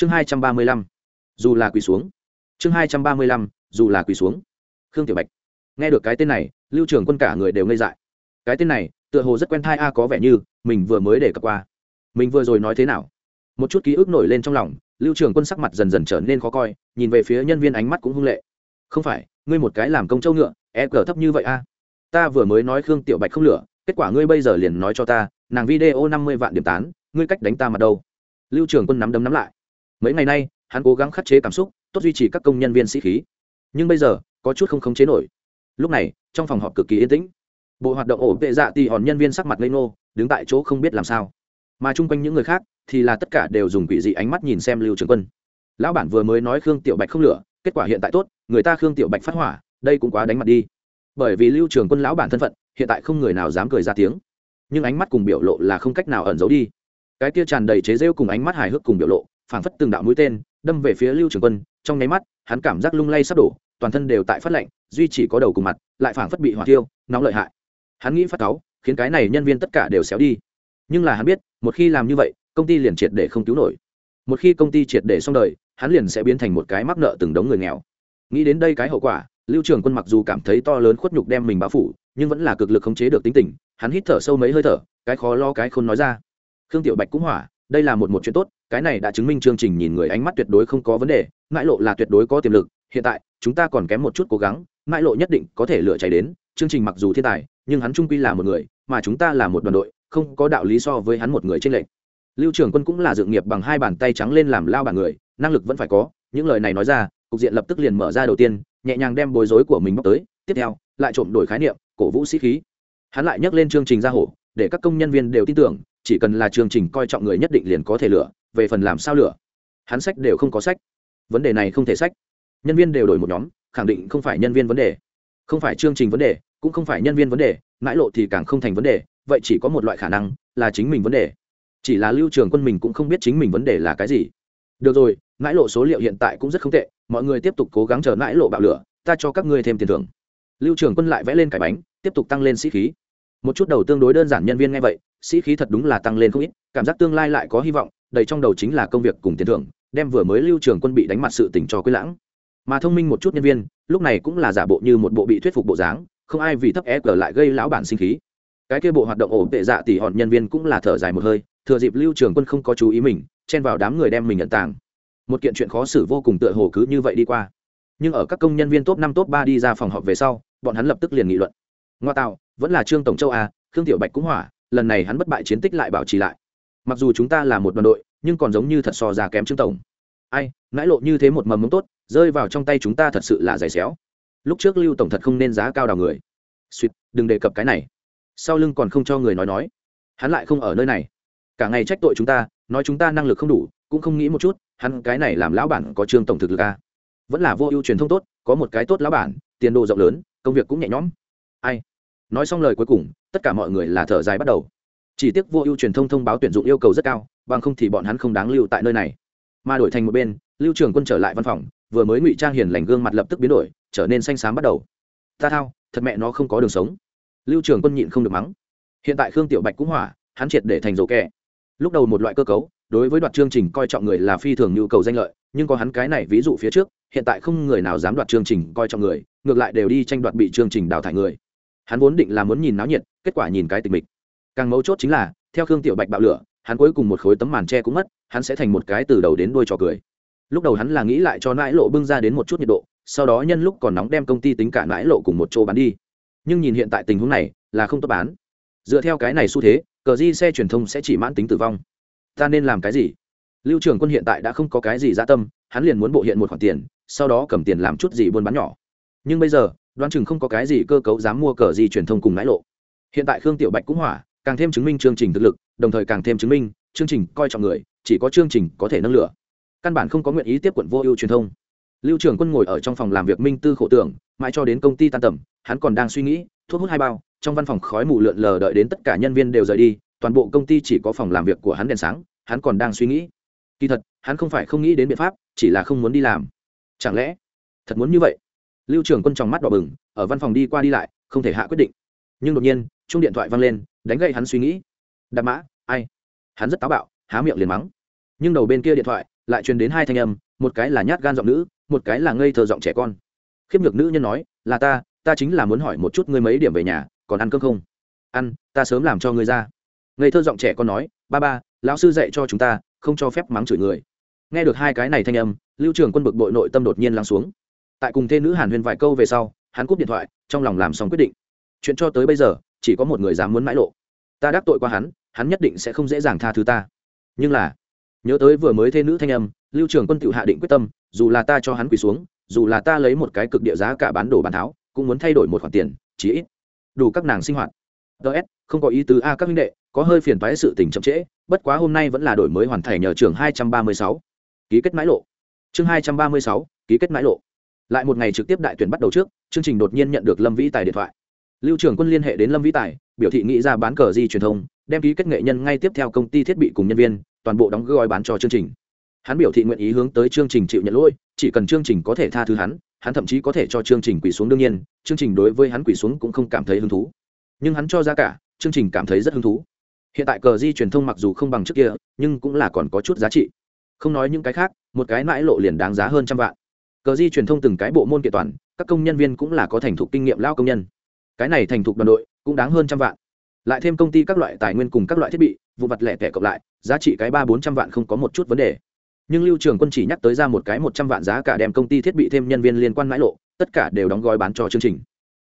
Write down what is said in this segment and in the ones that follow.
chương hai trăm ba mươi lăm, dù là quỳ xuống. Chương hai trăm ba mươi lăm, dù là quỳ xuống. Khương tiểu bạch. Nghe được cái tên này, lưu trường quân cả người đều ngây dại. Cái tên này, tựa hồ rất quen thai a, có vẻ như mình vừa mới để cập qua. Mình vừa rồi nói thế nào? Một chút ký ức nổi lên trong lòng, lưu trường quân sắc mặt dần dần trở nên khó coi, nhìn về phía nhân viên ánh mắt cũng hung lệ. Không phải, ngươi một cái làm công châu ngựa e cờ thấp như vậy a? Ta vừa mới nói khương tiểu bạch không lửa, kết quả ngươi bây giờ liền nói cho ta, nàng video năm mươi vạn điểm tán, ngươi cách đánh ta mặt đâu? Lưu trường quân nắm đấm nắm lại mấy ngày nay, hắn cố gắng khắc chế cảm xúc, tốt duy trì các công nhân viên sĩ khí. Nhưng bây giờ, có chút không khống chế nổi. Lúc này, trong phòng họp cực kỳ yên tĩnh. Bộ hoạt động ổ vệ dạ tì hòn nhân viên sắc mặt lê nô đứng tại chỗ không biết làm sao. Mà chung quanh những người khác, thì là tất cả đều dùng quỷ dị ánh mắt nhìn xem lưu trường quân. Lão bản vừa mới nói khương tiểu bạch không lửa, kết quả hiện tại tốt, người ta khương tiểu bạch phát hỏa, đây cũng quá đánh mặt đi. Bởi vì lưu trường quân lão bản thân phận, hiện tại không người nào dám cười ra tiếng. Nhưng ánh mắt cùng biểu lộ là không cách nào ẩn giấu đi. Cái tia tràn đầy chế rêu cùng ánh mắt hài hước cùng biểu lộ phảng phất từng đạo mũi tên, đâm về phía lưu trường quân, trong nháy mắt, hắn cảm giác lung lay sắp đổ, toàn thân đều tại phát lạnh, duy chỉ có đầu cùng mặt, lại phảng phất bị hỏa tiêu nóng lợi hại. Hắn nghĩ phát cáu, khiến cái này nhân viên tất cả đều xéo đi. Nhưng là hắn biết, một khi làm như vậy, công ty liền triệt để không cứu nổi. Một khi công ty triệt để xong đời, hắn liền sẽ biến thành một cái mắc nợ từng đống người nghèo. Nghĩ đến đây cái hậu quả, lưu trường quân mặc dù cảm thấy to lớn khuất nhục đem mình bao phủ, nhưng vẫn là cực lực khống chế được tính tình, hắn hít thở sâu mấy hơi thở, cái khó lo cái khôn nói ra. Khương tiểu bạch cũng hỏa, đây là một một chuyện tốt cái này đã chứng minh chương trình nhìn người ánh mắt tuyệt đối không có vấn đề, mãi lộ là tuyệt đối có tiềm lực, hiện tại, chúng ta còn kém một chút cố gắng, mãi lộ nhất định có thể lựa chạy đến, chương trình mặc dù thiên tài, nhưng hắn trung quy là một người, mà chúng ta là một đoàn đội, không có đạo lý so với hắn một người trên lệnh lưu trường quân cũng là dự nghiệp bằng hai bàn tay trắng lên làm lao bản người, năng lực vẫn phải có, những lời này nói ra, cục diện lập tức liền mở ra đầu tiên, nhẹ nhàng đem bối rối của mình bóc tới, tiếp theo, lại trộm đổi khái niệm, cổ vũ sĩ khí. Hắn lại nhắc lên chương trình ra hổ để các công nhân viên đều tin tưởng chỉ cần là chương trình coi trọng người nhất định liền có thể lựa, về phần làm sao lựa. Hắn sách đều không có sách. Vấn đề này không thể sách. Nhân viên đều đổi một nhóm, khẳng định không phải nhân viên vấn đề. Không phải chương trình vấn đề, cũng không phải nhân viên vấn đề, mãi lộ thì càng không thành vấn đề, vậy chỉ có một loại khả năng, là chính mình vấn đề. Chỉ là lưu trường quân mình cũng không biết chính mình vấn đề là cái gì. Được rồi, mãi lộ số liệu hiện tại cũng rất không tệ, mọi người tiếp tục cố gắng chờ mãi lộ bạo lửa, ta cho các ngươi thêm tiền thưởng. Lưu trường quân lại vẽ lên cải bánh, tiếp tục tăng lên sĩ khí. Một chút đầu tương đối đơn giản nhân viên nghe vậy sĩ khí thật đúng là tăng lên không ít, cảm giác tương lai lại có hy vọng, đầy trong đầu chính là công việc cùng tiền thưởng, đem vừa mới lưu trường quân bị đánh mặt sự tình cho quý lãng. Mà thông minh một chút nhân viên, lúc này cũng là giả bộ như một bộ bị thuyết phục bộ dáng, không ai vì thấp e cờ lại gây lão bản sinh khí. Cái kia bộ hoạt động ổn tệ dạ tỷ hòn nhân viên cũng là thở dài một hơi, thừa dịp lưu trường quân không có chú ý mình, chen vào đám người đem mình nhận tàng. Một kiện chuyện khó xử vô cùng tựa hồ cứ như vậy đi qua. Nhưng ở các công nhân viên top năm, top ba đi ra phòng họp về sau, bọn hắn lập tức liền nghị luận. Ngoa tạo, vẫn là trương tổng châu a, khương tiểu bạch cũng hỏa lần này hắn bất bại chiến tích lại bảo trì lại. Mặc dù chúng ta là một đoàn đội, nhưng còn giống như thật so ra kém trương tổng. Ai, nãi lộ như thế một mầm mống tốt, rơi vào trong tay chúng ta thật sự là giày xéo. Lúc trước lưu tổng thật không nên giá cao đào người. Suýt, đừng đề cập cái này. Sau lưng còn không cho người nói nói. Hắn lại không ở nơi này. Cả ngày trách tội chúng ta, nói chúng ta năng lực không đủ, cũng không nghĩ một chút, hắn cái này làm lão bản có trương tổng thực lực à. vẫn là vô ưu truyền thông tốt, có một cái tốt lão bản, tiền đồ rộng lớn, công việc cũng nhẹ nhõm. Ai? Nói xong lời cuối cùng, tất cả mọi người là thở dài bắt đầu. Chỉ tiếc vô ưu truyền thông thông báo tuyển dụng yêu cầu rất cao, bằng không thì bọn hắn không đáng lưu tại nơi này. Mà đổi thành một bên, lưu trường quân trở lại văn phòng, vừa mới ngụy trang hiền lành gương mặt lập tức biến đổi, trở nên xanh xám bắt đầu. Ta thao, thật mẹ nó không có đường sống. Lưu trường quân nhịn không được mắng. Hiện tại khương tiểu bạch cũng hỏa, hắn triệt để thành dầu kẹ. Lúc đầu một loại cơ cấu, đối với đoạt chương trình coi trọng người là phi thường nhu cầu danh lợi, nhưng có hắn cái này ví dụ phía trước, hiện tại không người nào dám đoạt chương trình coi trọng người, ngược lại đều đi tranh đoạt bị chương trình đào thải người hắn vốn định là muốn nhìn náo nhiệt, kết quả nhìn cái tình mịch. Càng mấu chốt chính là, theo khương tiểu bạch bạo lửa, hắn cuối cùng một khối tấm màn tre cũng mất, hắn sẽ thành một cái từ đầu đến đuôi trò cười. Lúc đầu hắn là nghĩ lại cho nãi lộ bưng ra đến một chút nhiệt độ, sau đó nhân lúc còn nóng đem công ty tính cả nãi lộ cùng một chỗ bán đi. Nhưng nhìn hiện tại tình huống này, là không tốt bán. Dựa theo cái này xu thế, cờ di xe truyền thông sẽ chỉ mãn tính tử vong. Ta nên làm cái gì? Lưu trường quân hiện tại đã không có cái gì dã tâm, hắn liền muốn bộ hiện một khoản tiền, sau đó cầm tiền làm chút gì buôn bán nhỏ. Nhưng bây giờ đoán chừng không có cái gì cơ cấu dám mua cờ gì truyền thông cùng lãi lộ. Hiện tại khương tiểu bạch cũng hỏa, càng thêm chứng minh chương trình thực lực, đồng thời càng thêm chứng minh, chương trình coi trọng người, chỉ có chương trình có thể nâng lửa. Căn bản không có nguyện ý tiếp quận vô ưu truyền thông. Lưu trường quân ngồi ở trong phòng làm việc minh tư khổ tưởng, mãi cho đến công ty tan tầm, hắn còn đang suy nghĩ, thuốc hút hai bao, trong văn phòng khói mù lượn lờ đợi đến tất cả nhân viên đều rời đi, toàn bộ công ty chỉ có phòng làm việc của hắn đèn sáng, hắn còn đang suy nghĩ. Kỳ thật, hắn không phải không nghĩ đến biện pháp, chỉ là không muốn đi làm. Chẳng lẽ thật muốn như vậy? Lưu trường quân trong mắt đỏ bừng, ở văn phòng đi qua đi lại, không thể hạ quyết định. Nhưng đột nhiên chung điện thoại văng lên, đánh gậy hắn suy nghĩ. Đạp mã, ai? Hắn rất táo bạo, há miệng liền mắng. Nhưng đầu bên kia điện thoại, lại truyền đến hai thanh âm, một cái là nhát gan giọng nữ, một cái là ngây thơ giọng trẻ con. Khiếp nhược nữ nhân nói, là ta ta chính là muốn hỏi một chút ngươi mấy điểm về nhà, còn ăn cơm không? Ăn, ta sớm làm cho ngươi ra. Ngây thơ giọng trẻ con nói, ba ba, lão sư dạy cho chúng ta, không cho phép mắng chửi người. Nghe được hai cái này thanh âm, lưu trường quân bực bội nội tâm đột nhiên lắng xuống tại cùng thê nữ hàn huyền vài câu về sau, hắn cúp điện thoại, trong lòng làm xong quyết định. Chuyện cho tới bây giờ, chỉ có một người dám muốn mãi lộ. Ta đắc tội qua hắn hắn nhất định sẽ không dễ dàng tha thứ ta. Nhưng là, nhớ tới vừa mới thê nữ thanh âm, lưu trường quân tự hạ định quyết tâm, dù là ta cho hắn quỳ xuống, dù là ta lấy một cái cực địa giá cả bán đồ bán tháo, cũng muốn thay đổi một khoản tiền, chí ít. Đủ các nàng sinh hoạt. Ts không có ý tứ a các minh đệ, có hơi phiền toái sự tình chậm trễ, bất quá hôm nay vẫn là đổi mới hoàn thành nhờ trường hai trăm ba mươi sáu. Ký kết mãi lộ. Chương hai trăm ba mươi sáu, ký kết mãi lộ lại một ngày trực tiếp đại tuyển bắt đầu trước, chương trình đột nhiên nhận được lâm vĩ tài điện thoại. Lưu trường quân liên hệ đến lâm vĩ tài, biểu thị nghĩ ra bán cờ di truyền thông, đem ký kết nghệ nhân ngay tiếp theo công ty thiết bị cùng nhân viên, toàn bộ đóng gói bán cho chương trình. Hắn biểu thị nguyện ý hướng tới chương trình chịu nhận lỗi, chỉ cần chương trình có thể tha thứ hắn hắn thậm chí có thể cho chương trình quỳ xuống đương nhiên, chương trình đối với hắn quỳ xuống cũng không cảm thấy hứng thú. Nhưng hắn cho ra cả, chương trình cảm thấy rất hứng thú. Hiện tại cờ di truyền thông mặc dù không bằng trước kia, nhưng cũng là còn có chút giá trị. Không nói những cái khác, một cái mãi lộ liền đáng giá hơn trăm vạn cờ di truyền thông từng cái bộ môn kiện toàn, các công nhân viên cũng là có thành thục kinh nghiệm lao công nhân. Cái này thành thục đoàn đội cũng đáng hơn trăm vạn. Lại thêm công ty các loại tài nguyên cùng các loại thiết bị, vụ vặt lẻ tẻ cộng lại, giá trị cái ba bốn trăm vạn không có một chút vấn đề. Nhưng lưu trường quân chỉ nhắc tới ra một cái một trăm vạn giá cả đem công ty thiết bị thêm nhân viên liên quan mãi lộ, tất cả đều đóng gói bán cho chương trình.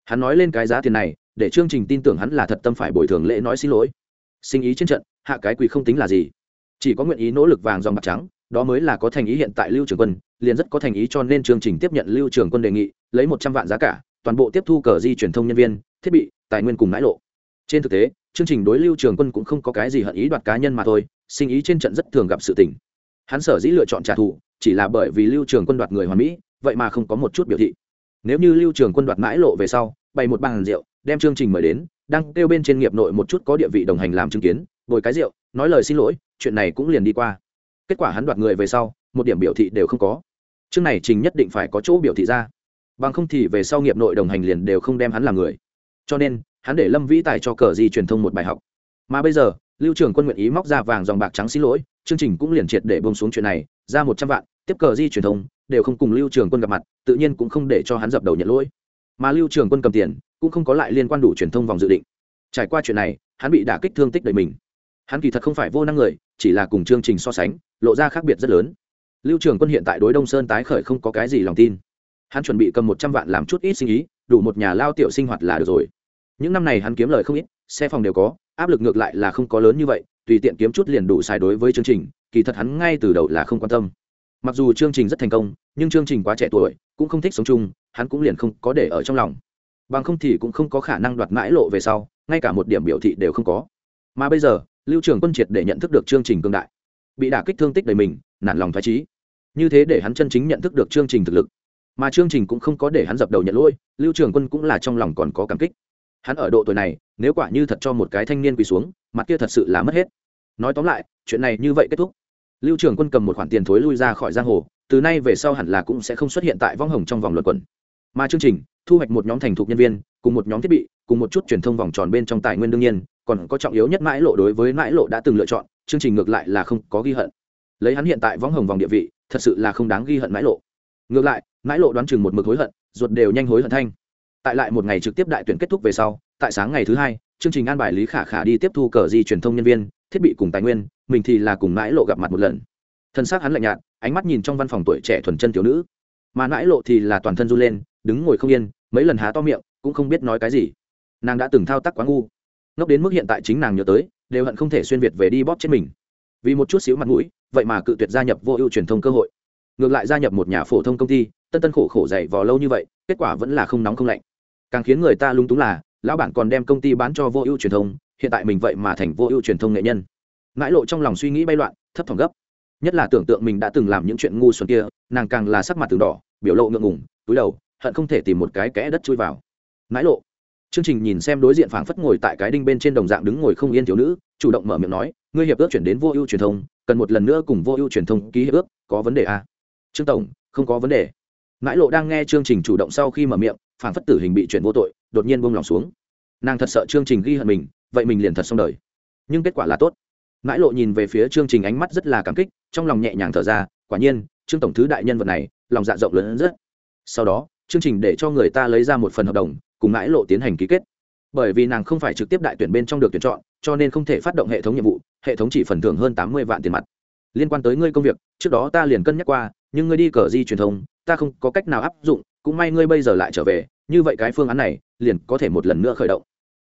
Hắn nói lên cái giá tiền này, để chương trình tin tưởng hắn là thật tâm phải bồi thường lễ nói xin lỗi. Sinh ý trên trận, hạ cái quỳ không tính là gì. Chỉ có nguyện ý nỗ lực vàng dòng bạc trắng đó mới là có thành ý hiện tại lưu trường quân, liền rất có thành ý cho nên chương trình tiếp nhận lưu trường quân đề nghị, lấy một trăm vạn giá cả, toàn bộ tiếp thu cờ di truyền thông nhân viên, thiết bị, tài nguyên cùng mãi lộ. Trên thực tế, chương trình đối lưu trường quân cũng không có cái gì hận ý đoạt cá nhân mà thôi, sinh ý trên trận rất thường gặp sự tình. Hắn sở dĩ lựa chọn trả thù, chỉ là bởi vì lưu trường quân đoạt người hoàn mỹ, vậy mà không có một chút biểu thị. Nếu như lưu trường quân đoạt mãi lộ về sau, bày một bàn rượu, đem chương trình mời đến, đang kêu bên trên nghiệp nội một chút có địa vị đồng hành làm chứng kiến, bồi cái rượu, nói lời xin lỗi, chuyện này cũng liền đi qua kết quả hắn đoạt người về sau, một điểm biểu thị đều không có. Chương này trình nhất định phải có chỗ biểu thị ra. Bằng không thì về sau nghiệp nội đồng hành liền đều không đem hắn làm người. Cho nên, hắn để lâm vĩ tài cho cờ di truyền thông một bài học. Mà bây giờ, lưu trường quân nguyện ý móc ra vàng dòng bạc trắng xin lỗi, chương trình cũng liền triệt để bông xuống chuyện này, ra một trăm vạn, tiếp cờ di truyền thông, đều không cùng lưu trường quân gặp mặt, tự nhiên cũng không để cho hắn dập đầu nhận lỗi. Mà lưu trường quân cầm tiền, cũng không có lại liên quan đủ truyền thông vòng dự định. Trải qua chuyện này, hắn bị đả kích thương tích đầy mình. Hắn kỳ thật không phải vô năng người chỉ là cùng chương trình so sánh, lộ ra khác biệt rất lớn. Lưu trường quân hiện tại đối đông sơn tái khởi không có cái gì lòng tin. Hắn chuẩn bị cầm một trăm vạn làm chút ít sinh ý, đủ một nhà lao tiểu sinh hoạt là được rồi. Những năm này hắn kiếm lời không ít, xe phòng đều có, áp lực ngược lại là không có lớn như vậy, tùy tiện kiếm chút liền đủ xài đối với chương trình, kỳ thật hắn ngay từ đầu là không quan tâm. Mặc dù chương trình rất thành công, nhưng chương trình quá trẻ tuổi, cũng không thích sống chung, hắn cũng liền không có để ở trong lòng. Bằng không thì cũng không có khả năng đoạt mãi lộ về sau, ngay cả một điểm biểu thị đều không có. Mà bây giờ lưu trường quân triệt để nhận thức được chương trình cương đại. Bị đả kích thương tích đầy mình, nản lòng thoái trí như thế để hắn chân chính nhận thức được chương trình thực lực. Mà chương trình cũng không có để hắn dập đầu nhận lỗi, lưu trường quân cũng là trong lòng còn có cảm kích. Hắn ở độ tuổi này, nếu quả như thật cho một cái thanh niên quỳ xuống, mặt kia thật sự là mất hết. Nói tóm lại, chuyện này như vậy kết thúc. Lưu trường quân cầm một khoản tiền thối lui ra khỏi giang hồ, từ nay về sau hẳn là cũng sẽ không xuất hiện tại vong hồng trong vòng luật quẩn mà chương trình thu hoạch một nhóm thành thục nhân viên, cùng một nhóm thiết bị, cùng một chút truyền thông vòng tròn bên trong tài nguyên đương nhiên còn có trọng yếu nhất mãi lộ đối với mãi lộ đã từng lựa chọn, chương trình ngược lại là không có ghi hận. Lấy hắn hiện tại võng hồng vòng địa vị, thật sự là không đáng ghi hận mãi lộ. Ngược lại, mãi lộ đoán chừng một mực hối hận, ruột đều nhanh hối hận thanh. Tại lại một ngày trực tiếp đại tuyển kết thúc về sau, tại sáng ngày thứ hai, chương trình an bài lý khả khả đi tiếp thu cờ di truyền thông nhân viên, thiết bị cùng tài nguyên, mình thì là cùng mãi lộ gặp mặt một lần. Thân xác hắn lạnh nhạt, ánh mắt nhìn trong văn phòng tuổi trẻ thuần chân thiếu nữ. Mà mãi lộ thì là toàn thân run lên, đứng ngồi không yên, mấy lần há to miệng, cũng không biết nói cái gì. Nàng đã từng thao tác quá ngu ngốc đến mức hiện tại chính nàng nhớ tới, đều hận không thể xuyên việt về đi bóp chết mình. Vì một chút xíu mặt mũi, vậy mà cự tuyệt gia nhập vô ưu truyền thông cơ hội. Ngược lại gia nhập một nhà phổ thông công ty, tân tân khổ khổ dày vò lâu như vậy, kết quả vẫn là không nóng không lạnh. Càng khiến người ta lung túng là, lão bản còn đem công ty bán cho vô ưu truyền thông, hiện tại mình vậy mà thành vô ưu truyền thông nghệ nhân. Mãi lộ trong lòng suy nghĩ bay loạn, thấp thỏm gấp. Nhất là tưởng tượng mình đã từng làm những chuyện ngu xuẩn kia, nàng càng là sắc mặt từng đỏ, biểu lộ ngượng ngùng, túi đầu, hận không thể tìm một cái kẽ đất chui vào. Mãi lộ chương trình nhìn xem đối diện phảng phất ngồi tại cái đinh bên trên đồng dạng đứng ngồi không yên thiếu nữ, chủ động mở miệng nói, ngươi hiệp ước chuyển đến vô ưu truyền thông, cần một lần nữa cùng vô ưu truyền thông ký hiệp ước, có vấn đề à? trương tổng, không có vấn đề. Mãi lộ đang nghe chương trình chủ động sau khi mở miệng, phảng phất tử hình bị chuyển vô tội, đột nhiên buông lòng xuống. Nàng thật sợ chương trình ghi hận mình, vậy mình liền thật xong đời. Nhưng kết quả là tốt. Mãi lộ nhìn về phía chương trình ánh mắt rất là cảm kích, trong lòng nhẹ nhàng thở ra, quả nhiên, trương tổng thứ đại nhân vật này, lòng dạ rộng lớn rất. Sau đó, chương trình để cho người ta lấy ra một phần hợp đồng cùng mãi lộ tiến hành ký kết. Bởi vì nàng không phải trực tiếp đại tuyển bên trong được tuyển chọn, cho nên không thể phát động hệ thống nhiệm vụ, hệ thống chỉ phần thưởng hơn tám mươi vạn tiền mặt. Liên quan tới ngươi công việc, trước đó ta liền cân nhắc qua, nhưng ngươi đi cờ di truyền thông, ta không có cách nào áp dụng, cũng may ngươi bây giờ lại trở về, như vậy cái phương án này, liền có thể một lần nữa khởi động.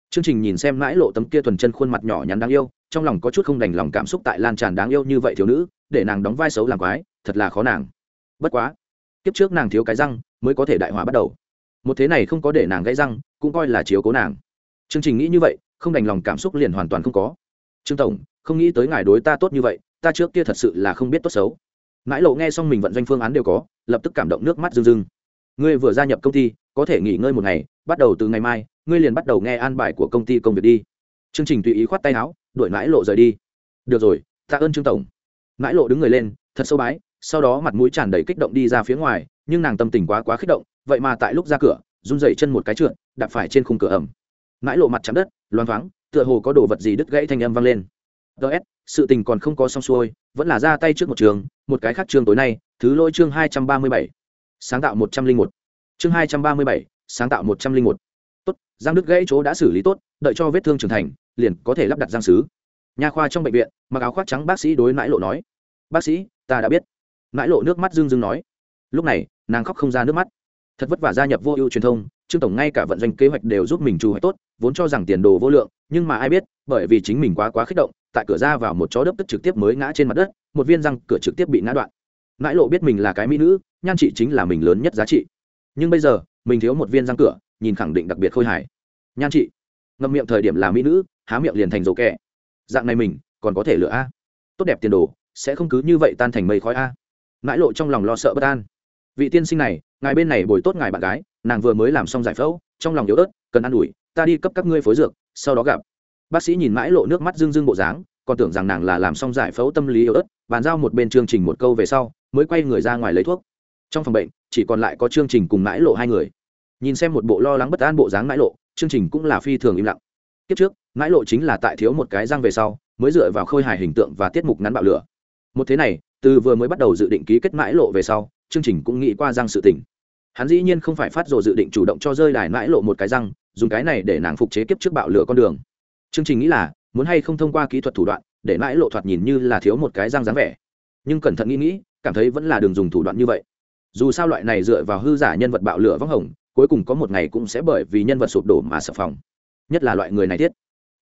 Chương trình nhìn xem mãi lộ tấm kia thuần chân khuôn mặt nhỏ nhắn đáng yêu, trong lòng có chút không đành lòng cảm xúc tại lan tràn đáng yêu như vậy thiếu nữ, để nàng đóng vai xấu làm quái, thật là khó nàng. Bất quá, kiếp trước nàng thiếu cái răng, mới có thể đại hòa bắt đầu một thế này không có để nàng gãy răng, cũng coi là chiếu cố nàng. Chương trình nghĩ như vậy, không đành lòng cảm xúc liền hoàn toàn không có. Trương tổng, không nghĩ tới ngài đối ta tốt như vậy, ta trước kia thật sự là không biết tốt xấu. Mãi lộ nghe xong mình vận doanh phương án đều có, lập tức cảm động nước mắt rưng rưng. Ngươi vừa gia nhập công ty, có thể nghỉ ngơi một ngày, bắt đầu từ ngày mai, ngươi liền bắt đầu nghe an bài của công ty công việc đi. Chương trình tùy ý khoát tay áo, đuổi mãi lộ rời đi. Được rồi, tạ ơn trương tổng. Mãi lộ đứng người lên, thật sâu bái, sau đó mặt mũi tràn đầy kích động đi ra phía ngoài, nhưng nàng tâm tình quá quá kích động vậy mà tại lúc ra cửa, run dậy chân một cái trượt, đạp phải trên khung cửa ẩm. Mãi lộ mặt chạm đất, loang thoáng, tựa hồ có đồ vật gì đứt gãy thanh âm vang lên. Ts sự tình còn không có xong xuôi, vẫn là ra tay trước một trường, một cái khác chương tối nay, thứ lỗi chương hai trăm ba mươi bảy. Sáng tạo một trăm linh một. Chương hai trăm ba mươi bảy, sáng tạo một trăm linh một. Tốt, giang đứt gãy chỗ đã xử lý tốt, đợi cho vết thương trưởng thành, liền có thể lắp đặt giang sứ. nhà khoa trong bệnh viện, mặc áo khoác trắng bác sĩ đối mãi lộ nói. Bác sĩ, ta đã biết. Mãi lộ nước mắt rưng rưng nói. Lúc này, nàng khóc không ra nước mắt thật vất vả gia nhập vô ưu truyền thông, trương tổng ngay cả vận doanh kế hoạch đều giúp mình trù hoạch tốt, vốn cho rằng tiền đồ vô lượng, nhưng mà ai biết, bởi vì chính mình quá quá kích động, tại cửa ra vào một chó đớp tức trực tiếp mới ngã trên mặt đất, một viên răng cửa trực tiếp bị ngã đoạn. Mãi lộ biết mình là cái mỹ nữ, nhan trị chính là mình lớn nhất giá trị. Nhưng bây giờ, mình thiếu một viên răng cửa, nhìn khẳng định đặc biệt khôi hài. Nhan trị ngậm miệng thời điểm là mỹ nữ, há miệng liền thành dầu kẻ dạng này mình, còn có thể lựa a? Tốt đẹp tiền đồ, sẽ không cứ như vậy tan thành mây khói a. Mãi lộ trong lòng lo sợ bất an vị tiên sinh này, ngài bên này bồi tốt ngài bạn gái, nàng vừa mới làm xong giải phẫu, trong lòng yếu ớt, cần ă n ủi, ta đi cấp các ngươi phối dược, sau đó gặp. Bác sĩ nhìn mãi lộ nước mắt rưng rưng bộ dáng, còn tưởng rằng nàng là làm xong giải phẫu tâm lý yếu ớt, bàn giao một bên chương trình một câu về sau, mới quay người ra ngoài lấy thuốc. Trong phòng bệnh, chỉ còn lại có chương trình cùng mãi lộ hai người. Nhìn xem một bộ lo lắng bất an bộ dáng mãi lộ, chương trình cũng là phi thường im lặng. Kiếp trước, mãi lộ chính là tại thiếu một cái răng về sau, mới dựa vào khôi hài hình tượng và tiết mục ngắn bạo lửa. Một thế này, từ vừa mới bắt đầu dự định ký kết mãi lộ về sau chương trình cũng nghĩ qua răng sự tình. Hắn dĩ nhiên không phải phát rồ dự định chủ động cho rơi đài mãi lộ một cái răng, dùng cái này để nàng phục chế kiếp trước bạo lửa con đường. Chương trình nghĩ là, muốn hay không thông qua kỹ thuật thủ đoạn, để mãi lộ thoạt nhìn như là thiếu một cái răng dáng vẻ. Nhưng cẩn thận nghĩ nghĩ, cảm thấy vẫn là đường dùng thủ đoạn như vậy. Dù sao loại này dựa vào hư giả nhân vật bạo lửa vắng hồng, cuối cùng có một ngày cũng sẽ bởi vì nhân vật sụp đổ mà sập phòng. Nhất là loại người này thiết.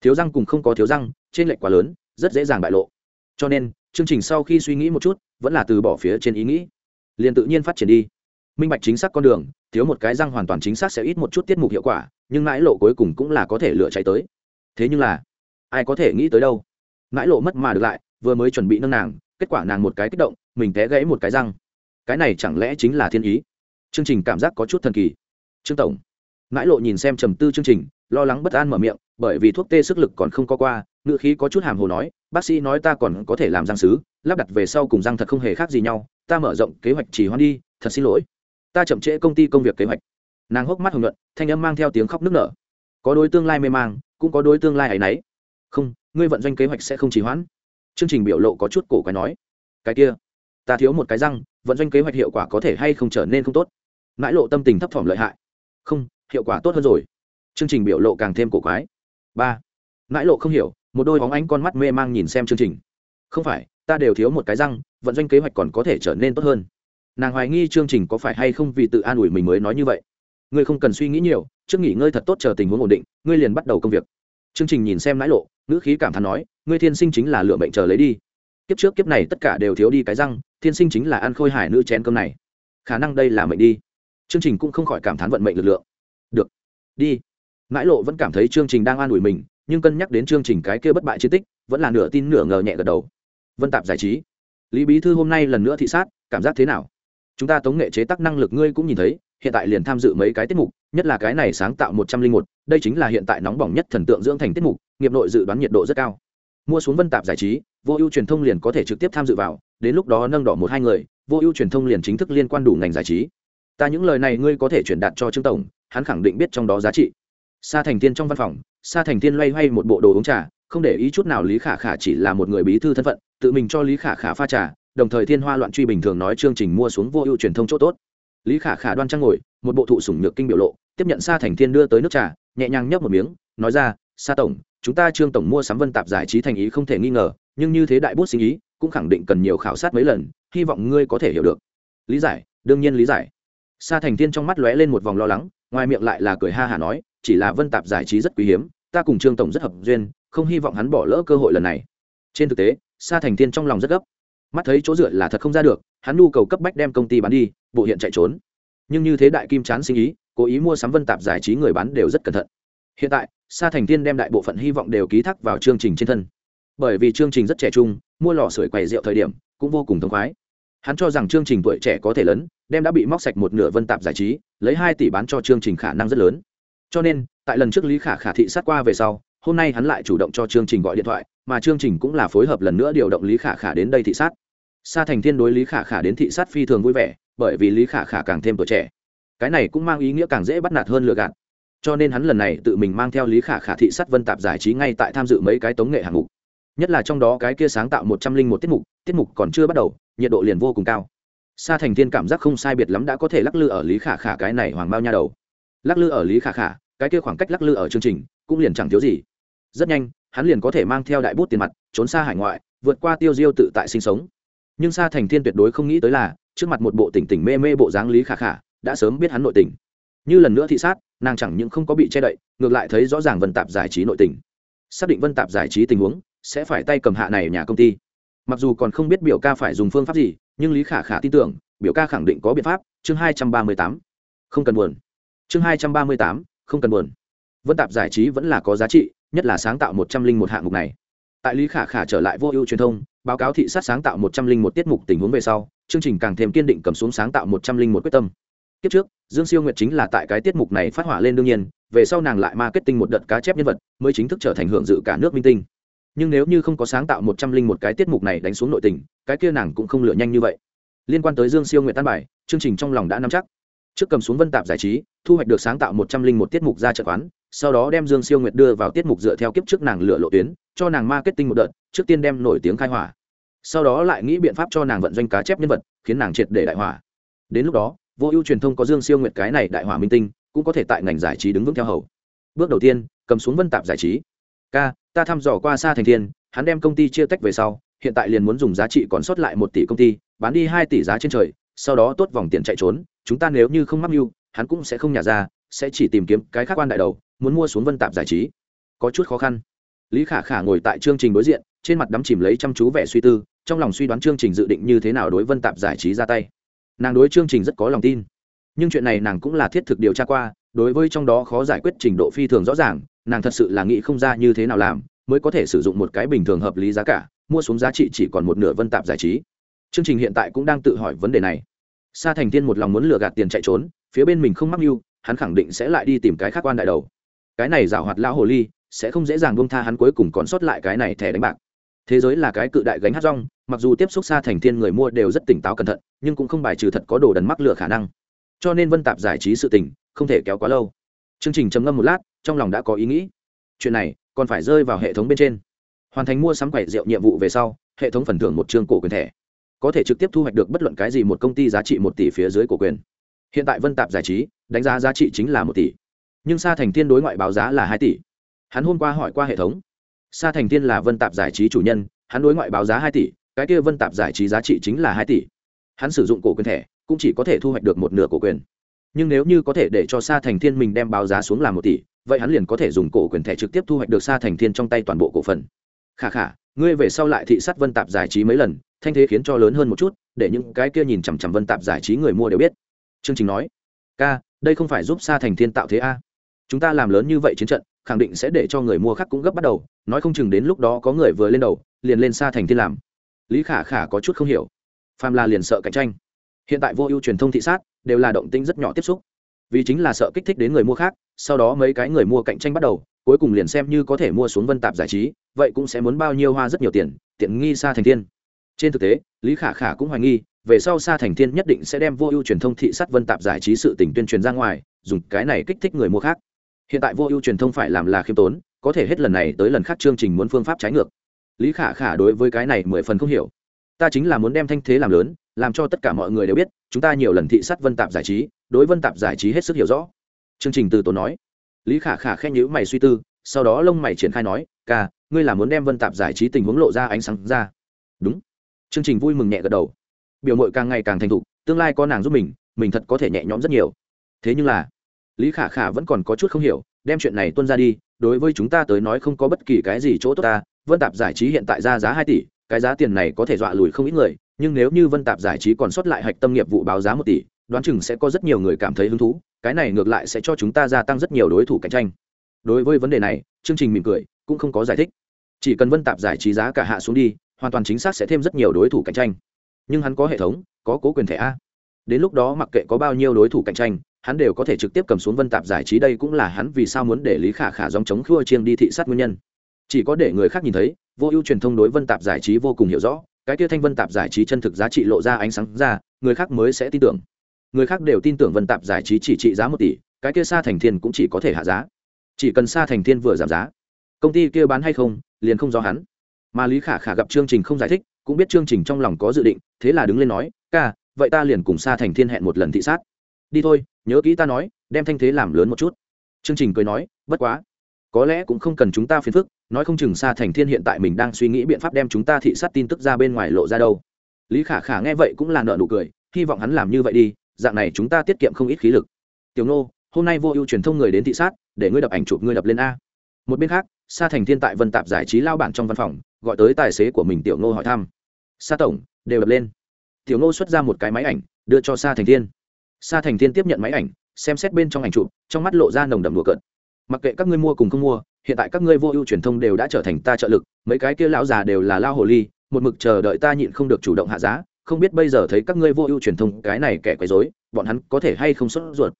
Thiếu răng cùng không có thiếu răng trên lệch quá lớn, rất dễ dàng bại lộ. Cho nên, chương trình sau khi suy nghĩ một chút, vẫn là từ bỏ phía trên ý nghĩ liền tự nhiên phát triển đi. Minh bạch chính xác con đường thiếu một cái răng hoàn toàn chính xác sẽ ít một chút tiết mục hiệu quả nhưng mãi lộ cuối cùng cũng là có thể lựa chạy tới. Thế nhưng là ai có thể nghĩ tới đâu? Mãi lộ mất mà được lại vừa mới chuẩn bị nâng nàng kết quả nàng một cái kích động mình té gãy một cái răng. Cái này chẳng lẽ chính là thiên ý? Chương trình cảm giác có chút thần kỳ. Trương tổng. Mãi lộ nhìn xem trầm tư chương trình lo lắng bất an mở miệng bởi vì thuốc tê sức lực còn không có qua ngự khí có chút hàm hồ nói bác sĩ nói ta còn có thể làm răng sứ, lắp đặt về sau cùng răng thật không hề khác gì nhau ta mở rộng kế hoạch chỉ hoan đi, thật xin lỗi. Ta chậm trễ công ty công việc kế hoạch. Nàng hốc mắt hồng nhuận, thanh âm mang theo tiếng khóc nức nở. Có đối tương lai mê mang, cũng có đối tương lai ấy nấy. không, ngươi vận doanh kế hoạch sẽ không trì hoãn. Chương trình biểu lộ có chút cổ quái nói. Cái kia, ta thiếu một cái răng, vận doanh kế hoạch hiệu quả có thể hay không trở nên không tốt. Mãi lộ tâm tình thấp thỏm lợi hại. Không, hiệu quả tốt hơn rồi. Chương trình biểu lộ càng thêm cổ quái. Ba, mãi lộ không hiểu, một đôi bóng ánh con mắt mê mang nhìn xem chương trình. Không phải ta đều thiếu một cái răng, vận doanh kế hoạch còn có thể trở nên tốt hơn. Nàng hoài nghi chương trình có phải hay không vì tự an ủi mình mới nói như vậy. Ngươi không cần suy nghĩ nhiều, trước nghỉ ngơi thật tốt chờ tình huống ổn định, ngươi liền bắt đầu công việc. Chương trình nhìn xem nãi lộ, ngữ khí cảm thán nói, ngươi thiên sinh chính là lựa bệnh chờ lấy đi. Kiếp trước kiếp này tất cả đều thiếu đi cái răng, thiên sinh chính là ăn khôi hải nữ chén cơm này. Khả năng đây là mệnh đi. Chương trình cũng không khỏi cảm thán vận mệnh lực lượng. Được. Đi. Nãi lộ vẫn cảm thấy chương trình đang an ủi mình, nhưng cân nhắc đến chương trình cái kia bất bại chiến tích, vẫn là nửa tin nửa ngờ nhẹ gật đầu vân tạp giải trí. Lý bí thư hôm nay lần nữa thị sát, cảm giác thế nào? Chúng ta tống nghệ chế tác năng lực ngươi cũng nhìn thấy, hiện tại liền tham dự mấy cái tiết mục, nhất là cái này sáng tạo một trăm linh một, đây chính là hiện tại nóng bỏng nhất thần tượng dưỡng thành tiết mục, nghiệp nội dự đoán nhiệt độ rất cao. Mua xuống vân tạp giải trí, vô ưu truyền thông liền có thể trực tiếp tham dự vào, đến lúc đó nâng đỏ một hai người, vô ưu truyền thông liền chính thức liên quan đủ ngành giải trí. Ta những lời này ngươi có thể truyền đạt cho trương tổng, hắn khẳng định biết trong đó giá trị. Sa thành tiên trong văn phòng, sa thành tiên loay hoay một bộ đồ uống trà không để ý chút nào lý khả khả chỉ là một người bí thư thân phận, tự mình cho lý khả khả pha trà, đồng thời thiên hoa loạn truy bình thường nói chương trình mua xuống vô ưu truyền thông chỗ tốt. Lý khả khả đoan trang ngồi, một bộ thụ sủng nhược kinh biểu lộ, tiếp nhận sa thành thiên đưa tới nước trà, nhẹ nhàng nhấp một miếng, nói ra, sa tổng, chúng ta trương tổng mua sắm vân tạp giải trí thành ý không thể nghi ngờ, nhưng như thế đại bút sinh ý, cũng khẳng định cần nhiều khảo sát mấy lần, hy vọng ngươi có thể hiểu được. Lý giải, đương nhiên lý giải. Sa thành thiên trong mắt lóe lên một vòng lo lắng, ngoài miệng lại là cười ha hả nói, chỉ là vân tạp giải trí rất quý hiếm, ta cùng trương tổng rất hợp duyên không hy vọng hắn bỏ lỡ cơ hội lần này. Trên thực tế, sa thành thiên trong lòng rất gấp. Mắt thấy chỗ dựa là thật không ra được, hắn nhu cầu cấp bách đem công ty bán đi, bộ hiện chạy trốn. Nhưng như thế đại kim chán sinh ý, cố ý mua sắm vân tạp giải trí người bán đều rất cẩn thận. Hiện tại, sa thành thiên đem đại bộ phận hy vọng đều ký thác vào chương trình trên thân. Bởi vì chương trình rất trẻ trung, mua lò sưởi quầy rượu thời điểm cũng vô cùng thống khoái. Hắn cho rằng chương trình tuổi trẻ có thể lớn, đem đã bị móc sạch một nửa vân tạp giải trí, lấy hai tỷ bán cho chương trình khả năng rất lớn. Cho nên, tại lần trước lý khả khả thị sát qua về sau hôm nay hắn lại chủ động cho chương trình gọi điện thoại, mà chương trình cũng là phối hợp lần nữa điều động lý khả khả đến đây thị sát. Sa thành thiên đối lý khả khả đến thị sát phi thường vui vẻ, bởi vì lý khả khả càng thêm tuổi trẻ. Cái này cũng mang ý nghĩa càng dễ bắt nạt hơn lừa gạt. Cho nên hắn lần này tự mình mang theo lý khả khả thị sát vân tạp giải trí ngay tại tham dự mấy cái tống nghệ hạng mục. Nhất là trong đó cái kia sáng tạo một trăm linh một tiết mục tiết mục còn chưa bắt đầu, nhiệt độ liền vô cùng cao. Sa thành thiên cảm giác không sai biệt lắm đã có thể lắc lư ở lý khả khả cái này hoàng bao nha đầu. Lắc lư ở lý khả khả, cái kia khoảng cách lắc lư ở chương trình, cũng liền chẳng thiếu gì rất nhanh, hắn liền có thể mang theo đại bút tiền mặt, trốn xa hải ngoại, vượt qua tiêu diêu tự tại sinh sống. Nhưng sa thành thiên tuyệt đối không nghĩ tới là, trước mặt một bộ tỉnh tỉnh mê mê bộ dáng lý khả khả, đã sớm biết hắn nội tình. Như lần nữa thị sát, nàng chẳng những không có bị che đậy, ngược lại thấy rõ ràng vân tạp giải trí nội tình. Xác định vân tạp giải trí tình huống, sẽ phải tay cầm hạ này nhà công ty. Mặc dù còn không biết biểu ca phải dùng phương pháp gì, nhưng lý khả khả tin tưởng, biểu ca khẳng định có biện pháp. Chương hai trăm ba mươi tám. Không cần buồn. Chương hai trăm ba mươi tám, không cần buồn. Vân tạp giải trí vẫn là có giá trị nhất là sáng tạo một trăm linh một hạng mục này. Tại lý khả khả trở lại vô ưu truyền thông, báo cáo thị sát sáng tạo một trăm linh một tiết mục tình huống về sau, chương trình càng thêm kiên định cầm xuống sáng tạo một trăm linh một quyết tâm. Kiếp trước, dương siêu nguyệt chính là tại cái tiết mục này phát hỏa lên đương nhiên, về sau nàng lại marketing một đợt cá chép nhân vật, mới chính thức trở thành hưởng dự cả nước minh tinh. Nhưng nếu như không có sáng tạo một trăm linh một cái tiết mục này đánh xuống nội tình, cái kia nàng cũng không lựa nhanh như vậy. Liên quan tới dương siêu nguyệt tan bài, chương trình trong lòng đã nắm chắc. Trước cầm xuống vân tạp giải trí, thu hoạch được sáng tạo một trăm linh một tiết mục ra trận quán sau đó đem dương siêu nguyệt đưa vào tiết mục dựa theo kiếp trước nàng lựa lộ tuyến, cho nàng marketing một đợt, trước tiên đem nổi tiếng khai hỏa. Sau đó lại nghĩ biện pháp cho nàng vận doanh cá chép nhân vật, khiến nàng triệt để đại hỏa. Đến lúc đó, vô ưu truyền thông có dương siêu nguyệt cái này đại hỏa minh tinh, cũng có thể tại ngành giải trí đứng vững theo hầu. Bước đầu tiên, cầm xuống vân tạp giải trí. K ta thăm dò qua xa thành thiên, hắn đem công ty chia tách về sau, hiện tại liền muốn dùng giá trị còn sót lại một tỷ công ty, bán đi hai tỷ giá trên trời, sau đó tốt vòng tiền chạy trốn, chúng ta nếu như không mắc mưu, hắn cũng sẽ không nhả ra, sẽ chỉ tìm kiếm cái khác quan đại đầu muốn mua xuống vân tạp giải trí. Có chút khó khăn. Lý khả khả ngồi tại chương trình đối diện, trên mặt đắm chìm lấy chăm chú vẻ suy tư, trong lòng suy đoán chương trình dự định như thế nào đối vân tạp giải trí ra tay. Nàng đối chương trình rất có lòng tin. Nhưng chuyện này nàng cũng là thiết thực điều tra qua, đối với trong đó khó giải quyết trình độ phi thường rõ ràng, nàng thật sự là nghĩ không ra như thế nào làm, mới có thể sử dụng một cái bình thường hợp lý giá cả, mua xuống giá trị chỉ còn một nửa vân tạp giải trí. Chương trình hiện tại cũng đang tự hỏi vấn đề này. Sa thành thiên một lòng muốn lừa gạt tiền chạy trốn, phía bên mình không mắc mưu, hắn khẳng định sẽ lại đi tìm cái khác quan đại đầu cái này giảo hoạt lão hồ ly sẽ không dễ dàng buông tha hắn cuối cùng còn sót lại cái này thẻ đánh bạc. Thế giới là cái cự đại gánh hát rong, mặc dù tiếp xúc xa thành thiên người mua đều rất tỉnh táo cẩn thận, nhưng cũng không bài trừ thật có đồ đần mắc lừa khả năng. Cho nên vân tạp giải trí sự tình, không thể kéo quá lâu. Chương trình trầm ngâm một lát, trong lòng đã có ý nghĩ. Chuyện này, còn phải rơi vào hệ thống bên trên. Hoàn thành mua sắm quẩy rượu nhiệm vụ về sau, hệ thống phần thưởng một chương cổ quyền thẻ. Có thể trực tiếp thu hoạch được bất luận cái gì một công ty giá trị một tỷ phía dưới cổ quyền. Hiện tại vân tạp giải trí, đánh giá giá trị chính là một tỷ nhưng sa thành thiên đối ngoại báo giá là hai tỷ. Hắn hôm qua hỏi qua hệ thống. Sa thành thiên là vân tạp giải trí chủ nhân, hắn đối ngoại báo giá hai tỷ, cái kia vân tạp giải trí giá trị chính là hai tỷ. Hắn sử dụng cổ quyền thẻ, cũng chỉ có thể thu hoạch được một nửa cổ quyền. Nhưng nếu như có thể để cho sa thành thiên mình đem báo giá xuống làm một tỷ, vậy hắn liền có thể dùng cổ quyền thẻ trực tiếp thu hoạch được sa thành thiên trong tay toàn bộ cổ phần. Khả khả ngươi về sau lại thị sát vân tạp giải trí mấy lần, thanh thế khiến cho lớn hơn một chút, để những cái kia nhìn chằm chằm vân tạp giải trí người mua đều biết. Chương trình nói, ca, đây không phải giúp sa thành thiên tạo thế a? Chúng ta làm lớn như vậy chiến trận, khẳng định sẽ để cho người mua khác cũng gấp bắt đầu, nói không chừng đến lúc đó có người vừa lên đầu, liền lên sa thành thiên làm. Lý khả khả có chút không hiểu. Phàm là liền sợ cạnh tranh. Hiện tại vô ưu truyền thông thị sát, đều là động tinh rất nhỏ tiếp xúc. Vì chính là sợ kích thích đến người mua khác, sau đó mấy cái người mua cạnh tranh bắt đầu, cuối cùng liền xem như có thể mua xuống vân tạp giải trí, vậy cũng sẽ muốn bao nhiêu hoa rất nhiều tiền, tiện nghi xa thành thiên. Trên thực tế, lý khả khả cũng hoài nghi, về sau xa thành thiên nhất định sẽ đem vô ưu truyền thông thị sát vân tạp giải trí sự tình tuyên truyền ra ngoài, dùng cái này kích thích người mua khác hiện tại vô ưu truyền thông phải làm là khiêm tốn, có thể hết lần này tới lần khác chương trình muốn phương pháp trái ngược. Lý khả khả đối với cái này mười phần không hiểu. Ta chính là muốn đem thanh thế làm lớn, làm cho tất cả mọi người đều biết, chúng ta nhiều lần thị sát vân tạp giải trí, đối vân tạp giải trí hết sức hiểu rõ. Chương trình từ tốn nói. Lý khả khả khen nhữ mày suy tư, sau đó lông mày triển khai nói, ca, ngươi là muốn đem vân tạp giải trí tình huống lộ ra ánh sáng ra. Đúng. Chương trình vui mừng nhẹ gật đầu. Biểu mội càng ngày càng thành thục, tương lai có nàng giúp mình mình thật có thể nhẹ nhõm rất nhiều. Thế nhưng là lý khả khả vẫn còn có chút không hiểu, đem chuyện này tuân ra đi, đối với chúng ta tới nói không có bất kỳ cái gì chỗ tốt ta, vân tạp giải trí hiện tại ra giá hai tỷ, cái giá tiền này có thể dọa lùi không ít người, nhưng nếu như vân tạp giải trí còn sót lại hạch tâm nghiệp vụ báo giá một tỷ, đoán chừng sẽ có rất nhiều người cảm thấy hứng thú, cái này ngược lại sẽ cho chúng ta gia tăng rất nhiều đối thủ cạnh tranh. Đối với vấn đề này, chương trình mỉm cười, cũng không có giải thích. Chỉ cần vân tạp giải trí giá cả hạ xuống đi, hoàn toàn chính xác sẽ thêm rất nhiều đối thủ cạnh tranh. Nhưng hắn có hệ thống, có cố quyền thẻ a. Đến lúc đó mặc kệ có bao nhiêu đối thủ cạnh tranh hắn đều có thể trực tiếp cầm xuống vân tạp giải trí đây cũng là hắn vì sao muốn để lý khả khả dòng chống khua chiêng đi thị sát nguyên nhân. Chỉ có để người khác nhìn thấy, vô ưu truyền thông đối vân tạp giải trí vô cùng hiểu rõ, cái kia thanh vân tạp giải trí chân thực giá trị lộ ra ánh sáng ra, người khác mới sẽ tin tưởng. Người khác đều tin tưởng vân tạp giải trí chỉ trị giá một tỷ, cái kia xa thành thiên cũng chỉ có thể hạ giá. Chỉ cần xa thành thiên vừa giảm giá, công ty kia bán hay không, liền không do hắn. Mà lý khả khả gặp chương trình không giải thích, cũng biết chương trình trong lòng có dự định, thế là đứng lên nói, ca, vậy ta liền cùng xa thành thiên hẹn một lần thị sát. Đi thôi nhớ kỹ ta nói, đem thanh thế làm lớn một chút. Chương trình cười nói, bất quá. Có lẽ cũng không cần chúng ta phiền phức, nói không chừng xa thành thiên hiện tại mình đang suy nghĩ biện pháp đem chúng ta thị sát tin tức ra bên ngoài lộ ra đâu. Lý khả khả nghe vậy cũng là nợ nụ cười, hy vọng hắn làm như vậy đi, dạng này chúng ta tiết kiệm không ít khí lực. Tiểu nô, hôm nay vô ưu truyền thông người đến thị sát, để ngươi đập ảnh chụp ngươi đập lên a. Một bên khác, sa thành thiên tại vân tạp giải trí lao bản trong văn phòng, gọi tới tài xế của mình tiểu nô hỏi thăm. Sa tổng, đều đập lên. Tiểu nô xuất ra một cái máy ảnh, đưa cho sa thành thiên sa thành thiên tiếp nhận máy ảnh, xem xét bên trong ảnh chụp, trong mắt lộ ra nồng đậm đùa cợt. Mặc kệ các ngươi mua cùng không mua, hiện tại các ngươi vô ưu truyền thông đều đã trở thành ta trợ lực, mấy cái kia lão già đều là lao hồ ly, một mực chờ đợi ta nhịn không được chủ động hạ giá, không biết bây giờ thấy các ngươi vô ưu truyền thông cái này kẻ quấy rối, bọn hắn có thể hay không xuất ruột.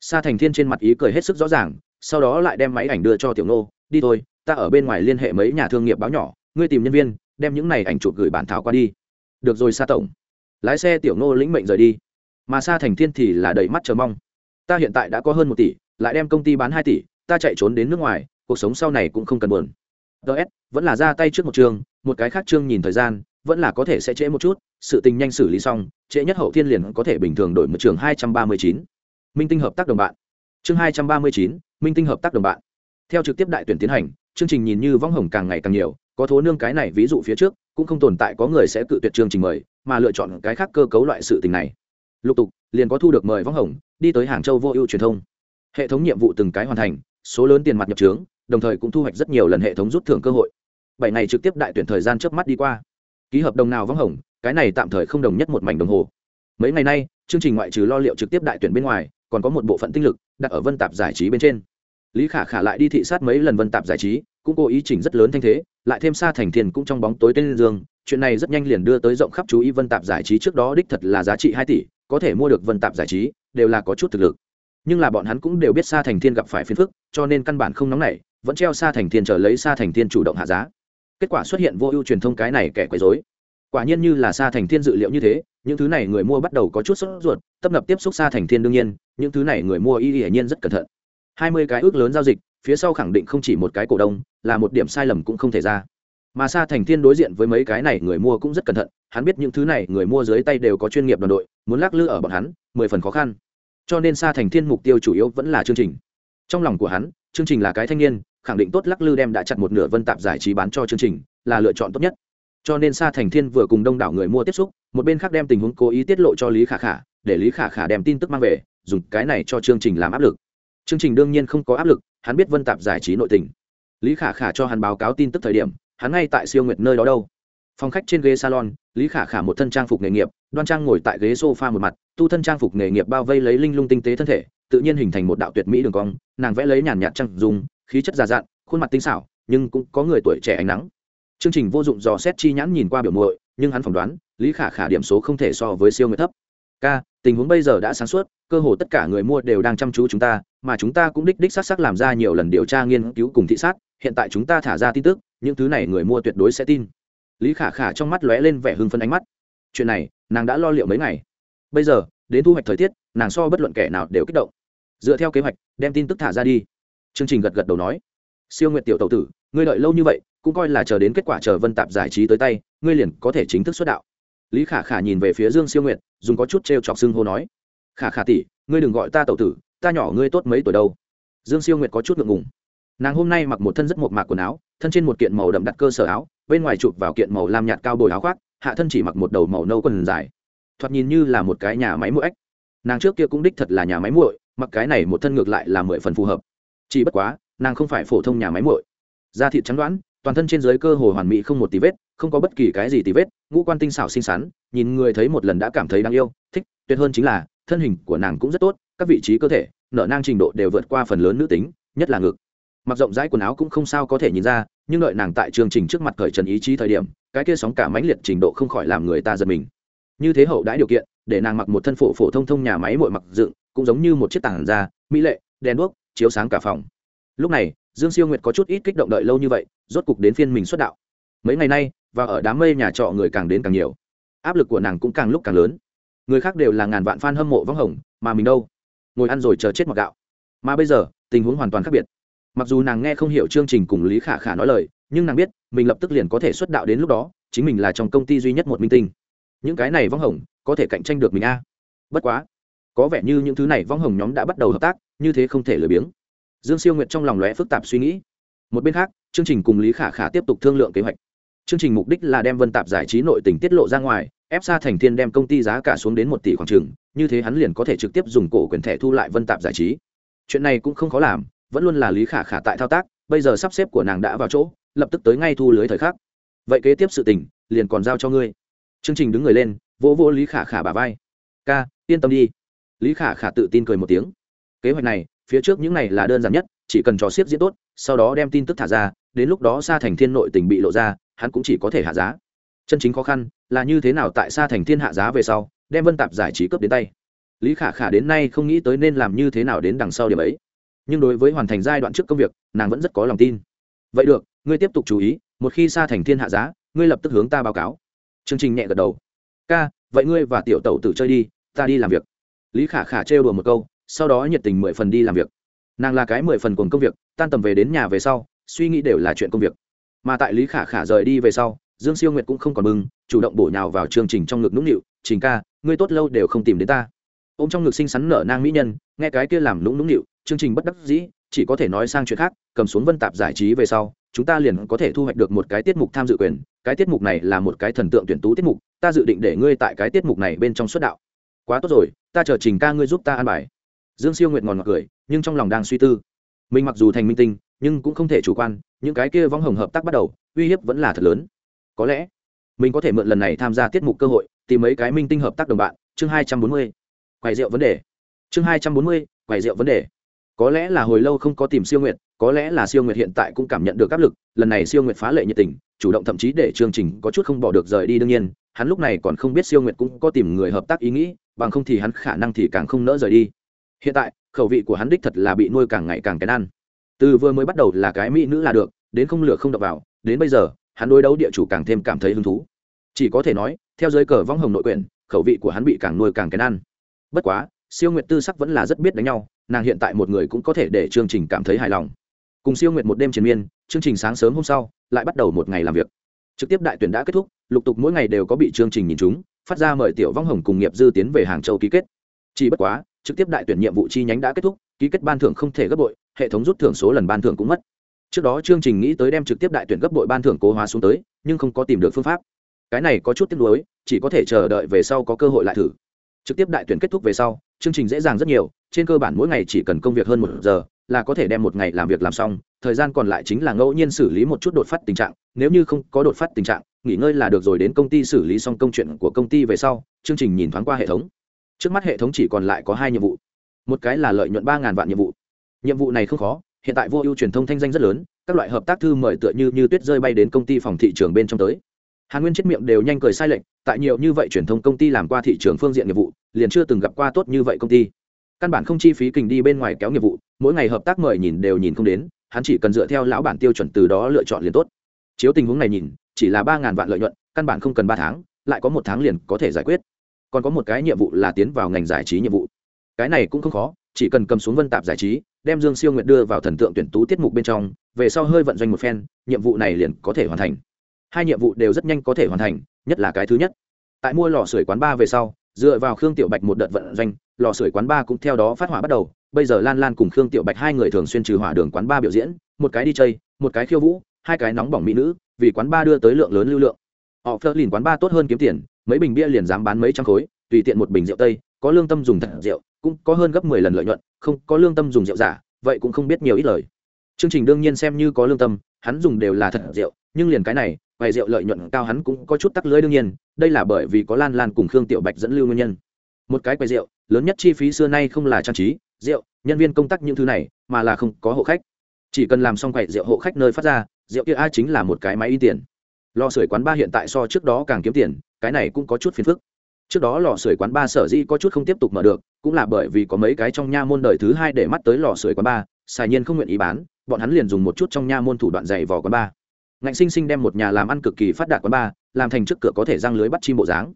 Sa thành thiên trên mặt ý cười hết sức rõ ràng, sau đó lại đem máy ảnh đưa cho tiểu nô, đi thôi, ta ở bên ngoài liên hệ mấy nhà thương nghiệp báo nhỏ, ngươi tìm nhân viên, đem những này ảnh chụp gửi bản thảo qua đi. Được rồi, sa tổng. Lái xe tiểu nô lĩnh mệnh rời đi mà xa thành thiên thì là đầy mắt chờ mong. Ta hiện tại đã có hơn một tỷ, lại đem công ty bán hai tỷ, ta chạy trốn đến nước ngoài, cuộc sống sau này cũng không cần buồn. Ts vẫn là ra tay trước một chương một cái khác chương nhìn thời gian, vẫn là có thể sẽ trễ một chút, sự tình nhanh xử lý xong, trễ nhất hậu thiên liền có thể bình thường đổi một trường hai trăm ba mươi chín. Minh tinh hợp tác đồng bạn. Chương hai trăm ba mươi chín, minh tinh hợp tác đồng bạn. Theo trực tiếp đại tuyển tiến hành, chương trình nhìn như võng hồng càng ngày càng nhiều, có thố nương cái này ví dụ phía trước, cũng không tồn tại có người sẽ cự tuyệt chương trình mời, mà lựa chọn cái khác cơ cấu loại sự tình này lục tục, liền có thu được mời võng hồng, đi tới hàng châu vô ưu truyền thông. Hệ thống nhiệm vụ từng cái hoàn thành, số lớn tiền mặt nhập trướng, đồng thời cũng thu hoạch rất nhiều lần hệ thống rút thưởng cơ hội. Bảy ngày trực tiếp đại tuyển thời gian trước mắt đi qua. Ký hợp đồng nào võng hồng, cái này tạm thời không đồng nhất một mảnh đồng hồ. Mấy ngày nay, chương trình ngoại trừ lo liệu trực tiếp đại tuyển bên ngoài, còn có một bộ phận tinh lực đặt ở vân tạp giải trí bên trên. Lý khả khả lại đi thị sát mấy lần vân tạp giải trí, cũng cố ý chỉnh rất lớn thanh thế, lại thêm xa thành thiền cũng trong bóng tối tên dương, chuyện này rất nhanh liền đưa tới rộng khắp chú ý vân tạp giải trí trước đó đích thật là giá trị hai tỷ có thể mua được vân tạp giải trí, đều là có chút thực lực. Nhưng là bọn hắn cũng đều biết xa thành thiên gặp phải phiền phức, cho nên căn bản không nóng nảy, vẫn treo xa thành thiên chờ lấy xa thành thiên chủ động hạ giá. Kết quả xuất hiện vô ưu truyền thông cái này kẻ quấy dối quả nhiên như là xa thành thiên dự liệu như thế, những thứ này người mua bắt đầu có chút sốt ruột, tấp nập tiếp xúc xa thành thiên đương nhiên, những thứ này người mua y hiển nhiên rất cẩn thận. Hai mươi cái ước lớn giao dịch, phía sau khẳng định không chỉ một cái cổ đông, là một điểm sai lầm cũng không thể ra mà xa thành thiên đối diện với mấy cái này người mua cũng rất cẩn thận, hắn biết những thứ này người mua dưới tay đều có chuyên nghiệp đoàn đội, muốn lắc lư ở bọn hắn, mười phần khó khăn. Cho nên xa thành thiên mục tiêu chủ yếu vẫn là chương trình. Trong lòng của hắn, chương trình là cái thanh niên, khẳng định tốt lắc lư đem đã chặt một nửa vân tạp giải trí bán cho chương trình, là lựa chọn tốt nhất. Cho nên xa thành thiên vừa cùng đông đảo người mua tiếp xúc, một bên khác đem tình huống cố ý tiết lộ cho lý khả khả, để lý khả khả đem tin tức mang về, dùng cái này cho chương trình làm áp lực. Chương trình đương nhiên không có áp lực, hắn biết vân tạp giải trí nội tình. Lý khả khả cho hắn báo cáo tin tức thời điểm hắn ngay tại siêu nguyệt nơi đó đâu. Phòng khách trên ghế salon, lý khả khả một thân trang phục nghề nghiệp, đoan trang ngồi tại ghế sofa một mặt, tu thân trang phục nghề nghiệp bao vây lấy linh lung tinh tế thân thể, tự nhiên hình thành một đạo tuyệt mỹ đường cong, nàng vẽ lấy nhàn nhạt trăng dùng khí chất già dặn, khuôn mặt tinh xảo, nhưng cũng có người tuổi trẻ ánh nắng. Chương trình vô dụng dò xét chi nhãn nhìn qua biểu muội, nhưng hắn phỏng đoán, lý khả khả điểm số không thể so với siêu người thấp. K tình huống bây giờ đã sáng suốt, cơ hồ tất cả người mua đều đang chăm chú chúng ta, mà chúng ta cũng đích đích xác xác làm ra nhiều lần điều tra nghiên cứu cùng thị sát, hiện tại chúng ta thả ra tin tức, những thứ này người mua tuyệt đối sẽ tin. Lý khả khả trong mắt lóe lên vẻ hưng phấn ánh mắt. Chuyện này, nàng đã lo liệu mấy ngày. Bây giờ, đến thu hoạch thời tiết, nàng so bất luận kẻ nào đều kích động. Dựa theo kế hoạch, đem tin tức thả ra đi. Chương trình gật gật đầu nói. Siêu nguyện tiểu tàu tử, ngươi đợi lâu như vậy, cũng coi là chờ đến kết quả chờ vân tạp giải trí tới tay, ngươi liền có thể chính thức xuất đạo lý khả khả nhìn về phía dương siêu nguyệt, dùng có chút t r e o chọc xưng hô nói, khả khả tỷ, ngươi đừng gọi ta tẩu tử, ta nhỏ ngươi tốt mấy tuổi đâu. Dương siêu nguyệt có chút ngượng ngùng. Nàng hôm nay mặc một thân rất mộc mạc quần áo, thân trên một kiện màu đậm đặt cơ sở áo, bên ngoài chụp vào kiện màu lam nhạt cao bồi áo khoác, hạ thân chỉ mặc một đầu màu nâu quần dài. Thoạt nhìn như là một cái nhà máy mũi ếch. Nàng trước kia cũng đích thật là nhà máy muội, mặc cái này một thân ngược lại là mười phần phù hợp. Chỉ bất quá, nàng không phải phổ thông nhà máy muội. Da thịt trắng đoán, toàn thân trên dưới cơ hồ hoàn mỹ không một tí vết không có bất kỳ cái gì tì vết, ngũ quan tinh xảo xinh xắn, nhìn người thấy một lần đã cảm thấy đáng yêu, thích, tuyệt hơn chính là, thân hình của nàng cũng rất tốt, các vị trí cơ thể, nở nang trình độ đều vượt qua phần lớn nữ tính, nhất là ngực. Mặc rộng rãi quần áo cũng không sao có thể nhìn ra, nhưng đợi nàng tại chương trình trước mặt khởi trần ý chí thời điểm, cái kia sóng cả mãnh liệt trình độ không khỏi làm người ta giật mình. Như thế hậu đãi điều kiện, để nàng mặc một thân phổ phổ thông thông nhà máy mội mặc dựng, cũng giống như một chiếc tảng da, mỹ lệ, đèn đuốc, chiếu sáng cả phòng. Lúc này, dương siêu nguyệt có chút ít kích động đợi lâu như vậy, rốt cục đến phiên mình xuất đạo. Mấy ngày nay và ở đám mây nhà trọ người càng đến càng nhiều. Áp lực của nàng cũng càng lúc càng lớn. Người khác đều là ngàn vạn f a n hâm mộ vắng hồng, mà mình đâu? Ngồi ăn rồi chờ chết mặc gạo. Mà bây giờ, tình huống hoàn toàn khác biệt. Mặc dù nàng nghe không hiểu chương trình cùng lý khả khả nói lời, nhưng nàng biết, mình lập tức liền có thể xuất đạo đến lúc đó, chính mình là trong công ty duy nhất một minh tinh. Những cái này vong hồng, có thể cạnh tranh được mình a. Bất quá, có vẻ như những thứ này vong hồng nhóm đã bắt đầu hợp tác, như thế không thể lười biếng. Dương siêu nguyệt trong lòng lóe phức tạp suy nghĩ. Một bên khác, chương trình cùng lý khả khả tiếp tục thương lượng kế hoạch chương trình mục đích là đem vân tạp giải trí nội tình tiết lộ ra ngoài, ép xa thành thiên đem công ty giá cả xuống đến một tỷ khoảng trừng như thế hắn liền có thể trực tiếp dùng cổ quyền thẻ thu lại vân tạp giải trí. Chuyện này cũng không khó làm, vẫn luôn là lý khả khả tại thao tác, bây giờ sắp xếp của nàng đã vào chỗ, lập tức tới ngay thu lưới thời khắc. Vậy kế tiếp sự tình, liền còn giao cho ngươi. Chương trình đứng người lên, vỗ vỗ lý khả khả bà vai. Ca, yên tâm đi. Lý khả khả tự tin cười một tiếng. Kế hoạch này, phía trước những này là đơn giản nhất, chỉ cần trò xiết diễn tốt, sau đó đem tin tức thả ra đến lúc đó xa thành thiên nội tình bị lộ ra, hắn cũng chỉ có thể hạ giá. Chân chính khó khăn là như thế nào tại xa thành thiên hạ giá về sau, đem vân tạp giải trí cướp đến tay. Lý khả khả đến nay không nghĩ tới nên làm như thế nào đến đằng sau điểm ấy. Nhưng đối với hoàn thành giai đoạn trước công việc, nàng vẫn rất có lòng tin. Vậy được, ngươi tiếp tục chú ý, một khi xa thành thiên hạ giá, ngươi lập tức hướng ta báo cáo. Chương trình nhẹ gật đầu. Ca, vậy ngươi và tiểu tẩu tự chơi đi, ta đi làm việc. Lý khả khả trêu đùa một câu, sau đó nhiệt tình mười phần đi làm việc. Nàng là cái mười phần cùng công việc, tan tầm về đến nhà về sau suy nghĩ đều là chuyện công việc. Mà tại lý khả khả rời đi về sau, dương siêu nguyệt cũng không còn mừng, chủ động bổ nhào vào chương trình trong ngực nũng nịu, trình ca, ngươi tốt lâu đều không tìm đến ta. Ô m trong ngực xinh xắn nở nang mỹ nhân, nghe cái kia làm nũng nũng nịu, chương trình bất đắc dĩ, chỉ có thể nói sang chuyện khác, cầm xuống vân tạp giải trí về sau, chúng ta liền có thể thu hoạch được một cái tiết mục tham dự quyền, cái tiết mục này là một cái thần tượng tuyển tú tiết mục, ta dự định để ngươi tại cái tiết mục này bên trong xuất đạo. Quá tốt rồi, ta chờ trình ca ngươi giúp ta an bài. Dương siêu Nguyệt ngòn ngọt cười, nhưng trong lòng đang suy tư. Mình mặc dù thành minh tinh nhưng cũng không thể chủ quan, những cái kia vong hồng hợp tác bắt đầu, uy hiếp vẫn là thật lớn. Có lẽ, mình có thể mượn lần này tham gia tiết mục cơ hội, tìm mấy cái minh tinh hợp tác đồng bạn. Chương hai trăm bốn mươi quầy rượu vấn đề. Chương hai trăm bốn mươi quầy rượu vấn đề. Có lẽ là hồi lâu không có tìm siêu nguyệt, có lẽ là siêu nguyệt hiện tại cũng cảm nhận được áp lực, lần này siêu nguyệt phá lệ nhiệt tình, chủ động thậm chí để chương trình có chút không bỏ được rời đi đương nhiên, hắn lúc này còn không biết siêu nguyệt cũng có tìm người hợp tác ý nghĩ, bằng không thì hắn khả năng thì càng không nỡ rời đi. Hiện tại, khẩu vị của hắn đích thật là bị nuôi càng ngày càng kén ăn từ vừa mới bắt đầu là cái mỹ nữ là được, đến không lửa không đập vào, đến bây giờ, hắn đối đấu địa chủ càng thêm cảm thấy hứng thú. Chỉ có thể nói, theo giới cờ vong hồng nội quyển, khẩu vị của hắn bị càng nuôi càng kén ăn. Bất quá, siêu nguyệt tư sắc vẫn là rất biết đánh nhau, nàng hiện tại một người cũng có thể để chương trình cảm thấy hài lòng. Cùng siêu nguyệt một đêm triền miên, chương trình sáng sớm hôm sau, lại bắt đầu một ngày làm việc. Trực tiếp đại tuyển đã kết thúc, lục tục mỗi ngày đều có bị chương trình nhìn chúng, phát ra mời tiểu vong hồng cùng nghiệp dư tiến về hàng châu ký kết. Chỉ bất quá, trực tiếp đại tuyển nhiệm vụ chi nhánh đã kết thúc ký kết ban thưởng không thể gấp bội, hệ thống rút thưởng số lần ban thưởng cũng mất. Trước đó chương trình nghĩ tới đem trực tiếp đại tuyển gấp bội ban thưởng cố hóa xuống tới, nhưng không có tìm được phương pháp. Cái này có chút tiếc nuối, chỉ có thể chờ đợi về sau có cơ hội lại thử. Trực tiếp đại tuyển kết thúc về sau, chương trình dễ dàng rất nhiều, trên cơ bản mỗi ngày chỉ cần công việc hơn một giờ là có thể đem một ngày làm việc làm xong, thời gian còn lại chính là ngẫu nhiên xử lý một chút đột phát tình trạng, nếu như không có đột phát tình trạng, nghỉ ngơi là được rồi đến công ty xử lý xong công chuyện của công ty về sau, chương trình nhìn thoáng qua hệ thống. Trước mắt hệ thống chỉ còn lại có hai nhiệm vụ một cái là lợi nhuận ba ngàn vạn nhiệm vụ. Nhiệm vụ này không khó, hiện tại vô ưu truyền thông thanh danh rất lớn, các loại hợp tác thư mời tựa như như tuyết rơi bay đến công ty phòng thị trường bên trong tới. Hàn nguyên chết miệng đều nhanh cười sai lệch, tại nhiều như vậy truyền thông công ty làm qua thị trường phương diện nghiệp vụ, liền chưa từng gặp qua tốt như vậy công ty. Căn bản không chi phí kình đi bên ngoài kéo nghiệp vụ, mỗi ngày hợp tác mời nhìn đều nhìn không đến, hắn chỉ cần dựa theo lão bản tiêu chuẩn từ đó lựa chọn liền tốt. Chiếu tình huống này nhìn, chỉ là ba ngàn vạn lợi nhuận, căn bản không cần ba tháng, lại có một tháng liền có thể giải quyết. Còn có một cái nhiệm vụ là tiến vào ngành giải trí nhiệm vụ cái này cũng không khó, chỉ cần cầm xuống vân tạp giải trí, đem dương siêu nguyệt đưa vào thần tượng tuyển tú tiết mục bên trong, về sau hơi vận doanh một phen, nhiệm vụ này liền có thể hoàn thành. Hai nhiệm vụ đều rất nhanh có thể hoàn thành, nhất là cái thứ nhất. Tại mua lò sưởi quán ba về sau, dựa vào khương tiểu bạch một đợt vận doanh, lò sưởi quán ba cũng theo đó phát hỏa bắt đầu. Bây giờ lan lan cùng khương tiểu bạch hai người thường xuyên trừ hỏa đường quán ba biểu diễn, một cái đi chơi, một cái khiêu vũ, hai cái nóng bỏng mỹ nữ, vì quán ba đưa tới lượng lớn lưu lượng. Họ phớt lìn quán ba tốt hơn kiếm tiền, mấy bình bia liền dám bán mấy trăm khối, tùy tiện một bình rượu tây, có lương tâm dùng thật rượu cũng có hơn gấp mười lần lợi nhuận, không có lương tâm dùng rượu giả, vậy cũng không biết nhiều ít lời. Chương trình đương nhiên xem như có lương tâm, hắn dùng đều là thật rượu, nhưng liền cái này, quầy rượu lợi nhuận cao hắn cũng có chút tắc lưới đương nhiên, đây là bởi vì có lan lan cùng khương tiểu bạch dẫn lưu nguyên nhân. Một cái quầy rượu, lớn nhất chi phí xưa nay không là trang trí, rượu, nhân viên công tác những thứ này, mà là không có hộ khách. Chỉ cần làm xong quầy rượu hộ khách nơi phát ra, rượu kia a chính là một cái máy in tiền. Lò sưởi quán ba hiện tại so trước đó càng kiếm tiền, cái này cũng có chút phiền phức trước đó lò sưởi quán ba sở dĩ có chút không tiếp tục mở được, cũng là bởi vì có mấy cái trong nha môn đời thứ hai để mắt tới lò sưởi quán ba, xài nhiên không nguyện ý bán, bọn hắn liền dùng một chút trong nha môn thủ đoạn dày vò quán ba. Ngạnh sinh sinh đem một nhà làm ăn cực kỳ phát đạt quán ba, làm thành trước cửa có thể răng lưới bắt chim bộ dáng.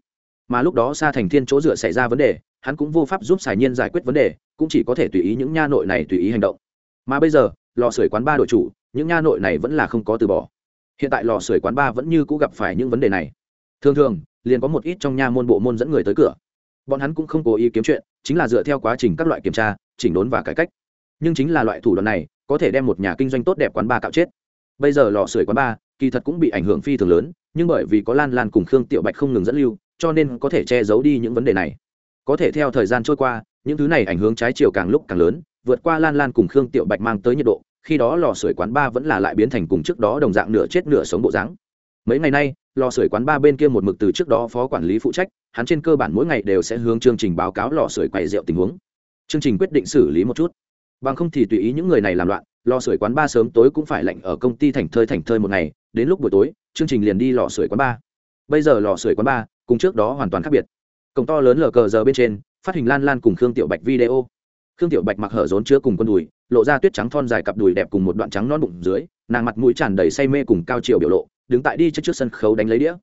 Mà lúc đó xa thành thiên chỗ dựa xảy ra vấn đề, hắn cũng vô pháp giúp xài nhiên giải quyết vấn đề, cũng chỉ có thể tùy ý những nha nội này tùy ý hành động. Mà bây giờ, lò sưởi quán ba đội chủ, những nha nội này vẫn là không có từ bỏ. Hiện tại lò sưởi quán ba vẫn như cũ gặp phải những vấn đề này. Thường thường liền có một ít trong nha môn bộ môn dẫn người tới cửa. Bọn hắn cũng không cố ý kiếm chuyện, chính là dựa theo quá trình các loại kiểm tra, chỉnh đốn và cải cách. Nhưng chính là loại thủ đoạn này, có thể đem một nhà kinh doanh tốt đẹp quán ba cạo chết. Bây giờ lò sưởi quán ba, kỳ thật cũng bị ảnh hưởng phi thường lớn, nhưng bởi vì có lan lan cùng khương tiểu bạch không ngừng dẫn lưu, cho nên có thể che giấu đi những vấn đề này. Có thể theo thời gian trôi qua, những thứ này ảnh hưởng trái chiều càng lúc càng lớn, vượt qua lan lan cùng khương tiểu bạch mang tới nhiệt độ, khi đó lò sưởi quán ba vẫn là lại biến thành cùng trước đó đồng dạng nửa chết nửa sống bộ dáng. Mấy ngày nay lò sưởi quán ba bên kia một mực từ trước đó phó quản lý phụ trách, hắn trên cơ bản mỗi ngày đều sẽ hướng chương trình báo cáo lò sưởi quầy rượu tình huống. Chương trình quyết định xử lý một chút. Bằng không thì tùy ý những người này làm loạn, lò sưởi quán ba sớm tối cũng phải lạnh ở công ty thành thơi thành thơi một ngày, đến lúc buổi tối, chương trình liền đi lò sưởi quán ba. Bây giờ lò sưởi quán ba cùng trước đó hoàn toàn khác biệt. Cổng to lớn lờ cờ giờ bên trên, phát hình lan lan cùng khương tiểu bạch video. Khương tiểu bạch mặc hở rốn chứa cùng con đùi, lộ ra tuyết trắng thon dài cặp đùi đẹp cùng một đoạn trắng non bụng dưới, nàng mặt mũi tràn đầy say mê cùng cao chiều biểu lộ đứng tại đi trước trước sân khấu đánh lấy đĩa.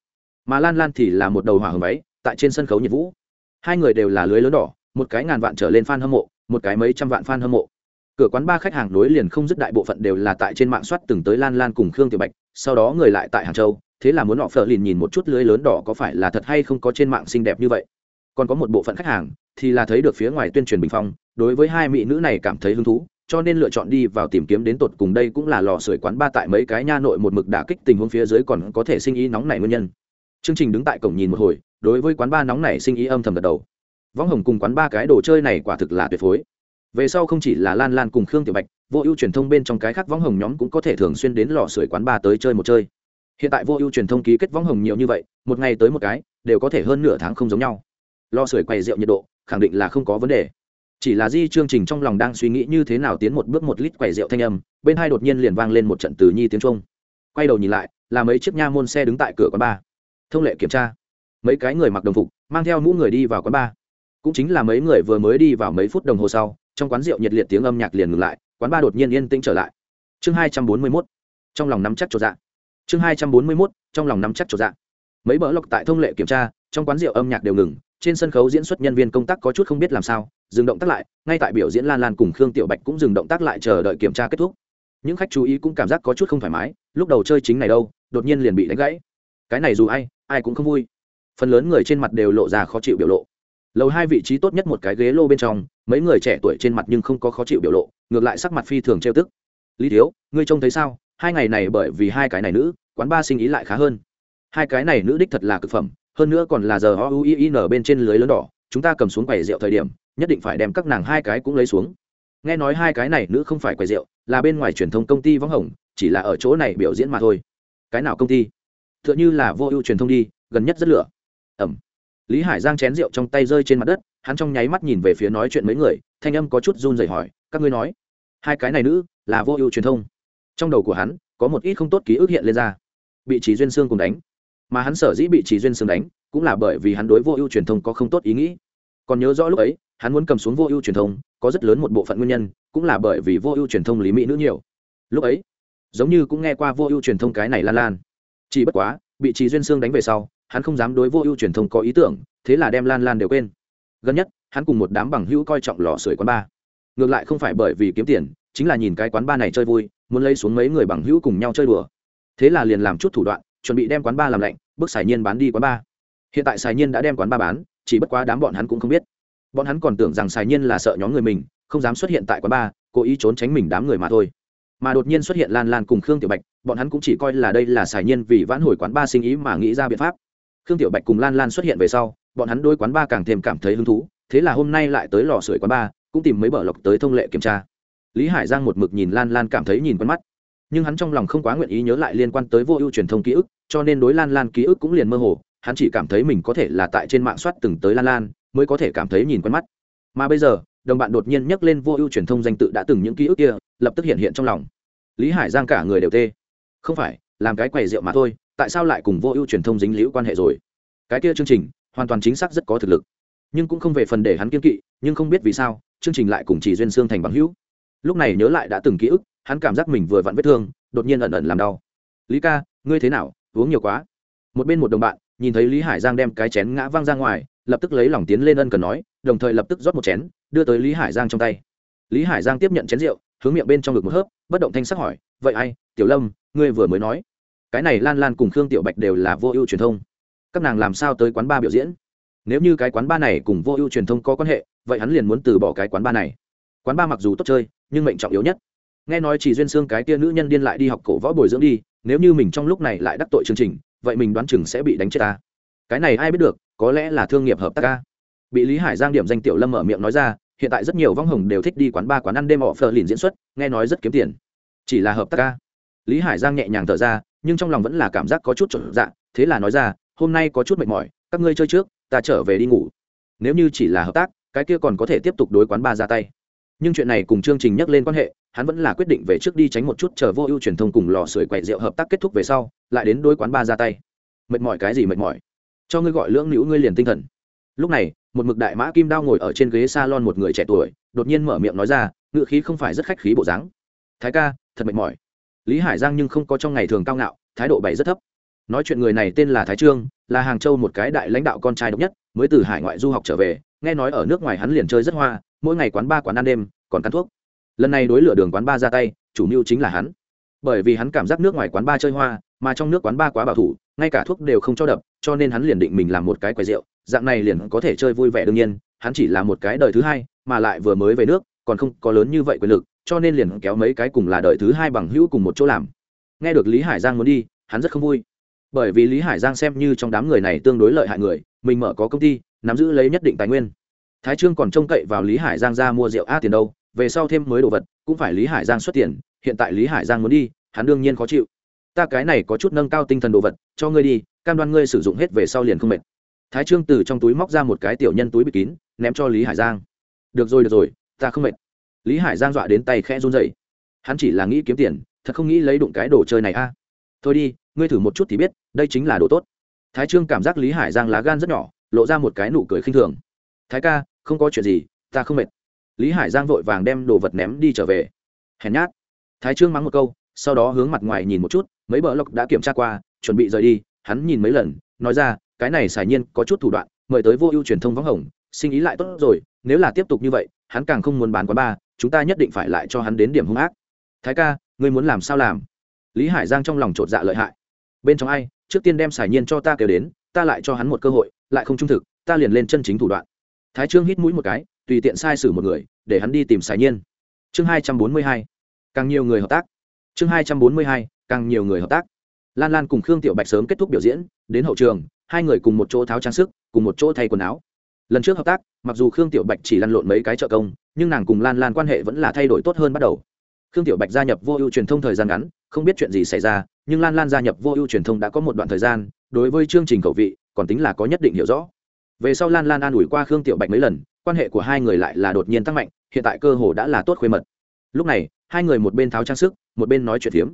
Mà lan lan thì là một đầu hỏa hồng váy, tại trên sân khấu nhiệt vũ. Hai người đều là lưới lớn đỏ, một cái ngàn vạn trở lên fan hâm mộ, một cái mấy trăm vạn fan hâm mộ. Cửa quán ba khách hàng nối liền không dứt đại bộ phận đều là tại trên mạng soát từng tới lan lan cùng khương tiểu bạch, sau đó người lại tại hàng châu, thế là muốn họ phở liền nhìn một chút lưới lớn đỏ có phải là thật hay không có trên mạng xinh đẹp như vậy. Còn có một bộ phận khách hàng thì là thấy được phía ngoài tuyên truyền bình phong, đối với hai mỹ nữ này cảm thấy hứng thú cho nên lựa chọn đi vào tìm kiếm đến tột cùng đây cũng là lò sưởi quán ba tại mấy cái nha nội một mực đả kích tình huống phía dưới còn có thể sinh ý nóng này nguyên nhân. Chương trình đứng tại cổng nhìn một hồi, đối với quán ba nóng này sinh ý âm thầm gật đầu. Võng hồng cùng quán ba cái đồ chơi này quả thực là tuyệt phối. Về sau không chỉ là lan lan cùng khương tiểu bạch, vô ưu truyền thông bên trong cái khác võng hồng nhóm cũng có thể thường xuyên đến lò sưởi quán ba tới chơi một chơi. Hiện tại vô ưu truyền thông ký kết võng hồng nhiều như vậy, một ngày tới một cái, đều có thể hơn nửa tháng không giống nhau. Lò sưởi quầy rượu nhiệt độ, khẳng định là không có vấn đề chỉ là di chương trình trong lòng đang suy nghĩ như thế nào tiến một bước một lít quầy rượu thanh âm, bên hai đột nhiên liền vang lên một trận từ nhi tiếng trung quay đầu nhìn lại, là mấy chiếc nha môn xe đứng tại cửa quán bar thông lệ kiểm tra. Mấy cái người mặc đồng phục, mang theo mũ người đi vào quán bar cũng chính là mấy người vừa mới đi vào mấy phút đồng hồ sau, trong quán rượu nhiệt liệt tiếng âm nhạc liền ngừng lại, quán bar đột nhiên yên tĩnh trở lại. Chương hai trăm bốn mươi mốt. Trong lòng nắm chắc chỗ dạ. Chương hai trăm bốn mươi mốt, trong lòng nắm chắc chỗ dạ. Mấy bỡ lọc tại thông lệ kiểm tra, trong quán rượu âm nhạc đều ngừng, trên sân khấu diễn xuất nhân viên công tác có chút không biết làm sao dừng động tác lại, ngay tại biểu diễn lan lan cùng khương tiểu bạch cũng dừng động tác lại chờ đợi kiểm tra kết thúc. Những khách chú ý cũng cảm giác có chút không thoải mái, lúc đầu chơi chính này đâu, đột nhiên liền bị đánh gãy. Cái này dù ai ai cũng không vui. Phần lớn người trên mặt đều lộ ra khó chịu biểu lộ. Lầu hai vị trí tốt nhất một cái ghế lô bên trong, mấy người trẻ tuổi trên mặt nhưng không có khó chịu biểu lộ, ngược lại sắc mặt phi thường trêu tức. Lý thiếu, ngươi trông thấy sao? Hai ngày này bởi vì hai cái này nữ, quán ba sinh ý lại khá hơn. Hai cái này nữ đích thật là cực phẩm, hơn nữa còn là giờ o u i n bên trên lưới lớn đỏ, chúng ta cầm xuống quầy rượu thời điểm nhất định phải đem các nàng hai cái cũng lấy xuống. Nghe nói hai cái này nữ không phải quầy rượu, là bên ngoài truyền thông công ty võng hồng, chỉ là ở chỗ này biểu diễn mà thôi. Cái nào công ty? T h ư ợ n h ư là vô ưu truyền thông đi, gần nhất rất lửa. Ẩm. Lý hải giang chén rượu trong tay rơi trên mặt đất, hắn trong nháy mắt nhìn về phía nói chuyện mấy người, thanh âm có chút run rẩy hỏi, các ngươi nói, hai cái này nữ là vô ưu truyền thông? Trong đầu của hắn, có một ít không tốt ký ức hiện lên ra. Bị chỉ duyên sương cùng đánh. Mà hắn sở dĩ bị chỉ duyên sương đánh, cũng là bởi vì hắn đối vô ưu truyền thông có không tốt ý nghĩ. Còn nhớ rõ lúc ấy hắn muốn cầm xuống vô ưu truyền thông, có rất lớn một bộ phận nguyên nhân, cũng là bởi vì vô ưu truyền thông lý mỹ nữ nhiều. Lúc ấy, giống như cũng nghe qua vô ưu truyền thông cái này lan lan. Chỉ bất quá, bị trí duyên sương đánh về sau, hắn không dám đối vô ưu truyền thông có ý tưởng, thế là đem lan lan đều quên. Gần nhất, hắn cùng một đám bằng hữu coi trọng lò sưởi quán ba. Ngược lại không phải bởi vì kiếm tiền, chính là nhìn cái quán ba này chơi vui, muốn lấy xuống mấy người bằng hữu cùng nhau chơi đùa. Thế là liền làm chút thủ đoạn, chuẩn bị đem quán ba làm lạnh, bước xài nhiên bán đi quán ba. Hiện tại xài nhiên đã đem quán ba bán, chỉ bất quá đám bọn hắn cũng không biết bọn hắn còn tưởng rằng xài nhiên là sợ nhóm người mình, không dám xuất hiện tại quán ba cố ý trốn tránh mình đám người mà thôi. Mà đột nhiên xuất hiện lan lan cùng khương tiểu bạch, bọn hắn cũng chỉ coi là đây là xài nhiên vì vãn hồi quán ba sinh ý mà nghĩ ra biện pháp. Khương tiểu bạch cùng lan lan xuất hiện về sau, bọn hắn đôi quán ba càng thêm cảm thấy hứng thú, thế là hôm nay lại tới lò sưởi quán ba cũng tìm mấy bờ lộc tới thông lệ kiểm tra. Lý hải giang một mực nhìn lan lan cảm thấy nhìn quen mắt. Nhưng hắn trong lòng không quá nguyện ý nhớ lại liên quan tới vô ưu truyền thông ký ức, cho nên đối lan lan ký ức cũng liền mơ hồ, hắn chỉ cảm thấy mình có thể là tại trên mạng soát từng tới lan lan mới có thể cảm thấy nhìn quen mắt. Mà bây giờ, đồng bạn đột nhiên nhắc lên vô ưu truyền thông danh tự đã từng những ký ức kia, lập tức hiện hiện trong lòng. Lý hải giang cả người đều tê. Không phải, làm cái quầy rượu mà thôi, tại sao lại cùng vô ưu truyền thông dính liễu quan hệ rồi? Cái kia chương trình, hoàn toàn chính xác rất có thực lực. Nhưng cũng không về phần để hắn kiên kỵ, nhưng không biết vì sao, chương trình lại cùng chỉ duyên xương thành bằng hữu. Lúc này nhớ lại đã từng ký ức, hắn cảm giác mình vừa vặn vết thương, đột nhiên ẩn ẩn làm đau. Lý ca, ngươi thế nào? Uống nhiều quá. Một bên một đồng bạn, nhìn thấy lý hải giang đem cái chén ngã văng ra ngoài lập tức lấy lòng tiến lên ân cần nói, đồng thời lập tức rót một chén, đưa tới lý hải giang trong tay. Lý hải giang tiếp nhận chén rượu, hướng miệng bên trong ngực một hớp, bất động thanh sắc hỏi, vậy ai, tiểu lâm, ngươi vừa mới nói, cái này lan lan cùng khương tiểu bạch đều là vô ưu truyền thông. Các nàng làm sao tới quán ba biểu diễn? Nếu như cái quán ba này cùng vô ưu truyền thông có quan hệ, vậy hắn liền muốn từ bỏ cái quán ba này. Quán ba mặc dù tốt chơi, nhưng mệnh trọng yếu nhất. Nghe nói chỉ duyên xương cái tia nữ nhân điên lại đi học cổ võ bồi dưỡng đi, nếu như mình trong lúc này lại đắc tội chương trình, vậy mình đoán chừng sẽ bị đánh chết ta. Cái này ai biết được có lẽ là thương nghiệp hợp tác ca. Bị lý hải giang điểm danh tiểu lâm mở miệng nói ra, hiện tại rất nhiều vong hồng đều thích đi quán ba quán ăn đêm họ phờ lìn diễn xuất, nghe nói rất kiếm tiền. Chỉ là hợp tác ca. Lý hải giang nhẹ nhàng thở ra, nhưng trong lòng vẫn là cảm giác có chút trộn dạ thế là nói ra, hôm nay có chút mệt mỏi, các ngươi chơi trước, ta trở về đi ngủ. Nếu như chỉ là hợp tác, cái kia còn có thể tiếp tục đối quán ba ra tay. Nhưng chuyện này cùng chương trình nhắc lên quan hệ, hắn vẫn là quyết định về trước đi tránh một chút chờ vô ưu truyền thông cùng lò sưởi quậy rượu hợp tác kết thúc về sau, lại đến đối quán ba ra tay. Mệt mỏi cái gì mệt mỏi? Cho ngươi gọi lưỡng nữ ngươi liền tinh thần. Lúc này, một mực đại mã kim đao ngồi ở trên ghế salon một người trẻ tuổi, đột nhiên mở miệng nói ra ngự khí không phải rất khách khí bộ dáng. Thái ca, thật mệt mỏi. Lý hải giang nhưng không có trong ngày thường cao ngạo, thái độ bày rất thấp. Nói chuyện người này tên là thái trương, là hàng châu một cái đại lãnh đạo con trai độc nhất, mới từ hải ngoại du học trở về, nghe nói ở nước ngoài hắn liền chơi rất hoa, mỗi ngày quán ba quán ăn đêm, còn cắn thuốc. Lần này đối lửa đường quán ba ra tay, chủ mưu chính là hắn. Bởi vì hắn cảm giác nước ngoài quán ba chơi hoa, mà trong nước quán ba quá bảo thủ, ngay cả thuốc đều không cho đập cho nên hắn liền định mình làm một cái quầy rượu, dạng này liền có thể chơi vui vẻ đương nhiên, hắn chỉ là một cái đời thứ hai, mà lại vừa mới về nước, còn không có lớn như vậy quyền lực, cho nên liền kéo mấy cái cùng là đời thứ hai bằng hữu cùng một chỗ làm. Nghe được lý hải giang muốn đi, hắn rất không vui. Bởi vì lý hải giang xem như trong đám người này tương đối lợi hại người, mình mở có công ty, nắm giữ lấy nhất định tài nguyên. Thái trương còn trông cậy vào lý hải giang ra mua rượu a tiền đâu, về sau thêm mới đồ vật, cũng phải lý hải giang xuất tiền, hiện tại lý hải giang muốn đi, hắn đương nhiên khó chịu. Ta cái này có chút nâng cao tinh thần đồ vật, cho ngươi đi cam đoan ngươi sử dụng hết về sau liền không mệt. Thái trương từ trong túi móc ra một cái tiểu nhân túi bịt kín, ném cho lý hải giang. Được rồi được rồi, ta không mệt. Lý hải giang dọa đến tay khẽ run dậy hắn chỉ là nghĩ kiếm tiền, thật không nghĩ lấy đụng cái đồ chơi này a. Thôi đi, ngươi thử một chút thì biết, đây chính là đồ tốt. Thái trương cảm giác lý hải giang lá gan rất nhỏ, lộ ra một cái nụ cười khinh thường. Thái ca, không có chuyện gì, ta không mệt. Lý hải giang vội vàng đem đồ vật ném đi trở về. Hèn nhát. Thái trương mắng một câu, sau đó hướng mặt ngoài nhìn một chút, mấy bờ lộc đã kiểm tra qua, chuẩn bị rời đi hắn nhìn mấy lần, nói ra, cái này xài nhiên có chút thủ đoạn, mời tới vô ưu truyền thông vắng hồng, sinh ý lại tốt rồi, nếu là tiếp tục như vậy, hắn càng không muốn bán quán ba chúng ta nhất định phải lại cho hắn đến điểm hung ác. Thái ca, ngươi muốn làm sao làm? Lý hải giang trong lòng chột dạ lợi hại. Bên trong ai, trước tiên đem xài nhiên cho ta kêu đến, ta lại cho hắn một cơ hội, lại không trung thực, ta liền lên chân chính thủ đoạn. Thái trương hít mũi một cái, tùy tiện sai sử một người, để hắn đi tìm xài nhiên. Chương hai trăm bốn mươi hai, càng nhiều người hợp tác. Chương hai trăm bốn mươi hai, càng nhiều người hợp tác lan lan cùng khương tiểu bạch sớm kết thúc biểu diễn đến hậu trường hai người cùng một chỗ tháo trang sức cùng một chỗ thay quần áo lần trước hợp tác mặc dù khương tiểu bạch chỉ lăn lộn mấy cái trợ công nhưng nàng cùng lan lan quan hệ vẫn là thay đổi tốt hơn bắt đầu khương tiểu bạch gia nhập vô ưu truyền thông thời gian ngắn không biết chuyện gì xảy ra nhưng lan lan gia nhập vô ưu truyền thông đã có một đoạn thời gian đối với chương trình khẩu vị còn tính là có nhất định hiểu rõ về sau lan lan an ủi qua khương tiểu bạch mấy lần quan hệ của hai người lại là đột nhiên tăng mạnh hiện tại cơ hồ đã là tốt khuê mật lúc này hai người một bên tháo trang sức một bên nói chuyện phiếm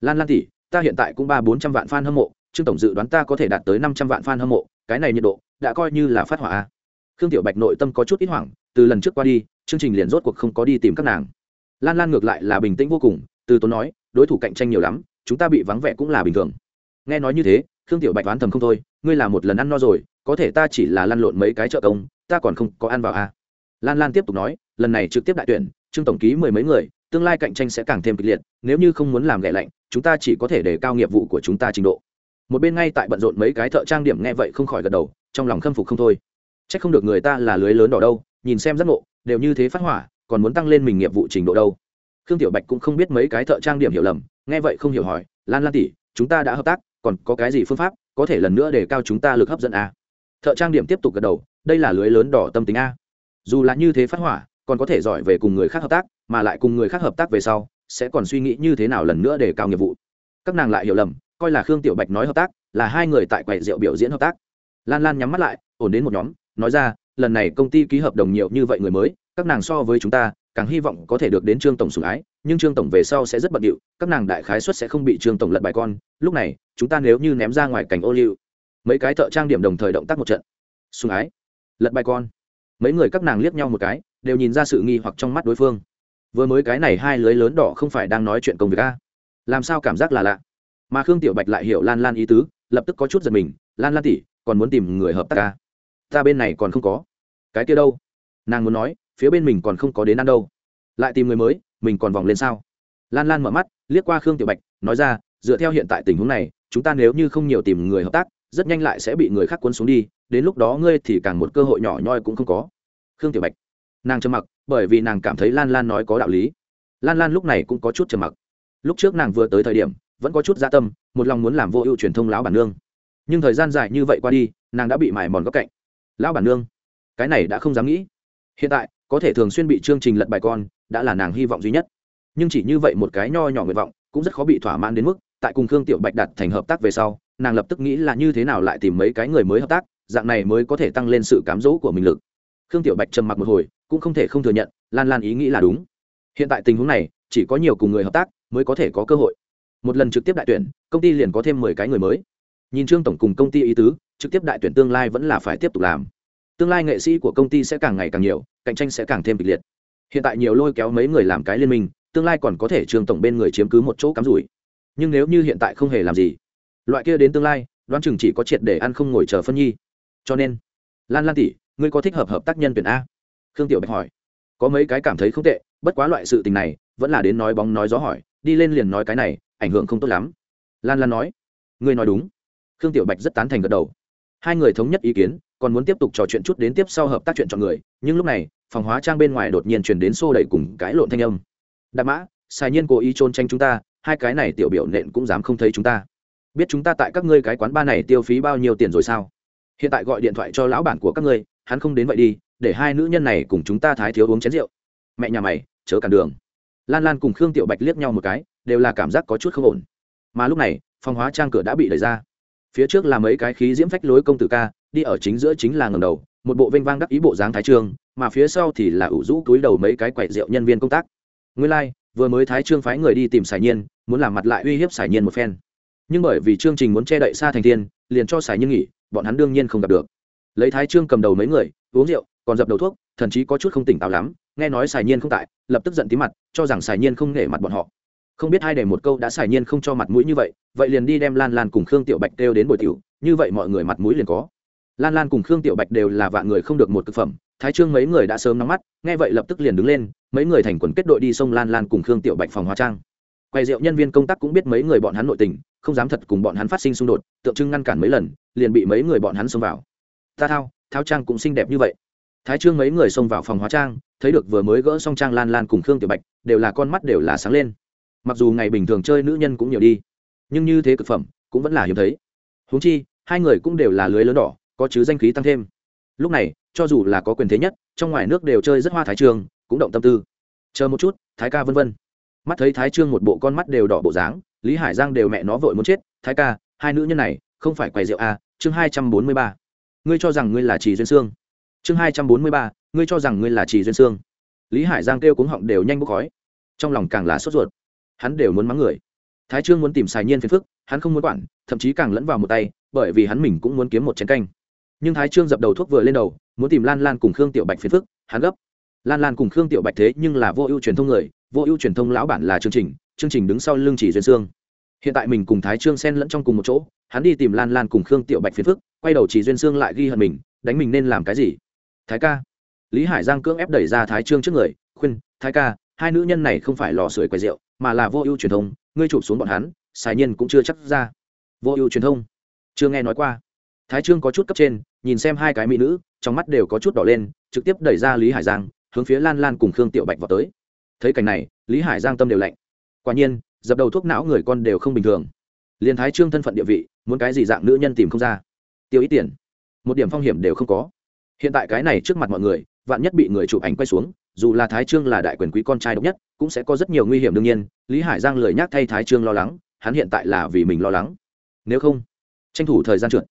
lan lan tỷ ta hiện tại cũng ba bốn trăm vạn f a n hâm mộ, trương tổng dự đoán ta có thể đạt tới năm trăm vạn f a n hâm mộ, cái này nhiệt độ đã coi như là phát hỏa khương tiểu bạch nội tâm có chút ít hoảng, từ lần trước qua đi, chương trình liền rốt cuộc không có đi tìm các nàng. Lan lan ngược lại là bình tĩnh vô cùng, từ tốn nói, đối thủ cạnh tranh nhiều lắm, chúng ta bị vắng vẻ cũng là bình thường. Nghe nói như thế, khương tiểu bạch đoán thầm không thôi, ngươi là một lần ăn no rồi, có thể ta chỉ là lăn lộn mấy cái trợ công, ta còn không có ăn vào à. lan lan tiếp tục nói, lần này trực tiếp đại tuyển, trương tổng ký mười mấy người tương lai cạnh tranh sẽ càng thêm kịch liệt, nếu như không muốn làm lẻ lạnh, chúng ta chỉ có thể để cao nghiệp vụ của chúng ta trình độ. Một bên ngay tại bận rộn mấy cái thợ trang điểm nghe vậy không khỏi gật đầu, trong lòng khâm phục không thôi. C h ắ c không được người ta là lưới lớn đỏ đâu, nhìn xem giác ngộ, đều như thế phát hỏa, còn muốn tăng lên mình nghiệp vụ trình độ đâu. Khương tiểu bạch cũng không biết mấy cái thợ trang điểm hiểu lầm, nghe vậy không hiểu hỏi, lan lan tỉ chúng ta đã hợp tác, còn có cái gì phương pháp có thể lần nữa để cao chúng ta lực hấp dẫn a? Thợ trang điểm tiếp tục gật đầu, đây là lưới lớn đỏ tâm tính a. Dù là như thế phát hỏa, còn có thể giỏi về cùng người khác hợp tác mà lại cùng người khác hợp tác về sau, sẽ còn suy nghĩ như thế nào lần nữa để cao nghiệp vụ. Các nàng lại hiểu lầm, coi là khương tiểu bạch nói hợp tác, là hai người tại quầy rượu biểu diễn hợp tác. Lan lan nhắm mắt lại, ổn đến một nhóm, nói ra, lần này công ty ký hợp đồng nhiều như vậy người mới, các nàng so với chúng ta, càng hy vọng có thể được đến trương tổng sủng ái, nhưng trương tổng về sau sẽ rất bận điệu, các nàng đại khái suất sẽ không bị trương tổng lật bài con, lúc này, chúng ta nếu như ném ra ngoài cảnh ô liu. Mấy cái thợ trang điểm đồng thời động tác một trận. Sủng ái, lật bài con. Mấy người các nàng liếc nhau một cái, đều nhìn ra sự nghi hoặc trong mắt đối phương vừa mới cái này hai lưới lớn đỏ không phải đang nói chuyện công việc a? Làm sao cảm giác là lạ? Mà khương tiểu bạch lại hiểu lan lan ý tứ, lập tức có chút giật mình, lan lan tỉ còn muốn tìm người hợp tác a ta bên này còn không có. Cái kia đâu? Nàng muốn nói, phía bên mình còn không có đến ăn đâu. Lại tìm người mới, mình còn vòng lên sao? Lan lan mở mắt, liếc qua khương tiểu bạch, nói ra, dựa theo hiện tại tình huống này, chúng ta nếu như không nhiều tìm người hợp tác, rất nhanh lại sẽ bị người khác cuốn xuống đi, đến lúc đó ngươi thì càng một cơ hội nhỏ nhoi cũng không có. Khương tiểu bạch, nàng trầm mặc bởi vì nàng cảm thấy lan lan nói có đạo lý. Lan lan lúc này cũng có chút trầm mặc. Lúc trước nàng vừa tới thời điểm, vẫn có chút gia tâm, một lòng muốn làm vô ưu truyền thông lão bản nương. Nhưng thời gian dài như vậy qua đi, nàng đã bị mải mòn góc cạnh. Lão bản nương, cái này đã không dám nghĩ. Hiện tại, có thể thường xuyên bị chương trình lật bài con, đã là nàng hy vọng duy nhất. Nhưng chỉ như vậy một cái nho nhỏ nguyện vọng, cũng rất khó bị thỏa mãn đến mức, tại cùng khương tiểu bạch đặt thành hợp tác về sau, nàng lập tức nghĩ là như thế nào lại tìm mấy cái người mới hợp tác, dạng này mới có thể tăng lên sự cám dỗ của mình lực. Khương tiểu bạch trầm mặc một hồi cũng không thể không thừa nhận, lan lan ý nghĩ là đúng. Hiện tại tình huống này, chỉ có nhiều cùng người hợp tác mới có thể có cơ hội. Một lần trực tiếp đại tuyển, công ty liền có thêm mười cái người mới. Nhìn trương tổng cùng công ty ý tứ, trực tiếp đại tuyển tương lai vẫn là phải tiếp tục làm. Tương lai nghệ sĩ của công ty sẽ càng ngày càng nhiều, cạnh tranh sẽ càng thêm kịch liệt. Hiện tại nhiều lôi kéo mấy người làm cái liên minh, tương lai còn có thể trương tổng bên người chiếm cứ một chỗ cắm rủi. Nhưng nếu như hiện tại không hề làm gì, loại kia đến tương lai, đoán chừng chỉ có triệt để ăn không ngồi chờ phân nhi. Cho nên, lan lan tỷ, ngươi có thích hợp hợp tác nhân tuyển a? Khương tiểu bạch hỏi. Có mấy cái cảm thấy không tệ, bất quá loại sự tình này, vẫn là đến nói bóng nói gió hỏi, đi lên liền nói cái này, ảnh hưởng không tốt lắm. Lan lan nói. Ngươi nói đúng. Khương tiểu bạch rất tán thành gật đầu. Hai người thống nhất ý kiến, còn muốn tiếp tục trò chuyện chút đến tiếp sau hợp tác chuyện chọn người, nhưng lúc này, phòng hóa trang bên ngoài đột nhiên chuyển đến xô đẩy cùng cái lộn thanh âm. Đạp mã xài nhiên cố ý trôn tranh chúng ta, hai cái này tiểu biểu nện cũng dám không thấy chúng ta. Biết chúng ta tại các ngươi cái quán ba này tiêu phí bao nhiêu tiền rồi sao? Hiện tại gọi điện thoại cho lão bản của các ngươi, hắn không đến vậy đi để hai nữ nhân này cùng chúng ta thái thiếu uống chén rượu. Mẹ nhà mày chớ cản đường. Lan lan cùng khương tiểu bạch liếc nhau một cái đều là cảm giác có chút không ổn. Mà lúc này phòng hóa trang cửa đã bị đẩy ra. Phía trước là mấy cái khí diễm phách lối công tử ca đi ở chính giữa chính là ngầm đầu một bộ vênh vang đắc ý bộ dáng thái trương mà phía sau thì là ủ rũ túi đầu mấy cái quậy rượu nhân viên công tác. Nguyên lai、like, vừa mới thái trương phái người đi tìm sài nhiên muốn làm mặt lại uy hiếp sài nhiên một phen. Nhưng bởi vì chương trình muốn che đậy xa thành thiên liền cho sài nhiên nghỉ bọn hắn đương nhiên không gặp được. Lấy thái trương cầm đầu mấy người uống rượu còn dập đầu thuốc thậm chí có chút không tỉnh táo lắm, nghe nói xài nhiên không tại, lập tức giận tí mặt, cho rằng xài nhiên không nể mặt bọn họ. Không biết hai để một câu đã xài nhiên không cho mặt mũi như vậy vậy liền đi đem lan lan cùng khương tiểu bạch kêu đến bồi tiểu, như vậy mọi người mặt mũi liền có. Lan lan cùng khương tiểu bạch đều là vạn người không được một thực phẩm, thái trương mấy người đã sớm nắm mắt, nghe vậy lập tức liền đứng lên, mấy người thành quần kết đội đi sông lan lan cùng khương tiểu bạch phòng hóa trang. Quay rượu nhân viên công tác cũng biết mấy người bọn hắn nội tình, không dám thật cùng bọn hắn phát sinh xung đột, tượng trưng ngăn cản mấy lần, liền bị mấy người bọn hắn xông vào. Ta thao thao trang cũng xinh đẹp như vậy thái trương mấy người xông vào phòng hóa trang thấy được vừa mới gỡ xong trang lan lan cùng khương tiểu bạch đều là con mắt đều là sáng lên. Mặc dù ngày bình thường chơi nữ nhân cũng nhiều đi nhưng như thế cực phẩm cũng vẫn là hiếm thấy. Huống chi hai người cũng đều là lưới lớn đỏ có chứ danh khí tăng thêm. Lúc này cho dù là có quyền thế nhất trong ngoài nước đều chơi rất hoa thái trương cũng động tâm tư. Chờ một chút thái ca vân vân. Mắt thấy thái trương một bộ con mắt đều đỏ bộ dáng lý hải giang đều mẹ nó vội muốn chết thái ca hai nữ nhân này không phải quầy rượu à, chương hai trăm bốn mươi ba. Ngươi cho rằng ngươi là trì duyên sương chương hai trăm bốn mươi ba, ngươi cho rằng ngươi là trì duyên sương. Lý hải giang kêu cuống họng đều nhanh bốc khói. Trong lòng càng là sốt ruột. Hắn đều muốn mắng người. Thái trương muốn tìm xài nhiên phiền phức, hắn không muốn quản, thậm chí càng lẫn vào một tay, bởi vì hắn mình cũng muốn kiếm một chén canh. Nhưng thái trương dập đầu thuốc vừa lên đầu, muốn tìm lan lan cùng khương tiểu bạch phiền phức, hắn gấp. Lan lan cùng khương tiểu bạch thế nhưng là vô ưu truyền thông người, vô ưu truyền thông lão bản là chương trình chương trình đứng sau lưng chỉ duyên sương. Hiện tại mình cùng thái trương xen lẫn trong cùng một chỗ, hắn đi tìm lan lan cùng khương tiểu bạch phiền phức, quay đầu chỉ duyên sương lại ghi hận mình, đánh mình nên làm cái gì? Thái ca. Lý hải giang cưỡng ép đẩy ra thái trương trước người, khuyên, thái ca, hai nữ nhân này không phải lò sưởi quầy rượu, mà là vô ưu truyền thông, ngươi chụp xuống bọn hắn, xài nhiên cũng chưa chắc ra. Vô ưu truyền thông. Chưa nghe nói qua. Thái trương có chút cấp trên, nhìn xem hai cái mỹ nữ, trong mắt đều có chút đỏ lên, trực tiếp đẩy ra lý hải giang, hướng phía lan lan cùng khương tiểu bạch vào tới. Thấy cảnh này, lý hải giang tâm đều lạnh. Quả nhiên, dập đầu thuốc não người con đều không bình thường. Liền thái trương thân phận địa vị, muốn cái gì dạng nữ nhân tìm không ra. Tiêu ít tiền. Một điểm phong hiểm đều không có hiện tại cái này trước mặt mọi người, vạn nhất bị người chụp ảnh quay xuống, dù là thái trương là đại quyền quý con trai độc nhất, cũng sẽ có rất nhiều nguy hiểm đương nhiên, lý hải giang lời nhắc thay thái trương lo lắng, hắn hiện tại là vì mình lo lắng. Nếu không, tranh thủ thời gian trượt.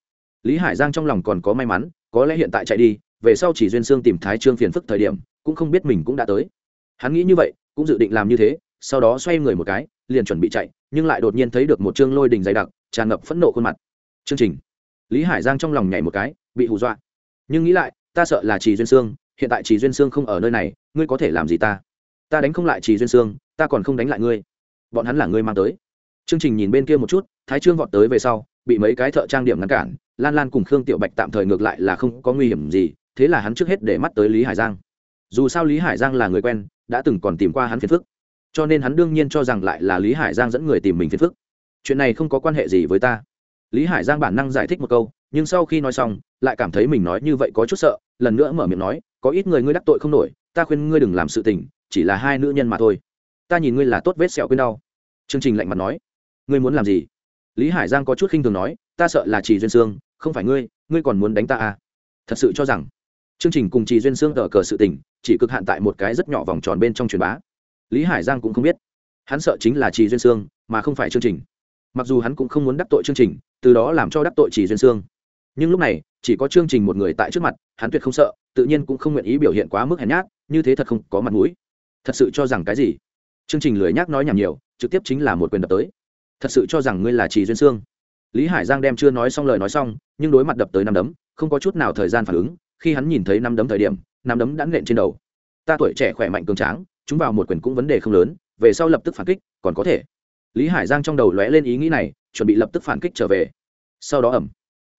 Lý hải giang trong lòng còn có may mắn, có lẽ hiện tại chạy đi, về sau chỉ duyên sương tìm thái trương phiền phức thời điểm, cũng không biết mình cũng đã tới. Hắn nghĩ như vậy, cũng dự định làm như thế, sau đó xoay người một cái, liền chuẩn bị chạy, nhưng lại đột nhiên thấy được một chương lôi đình dày đặc, tràn ngập phẫn nộ khuôn mặt. Chương trình. Lý hải giang trong lòng nhảy một cái, bị hù dọa nhưng nghĩ lại, ta sợ là trì duyên sương, hiện tại trì duyên sương không ở nơi này, ngươi có thể làm gì ta? Ta đánh không lại trì duyên sương, ta còn không đánh lại ngươi. Bọn hắn là ngươi mang tới. Chương trình nhìn bên kia một chút, thái trương vọt tới về sau, bị mấy cái thợ trang điểm ngăn cản, lan lan cùng khương tiểu bạch tạm thời ngược lại là không có nguy hiểm gì, thế là hắn trước hết để mắt tới lý hải giang. Dù sao lý hải giang là người quen, đã từng còn tìm qua hắn phiền phức. Cho nên hắn đương nhiên cho rằng lại là lý hải giang dẫn người tìm mình phiền phức. Chuyện này không có quan hệ gì với ta. Lý hải giang bản năng giải thích một câu nhưng sau khi nói xong, lại cảm thấy mình nói như vậy có chút sợ, lần nữa mở miệng nói, có ít người ngươi đắc tội không nổi, ta khuyên ngươi đừng làm sự tình, chỉ là hai nữ nhân mà thôi. Ta nhìn ngươi là tốt vết sẹo quên đau. Chương trình lạnh mặt nói, ngươi muốn làm gì? Lý hải giang có chút khinh thường nói, ta sợ là chỉ duyên sương, không phải ngươi ngươi còn muốn đánh ta à? Thật sự cho rằng. Chương trình cùng chỉ duyên sương tờ cờ sự tình, chỉ cực hạn tại một cái rất nhỏ vòng tròn bên trong truyền bá. Lý hải giang cũng không biết. Hắn sợ chính là chỉ duyên sương, mà không phải chương trình. Mặc dù hắn cũng không muốn đắc tội chương trình, từ đó làm cho đắc tội chỉ duyên sương nhưng lúc này, chỉ có chương trình một người tại trước mặt, hắn tuyệt không sợ, tự nhiên cũng không nguyện ý biểu hiện quá mức hèn nhát, như thế thật không có mặt mũi. Thật sự cho rằng cái gì? Chương trình lười nhác nói nhảm nhiều, trực tiếp chính là một quyền đập tới. Thật sự cho rằng ngươi là chỉ duyên sương lý hải giang đem chưa nói xong lời nói xong, nhưng đối mặt đập tới năm đấm, không có chút nào thời gian phản ứng, khi hắn nhìn thấy năm đấm thời điểm, năm đấm đã nện trên đầu. Ta tuổi trẻ khỏe mạnh cường tráng, chúng vào một quyền cũng vấn đề không lớn, về sau lập tức phản kích, còn có thể. Lý hải giang trong đầu lóe lên ý nghĩ này, chuẩn bị lập tức phản kích trở về. Sau đó ẩm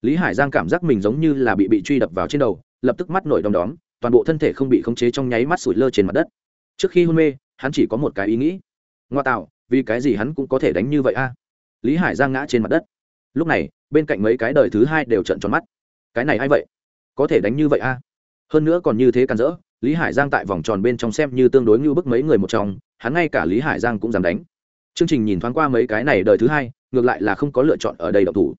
lý hải giang cảm giác mình giống như là bị bị truy đập vào trên đầu, lập tức mắt nổi đom đóm, toàn bộ thân thể không bị khống chế trong nháy mắt sủi lơ trên mặt đất. Trước khi hôn mê, hắn chỉ có một cái ý nghĩ. Ngoa tạo, vì cái gì hắn cũng có thể đánh như vậy a? Lý hải giang ngã trên mặt đất. Lúc này, bên cạnh mấy cái đời thứ hai đều trận tròn mắt. Cái này a i vậy? Có thể đánh như vậy a? Hơn nữa còn như thế càn rỡ, lý hải giang tại vòng tròn bên trong xem như tương đối như bức mấy người một trong, hắn ngay cả lý hải giang cũng dám đánh. Chương trình nhìn thoáng qua mấy cái này đời thứ hai, ngược lại là không có lựa chọn ở đây độc thủ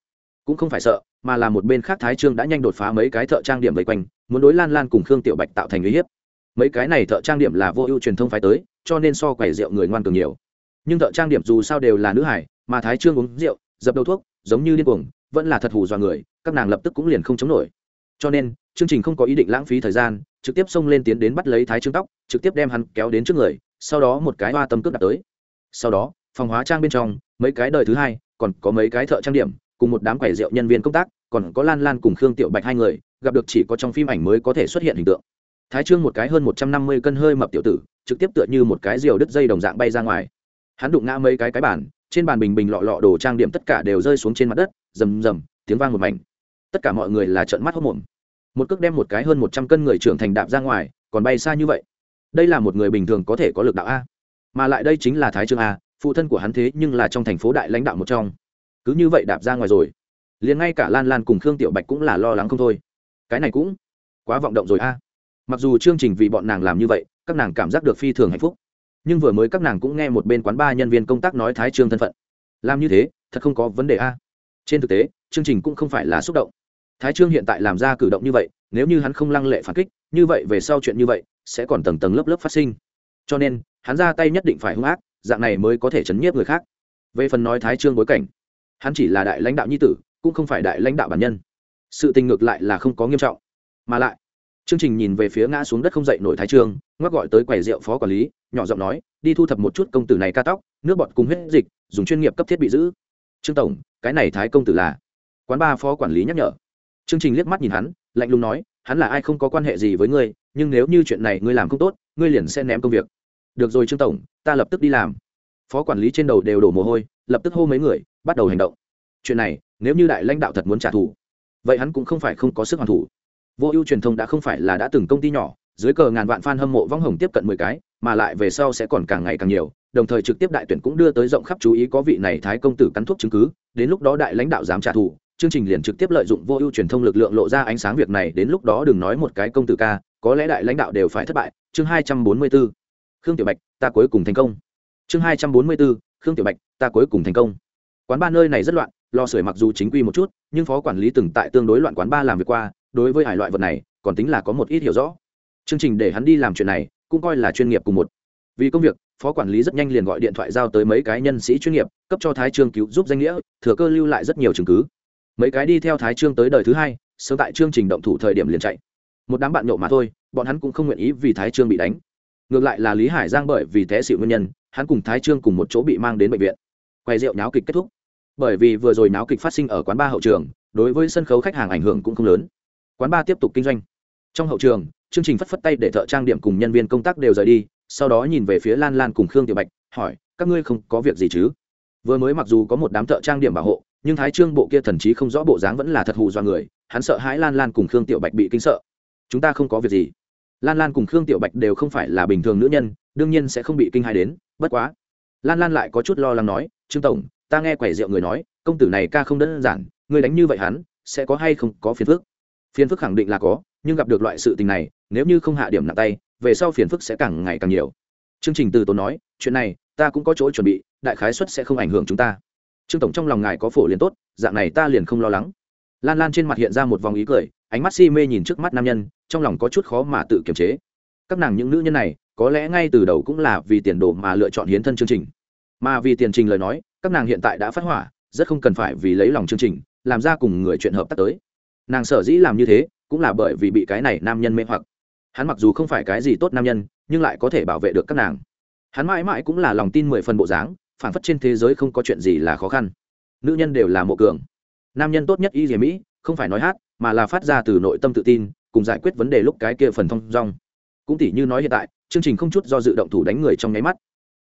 cũng không phải sợ, mà là một bên khác thái trương đã nhanh đột phá mấy cái thợ trang điểm vây quanh, muốn đối lan lan cùng khương tiểu bạch tạo thành uy hiếp. Mấy cái này thợ trang điểm là vô ưu truyền thông phái tới, cho nên so quầy rượu người ngoan cường nhiều. Nhưng thợ trang điểm dù sao đều là nữ hải, mà thái trương uống rượu, dập đầu thuốc, giống như điên cuồng, vẫn là thật hù dọa người, các nàng lập tức cũng liền không chống nổi. Cho nên, chương trình không có ý định lãng phí thời gian, trực tiếp xông lên tiến đến bắt lấy thái trương tóc, trực tiếp đem hắn kéo đến trước người, sau đó một cái hoa tâm cước đặt tới. Sau đó, phòng hóa trang bên trong, mấy cái đời thứ hai, còn có mấy cái thợ trang điểm cùng một đám quầy rượu nhân viên công tác, còn có lan lan cùng khương tiểu bạch hai người, gặp được chỉ có trong phim ảnh mới có thể xuất hiện hình tượng. Thái trương một cái hơn một trăm năm mươi cân hơi mập tiểu tử, trực tiếp tựa như một cái diều đứt dây đồng dạng bay ra ngoài. Hắn đụng ngã mấy cái cái bàn, trên bàn bình bình lọ lọ đồ trang điểm tất cả đều rơi xuống trên mặt đất, rầm rầm, tiếng vang một mảnh. Tất cả mọi người là trợn mắt hốt mồm một cước đem một cái hơn một trăm cân người trưởng thành đạp ra ngoài, còn bay xa như vậy. Đây là một người bình thường có thể có lực đạo a. Mà lại đây chính là thái trương a, phụ thân của hắn thế nhưng là trong thành phố đại lãnh đạo một trong cứ như vậy đạp ra ngoài rồi. Liền ngay cả lan lan cùng khương tiểu bạch cũng là lo lắng không thôi. Cái này cũng quá vọng động rồi a. Mặc dù chương trình vì bọn nàng làm như vậy, các nàng cảm giác được phi thường hạnh phúc. Nhưng vừa mới các nàng cũng nghe một bên quán ba nhân viên công tác nói thái trương thân phận. Làm như thế, thật không có vấn đề a. Trên thực tế, chương trình cũng không phải là xúc động. Thái trương hiện tại làm ra cử động như vậy, nếu như hắn không lăng lệ phản kích, như vậy về sau chuyện như vậy, sẽ còn tầng tầng lớp lớp phát sinh. Cho nên, hắn ra tay nhất định phải hung ác, dạng này mới có thể chấn nhiếp người khác. Về phần nói thái trương bối cảnh hắn chỉ là đại lãnh đạo nhi tử, cũng không phải đại lãnh đạo bản nhân. Sự tình ngược lại là không có nghiêm trọng. Mà lại, chương trình nhìn về phía ngã xuống đất không dậy nổi thái trương ngoắc gọi tới quầy rượu phó quản lý, nhỏ giọng nói, đi thu thập một chút công tử này ca tóc, nước bọt cùng huyết dịch, dùng chuyên nghiệp cấp thiết bị giữ. Trương tổng, cái này thái công tử là? Quán ba phó quản lý nhắc nhở. Chương trình liếc mắt nhìn hắn, lạnh lùng nói, hắn là ai không có quan hệ gì với ngươi, nhưng nếu như chuyện này ngươi làm không tốt, ngươi liền sẽ ném công việc. Được rồi trương tổng, ta lập tức đi làm. Phó quản lý trên đầu đều đổ mồ hôi, lập tức hô mấy người bắt đầu hành động chuyện này, nếu như đại lãnh đạo thật muốn trả thù, vậy hắn cũng không phải không có sức hoàn thủ vô ưu truyền thông đã không phải là đã từng công ty nhỏ, dưới cờ ngàn vạn f a n hâm mộ vong hồng tiếp cận mười cái, mà lại về sau sẽ còn càng ngày càng nhiều, đồng thời trực tiếp đại tuyển cũng đưa tới rộng khắp chú ý có vị này thái công tử cắn thuốc chứng cứ, đến lúc đó đại lãnh đạo dám trả thù, chương trình liền trực tiếp lợi dụng vô ưu truyền thông lực lượng lộ ra ánh sáng việc này, đến lúc đó đừng nói một cái công tử ca, có lẽ đại lãnh đạo đều phải thất bại chương hai trăm bốn mươi 244. khương tiểu bạch, ta cuối cùng thành công chương hai trăm bốn mươi 244. khương tiểu bạch, ta cuối cùng thành công quán ba nơi này rất loạn, lò sưởi mặc dù chính quy một chút, nhưng phó quản lý từng tại tương đối loạn quán ba làm việc qua, đối với hải loại vật này, còn tính là có một ít hiểu rõ. Chương trình để hắn đi làm chuyện này, cũng coi là chuyên nghiệp cùng một. Vì công việc, phó quản lý rất nhanh liền gọi điện thoại giao tới mấy cái nhân sĩ chuyên nghiệp, cấp cho thái trương cứu giúp danh nghĩa, thừa cơ lưu lại rất nhiều chứng cứ. Mấy cái đi theo thái trương tới đời thứ hai, sớm tại chương trình động thủ thời điểm liền chạy. Một đám bạn nhậu mà thôi, bọn hắn cũng không nguyện ý vì thái trương bị đánh. Ngược lại là lý hải giang bởi vì té xịu nguyên nhân, hắn cùng thái trương cùng một chỗ bị mang đến bệnh viện. Quay rượu nháo kịch kết thúc bởi vì vừa rồi náo kịch phát sinh ở quán ba hậu trường, đối với sân khấu khách hàng ảnh hưởng cũng không lớn. Quán ba tiếp tục kinh doanh. Trong hậu trường, chương trình phất phất tay để thợ trang điểm cùng nhân viên công tác đều rời đi, sau đó nhìn về phía lan lan cùng khương tiểu bạch, hỏi, các ngươi không có việc gì chứ? Vừa mới mặc dù có một đám thợ trang điểm bảo hộ, nhưng thái trương bộ kia thần chí không rõ bộ dáng vẫn là thật hù do người, hắn sợ hãi lan lan cùng khương tiểu bạch bị kinh sợ. Chúng ta không có việc gì. Lan lan cùng khương tiểu bạch đều không phải là bình thường nữ nhân, đương nhiên sẽ không bị kinh hai đến, bất quá. Lan lan lại có chút lo lắng nói, trương tổng ta nghe quẻ rượu người nói, công tử này ca không đơn giản, người đánh như vậy hắn, sẽ có hay không có phiền phức? Phiền phức khẳng định là có, nhưng gặp được loại sự tình này, nếu như không hạ điểm nặng tay, về sau phiền phức sẽ càng ngày càng nhiều. Chương trình từ tốn nói, chuyện này, ta cũng có chỗ chuẩn bị, đại khái suất sẽ không ảnh hưởng chúng ta. Trương tổng trong lòng ngài có phổ liền tốt, dạng này ta liền không lo lắng. Lan lan trên mặt hiện ra một vòng ý cười, ánh mắt si mê nhìn trước mắt nam nhân, trong lòng có chút khó mà tự kiềm chế. Các nàng những nữ nhân này, có lẽ ngay từ đầu cũng là vì tiền đồ mà lựa chọn hiến thân chương trình. Mà vì tiền trình lời nói các nàng hiện tại đã phát hỏa, rất không cần phải vì lấy lòng chương trình, làm ra cùng người chuyện hợp tác tới. Nàng sở dĩ làm như thế, cũng là bởi vì bị cái này nam nhân mê hoặc. Hắn mặc dù không phải cái gì tốt nam nhân, nhưng lại có thể bảo vệ được các nàng. Hắn mãi mãi cũng là lòng tin mười phần bộ dáng phản phất trên thế giới không có chuyện gì là khó khăn. Nữ nhân đều là mộ cường. Nam nhân tốt nhất y dìa mỹ, không phải nói hát, mà là phát ra từ nội tâm tự tin, cùng giải quyết vấn đề lúc cái kia phần thông rong cũng tỉ như nói hiện tại, chương trình không chút do dự động thủ đánh người trong nháy mắt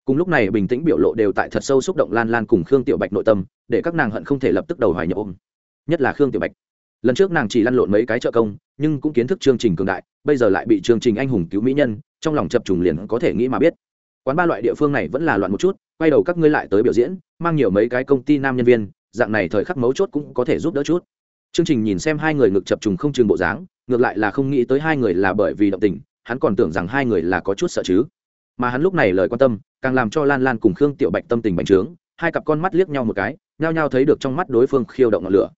cùng lúc này bình tĩnh biểu lộ đều tại thật sâu xúc động lan lan cùng khương tiểu bạch nội tâm, để các nàng hận không thể lập tức đầu hoài nhập ôm. Nhất là khương tiểu bạch. Lần trước nàng chỉ lăn lộn mấy cái trợ công, nhưng cũng kiến thức chương trình cường đại, bây giờ lại bị chương trình anh hùng cứu mỹ nhân, trong lòng chập trùng liền có thể nghĩ mà biết. Quán ba loại địa phương này vẫn là loạn một chút, quay đầu các ngươi lại tới biểu diễn, mang nhiều mấy cái công ty nam nhân viên, dạng này thời khắc mấu chốt cũng có thể giúp đỡ chút. Chương trình nhìn xem hai người ngực chập trùng không chừng bộ dáng, ngược lại là không nghĩ tới hai người là bởi vì động tình, hắn còn tưởng rằng hai người là có chút sợ chứ. Mà hắn lúc này lời quan tâm càng làm cho lan lan cùng khương tiểu bạch tâm tình bành trướng, hai cặp con mắt liếc nhau một cái, nhao nhao thấy được trong mắt đối phương khiêu động ngọn lửa.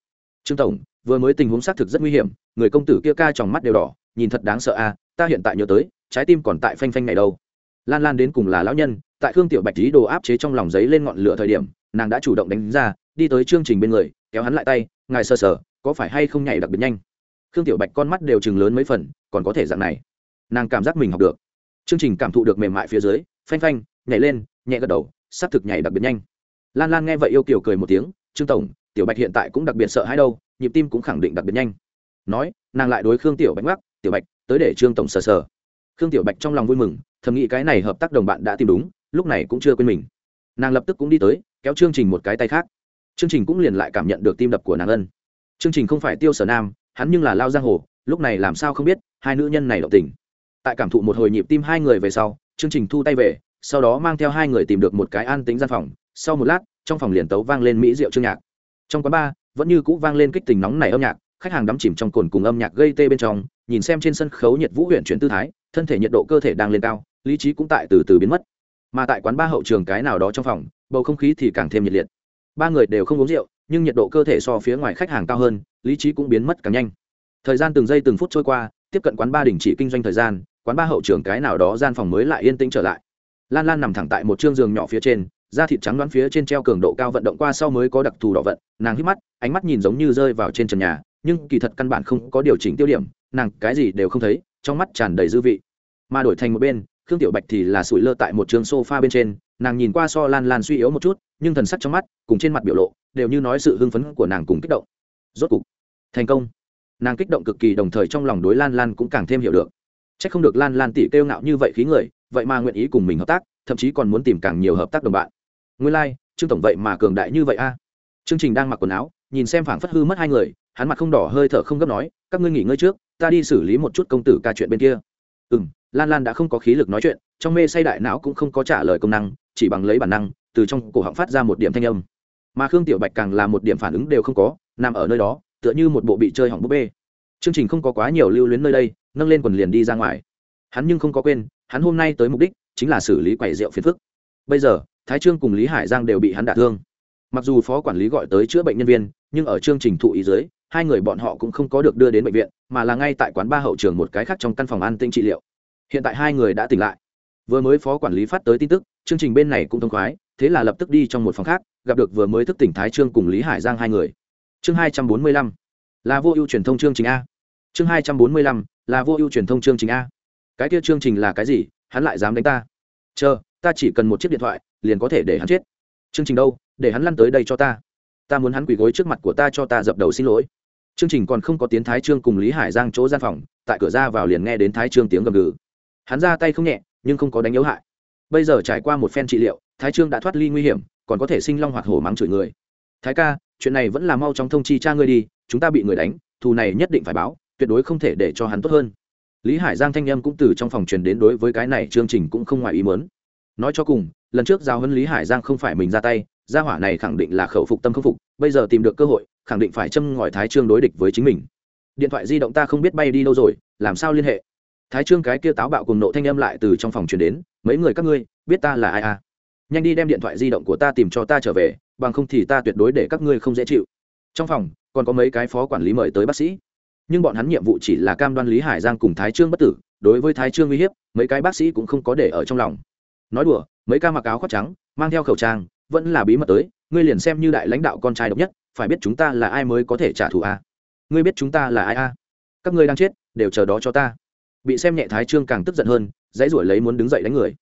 Trương tổng, vừa mới tình huống xác thực rất nguy hiểm, người công tử kia ca trong mắt đều đỏ, nhìn thật đáng sợ a, ta hiện tại nhớ tới, trái tim còn tại phanh phanh này đâu. Lan lan đến cùng là lão nhân, tại khương tiểu bạch lý đồ áp chế trong lòng giấy lên ngọn lửa thời điểm, nàng đã chủ động đánh ra, đi tới chương trình bên người, kéo hắn lại tay, ngài sơ sờ, có phải hay không nhảy đặc biệt nhanh? Khương tiểu bạch con mắt đều chừng lớn mấy phần, còn có thể dạng này. Nàng cảm giác mình học được. Chương trình cảm thụ được mềm mại phía dưới, phanh phanh nhảy lên, nhẹ gật đầu s c thực nhảy đặc biệt nhanh. Lan lan nghe vậy yêu kiểu cười một tiếng, trương tổng, tiểu bạch hiện tại cũng đặc biệt sợ hãi đâu, nhịp tim cũng khẳng định đặc biệt nhanh. Nói, nàng lại đối khương tiểu bạch mắc tiểu bạch, tới để trương tổng sờ sờ. Khương tiểu bạch trong lòng vui mừng, thầm nghĩ cái này hợp tác đồng bạn đã tìm đúng, lúc này cũng chưa quên mình. Nàng lập tức cũng đi tới, kéo chương trình một cái tay khác. Chương trình cũng liền lại cảm nhận được tim đập của nàng ân. Chương trình không phải tiêu sở nam, hắn nhưng là lao giang hồ, lúc này làm sao không biết, hai nữ nhân này động tình. Tại cảm thụ một hồi nhịp tim hai người về sau chương trình thu tay về sau đó mang theo hai người tìm được một cái an tính gian phòng, sau một lát, trong phòng liền tấu vang lên mỹ rượu chương nhạc. Trong quán bar, vẫn như cũ vang lên kích tình nóng này âm nhạc, khách hàng đắm chìm trong cồn cùng âm nhạc gây tê bên trong, nhìn xem trên sân khấu nhiệt vũ huyện chuyển tư thái, thân thể nhiệt độ cơ thể đang lên cao, lý trí cũng tại từ từ biến mất. Mà tại quán ba hậu trường cái nào đó trong phòng, bầu không khí thì càng thêm nhiệt liệt. Ba người đều không uống rượu, nhưng nhiệt độ cơ thể so phía ngoài khách hàng cao hơn, lý trí cũng biến mất càng nhanh. Thời gian từng giây từng phút trôi qua, tiếp cận quán ba đình chỉ kinh doanh thời gian, quán ba hậu trường cái nào đó gian phòng mới lại yên tĩnh trở lại lan lan nằm thẳng tại một chương giường nhỏ phía trên, da thịt trắng đoán phía trên treo cường độ cao vận động qua sau mới có đặc thù đỏ vận, nàng hít mắt, ánh mắt nhìn giống như rơi vào trên trần nhà, nhưng kỳ thật căn bản không có điều chỉnh tiêu điểm, nàng cái gì đều không thấy, trong mắt tràn đầy dư vị. Mà đổi thành một bên, khương tiểu bạch thì là sủi lơ tại một trường sofa bên trên, nàng nhìn qua so lan lan suy yếu một chút, nhưng thần sắc trong mắt, cùng trên mặt biểu lộ, đều như nói sự hưng phấn của nàng cùng kích động. Rốt cục, thành công. Nàng kích động cực kỳ, đồng thời trong lòng đối lan lan cũng càng thêm hiểu được. C h ắ c không được lan lan tỉ kêu ngạo như vậy khí người vậy mà nguyện ý cùng mình hợp tác thậm chí còn muốn tìm càng nhiều hợp tác đồng bạn. Nguyên lai、like, trương tổng vậy mà cường đại như vậy a. Chương trình đang mặc quần áo nhìn xem phảng phất hư mất hai người hắn mặt không đỏ hơi thở không gấp nói các ngươi nghỉ ngơi trước ta đi xử lý một chút công tử ca chuyện bên kia. Ừ m lan lan đã không có khí lực nói chuyện trong mê say đại não cũng không có trả lời công năng chỉ bằng lấy bản năng từ trong cổ họng phát ra một điểm thanh âm. Mà khương tiểu bạch càng là một điểm phản ứng đều không có nằm ở nơi đó tựa như một bộ bị chơi hỏng búp bê. Chương trình không có quá nhiều lưu luyến nơi đây nâng lên quần liền đi ra ngoài. Hắn nhưng không có quên hắn hôm nay tới mục đích chính là xử lý quầy rượu phiền phức. Bây giờ, thái trương cùng lý hải giang đều bị hắn đả thương. Mặc dù phó quản lý gọi tới chữa bệnh nhân viên, nhưng ở chương trình thụ ý dưới, hai người bọn họ cũng không có được đưa đến bệnh viện, mà là ngay tại quán ba hậu trường một cái khác trong căn phòng an tĩnh trị liệu. Hiện tại hai người đã tỉnh lại. Vừa mới phó quản lý phát tới tin tức, chương trình bên này cũng thông khoái, thế là lập tức đi trong một phòng khác, gặp được vừa mới thức tỉnh thái trương cùng lý hải giang hai người. Chương hai trăm bốn mươi lăm, là vô ưu truyền thông chương trình a. Chương hai trăm bốn mươi lăm, là vô ưu truyền thông chương trình a cái kia chương trình là cái gì, hắn lại dám đánh ta? Chờ, ta chỉ cần một chiếc điện thoại, liền có thể để hắn chết. Chương trình đâu, để hắn lăn tới đây cho ta. Ta muốn hắn quỳ gối trước mặt của ta cho ta dập đầu xin lỗi. Chương trình còn không có tiến thái trương cùng lý hải giang chỗ gian phòng, tại cửa ra vào liền nghe đến thái trương tiếng gầm gừ. Hắn ra tay không nhẹ, nhưng không có đánh yếu hại. Bây giờ trải qua một phen trị liệu, thái trương đã thoát ly nguy hiểm, còn có thể sinh long hoạt hổ mắng chửi người. Thái ca, chuyện này vẫn là mau chóng thông chi cha ngươi đi, chúng ta bị người đánh, thù này nhất định phải báo, tuyệt đối không thể để cho hắn tốt hơn lý hải giang thanh â m cũng từ trong phòng truyền đến đối với cái này chương trình cũng không ngoài ý mớn nói cho cùng, lần trước giao hấn lý hải giang không phải mình ra tay, gia hỏa này khẳng định là khẩu phục tâm khâm phục, bây giờ tìm được cơ hội, khẳng định phải châm ngòi thái trương đối địch với chính mình. Điện thoại di động ta không biết bay đi đâu rồi, làm sao liên hệ? Thái trương cái kia táo bạo cùng nộ thanh âm lại từ trong phòng truyền đến, mấy người các ngươi, biết ta là ai à? Nhanh đi đem điện thoại di động của ta tìm cho ta trở về, bằng không thì ta tuyệt đối để các ngươi không dễ chịu. Trong phòng, còn có mấy cái phó quản lý mời tới bác sĩ nhưng bọn hắn nhiệm vụ chỉ là cam đoan lý hải giang cùng thái trương bất tử, đối với thái trương uy hiếp, mấy cái bác sĩ cũng không có để ở trong lòng nói đùa, mấy ca mặc áo khoác trắng, mang theo khẩu trang, vẫn là bí mật tới, ngươi liền xem như đại lãnh đạo con trai độc nhất, phải biết chúng ta là ai mới có thể trả thù a à? ngươi biết chúng ta là ai a à? các ngươi đang chết, đều chờ đó cho ta bị xem nhẹ thái trương càng tức giận hơn, dãy ruổi lấy muốn đứng dậy đánh người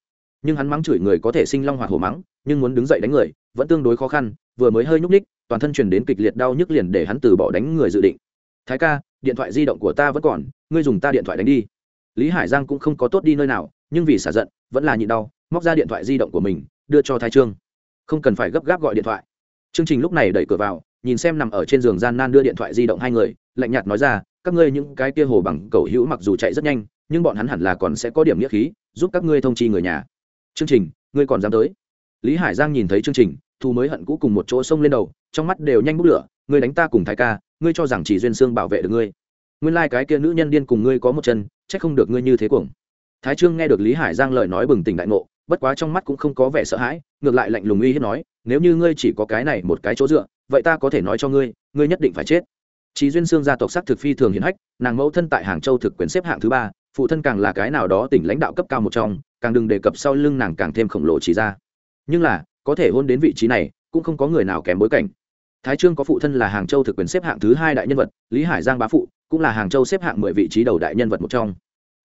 nhưng hắn mắng chửi người có thể sinh long hoạt hổ mắng, nhưng muốn đứng dậy đánh người, vẫn tương đối khó khăn, vừa mới hơi nhúc ních toàn thân truyền đến kịch liệt đau nhức liền để hắn từ bỏ đánh người dự định thái ca điện thoại di động của ta vẫn còn, ngươi dùng ta điện thoại đánh đi. Lý hải giang cũng không có tốt đi nơi nào, nhưng vì xả giận, vẫn là nhịn đau, móc ra điện thoại di động của mình, đưa cho thái trương. Không cần phải gấp gáp gọi điện thoại. Chương trình lúc này đẩy cửa vào, nhìn xem nằm ở trên giường gian nan đưa điện thoại di động hai người, lạnh nhạt nói ra, các ngươi những cái kia hồ bằng cầu hữu mặc dù chạy rất nhanh, nhưng bọn hắn hẳn là còn sẽ có điểm nghĩa khí, giúp các ngươi thông chi người nhà. Chương trình, ngươi còn dám tới? Lý hải giang nhìn thấy chương trình thu mới hận cũ cùng một chỗ xông lên đầu, trong mắt đều nhanh bút lửa, ngươi đánh ta cùng thái ca ngươi cho rằng chỉ duyên xương bảo vệ được ngươi nguyên lai、like、cái kia nữ nhân điên cùng ngươi có một chân c h ắ c không được ngươi như thế cuồng thái trương nghe được lý hải giang lời nói bừng tỉnh đại ngộ bất quá trong mắt cũng không có vẻ sợ hãi ngược lại lạnh lùng uy hiếp nói nếu như ngươi chỉ có cái này một cái chỗ dựa vậy ta có thể nói cho ngươi ngươi nhất định phải chết Chí duyên xương gia tộc sắc thực phi thường hiển hách, nàng mẫu thân tại Hàng Châu thực quyền xếp hạng thứ ba, phụ thân càng là cái nào đó tỉnh lãnh đạo cấp cao một trong, càng đừng đề cập sau lưng nàng càng thêm khổng lồ chỉ ra. Nhưng là, có thể hôn đến vị trí này, cũng không có người nào kém bối cảnh. Thái Trương có phụ thân là Hàng Châu thực quyền xếp hạng thứ hai đại nhân vật, Lý Hải Giang bá phụ, cũng là Hàng Châu xếp hạng mười vị trí đầu đại nhân vật một trong.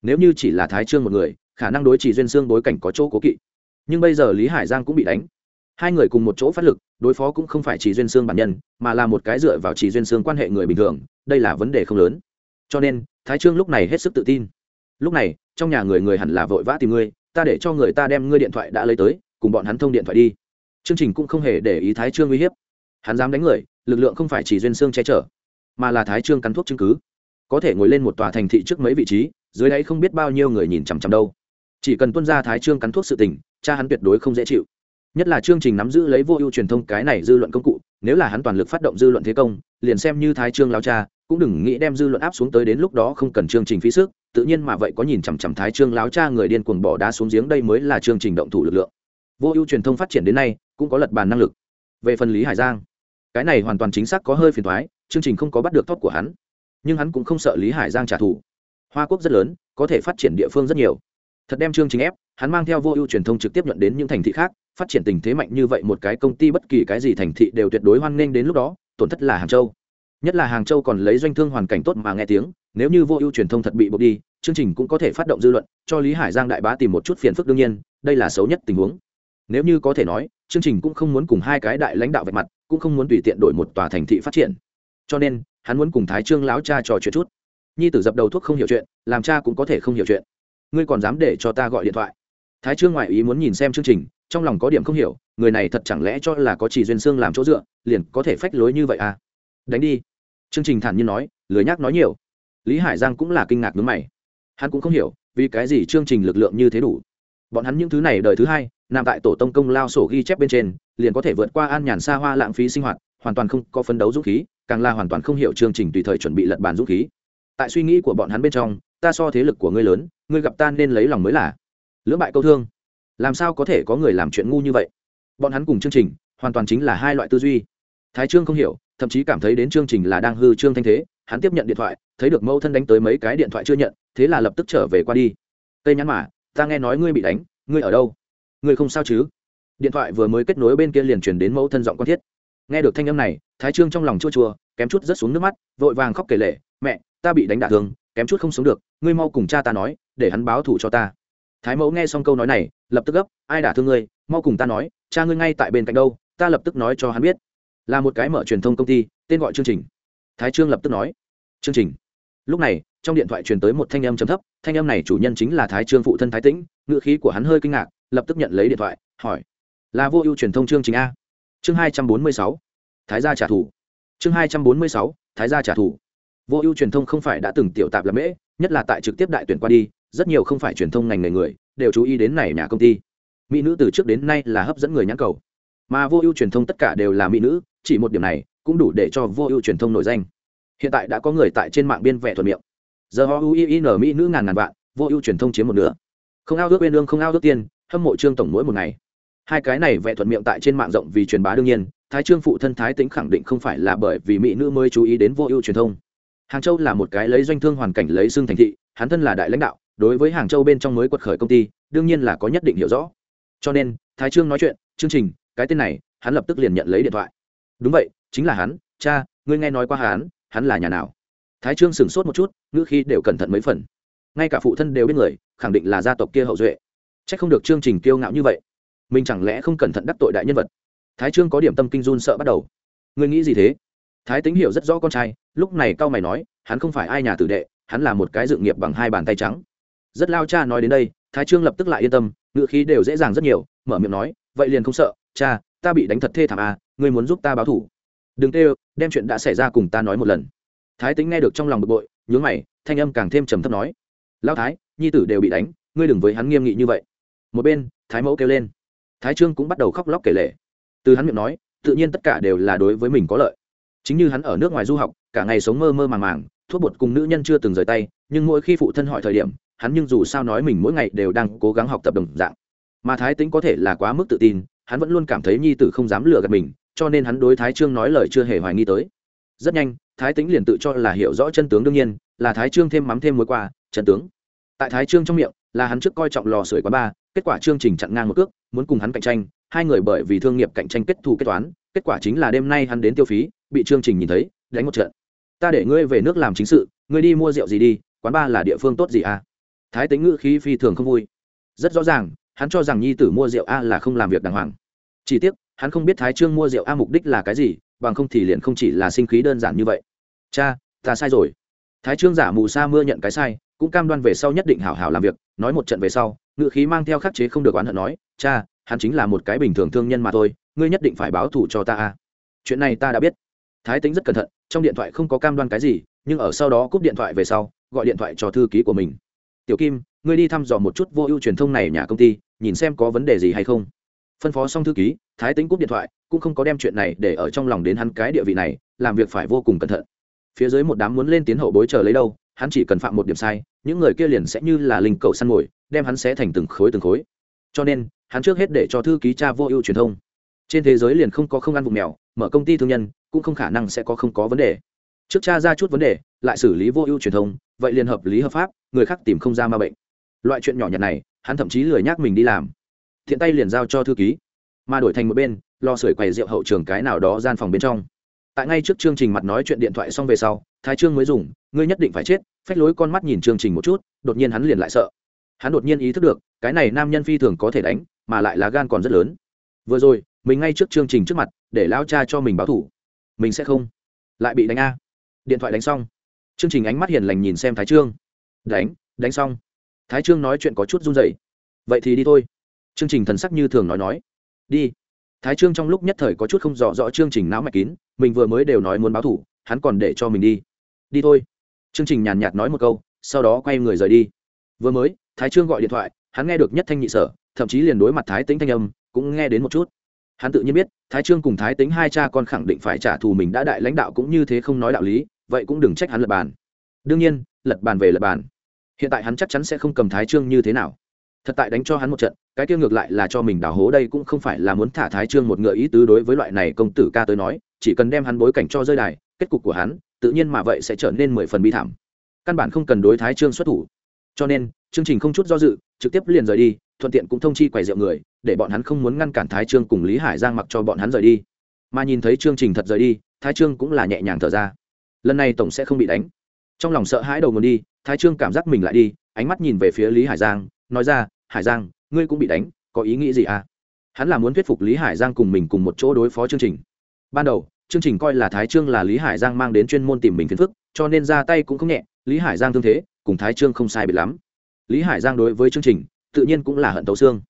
Nếu như chỉ là Thái Trương một người, khả năng đối chỉ duyên xương bối cảnh có chỗ cố kỵ. Nhưng bây giờ Lý Hải Giang cũng bị đánh, hai người cùng một chỗ phát lực đối phó cũng không phải chỉ duyên xương bản nhân mà là một cái dựa vào chỉ duyên xương quan hệ người bình thường đây là vấn đề không lớn. Cho nên thái trương lúc này hết sức tự tin. Lúc này trong nhà người người hẳn là vội vã tìm ngươi ta để cho người ta đem ngươi điện thoại đã lấy tới cùng bọn hắn thông điện thoại đi. Chương trình cũng không hề để ý thái trương uy hiếp hắn dám đánh người, lực lượng không phải chỉ duyên xương che chở, mà là thái trương cắn thuốc chứng cứ. Có thể ngồi lên một tòa thành thị trước mấy vị trí, dưới đấy không biết bao nhiêu người nhìn chằm chằm đâu. Chỉ cần tuân ra thái trương cắn thuốc sự tình, cha hắn tuyệt đối không dễ chịu. Nhất là chương trình nắm giữ lấy vô ưu truyền thông cái này dư luận công cụ, nếu là hắn toàn lực phát động dư luận thế công, liền xem như thái trương lao cha, cũng đừng nghĩ đem dư luận áp xuống tới đến lúc đó không cần chương trình phí sức, tự nhiên mà vậy có nhìn chằm chằm thái trương láo cha người điên cuồng bỏ đá xuống giếng đây mới là chương trình động thủ lực lượng. Vô ưu truyền thông phát triển đến nay, cũng có lật bàn năng lực về phần lý hải giang cái này hoàn toàn chính xác có hơi phiền thoái chương trình không có bắt được thóp của hắn nhưng hắn cũng không sợ lý hải giang trả thù hoa quốc rất lớn có thể phát triển địa phương rất nhiều thật đem chương trình ép hắn mang theo vô ưu truyền thông trực tiếp nhận đến những thành thị khác phát triển tình thế mạnh như vậy một cái công ty bất kỳ cái gì thành thị đều tuyệt đối hoan nghênh đến lúc đó tổn thất là hàng châu nhất là hàng châu còn lấy doanh thương hoàn cảnh tốt mà nghe tiếng nếu như vô ưu truyền thông thật bị buộc đi chương trình cũng có thể phát động dư luận cho lý hải giang đại bá tìm một chút phiền phức đương nhiên đây là xấu nhất tình huống nếu như có thể nói chương trình cũng không muốn cùng hai cái đại lãnh đạo vạch mặt, cũng không muốn tùy tiện đổi một tòa thành thị phát triển. Cho nên, hắn muốn cùng thái trương láo cha trò chuyện chút. Nhi tử dập đầu thuốc không hiểu chuyện, làm cha cũng có thể không hiểu chuyện. Ngươi còn dám để cho ta gọi điện thoại? Thái trương ngoại ý muốn nhìn xem chương trình, trong lòng có điểm không hiểu, người này thật chẳng lẽ cho là có chỉ duyên xương làm chỗ dựa, liền có thể phách lối như vậy à? Đánh đi. Chương trình thản nhiên nói, lười nhác nói nhiều. Lý hải giang cũng là kinh ngạc ngứng mày. Hắn cũng không hiểu, vì cái gì chương trình lực lượng như thế đủ bọn hắn những thứ này đời thứ hai, nằm tại tổ tông công lao sổ ghi chép bên trên, liền có thể vượt qua an nhàn xa hoa lãng phí sinh hoạt, hoàn toàn không có phấn đấu dũng khí, càng là hoàn toàn không hiểu chương trình tùy thời chuẩn bị lật bàn dũng khí. Tại suy nghĩ của bọn hắn bên trong, ta so thế lực của ngươi lớn, ngươi gặp ta nên lấy lòng mới là. Lưỡng bại câu thương. Làm sao có thể có người làm chuyện ngu như vậy? Bọn hắn cùng chương trình, hoàn toàn chính là hai loại tư duy. Thái trương không hiểu, thậm chí cảm thấy đến chương trình là đang hư trương thanh thế, hắn tiếp nhận điện thoại, thấy được mẫu thân đánh tới mấy cái điện thoại chưa nhận, thế là lập tức trở về qua đi. Cây nhắn mà ta nghe nói ngươi bị đánh, ngươi ở đâu? Ngươi không sao chứ? Điện thoại vừa mới kết nối bên kia liền chuyển đến mẫu thân giọng con thiết. Nghe được thanh âm này, thái trương trong lòng chua chua, kém chút rớt xuống nước mắt, vội vàng khóc kể lệ mẹ, ta bị đánh đả thương, kém chút không sống được, ngươi mau cùng cha ta nói, để hắn báo thù cho ta. Thái mẫu nghe xong câu nói này, lập tức gấp, ai đả thương ngươi, mau cùng ta nói, cha ngươi ngay tại bên cạnh đâu, ta lập tức nói cho hắn biết. Là một cái mở truyền thông công ty, tên gọi chương trình. Thái trương lập tức nói chương trình lúc này, trong điện thoại truyền tới một thanh âm trầm thấp, thanh âm này chủ nhân chính là thái trương phụ thân thái tĩnh, ngữ khí của hắn hơi kinh ngạc, lập tức nhận lấy điện thoại, hỏi, là vô ưu truyền thông chương chính a? Chương hai trăm bốn mươi sáu, thái gia trả thù. Chương hai trăm bốn mươi sáu, thái gia trả thù. Vô ưu truyền thông không phải đã từng tiểu tạp là mễ, nhất là tại trực tiếp đại tuyển qua đi, rất nhiều không phải truyền thông ngành nghề người, đều chú ý đến này nhà công ty. Mỹ nữ từ trước đến nay là hấp dẫn người nhãn cầu. Mà vô ưu truyền thông tất cả đều là mỹ nữ, chỉ một điểm này cũng đủ để cho vô ưu truyền thông nổi danh hiện tại đã có người tại trên mạng biên vẽ thuận miệng. Giờ họ uin mỹ nữ ngàn ngàn vạn, vô ưu truyền thông chiếm một nửa. Không ao ước bên lương, không ao ước tiền, hâm mộ trương tổng mỗi một ngày. Hai cái này vẽ thuận miệng tại trên mạng rộng vì truyền bá đương nhiên, thái trương phụ thân thái tính khẳng định không phải là bởi vì mỹ nữ mới chú ý đến vô ưu truyền thông. Hàng châu là một cái lấy doanh thương hoàn cảnh lấy xương thành thị, hắn thân là đại lãnh đạo, đối với hàng châu bên trong mới quật khởi công ty, đương nhiên là có nhất định hiểu rõ. Cho nên, thái trương nói chuyện, chương trình, cái tên này, hắn lập tức liền nhận lấy điện thoại. Đúng vậy, chính là hắn, cha, ngươi nghe nói qua hắn hắn là nhà nào? Thái trương sửng sốt một chút, ngữ khi đều cẩn thận mấy phần. Ngay cả phụ thân đều biết người, khẳng định là gia tộc kia hậu duệ. C h ắ c không được chương trình kiêu ngạo như vậy. Mình chẳng lẽ không cẩn thận đắc tội đại nhân vật? Thái trương có điểm tâm kinh run sợ bắt đầu. Ngươi nghĩ gì thế? Thái tính hiểu rất rõ con trai, lúc này cao mày nói, hắn không phải ai nhà tử đệ, hắn là một cái dự nghiệp bằng hai bàn tay trắng. Rất lao cha nói đến đây, thái trương lập tức lại yên tâm, ngữ khí đều dễ dàng rất nhiều, mở miệng nói, vậy liền không sợ, cha, ta bị đánh thật thê thảm à ngươi muốn giúp ta báo thủ đừng tê đem chuyện đã xảy ra cùng ta nói một lần. Thái tính nghe được trong lòng bực bội, nhướng mày, thanh âm càng thêm trầm thấp nói lao thái, nhi tử đều bị đánh, ngươi đừng với hắn nghiêm nghị như vậy. Một bên, thái mẫu kêu lên. Thái trương cũng bắt đầu khóc lóc kể lể. Từ hắn miệng nói, tự nhiên tất cả đều là đối với mình có lợi. Chính như hắn ở nước ngoài du học, cả ngày sống mơ mơ màng màng, thuốc bột cùng nữ nhân chưa từng rời tay, nhưng mỗi khi phụ thân hỏi thời điểm, hắn nhưng dù sao nói mình mỗi ngày đều đang cố gắng học tập đồng dạng. Mà thái tính có thể là quá mức tự tin, hắn vẫn luôn cảm thấy nhi tử không dám lừa gạt mình cho nên hắn đối thái trương nói lời chưa hề hoài nghi tới. Rất nhanh, thái tính liền tự cho là hiểu rõ chân tướng đương nhiên, là thái trương thêm mắm thêm muối qua, chân tướng. Tại thái trương trong miệng, là hắn trước coi trọng lò sưởi quá ba, kết quả chương trình chặn ngang một cước, muốn cùng hắn cạnh tranh, hai người bởi vì thương nghiệp cạnh tranh kết thù kết toán, kết quả chính là đêm nay hắn đến tiêu phí, bị chương trình nhìn thấy, đánh một trận. Ta để ngươi về nước làm chính sự, ngươi đi mua rượu gì đi, quán ba là địa phương tốt gì à? Thái tính ngữ khí phi thường không vui. Rất rõ ràng, hắn cho rằng nhi tử mua rượu a là không làm việc đàng hoàng. Chỉ tiếc hắn không biết thái trương mua rượu a mục đích là cái gì, bằng không thì liền không chỉ là sinh khí đơn giản như vậy. Cha, ta sai rồi. Thái trương giả mù sa mưa nhận cái sai, cũng cam đoan về sau nhất định hảo hảo làm việc, nói một trận về sau, ngự khí mang theo khắc chế không được oán hận nói, cha, hắn chính là một cái bình thường thương nhân mà thôi, ngươi nhất định phải báo thù cho ta a. Chuyện này ta đã biết. Thái tính rất cẩn thận, trong điện thoại không có cam đoan cái gì, nhưng ở sau đó cúp điện thoại về sau, gọi điện thoại cho thư ký của mình. Tiểu kim, ngươi đi thăm dò một chút vô ưu truyền thông này nhà công ty, nhìn xem có vấn đề gì hay không phân phó xong thư ký, thái tính cúp điện thoại, cũng không có đem chuyện này để ở trong lòng đến hắn cái địa vị này, làm việc phải vô cùng cẩn thận. Phía dưới một đám muốn lên tiến hậu bối chờ lấy đâu, hắn chỉ cần phạm một điểm sai, những người kia liền sẽ như là linh cầu săn mồi, đem hắn sẽ thành từng khối từng khối. Cho nên, hắn trước hết để cho thư ký cha vô ưu truyền thông. Trên thế giới liền không có không ăn vùng mèo, mở công ty thương nhân, cũng không khả năng sẽ có không có vấn đề. Trước cha ra chút vấn đề, lại xử lý vô ưu truyền thông, vậy liền hợp lý hợp pháp, người khác tìm không ra ma bệnh. Loại chuyện nhỏ nhặt này, hắn thậm chí lười nhác mình đi làm thiện tay liền giao cho thư ký. Mà đổi thành một bên, lo sưởi quầy rượu hậu trường cái nào đó gian phòng bên trong. Tại ngay trước chương trình mặt nói chuyện điện thoại xong về sau, thái trương mới dùng, ngươi nhất định phải chết. Phách lối con mắt nhìn chương trình một chút, đột nhiên hắn liền lại sợ. Hắn đột nhiên ý thức được, cái này nam nhân phi thường có thể đánh, mà lại là gan còn rất lớn. Vừa rồi, mình ngay trước chương trình trước mặt, để lao cha cho mình báo thủ. Mình sẽ không. Lại bị đánh a. Điện thoại đánh xong. Chương trình ánh mắt hiền lành nhìn xem thái trương. Đánh đánh xong. Thái trương nói chuyện có chút run dậy vậy thì đi thôi chương trình thần sắc như thường nói nói. Đi. Thái trương trong lúc nhất thời có chút không rõ rõ chương trình não mạch kín, mình vừa mới đều nói muốn báo thủ, hắn còn để cho mình đi. Đi thôi. Chương trình nhàn nhạt nói một câu, sau đó quay người rời đi. Vừa mới, thái trương gọi điện thoại, hắn nghe được nhất thanh nhị sở, thậm chí liền đối mặt thái tính thanh âm, cũng nghe đến một chút. Hắn tự nhiên biết, thái trương cùng thái tính hai cha con khẳng định phải trả thù mình đã đại lãnh đạo cũng như thế không nói đạo lý, vậy cũng đừng trách hắn lật bàn. Đương nhiên, lật bàn về lật bàn. Hiện tại hắn chắc chắn sẽ không cầm thái trương như thế nào thật tại đánh cho hắn một trận, cái kia ngược lại là cho mình đào hố đây cũng không phải là muốn thả thái trương một ngựa ý tứ đối với loại này công tử ca tới nói, chỉ cần đem hắn bối cảnh cho rơi đài, kết cục của hắn, tự nhiên mà vậy sẽ trở nên mười phần bi thảm. Căn bản không cần đối thái trương xuất thủ. Cho nên, chương trình không chút do dự, trực tiếp liền rời đi, thuận tiện cũng thông chi quầy rượu người, để bọn hắn không muốn ngăn cản thái trương cùng lý hải giang mặc cho bọn hắn rời đi. Mà nhìn thấy chương trình thật rời đi, thái trương cũng là nhẹ nhàng thở ra. Lần này tổng sẽ không bị đánh. Trong lòng sợ hãi đầu nguồn đi, thái trương cảm giác mình lại đi, ánh mắt nhìn về phía lý hải giang, nói ra hải giang, ngươi cũng bị đánh, có ý nghĩ gì à? Hắn là muốn thuyết phục lý hải giang cùng mình cùng một chỗ đối phó chương trình. Ban đầu, chương trình coi là thái trương là lý hải giang mang đến chuyên môn tìm mình phiền phức, cho nên ra tay cũng không nhẹ, lý hải giang thương thế, cùng thái trương không sai bị lắm. Lý hải giang đối với chương trình, tự nhiên cũng là hận tấu xương.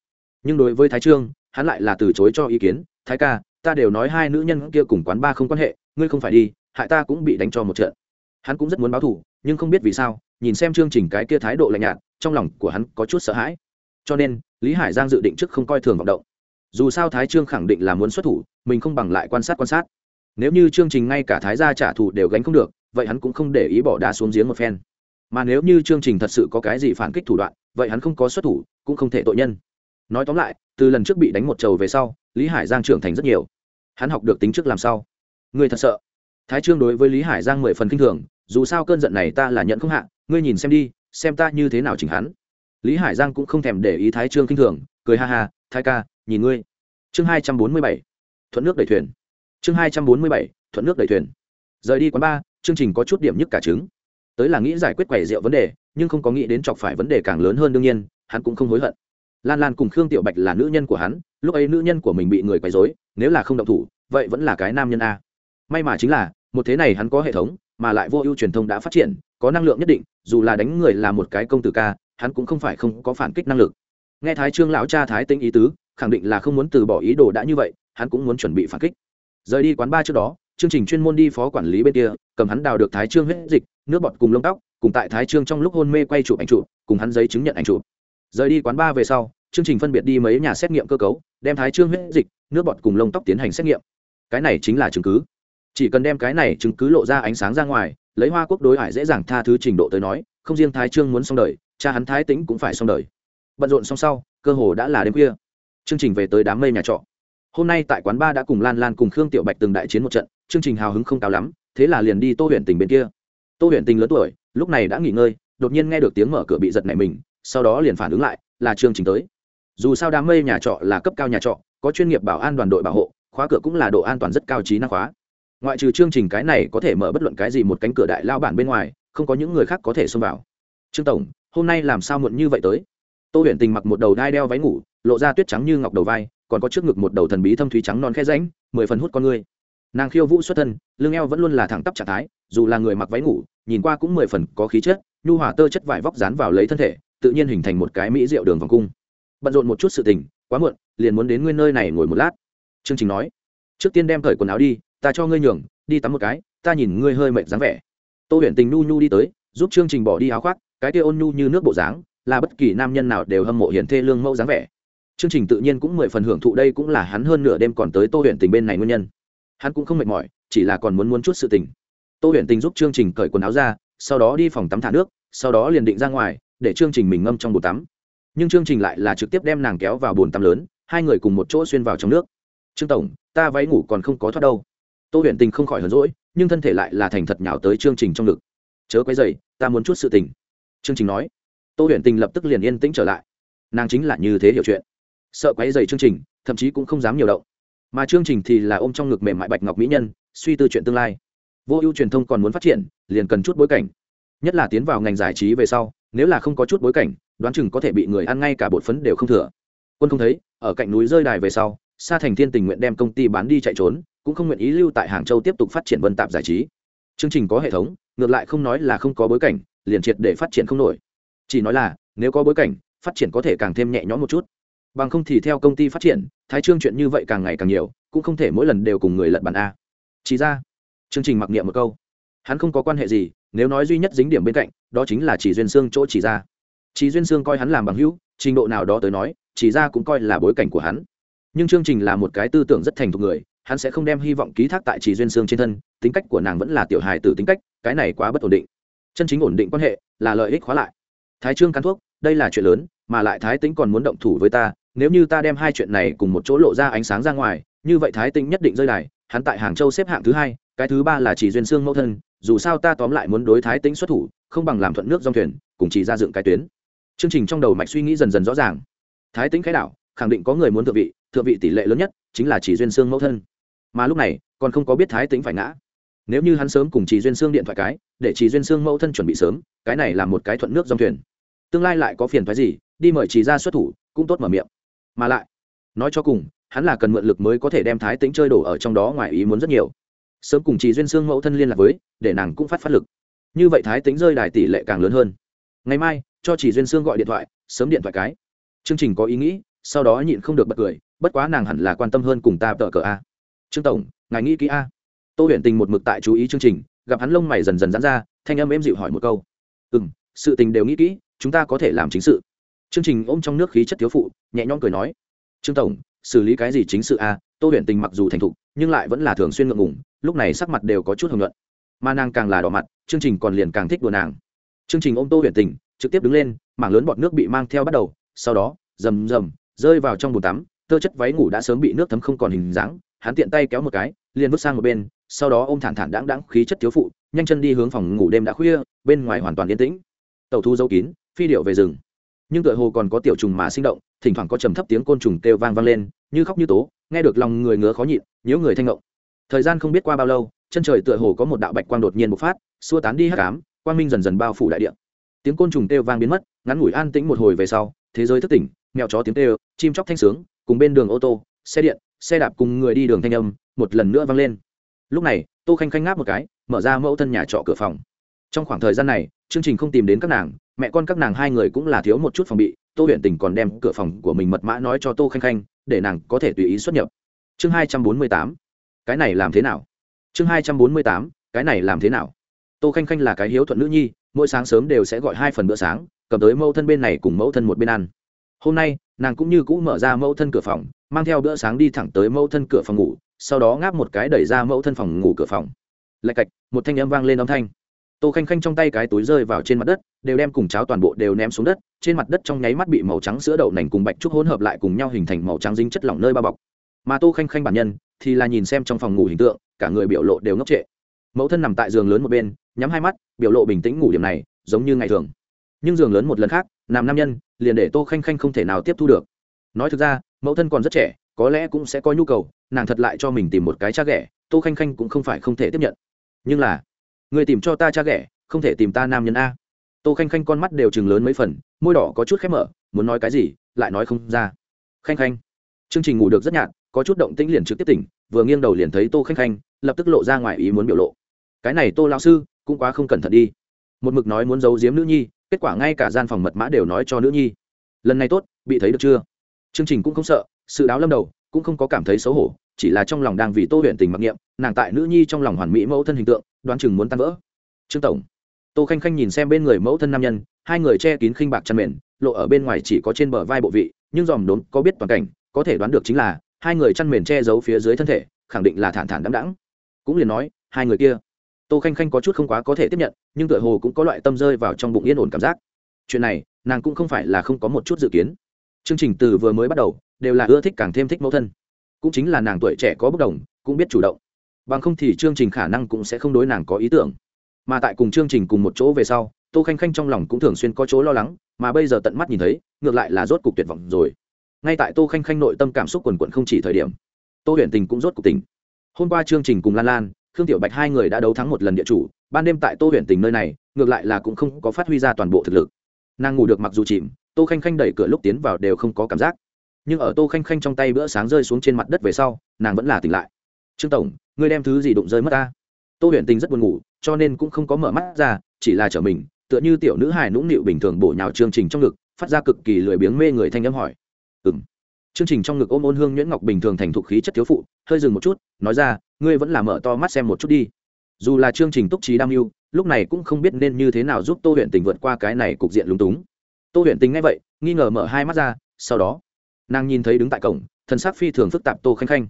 Nhưng đối với thái trương, hắn lại là từ chối cho ý kiến, thái ca, ta đều nói hai nữ nhân kia cùng quán ba không quan hệ, ngươi không phải đi, hại ta cũng bị đánh cho một trận. Hắn cũng rất muốn báo thù, nhưng không biết vì sao, nhìn xem chương trình cái kia thái độ lạnh nhạt, trong lòng của hắn có chút sợ hãi cho nên, lý hải giang dự định trước không coi thường vọng động. Dù sao thái trương khẳng định là muốn xuất thủ, mình không bằng lại quan sát quan sát. Nếu như chương trình ngay cả thái gia trả thù đều gánh không được, vậy hắn cũng không để ý bỏ đá xuống giếng một phen. Mà nếu như chương trình thật sự có cái gì phản kích thủ đoạn, vậy hắn không có xuất thủ, cũng không thể tội nhân. Nói tóm lại, từ lần trước bị đánh một trầu về sau, lý hải giang trưởng thành rất nhiều. Hắn học được tính trước làm sao người thật sợ. Thái trương đối với lý hải giang mười phần k i n h thường, dù sao cơn giận này ta là nhận không hạ, ngươi nhìn xem đi, xem ta như thế nào chỉnh hắn lý hải giang cũng không thèm để ý thái trương k i n h thường, cười ha ha, thái ca, nhìn ngươi. Chương hai trăm bốn mươi bảy, thuận nước đẩy thuyền. Chương hai trăm bốn mươi bảy, thuận nước đẩy thuyền. Rời đi quán ba chương trình có chút điểm nhức cả trứng. Tới là nghĩ giải quyết quẻ rượu vấn đề, nhưng không có nghĩ đến chọc phải vấn đề càng lớn hơn đương nhiên, hắn cũng không hối hận. Lan lan cùng khương tiểu bạch là nữ nhân của hắn, lúc ấy nữ nhân của mình bị người quấy dối nếu là không động thủ, vậy vẫn là cái nam nhân a. May mà chính là, một thế này hắn có hệ thống, mà lại vô ưu truyền thông đã phát triển, có năng lượng nhất định, dù là đánh người là một cái công tử ca hắn cũng không phải không có phản kích năng lực. Nghe thái trương lão cha thái tinh ý tứ, khẳng định là không muốn từ bỏ ý đồ đã như vậy, hắn cũng muốn chuẩn bị phản kích. Rời đi quán ba trước đó, chương trình chuyên môn đi phó quản lý bên kia, cầm hắn đào được thái trương huyết dịch, nước bọt cùng lông tóc, cùng tại thái trương trong lúc hôn mê quay chụp ảnh chụp, cùng hắn giấy chứng nhận ảnh chụp. Rời đi quán ba về sau, chương trình phân biệt đi mấy nhà xét nghiệm cơ cấu, đem thái trương huyết dịch, nước bọt cùng lông tóc tiến hành xét nghiệm. Cái này chính là chứng cứ. Chỉ cần đem cái này chứng cứ lộ ra ánh sáng ra ngoài, lấy hoa quốc đối hải dễ dàng tha thứ trình độ tới nói, không riêng thái trương muốn xong đời cha hắn thái tính cũng phải xong đời. Bận rộn xong sau, cơ hồ đã là đêm khuya. Chương trình về tới đám mây nhà trọ. Hôm nay tại quán ba đã cùng lan lan cùng khương tiểu bạch từng đại chiến một trận, chương trình hào hứng không cao lắm, thế là liền đi tô huyện tình bên kia. Tô huyện tình lớn tuổi, lúc này đã nghỉ ngơi, đột nhiên nghe được tiếng mở cửa bị giật này mình, sau đó liền phản ứng lại, là chương trình tới. Dù sao đám mây nhà trọ là cấp cao nhà trọ, có chuyên nghiệp bảo an đoàn đội bảo hộ, khóa cửa cũng là độ an toàn rất cao trí năng khóa. Ngoại trừ chương trình cái này có thể mở bất luận cái gì một cánh cửa đại lao bản bên ngoài, không có những người khác có thể xông vào. Trương tổng hôm nay làm sao muộn như vậy tới? Tô huyền tình mặc một đầu đai đeo váy ngủ, lộ ra tuyết trắng như ngọc đầu vai, còn có trước ngực một đầu thần bí thâm thúy trắng non khe ránh mười phần hút con người. Nàng khiêu vũ xuất thân, lưng eo vẫn luôn là thẳng tắp trạng thái, dù là người mặc váy ngủ, nhìn qua cũng mười phần có khí chất, nhu hòa tơ chất vải vóc dán vào lấy thân thể, tự nhiên hình thành một cái mỹ rượu đường vòng cung. Bận rộn một chút sự tình, quá muộn, liền muốn đến nguyên nơi này ngồi một lát. Chương trình nói, trước tiên đem cởi quần áo đi, ta cho ngươi nhường, đi tắm một cái, ta nhìn ngươi hơi mệt dáng vẻ. Tô huyền tình nhu nhu đi tới, giúp chương trình bỏ đi áo khoác cái kia ôn nhu như nước bộ dáng, là bất kỳ nam nhân nào đều hâm mộ hiển thê lương mẫu dáng vẻ. Chương trình tự nhiên cũng mười phần hưởng thụ đây cũng là hắn hơn nửa đêm còn tới tô huyền tình bên này nguyên nhân. Hắn cũng không mệt mỏi, chỉ là còn muốn muốn chút sự tình. Tô huyền tình giúp chương trình cởi quần áo ra, sau đó đi phòng tắm thả nước, sau đó liền định ra ngoài, để chương trình mình ngâm trong bồn tắm. Nhưng chương trình lại là trực tiếp đem nàng kéo vào bồn tắm lớn, hai người cùng một chỗ xuyên vào trong nước. Trương tổng, ta váy ngủ còn không có thoát đâu. Tô huyền tình không khỏi hờn rỗi nhưng thân thể lại là thành thật nhào tới chương trình trong ngực. Chớ quấy dày ta muốn chút sự tình chương trình nói. Tô huyền tình lập tức liền yên tĩnh trở lại. Nàng chính là như thế hiểu chuyện. Sợ quấy dày chương trình, thậm chí cũng không dám nhiều động. Mà chương trình thì là ôm trong ngực mềm mại bạch ngọc mỹ nhân, suy tư chuyện tương lai. Vô ưu truyền thông còn muốn phát triển, liền cần chút bối cảnh. Nhất là tiến vào ngành giải trí về sau, nếu là không có chút bối cảnh, đoán chừng có thể bị người ăn ngay cả bột phấn đều không thừa. Quân không thấy, ở cạnh núi rơi đài về sau, sa thành thiên tình nguyện đem công ty bán đi chạy trốn, cũng không nguyện ý lưu tại hàng châu tiếp tục phát triển vân tạp giải trí. Chương trình có hệ thống, ngược lại không nói là không có bối cảnh liền triệt để phát triển không nổi. Chỉ nói là, nếu có bối cảnh, phát triển có thể càng thêm nhẹ nhõm một chút. Bằng không thì theo công ty phát triển, thái trương chuyện như vậy càng ngày càng nhiều, cũng không thể mỗi lần đều cùng người lật bàn a. Chỉ ra, chương trình mặc niệm một câu. Hắn không có quan hệ gì, nếu nói duy nhất dính điểm bên cạnh, đó chính là chỉ duyên xương chỗ chỉ ra. Chỉ duyên xương coi hắn làm bằng hữu, trình độ nào đó tới nói, chỉ ra cũng coi là bối cảnh của hắn. Nhưng chương trình là một cái tư tưởng rất thành thục người, hắn sẽ không đem hy vọng ký thác tại chỉ duyên xương trên thân, tính cách của nàng vẫn là tiểu hài tử tính cách, cái này quá bất ổn định chân chính ổn định quan hệ, là lợi ích khóa lại. Thái trương cắn thuốc, đây là chuyện lớn, mà lại thái tính còn muốn động thủ với ta, nếu như ta đem hai chuyện này cùng một chỗ lộ ra ánh sáng ra ngoài, như vậy thái tính nhất định rơi đài, hắn tại hàng châu xếp hạng thứ hai, cái thứ ba là chỉ duyên xương mẫu thân, dù sao ta tóm lại muốn đối thái tính xuất thủ, không bằng làm thuận nước dòng thuyền, cùng chỉ ra dựng cái tuyến. Chương trình trong đầu mạch suy nghĩ dần dần rõ ràng. Thái tính khái đảo, khẳng định có người muốn thượng vị thượng vị tỷ lệ lớn nhất chính là chỉ duyên xương mẫu thân. Mà lúc này, còn không có biết thái tính phải ngã nếu như hắn sớm cùng chỉ duyên xương điện thoại cái, để chỉ duyên xương mẫu thân chuẩn bị sớm, cái này là một cái thuận nước dòng thuyền. Tương lai lại có phiền phái gì, đi mời chỉ ra xuất thủ, cũng tốt mở miệng. Mà lại, nói cho cùng, hắn là cần mượn lực mới có thể đem thái tính chơi đổ ở trong đó ngoài ý muốn rất nhiều. Sớm cùng chỉ duyên xương mẫu thân liên lạc với, để nàng cũng phát phát lực. Như vậy thái tính rơi đài tỷ lệ càng lớn hơn. Ngày mai, cho chỉ duyên xương gọi điện thoại, sớm điện thoại cái. Chương trình có ý nghĩ, sau đó nhịn không được bật cười, bất quá nàng hẳn là quan tâm hơn cùng ta tờ cờ a. Trương tổng, ngài nghĩ kỹ a tô huyền tình một mực tại chú ý chương trình, gặp hắn lông mày dần dần dán ra, thanh âm êm dịu hỏi một câu. Ừ m sự tình đều nghĩ kỹ, chúng ta có thể làm chính sự. Chương trình ôm trong nước khí chất thiếu phụ, nhẹ nhõm cười nói. Trương tổng, xử lý cái gì chính sự a tô huyền tình mặc dù thành thục, nhưng lại vẫn là thường xuyên ngượng ngùng, lúc này sắc mặt đều có chút hồng luận mà nàng càng là đỏ mặt, chương trình còn liền càng thích đùa nàng. Chương trình ôm tô huyền tình, trực tiếp đứng lên, mảng lớn bọt nước bị mang theo bắt đầu, sau đó, rầm rầm, rơi vào trong bồn tắm, tơ chất váy ngủ đã sớm bị nước thấm không còn hình dáng, hắn tiện tay kéo một cái, liền vứt sang một bên sau đó ôm thản thản đáng đáng khí chất thiếu phụ, nhanh chân đi hướng phòng ngủ đêm đã khuya, bên ngoài hoàn toàn yên tĩnh. Tàu thu dấu kín, phi điệu về rừng. Nhưng tựa hồ còn có tiểu trùng mà sinh động, thỉnh thoảng có trầm thấp tiếng côn trùng kêu vang vang lên, như khóc như tố, nghe được lòng người ngứa khó nhịn, nhớ người thanh ngộng. Thời gian không biết qua bao lâu, chân trời tựa hồ có một đạo bạch quang đột nhiên bộc phát, xua tán đi hắc ám, quang minh dần dần bao phủ đại địa. Tiếng côn trùng kêu vang biến mất, ngắn ngủi an tĩnh một hồi về sau, thế giới thức tỉnh, mèo chó tiếng kêu, chim chóc thanh sướng, cùng bên đường ô tô, xe điện, xe đạp cùng người đi đường thanh âm, một lần nữa vang lên lúc này, tô khanh khanh ngáp một cái, mở ra mẫu thân nhà trọ cửa phòng. Trong khoảng thời gian này, chương trình không tìm đến các nàng, mẹ con các nàng hai người cũng là thiếu một chút phòng bị, tô huyện tình còn đem cửa phòng của mình mật mã nói cho tô khanh khanh, để nàng có thể tùy ý xuất nhập. Chương hai trăm bốn mươi tám, cái này làm thế nào? Chương hai trăm bốn mươi tám, cái này làm thế nào? Tô khanh khanh là cái hiếu thuận nữ nhi, mỗi sáng sớm đều sẽ gọi hai phần bữa sáng, cầm tới mẫu thân bên này cùng mẫu thân một bên ăn. Hôm nay, nàng cũng như cũ mở ra mẫu thân cửa phòng, mang theo bữa sáng đi thẳng tới mẫu thân cửa phòng ngủ sau đó ngáp một cái đẩy ra mẫu thân phòng ngủ cửa phòng. Lạch cạch, một thanh âm vang lên âm thanh. Tô khanh khanh trong tay cái túi rơi vào trên mặt đất, đều đem cùng cháo toàn bộ đều ném xuống đất, trên mặt đất trong nháy mắt bị màu trắng sữa đậu nành cùng bạch trúc hỗn hợp lại cùng nhau hình thành màu trắng dính chất lỏng nơi bao bọc. Mà tô khanh khanh bản nhân, thì là nhìn xem trong phòng ngủ hình tượng, cả người biểu lộ đều ngốc trệ. Mẫu thân nằm tại giường lớn một bên, nhắm hai mắt, biểu lộ bình tĩnh ngủ điểm này, giống như ngày thường. Nhưng giường lớn một lần khác nằm nam nhân, liền để tô khanh khanh không thể nào tiếp thu được. Nói thực ra, mẫu thân còn rất trẻ có lẽ cũng sẽ có nhu cầu, nàng thật lại cho mình tìm một cái cha ghẻ, tô khanh khanh cũng không phải không thể tiếp nhận. Nhưng là, người tìm cho ta cha ghẻ, không thể tìm ta nam nhân a. Tô khanh khanh con mắt đều chừng lớn mấy phần, môi đỏ có chút khép mở, muốn nói cái gì, lại nói không ra. Khanh khanh, chương trình ngủ được rất nhạt, có chút động tĩnh liền trực tiếp tỉnh, vừa nghiêng đầu liền thấy tô khanh khanh, lập tức lộ ra ngoài ý muốn biểu lộ. Cái này tô lão sư, cũng quá không cẩn thận đi. Một mực nói muốn giấu giếm nữ nhi, kết quả ngay cả gian phòng mật mã đều nói cho nữ nhi. Lần này tốt, bị thấy được chưa? Chương trình cũng không sợ sự đáo lâm đầu, cũng không có cảm thấy xấu hổ, chỉ là trong lòng đang vì tô huyện tình mặc niệm, nàng tại nữ nhi trong lòng hoàn mỹ mẫu thân hình tượng, đoán chừng muốn tan vỡ. Trương tổng. Tô khanh khanh nhìn xem bên người mẫu thân nam nhân, hai người che kín khinh bạc chăn mền, lộ ở bên ngoài chỉ có trên bờ vai bộ vị, nhưng dòm đốn có biết toàn cảnh, có thể đoán được chính là hai người chăn mền che giấu phía dưới thân thể, khẳng định là thản thản đắm đãng. Cũng liền nói, hai người kia. Tô khanh khanh có chút không quá có thể tiếp nhận, nhưng tựa hồ cũng có loại tâm rơi vào trong bụng yên ổn cảm giác. Chuyện này, nàng cũng không phải là không có một chút dự kiến. Chương trình từ vừa mới bắt đầu đều là ưa thích càng thêm thích mẫu thân. Cũng chính là nàng tuổi trẻ có bất đồng, cũng biết chủ động. Bằng không thì chương trình khả năng cũng sẽ không đối nàng có ý tưởng. Mà tại cùng chương trình cùng một chỗ về sau, tô khanh khanh trong lòng cũng thường xuyên có chỗ lo lắng, mà bây giờ tận mắt nhìn thấy, ngược lại là rốt cục tuyệt vọng rồi. Ngay tại tô khanh khanh nội tâm cảm xúc quần quận không chỉ thời điểm, tô huyền tình cũng rốt cục tình hôm qua chương trình cùng lan lan, khương tiểu bạch hai người đã đấu thắng một lần địa chủ, ban đêm tại tô huyền tình nơi này, ngược lại là cũng không có phát huy ra toàn bộ thực lực. Nàng ngủ được mặc dù chìm, tô khanh khanh đẩy cửa lúc tiến vào đều không có cảm giác nhưng ở tô khanh khanh trong tay bữa sáng rơi xuống trên mặt đất về sau, nàng vẫn là tỉnh lại. Trương tổng, ngươi đem thứ gì đụng rơi mất ta? Tô huyền tình rất buồn ngủ, cho nên cũng không có mở mắt ra, chỉ là trở mình, tựa như tiểu nữ hài nũng nịu bình thường bổ nhào chương trình trong ngực, phát ra cực kỳ lười biếng mê người thanh âm hỏi. Ừ m chương trình trong ngực ôm ôn hương nhuyễn ngọc bình thường thành thục khí chất thiếu phụ, hơi dừng một chút, nói ra, ngươi vẫn là mở to mắt xem một chút đi. Dù là chương trình túc trí đam mưu, lúc này cũng không biết nên như thế nào giúp tô huyện tình vượt qua cái này cục diện lúng túng. Tô huyện tình nghe vậy, nghi ngờ mở hai mắt ra, sau đó nàng nhìn thấy đứng tại cổng thần sắc phi thường phức tạp tô khanh khanh.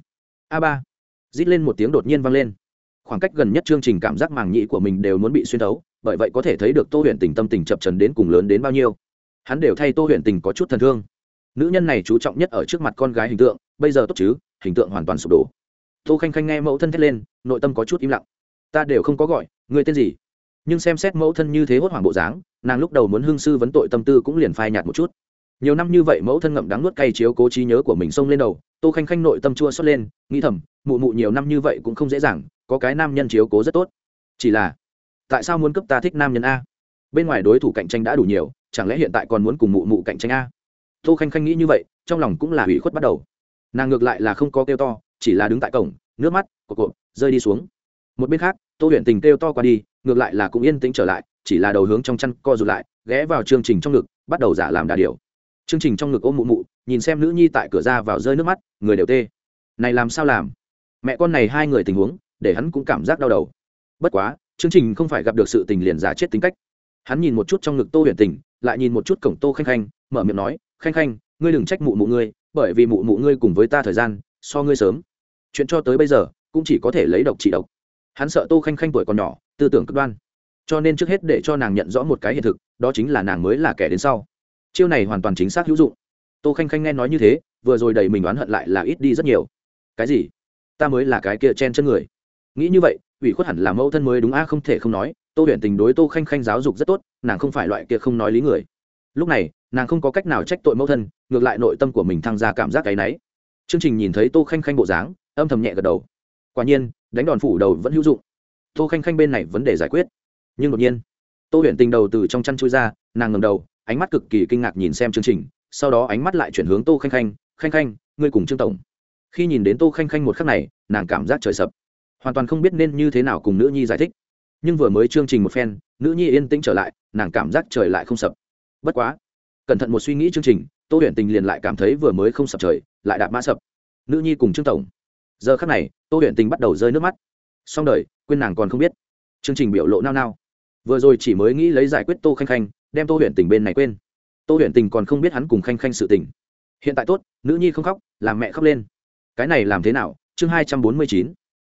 A ba, rít lên một tiếng đột nhiên vang lên. Khoảng cách gần nhất chương trình cảm giác màng nhĩ của mình đều muốn bị xuyên thấu, bởi vậy có thể thấy được tô huyện tình tâm tình chập trần đến cùng lớn đến bao nhiêu. Hắn đều thay tô huyện tình có chút thần thương. Nữ nhân này chú trọng nhất ở trước mặt con gái hình tượng, bây giờ tốt chứ, hình tượng hoàn toàn sụp đổ. Tô khanh khanh nghe mẫu thân thét lên, nội tâm có chút im lặng. Ta đều không có gọi, người tên gì? Nhưng xem xét mẫu thân như thế hốt hoảng bộ dáng, nàng lúc đầu muốn hương sư vấn tội tâm tư cũng liền phai nhạt một chút nhiều năm như vậy mẫu thân ngậm đắng nuốt cay chiếu cố trí nhớ của mình xông lên đầu, tô khanh khanh nội tâm chua xót lên, nghĩ thầm, mụ mụ nhiều năm như vậy cũng không dễ dàng, có cái nam nhân chiếu cố rất tốt. Chỉ là, tại sao muốn cấp ta thích nam nhân a? Bên ngoài đối thủ cạnh tranh đã đủ nhiều, chẳng lẽ hiện tại còn muốn cùng mụ mụ cạnh tranh a? Tô khanh khanh nghĩ như vậy, trong lòng cũng là hủy khuất bắt đầu. Nàng ngược lại là không có kêu to, chỉ là đứng tại cổng, nước mắt, cột cột, rơi đi xuống. Một bên khác, tô huyện tình kêu to qua đi, ngược lại là cũng yên tĩnh trở lại, chỉ là đầu hướng trong chăn co rụt lại, ghé vào chương trình trong ngực, bắt đầu giả làm đà điều chương trình trong ngực ôm mụ mụ, nhìn xem nữ nhi tại cửa ra vào rơi nước mắt, người đều tê. Này làm sao làm? Mẹ con này hai người tình huống, để hắn cũng cảm giác đau đầu. Bất quá, chương trình không phải gặp được sự tình liền giả chết tính cách. Hắn nhìn một chút trong ngực tô huyền tình, lại nhìn một chút cổng tô khanh khanh, mở miệng nói, khanh khanh, ngươi đừng trách mụ mụ ngươi, bởi vì mụ mụ ngươi cùng với ta thời gian, so ngươi sớm. Chuyện cho tới bây giờ, cũng chỉ có thể lấy độc trị độc. Hắn sợ tô khanh khanh tuổi còn nhỏ, tư tưởng cực đoan. Cho nên trước hết để cho nàng nhận rõ một cái hiện thực, đó chính là nàng mới là kẻ đến sau chiêu này hoàn toàn chính xác hữu dụng. Tô khanh khanh nghe nói như thế, vừa rồi đầy mình oán hận lại là ít đi rất nhiều. Cái gì? Ta mới là cái kia chen chân người. Nghĩ như vậy, ủy khuất hẳn là mẫu thân mới đúng a, không thể không nói, tô huyện tình đối tô khanh khanh giáo dục rất tốt, nàng không phải loại kia không nói lý người. Lúc này, nàng không có cách nào trách tội mẫu thân, ngược lại nội tâm của mình thăng ra cảm giác cái náy. Chương trình nhìn thấy tô khanh khanh bộ dáng, âm thầm nhẹ gật đầu. Quả nhiên, đánh đòn phủ đầu vẫn hữu dụng. Tô khanh khanh bên này vấn đề giải quyết. Nhưng đột nhiên, tô huyện tình đầu từ trong chăn chui ra, nàng ngầm đầu ánh mắt cực kỳ kinh ngạc nhìn xem chương trình, sau đó ánh mắt lại chuyển hướng tô khanh khanh khanh khanh, ngươi cùng trương tổng. Khi nhìn đến tô khanh khanh một khắc này, nàng cảm giác trời sập. Hoàn toàn không biết nên như thế nào cùng nữ nhi giải thích. Nhưng vừa mới chương trình một phen, nữ nhi yên tĩnh trở lại, nàng cảm giác trời lại không sập. Bất quá, cẩn thận một suy nghĩ chương trình, tô huyền tình liền lại cảm thấy vừa mới không sập trời, lại đạp mã sập. Nữ nhi cùng trương tổng. Giờ khắc này, tô huyền tình bắt đầu rơi nước mắt. Xong đời, quên nàng còn không biết. Chương trình biểu lộ nao nao. Vừa rồi chỉ mới nghĩ lấy giải quyết tô khanh khanh đem tô huyện tình bên này quên. Tô huyện tình còn không biết hắn cùng khanh khanh sự tình. Hiện tại tốt, nữ nhi không khóc, làm mẹ khóc lên. Cái này làm thế nào? Chương hai trăm bốn mươi chín.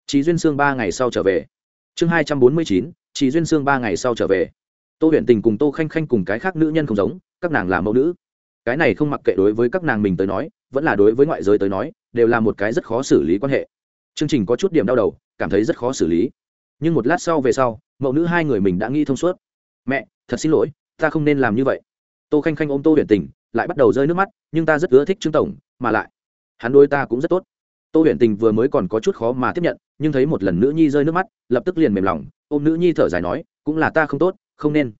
Chị duyên sương ba ngày sau trở về. Chương hai trăm bốn mươi chín. Chị duyên sương ba ngày sau trở về. Tô huyện tình cùng tô khanh khanh cùng cái khác nữ nhân không giống, các nàng là mẫu nữ. Cái này không mặc kệ đối với các nàng mình tới nói, vẫn là đối với ngoại giới tới nói, đều là một cái rất khó xử lý quan hệ. Chương trình có chút điểm đau đầu, cảm thấy rất khó xử lý. Nhưng một lát sau về sau, mẫu nữ hai người mình đã nghĩ thông suốt. Mẹ, thật xin lỗi ta không nên làm như vậy. Tô khanh khanh ôm tô huyền tình, lại bắt đầu rơi nước mắt, nhưng ta rất ưa thích trương tổng, mà lại, hắn đôi ta cũng rất tốt. Tô huyền tình vừa mới còn có chút khó mà tiếp nhận, nhưng thấy một lần nữ nhi rơi nước mắt, lập tức liền mềm lòng, ôm nữ nhi thở dài nói, cũng là ta không tốt, không nên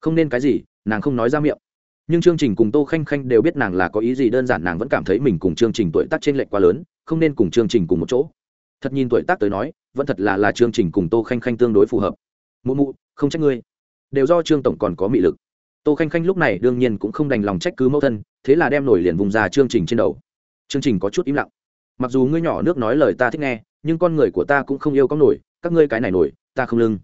không nên cái gì, nàng không nói ra miệng. Nhưng chương trình cùng tô khanh khanh đều biết nàng là có ý gì, đơn giản nàng vẫn cảm thấy mình cùng chương trình tuổi tác trên lệch quá lớn, không nên cùng chương trình cùng một chỗ. Thật nhìn tuổi tác tới nói, vẫn thật là là chương trình cùng tô khanh khanh tương đối phù hợp. Mụ mụ, không trách ngươi. Đều do trương tổng còn có mị lực tô khanh khanh lúc này đương nhiên cũng không đành lòng trách cứ mẫu thân, thế là đem nổi liền vùng ra chương trình trên đầu. Chương trình có chút im lặng. Mặc dù ngươi nhỏ nước nói lời ta thích nghe, nhưng con người của ta cũng không yêu có nổi, các ngươi cái này nổi, ta không lưng.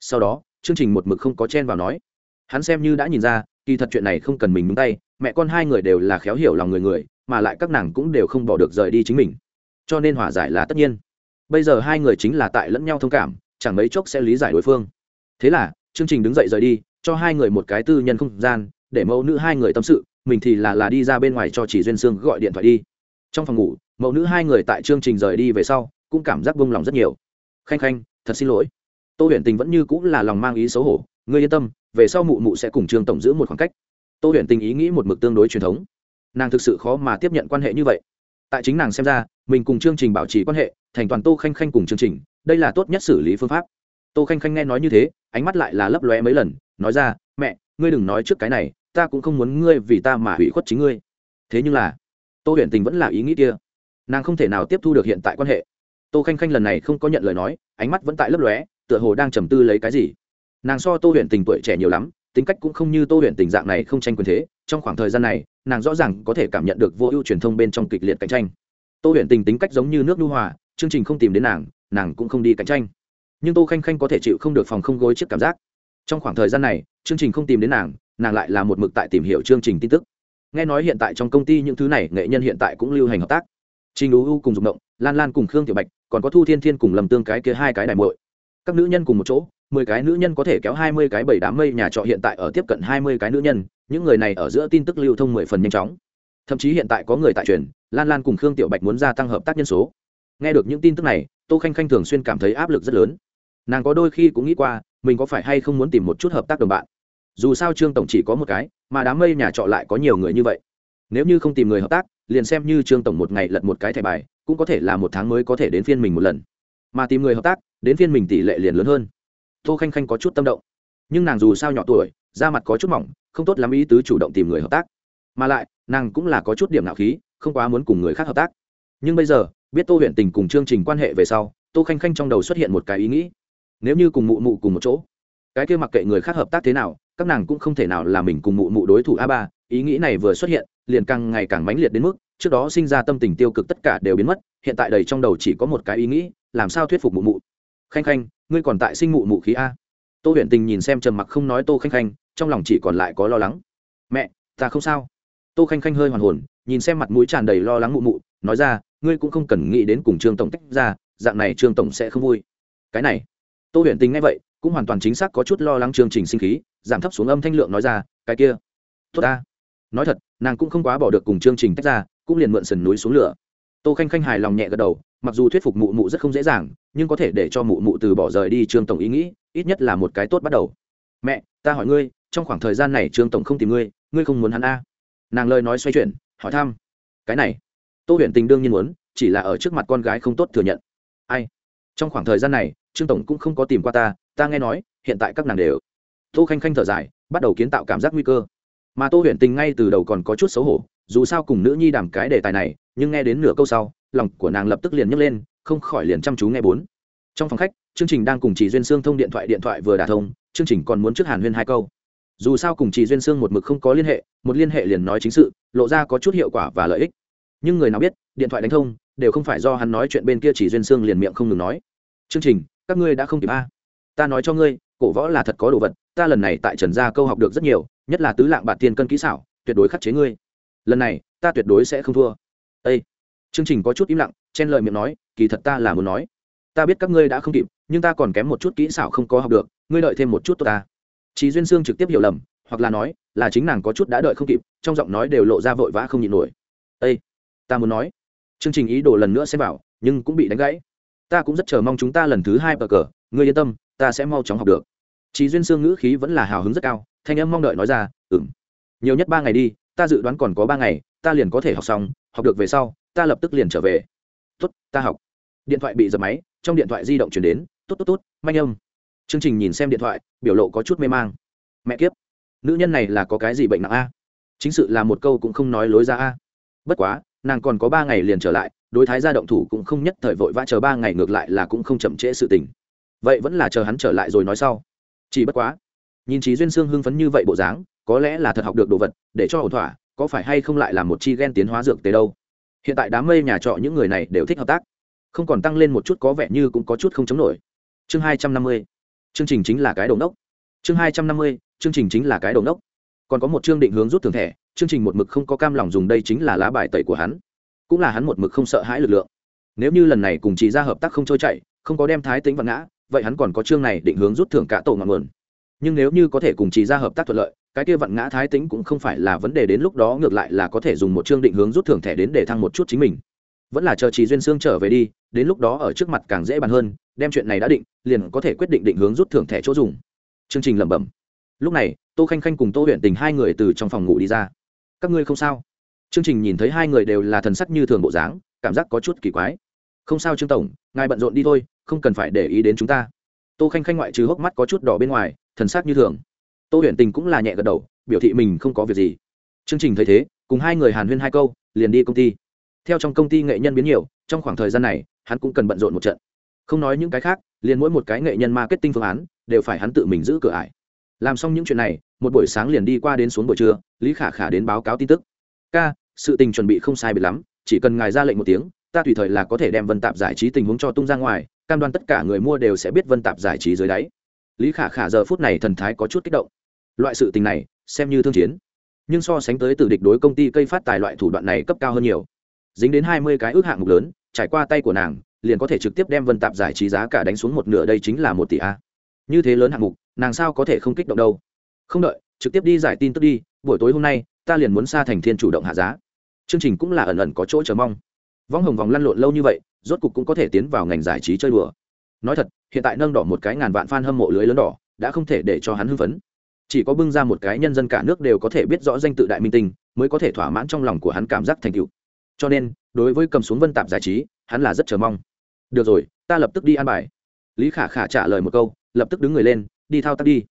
Sau đó, chương trình một mực không có chen vào nói. Hắn xem như đã nhìn ra, kỳ thật chuyện này không cần mình nhúng tay, mẹ con hai người đều là khéo hiểu lòng người người, mà lại các nàng cũng đều không bỏ được rời đi chính mình. Cho nên hòa giải là tất nhiên. Bây giờ hai người chính là tại lẫn nhau thông cảm, chẳng mấy chốc sẽ lý giải đối phương. Thế là, chương trình đứng dậy rời đi cho hai người một cái tư nhân không gian, để mẫu nữ hai người tâm sự, mình thì là là đi ra bên ngoài cho chỉ duyên sương gọi điện thoại đi. Trong phòng ngủ, mẫu nữ hai người tại chương trình rời đi về sau, cũng cảm giác vung lòng rất nhiều. Khanh khanh, thật xin lỗi. Tô huyền tình vẫn như cũng là lòng mang ý xấu hổ, ngươi yên tâm, về sau mụ mụ sẽ cùng trương tổng giữ một khoảng cách. Tô huyền tình ý nghĩ một mực tương đối truyền thống. Nàng thực sự khó mà tiếp nhận quan hệ như vậy. Tại chính nàng xem ra, mình cùng chương trình bảo trì quan hệ, thành toàn tô khanh khanh cùng chương trình, đây là tốt nhất xử lý phương pháp. Tô khanh khanh nghe nói như thế, ánh mắt lại là lấp lóe mấy lần nói ra, mẹ, ngươi đừng nói trước cái này, ta cũng không muốn ngươi vì ta mà hủy khuất chính ngươi. Thế nhưng là, tô huyền tình vẫn là ý nghĩ kia. Nàng không thể nào tiếp thu được hiện tại quan hệ. Tô khanh khanh lần này không có nhận lời nói, ánh mắt vẫn tại lấp lóe, tựa hồ đang trầm tư lấy cái gì. Nàng so tô huyền tình tuổi trẻ nhiều lắm, tính cách cũng không như tô huyền tình dạng này không tranh quyền thế, trong khoảng thời gian này, nàng rõ ràng có thể cảm nhận được vô ưu truyền thông bên trong kịch liệt cạnh tranh. Tô huyền tình tính cách giống như nước nhu hòa, chương trình không tìm đến nàng nàng cũng không đi cạnh tranh. Nhưng tô khanh khanh có thể chịu không được phòng không gối trước cảm giác trong khoảng thời gian này, chương trình không tìm đến nàng nàng lại là một mực tại tìm hiểu chương trình tin tức. Nghe nói hiện tại trong công ty những thứ này, nghệ nhân hiện tại cũng lưu hành hợp tác. Trình ú u cùng dục động lan lan cùng khương tiểu bạch, còn có thu thiên thiên cùng lầm tương cái kia hai cái đài muội. Các nữ nhân cùng một chỗ, mười cái nữ nhân có thể kéo hai mươi cái bảy đám mây nhà trọ hiện tại ở tiếp cận hai mươi cái nữ nhân, những người này ở giữa tin tức lưu thông mười phần nhanh chóng. Thậm chí hiện tại có người tại truyền, lan lan cùng khương tiểu bạch muốn gia tăng hợp tác nhân số. Nghe được những tin tức này, tô khanh khanh thường xuyên cảm thấy áp lực rất lớn. Nàng có đôi khi cũng nghĩ qua mình có phải hay không muốn tìm một chút hợp tác đồng bạn? Dù sao trương tổng chỉ có một cái, mà đám mây nhà trọ lại có nhiều người như vậy. Nếu như không tìm người hợp tác, liền xem như trương tổng một ngày lật một cái thẻ bài, cũng có thể là một tháng mới có thể đến phiên mình một lần. Mà tìm người hợp tác, đến phiên mình tỷ lệ liền lớn hơn. Tô khanh khanh có chút tâm động. Nhưng nàng dù sao nhỏ tuổi, da mặt có chút mỏng, không tốt lắm ý tứ chủ động tìm người hợp tác. Mà lại, nàng cũng là có chút điểm nạo khí, không quá muốn cùng người khác hợp tác. Nhưng bây giờ, biết tô huyện tình cùng chương trình quan hệ về sau, tô khanh khanh trong đầu xuất hiện một cái ý nghĩ nếu như cùng mụ mụ cùng một chỗ, cái kia mặc kệ người khác hợp tác thế nào, các nàng cũng không thể nào là mình cùng mụ mụ đối thủ a ba, ý nghĩ này vừa xuất hiện, liền càng ngày càng mãnh liệt đến mức, trước đó sinh ra tâm tình tiêu cực tất cả đều biến mất, hiện tại đầy trong đầu chỉ có một cái ý nghĩ, làm sao thuyết phục mụ mụ. Khanh khanh, ngươi còn tại sinh mụ mụ khí a. Tô huyện tình nhìn xem trầm mặc không nói tô khanh khanh, trong lòng chỉ còn lại có lo lắng. Mẹ, ta không sao. Tô khanh khanh hơi hoàn hồn, nhìn xem mặt mũi tràn đầy lo lắng mụ mụ, nói ra, ngươi cũng không cần nghĩ đến cùng trương tổng tách ra, dạng này trương tổng sẽ không vui. Cái này tô huyện tình nghe vậy, cũng hoàn toàn chính xác có chút lo lắng chương trình sinh khí, giảm thấp xuống âm thanh lượng nói ra, cái kia, tốt ta. Nói thật, nàng cũng không quá bỏ được cùng chương trình tách ra, cũng liền mượn sườn núi xuống lửa. Tô khanh khanh hài lòng nhẹ gật đầu, mặc dù thuyết phục mụ mụ rất không dễ dàng, nhưng có thể để cho mụ mụ từ bỏ rời đi trương tổng ý nghĩ, ít nhất là một cái tốt bắt đầu. Mẹ, ta hỏi ngươi, trong khoảng thời gian này trương tổng không tìm ngươi ngươi không muốn hắn a? Nàng lời nói xoay chuyển, hỏi thăm. Cái này? Tô huyện tình đương nhiên muốn, chỉ là ở trước mặt con gái không tốt thừa nhận. Ai? Trong khoảng thời gian này, trương tổng cũng không có tìm qua ta ta nghe nói, hiện tại các nàng đều. Tô khanh khanh thở dài, bắt đầu kiến tạo cảm giác nguy cơ. Mà tô huyền tình ngay từ đầu còn có chút xấu hổ, dù sao cùng nữ nhi đàm cái đề tài này, nhưng nghe đến nửa câu sau, lòng của nàng lập tức liền nhấc lên, không khỏi liền chăm chú nghe bốn. Trong phòng khách, chương trình đang cùng chị duyên sương thông điện thoại điện thoại vừa đả thông, chương trình còn muốn trước hàn huyên hai câu. Dù sao cùng chị duyên sương một mực không có liên hệ, một liên hệ liền nói chính sự, lộ ra có chút hiệu quả và lợi ích. Nhưng người nào biết, điện thoại đánh thông đều không phải do hắn nói chuyện bên kia chỉ duyên sương liền miệng không ngừng nói. Chương trình các ngươi đã không kịp a. Ta nói cho ngươi cổ võ là thật có đồ vật ta lần này tại trần gia câu học được rất nhiều nhất là tứ lạng bạt tiền cân kỹ xảo tuyệt đối khắc chế ngươi. Lần này ta tuyệt đối sẽ không thua. Ê, chương trình có chút im lặng chen lời miệng nói kỳ thật ta là muốn nói. Ta biết các ngươi đã không kịp nhưng ta còn kém một chút kỹ xảo không có học được ngươi đợi thêm một chút tốt ta. Chị duyên sương trực tiếp hiểu lầm hoặc là nói là chính nàng có chút đã đợi không kịp trong giọng nói đều lộ ra vội vã không nhịn nổi. Ê, ta muốn nói chương trình ý đồ lần nữa xem vào, nhưng cũng bị đánh gãy. Ta cũng rất chờ mong chúng ta lần thứ hai bờ cờ. Ngươi yên tâm, ta sẽ mau chóng học được. Chị duyên sương ngữ khí vẫn là hào hứng rất cao, thanh âm mong đợi nói ra ừng nhiều nhất ba ngày đi, ta dự đoán còn có ba ngày, ta liền có thể học xong, học được về sau, ta lập tức liền trở về. Tốt, ta học. Điện thoại bị dập máy, trong điện thoại di động chuyển đến, tốt tốt tốt, manh âm. Chương trình nhìn xem điện thoại, biểu lộ có chút mê mang. Mẹ kiếp, nữ nhân này là có cái gì bệnh nặng a? Chính sự là một câu cũng không nói lối ra a. Bất quá nàng còn có ba ngày liền trở lại, đối thái gia động thủ cũng không nhất thời vội vã chờ ba ngày, ngược lại là cũng không chậm trễ sự tình. Vậy vẫn là chờ hắn trở lại rồi nói sau. Chỉ bất quá, nhìn trí duyên sương hưng phấn như vậy bộ dáng, có lẽ là thật học được đồ vật, để cho ổn thỏa, có phải hay không lại là một chi ghen tiến hóa dược tế đâu. Hiện tại đám mây nhà trọ những người này đều thích hợp tác, không còn tăng lên một chút có vẻ như cũng có chút không chống nổi. Chương hai trăm năm mươi, chương trình chính là cái đầu nốc chương hai trăm năm mươi, chương trình chính là cái đầu nốc còn có một chương định hướng rút thường thẻ, chương trình một mực không có cam lòng dùng đây chính là lá bài tẩy của hắn. Cũng là hắn một mực không sợ hãi lực lượng. Nếu như lần này cùng chỉ ra hợp tác không trôi chạy không có đem thái tính vặn ngã, vậy hắn còn có chương này định hướng rút thưởng cả tổ ngọn nguồn. Nhưng nếu như có thể cùng chỉ ra hợp tác thuận lợi, cái kia vặn ngã thái tính cũng không phải là vấn đề đến lúc đó, ngược lại là có thể dùng một chương định hướng rút thưởng thẻ đến để thăng một chút chính mình. Vẫn là chờ trì duyên xương trở về đi, đến lúc đó ở trước mặt càng dễ bàn hơn, đem chuyện này đã định, liền có thể quyết định định hướng rút thưởng thẻ chỗ dùng. Chương trình lẩm bẩm lúc này, tô khanh khanh cùng tô huyện tình hai người từ trong phòng ngủ đi ra. Các ngươi không sao? Chương trình nhìn thấy hai người đều là thần sắc như thường bộ dáng, cảm giác có chút kỳ quái. Không sao trương tổng, ngài bận rộn đi thôi, không cần phải để ý đến chúng ta. Tô khanh khanh ngoại trừ hốc mắt có chút đỏ bên ngoài, thần sắc như thường. Tô huyện tình cũng là nhẹ gật đầu, biểu thị mình không có việc gì. Chương trình thấy thế, cùng hai người hàn huyên hai câu, liền đi công ty. Theo trong công ty nghệ nhân biến nhiều, trong khoảng thời gian này, hắn cũng cần bận rộn một trận. Không nói những cái khác, liền mỗi một cái nghệ nhân marketing phương án, đều phải hắn tự mình giữ cửa ải làm xong những chuyện này, một buổi sáng liền đi qua đến xuống buổi trưa, lý khả khả đến báo cáo tin tức. Ca, sự tình chuẩn bị không sai biệt lắm, chỉ cần ngài ra lệnh một tiếng, ta tùy thời là có thể đem vân tạp giải trí tình huống cho tung ra ngoài, cam đoan tất cả người mua đều sẽ biết vân tạp giải trí dưới đáy. Lý khả khả giờ phút này thần thái có chút kích động. Loại sự tình này, xem như thương chiến. Nhưng so sánh tới từ địch đối công ty cây phát tài loại thủ đoạn này cấp cao hơn nhiều. Dính đến hai mươi cái ước hạng mục lớn, trải qua tay của nàng, liền có thể trực tiếp đem vân tạp giải trí giá cả đánh xuống một nửa, đây chính là một tỷ a. Như thế lớn hạng mục nàng sao có thể không kích động đâu? Không đợi, trực tiếp đi giải tin tức đi, buổi tối hôm nay, ta liền muốn xa thành thiên chủ động hạ giá. Chương trình cũng là ẩn ẩn có chỗ chờ mong. Võng hồng vòng lăn lộn lâu như vậy, rốt cục cũng có thể tiến vào ngành giải trí chơi đùa. Nói thật, hiện tại nâng đỏ một cái ngàn vạn f a n hâm mộ lưới lớn đỏ, đã không thể để cho hắn hưng phấn. Chỉ có bưng ra một cái nhân dân cả nước đều có thể biết rõ danh tự đại minh tinh, mới có thể thỏa mãn trong lòng của hắn cảm giác thành tựu. Cho nên, đối với cầm xuống vân tạp giải trí, hắn là rất chờ mong. Được rồi, ta lập tức đi ăn bài. Lý khả khả trả lời một câu, lập tức đứng người lên đi thao tác đi.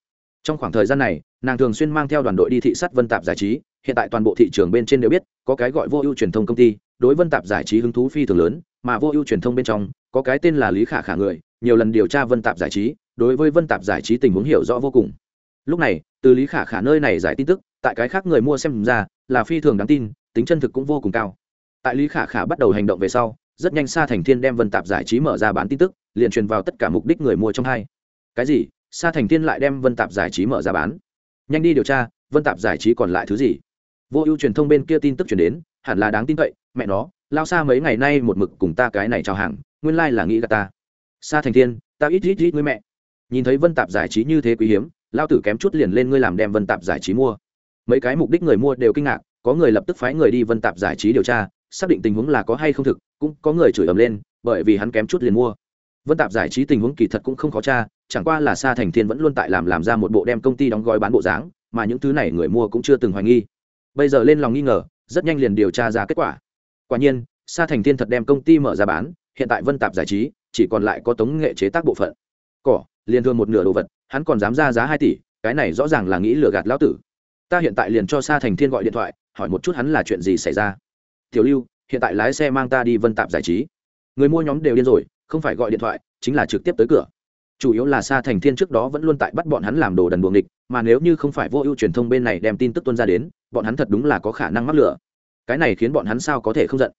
Trong khoảng thời gian này, nàng thường xuyên mang theo đoàn đội đi thị sát vân tạp giải trí, hiện tại toàn bộ thị trường bên trên đều biết, có cái gọi vô ưu truyền thông công ty, đối vân tạp giải trí hứng thú phi thường lớn, mà vô ưu truyền thông bên trong, có cái tên là lý khả khả người, nhiều lần điều tra vân tạp giải trí, đối với vân tạp giải trí tình huống hiểu rõ vô cùng. Lúc này, từ lý khả khả nơi này giải tin tức, tại cái khác người mua xem ra, là phi thường đáng tin, tính chân thực cũng vô cùng cao. Tại lý khả khả bắt đầu hành động về sau, rất nhanh xa thành thiên đem vân tạp giải trí mở ra bán tin tức, liền truyền vào tất cả mục đích người mua trong hai. Cái gì? Sa thành thiên lại đem vân tạp giải trí mở ra bán. Nhanh đi điều tra, vân tạp giải trí còn lại thứ gì? Vô ưu truyền thông bên kia tin tức chuyển đến, hẳn là đáng tin cậy, mẹ nó, lao xa mấy ngày nay một mực cùng ta cái này chào hàng, nguyên lai、like、là nghĩ gà ta. Sa thành thiên, ta ít ít ít ngươi mẹ. Nhìn thấy vân tạp giải trí như thế quý hiếm, lao tử kém chút liền lên ngươi làm đem vân tạp giải trí mua. Mấy cái mục đích người mua đều kinh ngạc, có người lập tức phái người đi vân tạp giải trí điều tra, xác định tình huống là có hay không thực, cũng có người chửi ầm lên, bởi vì hắn kém chút liền mua vân tạp giải trí tình huống kỳ thật cũng không khó tra, chẳng qua là sa thành thiên vẫn luôn tại làm làm ra một bộ đem công ty đóng gói bán bộ dáng, mà những thứ này người mua cũng chưa từng hoài nghi. Bây giờ lên lòng nghi ngờ, rất nhanh liền điều tra ra kết quả. Quả nhiên, sa thành thiên thật đem công ty mở ra bán, hiện tại vân tạp giải trí chỉ còn lại có tống nghệ chế tác bộ phận. Cỏ, liền thương một nửa đồ vật, hắn còn dám ra giá hai tỷ, cái này rõ ràng là nghĩ lừa gạt lão tử. Ta hiện tại liền cho sa thành thiên gọi điện thoại, hỏi một chút hắn là chuyện gì xảy ra. Tiểu lưu, hiện tại lái xe mang ta đi vân tạp giải trí. Người mua nhóm đều điên rồi không phải gọi điện thoại, chính là trực tiếp tới cửa. Chủ yếu là sa thành thiên trước đó vẫn luôn tại bắt bọn hắn làm đồ đần buồng địch mà nếu như không phải vô ưu truyền thông bên này đem tin tức tuân ra đến, bọn hắn thật đúng là có khả năng mắc lửa cái này khiến bọn hắn sao có thể không giận?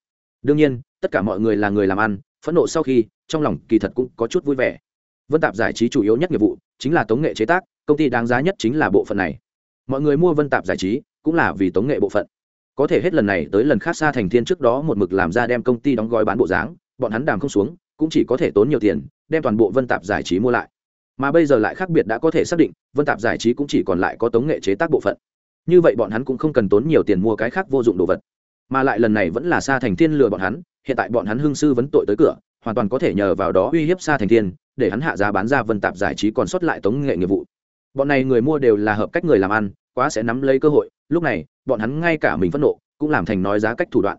Đương nhiên, tất cả mọi người là người làm ăn, phẫn nộ sau khi, trong lòng kỳ thật cũng có chút vui vẻ. Vân tạp giải trí chủ yếu nhất nghiệp vụ chính là tống nghệ chế tác, công ty đáng giá nhất chính là bộ phận này. Mọi người mua vân tạp giải trí cũng là vì tống nghệ bộ phận. Có thể hết lần này tới lần khác xa thành thiên trước đó một mực làm ra đem công ty đóng gói bán bộ dáng, bọn hắn đàm không xuống cũng chỉ có thể tốn nhiều tiền, đem toàn bộ vân tạp giải trí mua lại. Mà bây giờ lại khác biệt đã có thể xác định, vân tạp giải trí cũng chỉ còn lại có tống nghệ chế tác bộ phận. Như vậy bọn hắn cũng không cần tốn nhiều tiền mua cái khác vô dụng đồ vật. Mà lại lần này vẫn là xa thành thiên lừa bọn hắn, hiện tại bọn hắn hưng sư vấn tội tới cửa, hoàn toàn có thể nhờ vào đó uy hiếp xa thành thiên, để hắn hạ giá bán ra vân tạp giải trí còn sót lại tống nghệ nghiệp vụ. Bọn này người mua đều là hợp cách người làm ăn, quá sẽ nắm lấy cơ hội, lúc này, bọn hắn ngay cả mình phẫn nộ, cũng làm thành nói giá cách thủ đoạn.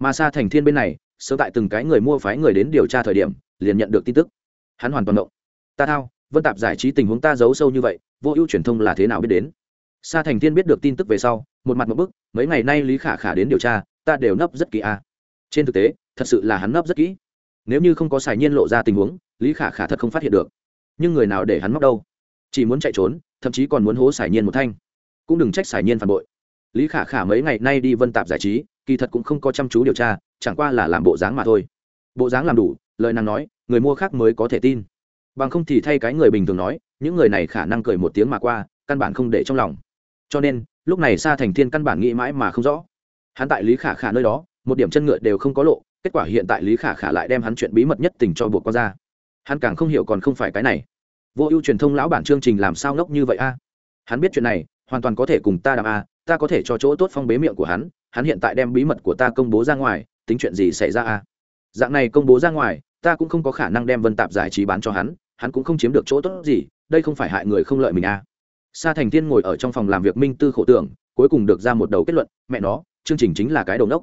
Mà xa thành thiên bên này sớm tại từng cái người mua phái người đến điều tra thời điểm, liền nhận được tin tức. Hắn hoàn toàn động ta thao, vân tạp giải trí tình huống ta giấu sâu như vậy, vô ưu truyền thông là thế nào biết đến? Sa thành thiên biết được tin tức về sau, một mặt một bức, mấy ngày nay lý khả khả đến điều tra, ta đều nấp rất kỹ a. À. trên thực tế, thật sự là hắn nấp rất kỹ. Nếu như không có xài nhiên lộ ra tình huống, lý khả khả thật không phát hiện được. Nhưng người nào để hắn móc đâu? Chỉ muốn chạy trốn, thậm chí còn muốn hố xài nhiên một thanh. Cũng đừng trách xài nhiên phản bội. Lý khả khả mấy ngày nay đi vân tạp giải trí kỳ thật cũng không có chăm chú điều tra, chẳng qua là làm bộ dáng mà thôi. Bộ dáng làm đủ, lời nàng nói, người mua khác mới có thể tin. Bằng không thì thay cái người bình thường nói, những người này khả năng cười một tiếng mà qua, căn bản không để trong lòng. Cho nên, lúc này sa thành thiên căn bản nghĩ mãi mà không rõ. Hắn tại lý khả khả nơi đó, một điểm chân ngựa đều không có lộ, kết quả hiện tại lý khả khả lại đem hắn chuyện bí mật nhất tình cho buộc qua ra. Hắn càng không hiểu còn không phải cái này. Vô ưu truyền thông lão bản chương trình làm sao ngốc như vậy a? Hắn biết chuyện này, hoàn toàn có thể cùng ta đàm a, ta có thể cho chỗ tốt phong bế miệng của hắn hắn hiện tại đem bí mật của ta công bố ra ngoài, tính chuyện gì xảy ra à? dạng này công bố ra ngoài, ta cũng không có khả năng đem vân tạp giải trí bán cho hắn hắn cũng không chiếm được chỗ tốt gì, đây không phải hại người không lợi mình à? sa thành Thiên ngồi ở trong phòng làm việc minh tư khổ tưởng, cuối cùng được ra một đầu kết luận, mẹ nó, chương trình chính là cái đầu nốc.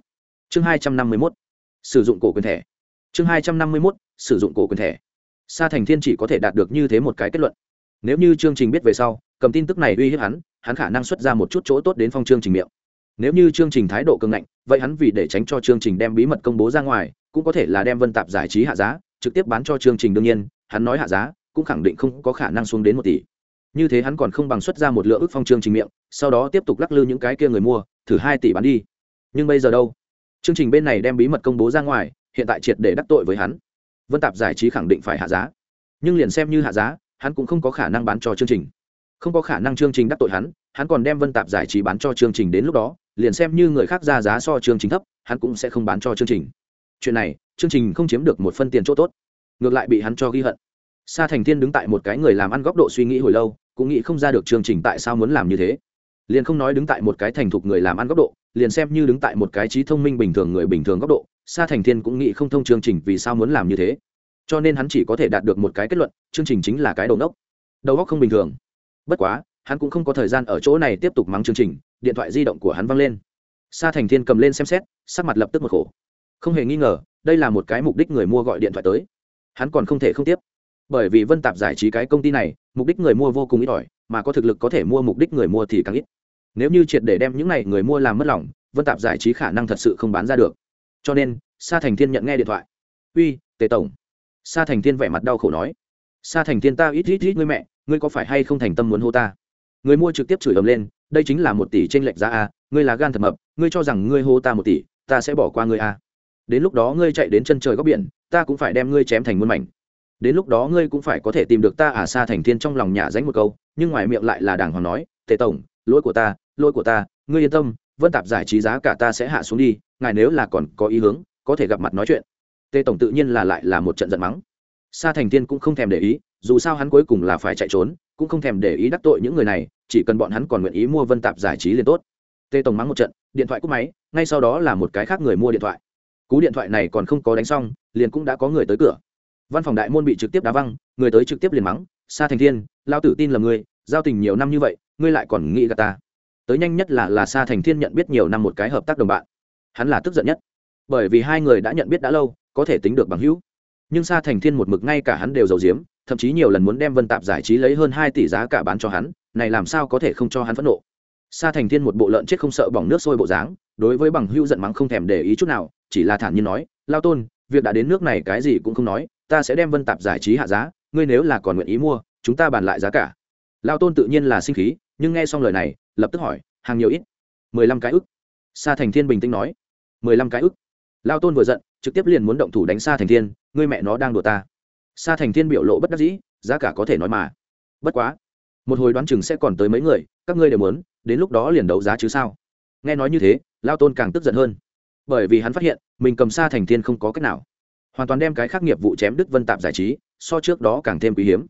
Chương hai trăm năm mươi mốt, sử dụng cổ quyền thẻ. Chương hai trăm năm mươi mốt, sử dụng cổ quyền thẻ. Sa thành thiên chỉ có thể đạt được như thế một cái kết luận. Nếu như chương trình biết về sau, cầm tin tức này uy hiếp hắn hắn khả năng xuất ra một chút chỗ tốt đến phong chương trình miệng nếu như chương trình thái độ cường ngạnh, vậy hắn vì để tránh cho chương trình đem bí mật công bố ra ngoài, cũng có thể là đem vân tạp giải trí hạ giá, trực tiếp bán cho chương trình đương nhiên, hắn nói hạ giá, cũng khẳng định không có khả năng xuống đến một tỷ. Như thế hắn còn không bằng xuất ra một lượng ước phong chương trình miệng, sau đó tiếp tục lắc lư những cái kia người mua, thử hai tỷ bán đi. Nhưng bây giờ đâu? Chương trình bên này đem bí mật công bố ra ngoài, hiện tại triệt để đắc tội với hắn. Vân tạp giải trí khẳng định phải hạ giá. Nhưng liền xem như hạ giá, hắn cũng không có khả năng bán cho chương trình. Không có khả năng chương trình đắc tội hắn hắn còn đem vân tạp giải trí bán cho chương trình đến lúc đó liền xem như người khác ra giá so chương trình thấp, hắn cũng sẽ không bán cho chương trình. Chuyện này, chương trình không chiếm được một phân tiền chỗ tốt. Ngược lại bị hắn cho ghi hận. Sa thành thiên đứng tại một cái người làm ăn góc độ suy nghĩ hồi lâu, cũng nghĩ không ra được chương trình tại sao muốn làm như thế. Liền không nói đứng tại một cái thành thục người làm ăn góc độ, liền xem như đứng tại một cái trí thông minh bình thường người bình thường góc độ, sa thành thiên cũng nghĩ không thông chương trình vì sao muốn làm như thế. Cho nên hắn chỉ có thể đạt được một cái kết luận, chương trình chính là cái đầu nốc đầu góc không bình thường. Bất quá, hắn cũng không có thời gian ở chỗ này tiếp tục mắng chương trình điện thoại di động của hắn văng lên. Sa thành thiên cầm lên xem xét, sắc mặt lập tức một khổ. Không hề nghi ngờ, đây là một cái mục đích người mua gọi điện thoại tới. Hắn còn không thể không tiếp. Bởi vì vân tạp giải trí cái công ty này, mục đích người mua vô cùng ít ỏi, mà có thực lực có thể mua mục đích người mua thì càng ít. Nếu như triệt để đem những này người mua làm mất lòng, vân tạp giải trí khả năng thật sự không bán ra được. Cho nên, sa thành thiên nhận nghe điện thoại. Uy, tề tổng. Sa thành thiên vẻ mặt đau khổ nói. Sa thành thiên ta ít ít ít ngươi mẹ, ngươi có phải hay không thành tâm muốn hô ta? Người mua trực tiếp chửi ầm lên đây chính là một tỷ trên lệch giá a, ngươi là gan thật mập, ngươi cho rằng ngươi hô ta một tỷ, ta sẽ bỏ qua ngươi a. Đến lúc đó ngươi chạy đến chân trời góc biển, ta cũng phải đem ngươi chém thành muôn mảnh. Đến lúc đó ngươi cũng phải có thể tìm được ta à xa thành thiên trong lòng nhà dánh một câu, nhưng ngoài miệng lại là đàng hoàng nói, tề tổng, lỗi của ta, lỗi của ta, ngươi yên tâm, vân tạp giải trí giá cả ta sẽ hạ xuống đi, ngài nếu là còn có ý hướng, có thể gặp mặt nói chuyện. Tề tổng tự nhiên là lại là một trận giận mắng. Sa thành thiên cũng không thèm để ý dù sao hắn cuối cùng là phải chạy trốn, cũng không thèm để ý đắc tội những người này, chỉ cần bọn hắn còn nguyện ý mua vân tạp giải trí liền tốt. Tê tổng mắng một trận, điện thoại cúp máy, ngay sau đó là một cái khác người mua điện thoại. Cú điện thoại này còn không có đánh xong, liền cũng đã có người tới cửa. Văn phòng đại môn bị trực tiếp đá văng, người tới trực tiếp liền mắng, sa thành thiên lao tử tin là ngươi, giao tình nhiều năm như vậy, ngươi lại còn nghĩ gà ta. Tới nhanh nhất là là sa thành thiên nhận biết nhiều năm một cái hợp tác đồng bạn. Hắn là tức giận nhất, bởi vì hai người đã nhận biết đã lâu, có thể tính được bằng hữu nhưng sa thành thiên một mực ngay cả hắn đều giàu diếm thậm chí nhiều lần muốn đem vân tạp giải trí lấy hơn hai tỷ giá cả bán cho hắn, này làm sao có thể không cho hắn phẫn nộ. Sa thành thiên một bộ lợn chết không sợ bỏng nước sôi bộ dáng, đối với bằng hữu giận mắng không thèm để ý chút nào, chỉ là thản nhiên nói, lao tôn, việc đã đến nước này cái gì cũng không nói, ta sẽ đem vân tạp giải trí hạ giá, ngươi nếu là còn nguyện ý mua, chúng ta bàn lại giá cả. Lao tôn tự nhiên là sinh khí, nhưng nghe xong lời này, lập tức hỏi, hàng nhiều ít? Mười lăm cái ức. Sa thành thiên bình tĩnh nói, mười lăm cái ức lao tôn vừa giận, trực tiếp liền muốn động thủ đánh sa thành thiên, ngươi mẹ nó đang đùa ta. Sa thành thiên biểu lộ bất đắc dĩ, giá cả có thể nói mà. Bất quá, một hồi đoán chừng sẽ còn tới mấy người, các ngươi đều muốn, đến lúc đó liền đấu giá chứ sao? Nghe nói như thế, lao tôn càng tức giận hơn. Bởi vì hắn phát hiện, mình cầm sa thành thiên không có cách nào. Hoàn toàn đem cái khác nghiệp vụ chém đứt vân tạp giải trí, so trước đó càng thêm quý hiếm.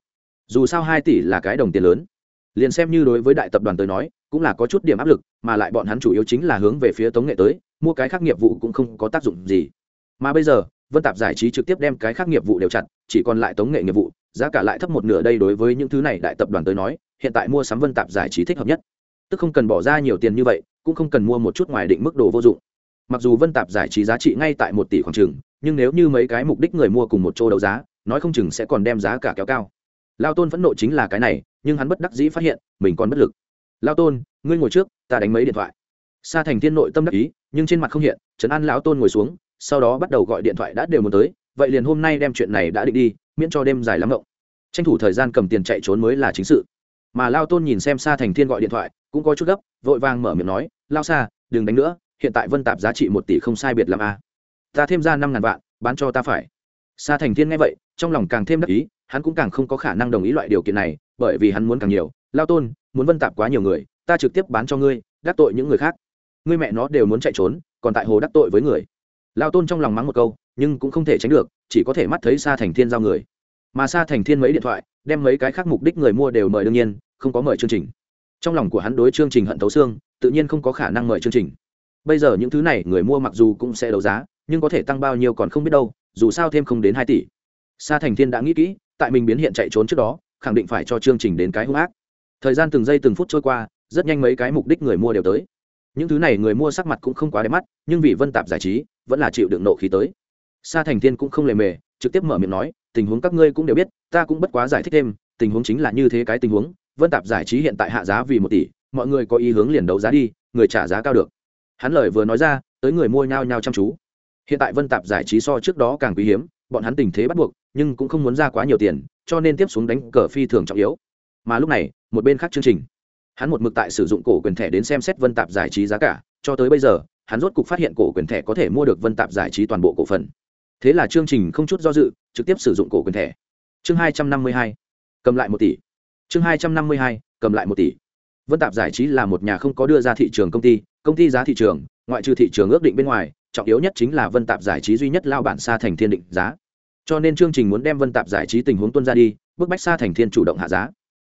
Dù sao hai tỷ là cái đồng tiền lớn liền xem như đối với đại tập đoàn tới nói, cũng là có chút điểm áp lực, mà lại bọn hắn chủ yếu chính là hướng về phía tống nghệ tới, mua cái khác nghiệp vụ cũng không có tác dụng gì. Mà bây giờ, vân tạp giải trí trực tiếp đem cái khác nghiệp vụ đều chặt chỉ còn lại tống nghệ nghiệp vụ, giá cả lại thấp một nửa đây đối với những thứ này đại tập đoàn tới nói, hiện tại mua sắm vân tạp giải trí thích hợp nhất. Tức không cần bỏ ra nhiều tiền như vậy, cũng không cần mua một chút ngoài định mức đồ vô dụng. Mặc dù vân tạp giải trí giá trị ngay tại một tỷ khoảng trừng nhưng nếu như mấy cái mục đích người mua cùng một chỗ đấu giá, nói không chừng sẽ còn đem giá cả kéo cao. Lao tôn phẫn nộ chính là cái này nhưng hắn bất đắc dĩ phát hiện, mình còn bất lực. Lao tôn, ngươi ngồi trước, ta đánh mấy điện thoại. Sa thành thiên nội tâm đắc ý, nhưng trên mặt không hiện, trấn an lão tôn ngồi xuống, sau đó bắt đầu gọi điện thoại đã đều muốn tới, vậy liền hôm nay đem chuyện này đã định đi, miễn cho đêm dài lắm rộng tranh thủ thời gian cầm tiền chạy trốn mới là chính sự. Mà lao tôn nhìn xem sa thành thiên gọi điện thoại, cũng có chút gấp, vội vàng mở miệng nói lao xa đừng đánh nữa, hiện tại vân tạp giá trị một tỷ không sai biệt làm a à. ta thêm ra năm ngàn vạn, bán cho ta phải. Sa thành thiên nghe vậy, trong lòng càng thêm đắc ý hắn cũng càng không có khả năng đồng ý loại điều kiện này, bởi vì hắn muốn càng nhiều. Lao tôn, muốn vân tạp quá nhiều người, ta trực tiếp bán cho ngươi, đắc tội những người khác. Ngươi mẹ nó đều muốn chạy trốn, còn tại hồ đắc tội với người. Lao tôn trong lòng mắng một câu, nhưng cũng không thể tránh được, chỉ có thể mắt thấy sa thành thiên giao người. Mà sa thành thiên mấy điện thoại, đem mấy cái khác mục đích người mua đều mời đương nhiên, không có mời chương trình. Trong lòng của hắn đối chương trình hận thấu xương, tự nhiên không có khả năng mời chương trình. Bây giờ những thứ này, người mua mặc dù cũng sẽ đấu giá, nhưng có thể tăng bao nhiêu còn không biết đâu, dù sao thêm không đến hai tỷ. Sa thành thiên đã nghĩ kỹ tại mình biến hiện chạy trốn trước đó, khẳng định phải cho chương trình đến cái hung ác. Thời gian từng giây từng phút trôi qua, rất nhanh mấy cái mục đích người mua đều tới. Những thứ này người mua sắc mặt cũng không quá đẹp mắt, nhưng vì vân tạp giải trí, vẫn là chịu đựng nộ khí tới. Sa thành thiên cũng không lề mề, trực tiếp mở miệng nói, tình huống các ngươi cũng đều biết, ta cũng bất quá giải thích thêm, tình huống chính là như thế cái tình huống, vân tạp giải trí hiện tại hạ giá vì một tỷ, mọi người có ý hướng liền đấu giá đi, người trả giá cao được. Hắn lời vừa nói ra, tới người mua nhau nhau chăm chú. Hiện tại vân tạp giải trí so trước đó càng quý hiếm, bọn hắn tình thế bắt buộc nhưng cũng không muốn ra quá nhiều tiền, cho nên tiếp xuống đánh cờ phi thường trọng yếu. Mà lúc này, một bên khác chương trình. Hắn một mực tại sử dụng cổ quyền thẻ đến xem xét vân tạp giải trí giá cả, cho tới bây giờ, hắn rốt cục phát hiện cổ quyền thẻ có thể mua được vân tạp giải trí toàn bộ cổ phần. Thế là chương trình không chút do dự, trực tiếp sử dụng cổ quyền thẻ. Chương hai trăm năm mươi hai, cầm lại một tỷ. Chương hai trăm năm mươi hai, cầm lại một tỷ. Vân tạp giải trí là một nhà không có đưa ra thị trường công ty công ty giá thị trường, ngoại trừ thị trường ước định bên ngoài, trọng yếu nhất chính là vân tạp giải trí duy nhất lao bản xa thành thiên định giá cho nên chương trình muốn đem vân tạp giải trí tình huống tuân ra đi, bức bách xa thành thiên chủ động hạ giá.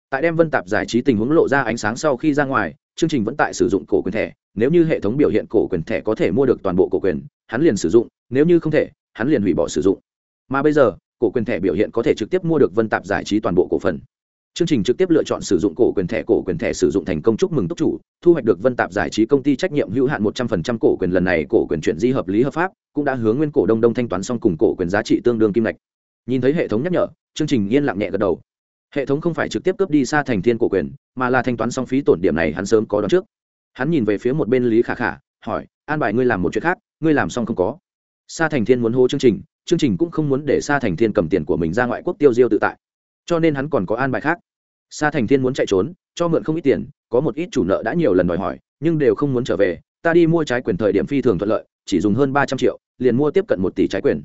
Tại đem vân tạp giải trí tình huống lộ ra ánh sáng sau khi ra ngoài, chương trình vẫn tại sử dụng cổ quyền thẻ. Nếu như hệ thống biểu hiện cổ quyền thẻ có thể mua được toàn bộ cổ quyền, hắn liền sử dụng, nếu như không thể, hắn liền hủy bỏ sử dụng. Mà bây giờ, cổ quyền thẻ biểu hiện có thể trực tiếp mua được vân tạp giải trí toàn bộ cổ phần chương trình trực tiếp lựa chọn sử dụng cổ quyền thẻ, cổ quyền thẻ sử dụng thành công. Chúc mừng túc chủ, thu hoạch được vân tạp giải trí công ty trách nhiệm hữu hạn một trăm phần trăm cổ quyền. Lần này, cổ quyền chuyển di hợp lý hợp pháp, cũng đã hướng nguyên cổ đông đông thanh toán xong cùng cổ quyền giá trị tương đương kim ngạch. Nhìn thấy hệ thống nhắc nhở, chương trình yên lặng nhẹ gật đầu. Hệ thống không phải trực tiếp cướp đi xa thành thiên cổ quyền, mà là thanh toán xong phí tổn điểm này hắn sớm có đón trước. Hắn nhìn về phía một bên lý khả khả, hỏi, an bài ngươi làm một chuyện khác, ngươi làm xong không có? Sa thành thiên muốn hô chương trình chương trình cũng không muốn để sa thành thiên cầm tiền của mình ra ngoại quốc tiêu diêu tự tại cho nên hắn còn có an bài khác. Sa thành thiên muốn chạy trốn, cho mượn không ít tiền, có một ít chủ nợ đã nhiều lần đòi hỏi, nhưng đều không muốn trở về. Ta đi mua trái quyền thời điểm phi thường thuận lợi, chỉ dùng hơn ba trăm triệu, liền mua tiếp cận một tỷ trái quyền.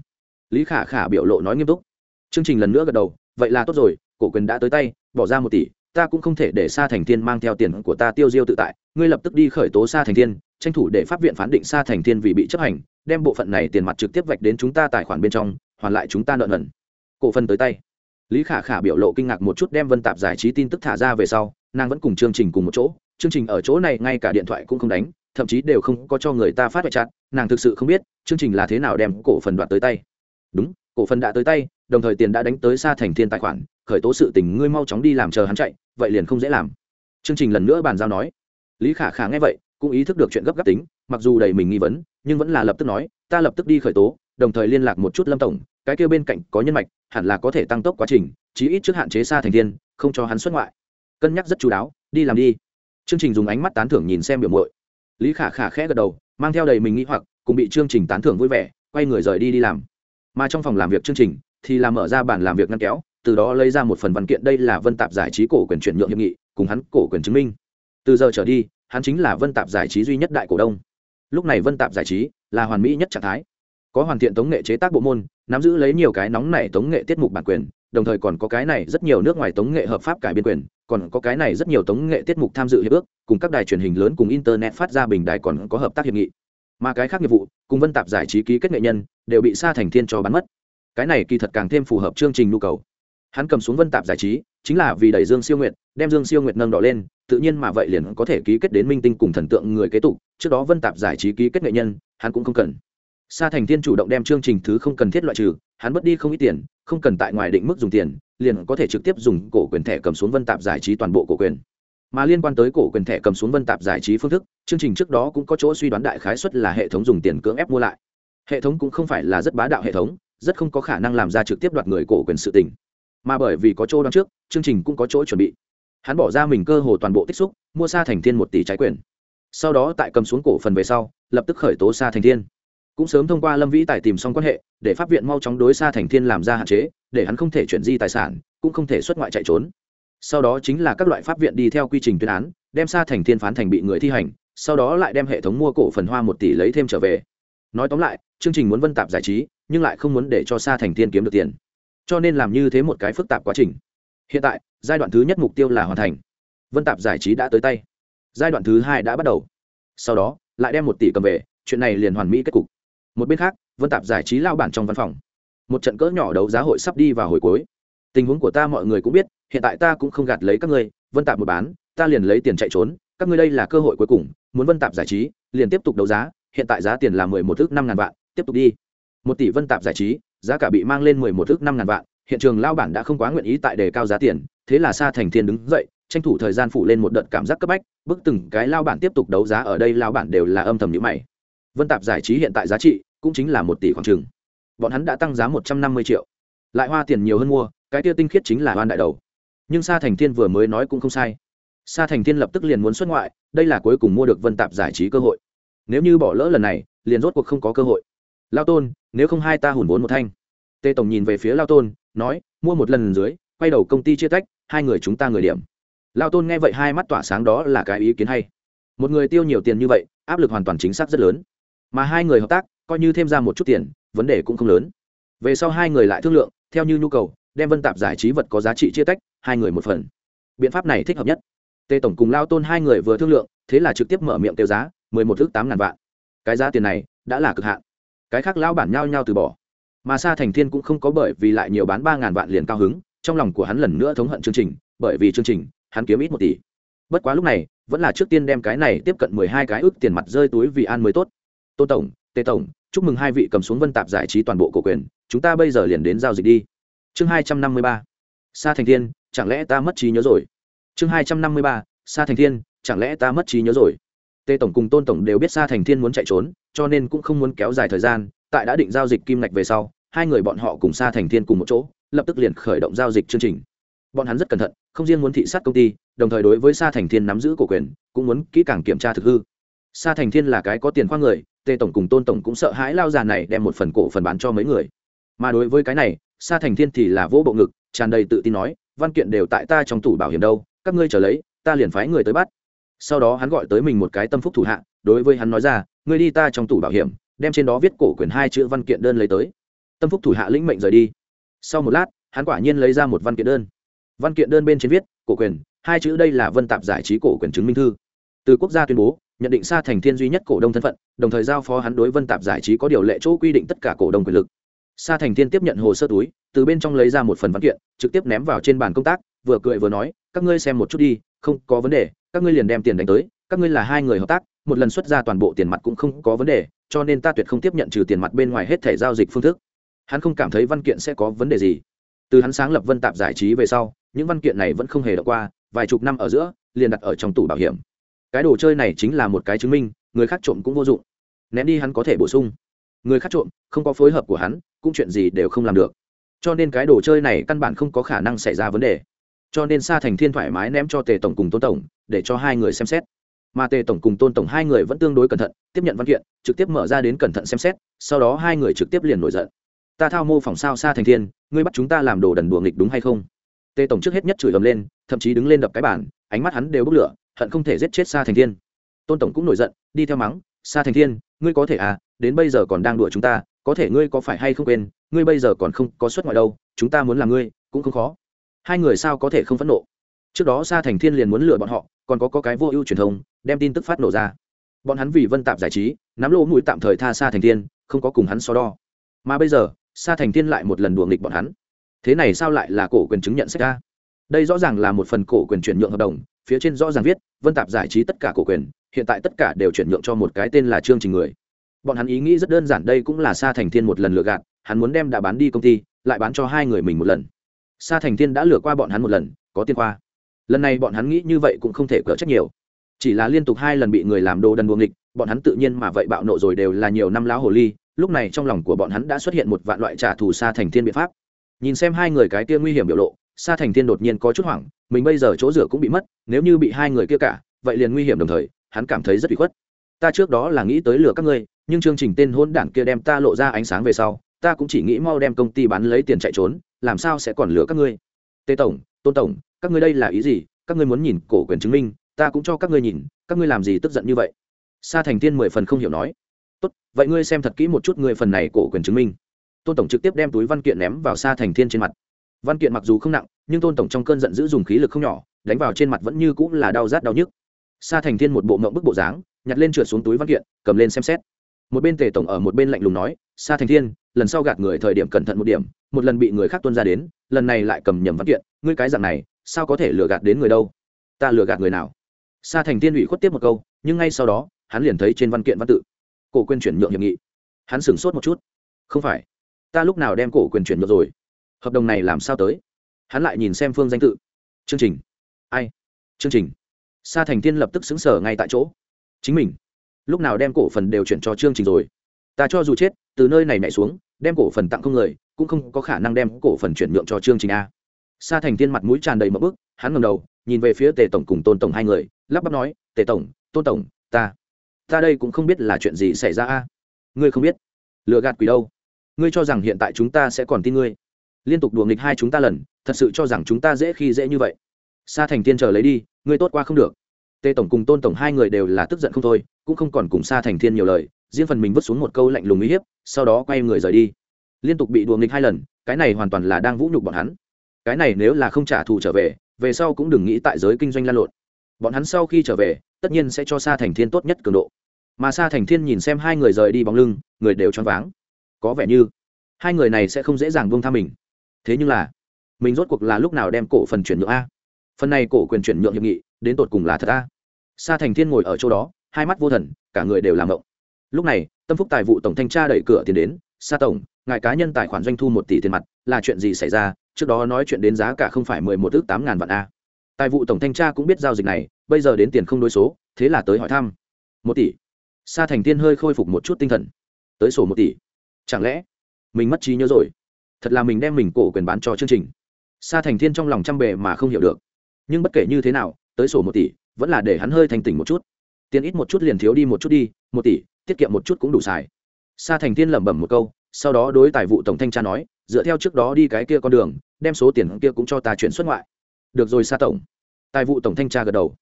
Lý khả khả biểu lộ nói nghiêm túc. Chương trình lần nữa gật đầu, vậy là tốt rồi, cổ quyền đã tới tay, bỏ ra một tỷ, ta cũng không thể để sa thành thiên mang theo tiền của ta tiêu diêu tự tại, ngươi lập tức đi khởi tố sa thành thiên, tranh thủ để pháp viện phán định sa thành thiên vì bị chấp hành, đem bộ phận này tiền mặt trực tiếp vạch đến chúng ta tài khoản bên trong, hoàn lại chúng ta nợ nần. Cổ phần tới tay lý khả khả biểu lộ kinh ngạc một chút đem vân tạp giải trí tin tức thả ra về sau, nàng vẫn cùng chương trình cùng một chỗ. Chương trình ở chỗ này ngay cả điện thoại cũng không đánh, thậm chí đều không có cho người ta phát hoại chặt nàng thực sự không biết chương trình là thế nào đem cổ phần đoạt tới tay. Đúng, cổ phần đã tới tay, đồng thời tiền đã đánh tới xa thành thiên tài khoản, khởi tố sự tình ngươi mau chóng đi làm chờ hắn chạy, vậy liền không dễ làm. Chương trình lần nữa bàn giao nói. Lý khả khả nghe vậy, cũng ý thức được chuyện gấp gáp tính, mặc dù đầy mình nghi vấn, nhưng vẫn là lập tức nói, ta lập tức đi khởi tố, đồng thời liên lạc một chút lâm tổng, cái kêu bên cạnh có nhân mạch hẳn là có thể tăng tốc quá trình, chí ít trước hạn chế xa thành thiên, không cho hắn xuất ngoại. Cân nhắc rất chú đáo, đi làm đi. Chương trình dùng ánh mắt tán thưởng nhìn xem biểu mội lý khả khả khẽ gật đầu, mang theo đầy mình nghĩ hoặc, cùng bị chương trình tán thưởng vui vẻ, quay người rời đi đi làm. Mà trong phòng làm việc chương trình, thì làm mở ra bản làm việc ngăn kéo, từ đó lấy ra một phần văn kiện, đây là vân tạp giải trí cổ quyền chuyển nhượng hiệp nghị, cùng hắn cổ quyền chứng minh. Từ giờ trở đi, hắn chính là vân tạp giải trí duy nhất đại cổ đông. Lúc này vân tạp giải trí là hoàn mỹ nhất trạng thái có hoàn thiện tống nghệ chế tác bộ môn, nắm giữ lấy nhiều cái nóng này tống nghệ tiết mục bản quyền, đồng thời còn có cái này rất nhiều nước ngoài tống nghệ hợp pháp cải biên quyền, còn có cái này rất nhiều tống nghệ tiết mục tham dự hiệp ước, cùng các đài truyền hình lớn cùng internet phát ra bình đài còn có hợp tác hiệp nghị. Mà cái khác nghiệp vụ, cùng vân tạp giải trí ký kết nghệ nhân, đều bị sa thành thiên cho bắn mất. Cái này kỳ thật càng thêm phù hợp chương trình nhu cầu. Hắn cầm xuống vân tạp giải trí, chính là vì đẩy dương siêu nguyệt, đem dương siêu nguyệt nâng đỏ lên, tự nhiên mà vậy liền có thể ký kết đến minh tinh cùng thần tượng người kế tục, trước đó vân tạp giải trí ký kết nghệ nhân, hắn cũng không cần sa thành thiên chủ động đem chương trình thứ không cần thiết loại trừ, hắn mất đi không ít tiền, không cần tại ngoài định mức dùng tiền, liền có thể trực tiếp dùng cổ quyền thẻ cầm xuống vân tạp giải trí toàn bộ cổ quyền. Mà liên quan tới cổ quyền thẻ cầm xuống vân tạp giải trí phương thức, chương trình trước đó cũng có chỗ suy đoán đại khái suất là hệ thống dùng tiền cưỡng ép mua lại. Hệ thống cũng không phải là rất bá đạo hệ thống, rất không có khả năng làm ra trực tiếp đoạt người cổ quyền sự tình. Mà bởi vì có chỗ đoán trước, chương trình cũng có chỗ chuẩn bị. Hắn bỏ ra mình cơ hồ toàn bộ tích xúc, mua xa thành thiên một tỷ trái quyền. Sau đó tại cầm xuống cổ phần về sau, lập tức khởi tố xa thành thiên cũng sớm thông qua lâm vĩ tài tìm xong quan hệ, để pháp viện mau chóng đối xa thành thiên làm ra hạn chế, để hắn không thể chuyển di tài sản, cũng không thể xuất ngoại chạy trốn. Sau đó chính là các loại pháp viện đi theo quy trình tuyên án, đem xa thành thiên phán thành bị người thi hành, sau đó lại đem hệ thống mua cổ phần hoa một tỷ lấy thêm trở về. Nói tóm lại, chương trình muốn vân tạp giải trí, nhưng lại không muốn để cho xa thành thiên kiếm được tiền. Cho nên làm như thế một cái phức tạp quá trình. Hiện tại, giai đoạn thứ nhất mục tiêu là hoàn thành. Vân tạp giải trí đã tới tay. Giai đoạn thứ hai đã bắt đầu. Sau đó, lại đem một tỷ cầm về, chuyện này liền hoàn mỹ kết cục một bên khác, vân tạp giải trí lao bản trong văn phòng. Một trận cỡ nhỏ đấu giá hội sắp đi vào hồi cuối. Tình huống của ta mọi người cũng biết, hiện tại ta cũng không gạt lấy các ngươi, vân tạp một bán, ta liền lấy tiền chạy trốn, các ngươi đây là cơ hội cuối cùng, muốn vân tạp giải trí, liền tiếp tục đấu giá, hiện tại giá tiền là mười một thước năm ngàn vạn, tiếp tục đi. Một tỷ vân tạp giải trí, giá cả bị mang lên mười một thước năm ngàn vạn, hiện trường lao bản đã không quá nguyện ý tại đề cao giá tiền, thế là sa thành thiên đứng dậy, tranh thủ thời gian phụ lên một đợt cảm giác cấp bách, bức từng cái lao bản tiếp tục đấu giá ở đây, lao bản đều là âm thầm nhữ mày. Vân tạp giải trí hiện tại giá trị cũng chính là một tỷ khoảng trừng bọn hắn đã tăng giá một trăm năm mươi triệu. Lại hoa tiền nhiều hơn mua, cái tia tinh khiết chính là oan đại đầu. Nhưng sa thành thiên vừa mới nói cũng không sai. Sa thành thiên lập tức liền muốn xuất ngoại, đây là cuối cùng mua được vân tạp giải trí cơ hội. Nếu như bỏ lỡ lần này, liền rốt cuộc không có cơ hội. Lao tôn, nếu không hai ta hùn vốn một thanh. Tê tổng nhìn về phía lao tôn, nói, mua một lần dưới, quay đầu công ty chia tách, hai người chúng ta người điểm. Lao tôn nghe vậy hai mắt tỏa sáng đó là cái ý kiến hay. Một người tiêu nhiều tiền như vậy, áp lực hoàn toàn chính xác rất lớn. Mà hai người hợp tác coi như thêm ra một chút tiền, vấn đề cũng không lớn. Về sau hai người lại thương lượng, theo như nhu cầu, đem vân tạp giải trí vật có giá trị chia tách, hai người một phần. Biện pháp này thích hợp nhất. Tề tổng cùng lao tôn hai người vừa thương lượng, thế là trực tiếp mở miệng tiêu giá, mười một thước tám ngàn vạn. Cái giá tiền này, đã là cực hạn. Cái khác lão bản nhao nhao từ bỏ. Mà sa thành thiên cũng không có bởi vì lại nhiều bán ba ngàn vạn liền cao hứng, trong lòng của hắn lần nữa thống hận chương trình, bởi vì chương trình, hắn kiếm ít một tỷ. Bất quá lúc này, vẫn là trước tiên đem cái này tiếp cận mười hai cái ước tiền mặt rơi túi vì an mới tốt. Tô tổng, tề tổng chúc mừng hai vị cầm xuống vân tạp giải trí toàn bộ cổ quyền, chúng ta bây giờ liền đến giao dịch đi. Chương hai trăm năm mươi ba, sa thành thiên, chẳng lẽ ta mất trí nhớ rồi? Chương hai trăm năm mươi ba, sa thành thiên, chẳng lẽ ta mất trí nhớ rồi? Tề tổng cùng tôn tổng đều biết sa thành thiên muốn chạy trốn, cho nên cũng không muốn kéo dài thời gian, tại đã định giao dịch kim ngạch về sau, hai người bọn họ cùng sa thành thiên cùng một chỗ, lập tức liền khởi động giao dịch chương trình. Bọn hắn rất cẩn thận, không riêng muốn thị sát công ty, đồng thời đối với sa thành thiên nắm giữ cổ quyền, cũng muốn kỹ càng kiểm tra thực hư sa thành thiên là cái có tiền khoa người, tề tổng cùng tôn tổng cũng sợ hãi lao già này đem một phần cổ phần bán cho mấy người. Mà đối với cái này, sa thành thiên thì là vỗ bộ ngực, tràn đầy tự tin nói, văn kiện đều tại ta trong tủ bảo hiểm đâu, các ngươi trở lấy, ta liền phái người tới bắt. Sau đó hắn gọi tới mình một cái tâm phúc thủ hạ, đối với hắn nói ra, ngươi đi ta trong tủ bảo hiểm, đem trên đó viết cổ quyền hai chữ văn kiện đơn lấy tới. Tâm phúc thủ hạ lĩnh mệnh rời đi. Sau một lát, hắn quả nhiên lấy ra một văn kiện đơn. Văn kiện đơn bên trên viết, cổ quyền, hai chữ đây là vân tạp giải trí cổ quyền chứng minh thư. Từ quốc gia tuyên bố nhận định sa thành thiên duy nhất cổ đông thân phận, đồng thời giao phó hắn đối vân tạp giải trí có điều lệ chỗ quy định tất cả cổ đông quyền lực. Sa thành thiên tiếp nhận hồ sơ túi, từ bên trong lấy ra một phần văn kiện, trực tiếp ném vào trên bàn công tác, vừa cười vừa nói, các ngươi xem một chút đi, không có vấn đề, các ngươi liền đem tiền đánh tới, các ngươi là hai người hợp tác, một lần xuất ra toàn bộ tiền mặt cũng không có vấn đề, cho nên ta tuyệt không tiếp nhận trừ tiền mặt bên ngoài hết thẻ giao dịch phương thức. Hắn không cảm thấy văn kiện sẽ có vấn đề gì. Từ hắn sáng lập vân tạp giải trí về sau, những văn kiện này vẫn không hề đọc qua, vài chục năm ở giữa, liền đặt ở trong tủ bảo hiểm cái đồ chơi này chính là một cái chứng minh, người khác trộm cũng vô dụng. Ném đi hắn có thể bổ sung. Người khác trộm, không có phối hợp của hắn, cũng chuyện gì đều không làm được. Cho nên cái đồ chơi này căn bản không có khả năng xảy ra vấn đề. Cho nên sa thành thiên thoải mái ném cho tề tổng cùng tôn tổng, để cho hai người xem xét. Mà tề tổng cùng tôn tổng hai người vẫn tương đối cẩn thận, tiếp nhận văn kiện, trực tiếp mở ra đến cẩn thận xem xét, sau đó hai người trực tiếp liền nổi giận. Ta thao mô phỏng sao sa thành thiên, ngươi bắt chúng ta làm đồ đần đùa nghịch đúng hay không? Tề tổng trước hết nhất chửi ầm lên, thậm chí đứng lên đập cái bản ánh mắt hắn đều bốc lửa hận không thể giết chết sa thành thiên. Tôn tổng cũng nổi giận đi theo mắng sa thành thiên ngươi có thể à đến bây giờ còn đang đùa chúng ta có thể ngươi có phải hay không quên ngươi bây giờ còn không có xuất ngoại đâu chúng ta muốn làm ngươi cũng không khó. Hai người sao có thể không phẫn nộ? Trước đó sa thành thiên liền muốn lừa bọn họ còn có, có cái vô ưu truyền thông đem tin tức phát nổ ra. Bọn hắn vì vân tạp giải trí nắm lỗ mũi tạm thời tha sa thành thiên không có cùng hắn so đo. Mà bây giờ sa thành thiên lại một lần đùa nghịch bọn hắn. Thế này sao lại là cổ quyền chứng nhận sách ra? Đây rõ ràng là một phần cổ quyền chuyển nhượng hợp đồng phía trên rõ ràng viết, vân tạp giải trí tất cả cổ quyền, hiện tại tất cả đều chuyển nhượng cho một cái tên là trương trình người. Bọn hắn ý nghĩ rất đơn giản, đây cũng là sa thành thiên một lần lừa gạt, hắn muốn đem đã bán đi công ty, lại bán cho hai người mình một lần. Sa thành thiên đã lừa qua bọn hắn một lần, có tiền qua. Lần này bọn hắn nghĩ như vậy cũng không thể cỡ trách nhiều. Chỉ là liên tục hai lần bị người làm đồ đần buồng nghịch, bọn hắn tự nhiên mà vậy bạo nộ rồi đều là nhiều năm lão hồ ly, lúc này trong lòng của bọn hắn đã xuất hiện một vạn loại trả thù sa thành thiên biện pháp. Nhìn xem hai người cái kia nguy hiểm biểu lộ sa thành thiên đột nhiên có chút hoảng, mình bây giờ chỗ rửa cũng bị mất, nếu như bị hai người kia cả, vậy liền nguy hiểm đồng thời, hắn cảm thấy rất bị khuất. Ta trước đó là nghĩ tới lừa các ngươi, nhưng chương trình tên hôn đảng kia đem ta lộ ra ánh sáng về sau, ta cũng chỉ nghĩ mau đem công ty bán lấy tiền chạy trốn, làm sao sẽ còn lừa các ngươi? Tê tổng, tôn tổng, các ngươi đây là ý gì? Các ngươi muốn nhìn cổ quyền chứng minh, ta cũng cho các ngươi nhìn, các ngươi làm gì tức giận như vậy? Sa thành tiên mười phần không hiểu nói. Tốt, vậy ngươi xem thật kỹ một chút ngươi phần này cổ quyền chứng minh. Tôn tổng trực tiếp đem túi văn kiện ném vào sa thành thiên trên mặt văn kiện mặc dù không nặng, nhưng tôn tổng trong cơn giận dữ dùng khí lực không nhỏ, đánh vào trên mặt vẫn như cũng là đau rát đau nhức. Sa thành thiên một bộ mộng bức bộ dáng, nhặt lên trượt xuống túi văn kiện, cầm lên xem xét. Một bên tề tổng ở một bên lạnh lùng nói, sa thành thiên, lần sau gạt người thời điểm cẩn thận một điểm, một lần bị người khác tuân ra đến, lần này lại cầm nhầm văn kiện, ngươi cái dạng này, sao có thể lừa gạt đến người đâu? Ta lừa gạt người nào? Sa thành thiên ủy khuất tiếp một câu, nhưng ngay sau đó, hắn liền thấy trên văn kiện văn tự, cổ quyền chuyển nhượng hiệp nghị. Hắn sửng sốt một chút. Không phải, ta lúc nào đem cổ quyền chuyển nhượng rồi? Hợp đồng này làm sao tới? Hắn lại nhìn xem phương danh tự. Chương trình. Ai? Chương trình. Sa thành thiên lập tức xứng sở ngay tại chỗ. Chính mình. Lúc nào đem cổ phần đều chuyển cho chương trình rồi? Ta cho dù chết, từ nơi này nhảy xuống, đem cổ phần tặng không người, cũng không có khả năng đem cổ phần chuyển nhượng cho chương trình a. Sa thành thiên mặt mũi tràn đầy mậm ức hắn ngầm đầu, nhìn về phía tề tổng cùng tôn tổng hai người, lắp bắp nói, tề tổng, tôn tổng, ta ta đây cũng không biết là chuyện gì xảy ra a. Ngươi không biết. Lừa gạt quỷ đâu. Ngươi cho rằng hiện tại chúng ta sẽ còn tin ngươi liên tục đùa nghịch hai chúng ta lần, thật sự cho rằng chúng ta dễ khi dễ như vậy. Sa thành thiên chờ lấy đi, ngươi tốt qua không được. Tề tổng cùng tôn tổng hai người đều là tức giận không thôi, cũng không còn cùng sa thành thiên nhiều lời, riêng phần mình vứt xuống một câu lạnh lùng uy hiếp, sau đó quay người rời đi. Liên tục bị đùa nghịch hai lần, cái này hoàn toàn là đang vũ nhục bọn hắn. Cái này nếu là không trả thù trở về về sau cũng đừng nghĩ tại giới kinh doanh lan lộn. Bọn hắn sau khi trở về, tất nhiên sẽ cho sa thành thiên tốt nhất cường độ. Mà sa thành thiên nhìn xem hai người rời đi bóng lưng, người đều choáng váng. Có vẻ như hai người này sẽ không dễ dàng buông tha mình thế nhưng là, mình rốt cuộc là lúc nào đem cổ phần chuyển nhượng a? Phần này cổ quyền chuyển nhượng hiệp nghị, đến tột cùng là thật a? Sa thành thiên ngồi ở chỗ đó, hai mắt vô thần, cả người đều làm động lúc này, tâm phúc tài vụ tổng thanh tra đẩy cửa tiền đến, sa tổng, ngài cá nhân tài khoản doanh thu một tỷ tiền mặt, là chuyện gì xảy ra? Trước đó nói chuyện đến giá cả không phải mười một ước tám ngàn vạn a. Tài vụ tổng thanh tra cũng biết giao dịch này, bây giờ đến tiền không đối số, thế là tới hỏi thăm. Một tỷ. Sa thành thiên hơi khôi phục một chút tinh thần. Tới sổ một tỷ? Chẳng lẽ mình mất trí nhớ rồi? Thật là mình đem mình cổ quyền bán cho chương trình. Sa thành thiên trong lòng chăm bề mà không hiểu được. Nhưng bất kể như thế nào, tới sổ một tỷ, vẫn là để hắn hơi thành tỉnh một chút. Tiền ít một chút liền thiếu đi một chút đi, một tỷ, tiết kiệm một chút cũng đủ xài. Sa thành thiên lẩm bẩm một câu, sau đó đối tài vụ tổng thanh tra nói, dựa theo trước đó đi cái kia con đường, đem số tiền kia cũng cho ta chuyển xuất ngoại. Được rồi sa tổng. Tài vụ tổng thanh tra gật đầu.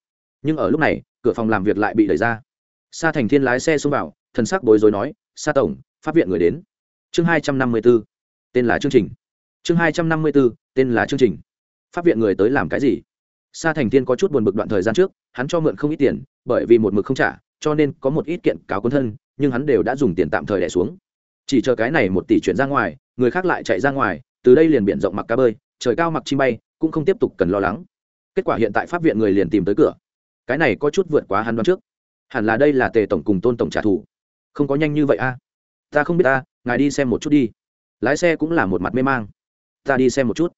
Nhưng ở lúc này, cửa phòng làm việc lại bị đẩy ra. Sa thành thiên lái xe xông vào, thần sắc bối rối nói, sa tổng phát viện người đến. Chương hai trăm năm mươi bốn tên là chương trình. Chương hai trăm năm mươi b ố tên là chương trình. Pháp viện người tới làm cái gì? Sa thành thiên có chút buồn bực đoạn thời gian trước, hắn cho mượn không ít tiền, bởi vì một mực không trả, cho nên có một ít kiện cáo quân thân, nhưng hắn đều đã dùng tiền tạm thời đẻ xuống. Chỉ chờ cái này một tỷ chuyển ra ngoài, người khác lại chạy ra ngoài, từ đây liền biển rộng mặc cá bơi, trời cao mặc chim bay, cũng không tiếp tục cần lo lắng. Kết quả hiện tại pháp viện người liền tìm tới cửa. Cái này có chút vượt quá hắn đoán trước. Hẳn là đây là tề tổng cùng tôn tổng trả thù. Không có nhanh như vậy a. Ta không biết ta, ngài đi xem một chút đi lái xe cũng là một mặt mê mang. Ta đi xem một chút.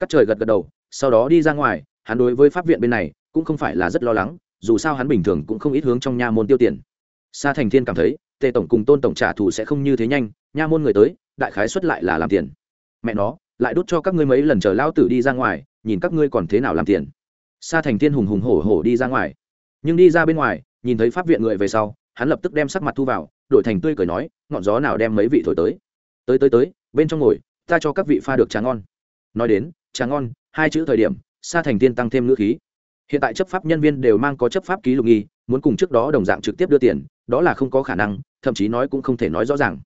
Cắt trời gật gật đầu, sau đó đi ra ngoài, hắn đối với pháp viện bên này cũng không phải là rất lo lắng, dù sao hắn bình thường cũng không ít hướng trong nha môn tiêu tiền. Sa thành thiên cảm thấy, tề tổng cùng tôn tổng trả thù sẽ không như thế nhanh, nha môn người tới, đại khái xuất lại là làm tiền. Mẹ nó, lại đút cho các ngươi mấy lần chờ lao tử đi ra ngoài, nhìn các ngươi còn thế nào làm tiền. Sa thành thiên hùng hùng hổ hổ đi ra ngoài. Nhưng đi ra bên ngoài, nhìn thấy pháp viện người về sau, hắn lập tức đem sắc mặt thu vào, đổi thành tươi cười nói, ngọn gió nào đem mấy vị thổi tới? Tới tới tới, bên trong ngồi, ta cho các vị pha được trà ngon. Nói đến, trà ngon, hai chữ thời điểm, sa thành tiên tăng thêm ngữ khí. Hiện tại chấp pháp nhân viên đều mang có chấp pháp ký lục nghi, muốn cùng trước đó đồng dạng trực tiếp đưa tiền, đó là không có khả năng, thậm chí nói cũng không thể nói rõ ràng.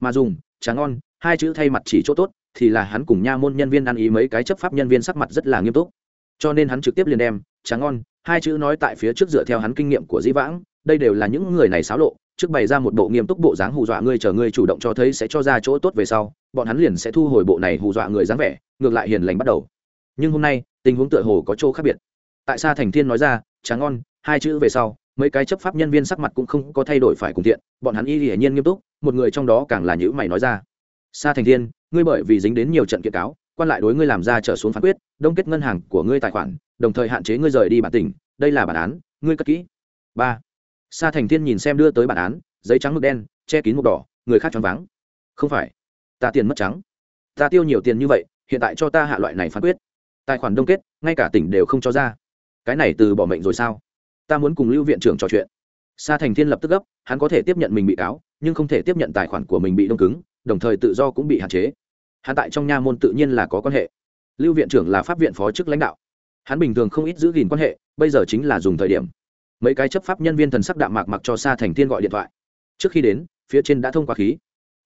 Mà dùng, trà ngon, hai chữ thay mặt chỉ chỗ tốt, thì là hắn cùng nha môn nhân viên ăn ý mấy cái chấp pháp nhân viên sắc mặt rất là nghiêm túc. Cho nên hắn trực tiếp liền đem, trà ngon, hai chữ nói tại phía trước dựa theo hắn kinh nghiệm của dĩ vãng đây đều là những người này xáo lộ, trước bày ra một bộ nghiêm túc bộ dáng hù dọa ngươi chờ ngươi chủ động cho thấy sẽ cho ra chỗ tốt về sau, bọn hắn liền sẽ thu hồi bộ này hù dọa người dáng vẻ, ngược lại hiền lành bắt đầu. Nhưng hôm nay, tình huống tựa hồ có chỗ khác biệt. Tại sao thành thiên nói ra, tráng ngon, hai chữ về sau, mấy cái chấp pháp nhân viên sắc mặt cũng không có thay đổi phải cùng thiện, bọn hắn y hiển nhiên nghiêm túc, một người trong đó càng là nhữ mày nói ra, sa thành thiên, ngươi bởi vì dính đến nhiều trận kiện cáo, quan lại đối ngươi làm ra trở xuống phán quyết, đông kết ngân hàng của ngươi tài khoản, đồng thời hạn chế ngươi rời đi bản tỉnh, đây là bản án, ngươi cất kỹ. Ba sa thành thiên nhìn xem đưa tới bản án, giấy trắng mực đen, che kín mực đỏ, người khác choáng váng. Không phải, ta tiền mất trắng. Ta tiêu nhiều tiền như vậy, hiện tại cho ta hạ loại này phán quyết. Tài khoản đông kết, ngay cả tỉnh đều không cho ra. Cái này từ bỏ mệnh rồi sao? Ta muốn cùng lưu viện trưởng trò chuyện. Sa thành thiên lập tức gấp, hắn có thể tiếp nhận mình bị cáo, nhưng không thể tiếp nhận tài khoản của mình bị đông cứng, đồng thời tự do cũng bị hạn chế. Hắn tại trong nha môn tự nhiên là có quan hệ. Lưu viện trưởng là pháp viện phó chức lãnh đạo. Hắn bình thường không ít giữ gìn quan hệ, bây giờ chính là dùng thời điểm mấy cái chấp pháp nhân viên thần sắc đạm mạc mặc cho sa thành thiên gọi điện thoại. Trước khi đến, phía trên đã thông qua khí.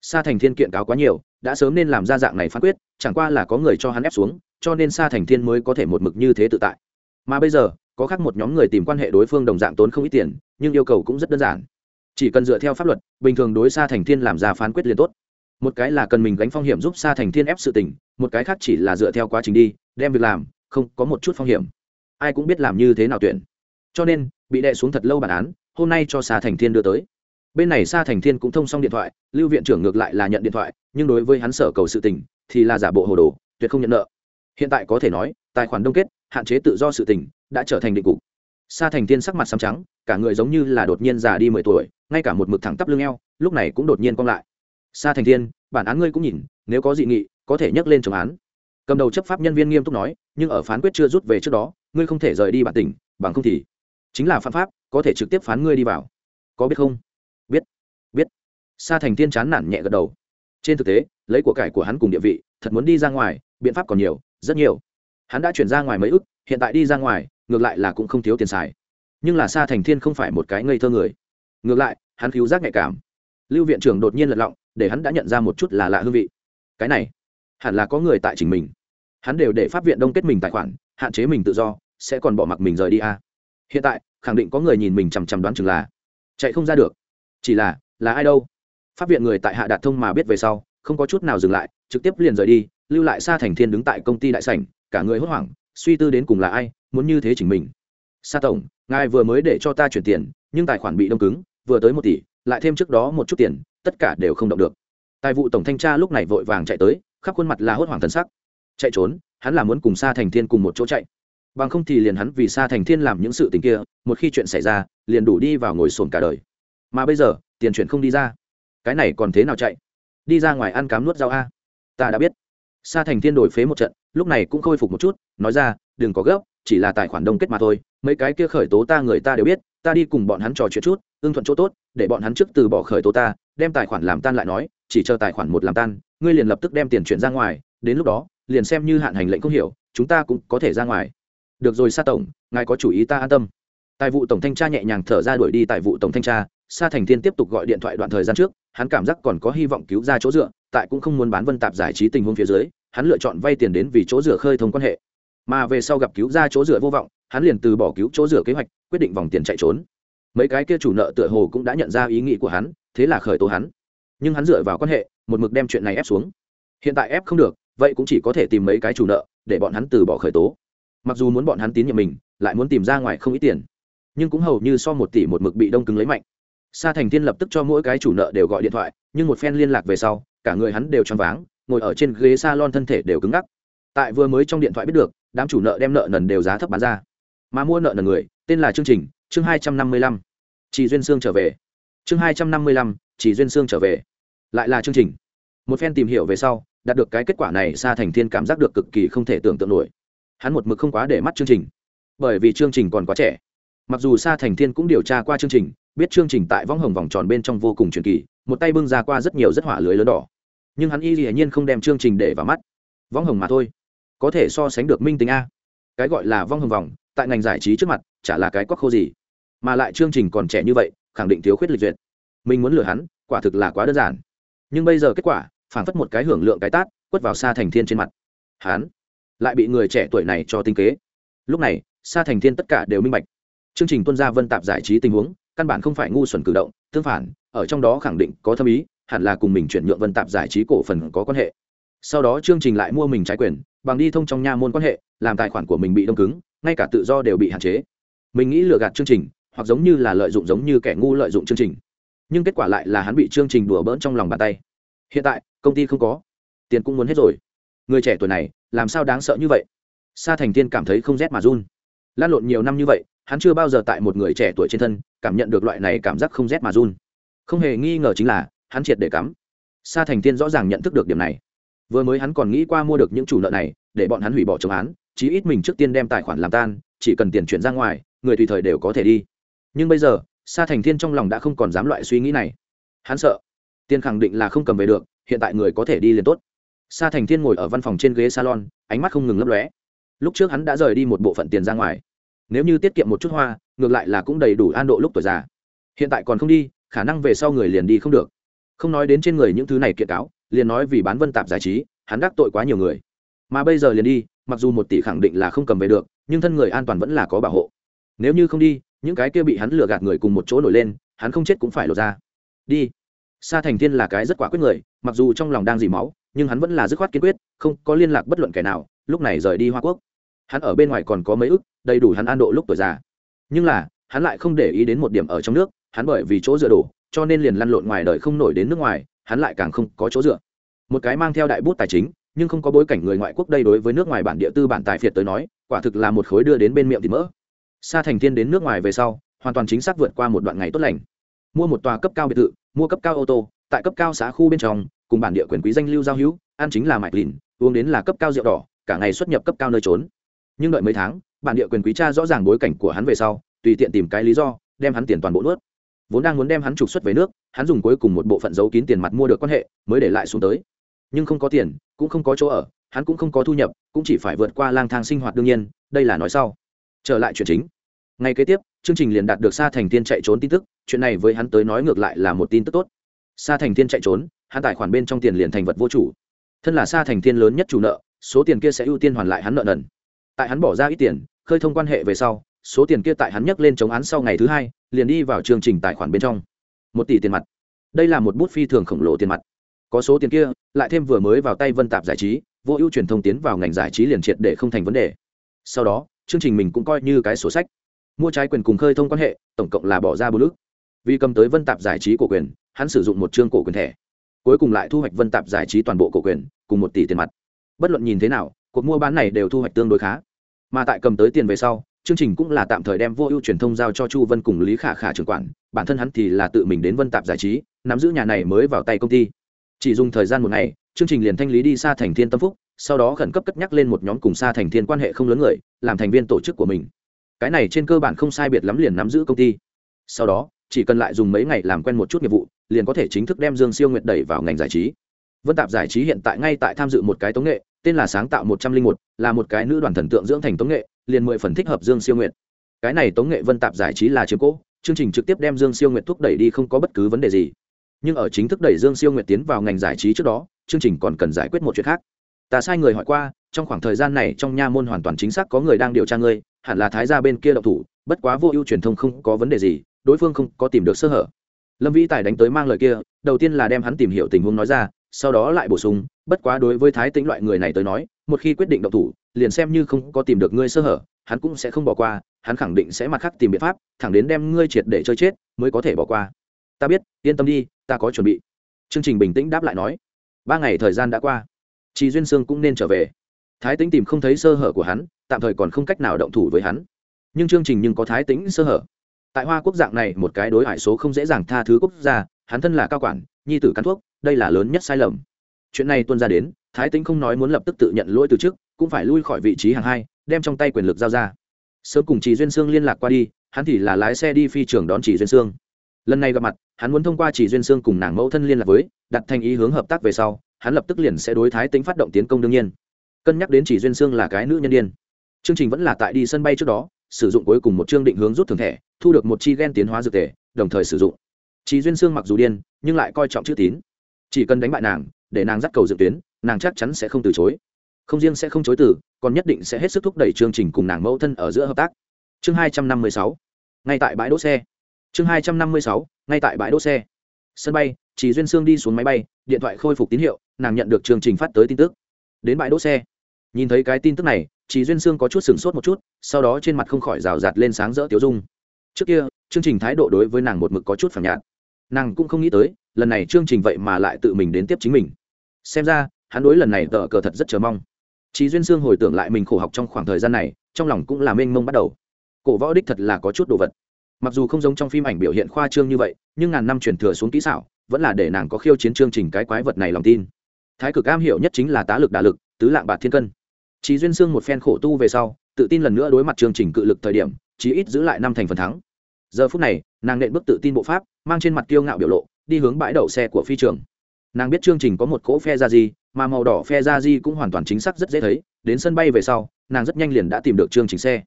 Sa thành thiên kiện cáo quá nhiều, đã sớm nên làm ra dạng này phán quyết, chẳng qua là có người cho hắn ép xuống, cho nên sa thành thiên mới có thể một mực như thế tự tại. Mà bây giờ, có khác một nhóm người tìm quan hệ đối phương đồng dạng tốn không ít tiền, nhưng yêu cầu cũng rất đơn giản. Chỉ cần dựa theo pháp luật, bình thường đối sa thành thiên làm ra phán quyết liền tốt. Một cái là cần mình gánh phong hiểm giúp sa thành thiên ép sự tình, một cái khác chỉ là dựa theo quá trình đi, đem việc làm, không có một chút phong hiểm. Ai cũng biết làm như thế nào tuyển. Cho nên bị đè xuống thật lâu bản án, hôm nay cho sa thành thiên đưa tới. Bên này sa thành thiên cũng thông xong điện thoại, lưu viện trưởng ngược lại là nhận điện thoại, nhưng đối với hắn sở cầu sự tình, thì là giả bộ hồ đồ, tuyệt không nhận nợ. Hiện tại có thể nói, tài khoản đông kết, hạn chế tự do sự tình, đã trở thành định cục. Sa thành thiên sắc mặt xám trắng, cả người giống như là đột nhiên già đi mười tuổi, ngay cả một mực thẳng tắp lưng eo, lúc này cũng đột nhiên cong lại. Sa thành thiên, bản án ngươi cũng nhìn, nếu có dị nghị, có thể nhắc lên chống án. Cầm đầu chấp pháp nhân viên nghiêm túc nói, nhưng ở phán quyết chưa rút về trước đó, ngươi không thể rời đi bản tỉnh, bằng không thì chính là phạm pháp, có thể trực tiếp phán ngươi đi vào. Có biết không? Biết. Biết. Sa thành thiên chán nản nhẹ gật đầu. Trên thực tế, lấy của cải của hắn cùng địa vị, thật muốn đi ra ngoài, biện pháp còn nhiều, rất nhiều. Hắn đã chuyển ra ngoài mấy ức, hiện tại đi ra ngoài, ngược lại là cũng không thiếu tiền xài. Nhưng là sa thành thiên không phải một cái ngây thơ người. Ngược lại, hắn cứu giác nhạy cảm. Lưu viện trưởng đột nhiên lật lọng, để hắn đã nhận ra một chút là lạ hương vị. Cái này, hẳn là có người tại chính mình. Hắn đều để pháp viện đông kết mình tài khoản, hạn chế mình tự do, sẽ còn bỏ mặc mình rời đi à hiện tại, khẳng định có người nhìn mình chằm chằm đoán chừng là, chạy không ra được. Chỉ là là ai đâu? Phát viện người tại hạ đạt thông mà biết về sau, không có chút nào dừng lại, trực tiếp liền rời đi, lưu lại xa thành thiên đứng tại công ty đại sảnh, cả người hốt hoảng, suy tư đến cùng là ai, muốn như thế chỉnh mình. Sa tổng, ngài vừa mới để cho ta chuyển tiền, nhưng tài khoản bị đông cứng, vừa tới một tỷ, lại thêm trước đó một chút tiền, tất cả đều không động được. Tài vụ tổng thanh tra lúc này vội vàng chạy tới, khắp khuôn mặt là hốt hoảng thần sắc. Chạy trốn, hắn là muốn cùng sa thành thiên cùng một chỗ chạy bằng không thì liền hắn vì sa thành thiên làm những sự tình kia, một khi chuyện xảy ra, liền đủ đi vào ngồi sồn cả đời. Mà bây giờ, tiền chuyển không đi ra. Cái này còn thế nào chạy? Đi ra ngoài ăn cám nuốt rau a. Ta đã biết. Sa thành thiên đổi phế một trận, lúc này cũng khôi phục một chút, nói ra, đừng có gấp, chỉ là tài khoản đông kết mà thôi, mấy cái kia khởi tố ta người ta đều biết, ta đi cùng bọn hắn trò chuyện chút, ưng thuận chỗ tốt, để bọn hắn trước từ bỏ khởi tố ta, đem tài khoản làm tan lại nói, chỉ chờ tài khoản một làm tan, ngươi liền lập tức đem tiền chuyển ra ngoài, đến lúc đó, liền xem như hạn hành lệnh không hiểu, chúng ta cũng có thể ra ngoài được rồi sa tổng, ngài có chủ ý ta an tâm. Tài vụ tổng thanh tra nhẹ nhàng thở ra đuổi đi tài vụ tổng thanh tra. Sa thành thiên tiếp tục gọi điện thoại đoạn thời gian trước, hắn cảm giác còn có hy vọng cứu ra chỗ dựa, tại cũng không muốn bán vân tạp giải trí tình huống phía dưới, hắn lựa chọn vay tiền đến vì chỗ dựa khơi thông quan hệ. Mà về sau gặp cứu ra chỗ dựa vô vọng, hắn liền từ bỏ cứu chỗ dựa kế hoạch, quyết định vòng tiền chạy trốn. Mấy cái kia chủ nợ tựa hồ cũng đã nhận ra ý nghĩ của hắn, thế là khởi tố hắn. Nhưng hắn dựa vào quan hệ, một mực đem chuyện này ép xuống. Hiện tại ép không được, vậy cũng chỉ có thể tìm mấy cái chủ nợ, để bọn hắn từ bỏ khởi tố mặc dù muốn bọn hắn tín nhiệm mình, lại muốn tìm ra ngoài không ít tiền. Nhưng cũng hầu như so một tỷ một mực bị đông cứng lấy mạnh. Sa thành thiên lập tức cho mỗi cái chủ nợ đều gọi điện thoại, nhưng một phen liên lạc về sau, cả người hắn đều choáng váng, ngồi ở trên ghế salon thân thể đều cứng ngắc. Tại vừa mới trong điện thoại biết được, đám chủ nợ đem nợ nần đều giá thấp bán ra. Mà mua nợ nần người, tên là chương trình, chương hai trăm năm mươi lăm. Chỉ duyên sương trở về. Chương hai trăm năm mươi lăm, chỉ duyên sương trở về. Lại là chương trình. Một phen tìm hiểu về sau, đạt được cái kết quả này, sa thành thiên cảm giác được cực kỳ không thể tưởng tượng nổi hắn một mực không quá để mắt chương trình, bởi vì chương trình còn quá trẻ. Mặc dù sa thành thiên cũng điều tra qua chương trình, biết chương trình tại võng hồng vòng tròn bên trong vô cùng truyền kỳ, một tay bưng ra qua rất nhiều rất hỏa lưới lớn đỏ. Nhưng hắn y hiển nhiên không đem chương trình để vào mắt. Võng hồng mà thôi. Có thể so sánh được minh tính a. Cái gọi là vong hồng vòng, tại ngành giải trí trước mặt, chả là cái quắc khô gì. Mà lại chương trình còn trẻ như vậy, khẳng định thiếu khuyết lịch duyệt. Mình muốn lừa hắn, quả thực là quá đơn giản. Nhưng bây giờ kết quả phản phất một cái hưởng lượng cái tát, quất vào xa thành thiên trên mặt. Hắn lại bị người trẻ tuổi này cho tinh kế. Lúc này, Sa thành thiên tất cả đều minh bạch. Chương trình tuân gia vân tạp giải trí tình huống, căn bản không phải ngu xuẩn cử động, tương phản, ở trong đó khẳng định có thâm ý, hẳn là cùng mình chuyển nhượng vân tạp giải trí cổ phần có quan hệ. Sau đó chương trình lại mua mình trái quyền, bằng đi thông trong nha môn quan hệ, làm tài khoản của mình bị đông cứng, ngay cả tự do đều bị hạn chế. Mình nghĩ lừa gạt chương trình, hoặc giống như là lợi dụng giống như kẻ ngu lợi dụng chương trình. Nhưng kết quả lại là hắn bị chương trình đùa bỡn trong lòng bàn tay. Hiện tại, công ty không có. Tiền cũng muốn hết rồi. Người trẻ tuổi này làm sao đáng sợ như vậy? Sa thành tiên cảm thấy không rét mà run. Lan lộn nhiều năm như vậy, hắn chưa bao giờ tại một người trẻ tuổi trên thân cảm nhận được loại này cảm giác không rét mà run. Không hề nghi ngờ chính là, hắn triệt để cắm. Sa thành tiên rõ ràng nhận thức được điểm này. Vừa mới hắn còn nghĩ qua mua được những chủ nợ này, để bọn hắn hủy bỏ chống án, chí ít mình trước tiên đem tài khoản làm tan, chỉ cần tiền chuyển ra ngoài, người tùy thời đều có thể đi. Nhưng bây giờ, sa thành thiên trong lòng đã không còn dám loại suy nghĩ này. Hắn sợ. Tiền khẳng định là không cầm về được, hiện tại người có thể đi liền tốt sa thành thiên ngồi ở văn phòng trên ghế salon, ánh mắt không ngừng lấp lóe. Lúc trước hắn đã rời đi một bộ phận tiền ra ngoài. Nếu như tiết kiệm một chút hoa, ngược lại là cũng đầy đủ an độ lúc tuổi già. Hiện tại còn không đi, khả năng về sau người liền đi không được. Không nói đến trên người những thứ này kiện cáo, liền nói vì bán vân tạp giải trí, hắn đắc tội quá nhiều người. Mà bây giờ liền đi, mặc dù một tỷ khẳng định là không cầm về được, nhưng thân người an toàn vẫn là có bảo hộ. Nếu như không đi, những cái kia bị hắn lừa gạt người cùng một chỗ nổi lên, hắn không chết cũng phải lột ra. Đi. Sa thành thiên là cái rất quả quyết người, mặc dù trong lòng đang dì máu nhưng hắn vẫn là dứt khoát kiên quyết không có liên lạc bất luận kẻ nào lúc này rời đi hoa quốc. Hắn ở bên ngoài còn có mấy ức đầy đủ hắn an độ lúc tuổi già. Nhưng là hắn lại không để ý đến một điểm ở trong nước hắn bởi vì chỗ dựa đủ, cho nên liền lăn lộn ngoài đời không nổi đến nước ngoài hắn lại càng không có chỗ dựa. Một cái mang theo đại bút tài chính nhưng không có bối cảnh người ngoại quốc đây đối với nước ngoài bản địa tư bản tài phiệt tới nói quả thực là một khối đưa đến bên miệng thì mỡ. Sa thành Thiên đến nước ngoài về sau hoàn toàn chính xác vượt qua một đoạn ngày tốt lành. Mua một tòa cấp cao biệt thự mua cấp cao ô tô tại cấp cao xã khu bên trong cùng bản địa quyền quý danh lưu giao hữu, ăn chính là mạch lìn, uống đến là cấp cao rượu đỏ, cả ngày xuất nhập cấp cao nơi trốn. Nhưng đợi mấy tháng, bản địa quyền quý cha rõ ràng bối cảnh của hắn về sau, tùy tiện tìm cái lý do, đem hắn tiền toàn bộ nuốt. Vốn đang muốn đem hắn trục xuất về nước, hắn dùng cuối cùng một bộ phận giấu kín tiền mặt mua được quan hệ, mới để lại xuống tới. Nhưng không có tiền, cũng không có chỗ ở, hắn cũng không có thu nhập, cũng chỉ phải vượt qua lang thang sinh hoạt đương nhiên, đây là nói sau. Trở lại chuyện chính. Ngay kế tiếp, chương trình liền đạt được sa thành tiên chạy trốn tin tức, chuyện này với hắn tới nói ngược lại là một tin tức tốt. Sa thành tiên chạy trốn hắn tài khoản bên trong tiền liền thành vật vô chủ. Thân là sa thành tiên lớn nhất chủ nợ, số tiền kia sẽ ưu tiên hoàn lại hắn nợ nần. Tại hắn bỏ ra ít tiền, khơi thông quan hệ về sau, số tiền kia tại hắn nhắc lên chống án sau ngày thứ hai, liền đi vào chương trình tài khoản bên trong. Một tỷ tiền mặt. Đây là một bút phi thường khổng lồ tiền mặt. Có số tiền kia, lại thêm vừa mới vào tay vân tạp giải trí, vô ưu truyền thông tiến vào ngành giải trí liền triệt để không thành vấn đề. Sau đó, chương trình mình cũng coi như cái sổ sách. Mua trái quyền cùng khơi thông quan hệ, tổng cộng là bỏ ra bốn ước vì cầm tới vân tạp giải trí cổ quyền, hắn sử dụng một chương cổ quyền thẻ cuối cùng lại thu hoạch vân tạp giải trí toàn bộ cổ quyền, cùng một tỷ tiền mặt. Bất luận nhìn thế nào, cuộc mua bán này đều thu hoạch tương đối khá. Mà tại cầm tới tiền về sau, chương trình cũng là tạm thời đem vô ưu truyền thông giao cho chu vân cùng lý khả khả trưởng quản, bản thân hắn thì là tự mình đến vân tạp giải trí, nắm giữ nhà này mới vào tay công ty. Chỉ dùng thời gian một ngày, chương trình liền thanh lý đi xa thành thiên tâm phúc, sau đó khẩn cấp cất nhắc lên một nhóm cùng xa thành thiên quan hệ không lớn người, làm thành viên tổ chức của mình. Cái này trên cơ bản không sai biệt lắm liền nắm giữ công ty. Sau đó, chỉ cần lại dùng mấy ngày làm quen một chút nghiệp vụ liền có thể chính thức đem dương siêu nguyệt đẩy vào ngành giải trí. Vân tạp giải trí hiện tại ngay tại tham dự một cái tống nghệ, tên là sáng tạo một trăm linh một, là một cái nữ đoàn thần tượng dưỡng thành tống nghệ, liền mười phần thích hợp dương siêu nguyệt. Cái này tống nghệ vân tạp giải trí là chiếm cỗ chương trình trực tiếp đem dương siêu nguyệt thúc đẩy đi không có bất cứ vấn đề gì. Nhưng ở chính thức đẩy dương siêu nguyệt tiến vào ngành giải trí trước đó, chương trình còn cần giải quyết một chuyện khác. Ta sai người hỏi qua, trong khoảng thời gian này trong nha môn hoàn toàn chính xác có người đang điều tra ngươi, hẳn là thái gia bên kia độc thủ, bất quá vô ưu truyền thông không có vấn đề gì, đối phương không có tìm được sơ hở lâm vĩ tài đánh tới mang lời kia, đầu tiên là đem hắn tìm hiểu tình huống nói ra, sau đó lại bổ sung, bất quá đối với thái tính loại người này tới nói, một khi quyết định động thủ, liền xem như không có tìm được ngươi sơ hở, hắn cũng sẽ không bỏ qua, hắn khẳng định sẽ mặt khác tìm biện pháp, thẳng đến đem ngươi triệt để chơi chết, mới có thể bỏ qua. Ta biết, yên tâm đi, ta có chuẩn bị. Chương trình bình tĩnh đáp lại nói. Ba ngày thời gian đã qua. Chị duyên sương cũng nên trở về. Thái tính tìm không thấy sơ hở của hắn, tạm thời còn không cách nào động thủ với hắn. Nhưng chương trình nhưng có thái tính sơ hở tại hoa quốc dạng này, một cái đối hải số không dễ dàng tha thứ quốc gia, hắn thân là cao quản, nhi tử cắn thuốc, đây là lớn nhất sai lầm. Chuyện này tuân ra đến, thái tính không nói muốn lập tức tự nhận lỗi từ trước cũng phải lui khỏi vị trí hàng hai, đem trong tay quyền lực giao ra. Sớm cùng chị duyên sương liên lạc qua đi, hắn thì là lái xe đi phi trường đón chị duyên sương. Lần này gặp mặt, hắn muốn thông qua chị duyên sương cùng nàng mẫu thân liên lạc với, đặt thành ý hướng hợp tác về sau, hắn lập tức liền sẽ đối thái tính phát động tiến công đương nhiên. Cân nhắc đến chỉ duyên sương là cái nữ nhân đ i ê n chương trình vẫn là tại đi sân bay trước đó sử dụng cuối cùng một chương định hướng rút thường thẻ, thu được một chi gen tiến hóa dược thể đồng thời sử dụng. Chị duyên sương mặc dù điên, nhưng lại coi trọng chữ tín. Chỉ cần đánh bại nàng, để nàng dắt cầu dự tuyến, nàng chắc chắn sẽ không từ chối. Không riêng sẽ không chối từ, còn nhất định sẽ hết sức thúc đẩy chương trình cùng nàng mẫu thân ở giữa hợp tác. Chương hai trăm năm mươi sáu. Ngay tại bãi đỗ xe. Chương hai trăm năm mươi sáu, ngay tại bãi đỗ xe. Sân bay chỉ duyên sương đi xuống máy bay, điện thoại khôi phục tín hiệu, nàng nhận được chương trình phát tới tin tức. Đến bãi đỗ xe nhìn thấy cái tin tức này chị duyên sương có chút sửng sốt một chút, sau đó trên mặt không khỏi rào rạt lên sáng rỡ tiếu dung. Trước kia, chương trình thái độ đối với nàng một mực có chút phản nhạt. Nàng cũng không nghĩ tới, lần này chương trình vậy mà lại tự mình đến tiếp chính mình. Xem ra, hắn đối lần này tờ cờ thật rất chờ mong. Chị duyên sương hồi tưởng lại mình khổ học trong khoảng thời gian này, trong lòng cũng là mênh mông bắt đầu. Cổ võ đích thật là có chút đồ vật. Mặc dù không giống trong phim ảnh biểu hiện khoa trương như vậy, nhưng ngàn năm truyền thừa xuống kỹ xảo, vẫn là để nàng có khiêu chiến chương trình cái quái vật này lòng tin. Thái cực am hiểu nhất chính là tá lực đả lực, tứ lạng bạt thiên cân. Chí duyên xương một phen khổ tu về sau tự tin lần nữa đối mặt chương trình cự lực thời điểm chí ít giữ lại năm thành phần thắng. Giờ phút này nàng nện bước tự tin bộ pháp mang trên mặt kiêu ngạo biểu lộ đi hướng bãi đậu xe của phi trường. Nàng biết chương trình có một cỗ phe ra gì, mà màu đỏ phe ra gì cũng hoàn toàn chính xác rất dễ thấy đến sân bay về sau nàng rất nhanh liền đã tìm được chương trình xe.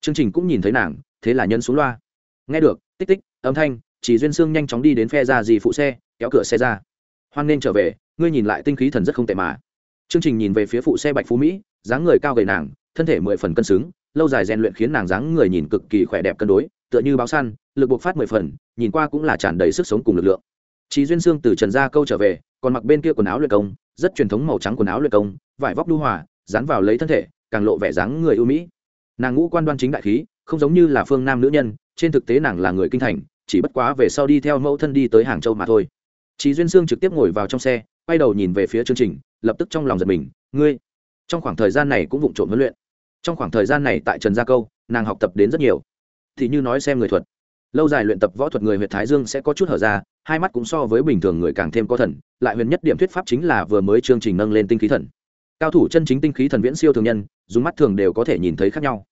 Chương trình cũng nhìn thấy nàng thế là nhân xuống loa. Nghe được tích tích âm thanh chỉ duyên sương nhanh chóng đi đến phe ra gì phụ xe kéo cửa xe ra. Hoan nên trở về ngươi nhìn lại tinh khí thần rất không tệ mà. Chương trình nhìn về phía phụ xe bạch phú mỹ dáng người cao gầy nàng, thân thể mười phần cân xứng, lâu dài rèn luyện khiến nàng dáng người nhìn cực kỳ khỏe đẹp cân đối, tựa như báo săn, lực buộc phát mười phần, nhìn qua cũng là tràn đầy sức sống cùng lực lượng. Chí duyên xương từ trần gia câu trở về, còn mặc bên kia quần áo luyện công, rất truyền thống màu trắng quần áo luyện công, vải vóc đu hòa, dán vào lấy thân thể, càng lộ vẻ dáng người ưu mỹ. Nàng ngũ quan đoan chính đại khí, không giống như là phương nam nữ nhân, trên thực tế nàng là người kinh thành, chỉ bất quá về sau đi theo mẫu thân đi tới hàng châu mà thôi. Chí duyên sương trực tiếp ngồi vào trong xe, quay đầu nhìn về phía chương trình, lập tức trong lòng giật mình, ngươi trong khoảng thời gian này cũng vụng trộm huấn luyện. Trong khoảng thời gian này tại trần gia câu, nàng học tập đến rất nhiều. Thì như nói xem người thuật. Lâu dài luyện tập võ thuật người huyện thái dương sẽ có chút hở ra, hai mắt cũng so với bình thường người càng thêm có thần, lại huyền nhất điểm thuyết pháp chính là vừa mới chương trình nâng lên tinh khí thần. Cao thủ chân chính tinh khí thần viễn siêu thường nhân, dùng mắt thường đều có thể nhìn thấy khác nhau.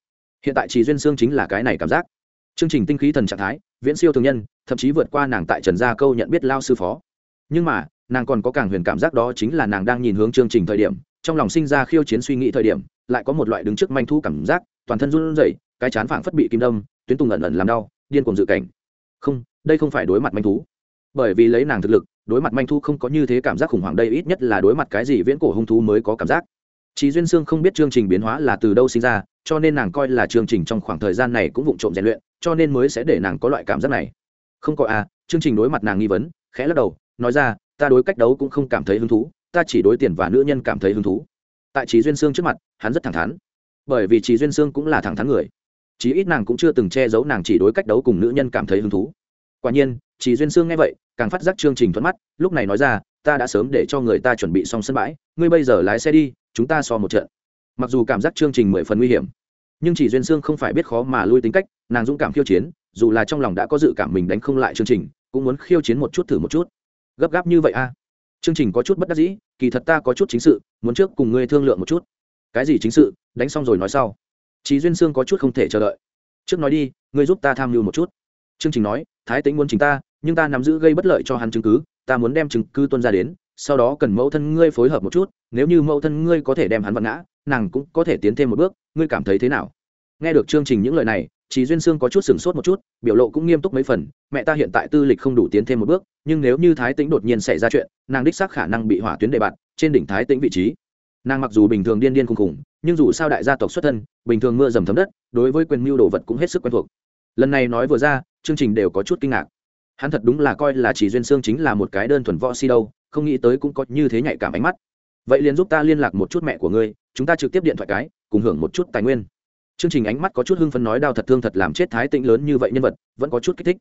Hiện tại chỉ duyên xương chính là cái này cảm giác. Chương trình tinh khí thần trạng thái, viễn siêu thường nhân, thậm chí vượt qua nàng tại trần gia câu nhận biết lao sư phó. Nhưng mà, nàng còn có càng huyền cảm giác đó chính là nàng đang nhìn hướng chương trình thời điểm trong lòng sinh ra khiêu chiến suy nghĩ thời điểm lại có một loại đứng trước manh thu cảm giác toàn thân run rẩy cái chán phảng phất bị kim đâm tuyến tùng ẩn ẩn làm đau điên cuồng dự cảnh. Không đây không phải đối mặt manh thú. Bởi vì lấy nàng thực lực đối mặt manh thú không có như thế cảm giác khủng hoảng đây ít nhất là đối mặt cái gì viễn cổ hung thú mới có cảm giác. Chí Duyên Sương không biết chương trình biến hóa là từ đâu sinh ra, cho nên nàng coi là chương trình trong khoảng thời gian này cũng vụng trộm rèn luyện, cho nên mới sẽ để nàng có loại cảm giác này. Không có à, chương trình đối mặt nàng nghi vấn khẽ lắc đầu nói ra ta đối cách đấu cũng không cảm thấy hứng thú ta chỉ đối tiền và nữ nhân cảm thấy hứng thú. Tại trí duyên sương trước mặt, hắn rất thẳng thắn. Bởi vì trí duyên sương cũng là thẳng thắn người. Chí ít nàng cũng chưa từng che giấu nàng chỉ đối cách đấu cùng nữ nhân cảm thấy hứng thú. Quả nhiên trí duyên sương nghe vậy, càng phát giác chương trình thuận mắt, lúc này nói ra, ta đã sớm để cho người ta chuẩn bị xong sân bãi, ngươi bây giờ lái xe đi, chúng ta so một trận. Mặc dù cảm giác chương trình mười phần nguy hiểm, nhưng chỉ duyên sương không phải biết khó mà lui tính cách, nàng dũng cảm khiêu chiến, dù là trong lòng đã có dự cảm mình đánh không lại chương trình, cũng muốn khiêu chiến một chút thử một chút. Gấp gáp như vậy a. à? Chương trình có chút bất đắc dĩ, kỳ thật ta có chút chính sự, muốn trước cùng ngươi thương lượng một chút. Cái gì chính sự, đánh xong rồi nói sau. Chí duyên sương có chút không thể chờ đợi. Trước nói đi, ngươi giúp ta tham mưu một chút. Chương trình nói, thái tính muốn chính ta, nhưng ta nắm giữ gây bất lợi cho hắn chứng cứ, ta muốn đem chứng cứ tuân ra đến, sau đó cần mẫu thân ngươi phối hợp một chút, nếu như mẫu thân ngươi có thể đem hắn vặn ngã, nàng cũng có thể tiến thêm một bước, ngươi cảm thấy thế nào? Nghe được chương trình những lời này chỉ duyên sương có chút sửng sốt một chút, biểu lộ cũng nghiêm túc mấy phần, mẹ ta hiện tại tư lịch không đủ tiến thêm một bước, nhưng nếu như thái tĩnh đột nhiên xảy ra chuyện, nàng đích xác khả năng bị hỏa tuyến đề bạt trên đỉnh thái tĩnh vị trí. Nàng mặc dù bình thường điên điên khùng khùng, nhưng dù sao đại gia tộc xuất thân, bình thường mưa dầm thấm đất, đối với quyền mưu đồ vật cũng hết sức quen thuộc. Lần này nói vừa ra, chương trình đều có chút kinh ngạc. Hắn thật đúng là coi là chỉ duyên sương chính là một cái đơn thuần võ si đâu, không nghĩ tới cũng có như thế nhạy cảm ánh mắt. Vậy liền giúp ta liên lạc một chút mẹ của ngươi, chúng ta trực tiếp điện thoại cái, cùng hưởng một chút tài nguyên chương trình ánh mắt có chút hưng phấn nói đau thật thương thật làm chết thái tĩnh lớn như vậy nhân vật, vẫn có chút kích thích.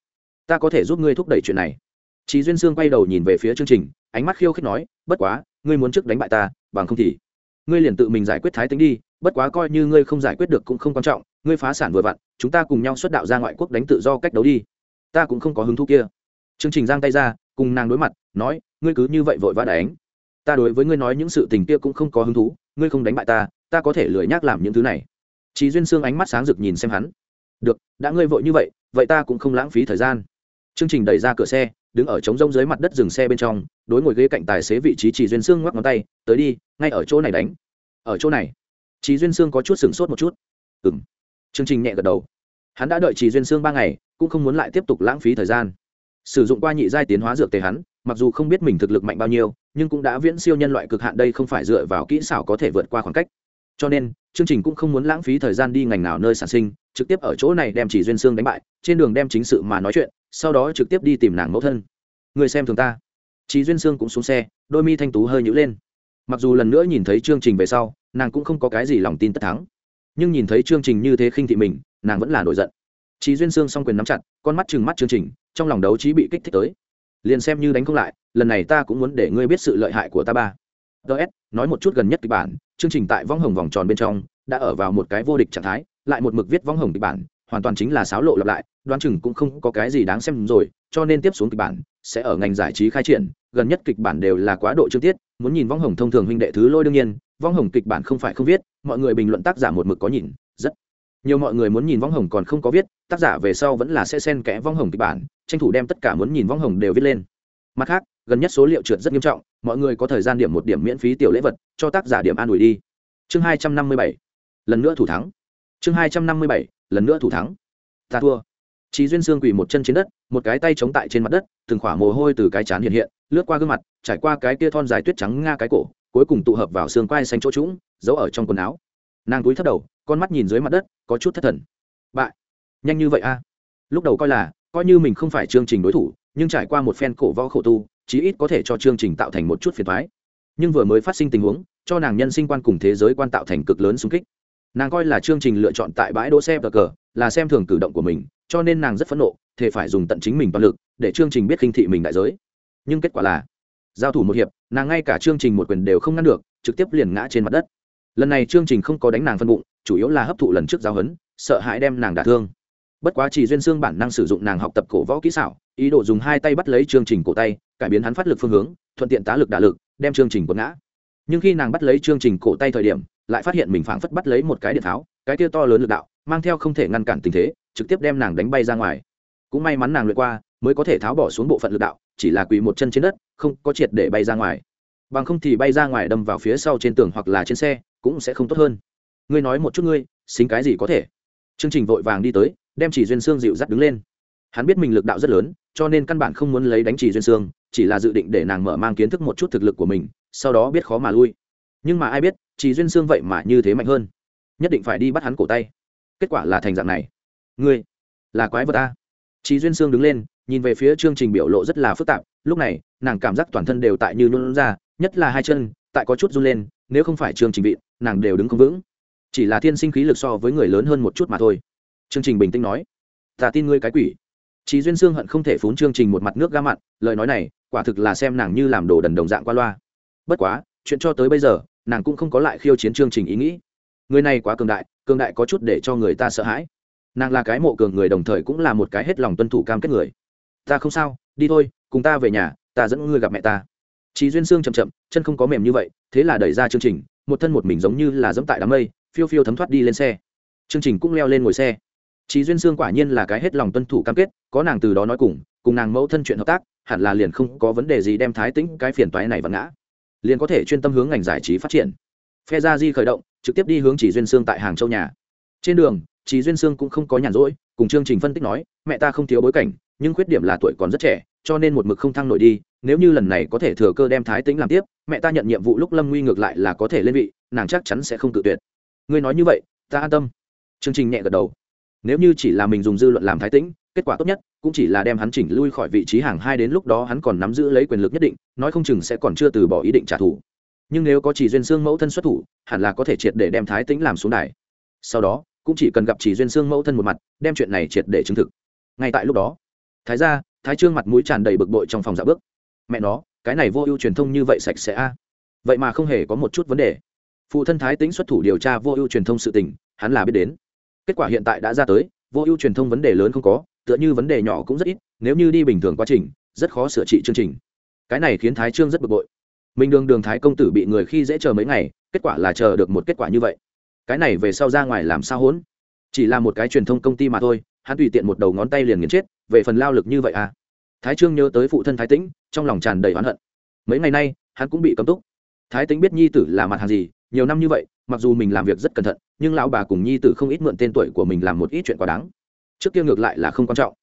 Ta có thể giúp ngươi thúc đẩy chuyện này. Chí duyên sương quay đầu nhìn về phía chương trình, ánh mắt khiêu khích nói, bất quá, ngươi muốn trước đánh bại ta, bằng không thì ngươi liền tự mình giải quyết thái tĩnh đi, bất quá coi như ngươi không giải quyết được cũng không quan trọng, ngươi phá sản vừa vặn, chúng ta cùng nhau xuất đạo ra ngoại quốc đánh tự do cách đấu đi. Ta cũng không có hứng thú kia. Chương trình giang tay ra, cùng nàng đối mặt, nói, ngươi cứ như vậy vội vã đánh. Ta đối với ngươi nói những sự tình kia cũng không có hứng thú, ngươi không đánh bại ta ta có thể lười nhác làm những thứ này. Chí duyên xương ánh mắt sáng rực nhìn xem hắn. Được, đã ngươi vội như vậy vậy ta cũng không lãng phí thời gian. Chương trình đẩy ra cửa xe, đứng ở trống rông dưới mặt đất dừng xe bên trong, đối ngồi ghế cạnh tài xế vị trí Chí duyên xương ngoắc ngón tay, tới đi, ngay ở chỗ này đánh. Ở chỗ này? Chí duyên xương có chút sửng sốt một chút. Ừm. chương trình nhẹ gật đầu. Hắn đã đợi Chí duyên xương ba ngày, cũng không muốn lại tiếp tục lãng phí thời gian. Sử dụng qua nhị giai tiến hóa dược tề hắn, mặc dù không biết mình thực lực mạnh bao nhiêu, nhưng cũng đã viễn siêu nhân loại cực hạn, đây không phải dựa vào kỹ xảo có thể vượt qua khoảng cách cho nên, chương trình cũng không muốn lãng phí thời gian đi ngành nào nơi sản sinh, trực tiếp ở chỗ này đem chỉ duyên xương đánh bại, trên đường đem chính sự mà nói chuyện, sau đó trực tiếp đi tìm nàng mẫu thân. Người xem thường ta. Chỉ duyên Sương cũng xuống xe, đôi mi thanh tú hơi nhữ lên. Mặc dù lần nữa nhìn thấy chương trình về sau, nàng cũng không có cái gì lòng tin tất thắng. Nhưng nhìn thấy chương trình như thế khinh thị mình, nàng vẫn là nổi giận. Chí duyên Sương song quyền nắm chặt, con mắt chừng mắt chương trình, trong lòng đấu trí bị kích thích tới. Liền xem như đánh không lại, lần này ta cũng muốn để ngươi biết sự lợi hại của ta ba ts nói một chút gần nhất kịch bản, chương trình tại võng hồng vòng tròn bên trong, đã ở vào một cái vô địch trạng thái, lại một mực viết võng hồng kịch bản, hoàn toàn chính là sáo lộ lặp lại, đoán chừng cũng không có cái gì đáng xem rồi, cho nên tiếp xuống kịch bản sẽ ở ngành giải trí khai triển, gần nhất kịch bản đều là quá độ chương tiết, muốn nhìn võng hồng thông thường huynh đệ thứ lôi đương nhiên võng hồng kịch bản không phải không viết, mọi người bình luận tác giả một mực có nhìn, rất nhiều mọi người muốn nhìn võng hồng còn không có viết, tác giả về sau vẫn là sẽ xen kẽ võng hồng kịch bản, tranh thủ đem tất cả muốn nhìn võng hồng đều viết lên mặt khác, gần nhất số liệu trượt rất nghiêm trọng, mọi người có thời gian điểm một điểm miễn phí tiểu lễ vật, cho tác giả điểm an ủi đi. Chương hai trăm năm mươi bảy, lần nữa thủ thắng. Chương hai trăm năm mươi bảy, lần nữa thủ thắng. Ta thua. Chí duyên xương quỳ một chân trên đất, một cái tay chống tại trên mặt đất, từng khỏa mồ hôi từ cái chán hiện hiện, lướt qua gương mặt, trải qua cái kia thon dài tuyết trắng nga cái cổ, cuối cùng tụ hợp vào xương quai xanh chỗ trũng, giấu ở trong quần áo. Nàng cúi thấp đầu, con mắt nhìn dưới mặt đất, có chút thất thần. Bại. Nhanh như vậy a. Lúc đầu coi là, coi như mình không phải chương trình đối thủ nhưng trải qua một phen cổ võ khổ tu, chí ít có thể cho chương trình tạo thành một chút phiền thoái nhưng vừa mới phát sinh tình huống, cho nàng nhân sinh quan cùng thế giới quan tạo thành cực lớn xung kích. Nàng coi là chương trình lựa chọn tại bãi đỗ xe bờ cờ, là xem thường cử động của mình, cho nên nàng rất phẫn nộ thể phải dùng tận chính mình toàn lực để chương trình biết khinh thị mình đại giới. Nhưng kết quả là, giao thủ một hiệp, nàng ngay cả chương trình một quyền đều không ngăn được, trực tiếp liền ngã trên mặt đất. Lần này chương trình không có đánh nàng phân bụng, chủ yếu là hấp thụ lần trước giao hấn sợ hãi đem nàng đả thương bất quá chỉ duyên xương bản năng sử dụng nàng học tập cổ võ kỹ xảo, ý đồ dùng hai tay bắt lấy chương trình cổ tay, cải biến hắn phát lực phương hướng, thuận tiện tá lực đả lực, đem chương trình quật ngã. Nhưng khi nàng bắt lấy chương trình cổ tay thời điểm, lại phát hiện mình phảng phất bắt lấy một cái điện tháo, cái tia to lớn lực đạo, mang theo không thể ngăn cản tình thế, trực tiếp đem nàng đánh bay ra ngoài. Cũng may mắn nàng lượt qua, mới có thể tháo bỏ xuống bộ phận lực đạo, chỉ là quỳ một chân trên đất, không có triệt để bay ra ngoài. Bằng không thì bay ra ngoài đâm vào phía sau trên tường hoặc là trên xe, cũng sẽ không tốt hơn. Ngươi nói một chút ngươi, xính cái gì có thể? Chương trình vội vàng đi tới đem chỉ duyên xương dịu dắt đứng lên. Hắn biết mình lực đạo rất lớn, cho nên căn bản không muốn lấy đánh chỉ duyên xương, chỉ là dự định để nàng mở mang kiến thức một chút thực lực của mình, sau đó biết khó mà lui. Nhưng mà ai biết, chỉ duyên xương vậy mà như thế mạnh hơn. Nhất định phải đi bắt hắn cổ tay. Kết quả là thành dạng này. Ngươi, là quái vật ta. Chỉ duyên sương đứng lên, nhìn về phía chương trình biểu lộ rất là phức tạp. Lúc này, nàng cảm giác toàn thân đều tại như luôn ra, nhất là hai chân, tại có chút run lên, nếu không phải chương trình vị, nàng đều đứng không vững. Chỉ là thiên sinh khí lực so với người lớn hơn một chút mà thôi chương trình bình tĩnh nói. Ta tin ngươi cái quỷ. Chị duyên sương hận không thể phún chương trình một mặt nước ga mặn, lời nói này, quả thực là xem nàng như làm đồ đần đồng dạng qua loa. Bất quá, chuyện cho tới bây giờ, nàng cũng không có lại khiêu chiến chương trình ý nghĩ. Người này quá cường đại cường đại có chút để cho người ta sợ hãi. Nàng là cái mộ cường người đồng thời cũng là một cái hết lòng tuân thủ cam kết người. Ta không sao, đi thôi, cùng ta về nhà, ta dẫn ngươi gặp mẹ ta. Chị duyên sương chậm chậm, chân không có mềm như vậy, thế là đẩy ra chương trình, một thân một mình giống như là dẫm tại đám mây, phiêu phiêu thấm thoát đi lên xe. Chương trình cũng leo lên ngồi xe chị duyên sương quả nhiên là cái hết lòng tuân thủ cam kết, có nàng từ đó nói cùng cùng nàng mẫu thân chuyện hợp tác, hẳn là liền không có vấn đề gì đem thái tĩnh cái phiền toái này vặn ngã. Liền có thể chuyên tâm hướng ngành giải trí phát triển. Phe gia di khởi động, trực tiếp đi hướng chỉ duyên sương tại hàng châu nhà. Trên đường chỉ duyên sương cũng không có nhàn rỗi, cùng chương trình phân tích nói, mẹ ta không thiếu bối cảnh, nhưng khuyết điểm là tuổi còn rất trẻ, cho nên một mực không thăng nổi đi, nếu như lần này có thể thừa cơ đem thái tĩnh làm tiếp, mẹ ta nhận nhiệm vụ lúc lâm nguy ngược lại là có thể lên vị, nàng chắc chắn sẽ không tự tuyệt. Ngươi nói như vậy, ta an tâm. Chương trình nhẹ gật đầu nếu như chỉ là mình dùng dư luận làm thái tĩnh, kết quả tốt nhất cũng chỉ là đem hắn chỉnh lui khỏi vị trí hàng hai đến lúc đó hắn còn nắm giữ lấy quyền lực nhất định, nói không chừng sẽ còn chưa từ bỏ ý định trả thù. Nhưng nếu có chỉ duyên xương mẫu thân xuất thủ, hẳn là có thể triệt để đem thái tĩnh làm xuống đài. Sau đó, cũng chỉ cần gặp chỉ duyên xương mẫu thân một mặt, đem chuyện này triệt để chứng thực. Ngay tại lúc đó, thái ra thái trương mặt mũi tràn đầy bực bội trong phòng dạ bước. Mẹ nó, cái này vô ưu truyền thông như vậy sạch sẽ a. Vậy mà không hề có một chút vấn đề. Phụ thân thái tính xuất thủ điều tra vô ưu truyền thông sự tình, hắn là biết đến kết quả hiện tại đã ra tới, vô ưu truyền thông vấn đề lớn không có, tựa như vấn đề nhỏ cũng rất ít, nếu như đi bình thường quá trình, rất khó sửa trị chương trình. Cái này khiến thái trương rất bực bội. Mình đường đường thái công tử bị người khi dễ chờ mấy ngày, kết quả là chờ được một kết quả như vậy. Cái này về sau ra ngoài làm sao hỗn? Chỉ là một cái truyền thông công ty mà thôi, hắn tùy tiện một đầu ngón tay liền nghiền chết, về phần lao lực như vậy à? Thái trương nhớ tới phụ thân thái tĩnh, trong lòng tràn đầy oán hận. Mấy ngày nay, hắn cũng bị cấm túc. Thái tĩnh biết nhi tử là mặt hàng gì, nhiều năm như vậy mặc dù mình làm việc rất cẩn thận, nhưng lão bà cùng nhi tử không ít mượn tên tuổi của mình làm một ít chuyện quá đáng. Trước kia ngược lại là không quan trọng.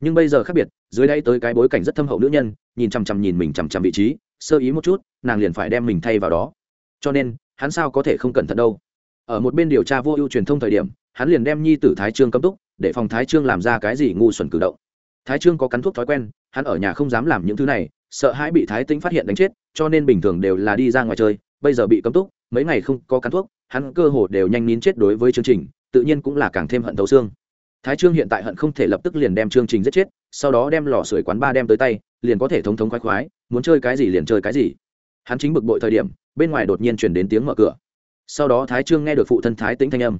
Nhưng bây giờ khác biệt, dưới đây tới cái bối cảnh rất thâm hậu nữ nhân, nhìn chằm chằm nhìn mình chằm chằm vị trí, sơ ý một chút, nàng liền phải đem mình thay vào đó. Cho nên, hắn sao có thể không cẩn thận đâu? Ở một bên điều tra vô ưu truyền thông thời điểm, hắn liền đem nhi tử thái trương cấm túc, để phòng thái trương làm ra cái gì ngu xuẩn cử động. Thái trương có cắn thuốc thói quen, hắn ở nhà không dám làm những thứ này, sợ hãi bị thái tĩnh phát hiện đánh chết, cho nên bình thường đều là đi ra ngoài chơi, bây giờ bị cấm túc mấy ngày không có cắn thuốc, hắn cơ hồ đều nhanh nín chết đối với chương trình, tự nhiên cũng là càng thêm hận thấu xương. Thái trương hiện tại hận không thể lập tức liền đem chương trình giết chết, sau đó đem lò sưởi quán ba đem tới tay, liền có thể thống thống khoái khoái, muốn chơi cái gì liền chơi cái gì. Hắn chính bực bội thời điểm, bên ngoài đột nhiên chuyển đến tiếng mở cửa. Sau đó thái trương nghe được phụ thân thái tĩnh thanh âm.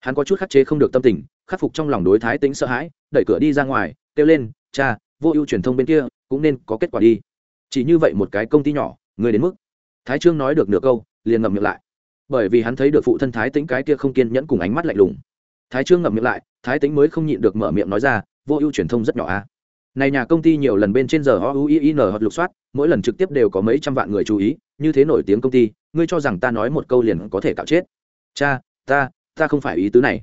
Hắn có chút khắc chế không được tâm tình, khắc phục trong lòng đối thái tĩnh sợ hãi, đẩy cửa đi ra ngoài, kêu lên, cha, vô ưu truyền thông bên kia, cũng nên có kết quả đi. Chỉ như vậy một cái công ty nhỏ, người đến mức. Thái trương nói được nửa câu liền ngậm miệng lại. Bởi vì hắn thấy được phụ thân thái tĩnh cái kia không kiên nhẫn cùng ánh mắt lạnh lùng. Thái trương ngậm miệng lại, thái tĩnh mới không nhịn được mở miệng nói ra, vô ưu truyền thông rất nhỏ a. À. này nhà công ty nhiều lần bên trên giờ o u i n hoặc lục soát, mỗi lần trực tiếp đều có mấy trăm vạn người chú ý, như thế nổi tiếng công ty, ngươi cho rằng ta nói một câu liền có thể cạo chết? Cha, ta ta không phải ý tứ này.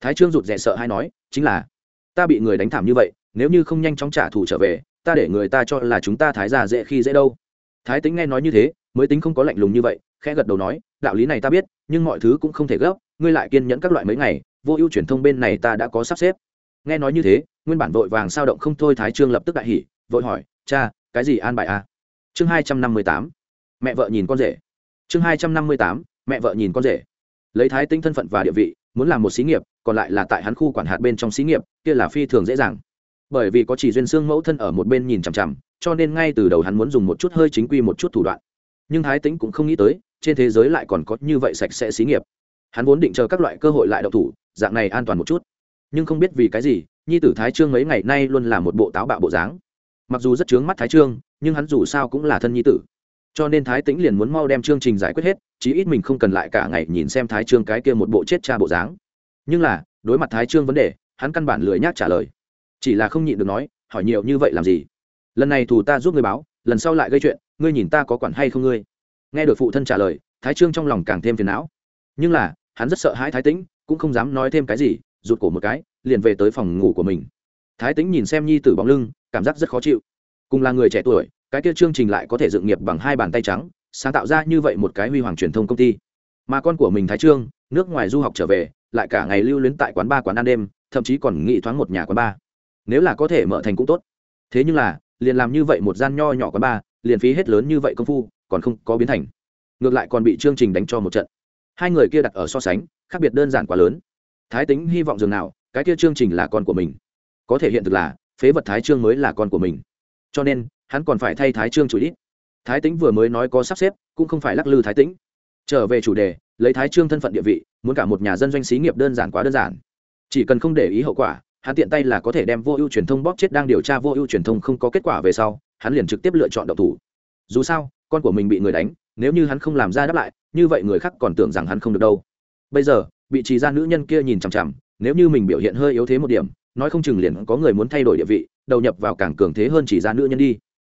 Thái trương rụt rè sợ hay nói, chính là, ta bị người đánh thảm như vậy, nếu như không nhanh chóng trả thù trở về, ta để người ta cho là chúng ta thái già dễ khi dễ đâu. Thái tính nghe nói như thế mới tính không có lạnh lùng như vậy, khẽ gật đầu nói, đạo lý này ta biết, nhưng mọi thứ cũng không thể gấp, ngươi lại kiên nhẫn các loại mấy ngày, vô ưu truyền thông bên này ta đã có sắp xếp. Nghe nói như thế, nguyên bản vội vàng sao động không thôi thái trương lập tức đại hỉ, vội hỏi, cha, cái gì an bài a à? chương hai trăm năm mươi tám, mẹ vợ nhìn con rể. Chương hai trăm năm mươi tám, mẹ vợ nhìn con rể. Lấy thái tinh thân phận và địa vị, muốn làm một xí nghiệp, còn lại là tại hắn khu quản hạt bên trong xí nghiệp, kia là phi thường dễ dàng. Bởi vì có chỉ duyên xương mẫu thân ở một bên nhìn chằm chằm, cho nên ngay từ đầu hắn muốn dùng một chút hơi chính quy một chút thủ đoạn nhưng thái tính cũng không nghĩ tới, trên thế giới lại còn có như vậy sạch sẽ xí nghiệp. Hắn vốn định chờ các loại cơ hội lại đậu thủ, dạng này an toàn một chút. Nhưng không biết vì cái gì, nhi tử thái trương mấy ngày nay luôn là một bộ táo bạo bộ dáng. Mặc dù rất chướng mắt thái trương, nhưng hắn dù sao cũng là thân nhi tử. Cho nên thái tĩnh liền muốn mau đem chương trình giải quyết hết, chí ít mình không cần lại cả ngày nhìn xem thái trương cái kia một bộ chết cha bộ dáng. Nhưng là, đối mặt thái trương vấn đề, hắn căn bản lười nhác trả lời. Chỉ là không nhịn được nói, hỏi nhiều như vậy làm gì? Lần này thù ta giúp người báo lần sau lại gây chuyện, ngươi nhìn ta có quản hay không ngươi? Nghe được phụ thân trả lời, thái trương trong lòng càng thêm phiền não. Nhưng là, hắn rất sợ hãi thái tĩnh, cũng không dám nói thêm cái gì, rụt cổ một cái, liền về tới phòng ngủ của mình. Thái tĩnh nhìn xem nhi tử bóng lưng, cảm giác rất khó chịu. Cùng là người trẻ tuổi, cái kia chương trình lại có thể dựng nghiệp bằng hai bàn tay trắng, sáng tạo ra như vậy một cái huy hoàng truyền thông công ty. Mà con của mình thái trương, nước ngoài du học trở về, lại cả ngày lưu luyến tại quán ba quán ăn đêm, thậm chí còn nghĩ thoáng một nhà quán ba. Nếu là có thể mở thành cũng tốt. Thế nhưng là liền làm như vậy một gian nho nhỏ quán ba liền phí hết lớn như vậy công phu, còn không có biến thành. Ngược lại còn bị chương trình đánh cho một trận. Hai người kia đặt ở so sánh, khác biệt đơn giản quá lớn. Thái tính hy vọng dường nào, cái kia chương trình là con của mình. Có thể hiện thực là, phế vật thái trương mới là con của mình. Cho nên, hắn còn phải thay thái trương chủ ít thái tính vừa mới nói có sắp xếp, cũng không phải lắc lư thái tính. Trở về chủ đề, lấy thái trương thân phận địa vị, muốn cả một nhà dân doanh xí nghiệp đơn giản quá đơn giản. Chỉ cần không để ý hậu quả hắn tiện tay là có thể đem vô ưu truyền thông bóp chết đang điều tra vô ưu truyền thông không có kết quả về sau, hắn liền trực tiếp lựa chọn độc thủ. Dù sao, con của mình bị người đánh, nếu như hắn không làm ra đáp lại, như vậy người khác còn tưởng rằng hắn không được đâu. Bây giờ bị trì ra nữ nhân kia nhìn chằm chằm, nếu như mình biểu hiện hơi yếu thế một điểm, nói không chừng liền có người muốn thay đổi địa vị, đầu nhập vào càng cường thế hơn chỉ ra nữ nhân đi.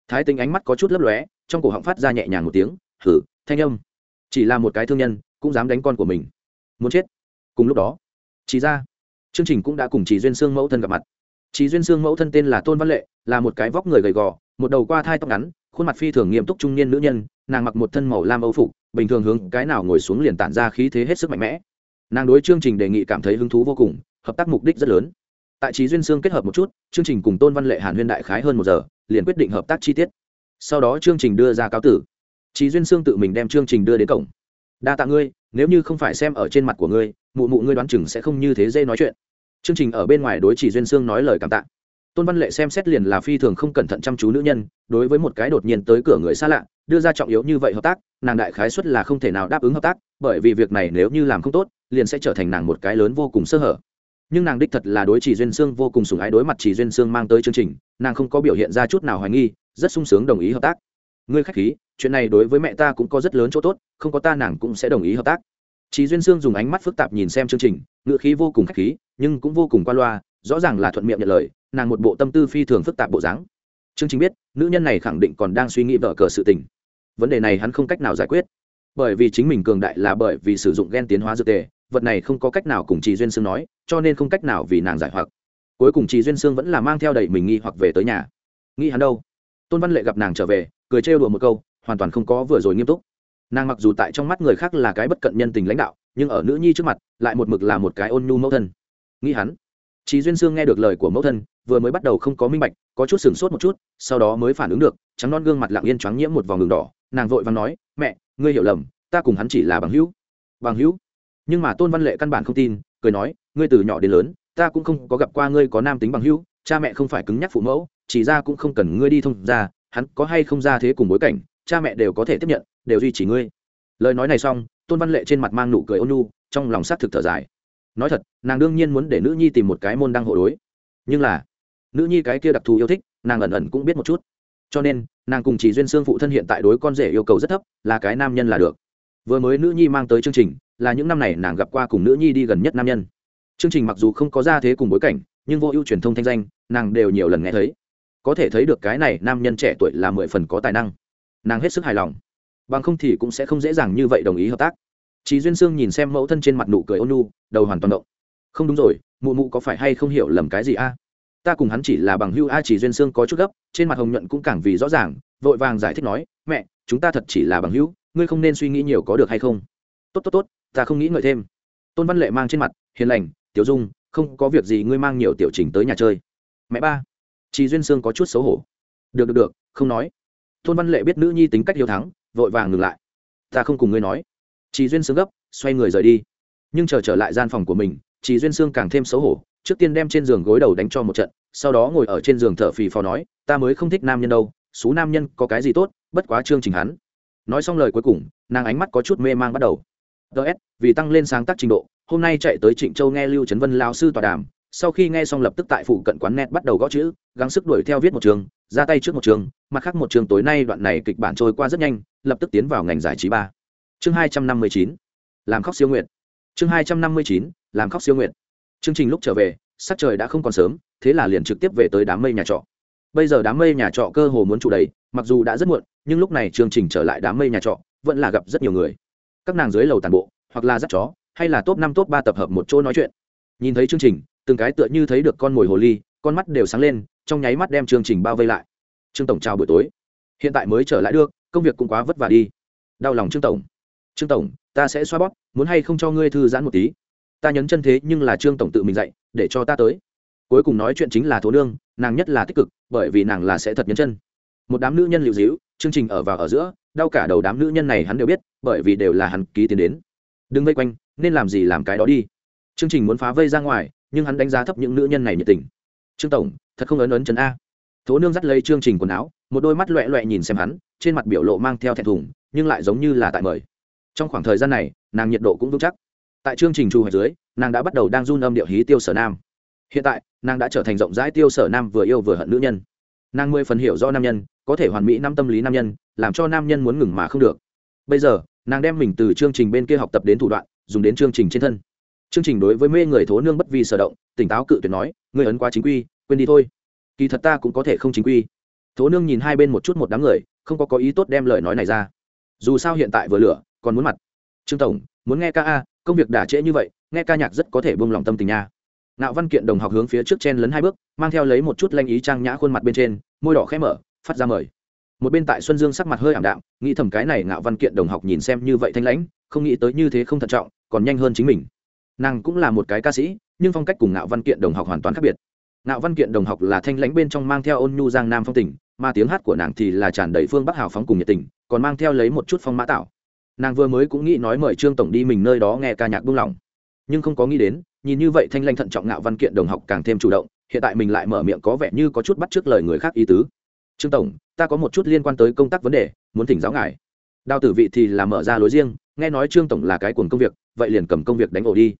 Thái tính ánh mắt có chút lấp lóe, trong cổ họng phát ra nhẹ nhàng một tiếng, hử, thanh âm. Chỉ là một cái thương nhân, cũng dám đánh con của mình. Muốn chết. Cùng lúc đó, chỉ ra chương trình cũng đã cùng chị duyên sương mẫu thân gặp mặt. Chị duyên sương mẫu thân tên là tôn văn lệ, là một cái vóc người gầy gò, một đầu qua thai tóc ngắn, khuôn mặt phi thường nghiêm túc trung niên nữ nhân, nàng mặc một thân màu lam âu phục, bình thường hướng cái nào ngồi xuống liền tản ra khí thế hết sức mạnh mẽ. Nàng đối chương trình đề nghị cảm thấy hứng thú vô cùng, hợp tác mục đích rất lớn. Tại trí duyên sương kết hợp một chút, chương trình cùng tôn văn lệ hàn huyên đại khái hơn một giờ, liền quyết định hợp tác chi tiết. Sau đó chương trình đưa ra cáo tử. Trí duyên sương tự mình đem chương trình đưa đến cổng. Đa tạ ngươi, nếu như không phải xem ở trên mặt của ngươi, mụ mụ ngươi đoán chừng sẽ không như thế dây nói chuyện chương trình ở bên ngoài đối chỉ duyên sương nói lời cảm tạ. Tôn văn lệ xem xét liền là phi thường không cẩn thận chăm chú nữ nhân, đối với một cái đột nhiên tới cửa người xa lạ, đưa ra trọng yếu như vậy hợp tác, nàng đại khái xuất là không thể nào đáp ứng hợp tác, bởi vì việc này nếu như làm không tốt, liền sẽ trở thành nàng một cái lớn vô cùng sơ hở. Nhưng nàng đích thật là đối chỉ duyên sương vô cùng sủng ái đối mặt chỉ duyên sương mang tới chương trình, nàng không có biểu hiện ra chút nào hoài nghi, rất sung sướng đồng ý hợp tác. Ngươi khách khí, chuyện này đối với mẹ ta cũng có rất lớn chỗ tốt, không có ta nàng cũng sẽ đồng ý hợp tác. Chí duyên sương dùng ánh mắt phức tạp nhìn xem chương trình, ngữ khí vô cùng khách khí, nhưng cũng vô cùng qua loa, rõ ràng là thuận miệng nhận lời, nàng một bộ tâm tư phi thường phức tạp bộ dáng. Chương trình biết, nữ nhân này khẳng định còn đang suy nghĩ vợ cờ sự tình. Vấn đề này hắn không cách nào giải quyết. Bởi vì chính mình cường đại là bởi vì sử dụng gen tiến hóa dược tề, vật này không có cách nào cùng chị duyên sương nói, cho nên không cách nào vì nàng giải hoặc. Cuối cùng chị duyên sương vẫn là mang theo đầy mình nghi hoặc về tới nhà. Nghĩ hắn đâu? Tôn văn lệ gặp nàng trở về, cười trêu đùa một câu, hoàn toàn không có vừa rồi nghiêm túc nàng mặc dù tại trong mắt người khác là cái bất cận nhân tình lãnh đạo, nhưng ở nữ nhi trước mặt, lại một mực là một cái ôn nhu mẫu thân. Nghĩ hắn chị duyên sương nghe được lời của mẫu thân, vừa mới bắt đầu không có minh bạch, có chút sửng sốt một chút, sau đó mới phản ứng được, trắng non gương mặt lặng yên choáng nhiễm một vòng đường đỏ. Nàng vội vàng nói, mẹ, ngươi hiểu lầm, ta cùng hắn chỉ là bằng hữu. Bằng hữu? Nhưng mà tôn văn lệ căn bản không tin, cười nói, ngươi từ nhỏ đến lớn, ta cũng không có gặp qua ngươi có nam tính bằng hữu, cha mẹ không phải cứng nhắc phụ mẫu, chỉ ra cũng không cần ngươi đi thông ra hắn có hay không ra thế cùng bối cảnh cha mẹ đều có thể tiếp nhận, đều duy trì ngươi. Lời nói này xong, tôn văn lệ trên mặt mang nụ cười ôn nhu, trong lòng xác thực thở dài. Nói thật, nàng đương nhiên muốn để nữ nhi tìm một cái môn đăng hộ đối. Nhưng là, nữ nhi cái kia đặc thù yêu thích, nàng ẩn ẩn cũng biết một chút. Cho nên, nàng cùng chỉ duyên xương phụ thân hiện tại đối con rể yêu cầu rất thấp, là cái nam nhân là được. Vừa mới nữ nhi mang tới chương trình, là những năm này nàng gặp qua cùng nữ nhi đi gần nhất nam nhân. Chương trình mặc dù không có ra thế cùng bối cảnh, nhưng vô ưu truyền thông thanh danh, nàng đều nhiều lần nghe thấy. Có thể thấy được cái này nam nhân trẻ tuổi là mười phần có tài năng nàng hết sức hài lòng. Bằng không thì cũng sẽ không dễ dàng như vậy đồng ý hợp tác. Chị duyên sương nhìn xem mẫu thân trên mặt nụ cười ôn nu đầu hoàn toàn động. Không đúng rồi, mụ mụ có phải hay không hiểu lầm cái gì a? Ta cùng hắn chỉ là bằng hưu a, chỉ duyên sương có chút gấp, trên mặt hồng nhuận cũng càng vì rõ ràng, vội vàng giải thích nói, mẹ, chúng ta thật chỉ là bằng hữu, ngươi không nên suy nghĩ nhiều có được hay không? Tốt tốt tốt, ta không nghĩ ngợi thêm. Tôn văn lệ mang trên mặt, hiền lành, tiểu dung, không có việc gì ngươi mang nhiều tiểu trình tới nhà chơi. Mẹ ba. Chị duyên sương có chút xấu hổ. Được được được, không nói tôn văn lệ biết nữ nhi tính cách hiếu thắng vội vàng ngừng lại. Ta không cùng ngươi nói. Chị duyên sương gấp xoay người rời đi. Nhưng chờ trở, trở lại gian phòng của mình chị duyên sương càng thêm xấu hổ trước tiên đem trên giường gối đầu đánh cho một trận sau đó ngồi ở trên giường thở phì phò nói ta mới không thích nam nhân đâu số nam nhân có cái gì tốt bất quá chương trình hắn. Nói xong lời cuối cùng nàng ánh mắt có chút mê mang bắt đầu. Ts vì tăng lên sáng tác trình độ hôm nay chạy tới trịnh châu nghe lưu trấn vân lao sư tọa đàm sau khi nghe xong lập tức tại phụ cận quán net bắt đầu gõ chữ, gắng sức đuổi theo viết một trường, ra tay trước một trường, mặt khác một trường tối nay đoạn này kịch bản trôi qua rất nhanh, lập tức tiến vào ngành giải trí ba. Chương hai trăm năm mươi chín, làm khóc siêu nguyện chương hai trăm năm mươi chín, làm khóc siêu nguyện chương trình lúc trở về, sắc trời đã không còn sớm, thế là liền trực tiếp về tới đám mây nhà trọ. Bây giờ đám mây nhà trọ cơ hồ muốn trụ đầy, mặc dù đã rất muộn, nhưng lúc này chương trình trở lại đám mây nhà trọ, vẫn là gặp rất nhiều người. Các nàng dưới lầu tàn bộ, hoặc là dắt chó, hay là top năm, top ba tập hợp một chỗ nói chuyện nhìn thấy chương trình, từng cái tựa như thấy được con mồi hồ ly, con mắt đều sáng lên, trong nháy mắt đem chương trình bao vây lại. Trương tổng chào buổi tối. Hiện tại mới trở lại được, công việc cũng quá vất vả đi. Đau lòng trương tổng. Trương tổng, ta sẽ xoa bóp, muốn hay không cho ngươi thư giãn một tí? Ta nhấn chân thế nhưng là trương tổng tự mình dạy, để cho ta tới. Cuối cùng nói chuyện chính là thố nương, nàng nhất là tích cực, bởi vì nàng là sẽ thật nhấn chân. Một đám nữ nhân liệu dĩu, chương trình ở vào ở giữa, đau cả đầu đám nữ nhân này hắn đều biết, bởi vì đều là hắn ký tiến đến. Đừng vây quanh, nên làm gì làm cái đó đi chương trình muốn phá vây ra ngoài, nhưng hắn đánh giá thấp những nữ nhân này nhiệt tình. Trương tổng, thật không ấn ấn chấn a. Thố nương dắt lấy chương trình quần áo, một đôi mắt loẹ loẹ nhìn xem hắn, trên mặt biểu lộ mang theo thẹn thùng, nhưng lại giống như là tại mời. Trong khoảng thời gian này, nàng nhiệt độ cũng vững chắc. Tại chương trình trù hoạch dưới, nàng đã bắt đầu đang run âm điệu hí tiêu sở nam. Hiện tại, nàng đã trở thành rộng rãi tiêu sở nam vừa yêu vừa hận nữ nhân. Nàng mười phần hiểu do nam nhân, có thể hoàn mỹ năm tâm lý nam nhân, làm cho nam nhân muốn ngừng mà không được. Bây giờ, nàng đem mình từ chương trình bên kia học tập đến thủ đoạn, dùng đến chương trình trên thân chương trình đối với mê người thố nương bất vi sở động, tỉnh táo cự tuyệt nói người ấn quá chính quy, quên đi thôi. Kỳ thật ta cũng có thể không chính quy. Thố nương nhìn hai bên một chút một đám người, không có có ý tốt đem lời nói này ra. Dù sao hiện tại vừa lửa, còn muốn mặt. Trương tổng, muốn nghe ca a, công việc đả trễ như vậy, nghe ca nhạc rất có thể bông lòng tâm tình nha. Nạo văn kiện đồng học hướng phía trước chen lấn hai bước, mang theo lấy một chút lanh ý trang nhã khuôn mặt bên trên, môi đỏ khẽ mở, phát ra mời. Một bên tại xuân dương sắc mặt hơi ảm đạm, nghĩ thầm cái này ngạo văn kiện đồng học nhìn xem như vậy thanh lãnh, không nghĩ tới như thế không thận trọng, còn nhanh hơn chính mình nàng cũng là một cái ca sĩ, nhưng phong cách cùng ngạo văn kiện đồng học hoàn toàn khác biệt. Ngạo văn kiện đồng học là thanh lãnh bên trong mang theo ôn nhu giang nam phong tình, mà tiếng hát của nàng thì là tràn đầy phương bắc hào phóng cùng nhiệt tình, còn mang theo lấy một chút phong mã tạo. Nàng vừa mới cũng nghĩ nói mời trương tổng đi mình nơi đó nghe ca nhạc buông lỏng. Nhưng không có nghĩ đến, nhìn như vậy thanh lanh thận trọng ngạo văn kiện đồng học càng thêm chủ động, hiện tại mình lại mở miệng có vẻ như có chút bắt trước lời người khác ý tứ. Trương tổng, ta có một chút liên quan tới công tác vấn đề, muốn thỉnh giáo ngài. Đào tử vị thì là mở ra lối riêng, nghe nói trương tổng là cái cuồng công việc, vậy liền cầm công việc đánh ổ đi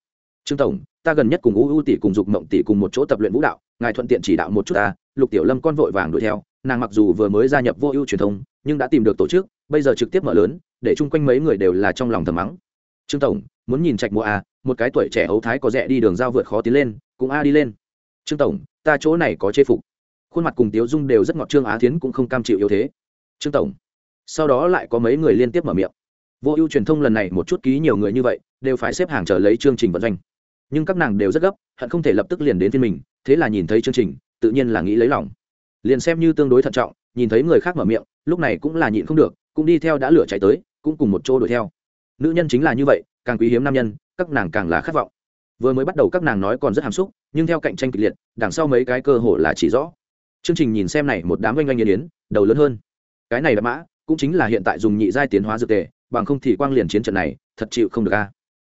trương tổng, ta gần nhất cùng u u tỷ cùng dục mộng tỷ cùng một chỗ tập luyện vũ đạo, ngài thuận tiện chỉ đạo một chút ta, lục tiểu lâm con vội vàng đuổi theo, nàng mặc dù vừa mới gia nhập vô ưu truyền thông, nhưng đã tìm được tổ chức, bây giờ trực tiếp mở lớn, để chung quanh mấy người đều là trong lòng thầm mắng. Trương tổng, muốn nhìn trạch mùa a à, một cái tuổi trẻ ấu thái có rẻ đi đường giao vượt khó tiến lên, cũng a đi lên. Trương tổng, ta chỗ này có chế phục. Khuôn mặt cùng tiếu dung đều rất ngọt, trương á thiến cũng không cam chịu yếu thế. Trương tổng, sau đó lại có mấy người liên tiếp mở miệng. Vô ưu truyền thông lần này một chút ký nhiều người như vậy, đều phải xếp hàng chờ lấy chương trình vận doanh nhưng các nàng đều rất gấp, hận không thể lập tức liền đến phiên mình, thế là nhìn thấy chương trình, tự nhiên là nghĩ lấy lòng. Liền xem như tương đối thận trọng, nhìn thấy người khác mở miệng, lúc này cũng là nhịn không được, cũng đi theo đã lửa chạy tới, cũng cùng một chỗ đuổi theo. Nữ nhân chính là như vậy, càng quý hiếm nam nhân, các nàng càng là khát vọng. Vừa mới bắt đầu các nàng nói còn rất hàm xúc, nhưng theo cạnh tranh kịch liệt, đằng sau mấy cái cơ hội là chỉ rõ. Chương trình nhìn xem này, một đám oanh oanh nghiền yến đầu lớn hơn. Cái này là mã, cũng chính là hiện tại dùng nhị giai tiến hóa dược tề, bằng không thì quang liền chiến trận này, thật chịu không được a.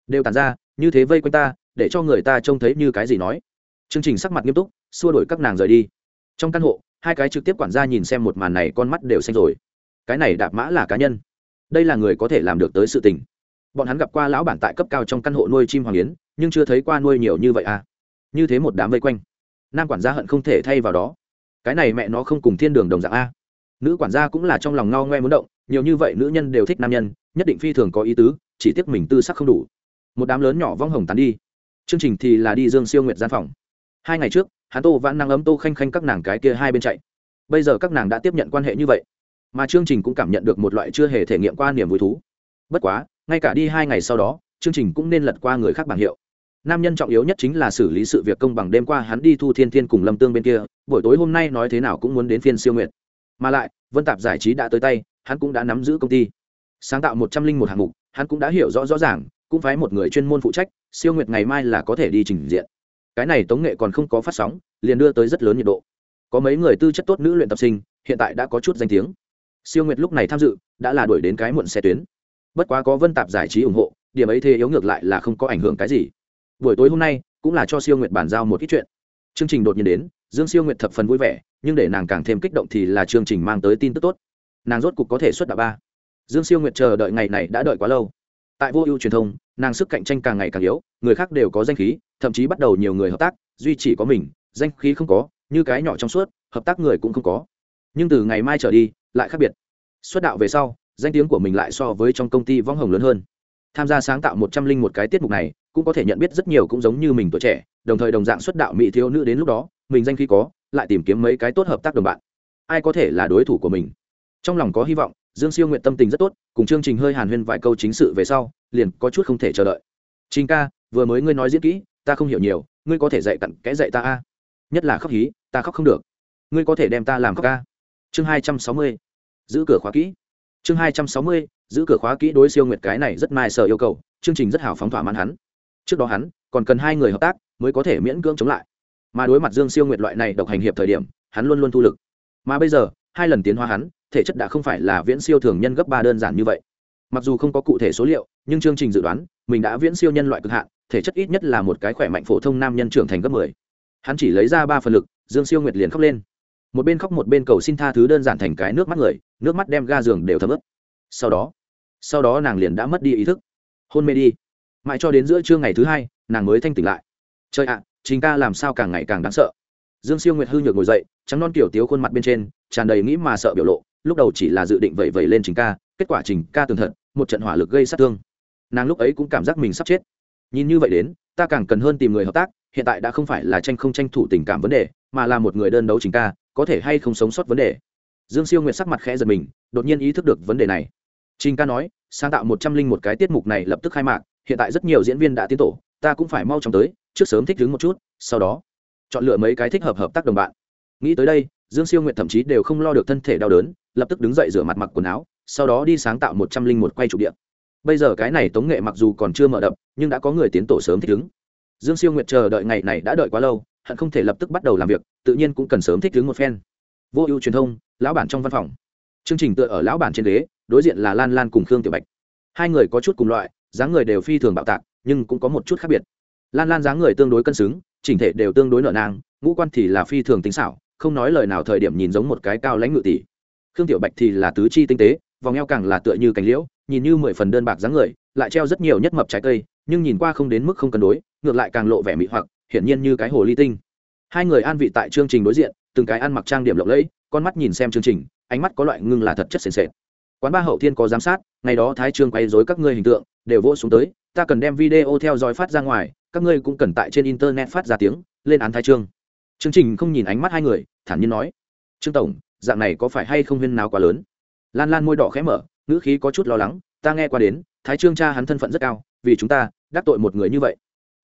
Đều tàn ra, như thế vây quanh ta để cho người ta trông thấy như cái gì nói. Chương trình sắc mặt nghiêm túc, xua đuổi các nàng rời đi. Trong căn hộ, hai cái trực tiếp quản gia nhìn xem một màn này con mắt đều xanh rồi. Cái này đạp mã là cá nhân. Đây là người có thể làm được tới sự tình. Bọn hắn gặp qua lão bản tại cấp cao trong căn hộ nuôi chim hoàng yến, nhưng chưa thấy qua nuôi nhiều như vậy à. Như thế một đám vây quanh. Nam quản gia hận không thể thay vào đó. Cái này mẹ nó không cùng thiên đường đồng dạng a. Nữ quản gia cũng là trong lòng ngao ngoe muốn động, nhiều như vậy nữ nhân đều thích nam nhân, nhất định phi thường có ý tứ, chỉ tiếc mình tư sắc không đủ. Một đám lớn nhỏ vong hồng tán đi chương trình thì là đi dương siêu nguyệt gian phòng. Hai ngày trước, hắn tô vãn năng ấm tô khanh khanh các nàng cái kia hai bên chạy. Bây giờ các nàng đã tiếp nhận quan hệ như vậy, mà chương trình cũng cảm nhận được một loại chưa hề thể nghiệm qua niềm vui thú. Bất quá, ngay cả đi hai ngày sau đó, chương trình cũng nên lật qua người khác bảng hiệu. Nam nhân trọng yếu nhất chính là xử lý sự việc công bằng đêm qua hắn đi thu thiên thiên cùng lâm tương bên kia, buổi tối hôm nay nói thế nào cũng muốn đến phiên siêu nguyệt. Mà lại, vân tạp giải trí đã tới tay, hắn cũng đã nắm giữ công ty. Sáng tạo một trăm linh một hạng mục, hắn cũng đã hiểu rõ rõ ràng, cũng phái một người chuyên môn phụ trách siêu nguyệt ngày mai là có thể đi trình diện. Cái này tống nghệ còn không có phát sóng, liền đưa tới rất lớn nhiệt độ. Có mấy người tư chất tốt nữ luyện tập sinh, hiện tại đã có chút danh tiếng. Siêu nguyệt lúc này tham dự, đã là đuổi đến cái muộn xe tuyến. Bất quá có vân tạp giải trí ủng hộ, điểm ấy thế yếu ngược lại là không có ảnh hưởng cái gì. Buổi tối hôm nay, cũng là cho siêu nguyệt bàn giao một ít chuyện. Chương trình đột nhiên đến, dương siêu nguyệt thập phần vui vẻ, nhưng để nàng càng thêm kích động thì là chương trình mang tới tin tức tốt. Nàng rốt cục có thể xuất đạo ba. Dương siêu nguyệt chờ đợi ngày này đã đợi quá lâu. Tại vô ưu truyền thông nàng sức cạnh tranh càng ngày càng yếu, người khác đều có danh khí, thậm chí bắt đầu nhiều người hợp tác, duy chỉ có mình, danh khí không có, như cái nhỏ trong suốt, hợp tác người cũng không có. Nhưng từ ngày mai trở đi, lại khác biệt. Xuất đạo về sau, danh tiếng của mình lại so với trong công ty vong hồng lớn hơn. Tham gia sáng tạo một trăm linh một cái tiết mục này, cũng có thể nhận biết rất nhiều cũng giống như mình tuổi trẻ, đồng thời đồng dạng xuất đạo mỹ thiếu nữ đến lúc đó, mình danh khí có, lại tìm kiếm mấy cái tốt hợp tác đồng bạn. Ai có thể là đối thủ của mình? Trong lòng có hy vọng, dương siêu nguyện tâm tình rất tốt, cùng chương trình hơi hàn huyên vài câu chính sự về sau liền có chút không thể chờ đợi. Trình ca, vừa mới ngươi nói diễn kỹ, ta không hiểu nhiều, ngươi có thể dạy cặn kẽ dạy ta a? Nhất là khóc hí, ta khóc không được. Ngươi có thể đem ta làm khóc ca. Chương hai trăm sáu mươi, giữ cửa khóa kỹ. Chương hai trăm sáu mươi, giữ cửa khóa kỹ đối siêu nguyệt cái này rất mai sợ yêu cầu, chương trình rất hào phóng thỏa mãn hắn. Trước đó hắn còn cần hai người hợp tác mới có thể miễn cưỡng chống lại. Mà đối mặt dương siêu nguyệt loại này độc hành hiệp thời điểm, hắn luôn luôn thu lực. Mà bây giờ, hai lần tiến hóa hắn, thể chất đã không phải là viễn siêu thường nhân gấp ba đơn giản như vậy mặc dù không có cụ thể số liệu, nhưng chương trình dự đoán, mình đã viễn siêu nhân loại cực hạn, thể chất ít nhất là một cái khỏe mạnh phổ thông nam nhân trưởng thành gấp mười. Hắn chỉ lấy ra ba phần lực, dương siêu nguyệt liền khóc lên. Một bên khóc một bên cầu xin tha thứ đơn giản thành cái nước mắt người, nước mắt đem ga giường đều thấm ướt. Sau đó sau đó nàng liền đã mất đi ý thức. Hôn mê đi. Mãi cho đến giữa trưa ngày thứ hai, nàng mới thanh tỉnh lại. Trời ạ chính ca làm sao càng ngày càng đáng sợ. Dương siêu nguyệt hư nhược ngồi dậy, trắng non kiểu tiếu khuôn mặt bên trên, tràn đầy nghĩ mà sợ biểu lộ, lúc đầu chỉ là dự định vẩy vẩy lên trình ca, kết quả trình ca tường thật một trận hỏa lực gây sát thương. Nàng lúc ấy cũng cảm giác mình sắp chết. Nhìn như vậy đến, ta càng cần hơn tìm người hợp tác, hiện tại đã không phải là tranh không tranh thủ tình cảm vấn đề, mà là một người đơn đấu chính ca, có thể hay không sống sót vấn đề. Dương siêu nguyệt sắc mặt khẽ giật mình, đột nhiên ý thức được vấn đề này. Trình ca nói, sáng tạo một trăm linh một cái tiết mục này lập tức khai mạc, hiện tại rất nhiều diễn viên đã tiến tổ, ta cũng phải mau chóng tới, trước sớm thích ứng một chút, sau đó, chọn lựa mấy cái thích hợp hợp tác đồng bạn. Nghĩ tới đây, dương siêu nguyện thậm chí đều không lo được thân thể đau đớn, lập tức đứng dậy rửa mặt mặc quần áo sau đó đi sáng tạo một trăm linh một quay chủ địa. bây giờ cái này tống nghệ mặc dù còn chưa mở đập, nhưng đã có người tiến tổ sớm thích ứng. Dương siêu nguyệt chờ đợi ngày này đã đợi quá lâu, hận không thể lập tức bắt đầu làm việc, tự nhiên cũng cần sớm thích ứng một phen. Vô ưu truyền thông, lão bản trong văn phòng. Chương trình tựa ở lão bản trên ghế, đối diện là lan lan cùng khương tiểu bạch. Hai người có chút cùng loại, dáng người đều phi thường bạo tạc, nhưng cũng có một chút khác biệt. Lan lan dáng người tương đối cân xứng, chỉnh thể đều tương đối nở nang, ngũ quan thì là phi thường tính xảo, không nói lời nào thời điểm nhìn giống một cái cao lãnh ngự tỷ. Khương tiểu bạch thì là tứ chi tinh tế vòng eo càng là tựa như cành liễu, nhìn như mười phần đơn bạc dáng người, lại treo rất nhiều nhất mập trái cây, nhưng nhìn qua không đến mức không cân đối, ngược lại càng lộ vẻ mị hoặc, hiển nhiên như cái hồ ly tinh. Hai người an vị tại chương trình đối diện, từng cái ăn mặc trang điểm lộng lẫy, con mắt nhìn xem chương trình, ánh mắt có loại ngưng là thật chất sền sệt. Quán ba hậu thiên có giám sát, ngày đó thái trương quay dối các ngươi hình tượng, đều vỗ xuống tới, ta cần đem video theo dõi phát ra ngoài, các ngươi cũng cần tại trên internet phát ra tiếng, lên án thái trương. Chương trình không nhìn ánh mắt hai người, thản nhiên nói. Trương tổng, dạng này có phải hay không huyên nào quá lớn? Lan lan môi đỏ khẽ mở, ngữ khí có chút lo lắng, ta nghe qua đến, thái trương cha hắn thân phận rất cao, vì chúng ta, đắc tội một người như vậy.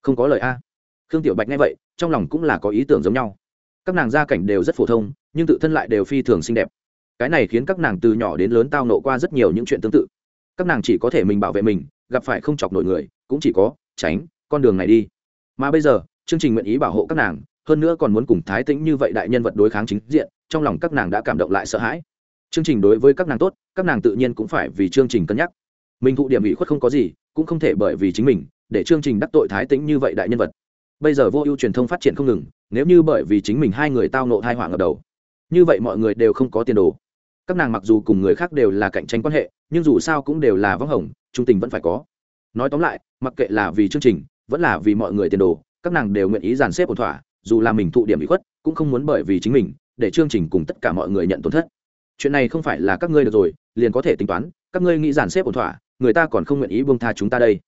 Không có lời a. Khương tiểu bạch nghe vậy, trong lòng cũng là có ý tưởng giống nhau. Các nàng gia cảnh đều rất phổ thông, nhưng tự thân lại đều phi thường xinh đẹp. Cái này khiến các nàng từ nhỏ đến lớn tao nộ qua rất nhiều những chuyện tương tự. Các nàng chỉ có thể mình bảo vệ mình, gặp phải không chọc nổi người, cũng chỉ có tránh con đường này đi. Mà bây giờ, chương trình nguyện ý bảo hộ các nàng, hơn nữa còn muốn cùng thái tĩnh như vậy đại nhân vật đối kháng chính diện, trong lòng các nàng đã cảm động lại sợ hãi chương trình đối với các nàng tốt, các nàng tự nhiên cũng phải vì chương trình cân nhắc. Mình thụ điểm ủy khuất không có gì, cũng không thể bởi vì chính mình, để chương trình đắc tội thái tĩnh như vậy đại nhân vật. Bây giờ vô ưu truyền thông phát triển không ngừng, nếu như bởi vì chính mình hai người tao nộ thai họa ở đầu, như vậy mọi người đều không có tiền đồ. Các nàng mặc dù cùng người khác đều là cạnh tranh quan hệ, nhưng dù sao cũng đều là vắng hồng, trung tình vẫn phải có. Nói tóm lại, mặc kệ là vì chương trình, vẫn là vì mọi người tiền đồ, các nàng đều nguyện ý dàn xếp ổn thỏa, dù là mình thụ điểm bị khuất, cũng không muốn bởi vì chính mình, để chương trình cùng tất cả mọi người nhận tổn thất chuyện này không phải là các ngươi được rồi, liền có thể tính toán, các ngươi nghĩ giản xếp ổn thỏa, người ta còn không nguyện ý buông tha chúng ta đây.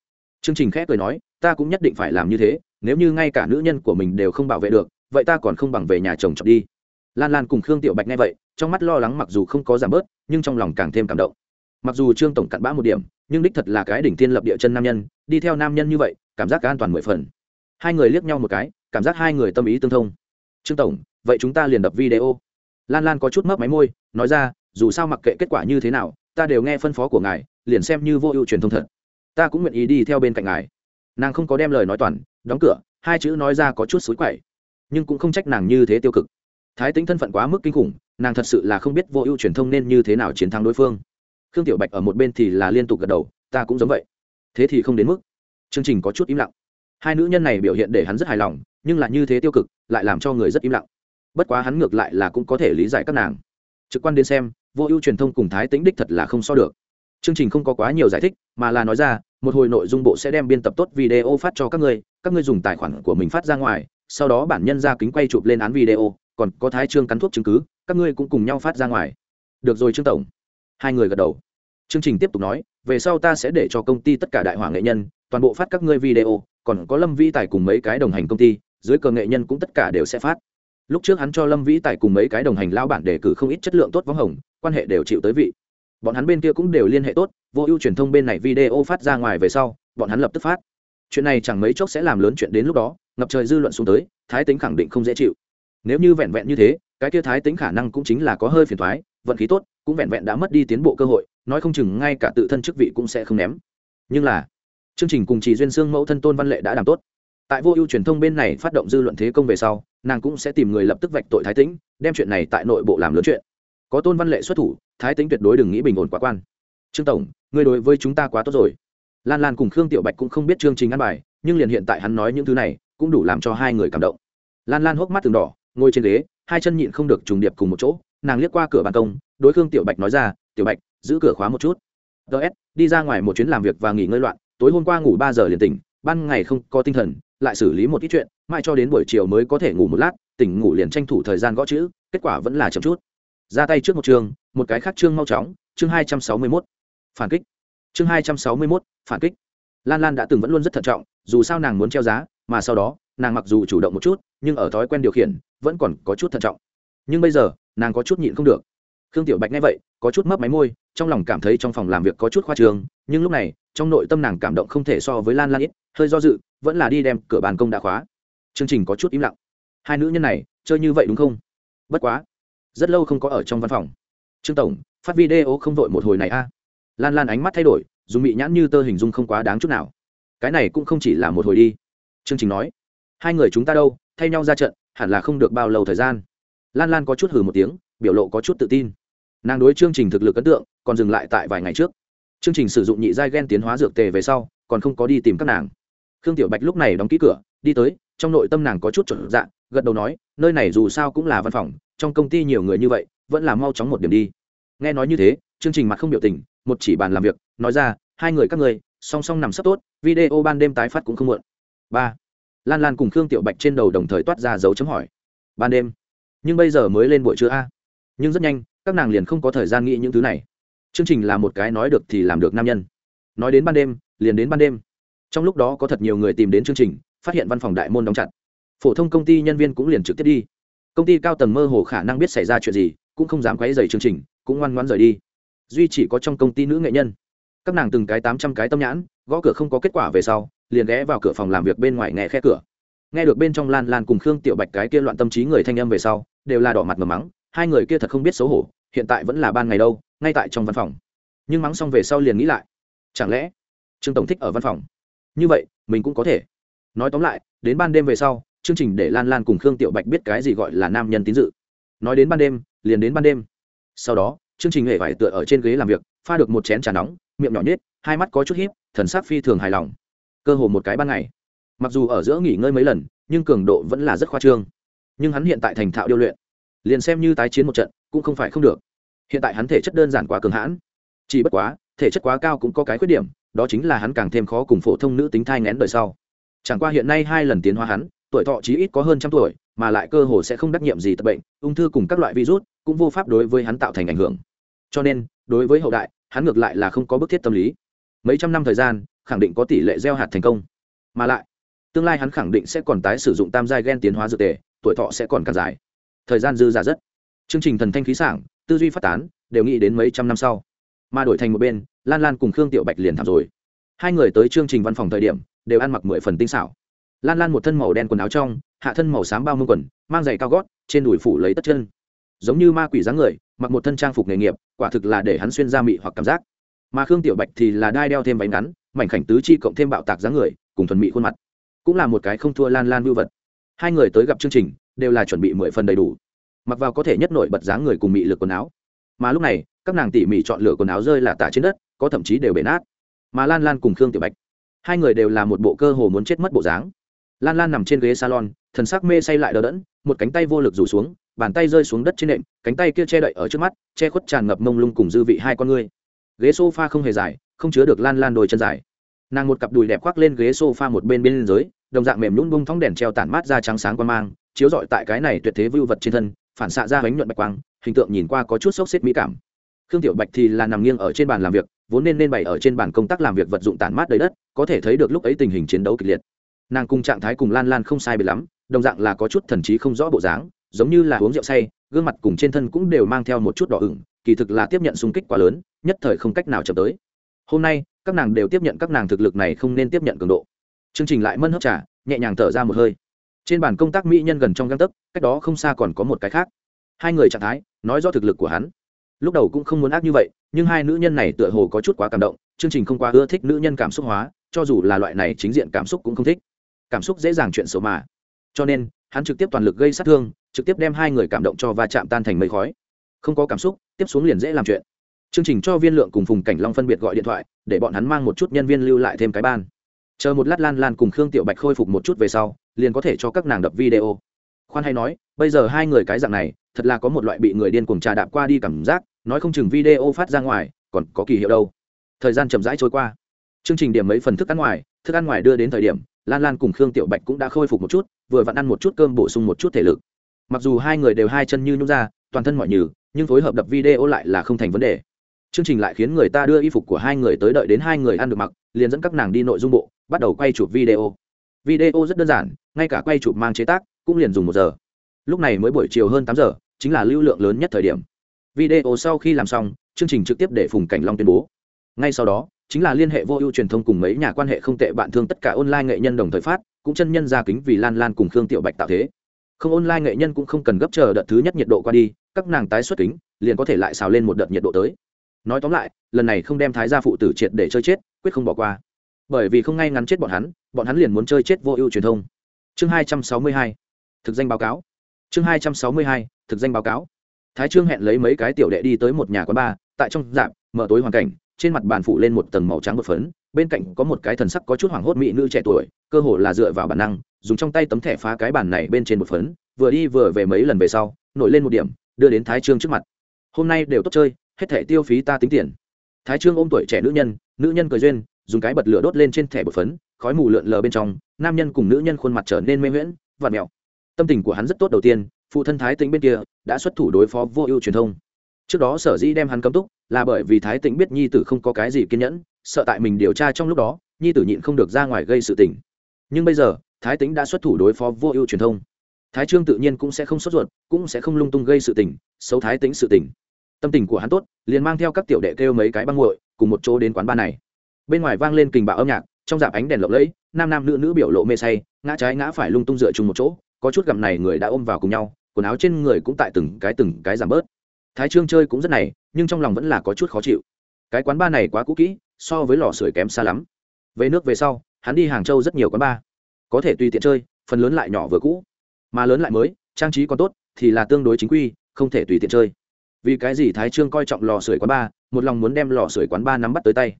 Chương trình khẽ cười nói, ta cũng nhất định phải làm như thế, nếu như ngay cả nữ nhân của mình đều không bảo vệ được, vậy ta còn không bằng về nhà chồng chọc đi. Lan lan cùng khương tiểu bạch nghe vậy, trong mắt lo lắng mặc dù không có giảm bớt, nhưng trong lòng càng thêm cảm động. Mặc dù trương tổng cặn bã một điểm, nhưng đích thật là cái đỉnh tiên lập địa chân nam nhân, đi theo nam nhân như vậy, cảm giác an toàn mười phần. Hai người liếc nhau một cái, cảm giác hai người tâm ý tương thông. Trương tổng, vậy chúng ta liền đập video lan lan có chút mấp máy môi, nói ra, dù sao mặc kệ kết quả như thế nào, ta đều nghe phân phó của ngài, liền xem như vô ưu truyền thông thật. Ta cũng nguyện ý đi theo bên cạnh ngài. Nàng không có đem lời nói toàn, đóng cửa, hai chữ nói ra có chút xối quậy. Nhưng cũng không trách nàng như thế tiêu cực. Thái tính thân phận quá mức kinh khủng, nàng thật sự là không biết vô ưu truyền thông nên như thế nào chiến thắng đối phương. Khương tiểu bạch ở một bên thì là liên tục gật đầu, ta cũng giống vậy. Thế thì không đến mức. Chương trình có chút im lặng. Hai nữ nhân này biểu hiện để hắn rất hài lòng, nhưng là như thế tiêu cực, lại làm cho người rất im lặng bất quá hắn ngược lại là cũng có thể lý giải các nàng. Trực quan đến xem, vô ưu truyền thông cùng thái tính đích thật là không so được. Chương trình không có quá nhiều giải thích, mà là nói ra, một hồi nội dung bộ sẽ đem biên tập tốt video phát cho các ngươi các ngươi dùng tài khoản của mình phát ra ngoài, sau đó bản nhân ra kính quay chụp lên án video, còn có thái trương cắn thuốc chứng cứ, các ngươi cũng cùng nhau phát ra ngoài. Được rồi trương tổng. Hai người gật đầu. Chương trình tiếp tục nói, về sau ta sẽ để cho công ty tất cả đại hỏa nghệ nhân, toàn bộ phát các ngươi video, còn có lâm vi tài cùng mấy cái đồng hành công ty, dưới cờ nghệ nhân cũng tất cả đều sẽ phát lúc trước hắn cho lâm vĩ tài cùng mấy cái đồng hành lao bản đề cử không ít chất lượng tốt vắng hồng, quan hệ đều chịu tới vị. Bọn hắn bên kia cũng đều liên hệ tốt, vô ưu truyền thông bên này video phát ra ngoài về sau, bọn hắn lập tức phát. Chuyện này chẳng mấy chốc sẽ làm lớn chuyện đến lúc đó, ngập trời dư luận xuống tới, thái tính khẳng định không dễ chịu. Nếu như vẹn vẹn như thế, cái kia thái tính khả năng cũng chính là có hơi phiền thoái vận khí tốt, cũng vẹn vẹn đã mất đi tiến bộ cơ hội, nói không chừng ngay cả tự thân chức vị cũng sẽ không ném. Nhưng là, chương trình cùng chị duyên sương mẫu thân tôn văn lệ đã làm tốt tại vô ưu truyền thông bên này phát động dư luận thế công về sau, nàng cũng sẽ tìm người lập tức vạch tội thái tĩnh, đem chuyện này tại nội bộ làm lớn chuyện. Có tôn văn lệ xuất thủ, thái tĩnh tuyệt đối đừng nghĩ bình ổn quá quan. Trương tổng người đối với chúng ta quá tốt rồi. Lan lan cùng khương tiểu bạch cũng không biết chương trình ăn bài, nhưng liền hiện tại hắn nói những thứ này, cũng đủ làm cho hai người cảm động. Lan lan hốc mắt từng đỏ, ngồi trên ghế, hai chân nhịn không được trùng điệp cùng một chỗ, nàng liếc qua cửa ban công, đối khương tiểu bạch nói ra, tiểu bạch, giữ cửa khóa một chút. Ts đi ra ngoài một chuyến làm việc và nghỉ ngơi loạn, tối hôm qua ngủ ba giờ liền tỉnh ban ngày không có tinh thần, lại xử lý một ít chuyện, mai cho đến buổi chiều mới có thể ngủ một lát, tỉnh ngủ liền tranh thủ thời gian gõ chữ, kết quả vẫn là chậm chút. Ra tay trước một chương một cái khác chương mau chóng, chương hai trăm sáu mươi mốt. Phản kích. Chương hai trăm sáu mươi mốt, phản kích. Lan lan đã từng vẫn luôn rất thận trọng, dù sao nàng muốn treo giá, mà sau đó, nàng mặc dù chủ động một chút, nhưng ở thói quen điều khiển, vẫn còn có chút thận trọng. Nhưng bây giờ, nàng có chút nhịn không được. Khương tiểu bạch nghe vậy, có chút mấp máy môi, trong lòng cảm thấy trong phòng làm việc có chút khoa trường nhưng lúc này trong nội tâm nàng cảm động không thể so với lan lan ít, hơi do dự, vẫn là đi đem cửa bàn công đã khóa. Chương trình có chút im lặng. Hai nữ nhân này, chơi như vậy đúng không? Bất quá, rất lâu không có ở trong văn phòng. Trương tổng, phát video không vội một hồi này a. Lan lan ánh mắt thay đổi, dùng bị nhãn như tơ hình dung không quá đáng chút nào. Cái này cũng không chỉ là một hồi đi. Chương trình nói, hai người chúng ta đâu, thay nhau ra trận, hẳn là không được bao lâu thời gian. Lan lan có chút hừ một tiếng, biểu lộ có chút tự tin. Nàng đối chương trình thực lực ấn tượng, còn dừng lại tại vài ngày trước chương trình sử dụng nhị giai gen tiến hóa dược tề về sau, còn không có đi tìm các nàng. Khương tiểu bạch lúc này đóng ký cửa, đi tới, trong nội tâm nàng có chút chuẩn dạng gật đầu nói, nơi này dù sao cũng là văn phòng, trong công ty nhiều người như vậy, vẫn là mau chóng một điểm đi. Nghe nói như thế, chương trình mặt không biểu tình, một chỉ bàn làm việc, nói ra, hai người các người song song nằm sấp tốt, video ban đêm tái phát cũng không muộn. Ba. Lan lan cùng khương tiểu bạch trên đầu đồng thời toát ra dấu chấm hỏi. Ban đêm? Nhưng bây giờ mới lên buổi trưa a? Nhưng rất nhanh, các nàng liền không có thời gian nghĩ những thứ này chương trình là một cái nói được thì làm được nam nhân. Nói đến ban đêm, liền đến ban đêm. Trong lúc đó có thật nhiều người tìm đến chương trình, phát hiện văn phòng đại môn đóng chặt. Phổ thông công ty nhân viên cũng liền trực tiếp đi. Công ty cao tầng mơ hồ khả năng biết xảy ra chuyện gì, cũng không dám quấy dày chương trình, cũng ngoan ngoan rời đi. Duy chỉ có trong công ty nữ nghệ nhân. Các nàng từng cái tám trăm cái tâm nhãn, gõ cửa không có kết quả về sau, liền ghé vào cửa phòng làm việc bên ngoài nghe khe cửa. Nghe được bên trong lan lan cùng khương tiểu bạch cái kia loạn tâm trí người thanh âm về sau, đều là đỏ mặt mờ mắng, hai người kia thật không biết xấu hổ hiện tại vẫn là ban ngày đâu, ngay tại trong văn phòng. Nhưng mắng xong về sau liền nghĩ lại, chẳng lẽ trương tổng thích ở văn phòng? Như vậy, mình cũng có thể. Nói tóm lại, đến ban đêm về sau, chương trình để lan lan cùng khương tiểu bạch biết cái gì gọi là nam nhân tín dự. Nói đến ban đêm, liền đến ban đêm. Sau đó, chương trình hề phải tựa ở trên ghế làm việc, pha được một chén trà nóng, miệng nhỏ nhết hai mắt có chút hiếp thần sắc phi thường hài lòng. Cơ hồ một cái ban ngày. Mặc dù ở giữa nghỉ ngơi mấy lần, nhưng cường độ vẫn là rất khoa trương. Nhưng hắn hiện tại thành thạo điêu luyện. Liền xem như tái chiến một trận cũng không phải không được. Hiện tại hắn thể chất đơn giản quá cường hãn. Chỉ bất quá, thể chất quá cao cũng có cái khuyết điểm, đó chính là hắn càng thêm khó cùng phổ thông nữ tính thai ngén đời sau. Chẳng qua hiện nay hai lần tiến hóa hắn, tuổi thọ chí ít có hơn trăm tuổi, mà lại cơ hồ sẽ không đắc nhiệm gì tập bệnh, ung thư cùng các loại virus cũng vô pháp đối với hắn tạo thành ảnh hưởng. Cho nên, đối với hậu đại, hắn ngược lại là không có bức thiết tâm lý. Mấy trăm năm thời gian, khẳng định có tỷ lệ gieo hạt thành công. Mà lại, tương lai hắn khẳng định sẽ còn tái sử dụng tam giai gen tiến hóa dược tề, tuổi thọ sẽ còn càng dài. Thời gian dư giả rất chương trình thần thanh khí sảng, tư duy phát tán, đều nghĩ đến mấy trăm năm sau. Mà đổi thành một bên, lan lan cùng khương tiểu bạch liền thảm rồi. Hai người tới chương trình văn phòng thời điểm, đều ăn mặc mười phần tinh xảo. Lan lan một thân màu đen quần áo trong, hạ thân màu xám bao mông quần, mang giày cao gót, trên đùi phủ lấy tất chân. Giống như ma quỷ dáng người, mặc một thân trang phục nghề nghiệp, quả thực là để hắn xuyên ra mị hoặc cảm giác. Mà khương tiểu bạch thì là đai đeo thêm váy ngắn, mảnh khảnh tứ chi cộng thêm bạo tạc dáng người, cùng thuần mị khuôn mặt. Cũng là một cái không thua lan lan vưu vật. Hai người tới gặp chương trình, đều là chuẩn bị mười phần đầy đủ mặc vào có thể nhất nổi bật dáng người cùng mị lực quần áo. Mà lúc này, các nàng tỉ mỉ chọn lựa quần áo rơi là tả trên đất, có thậm chí đều bể nát. Mà lan lan cùng khương tiểu bạch, hai người đều là một bộ cơ hồ muốn chết mất bộ dáng. Lan lan nằm trên ghế salon, thần sắc mê say lại đờ đẫn, một cánh tay vô lực rủ xuống, bàn tay rơi xuống đất trên nệm, cánh tay kia che đậy ở trước mắt, che khuất tràn ngập mông lung cùng dư vị hai con ngươi. Ghế s o f a không hề dài, không chứa được lan lan đôi chân dài. Nàng một cặp đùi đẹp khoác lên ghế s o f a một bên bên dưới, đồng dạng mềm nhún bung thóng đèn treo tản mát ra trắng sáng qua mang, chiếu rọi tại cái này tuyệt thế vưu vật trên thân phản xạ ra bánh nhuận bạch quang, hình tượng nhìn qua có chút sốc xếp mỹ cảm. Khương tiểu bạch thì là nằm nghiêng ở trên bàn làm việc, vốn nên nên bày ở trên bàn công tác làm việc vật dụng tản mát đầy đất, có thể thấy được lúc ấy tình hình chiến đấu kịch liệt. Nàng cùng trạng thái cùng lan lan không sai biệt lắm, đồng dạng là có chút thần trí không rõ bộ dáng, giống như là uống rượu say, gương mặt cùng trên thân cũng đều mang theo một chút đỏ ửng, kỳ thực là tiếp nhận xung kích quá lớn, nhất thời không cách nào chậm tới. Hôm nay, các nàng đều tiếp nhận các nàng thực lực này không nên tiếp nhận cường độ. Chương trình lại mân hấp trả nhẹ nhàng thở ra một hơi trên bàn công tác mỹ nhân gần trong găng tấc, cách đó không xa còn có một cái khác. Hai người trạng thái, nói do thực lực của hắn. Lúc đầu cũng không muốn ác như vậy, nhưng hai nữ nhân này tựa hồ có chút quá cảm động, chương trình không quá ưa thích nữ nhân cảm xúc hóa, cho dù là loại này chính diện cảm xúc cũng không thích. Cảm xúc dễ dàng chuyện xấu mà. Cho nên, hắn trực tiếp toàn lực gây sát thương, trực tiếp đem hai người cảm động cho va chạm tan thành mây khói. Không có cảm xúc, tiếp xuống liền dễ làm chuyện. Chương trình cho viên lượng cùng phùng cảnh long phân biệt gọi điện thoại, để bọn hắn mang một chút nhân viên lưu lại thêm cái ban. Chờ một lát lan lan cùng khương tiểu bạch khôi phục một chút về sau liền có thể cho các nàng đập video. Khoan hay nói, bây giờ hai người cái dạng này, thật là có một loại bị người điên cuồng trà đạp qua đi cảm giác, nói không chừng video phát ra ngoài, còn có kỳ hiệu đâu. Thời gian chậm rãi trôi qua. Chương trình điểm mấy phần thức ăn ngoài, thức ăn ngoài đưa đến thời điểm, lan lan cùng khương tiểu bạch cũng đã khôi phục một chút, vừa vặn ăn một chút cơm bổ sung một chút thể lực. Mặc dù hai người đều hai chân như nhún ra, toàn thân mọi nhừ, nhưng phối hợp đập video lại là không thành vấn đề. Chương trình lại khiến người ta đưa y phục của hai người tới đợi đến hai người ăn được mặc, liền dẫn các nàng đi nội dung bộ, bắt đầu quay chụp video video rất đơn giản, ngay cả quay chụp mang chế tác cũng liền dùng một giờ. Lúc này mới buổi chiều hơn tám giờ, chính là lưu lượng lớn nhất thời điểm. Video sau khi làm xong, chương trình trực tiếp để phùng cảnh long tuyên bố. Ngay sau đó, chính là liên hệ vô ưu truyền thông cùng mấy nhà quan hệ không tệ bạn thương tất cả online nghệ nhân đồng thời phát, cũng chân nhân ra kính vì lan lan cùng khương tiểu bạch tạo thế. Không online nghệ nhân cũng không cần gấp chờ đợt thứ nhất nhiệt độ qua đi, các nàng tái xuất kính, liền có thể lại xào lên một đợt nhiệt độ tới. Nói tóm lại, lần này không đem thái gia phụ tử triệt để chơi chết, quyết không bỏ qua bởi vì không ngay ngắn chết bọn hắn bọn hắn liền muốn chơi chết vô ưu truyền thông. Chương hai trăm sáu mươi hai, thực danh báo cáo. Chương hai trăm sáu mươi hai, thực danh báo cáo. Thái trương hẹn lấy mấy cái tiểu đệ đi tới một nhà quán bar, tại trong dạp mở tối hoàn cảnh, trên mặt bàn phủ lên một tầng màu trắng bột phấn, bên cạnh có một cái thần sắc có chút hoảng hốt mỹ nữ trẻ tuổi, cơ hồ là dựa vào bản năng, dùng trong tay tấm thẻ phá cái bàn này bên trên bột phấn, vừa đi vừa về mấy lần về sau, nổi lên một điểm, đưa đến thái trương trước mặt. Hôm nay đều tốt chơi, hết thẻ tiêu phí ta tính tiền. Thái trương ôm tuổi trẻ nữ nhân nữ nhân cười duyên dùng cái bật lửa đốt lên trên thẻ bột phấn, khói mù lượn lờ bên trong, nam nhân cùng nữ nhân khuôn mặt trở nên mê miễn và mèo. Tâm tình của hắn rất tốt đầu tiên, phụ thân thái tĩnh bên kia đã xuất thủ đối phó vô ưu truyền thông. Trước đó sở dĩ đem hắn cấm túc là bởi vì thái tĩnh biết nhi tử không có cái gì kiên nhẫn, sợ tại mình điều tra trong lúc đó, nhi tử nhịn không được ra ngoài gây sự tình. Nhưng bây giờ, thái tĩnh đã xuất thủ đối phó vô ưu truyền thông. Thái trương tự nhiên cũng sẽ không sốt ruột, cũng sẽ không lung tung gây sự tình, xấu thái tĩnh sự tình. Tâm tình của hắn tốt, liền mang theo các tiểu đệ kêu mấy cái băng nguội cùng một chỗ đến quán ba này bên ngoài vang lên kình bạo âm nhạc, trong dạp ánh đèn lộng lẫy, nam nam nữ nữ biểu lộ mê say, ngã trái ngã phải lung tung dựa chung một chỗ, có chút gặm này người đã ôm vào cùng nhau, quần áo trên người cũng tại từng cái từng cái giảm bớt. Thái trương chơi cũng rất này, nhưng trong lòng vẫn là có chút khó chịu. Cái quán ba này quá cũ kỹ, so với lò sưởi kém xa lắm. Về nước về sau, hắn đi hàng châu rất nhiều quán ba. Có thể tùy tiện chơi, phần lớn lại nhỏ vừa cũ. Mà lớn lại mới, trang trí còn tốt, thì là tương đối chính quy, không thể tùy tiện chơi. Vì cái gì thái trương coi trọng lò sưởi quán ba, một lòng muốn đem lò sưởi quán ba nắm bắt tới tay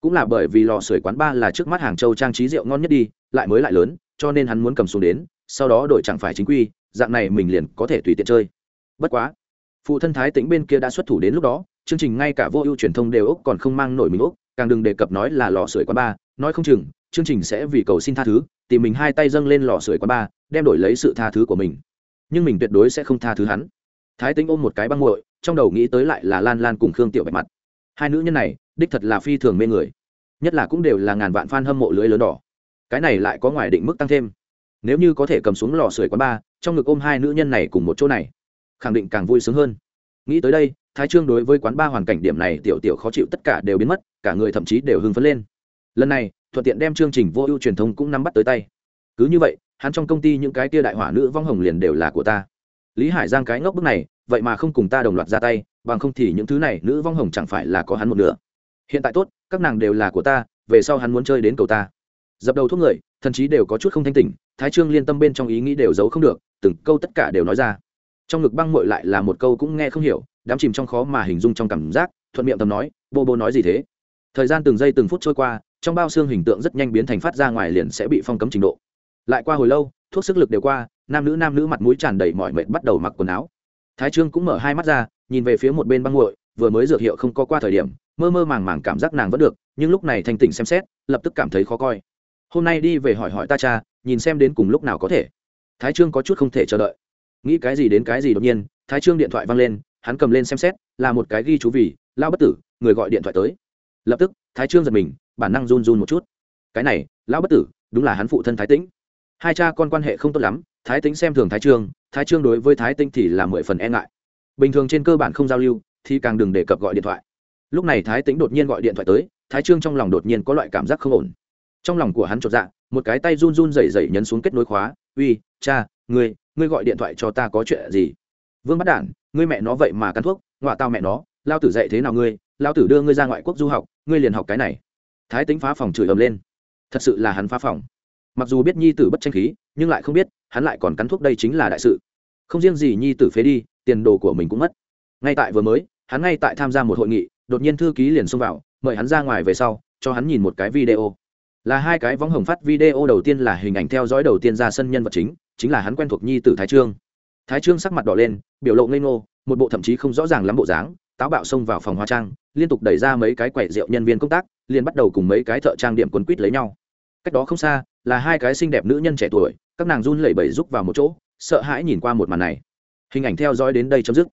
cũng là bởi vì lò sưởi quán ba là trước mắt hàng châu trang trí rượu ngon nhất đi, lại mới lại lớn, cho nên hắn muốn cầm xuống đến, sau đó đổi chẳng phải chính quy, dạng này mình liền có thể tùy tiện chơi. Bất quá, phụ thân thái tĩnh bên kia đã xuất thủ đến lúc đó, chương trình ngay cả vô ưu truyền thông đều úc còn không mang nổi mình úc, càng đừng đề cập nói là lò sưởi quán ba, nói không chừng, chương trình sẽ vì cầu xin tha thứ, tìm mình hai tay dâng lên lò sưởi quán ba, đem đổi lấy sự tha thứ của mình. Nhưng mình tuyệt đối sẽ không tha thứ hắn. Thái tĩnh ôm một cái băng nguội trong đầu nghĩ tới lại là lan lan cùng khương tiểu bạch mặt. Hai nữ nhân này đích thật là phi thường mê người. Nhất là cũng đều là ngàn vạn f a n hâm mộ lưới lớn đỏ. Cái này lại có ngoài định mức tăng thêm. Nếu như có thể cầm xuống lò sưởi quán ba trong ngực ôm hai nữ nhân này cùng một chỗ này, khẳng định càng vui sướng hơn. Nghĩ tới đây, thái trương đối với quán ba hoàn cảnh điểm này tiểu tiểu khó chịu tất cả đều biến mất, cả người thậm chí đều hưng phấn lên. Lần này, thuận tiện đem chương trình vô ưu truyền thông cũng nắm bắt tới tay. Cứ như vậy, hắn trong công ty những cái tia đại hỏa nữ vong hồng liền đều là của ta. Lý hải giang cái ngốc bức này, vậy mà không cùng ta đồng loạt ra tay, bằng không thì những thứ này nữ vong hồng chẳng phải là có hắn một nửa hiện tại tốt, các nàng đều là của ta, về sau hắn muốn chơi đến cầu ta. Dập đầu thuốc người, thần chí đều có chút không thanh tỉnh, thái trương liên tâm bên trong ý nghĩ đều giấu không được, từng câu tất cả đều nói ra. Trong ngực băng mội lại là một câu cũng nghe không hiểu, đám chìm trong khó mà hình dung trong cảm giác, thuận miệng tầm nói, bô bô nói gì thế? Thời gian từng giây từng phút trôi qua, trong bao xương hình tượng rất nhanh biến thành phát ra ngoài liền sẽ bị phong cấm trình độ. Lại qua hồi lâu, thuốc sức lực đều qua, nam nữ nam nữ mặt mũi tràn đầy mọi mệt bắt đầu mặc quần áo. Thái trương cũng mở hai mắt ra, nhìn về phía một bên băng nguội vừa mới dược hiệu không có qua thời điểm mơ mơ màng màng cảm giác nàng vẫn được, nhưng lúc này thanh tỉnh xem xét, lập tức cảm thấy khó coi. Hôm nay đi về hỏi hỏi ta cha, nhìn xem đến cùng lúc nào có thể. Thái trương có chút không thể chờ đợi. Nghĩ cái gì đến cái gì đột nhiên, thái trương điện thoại văng lên, hắn cầm lên xem xét, là một cái ghi chú vì, lao bất tử, người gọi điện thoại tới. Lập tức, thái trương giật mình, bản năng run run một chút. Cái này lão bất tử, đúng là hắn phụ thân thái tĩnh. Hai cha con quan hệ không tốt lắm, thái tĩnh xem thường thái trương thái trương đối với thái tĩnh thì là mười phần e ngại. Bình thường trên cơ bản không giao lưu, thì càng đừng đề cập gọi điện thoại lúc này thái tĩnh đột nhiên gọi điện thoại tới, thái trương trong lòng đột nhiên có loại cảm giác không ổn. Trong lòng của hắn chột dạ một cái tay run run rẩy rẩy nhấn xuống kết nối khóa, uy, cha, ngươi ngươi gọi điện thoại cho ta có chuyện gì? Vương bắt đản, ngươi mẹ nó vậy mà cắn thuốc ngoạ tao mẹ nó, lao tử dạy thế nào ngươi, lao tử đưa ngươi ra ngoại quốc du học, ngươi liền học cái này. Thái tính phá phòng chửi ầm lên. Thật sự là hắn phá phòng. Mặc dù biết nhi tử bất tranh khí, nhưng lại không biết, hắn lại còn cắn thuốc đây chính là đại sự. Không riêng gì nhi tử phế đi, tiền đồ của mình cũng mất. Ngay tại vừa mới, hắn ngay tại tham gia một hội nghị đột nhiên thư ký liền xông vào, mời hắn ra ngoài về sau, cho hắn nhìn một cái video. Là hai cái võng hồng phát video đầu tiên là hình ảnh theo dõi đầu tiên ra sân nhân vật chính chính là hắn quen thuộc nhi tử thái trương. Thái trương sắc mặt đỏ lên, biểu lộ ngây ngô, một bộ thậm chí không rõ ràng lắm bộ dáng, táo bạo xông vào phòng hóa trang, liên tục đẩy ra mấy cái quẻ rượu nhân viên công tác, liền bắt đầu cùng mấy cái thợ trang điểm quấn quýt lấy nhau. Cách đó không xa, là hai cái xinh đẹp nữ nhân trẻ tuổi, các nàng run lẩy bẩy rúc vào một chỗ, sợ hãi nhìn qua một màn này. Hình ảnh theo dõi đến đây chấm dứt.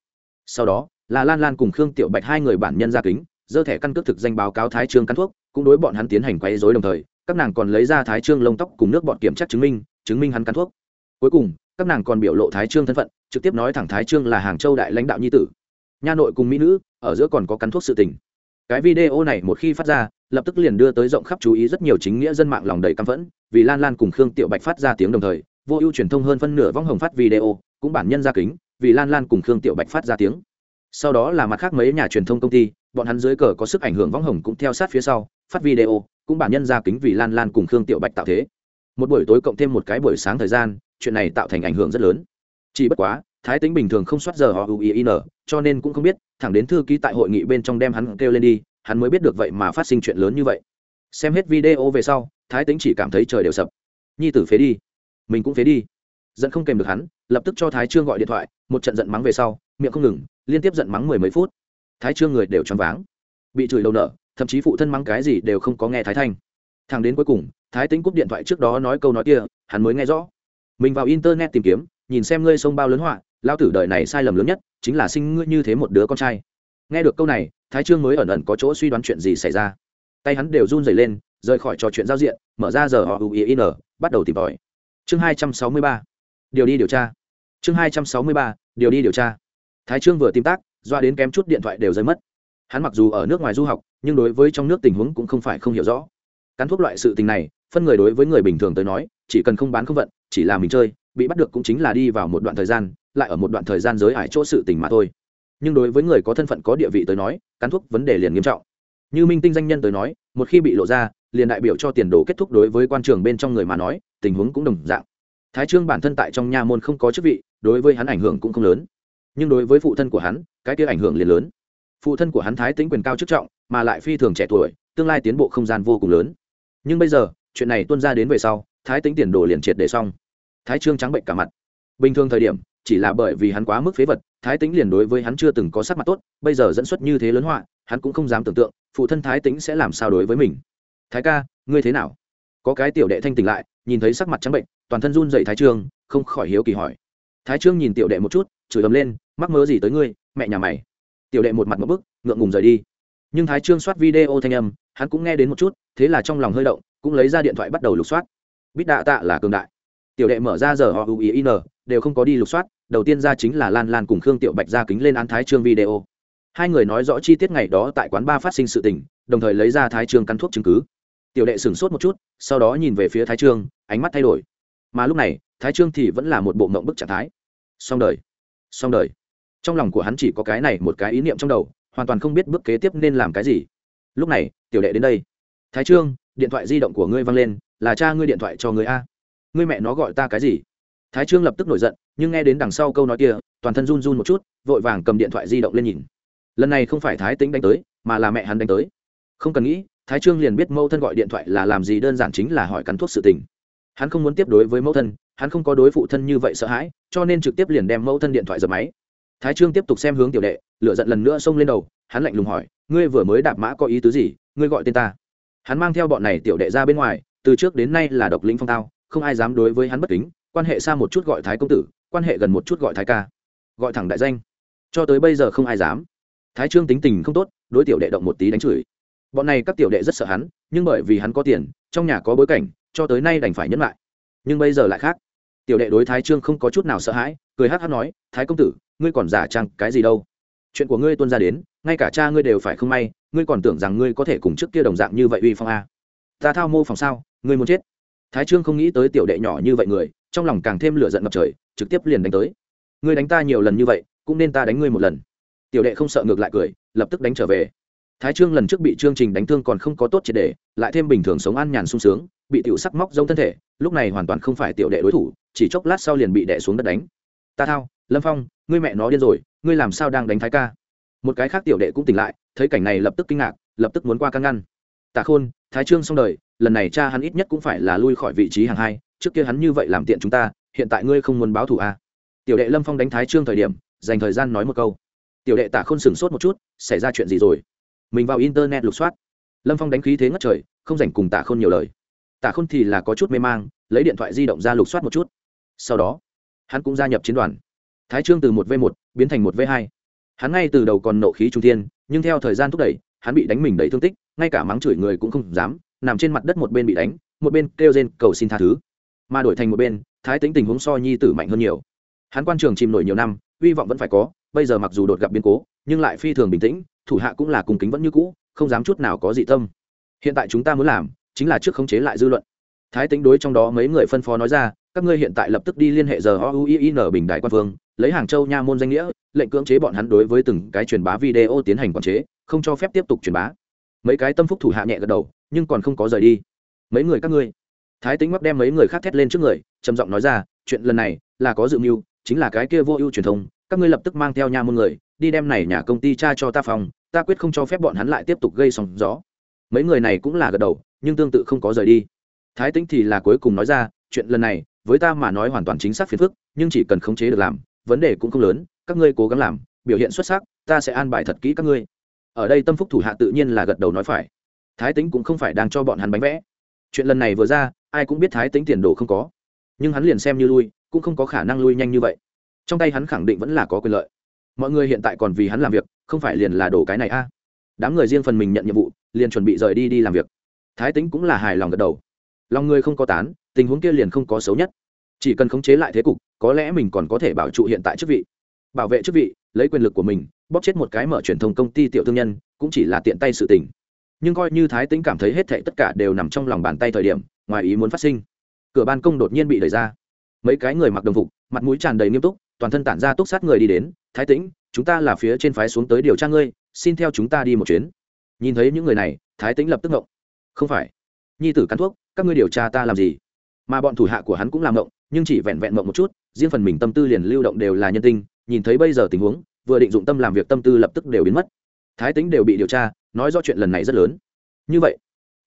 Sau đó là lan lan cùng khương tiểu bạch hai người bản nhân ra kính dơ thẻ căn cước thực danh báo cáo thái trương căn thuốc, cũng đối bọn hắn tiến hành quấy dối đồng thời, các nàng còn lấy ra thái trương lông tóc cùng nước bọn kiểm tra chứng minh chứng minh hắn căn thuốc. Cuối cùng, các nàng còn biểu lộ thái trương thân phận, trực tiếp nói thẳng thái trương là hàng châu đại lãnh đạo nhi tử. Nha nội cùng mỹ nữ, ở giữa còn có cắn thuốc sự tình. Cái video này một khi phát ra, lập tức liền đưa tới rộng khắp chú ý rất nhiều chính nghĩa dân mạng lòng đầy căm phẫn, vì lan lan cùng khương tiểu bạch phát ra tiếng đồng thời, vô ưu truyền thông hơn phân nửa vong hồng phát video, cũng bản nhân ra kính, vì lan lan cùng khương tiểu bạch phát ra tiếng sau đó là mặt khác mấy nhà truyền thông công ty, bọn hắn dưới cờ có sức ảnh hưởng võng hồng cũng theo sát phía sau, phát video, cũng bản nhân ra kính vì lan lan cùng khương tiểu bạch tạo thế. Một buổi tối cộng thêm một cái buổi sáng thời gian, chuyện này tạo thành ảnh hưởng rất lớn. Chỉ bất quá, thái tính bình thường không soát giờ họ uin cho nên cũng không biết, thẳng đến thư ký tại hội nghị bên trong đem hắn kêu lên đi, hắn mới biết được vậy mà phát sinh chuyện lớn như vậy. Xem hết video về sau, thái tính chỉ cảm thấy trời đều sập. Nhi tử phế đi. Mình cũng phế đi. Giận không kèm được hắn, lập tức cho thái trương gọi điện thoại, một trận giận mắng về sau, miệng không ngừng liên tiếp giận mắng mười mấy phút. Thái trương người đều choáng váng. Bị chửi đầu nợ, thậm chí phụ thân mắng cái gì đều không có nghe thái thanh. Thằng đến cuối cùng, thái tính cúp điện thoại trước đó nói câu nói kia, hắn mới nghe rõ. Mình vào internet tìm kiếm, nhìn xem ngươi sông bao lớn họa, lao tử đời này sai lầm lớn nhất, chính là sinh ngươi như thế một đứa con trai. Nghe được câu này, thái trương mới ẩn ẩn có chỗ suy đoán chuyện gì xảy ra. Tay hắn đều run rẩy lên, rời khỏi trò chuyện giao diện, mở ra giờ họ uin bắt đầu tìm tòi. Chương hai trăm sáu mươi ba. Điều đi điều tra. Chương hai trăm sáu mươi ba, điều đi điều tra thái trương vừa tìm tác, doa đến kém chút điện thoại đều rơi mất. Hắn mặc dù ở nước ngoài du học, nhưng đối với trong nước tình huống cũng không phải không hiểu rõ. Cắn thuốc loại sự tình này, phân người đối với người bình thường tới nói, chỉ cần không bán không vận, chỉ là mình chơi, bị bắt được cũng chính là đi vào một đoạn thời gian, lại ở một đoạn thời gian giới ải chỗ sự tình mà thôi. Nhưng đối với người có thân phận có địa vị tới nói, cắn thuốc vấn đề liền nghiêm trọng. Như minh tinh danh nhân tới nói, một khi bị lộ ra, liền đại biểu cho tiền đồ kết thúc đối với quan trường bên trong người mà nói, tình huống cũng đồng dạng. Thái trương bản thân tại trong nha môn không có chức vị, đối với hắn ảnh hưởng cũng không lớn nhưng đối với phụ thân của hắn, cái kia ảnh hưởng liền lớn. Phụ thân của hắn thái tính quyền cao chức trọng, mà lại phi thường trẻ tuổi, tương lai tiến bộ không gian vô cùng lớn. Nhưng bây giờ, chuyện này tuân ra đến về sau, thái tính tiền đồ liền triệt để xong. Thái trương trắng bệnh cả mặt. Bình thường thời điểm, chỉ là bởi vì hắn quá mức phế vật, thái tính liền đối với hắn chưa từng có sắc mặt tốt, bây giờ dẫn xuất như thế lớn họa, hắn cũng không dám tưởng tượng, phụ thân thái tính sẽ làm sao đối với mình. Thái ca, ngươi thế nào? Có cái tiểu đệ thanh tỉnh lại, nhìn thấy sắc mặt trắng bệnh, toàn thân run dậy thái trương, không khỏi hiếu kỳ hỏi. Thái trương nhìn tiểu đệ một chút, chửi ầm lên mắc mớ gì tới ngươi, mẹ nhà mày. Tiểu đệ một mặt một bức, ngượng ngùng rời đi. Nhưng thái trương soát video thanh âm, hắn cũng nghe đến một chút, thế là trong lòng hơi động, cũng lấy ra điện thoại bắt đầu lục soát. Bít đạ tạ là cường đại. Tiểu đệ mở ra giờ họ uin đều không có đi lục soát, đầu tiên ra chính là lan lan cùng khương tiểu bạch ra kính lên án thái trương video. Hai người nói rõ chi tiết ngày đó tại quán ba phát sinh sự tình, đồng thời lấy ra thái trương căn thuốc chứng cứ. Tiểu đệ sửng sốt một chút, sau đó nhìn về phía thái trương, ánh mắt thay đổi. Mà lúc này, thái trương thì vẫn là một bộ mộng bức trạng thái. Xong đời. Xong đời trong lòng của hắn chỉ có cái này một cái ý niệm trong đầu, hoàn toàn không biết bước kế tiếp nên làm cái gì. Lúc này, tiểu đệ đến đây. Thái trương, điện thoại di động của ngươi văng lên, là cha ngươi điện thoại cho người a. Ngươi mẹ nó gọi ta cái gì? Thái trương lập tức nổi giận, nhưng nghe đến đằng sau câu nói kia, toàn thân run run một chút, vội vàng cầm điện thoại di động lên nhìn. Lần này không phải thái tính đánh tới, mà là mẹ hắn đánh tới. Không cần nghĩ, thái trương liền biết mẫu thân gọi điện thoại là làm gì đơn giản chính là hỏi cắn thuốc sự tình. Hắn không muốn tiếp đối với mẫu thân, hắn không có đối phụ thân như vậy sợ hãi, cho nên trực tiếp liền đem mẫu thân điện thoại dập máy thái trương tiếp tục xem hướng tiểu đệ lựa giận lần nữa xông lên đầu, hắn lạnh lùng hỏi, ngươi vừa mới đạp mã có ý tứ gì? Ngươi gọi tên ta. Hắn mang theo bọn này tiểu đệ ra bên ngoài, từ trước đến nay là độc lĩnh phong tao, không ai dám đối với hắn bất kính, quan hệ xa một chút gọi thái công tử, quan hệ gần một chút gọi thái ca. Gọi thẳng đại danh. Cho tới bây giờ không ai dám. Thái trương tính tình không tốt, đối tiểu đệ động một tí đánh chửi. Bọn này các tiểu đệ rất sợ hắn, nhưng bởi vì hắn có tiền, trong nhà có bối cảnh, cho tới nay đành phải nhẫn lại. Nhưng bây giờ lại khác. Tiểu đệ đối thái trương không có chút nào sợ hãi, cười hát hát nói, thái công tử ngươi còn giả trang cái gì đâu? Chuyện của ngươi tuân ra đến, ngay cả cha ngươi đều phải không may, ngươi còn tưởng rằng ngươi có thể cùng trước kia đồng dạng như vậy uy phong a. Ta thao mô phòng sao, ngươi muốn chết? Thái trương không nghĩ tới tiểu đệ nhỏ như vậy người, trong lòng càng thêm lửa giận ngập trời, trực tiếp liền đánh tới. Ngươi đánh ta nhiều lần như vậy, cũng nên ta đánh ngươi một lần. Tiểu đệ không sợ ngược lại cười, lập tức đánh trở về. Thái trương lần trước bị chương trình đánh thương còn không có tốt triệt đề lại thêm bình thường sống an nhàn sung sướng, bị tiểu sắc móc giống thân thể, lúc này hoàn toàn không phải tiểu đệ đối thủ, chỉ chốc lát sau liền bị đệ xuống đất đánh. Ta thao, lâm phong ngươi mẹ nó điên rồi, ngươi làm sao đang đánh thái ca? Một cái khác tiểu đệ cũng tỉnh lại, thấy cảnh này lập tức kinh ngạc, lập tức muốn qua căn ngăn. Tạ khôn, thái trương xong đời, lần này cha hắn ít nhất cũng phải là lui khỏi vị trí hàng hai, trước kia hắn như vậy làm tiện chúng ta, hiện tại ngươi không muốn báo thù à. tiểu đệ lâm phong đánh thái trương thời điểm, dành thời gian nói một câu. Tiểu đệ tạ khôn sửng sốt một chút, xảy ra chuyện gì rồi? Mình vào internet lục soát. Lâm phong đánh khí thế ngất trời, không dành cùng tạ khôn nhiều lời. Tạ khôn thì là có chút mê mang, lấy điện thoại di động ra lục soát một chút. Sau đó, hắn cũng gia nhập chiến đoàn thái trương từ một v một biến thành một v hai. Hắn ngay từ đầu còn nộ khí trung thiên, nhưng theo thời gian thúc đẩy, hắn bị đánh mình đầy thương tích, ngay cả mắng chửi người cũng không dám, nằm trên mặt đất một bên bị đánh, một bên kêu rên cầu xin tha thứ. Mà đổi thành một bên, thái tính tình huống so nhi tử mạnh hơn nhiều. Hắn quan trường chìm nổi nhiều năm, hy vọng vẫn phải có, bây giờ mặc dù đột gặp biến cố, nhưng lại phi thường bình tĩnh, thủ hạ cũng là cùng kính vẫn như cũ, không dám chút nào có dị tâm. Hiện tại chúng ta muốn làm, chính là trước khống chế lại dư luận. Thái tính đối trong đó mấy người phân phó nói ra, các ngươi hiện tại lập tức đi liên hệ giờ oin bình đại quan Vương lấy hàng châu nha môn danh nghĩa, lệnh cưỡng chế bọn hắn đối với từng cái truyền bá video tiến hành quản chế, không cho phép tiếp tục truyền bá. Mấy cái tâm phúc thủ hạ nhẹ gật đầu, nhưng còn không có rời đi. Mấy người các ngươi. Thái tính mắc đem mấy người khác thét lên trước người, trầm giọng nói ra, chuyện lần này là có dự mưu, chính là cái kia vô ưu truyền thông, các ngươi lập tức mang theo nha môn người, đi đem này nhà công ty cha cho ta phòng, ta quyết không cho phép bọn hắn lại tiếp tục gây sóng gió. Mấy người này cũng là gật đầu, nhưng tương tự không có rời đi. Thái tính thì là cuối cùng nói ra, chuyện lần này, với ta mà nói hoàn toàn chính xác phiền phức, nhưng chỉ cần khống chế được làm vấn đề cũng không lớn, các ngươi cố gắng làm, biểu hiện xuất sắc, ta sẽ an bài thật kỹ các ngươi. Ở đây tâm phúc thủ hạ tự nhiên là gật đầu nói phải. Thái tính cũng không phải đang cho bọn hắn bánh vẽ. Chuyện lần này vừa ra, ai cũng biết thái tính tiền đồ không có. Nhưng hắn liền xem như lui, cũng không có khả năng lui nhanh như vậy. Trong tay hắn khẳng định vẫn là có quyền lợi. Mọi người hiện tại còn vì hắn làm việc, không phải liền là đổ cái này a? À. đám người riêng phần mình nhận nhiệm vụ, liền chuẩn bị rời đi đi làm việc. Thái tính cũng là hài lòng gật đầu. Lòng người không có tán, tình huống kia liền không có xấu nhất. Chỉ cần khống chế lại thế cục có lẽ mình còn có thể bảo trụ hiện tại chức vị. Bảo vệ chức vị, lấy quyền lực của mình, bóp chết một cái mở truyền thông công ty tiểu thương nhân, cũng chỉ là tiện tay sự tình. Nhưng coi như thái tính cảm thấy hết thệ tất cả đều nằm trong lòng bàn tay thời điểm, ngoài ý muốn phát sinh, cửa ban công đột nhiên bị đẩy ra. Mấy cái người mặc đồng phục, mặt mũi tràn đầy nghiêm túc, toàn thân tản ra túc sát người đi đến, thái tĩnh, chúng ta là phía trên phái xuống tới điều tra ngươi, xin theo chúng ta đi một chuyến. Nhìn thấy những người này, thái tĩnh lập tức ngộng. Không phải, nhi tử cắn thuốc, các ngươi điều tra ta làm gì? Mà bọn thủ hạ của hắn cũng làm ngộng nhưng chỉ vẹn vẹn mộng một chút, riêng phần mình tâm tư liền lưu động đều là nhân tinh, nhìn thấy bây giờ tình huống, vừa định dụng tâm làm việc tâm tư lập tức đều biến mất. Thái tính đều bị điều tra, nói do chuyện lần này rất lớn. Như vậy,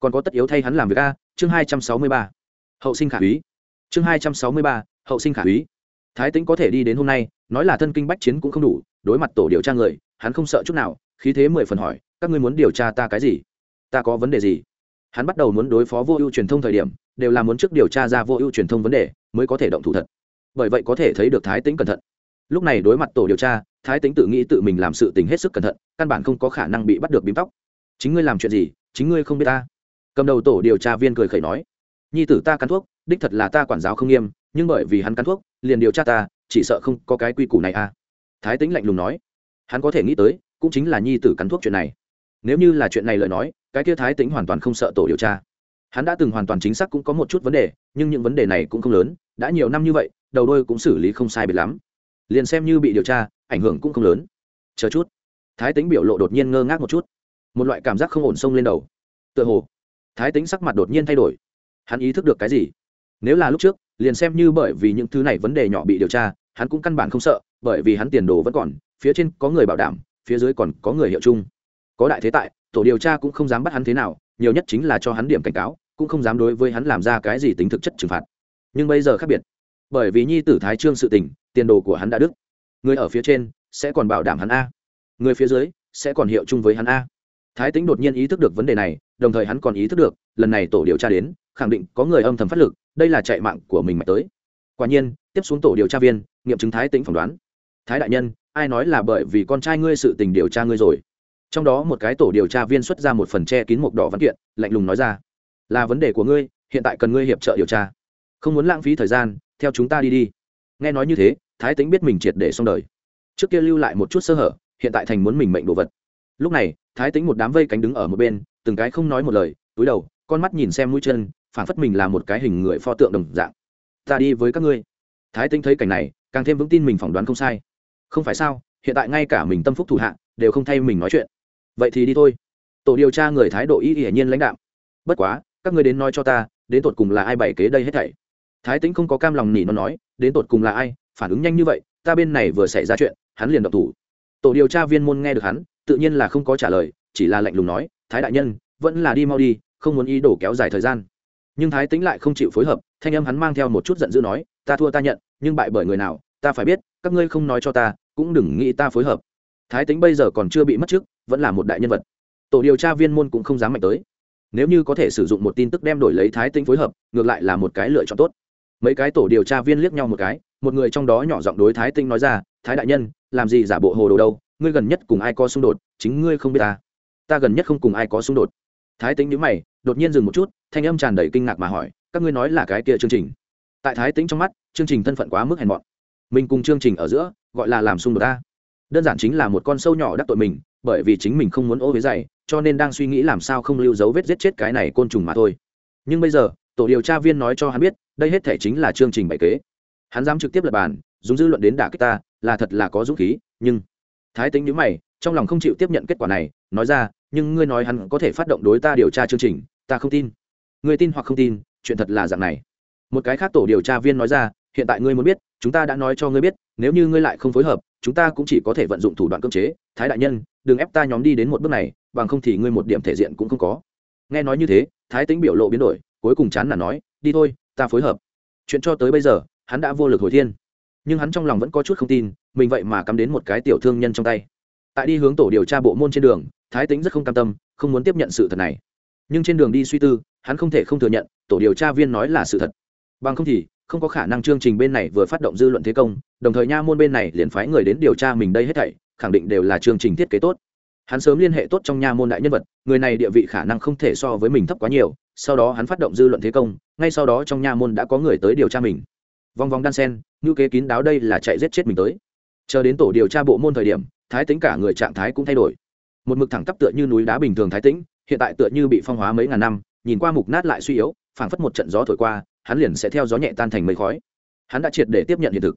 còn có tất yếu thay hắn làm việc a, chương hai trăm sáu mươi ba. Hậu sinh khả úy. Chương hai trăm sáu mươi ba, hậu sinh khả úy. Thái tính có thể đi đến hôm nay, nói là thân kinh bách chiến cũng không đủ, đối mặt tổ điều tra người, hắn không sợ chút nào, khí thế mười phần hỏi, các ngươi muốn điều tra ta cái gì? Ta có vấn đề gì? Hắn bắt đầu muốn đối phó vô ưu truyền thông thời điểm đều là muốn trước điều tra ra vô ưu truyền thông vấn đề mới có thể động thủ thật. Bởi vậy có thể thấy được thái tính cẩn thận. Lúc này đối mặt tổ điều tra, thái tính tự nghĩ tự mình làm sự tình hết sức cẩn thận, căn bản không có khả năng bị bắt được bím tóc. Chính ngươi làm chuyện gì? Chính ngươi không biết ta? Cầm đầu tổ điều tra viên cười khẩy nói. Nhi tử ta cắn thuốc, đích thật là ta quản giáo không nghiêm, nhưng bởi vì hắn cắn thuốc, liền điều tra ta, chỉ sợ không có cái quy củ này à. Thái tính lạnh lùng nói. Hắn có thể nghĩ tới, cũng chính là nhi tử cắn thuốc chuyện này. Nếu như là chuyện này lời nói, cái kia thái tính hoàn toàn không sợ tổ điều tra hắn đã từng hoàn toàn chính xác cũng có một chút vấn đề, nhưng những vấn đề này cũng không lớn, đã nhiều năm như vậy, đầu đôi cũng xử lý không sai biệt lắm. Liền xem như bị điều tra, ảnh hưởng cũng không lớn. Chờ chút. Thái tính biểu lộ đột nhiên ngơ ngác một chút. Một loại cảm giác không ổn xông lên đầu. Tựa hồ, thái tính sắc mặt đột nhiên thay đổi. Hắn ý thức được cái gì? Nếu là lúc trước, liền xem như bởi vì những thứ này vấn đề nhỏ bị điều tra, hắn cũng căn bản không sợ, bởi vì hắn tiền đồ vẫn còn, phía trên có người bảo đảm, phía dưới còn có người hiệu chung. Có đại thế tại, tổ điều tra cũng không dám bắt hắn thế nào, nhiều nhất chính là cho hắn điểm cảnh cáo cũng không dám đối với hắn làm ra cái gì tính thực chất trừng phạt. Nhưng bây giờ khác biệt. Bởi vì nhi tử thái trương sự tình, tiền đồ của hắn đã đức người ở phía trên sẽ còn bảo đảm hắn a. Người phía dưới sẽ còn hiệu chung với hắn a. Thái tính đột nhiên ý thức được vấn đề này, đồng thời hắn còn ý thức được, lần này tổ điều tra đến, khẳng định có người âm thầm phát lực, đây là chạy mạng của mình mà tới. Quả nhiên, tiếp xuống tổ điều tra viên, nghiệm chứng thái tính phỏng đoán. Thái đại nhân, ai nói là bởi vì con trai ngươi sự tình điều tra ngươi rồi? Trong đó một cái tổ điều tra viên xuất ra một phần che kín mộc đỏ văn kiện, lạnh lùng nói ra là vấn đề của ngươi, hiện tại cần ngươi hiệp trợ điều tra. Không muốn lãng phí thời gian, theo chúng ta đi đi. Nghe nói như thế, thái tính biết mình triệt để xong đời. Trước kia lưu lại một chút sơ hở, hiện tại thành muốn mình mệnh đồ vật. Lúc này, thái tính một đám vây cánh đứng ở một bên, từng cái không nói một lời, túi đầu, con mắt nhìn xem mũi chân phản phất mình là một cái hình người pho tượng đồng dạng. Ta đi với các ngươi. Thái tính thấy cảnh này, càng thêm vững tin mình phỏng đoán không sai. Không phải sao, hiện tại ngay cả mình tâm phúc thủ hạ, đều không thay mình nói chuyện. Vậy thì đi thôi. Tổ điều tra người thái độ y hiển nhiên lãnh đạo bất quá các ngươi đến nói cho ta, đến tột cùng là ai bày kế đây hết thảy? Thái tính không có cam lòng nỉ nó nói, đến tột cùng là ai, phản ứng nhanh như vậy, ta bên này vừa xảy ra chuyện, hắn liền độc thủ. Tổ điều tra viên môn nghe được hắn, tự nhiên là không có trả lời, chỉ là lạnh lùng nói, thái đại nhân, vẫn là đi mau đi, không muốn ý đồ kéo dài thời gian. Nhưng thái tính lại không chịu phối hợp, thanh âm hắn mang theo một chút giận dữ nói, ta thua ta nhận, nhưng bại bởi người nào, ta phải biết, các ngươi không nói cho ta, cũng đừng nghĩ ta phối hợp. Thái tính bây giờ còn chưa bị mất chức, vẫn là một đại nhân vật. Tổ điều tra viên môn cũng không dám mạnh tới nếu như có thể sử dụng một tin tức đem đổi lấy thái tĩnh phối hợp, ngược lại là một cái lựa chọn tốt. Mấy cái tổ điều tra viên liếc nhau một cái, một người trong đó nhỏ giọng đối thái tinh nói ra, thái đại nhân, làm gì giả bộ hồ đồ đâu? Ngươi gần nhất cùng ai có xung đột? Chính ngươi không biết ta. Ta gần nhất không cùng ai có xung đột. Thái tĩnh nhíu mày, đột nhiên dừng một chút, thanh âm tràn đầy kinh ngạc mà hỏi, các ngươi nói là cái kia chương trình? Tại thái tĩnh trong mắt, chương trình thân phận quá mức hèn mọn. Mình cùng chương trình ở giữa, gọi là làm xung đột ta. Đơn giản chính là một con sâu nhỏ đắc tội mình bởi vì chính mình không muốn ô với dày, cho nên đang suy nghĩ làm sao không lưu dấu vết giết chết cái này côn trùng mà thôi. Nhưng bây giờ, tổ điều tra viên nói cho hắn biết, đây hết thể chính là chương trình bày kế. Hắn dám trực tiếp lập bàn, dùng dư luận đến đả kích ta, là thật là có dũng khí, nhưng thái tính nhữ mày, trong lòng không chịu tiếp nhận kết quả này, nói ra, nhưng ngươi nói hắn có thể phát động đối ta điều tra chương trình, ta không tin. Ngươi tin hoặc không tin, chuyện thật là dạng này. Một cái khác tổ điều tra viên nói ra, hiện tại ngươi muốn biết, chúng ta đã nói cho ngươi biết, nếu như ngươi lại không phối hợp, chúng ta cũng chỉ có thể vận dụng thủ đoạn cưỡng chế, thái đại nhân đừng ép ta nhóm đi đến một bước này, bằng không thì ngươi một điểm thể diện cũng không có. Nghe nói như thế, thái tính biểu lộ biến đổi, cuối cùng chán là nói, đi thôi, ta phối hợp. Chuyện cho tới bây giờ, hắn đã vô lực hồi thiên. Nhưng hắn trong lòng vẫn có chút không tin, mình vậy mà cắm đến một cái tiểu thương nhân trong tay. Tại đi hướng tổ điều tra bộ môn trên đường, thái tính rất không cam tâm, không muốn tiếp nhận sự thật này. Nhưng trên đường đi suy tư, hắn không thể không thừa nhận, tổ điều tra viên nói là sự thật. Bằng không thì, không có khả năng chương trình bên này vừa phát động dư luận thế công, đồng thời nha môn bên này liền phái người đến điều tra mình đây hết thảy khẳng định đều là chương trình thiết kế tốt. Hắn sớm liên hệ tốt trong nha môn đại nhân vật, người này địa vị khả năng không thể so với mình thấp quá nhiều, sau đó hắn phát động dư luận thế công, ngay sau đó trong nha môn đã có người tới điều tra mình. Vòng vòng đan sen, ngữ kế kín đáo đây là chạy giết chết mình tới. Chờ đến tổ điều tra bộ môn thời điểm, thái tính cả người trạng thái cũng thay đổi. Một mực thẳng tắp tựa như núi đá bình thường thái tĩnh, hiện tại tựa như bị phong hóa mấy ngàn năm, nhìn qua mục nát lại suy yếu, phảng phất một trận gió thổi qua, hắn liền sẽ theo gió nhẹ tan thành mây khói. Hắn đã triệt để tiếp nhận hiện thực.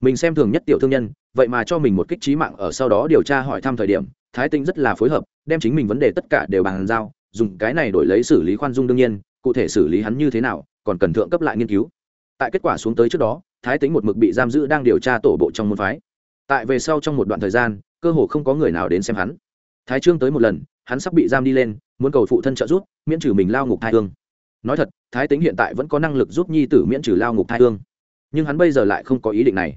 Mình xem thường nhất tiểu thương nhân vậy mà cho mình một kích trí mạng ở sau đó điều tra hỏi thăm thời điểm, thái tinh rất là phối hợp, đem chính mình vấn đề tất cả đều bàn giao, dùng cái này đổi lấy xử lý khoan dung đương nhiên, cụ thể xử lý hắn như thế nào, còn cần thượng cấp lại nghiên cứu. Tại kết quả xuống tới trước đó, thái tính một mực bị giam giữ đang điều tra tổ bộ trong môn phái. Tại về sau trong một đoạn thời gian, cơ hồ không có người nào đến xem hắn. Thái trương tới một lần, hắn sắp bị giam đi lên, muốn cầu phụ thân trợ giúp, miễn trừ mình lao ngục thai hương. Nói thật, thái tính hiện tại vẫn có năng lực giúp nhi tử miễn trừ lao ngục thai hương. Nhưng hắn bây giờ lại không có ý định này.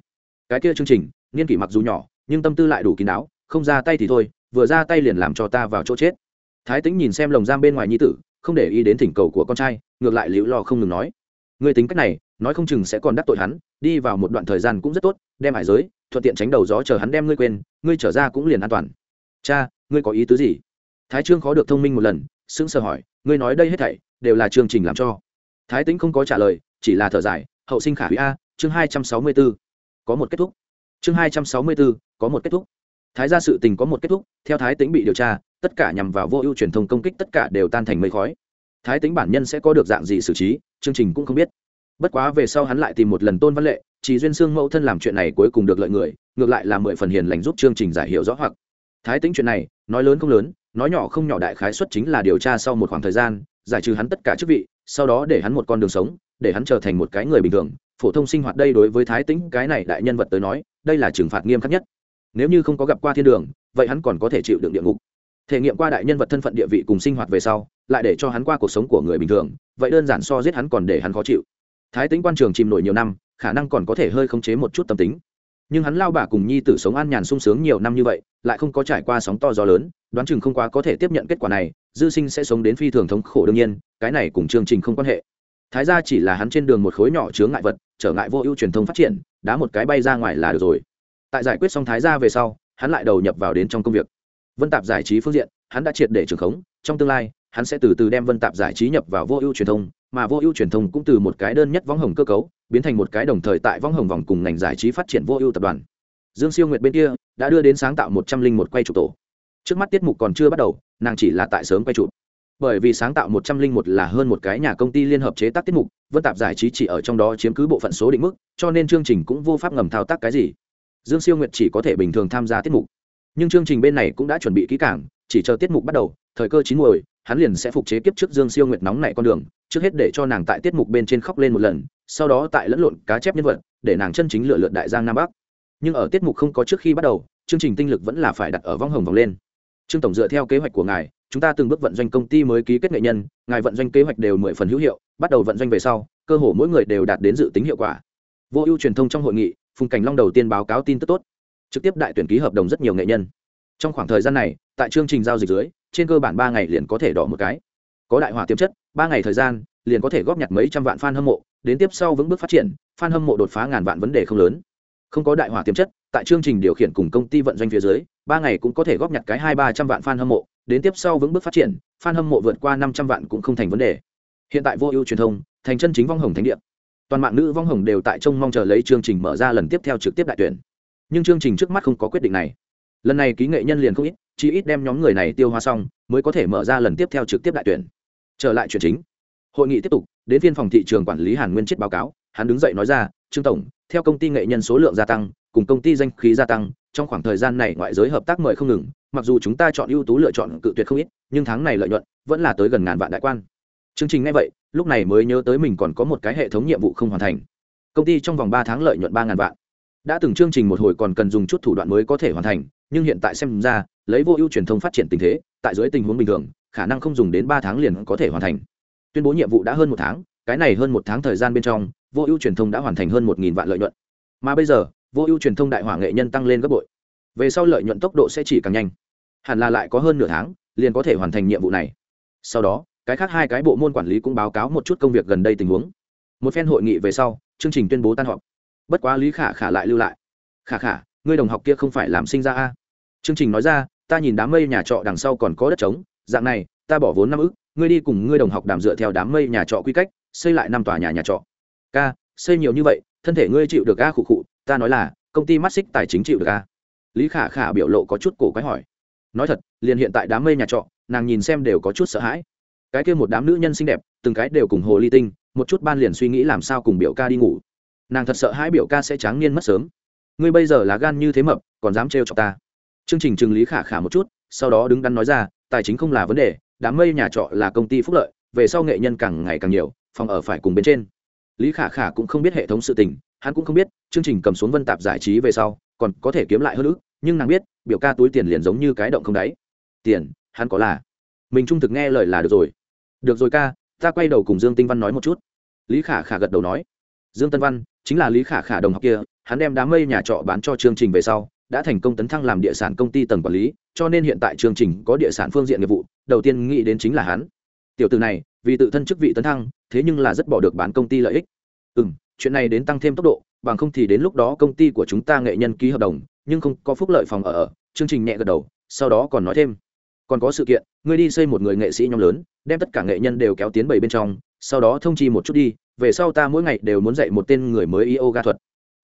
Cái kia chương trình niên kỷ mặc dù nhỏ, nhưng tâm tư lại đủ kín đáo, không ra tay thì thôi, vừa ra tay liền làm cho ta vào chỗ chết. Thái tính nhìn xem lồng giam bên ngoài nhi tử, không để ý đến thỉnh cầu của con trai, ngược lại liễu lo không ngừng nói. Người tính cách này, nói không chừng sẽ còn đắc tội hắn, đi vào một đoạn thời gian cũng rất tốt, đem hải giới, thuận tiện tránh đầu gió chờ hắn đem ngươi quên, ngươi trở ra cũng liền an toàn. Cha, ngươi có ý tứ gì? Thái trương khó được thông minh một lần, sững sờ hỏi, ngươi nói đây hết thảy, đều là chương trình làm cho. Thái tính không có trả lời, chỉ là thở dài, hậu sinh khả hủy a, chương hai trăm sáu mươi b ố có một kết thúc chương hai trăm sáu mươi b ố có một kết thúc. Thái ra sự tình có một kết thúc, theo thái tính bị điều tra, tất cả nhằm vào vô ưu truyền thông công kích tất cả đều tan thành mây khói. Thái tính bản nhân sẽ có được dạng gì xử trí, chương trình cũng không biết. Bất quá về sau hắn lại tìm một lần tôn văn lệ, chỉ duyên xương mẫu thân làm chuyện này cuối cùng được lợi người, ngược lại là mười phần hiền lành giúp chương trình giải hiểu rõ hoặc. Thái tính chuyện này, nói lớn không lớn, nói nhỏ không nhỏ đại khái xuất chính là điều tra sau một khoảng thời gian, giải trừ hắn tất cả chức vị, sau đó để hắn một con đường sống, để hắn trở thành một cái người bình thường. Phổ thông sinh hoạt đây đối với thái tính cái này đại nhân vật tới nói đây là trừng phạt nghiêm khắc nhất. Nếu như không có gặp qua thiên đường, vậy hắn còn có thể chịu đựng địa ngục. Thể nghiệm qua đại nhân vật thân phận địa vị cùng sinh hoạt về sau, lại để cho hắn qua cuộc sống của người bình thường, vậy đơn giản so giết hắn còn để hắn khó chịu. Thái tính quan trường chìm nổi nhiều năm, khả năng còn có thể hơi khống chế một chút tâm tính. Nhưng hắn lao bà cùng nhi tử sống an nhàn sung sướng nhiều năm như vậy, lại không có trải qua sóng to gió lớn, đoán chừng không quá có thể tiếp nhận kết quả này, dư sinh sẽ sống đến phi thường thống khổ đương nhiên, cái này cùng chương trình không quan hệ. Thái ra chỉ là hắn trên đường một khối nhỏ chướng ngại vật, trở ngại vô ưu truyền thông phát triển đá một cái bay ra ngoài là được rồi. Tại giải quyết xong thái ra về sau, hắn lại đầu nhập vào đến trong công việc. Vân tạp giải trí phương diện, hắn đã triệt để trường khống, trong tương lai, hắn sẽ từ từ đem vân tạp giải trí nhập vào vô ưu truyền thông, mà vô ưu truyền thông cũng từ một cái đơn nhất võng hồng cơ cấu, biến thành một cái đồng thời tại võng hồng vòng cùng ngành giải trí phát triển vô ưu tập đoàn. Dương siêu nguyệt bên kia, đã đưa đến sáng tạo một trăm linh một quay chụp tổ. Trước mắt tiết mục còn chưa bắt đầu, nàng chỉ là tại sớm quay chụp bởi vì sáng tạo một trăm linh một là hơn một cái nhà công ty liên hợp chế tác tiết mục, vân tạp giải trí chỉ ở trong đó chiếm cứ bộ phận số định mức, cho nên chương trình cũng vô pháp ngầm thao tác cái gì. Dương siêu nguyệt chỉ có thể bình thường tham gia tiết mục. Nhưng chương trình bên này cũng đã chuẩn bị kỹ cảng chỉ chờ tiết mục bắt đầu, thời cơ chín muồi, hắn liền sẽ phục chế kiếp trước dương siêu nguyệt nóng này con đường, trước hết để cho nàng tại tiết mục bên trên khóc lên một lần, sau đó tại lẫn lộn cá chép nhân vật, để nàng chân chính lựa lượt đại giang nam bắc. Nhưng ở tiết mục không có trước khi bắt đầu, chương trình tinh lực vẫn là phải đặt ở vong hồng vòng lên. Trương tổng dựa theo kế hoạch của ngài chúng ta từng bước vận doanh công ty mới ký kết nghệ nhân, ngài vận doanh kế hoạch đều mười phần hữu hiệu, bắt đầu vận doanh về sau, cơ hồ mỗi người đều đạt đến dự tính hiệu quả. Vô ưu truyền thông trong hội nghị, phùng cảnh long đầu tiên báo cáo tin tức tốt, trực tiếp đại tuyển ký hợp đồng rất nhiều nghệ nhân. Trong khoảng thời gian này, tại chương trình giao dịch dưới, trên cơ bản ba ngày liền có thể đỏ một cái. Có đại hỏa tiềm chất, ba ngày thời gian, liền có thể góp nhặt mấy trăm vạn fan hâm mộ, đến tiếp sau vững bước phát triển, fan hâm mộ đột phá ngàn vạn vấn đề không lớn. Không có đại hỏa tiềm chất, tại chương trình điều khiển cùng công ty vận doanh phía dưới, ba ngày cũng có thể góp nhặt cái hai ba trăm vạn fan hâm mộ đến tiếp sau vững bước phát triển, fan hâm mộ vượt qua năm trăm vạn cũng không thành vấn đề. Hiện tại vô ưu truyền thông, thành chân chính vong hồng thánh địa. Toàn mạng nữ vong hồng đều tại trông mong chờ lấy chương trình mở ra lần tiếp theo trực tiếp đại tuyển. Nhưng chương trình trước mắt không có quyết định này. Lần này ký nghệ nhân liền không ít, chỉ ít đem nhóm người này tiêu hóa xong, mới có thể mở ra lần tiếp theo trực tiếp đại tuyển. Trở lại chuyện chính. Hội nghị tiếp tục, đến phiên phòng thị trường quản lý hàn nguyên chết báo cáo, hắn đứng dậy nói ra, trương tổng, theo công ty nghệ nhân số lượng gia tăng, cùng công ty danh khí gia tăng, trong khoảng thời gian này ngoại giới hợp tác mời không ngừng mặc dù chúng ta chọn ưu tú lựa chọn cự tuyệt không ít, nhưng tháng này lợi nhuận vẫn là tới gần ngàn vạn đại quan. Chương trình ngay vậy, lúc này mới nhớ tới mình còn có một cái hệ thống nhiệm vụ không hoàn thành. Công ty trong vòng ba tháng lợi nhuận ba ngàn vạn. Đã từng chương trình một hồi còn cần dùng chút thủ đoạn mới có thể hoàn thành, nhưng hiện tại xem ra, lấy vô ưu truyền thông phát triển tình thế, tại dưới tình huống bình thường, khả năng không dùng đến ba tháng liền có thể hoàn thành. Tuyên bố nhiệm vụ đã hơn một tháng, cái này hơn một tháng thời gian bên trong, vô ưu truyền thông đã hoàn thành hơn một nghìn vạn lợi nhuận. Mà bây giờ, vô ưu truyền thông đại hỏa nghệ nhân tăng lên gấp bội. Về sau lợi nhuận tốc độ sẽ chỉ càng nhanh hẳn là lại có hơn nửa tháng, liền có thể hoàn thành nhiệm vụ này. Sau đó, cái khác hai cái bộ môn quản lý cũng báo cáo một chút công việc gần đây tình huống. Một phen hội nghị về sau, chương trình tuyên bố tan họp. Bất quá lý khả khả lại lưu lại. Khả khả, ngươi đồng học kia không phải làm sinh ra a? Chương trình nói ra, ta nhìn đám mây nhà trọ đằng sau còn có đất trống, dạng này, ta bỏ vốn năm ức, ngươi đi cùng ngươi đồng học đàm dựa theo đám mây nhà trọ quy cách, xây lại năm tòa nhà nhà trọ. Ca, xây nhiều như vậy, thân thể ngươi chịu được a khụ khụ, ta nói là, công ty mắt xích tài chính chịu được a. Lý khả khả biểu lộ có chút cổ quái hỏi nói thật, liền hiện tại đám mây nhà trọ, nàng nhìn xem đều có chút sợ hãi. Cái kia một đám nữ nhân xinh đẹp, từng cái đều cùng hồ ly tinh, một chút ban liền suy nghĩ làm sao cùng biểu ca đi ngủ. Nàng thật sợ hãi biểu ca sẽ tráng niên mất sớm. Ngươi bây giờ là gan như thế mập, còn dám trêu cho ta. Chương trình trừng lý khả khả một chút, sau đó đứng đắn nói ra, tài chính không là vấn đề, đám mây nhà trọ là công ty phúc lợi, về sau nghệ nhân càng ngày càng nhiều, phòng ở phải cùng bên trên. Lý khả khả cũng không biết hệ thống sự tình, hắn cũng không biết, chương trình cầm xuống vân tạp giải trí về sau, còn có thể kiếm lại hơn nữa, nhưng nàng biết biểu ca túi tiền liền giống như cái động không đáy. Tiền, hắn có là. Mình trung thực nghe lời là được rồi. Được rồi ca, ta quay đầu cùng dương tinh văn nói một chút. Lý khả khả gật đầu nói. Dương tân văn, chính là lý khả khả đồng học kia, hắn đem đám mây nhà trọ bán cho chương trình về sau, đã thành công tấn thăng làm địa sản công ty tầng quản lý, cho nên hiện tại chương trình có địa sản phương diện nghiệp vụ, đầu tiên nghĩ đến chính là hắn. Tiểu từ này, vì tự thân chức vị tấn thăng, thế nhưng là rất bỏ được bán công ty lợi ích. Ừ m chuyện này đến tăng thêm tốc độ, bằng không thì đến lúc đó công ty của chúng ta nghệ nhân ký hợp đồng nhưng không có phúc lợi phòng ở ở, chương trình nhẹ gật đầu, sau đó còn nói thêm. Còn có sự kiện, ngươi đi xây một người nghệ sĩ nhóm lớn, đem tất cả nghệ nhân đều kéo tiến bảy bên trong, sau đó thông chi một chút đi, về sau ta mỗi ngày đều muốn dạy một tên người mới yoga thuật.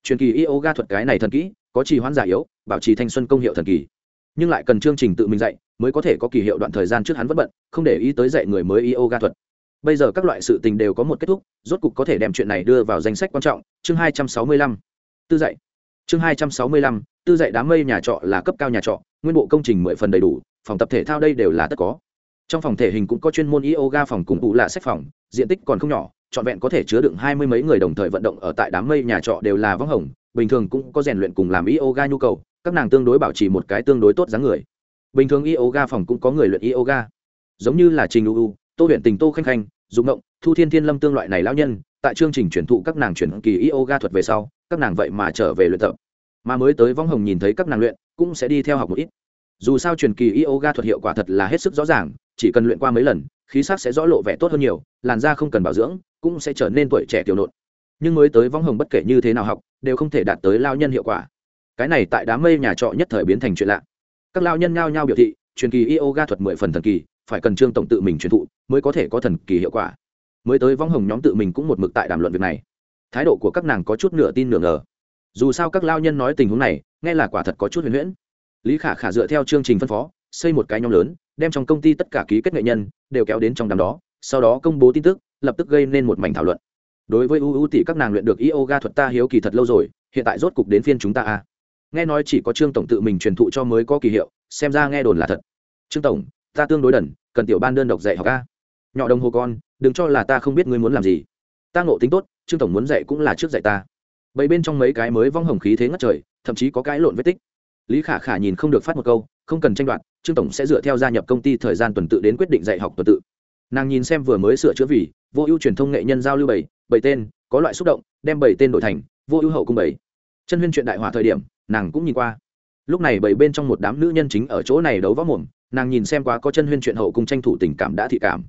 Truyền kỳ yoga thuật cái này thần kỹ, có trì hoãn giả yếu, bảo trì thanh xuân công hiệu thần kỳ nhưng lại cần chương trình tự mình dạy, mới có thể có kỳ hiệu đoạn thời gian trước hắn vẫn bận, không để ý tới dạy người mới yoga thuật. Bây giờ các loại sự tình đều có một kết thúc, rốt cục có thể đem chuyện này đưa vào danh sách quan trọng, chương hai trăm sáu mươi lăm. Tư dạy. Chương hai trăm sáu mươi lăm tư dạy đám mây nhà trọ là cấp cao nhà trọ, nguyên bộ công trình mười phần đầy đủ, phòng tập thể thao đây đều là tất có. Trong phòng thể hình cũng có chuyên môn yoga phòng cùng cụ là sách phòng, diện tích còn không nhỏ, trọn vẹn có thể chứa đựng hai mươi mấy người đồng thời vận động ở tại đám mây nhà trọ đều là vắng hồng, bình thường cũng có rèn luyện cùng làm yoga nhu cầu, các nàng tương đối bảo trì một cái tương đối tốt dáng người. Bình thường yoga phòng cũng có người luyện yoga. Giống như là trình uu tô huyện tình, tô khanh khanh dùng động thu thiên thiên lâm tương loại này lão nhân, tại chương trình truyền thụ các nàng chuyển kỳ yoga thuật về sau, các nàng vậy mà trở về luyện tập mà mới tới vong hồng nhìn thấy các nàng luyện, cũng sẽ đi theo học một ít. Dù sao truyền kỳ yoga thuật hiệu quả thật là hết sức rõ ràng, chỉ cần luyện qua mấy lần, khí sắc sẽ rõ lộ vẻ tốt hơn nhiều, làn da không cần bảo dưỡng, cũng sẽ trở nên tuổi trẻ tiểu nộn. Nhưng mới tới vong hồng bất kể như thế nào học, đều không thể đạt tới lao nhân hiệu quả. Cái này tại đám mây nhà trọ nhất thời biến thành chuyện lạ. Các lao nhân ngao nhau biểu thị, truyền kỳ yoga thuật mười phần thần kỳ, phải cần trương tổng tự mình truyền thụ, mới có thể có thần kỳ hiệu quả. Mới tới vong hồng nhóm tự mình cũng một mực tại đàm luận việc này. Thái độ của các nàng có chút nửa tin nửa ngờ dù sao các lao nhân nói tình huống này, nghe là quả thật có chút huyền huyễn. Lý khả khả dựa theo chương trình phân phó, xây một cái nhóm lớn, đem trong công ty tất cả ký kết nghệ nhân, đều kéo đến trong đám đó, sau đó công bố tin tức, lập tức gây nên một mảnh thảo luận. Đối với ưu ưu tỷ các nàng luyện được yoga thuật ta hiếu kỳ thật lâu rồi, hiện tại rốt cục đến phiên chúng ta a nghe nói chỉ có trương tổng tự mình truyền thụ cho mới có kỳ hiệu, xem ra nghe đồn là thật. Trương tổng, ta tương đối đần, cần tiểu ban đơn độc dạy học a. Nhỏ đồng hồ con, đừng cho là ta không biết ngươi muốn làm gì. Ta ngộ tính tốt, trương tổng muốn dạy cũng là trước dạy ta bầy bên trong mấy cái mới vong hồng khí thế ngất trời, thậm chí có cái lộn vết tích. Lý khả khả nhìn không được phát một câu, không cần tranh đoạt, trương tổng sẽ dựa theo gia nhập công ty thời gian tuần tự đến quyết định dạy học tuần tự. Nàng nhìn xem vừa mới sửa chữa vì, vô ưu truyền thông nghệ nhân giao lưu bảy bảy tên, có loại xúc động, đem bảy tên đổi thành, vô ưu hậu cung bảy chân huyên chuyện đại hỏa thời điểm, nàng cũng nhìn qua. Lúc này bảy bên trong một đám nữ nhân chính ở chỗ này đấu võ mồm, nàng nhìn xem quá có chân huyên chuyện hậu cung tranh thủ tình cảm đã thị cảm.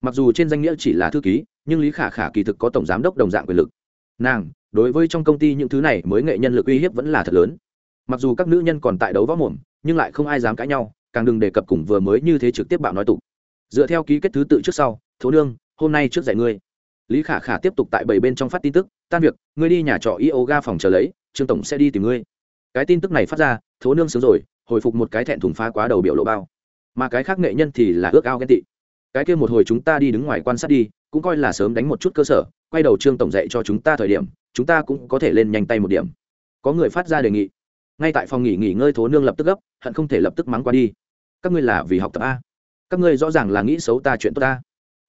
Mặc dù trên danh nghĩa chỉ là thư ký, nhưng lý khả khả kỳ thực có tổng giám đốc đồng dạng quyền lực. Nàng đối với trong công ty những thứ này mới nghệ nhân lực uy hiếp vẫn là thật lớn. Mặc dù các nữ nhân còn tại đấu võ mồm, nhưng lại không ai dám cãi nhau, càng đừng đề cập cùng vừa mới như thế trực tiếp bạo nói tục. Dựa theo ký kết thứ tự trước sau, thố nương, hôm nay trước dạy ngươi. Lý khả khả tiếp tục tại bảy bên trong phát tin tức, tan việc, ngươi đi nhà trọ yoga phòng chờ lấy, trương tổng sẽ đi tìm ngươi. Cái tin tức này phát ra, thố nương sướng rồi, hồi phục một cái thẹn thùng phá quá đầu biểu lộ bao. Mà cái khác nghệ nhân thì là ước ao ghen tị. Cái kia một hồi chúng ta đi đứng ngoài quan sát đi, cũng coi là sớm đánh một chút cơ sở, quay đầu trương tổng dạy cho chúng ta thời điểm chúng ta cũng có thể lên nhanh tay một điểm. Có người phát ra đề nghị. Ngay tại phòng nghỉ nghỉ ngơi thố nương lập tức gấp, hận không thể lập tức mắng qua đi. Các ngươi là vì học tập a. Các ngươi rõ ràng là nghĩ xấu ta chuyện tốt ta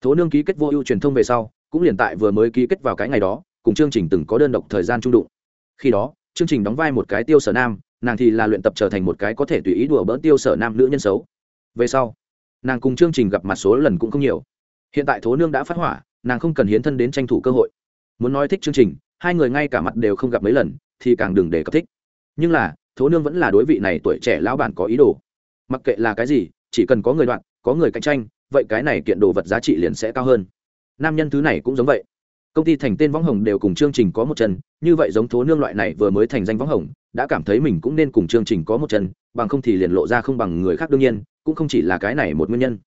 thố nương ký kết vô ưu truyền thông về sau, cũng liền tại vừa mới ký kết vào cái ngày đó, cùng chương trình từng có đơn độc thời gian trung đụng. Khi đó, chương trình đóng vai một cái tiêu sở nam, nàng thì là luyện tập trở thành một cái có thể tùy ý đùa bỡn tiêu sở nam nữ nhân xấu. Về sau, nàng cùng chương trình gặp mặt số lần cũng không nhiều. Hiện tại thố nương đã phát hỏa, nàng không cần hiến thân đến tranh thủ cơ hội. Muốn nói thích chương trình hai người ngay cả mặt đều không gặp mấy lần, thì càng đừng để cập thích. Nhưng là, thố nương vẫn là đối vị này tuổi trẻ lão bản có ý đồ. Mặc kệ là cái gì, chỉ cần có người đoạn, có người cạnh tranh, vậy cái này kiện đồ vật giá trị liền sẽ cao hơn. Nam nhân thứ này cũng giống vậy. Công ty thành tên võng hồng đều cùng chương trình có một chân, như vậy giống thố nương loại này vừa mới thành danh võng hồng, đã cảm thấy mình cũng nên cùng chương trình có một chân, bằng không thì liền lộ ra không bằng người khác đương nhiên, cũng không chỉ là cái này một nguyên nhân.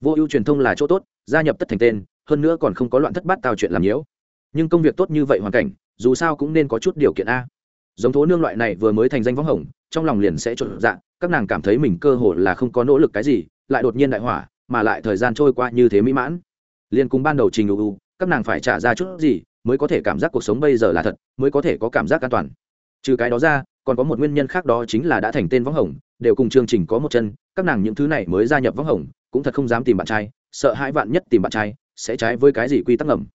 Vô ưu truyền thông là chỗ tốt, gia nhập tất thành tên, hơn nữa còn không có loạn thất bát tao chuyện làm nhiễu nhưng công việc tốt như vậy hoàn cảnh, dù sao cũng nên có chút điều kiện a. Giống thố nương loại này vừa mới thành danh võng hồng, trong lòng liền sẽ trộn dạng các nàng cảm thấy mình cơ hội là không có nỗ lực cái gì, lại đột nhiên đại hỏa, mà lại thời gian trôi qua như thế mỹ mãn. Liền cùng ban đầu trình ưu, các nàng phải trả ra chút gì mới có thể cảm giác cuộc sống bây giờ là thật, mới có thể có cảm giác an toàn. Trừ cái đó ra, còn có một nguyên nhân khác đó chính là đã thành tên võng hồng, đều cùng chương trình có một chân, các nàng những thứ này mới gia nhập võng hồng, cũng thật không dám tìm bạn trai, sợ hãi vạn nhất tìm bạn trai, sẽ trái với cái gì quy tắc ngầm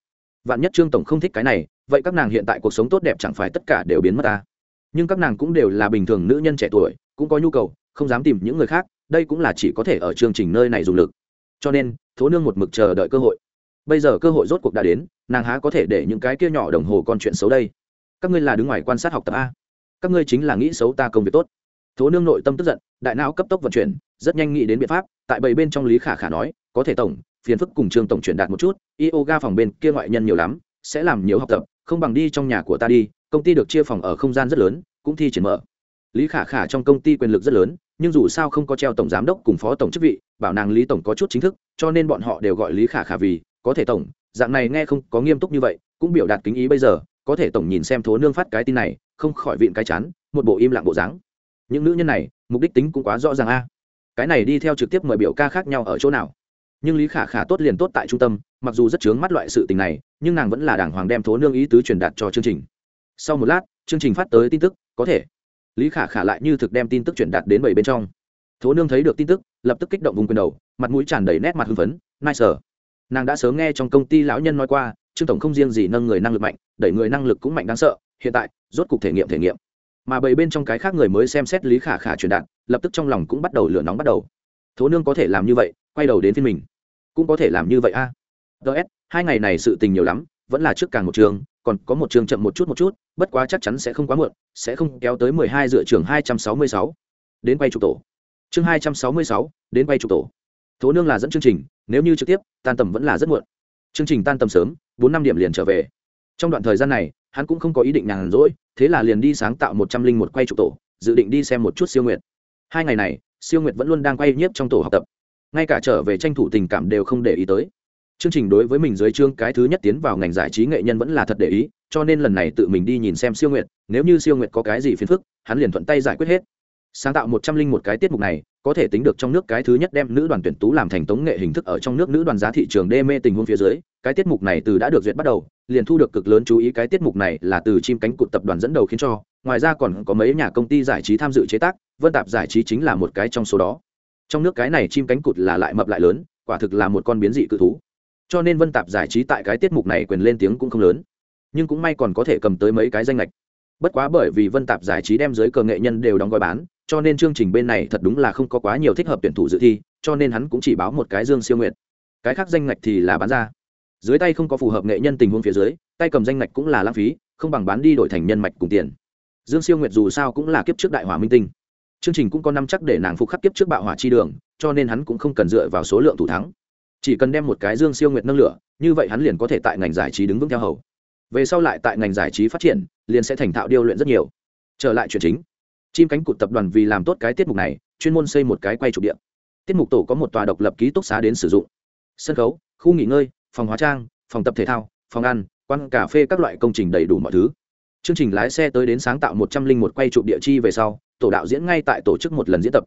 vạn nhất trương tổng không thích cái này, vậy các nàng hiện tại cuộc sống tốt đẹp chẳng phải tất cả đều biến mất ta? Nhưng các nàng cũng đều là bình thường nữ nhân trẻ tuổi, cũng có nhu cầu, không dám tìm những người khác, đây cũng là chỉ có thể ở chương trình nơi này dùng lực. Cho nên, thố nương một mực chờ đợi cơ hội. Bây giờ cơ hội rốt cuộc đã đến, nàng há có thể để những cái kia nhỏ đồng hồ con chuyện xấu đây? Các ngươi là đứng ngoài quan sát học tập a. Các ngươi chính là nghĩ xấu ta công việc tốt. Thố nương nội tâm tức giận, đại não cấp tốc vận chuyển, rất nhanh nghĩ đến biện pháp, tại bảy bên trong lý khả khả nói, có thể tổng phiền phức cùng trường tổng chuyển đạt một chút, yoga phòng bên kia ngoại nhân nhiều lắm, sẽ làm nhiều học tập, không bằng đi trong nhà của ta đi, công ty được chia phòng ở không gian rất lớn, cũng thi triển mở. Lý khả khả trong công ty quyền lực rất lớn, nhưng dù sao không có treo tổng giám đốc cùng phó tổng chức vị, bảo nàng lý tổng có chút chính thức, cho nên bọn họ đều gọi lý khả khả vì, có thể tổng, dạng này nghe không có nghiêm túc như vậy, cũng biểu đạt kính ý bây giờ, có thể tổng nhìn xem thố nương phát cái tin này, không khỏi vịn cái chán, một bộ im lặng bộ dáng. Những nữ nhân này, mục đích tính cũng quá rõ ràng a. Cái này đi theo trực tiếp mời biểu ca khác nhau ở chỗ nào? Nhưng lý khả khả tốt liền tốt tại trung tâm, mặc dù rất chướng mắt loại sự tình này, nhưng nàng vẫn là đảng hoàng đem thố nương ý tứ truyền đạt cho chương trình. Sau một lát, chương trình phát tới tin tức, có thể. Lý khả khả lại như thực đem tin tức truyền đạt đến bảy bên trong. Thố nương thấy được tin tức, lập tức kích động vùng quyền đầu, mặt mũi tràn đầy nét mặt hưng phấn nai sở nàng đã sớm nghe trong công ty lão nhân nói qua, trương tổng không riêng gì nâng người năng lực mạnh, đẩy người năng lực cũng mạnh đáng sợ, hiện tại, rốt cục thể nghiệm thể nghiệm. Mà bảy bên trong cái khác người mới xem xét lý khả khả truyền đạt, lập tức trong lòng cũng bắt đầu lửa nóng bắt đầu thố nương có thể làm như vậy, quay đầu đến phiên mình. Cũng có thể làm như vậy a. À. ts hai ngày này sự tình nhiều lắm, vẫn là trước càng một trường, còn có một trường chậm một chút một chút, bất quá chắc chắn sẽ không quá muộn, sẽ không kéo tới mười hai dựa trường hai trăm sáu mươi sáu. Đến quay trục tổ. Chương hai trăm sáu mươi sáu, đến quay trục tổ. Thố nương là dẫn chương trình, nếu như trực tiếp, tan tầm vẫn là rất muộn. Chương trình tan tầm sớm, bốn năm điểm liền trở về. Trong đoạn thời gian này, hắn cũng không có ý định nhàn rỗi, thế là liền đi sáng tạo một trăm linh một quay trục tổ, dự định đi xem một chút siêu nguyện. hai ngày này siêu nguyệt vẫn luôn đang quay nhiếp trong tổ học tập. Ngay cả trở về tranh thủ tình cảm đều không để ý tới. Chương trình đối với mình dưới chương cái thứ nhất tiến vào ngành giải trí nghệ nhân vẫn là thật để ý, cho nên lần này tự mình đi nhìn xem siêu nguyệt, nếu như siêu nguyệt có cái gì phiền phức, hắn liền thuận tay giải quyết hết. Sáng tạo một trăm linh một cái tiết mục này có thể tính được trong nước cái thứ nhất đem nữ đoàn tuyển tú làm thành tống nghệ hình thức ở trong nước nữ đoàn giá thị trường đê mê tình huống phía dưới, cái tiết mục này từ đã được duyệt bắt đầu, liền thu được cực lớn chú ý, cái tiết mục này là từ chim cánh cụt tập đoàn dẫn đầu khiến cho, ngoài ra còn có mấy nhà công ty giải trí tham dự chế tác, vân tạp giải trí chính là một cái trong số đó. Trong nước cái này chim cánh cụt là lại mập lại lớn, quả thực là một con biến dị cự thú. Cho nên vân tạp giải trí tại cái tiết mục này quyền lên tiếng cũng không lớn. Nhưng cũng may còn có thể cầm tới mấy cái danh lệch bất quá bởi vì vân tạp giải trí đem giới cờ nghệ nhân đều đóng gói bán cho nên chương trình bên này thật đúng là không có quá nhiều thích hợp tuyển thủ dự thi, cho nên hắn cũng chỉ báo một cái dương siêu nguyện cái khác danh ngạch thì là bán ra. Dưới tay không có phù hợp nghệ nhân tình huống phía dưới, tay cầm danh ngạch cũng là lãng phí, không bằng bán đi đổi thành nhân mạch cùng tiền. Dương siêu nguyệt dù sao cũng là kiếp trước đại hỏa minh tinh. Chương trình cũng có năm chắc để nàng phục khắc kiếp trước bạo hỏa chi đường, cho nên hắn cũng không cần dựa vào số lượng thủ thắng. Chỉ cần đem một cái dương siêu nguyệt nâng lửa, như vậy hắn liền có thể tại ngành giải trí đứng vững theo hầu. Về sau lại tại ngành giải trí phát triển, liền sẽ thành thạo điêu luyện rất nhiều. Trở lại chuyện chính chim cánh cụt tập đoàn vì làm tốt cái tiết mục này, chuyên môn xây một cái quay trục điện. Tiết mục tổ có một tòa độc lập ký túc xá đến sử dụng. Sân khấu, khu nghỉ ngơi, phòng hóa trang, phòng tập thể thao, phòng ăn, quán cà phê các loại công trình đầy đủ mọi thứ. Chương trình lái xe tới đến sáng tạo một trăm linh một quay chụp địa chi về sau, tổ đạo diễn ngay tại tổ chức một lần diễn tập.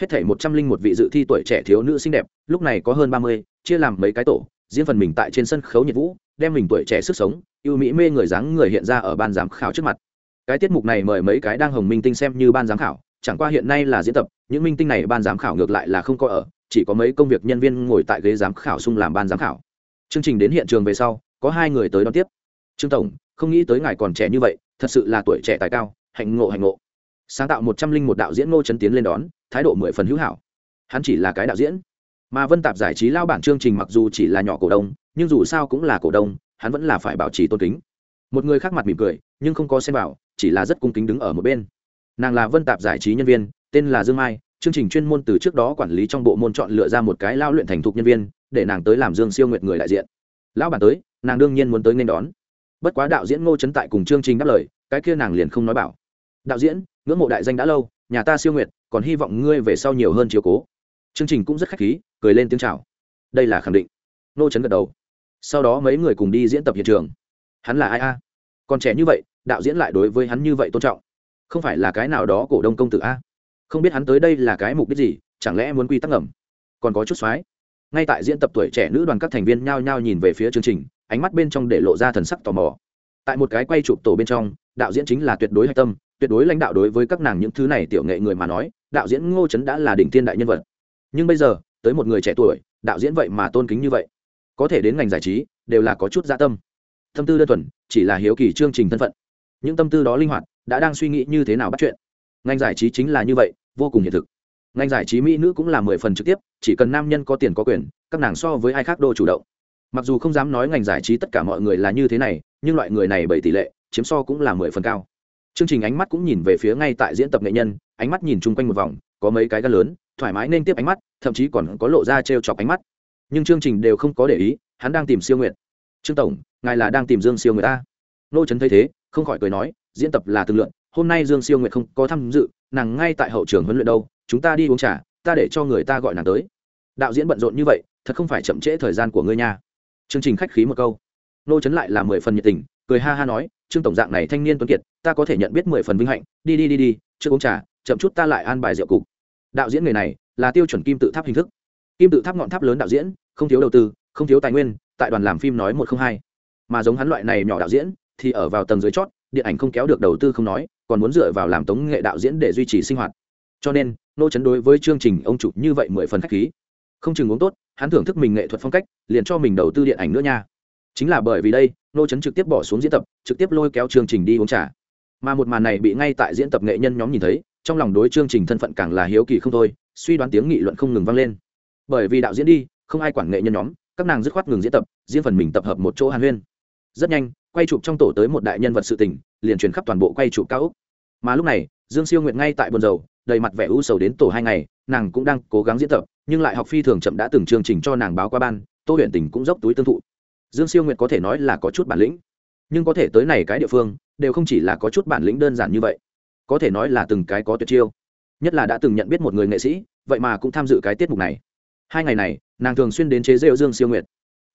Hết thể một trăm linh một vị dự thi tuổi trẻ thiếu nữ xinh đẹp, lúc này có hơn ba mươi, chia làm mấy cái tổ, diễn phần mình tại trên sân khấu nhiệt vũ, đem mình tuổi trẻ sức sống, yêu mỹ mê người dáng người hiện ra ở ban giám khảo trước mặt cái tiết mục này mời mấy cái đang hồng minh tinh xem như ban giám khảo, chẳng qua hiện nay là diễn tập, những minh tinh này ban giám khảo ngược lại là không có ở, chỉ có mấy công việc nhân viên ngồi tại ghế giám khảo xung làm ban giám khảo. Chương trình đến hiện trường về sau, có hai người tới đón tiếp. Trương tổng, không nghĩ tới ngài còn trẻ như vậy, thật sự là tuổi trẻ tài cao, hạnh ngộ hạnh ngộ. Sáng tạo một trăm linh một đạo diễn ngô trấn tiến lên đón, thái độ mười phần hữu hảo. Hắn chỉ là cái đạo diễn. Mà vân tạp giải trí lao bản chương trình mặc dù chỉ là nhỏ cổ đông, nhưng dù sao cũng là cổ đông, hắn vẫn là phải bảo trì tôn kính. Một người khác mặt mỉm cười nhưng không có xem bảo chỉ là rất cung kính đứng ở một bên. Nàng là vân tạp giải trí nhân viên, tên là dương mai, chương trình chuyên môn từ trước đó quản lý trong bộ môn chọn lựa ra một cái lao luyện thành thục nhân viên, để nàng tới làm dương siêu nguyệt người đại diện. Lão bản tới, nàng đương nhiên muốn tới nên đón. Bất quá đạo diễn ngô trấn tại cùng chương trình đáp lời, cái kia nàng liền không nói bảo. Đạo diễn, ngưỡng mộ đại danh đã lâu, nhà ta siêu nguyệt, còn hy vọng ngươi về sau nhiều hơn chiều cố. Chương trình cũng rất khách khí, cười lên tiếng chào. Đây là khẳng định. Ngô trấn gật đầu. Sau đó mấy người cùng đi diễn tập hiện trường. Hắn là ai a? Còn trẻ như vậy đạo diễn lại đối với hắn như vậy tôn trọng. Không phải là cái nào đó cổ đông công tử a? Không biết hắn tới đây là cái mục đích gì, chẳng lẽ muốn quy tắc ngầm? Còn có chút soái ngay tại diễn tập tuổi trẻ nữ đoàn các thành viên nhao nhao nhìn về phía chương trình, ánh mắt bên trong để lộ ra thần sắc tò mò. Tại một cái quay chụp tổ bên trong, đạo diễn chính là tuyệt đối hạch tâm, tuyệt đối lãnh đạo đối với các nàng những thứ này tiểu nghệ người mà nói, đạo diễn ngô trấn đã là đỉnh thiên đại nhân vật. Nhưng bây giờ, tới một người trẻ tuổi, đạo diễn vậy mà tôn kính như vậy. Có thể đến ngành giải trí, đều là có chút gia tâm. Tâm tư đơn thuần, chỉ là hiếu kỳ chương trình thân phận những tâm tư đó linh hoạt, đã đang suy nghĩ như thế nào bắt chuyện. Ngành giải trí chính là như vậy, vô cùng hiện thực. Ngành giải trí mỹ nữ cũng là mười phần trực tiếp, chỉ cần nam nhân có tiền có quyền, các nàng so với ai khác đô chủ động. Mặc dù không dám nói ngành giải trí tất cả mọi người là như thế này, nhưng loại người này bảy tỷ lệ, chiếm so cũng là mười phần cao. Chương trình ánh mắt cũng nhìn về phía ngay tại diễn tập nghệ nhân, ánh mắt nhìn chung quanh một vòng, có mấy cái gan lớn, thoải mái nên tiếp ánh mắt, thậm chí còn có lộ ra t r e o chọc ánh mắt. Nhưng chương trình đều không có để ý, hắn đang tìm siêu nguyện trương tổng, ngài là đang tìm dương siêu người ta nô trấn thấy thế không khỏi cười nói, diễn tập là thương lượng hôm nay dương siêu Nguyệt không có tham dự, nàng ngay tại hậu trường huấn luyện đâu, chúng ta đi uống trà, ta để cho người ta gọi nàng tới. Đạo diễn bận rộn như vậy, thật không phải chậm trễ thời gian của ngươi nha. Chương trình khách khí một câu. Nô trấn lại là mười phần nhiệt tình, cười ha ha nói, trương tổng dạng này thanh niên tuấn kiệt, ta có thể nhận biết mười phần vinh hạnh, đi đi đi đi chưa uống trà, chậm chút ta lại an bài rượu cục. Đạo diễn người này, là tiêu chuẩn kim tự tháp hình thức. Kim tự tháp ngọn tháp lớn đạo diễn, không thiếu đầu tư, không thiếu tài nguyên, tại đoàn làm phim nói một không hai. Mà giống hắn loại này nhỏ đạo diễn thì ở vào tầng dưới chót, điện ảnh không kéo được đầu tư không nói, còn muốn dựa vào làm tống nghệ đạo diễn để duy trì sinh hoạt. Cho nên, nô chấn đối với chương trình ông chủ như vậy mười phần khách khí. Không chừng uống tốt, hắn thưởng thức mình nghệ thuật phong cách, liền cho mình đầu tư điện ảnh nữa nha. Chính là bởi vì đây, nô chấn trực tiếp bỏ xuống diễn tập, trực tiếp lôi kéo chương trình đi uống trà. Mà một màn này bị ngay tại diễn tập nghệ nhân nhóm nhìn thấy, trong lòng đối chương trình thân phận càng là hiếu kỳ không thôi, suy đoán tiếng nghị luận không ngừng vang lên. Bởi vì đạo diễn đi, không ai quản nghệ nhân nhóm, các nàng dứt khoát ngừng diễn tập diễn phần mình tập hợp một chỗ hàn huyên. Rất nhanh quay chụp trong tổ tới một đại nhân vật sự tình, liền truyền khắp toàn bộ quay chụp cao úc mà lúc này, dương siêu nguyện ngay tại buồn dầu đầy mặt vẻ u sầu đến tổ hai ngày, nàng cũng đang cố gắng diễn tập, nhưng lại học phi thường chậm đã từng chương trình cho nàng báo qua ban, tô huyện tỉnh cũng dốc túi tương thụ. Dương siêu nguyện có thể nói là có chút bản lĩnh, nhưng có thể tới này cái địa phương, đều không chỉ là có chút bản lĩnh đơn giản như vậy. Có thể nói là từng cái có tuyệt chiêu. Nhất là đã từng nhận biết một người nghệ sĩ, vậy mà cũng tham dự cái tiết mục này. Hai ngày này, nàng thường xuyên đến chế rêu dương siêu nguyệt.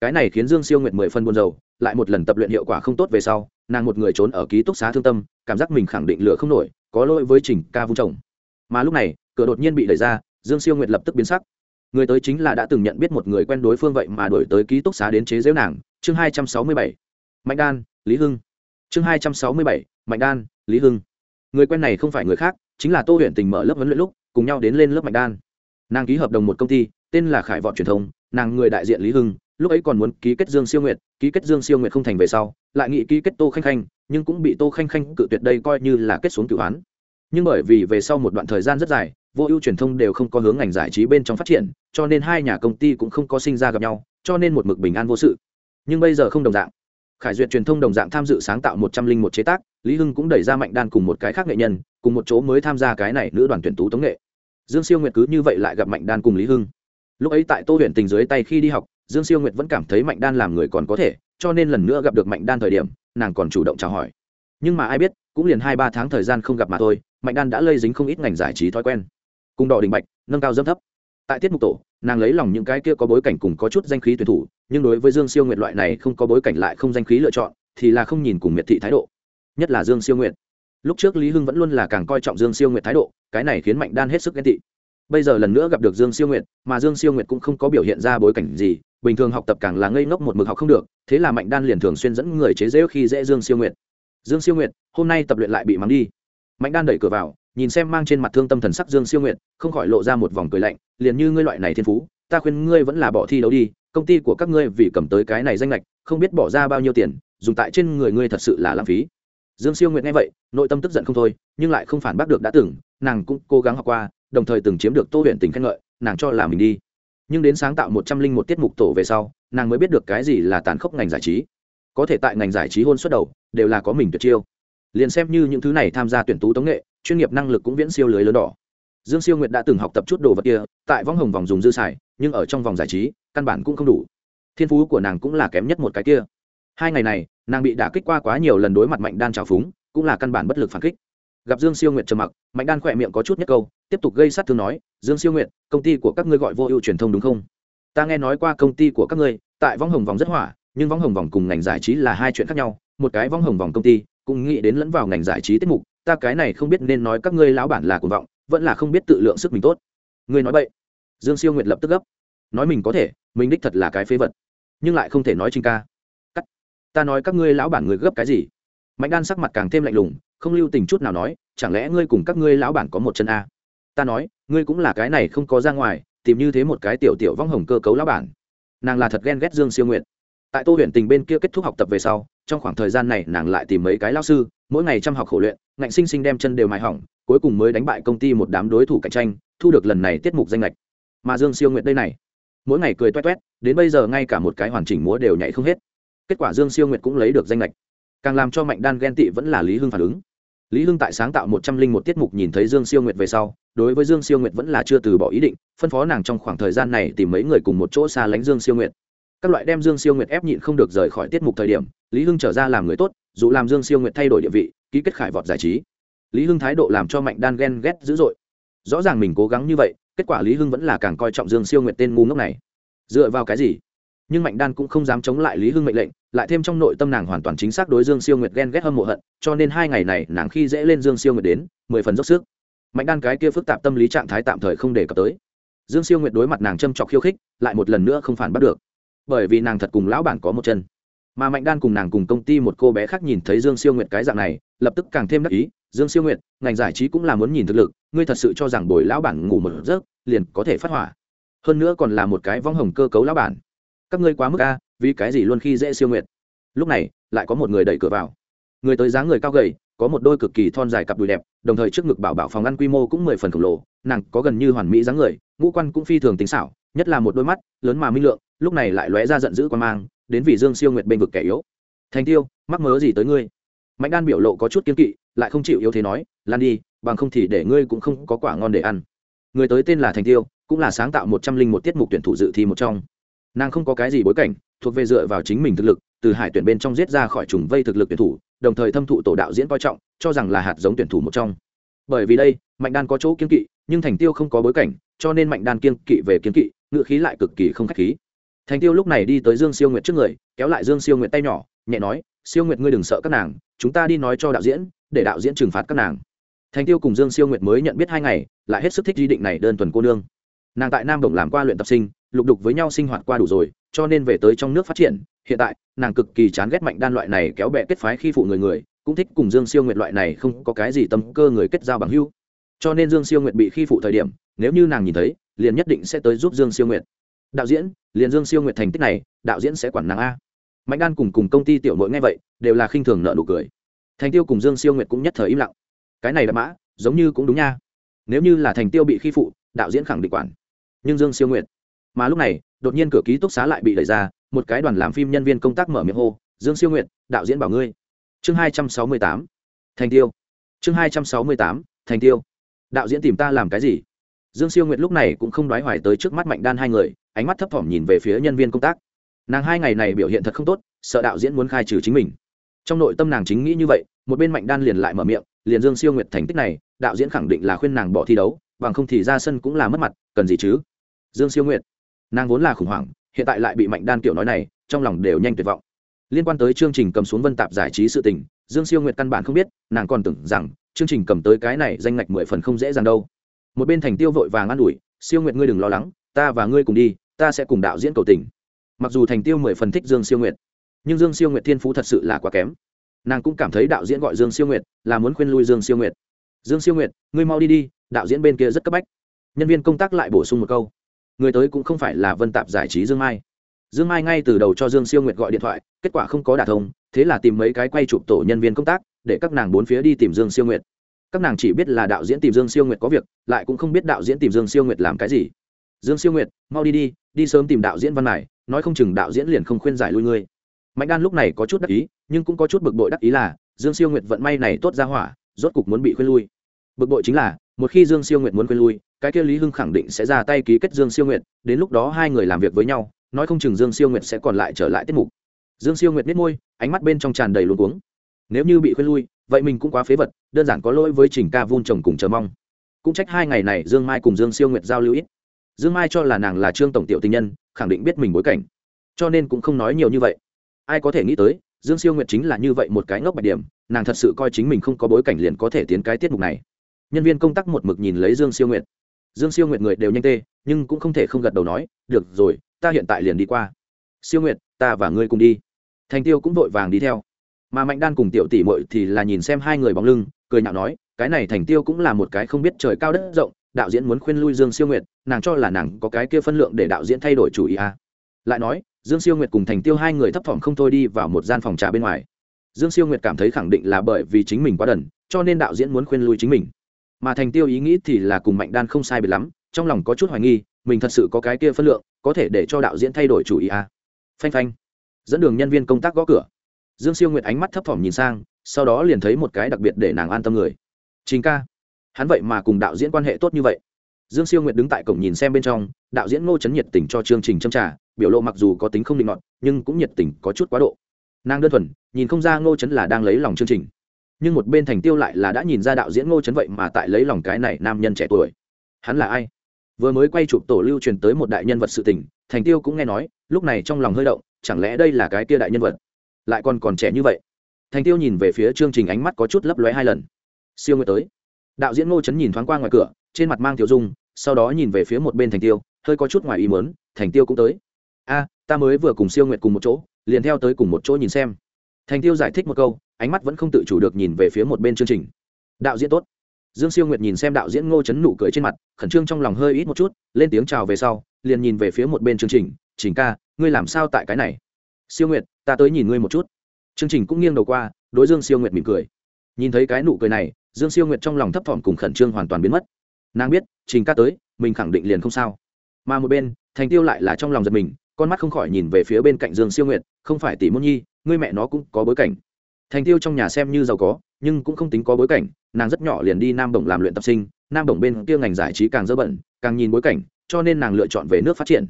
Cái này khiến dương siêu nguyệt mười phân buồn dầu lại một lần tập luyện hiệu quả không tốt về sau, nàng một người trốn ở ký túc xá thương tâm, cảm giác mình khẳng định lửa không nổi, có lỗi với trình ca vung chồng. Mà lúc này, cửa đột nhiên bị đẩy ra, dương siêu nguyệt lập tức biến sắc. Người tới chính là đã từng nhận biết một người quen đối phương vậy mà đổi tới ký túc xá đến chế giễu nàng, chương hai trăm sáu mươi bảy. Mạnh đan, lý hưng. Chương hai trăm sáu mươi bảy, mạnh đan, lý hưng. Người quen này không phải người khác, chính là tô huyện tình mở lớp huấn luyện lúc, cùng nhau đến lên lớp mạnh đan. Nàng ký hợp đồng một công ty, tên là khải vọt truyền thông, nàng người đại diện lý hưng lúc ấy còn muốn ký kết dương siêu nguyệt, ký kết dương siêu nguyệt không thành về sau, lại nghĩ ký kết tô khanh khanh, nhưng cũng bị tô khanh khanh cự tuyệt đây coi như là kết xuống cửu án. Nhưng bởi vì về sau một đoạn thời gian rất dài, vô ưu truyền thông đều không có hướng ngành giải trí bên trong phát triển, cho nên hai nhà công ty cũng không có sinh ra gặp nhau, cho nên một mực bình an vô sự. Nhưng bây giờ không đồng dạng. Khải duyệt truyền thông đồng dạng tham dự sáng tạo một trăm linh một chế tác, lý hưng cũng đẩy ra mạnh đan cùng một cái khác nghệ nhân, cùng một chỗ mới tham gia cái này nữ đoàn tuyển tú tống nghệ. Dương siêu nguyệt cứ như vậy lại gặp mạnh đan cùng lý hưng. Lúc ấy tại tô huyện tình dưới tay khi đi học dương siêu nguyệt vẫn cảm thấy mạnh đan làm người còn có thể, cho nên lần nữa gặp được mạnh đan thời điểm, nàng còn chủ động chào hỏi. Nhưng mà ai biết, cũng liền hai ba tháng thời gian không gặp mà thôi, mạnh đan đã lây dính không ít ngành giải trí thói quen. Cùng đỏ đình bạch, nâng cao dâm thấp. Tại tiết mục tổ, nàng lấy lòng những cái kia có bối cảnh cùng có chút danh khí tuyển thủ, nhưng đối với dương siêu nguyệt loại này không có bối cảnh lại không danh khí lựa chọn, thì là không nhìn cùng miệt thị thái độ. Nhất là dương siêu nguyệt. Lúc trước lý hưng vẫn luôn là càng coi trọng dương siêu nguyệt thái độ, cái này khiến mạnh đan hết sức ghen tị. Bây giờ lần nữa gặp được dương siêu nguyệt, mà dương siêu nguyệt cũng không có biểu hiện ra bối cảnh gì bình thường học tập càng là ngây ngốc một mực học không được, thế là mạnh đan liền thường xuyên dẫn người chế dễu khi dễ dương siêu nguyệt. Dương siêu nguyệt, hôm nay tập luyện lại bị mắng đi. Mạnh đan đẩy cửa vào, nhìn xem mang trên mặt thương tâm thần sắc dương siêu nguyệt, không khỏi lộ ra một vòng cười lạnh, liền như ngươi loại này thiên phú, ta khuyên ngươi vẫn là bỏ thi đấu đi, công ty của các ngươi vì cầm tới cái này danh lệch, không biết bỏ ra bao nhiêu tiền, dùng tại trên người ngươi thật sự là lãng phí. Dương siêu nguyệt nghe vậy, nội tâm tức giận không thôi, nhưng lại không phản bác được đã từng, nàng cũng cố gắng học qua, đồng thời từng chiếm được tô huyện tình khen ngợi, nàng cho là mình đi nhưng đến sáng tạo một trăm linh một tiết mục tổ về sau, nàng mới biết được cái gì là tàn khốc ngành giải trí. Có thể tại ngành giải trí hôn suất đầu, đều là có mình tuyệt chiêu. Liền xem như những thứ này tham gia tuyển tú tống nghệ, chuyên nghiệp năng lực cũng viễn siêu lưới lớn đỏ. Dương siêu nguyệt đã từng học tập chút đồ vật kia, tại võng hồng vòng dùng dư xài, nhưng ở trong vòng giải trí, căn bản cũng không đủ. Thiên phú của nàng cũng là kém nhất một cái kia. Hai ngày này, nàng bị đả kích qua quá nhiều lần đối mặt mạnh đan trào phúng, cũng là căn bản bất lực phản kích. Gặp dương siêu nguyệt trầm mặc, mạnh đan khỏe miệng có chút nhất câu tiếp tục gây sát thương nói dương siêu nguyện, công ty của các ngươi gọi vô ưu truyền thông đúng không? Ta nghe nói qua công ty của các ngươi tại võng hồng vòng rất hỏa nhưng võng hồng vòng cùng ngành giải trí là hai chuyện khác nhau. Một cái võng hồng vòng công ty cũng nghĩ đến lẫn vào ngành giải trí tiết mục ta cái này không biết nên nói các ngươi lão bản là cuồng vọng vẫn là không biết tự lượng sức mình tốt. Ngươi nói vậy dương siêu nguyệt lập tức gấp. Nói mình có thể mình đích thật là cái phế vật nhưng lại không thể nói trình ca. Cắt ta nói các ngươi lão bản người gấp cái gì? Mạnh đan sắc mặt càng thêm lạnh lùng không lưu tình chút nào nói chẳng lẽ ngươi cùng các ngươi lão bản có một chân a? Ta nói, ngươi cũng là cái này không có ra ngoài, tìm như thế một cái tiểu tiểu vong hồng cơ cấu lão bản. Nàng là thật ghen ghét dương siêu nguyện tại tô huyện tình bên kia kết thúc học tập về sau, trong khoảng thời gian này nàng lại tìm mấy cái lao sư, mỗi ngày chăm học khổ luyện, ngạnh sinh sinh đem chân đều mài hỏng, cuối cùng mới đánh bại công ty một đám đối thủ cạnh tranh, thu được lần này tiết mục danh lệch. Mà dương siêu nguyện đây này, mỗi ngày cười toét toét, đến bây giờ ngay cả một cái hoàn chỉnh múa đều nhảy không hết. Kết quả dương siêu nguyệt cũng lấy được danh lệch. Càng làm cho mạnh đan ghen tị vẫn là lý hưng phản ứng lý hưng tại sáng tạo một trăm linh một tiết mục nhìn thấy dương siêu nguyệt về sau, đối với dương siêu nguyệt vẫn là chưa từ bỏ ý định, phân phó nàng trong khoảng thời gian này tìm mấy người cùng một chỗ xa lánh dương siêu nguyệt. Các loại đem dương siêu nguyệt ép nhịn không được rời khỏi tiết mục thời điểm, lý hưng trở ra làm người tốt, dù làm dương siêu nguyệt thay đổi địa vị, ký kết khải vọt giải trí. Lý hưng thái độ làm cho mạnh đan ghen ghét dữ dội. Rõ ràng mình cố gắng như vậy, kết quả lý hưng vẫn là càng coi trọng dương siêu nguyệt tên ngu ngốc này. Dựa vào cái gì? Nhưng mạnh đan cũng không dám chống lại lý hưng mệnh lệnh, lại thêm trong nội tâm nàng hoàn toàn chính xác đối dương siêu nguyệt ghen ghét hâm mộ hận, cho nên hai ngày này nàng khi dễ lên dương siêu nguyệt đến, mười phần dốc sức. Mạnh đan cái kia phức tạp tâm lý trạng thái tạm thời không đề cập tới. Dương siêu nguyệt đối mặt nàng châm trọc khiêu khích, lại một lần nữa không phản bắt được. Bởi vì nàng thật cùng lão bản có một chân. Mà mạnh đan cùng nàng cùng công ty một cô bé khác nhìn thấy dương siêu nguyệt cái dạng này, lập tức càng thêm đắc ý, dương siêu nguyệt, ngành giải trí cũng là muốn nhìn thực lực, ngươi thật sự cho rằng bồi lão bản ngủ một giấc, liền có thể phát hỏa. Hơn nữa còn là một cái vong hồng cơ cấu lão bản các ngươi quá mức a, vì cái gì luôn khi dễ siêu nguyệt? Lúc này, lại có một người đẩy cửa vào. Người tới dáng người cao gầy, có một đôi cực kỳ thon dài cặp đùi đẹp, đồng thời trước ngực bảo bảo phòng ăn quy mô cũng mười phần khổng lồ, nàng có gần như hoàn mỹ dáng người, ngũ quan cũng phi thường tính xảo, nhất là một đôi mắt, lớn mà minh lượng, lúc này lại lóe ra giận dữ quan mang, đến vì dương siêu nguyệt bên vực kẻ yếu. Thành tiêu, mắc mớ gì tới ngươi? Mạnh đan biểu lộ có chút kiên kỵ, lại không chịu yếu thế nói, lan đi, bằng không thì để ngươi cũng không có quả ngon để ăn. Người tới tên là thành tiêu, cũng là sáng tạo một trăm linh một tiết mục tuyển thủ dự thi một trong nàng không có cái gì bối cảnh, thuộc về dựa vào chính mình thực lực, từ hải tuyển bên trong giết ra khỏi trùng vây thực lực tuyển thủ, đồng thời thâm thụ tổ đạo diễn coi trọng, cho rằng là hạt giống tuyển thủ một trong. Bởi vì đây, mạnh đan có chỗ kiên kỵ, nhưng thành tiêu không có bối cảnh, cho nên mạnh đan kiên kỵ về kiên kỵ, ngựa khí lại cực kỳ không k h á c h khí. Thành tiêu lúc này đi tới dương siêu nguyệt trước người, kéo lại dương siêu nguyệt tay nhỏ, nhẹ nói, siêu nguyệt ngươi đừng sợ các nàng, chúng ta đi nói cho đạo diễn, để đạo diễn trừng phạt các nàng. Thành tiêu cùng dương siêu nguyệt mới nhận biết hai ngày, lại hết sức thích di định này đơn thuần cô nương. Nàng tại nam đồng làm qua luyện tập sinh lục đục với nhau sinh hoạt qua đủ rồi, cho nên về tới trong nước phát triển, hiện tại, nàng cực kỳ chán ghét mạnh đan loại này kéo bẹ kết phái khi phụ người người, cũng thích cùng dương siêu nguyệt loại này không có cái gì tâm cơ người kết giao bằng hưu cho nên dương siêu nguyệt bị khi phụ thời điểm, nếu như nàng nhìn thấy, liền nhất định sẽ tới giúp dương siêu nguyệt. Đạo diễn, liền dương siêu nguyệt thành tích này, đạo diễn sẽ quản nàng a. Mạnh đan cùng cùng công ty tiểu mội nghe vậy, đều là khinh thường nợ nụ cười. Thành tiêu cùng dương siêu nguyệt cũng nhất thời im lặng. Cái này đã mã, giống như cũng đúng nha. Nếu như là thành tiêu bị khi phụ, đạo diễn khẳng định quản. Nhưng dương siêu nguyệt mà lúc này, đột nhiên cửa ký túc xá lại bị đẩy ra, một cái đoàn làm phim nhân viên công tác mở miệng hô, dương siêu nguyệt, đạo diễn bảo ngươi. Chương hai trăm sáu mươi tám, thành tiêu. Chương hai trăm sáu mươi tám, thành tiêu. Đạo diễn tìm ta làm cái gì? Dương siêu nguyệt lúc này cũng không đoái hoài tới trước mắt mạnh đan hai người, ánh mắt thấp thỏm nhìn về phía nhân viên công tác. Nàng hai ngày này biểu hiện thật không tốt, sợ đạo diễn muốn khai trừ chính mình. Trong nội tâm nàng chính nghĩ như vậy, một bên mạnh đan liền lại mở miệng, liền dương siêu nguyệt thành tích này, đạo diễn khẳng định là khuyên nàng bỏ thi đấu, bằng không thì ra sân cũng là mất mặt, cần gì chứ? Dương siêu nguyệt nàng vốn là khủng hoảng, hiện tại lại bị mạnh đan kiểu nói này, trong lòng đều nhanh tuyệt vọng. Liên quan tới chương trình cầm xuống vân tạp giải trí sự tình, dương siêu nguyệt căn bản không biết, nàng còn tưởng rằng, chương trình cầm tới cái này danh ngạch mười phần không dễ dàng đâu. Một bên thành tiêu vội vàng an ủi, siêu nguyệt ngươi đừng lo lắng, ta và ngươi cùng đi, ta sẽ cùng đạo diễn cầu tình. Mặc dù thành tiêu mười phần thích dương siêu nguyệt, nhưng dương siêu nguyệt thiên phú thật sự là quá kém. Nàng cũng cảm thấy đạo diễn gọi dương siêu nguyệt là muốn khuyên lui dương siêu nguyệt. Dương siêu nguyệt, ngươi mau đi đi, đạo diễn bên kia rất cấp bách. Nhân viên công tác lại bổ sung một câu người tới cũng không phải là vân tạp giải trí dương mai. Dương mai ngay từ đầu cho dương siêu nguyệt gọi điện thoại, kết quả không có đả thông, thế là tìm mấy cái quay chụp tổ nhân viên công tác, để các nàng bốn phía đi tìm dương siêu nguyệt. Các nàng chỉ biết là đạo diễn tìm dương siêu nguyệt có việc, lại cũng không biết đạo diễn tìm dương siêu nguyệt làm cái gì. Dương siêu nguyệt, mau đi đi đi sớm tìm đạo diễn văn này, nói không chừng đạo diễn liền không khuyên giải lui ngươi. Mạnh đan lúc này có chút đắc ý, nhưng cũng có chút bực bội đắc ý là, dương siêu nguyệt vận may này tốt ra hỏa, rốt cục muốn bị khuyên lui. Bực bội chính là một khi dương siêu nguyệt muốn quên lui, cái kia lý hưng khẳng định sẽ ra tay ký kết dương siêu nguyệt, đến lúc đó hai người làm việc với nhau, nói không chừng dương siêu nguyệt sẽ còn lại trở lại tiết mục. Dương siêu nguyệt biết môi, ánh mắt bên trong tràn đầy luống cuống. Nếu như bị khuyên lui, vậy mình cũng quá phế vật, đơn giản có lỗi với trình ca vun chồng cùng chờ mong. Cũng trách hai ngày này dương mai cùng dương siêu nguyệt giao lưu ít. Dương mai cho là nàng là trương tổng tiểu tình nhân, khẳng định biết mình bối cảnh. Cho nên cũng không nói nhiều như vậy. Ai có thể nghĩ tới, dương siêu nguyệt chính là như vậy một cái ngốc bạch điểm, nàng thật sự coi chính mình không có bối cảnh liền có thể tiến cái tiết mục này nhân viên công tác một mực nhìn lấy dương siêu nguyệt. Dương siêu nguyệt người đều nhanh tê, nhưng cũng không thể không gật đầu nói, được rồi, ta hiện tại liền đi qua. Siêu nguyệt, ta và ngươi cùng đi. Thành tiêu cũng vội vàng đi theo. Mà mạnh đan cùng tiểu tỷ mội thì là nhìn xem hai người bóng lưng, cười nhạo nói, cái này thành tiêu cũng là một cái không biết trời cao đất rộng, đạo diễn muốn khuyên lui dương siêu nguyệt, nàng cho là nàng có cái kia phân lượng để đạo diễn thay đổi chủ ý à. lại nói, dương siêu nguyệt cùng thành tiêu hai người thấp thỏm không thôi đi vào một gian phòng trà bên ngoài. Dương siêu nguyệt cảm thấy khẳng định là bởi vì chính mình quá đần, cho nên đạo diễn muốn khuyên lui chính mình mà thành tiêu ý nghĩ thì là cùng mạnh đan không sai biệt lắm, trong lòng có chút hoài nghi, mình thật sự có cái kia phân lượng, có thể để cho đạo diễn thay đổi chủ ý à. phanh phanh. Dẫn đường nhân viên công tác gõ cửa. Dương siêu nguyệt ánh mắt thấp thỏm nhìn sang, sau đó liền thấy một cái đặc biệt để nàng an tâm người. Chính ca. Hắn vậy mà cùng đạo diễn quan hệ tốt như vậy. Dương siêu nguyệt đứng tại cổng nhìn xem bên trong, đạo diễn ngô trấn nhiệt tình cho chương trình châm trả biểu lộ mặc dù có tính không định ngọn nhưng cũng nhiệt tình có chút quá độ. Nàng đơn thuần, nhìn không ra ngô trấn là đang lấy lòng chương trình nhưng một bên thành tiêu lại là đã nhìn ra đạo diễn ngô trấn vậy mà tại lấy lòng cái này nam nhân trẻ tuổi. Hắn là ai? Vừa mới quay chụp tổ lưu truyền tới một đại nhân vật sự tình, thành tiêu cũng nghe nói, lúc này trong lòng hơi động, chẳng lẽ đây là cái kia đại nhân vật? Lại còn còn trẻ như vậy. Thành tiêu nhìn về phía chương trình ánh mắt có chút lấp lóe hai lần. Siêu nguyệt tới. Đạo diễn ngô trấn nhìn thoáng qua ngoài cửa, trên mặt mang tiểu dung, sau đó nhìn về phía một bên thành tiêu, hơi có chút ngoài ý mớn thành tiêu cũng tới. A, ta mới vừa cùng siêu nguyệt cùng một chỗ, liền theo tới cùng một chỗ nhìn xem. Thành tiêu giải thích một câu ánh mắt vẫn không tự chủ được nhìn về phía một bên chương trình. Đạo diễn tốt. Dương siêu nguyệt nhìn xem đạo diễn ngô trấn nụ cười trên mặt, khẩn trương trong lòng hơi ít một chút, lên tiếng chào về sau, liền nhìn về phía một bên chương trình. Trình ca, ngươi làm sao tại cái này? Siêu nguyệt, ta tới nhìn ngươi một chút. Chương trình cũng nghiêng đầu qua, đối dương siêu nguyệt mỉm cười. Nhìn thấy cái nụ cười này, dương siêu nguyệt trong lòng thấp thỏm cùng khẩn trương hoàn toàn biến mất. Nàng biết, trình ca tới, mình khẳng định liền không sao. Mà một bên, thành tiêu lại là trong lòng giật mình, con mắt không khỏi nhìn về phía bên cạnh dương siêu nguyệt, không phải tỷ môn nhi, ngươi mẹ nó cũng có bối cảnh thành tiêu trong nhà xem như giàu có, nhưng cũng không tính có bối cảnh, nàng rất nhỏ liền đi nam đồng làm luyện tập sinh, nam đồng bên kia ngành giải trí càng dơ bẩn, càng nhìn bối cảnh, cho nên nàng lựa chọn về nước phát triển.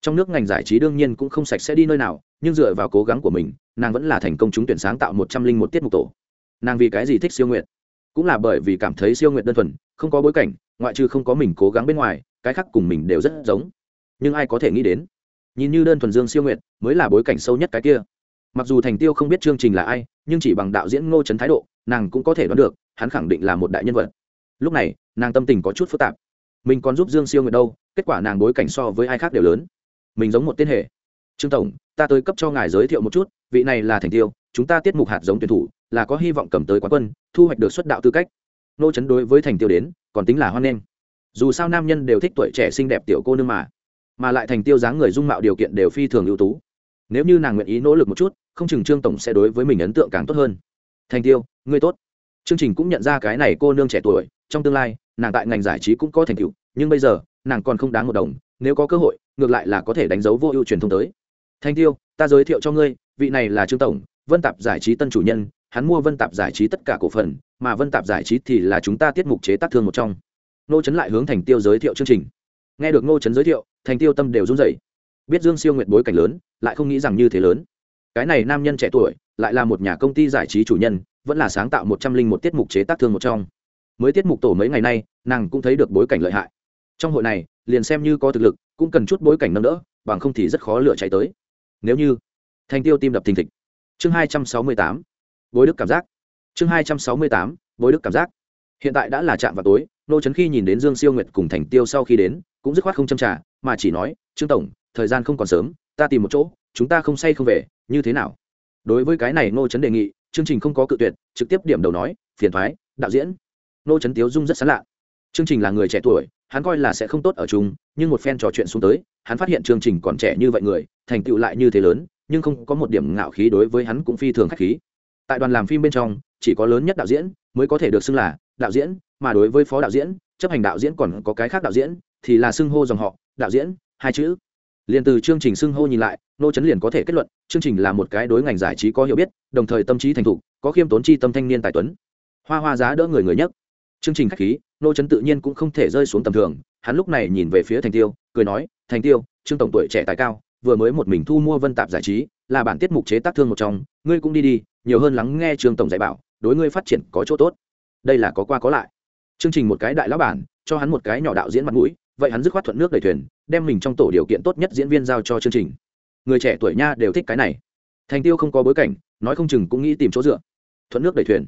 Trong nước ngành giải trí đương nhiên cũng không sạch sẽ đi nơi nào, nhưng dựa vào cố gắng của mình, nàng vẫn là thành công trúng tuyển sáng tạo một trăm linh một tiết mục tổ. Nàng vì cái gì thích siêu nguyện cũng là bởi vì cảm thấy siêu nguyện đơn thuần, không có bối cảnh, ngoại trừ không có mình cố gắng bên ngoài, cái khác cùng mình đều rất giống. Nhưng ai có thể nghĩ đến? Nhìn như đơn thuần dương siêu nguyện mới là bối cảnh sâu nhất cái kia. Mặc dù thành tiêu không biết chương trình là ai nhưng chỉ bằng đạo diễn ngô trấn thái độ, nàng cũng có thể đoán được, hắn khẳng định là một đại nhân vật. Lúc này, nàng tâm tình có chút phức tạp. Mình còn giúp dương siêu người đâu, kết quả nàng bối cảnh so với ai khác đều lớn. Mình giống một tên hệ trương tổng, ta tới cấp cho ngài giới thiệu một chút, vị này là thành tiêu, chúng ta tiết mục hạt giống tuyển thủ, là có hy vọng cầm tới quán quân, thu hoạch được xuất đạo tư cách. Nô chấn đối với thành tiêu đến, còn tính là hoan nghênh. Dù sao nam nhân đều thích tuổi trẻ xinh đẹp tiểu cô nương mà. Mà lại thành tiêu dáng người dung mạo điều kiện đều phi thường ưu tú nếu như nàng nguyện ý nỗ lực một chút, không chừng trương tổng sẽ đối với mình ấn tượng càng tốt hơn. Thành tiêu, ngươi tốt. Chương trình cũng nhận ra cái này cô nương trẻ tuổi, trong tương lai, nàng tại ngành giải trí cũng có thành tựu, nhưng bây giờ, nàng còn không đáng một đồng, nếu có cơ hội, ngược lại là có thể đánh dấu vô ưu truyền thông tới. Thanh tiêu, ta giới thiệu cho ngươi, vị này là trương tổng, vân tạp giải trí tân chủ nhân, hắn mua vân tạp giải trí tất cả cổ phần, mà vân tạp giải trí thì là chúng ta tiết mục chế tác thương một trong. Nô trấn lại hướng thành tiêu giới thiệu chương trình. Nghe được nô trấn giới thiệu, thành tiêu tâm đều run rẩy biết dương siêu nguyệt bối cảnh lớn, lại không nghĩ rằng như thế lớn. Cái này nam nhân trẻ tuổi, lại là một nhà công ty giải trí chủ nhân, vẫn là sáng tạo một trăm linh một tiết mục chế tác thương một trong. Mới tiết mục tổ mấy ngày nay, nàng cũng thấy được bối cảnh lợi hại. Trong hội này, liền xem như có thực lực, cũng cần chút bối cảnh nâng đỡ, bằng không thì rất khó lựa chạy tới. Nếu như, thành tiêu tim đập thình thịch. Chương hai trăm sáu mươi tám, bối đức cảm giác. Chương hai trăm sáu mươi tám, bối đức cảm giác. Hiện tại đã là chạm vào tối, nô trấn khi nhìn đến dương siêu nguyệt cùng thành tiêu sau khi đến, cũng dứt khoát không châm trả mà chỉ nói, trương tổng thời gian không còn sớm, ta tìm một chỗ, chúng ta không say không về, như thế nào? Đối với cái này nô trấn đề nghị, chương trình không có cự tuyệt, trực tiếp điểm đầu nói, phiền thoái, đạo diễn. Nô trấn tiếu dung rất sán lạ chương trình là người trẻ tuổi, hắn coi là sẽ không tốt ở chung, nhưng một phen trò chuyện xuống tới, hắn phát hiện chương trình còn trẻ như vậy người, thành tựu lại như thế lớn, nhưng không có một điểm ngạo khí đối với hắn cũng phi thường k h á c h khí. Tại đoàn làm phim bên trong, chỉ có lớn nhất đạo diễn mới có thể được xưng là đạo diễn, mà đối với phó đạo diễn, chấp hành đạo diễn còn có cái khác đạo diễn thì là xưng hô dòng họ, đạo diễn, hai chữ liền từ chương trình xưng hô nhìn lại, nô chấn liền có thể kết luận, chương trình là một cái đối ngành giải trí có hiểu biết, đồng thời tâm trí thành thục, có khiêm tốn chi tâm thanh niên tài tuấn. Hoa hoa giá đỡ người người nhất. Chương trình khách khí, nô chấn tự nhiên cũng không thể rơi xuống tầm thường, hắn lúc này nhìn về phía thành tiêu, cười nói, thành tiêu trương tổng tuổi trẻ tài cao, vừa mới một mình thu mua vân tạp giải trí, là bản tiết mục chế tác thương một trong, ngươi cũng đi đi, nhiều hơn lắng nghe trương tổng dạy bảo, đối ngươi phát triển có chỗ tốt. Đây là có qua có lại. Chương trình một cái đại lão bản, cho hắn một cái nhỏ đạo diễn mặt mũi vậy hắn dứt khoát thuận nước đầy thuyền, đem mình trong tổ điều kiện tốt nhất diễn viên giao cho chương trình. Người trẻ tuổi nha đều thích cái này. Thành tiêu không có bối cảnh, nói không chừng cũng nghĩ tìm chỗ dựa. Thuận nước đầy thuyền.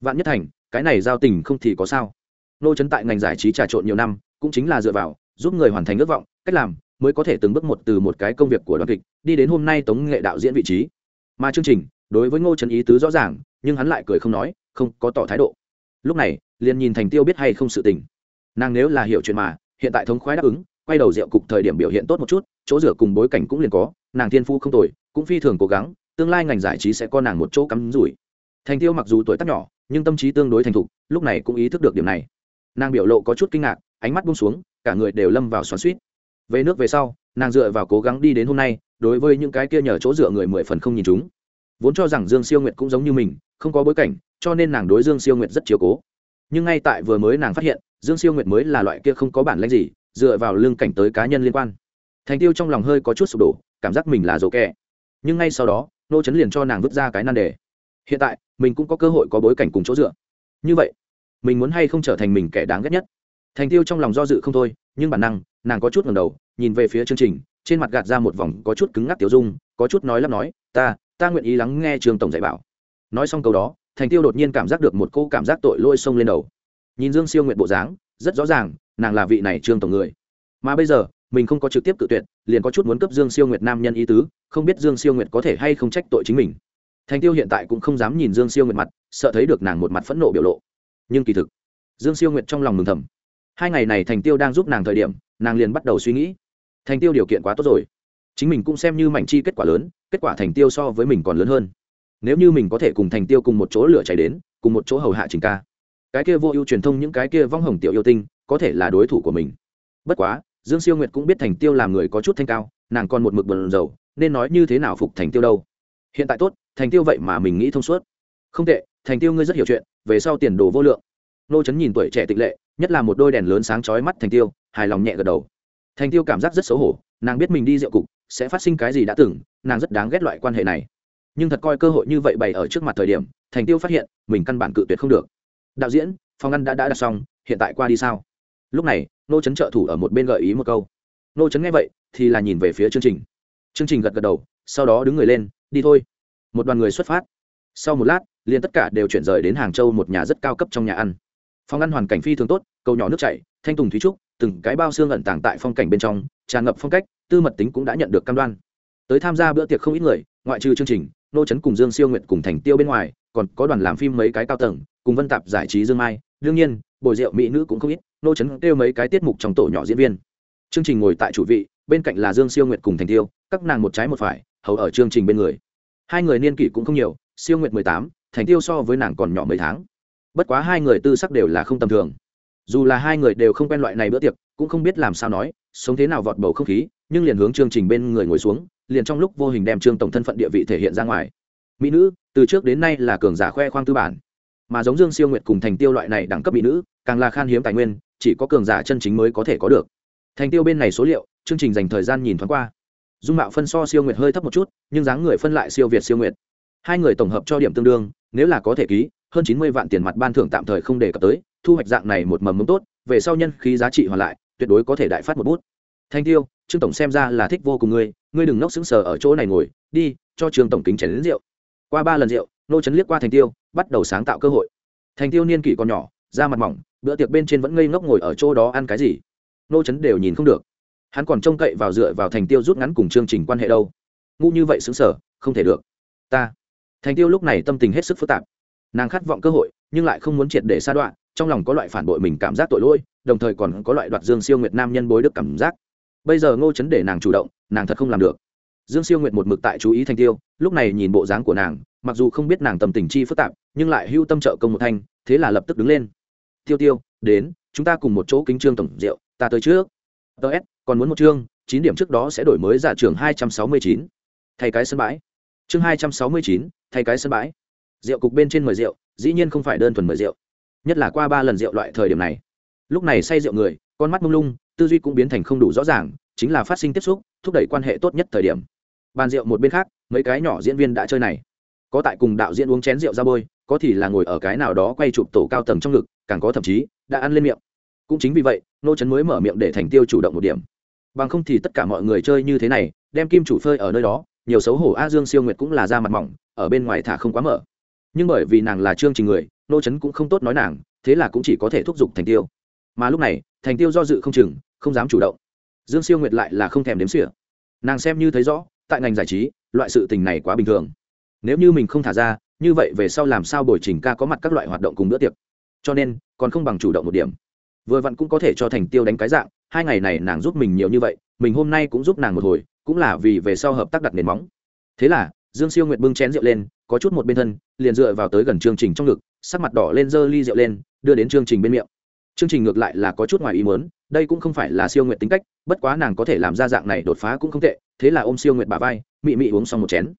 Vạn nhất thành, cái này giao tình không thì có sao. Nô chấn tại ngành giải trí trà trộn nhiều năm, cũng chính là dựa vào, giúp người hoàn thành ước vọng, cách làm, mới có thể từng bước một từ một cái công việc của đoàn kịch, đi đến hôm nay tống nghệ đạo diễn vị trí. Mà chương trình, đối với ngô trấn ý tứ rõ ràng, nhưng hắn lại cười không nói, không có tỏ thái độ. Lúc này, liền nhìn thành tiêu biết hay không sự tình. Nàng nếu là hiểu chuyện mà hiện tại thống khoái đáp ứng, quay đầu rượu cục thời điểm biểu hiện tốt một chút, chỗ rửa cùng bối cảnh cũng liền có, nàng thiên phu không tồi, cũng phi thường cố gắng, tương lai ngành giải trí sẽ có nàng một chỗ cắm rủi. Thành tiêu mặc dù tuổi tác nhỏ, nhưng tâm trí tương đối thành thục, lúc này cũng ý thức được điểm này. Nàng biểu lộ có chút kinh ngạc, ánh mắt bung xuống, cả người đều lâm vào xoắn suýt về nước về sau, nàng dựa vào cố gắng đi đến hôm nay, đối với những cái kia nhờ chỗ dựa người mười phần không nhìn chúng. Vốn cho rằng dương siêu nguyệt cũng giống như mình, không có bối cảnh, cho nên nàng đối dương siêu nguyệt rất chiều cố nhưng ngay tại vừa mới nàng phát hiện, dương siêu nguyệt mới là loại kia không có bản lãnh gì, dựa vào lương cảnh tới cá nhân liên quan. Thành tiêu trong lòng hơi có chút sụp đổ, cảm giác mình là dỗ kẹ. Nhưng ngay sau đó, nô chấn liền cho nàng vứt ra cái nan đề. Hiện tại, mình cũng có cơ hội có bối cảnh cùng chỗ dựa. Như vậy, mình muốn hay không trở thành mình kẻ đáng ghét nhất? Thành tiêu trong lòng do dự không thôi, nhưng bản năng, nàng có chút ngầm đầu, nhìn về phía chương trình, trên mặt gạt ra một vòng có chút cứng ngắc tiểu dung, có chút nói lắp nói, ta ta nguyện ý lắng nghe trường tổng dạy bảo. Nói xong câu đó thành tiêu đột nhiên cảm giác được một cô cảm giác tội lôi sông lên đầu. Nhìn dương siêu nguyện bộ dáng, rất rõ ràng, nàng là vị này trương tổng người. Mà bây giờ, mình không có trực tiếp tự tuyệt, liền có chút muốn cấp dương siêu nguyệt nam nhân ý tứ, không biết dương siêu nguyệt có thể hay không trách tội chính mình. Thành tiêu hiện tại cũng không dám nhìn dương siêu nguyệt mặt, sợ thấy được nàng một mặt phẫn nộ biểu lộ. Nhưng kỳ thực, dương siêu nguyệt trong lòng mừng thầm. Hai ngày này thành tiêu đang giúp nàng thời điểm, nàng liền bắt đầu suy nghĩ. Thành tiêu điều kiện quá tốt rồi. Chính mình cũng xem như mảnh chi kết quả lớn, kết quả thành tiêu so với mình còn lớn hơn nếu như mình có thể cùng thành tiêu cùng một chỗ lửa cháy đến, cùng một chỗ hầu hạ trình ca, cái kia vô ưu truyền thông những cái kia vong hồng tiểu yêu tinh, có thể là đối thủ của mình. Bất quá, dương siêu nguyệt cũng biết thành tiêu làm người có chút thanh cao, nàng còn một mực bần dầu nên nói như thế nào phục thành tiêu đâu. Hiện tại tốt, thành tiêu vậy mà mình nghĩ thông suốt. Không tệ, thành tiêu ngươi rất hiểu chuyện, về sau tiền đồ vô lượng. Nô trấn nhìn tuổi trẻ tịch lệ, nhất là một đôi đèn lớn sáng chói mắt thành tiêu, hài lòng nhẹ gật đầu. Thành tiêu cảm giác rất xấu hổ, nàng biết mình đi rượu cục, sẽ phát sinh cái gì đã từng, nàng rất đáng ghét loại quan hệ này nhưng thật coi cơ hội như vậy bày ở trước mặt thời điểm, thành tiêu phát hiện, mình căn bản cự tuyệt không được. Đạo diễn, phòng ăn đã đã đặt xong, hiện tại qua đi sao? Lúc này, nô chấn trợ thủ ở một bên gợi ý một câu. Nô chấn nghe vậy, thì là nhìn về phía chương trình. Chương trình gật gật đầu, sau đó đứng người lên, đi thôi. Một đoàn người xuất phát. Sau một lát, liền tất cả đều chuyển rời đến hàng châu một nhà rất cao cấp trong nhà ăn. Phòng ăn hoàn cảnh phi thường tốt, cầu nhỏ nước chảy, thanh tùng thúy trúc, từng cái bao xương ẩn tàng tại phong cảnh bên trong, tràn ngập phong cách, tư mật tính cũng đã nhận được cam đoan. Tới tham gia bữa tiệc không ít người, ngoại trừ chương trình nô trấn cùng dương siêu nguyện cùng thành tiêu bên ngoài, còn có đoàn làm phim mấy cái cao tầng, cùng vân tạp giải trí dương mai. Đương nhiên, bồi rượu mỹ nữ cũng không ít, nô trấn kêu mấy cái tiết mục trong tổ nhỏ diễn viên. Chương trình ngồi tại chủ vị, bên cạnh là dương siêu nguyệt cùng thành tiêu, các nàng một trái một phải, hầu ở chương trình bên người. Hai người niên kỷ cũng không nhiều, siêu nguyệt mười tám, thành tiêu so với nàng còn nhỏ mấy tháng. Bất quá hai người tư sắc đều là không tầm thường dù là hai người đều không quen loại này bữa tiệc, cũng không biết làm sao nói, sống thế nào vọt bầu không khí, nhưng liền hướng chương trình bên người ngồi xuống, liền trong lúc vô hình đem trương tổng thân phận địa vị thể hiện ra ngoài. Mỹ nữ, từ trước đến nay là cường giả khoe khoang tư bản. Mà giống dương siêu nguyệt cùng thành tiêu loại này đẳng cấp mỹ nữ, càng là khan hiếm tài nguyên, chỉ có cường giả chân chính mới có thể có được. Thành tiêu bên này số liệu, chương trình dành thời gian nhìn thoáng qua. Dung mạo phân so siêu nguyệt hơi thấp một chút, nhưng dáng người phân lại siêu việt siêu nguyệt. Hai người tổng hợp cho điểm tương đương, nếu là có thể ký, hơn chín mươi vạn tiền mặt ban thưởng tạm thời không đề cập tới thu hoạch dạng này một mầm mống tốt, về sau nhân khí giá trị hoàn lại, tuyệt đối có thể đại phát một bút. Thanh tiêu, trương tổng xem ra là thích vô cùng ngươi ngươi đừng nốc xứng sờ ở chỗ này ngồi, đi, cho trương tổng kính chén đến rượu. Qua ba lần rượu, nô chấn liếc qua thành tiêu, bắt đầu sáng tạo cơ hội. Thành tiêu niên kỷ còn nhỏ, da mặt mỏng, bữa tiệc bên trên vẫn ngây ngốc ngồi ở chỗ đó ăn cái gì? Nô chấn đều nhìn không được. Hắn còn trông cậy vào dựa vào thành tiêu rút ngắn cùng chương trình quan hệ đâu. Ngu như vậy xứng sở không thể được. Ta. Thành tiêu lúc này tâm tình hết sức phức tạp. Nàng khát vọng cơ hội, nhưng lại không muốn triệt để sa đoạn trong lòng có loại phản bội mình cảm giác tội lỗi, đồng thời còn có loại đoạt dương siêu nguyệt nam nhân bối đức cảm giác. Bây giờ ngô chấn để nàng chủ động, nàng thật không làm được. Dương siêu nguyệt một mực tại chú ý thanh tiêu, lúc này nhìn bộ dáng của nàng, mặc dù không biết nàng tâm tình chi phức tạp, nhưng lại hưu tâm trợ công một thanh, thế là lập tức đứng lên. Tiêu tiêu, đến, chúng ta cùng một chỗ kính trương tổng rượu, ta tới trước. Ts còn muốn một chương chín điểm trước đó sẽ đổi mới giả trường hai trăm sáu mươi chín. Thay cái sân bãi. Chương hai trăm sáu mươi chín, thay cái sân bãi. Rượu cục bên trên mời rượu, dĩ nhiên không phải đơn thuần mời rượu nhất là qua ba lần rượu loại thời điểm này. Lúc này say rượu người, con mắt mông lung, tư duy cũng biến thành không đủ rõ ràng, chính là phát sinh tiếp xúc, thúc đẩy quan hệ tốt nhất thời điểm. Bàn rượu một bên khác, mấy cái nhỏ diễn viên đã chơi này. Có tại cùng đạo diễn uống chén rượu ra bôi, có thì là ngồi ở cái nào đó quay chụp tổ cao tầng trong ngực, càng có thậm chí, đã ăn lên miệng. Cũng chính vì vậy, nô trấn mới mở miệng để thành tiêu chủ động một điểm. Bằng không thì tất cả mọi người chơi như thế này, đem kim chủ phơi ở nơi đó, nhiều xấu hổ a dương siêu nguyệt cũng là da mặt mỏng, ở bên ngoài thả không quá mở. Nhưng bởi vì nàng là chương trình người nô trấn cũng không tốt nói nàng, thế là cũng chỉ có thể thúc giục thành tiêu. Mà lúc này, thành tiêu do dự không chừng, không dám chủ động. Dương siêu nguyệt lại là không thèm đếm xỉa. Nàng xem như thấy rõ, tại ngành giải trí, loại sự tình này quá bình thường. Nếu như mình không thả ra, như vậy về sau làm sao bồi trình ca có mặt các loại hoạt động cùng bữa tiệc? Cho nên, còn không bằng chủ động một điểm. Vừa vặn cũng có thể cho thành tiêu đánh cái dạng, hai ngày này nàng giúp mình nhiều như vậy, mình hôm nay cũng giúp nàng một hồi, cũng là vì về sau hợp tác đặt nền móng. Thế là dương siêu nguyệt bưng chén rượu lên, có chút một bên thân, liền dựa vào tới gần chương trình trong ngực, sắc mặt đỏ lên dơ ly rượu lên, đưa đến chương trình bên miệng. Chương trình ngược lại là có chút ngoài ý muốn, đây cũng không phải là siêu Nguyệt tính cách, bất quá nàng có thể làm ra dạng này đột phá cũng không tệ, thế là ôm siêu Nguyệt bà vai, mị mị uống xong một chén.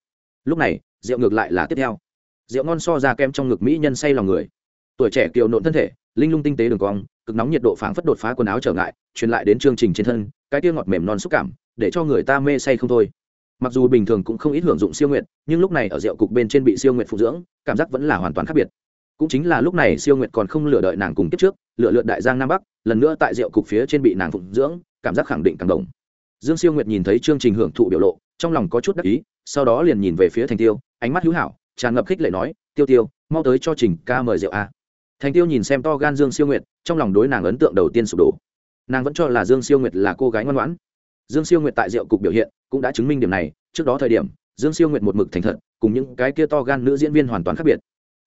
Lúc này, rượu ngược lại là tiếp theo. Rượu ngon so ra kem trong ngực mỹ nhân say lòng người. Tuổi trẻ kiều nộn thân thể, linh lung tinh tế đường cong, cực nóng nhiệt độ phảng phất đột phá quần áo trở ngại, truyền lại đến chương trình trên thân, cái kia ngọt mềm non xúc cảm, để cho người ta mê say không thôi mặc dù bình thường cũng không ít hưởng dụng siêu nguyện nhưng lúc này ở rượu cục bên trên bị siêu nguyện phụ dưỡng, cảm giác vẫn là hoàn toàn khác biệt. Cũng chính là lúc này siêu nguyện còn không lựa đợi nàng cùng kiếp trước, lựa lượt đại giang nam bắc, lần nữa tại rượu cục phía trên bị nàng phụng dưỡng, cảm giác khẳng định càng đồng. Dương siêu nguyệt nhìn thấy chương trình hưởng thụ biểu lộ, trong lòng có chút đắc ý, sau đó liền nhìn về phía thành tiêu, ánh mắt hữu hảo, tràn ngập khích lệ nói, tiêu tiêu, mau tới cho trình ca mời rượu a. Thành tiêu nhìn xem to gan dương siêu nguyệt, trong lòng đối nàng ấn tượng đầu tiên sụp đổ. Nàng vẫn cho là dương siêu nguyệt là cô gái ngoan ngoãn dương siêu nguyệt tại rượu cục biểu hiện cũng đã chứng minh điểm này, trước đó thời điểm, dương siêu nguyệt một mực thành thật, cùng những cái kia to gan nữ diễn viên hoàn toàn khác biệt.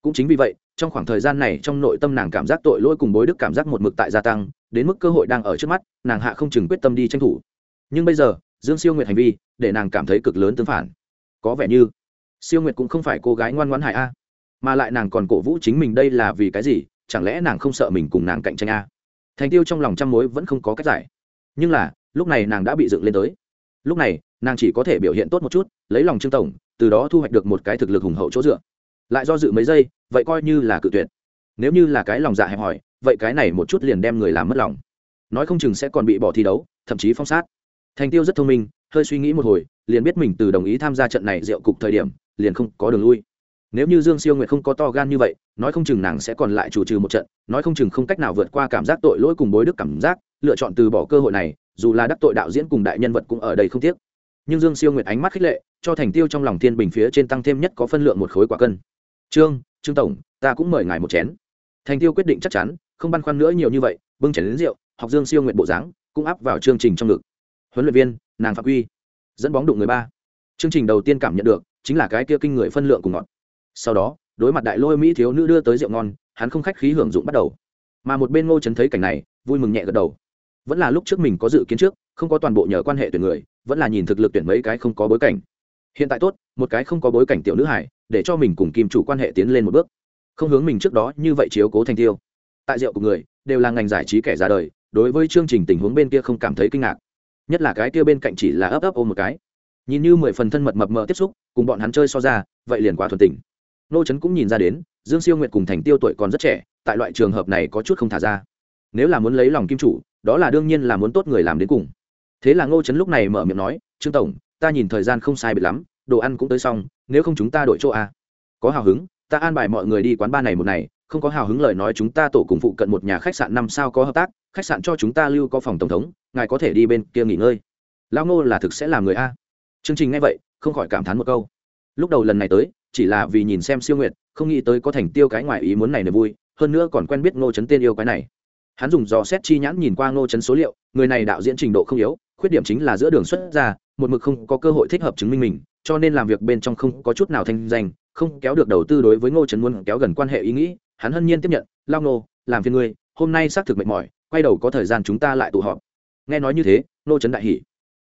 Cũng chính vì vậy, trong khoảng thời gian này trong nội tâm nàng cảm giác tội lỗi cùng bối đức cảm giác một mực tại gia tăng, đến mức cơ hội đang ở trước mắt, nàng hạ không chừng quyết tâm đi tranh thủ. Nhưng bây giờ, dương siêu nguyệt hành vi để nàng cảm thấy cực lớn tương phản. Có vẻ như siêu nguyệt cũng không phải cô gái ngoan ngoãn hại a, mà lại nàng còn cổ vũ chính mình đây là vì cái gì, chẳng lẽ nàng không sợ mình cùng nàng cạnh tranh a? Thành tiêu trong lòng trăm mối vẫn không có cách giải. Nhưng là lúc này nàng đã bị dựng lên tới. Lúc này, nàng chỉ có thể biểu hiện tốt một chút, lấy lòng trương tổng, từ đó thu hoạch được một cái thực lực hùng hậu chỗ dựa. Lại do dự mấy giây, vậy coi như là cự tuyệt. Nếu như là cái lòng dạ hẹp hòi, vậy cái này một chút liền đem người làm mất lòng. Nói không chừng sẽ còn bị bỏ thi đấu, thậm chí phong sát. Thành tiêu rất thông minh, hơi suy nghĩ một hồi, liền biết mình từ đồng ý tham gia trận này rượu cục thời điểm, liền không có đường lui. Nếu như dương siêu nguyệt không có to gan như vậy, nói không chừng nàng sẽ còn lại chủ trừ một trận, nói không chừng không cách nào vượt qua cảm giác tội lỗi cùng bối đức cảm giác, lựa chọn từ bỏ cơ hội này dù là đắc tội đạo diễn cùng đại nhân vật cũng ở đây không tiếc. Nhưng dương siêu nguyệt ánh mắt khích lệ, cho thành tiêu trong lòng thiên bình phía trên tăng thêm nhất có phân lượng một khối quả cân. Trương trương tổng, ta cũng mời ngài một chén. Thành tiêu quyết định chắc chắn, không băn khoăn nữa nhiều như vậy, bưng chén đến rượu, học dương siêu nguyện bộ dáng, cũng áp vào chương trình trong ngực. Huấn luyện viên, nàng phạm quy. Dẫn bóng đụng người ba. Chương trình đầu tiên cảm nhận được, chính là cái kia kinh người phân lượng cùng ngọt. Sau đó, đối mặt đại lôi mỹ thiếu nữ đưa tới rượu ngon, hắn không khách khí hưởng dụng bắt đầu. Mà một bên ngô trấn thấy cảnh này, vui mừng nhẹ gật đầu vẫn là lúc trước mình có dự kiến trước, không có toàn bộ nhờ quan hệ tuyển người, vẫn là nhìn thực lực tuyển mấy cái không có bối cảnh. Hiện tại tốt, một cái không có bối cảnh tiểu nữ hải, để cho mình cùng kim chủ quan hệ tiến lên một bước. Không hướng mình trước đó như vậy chiếu cố thành tiêu. Tại rượu của người, đều là ngành giải trí kẻ ra đời, đối với chương trình tình huống bên kia không cảm thấy kinh ngạc. Nhất là cái kia bên cạnh chỉ là ấp ấp ôm một cái. Nhìn như mười phần thân mật mập mờ tiếp xúc, cùng bọn hắn chơi so ra, vậy liền quá thuần tình. Nô trấn cũng nhìn ra đến, dương siêu nguyện cùng thành tiêu tuổi còn rất trẻ, tại loại trường hợp này có chút không thả ra. Nếu là muốn lấy lòng kim chủ đó là đương nhiên là muốn tốt người làm đến cùng. Thế là ngô trấn lúc này mở miệng nói, trương tổng, ta nhìn thời gian không sai biệt lắm, đồ ăn cũng tới xong, nếu không chúng ta đổi chỗ a có hào hứng, ta an bài mọi người đi quán ba này một ngày không có hào hứng lời nói chúng ta tổ cùng phụ cận một nhà khách sạn năm sao có hợp tác, khách sạn cho chúng ta lưu có phòng tổng thống, ngài có thể đi bên kia nghỉ ngơi. Lao ngô là thực sẽ làm người a. Chương trình ngay vậy, không khỏi cảm thán một câu. Lúc đầu lần này tới, chỉ là vì nhìn xem siêu nguyệt, không nghĩ tới có thành tiêu cái ngoài ý muốn này niềm vui, hơn nữa còn quen biết ngô trấn tên yêu cái này hắn dùng dò xét chi nhãn nhìn qua ngô Chấn số liệu, người này đạo diễn trình độ không yếu, khuyết điểm chính là giữa đường xuất ra, một mực không có cơ hội thích hợp chứng minh mình, cho nên làm việc bên trong không có chút nào thanh danh, không kéo được đầu tư đối với ngô trấn muốn kéo gần quan hệ ý nghĩ, hắn hân nhiên tiếp nhận, lao ngô, làm phiền ngươi, hôm nay xác thực mệt mỏi, quay đầu có thời gian chúng ta lại tụ họp. Nghe nói như thế, ngô trấn đại hỉ.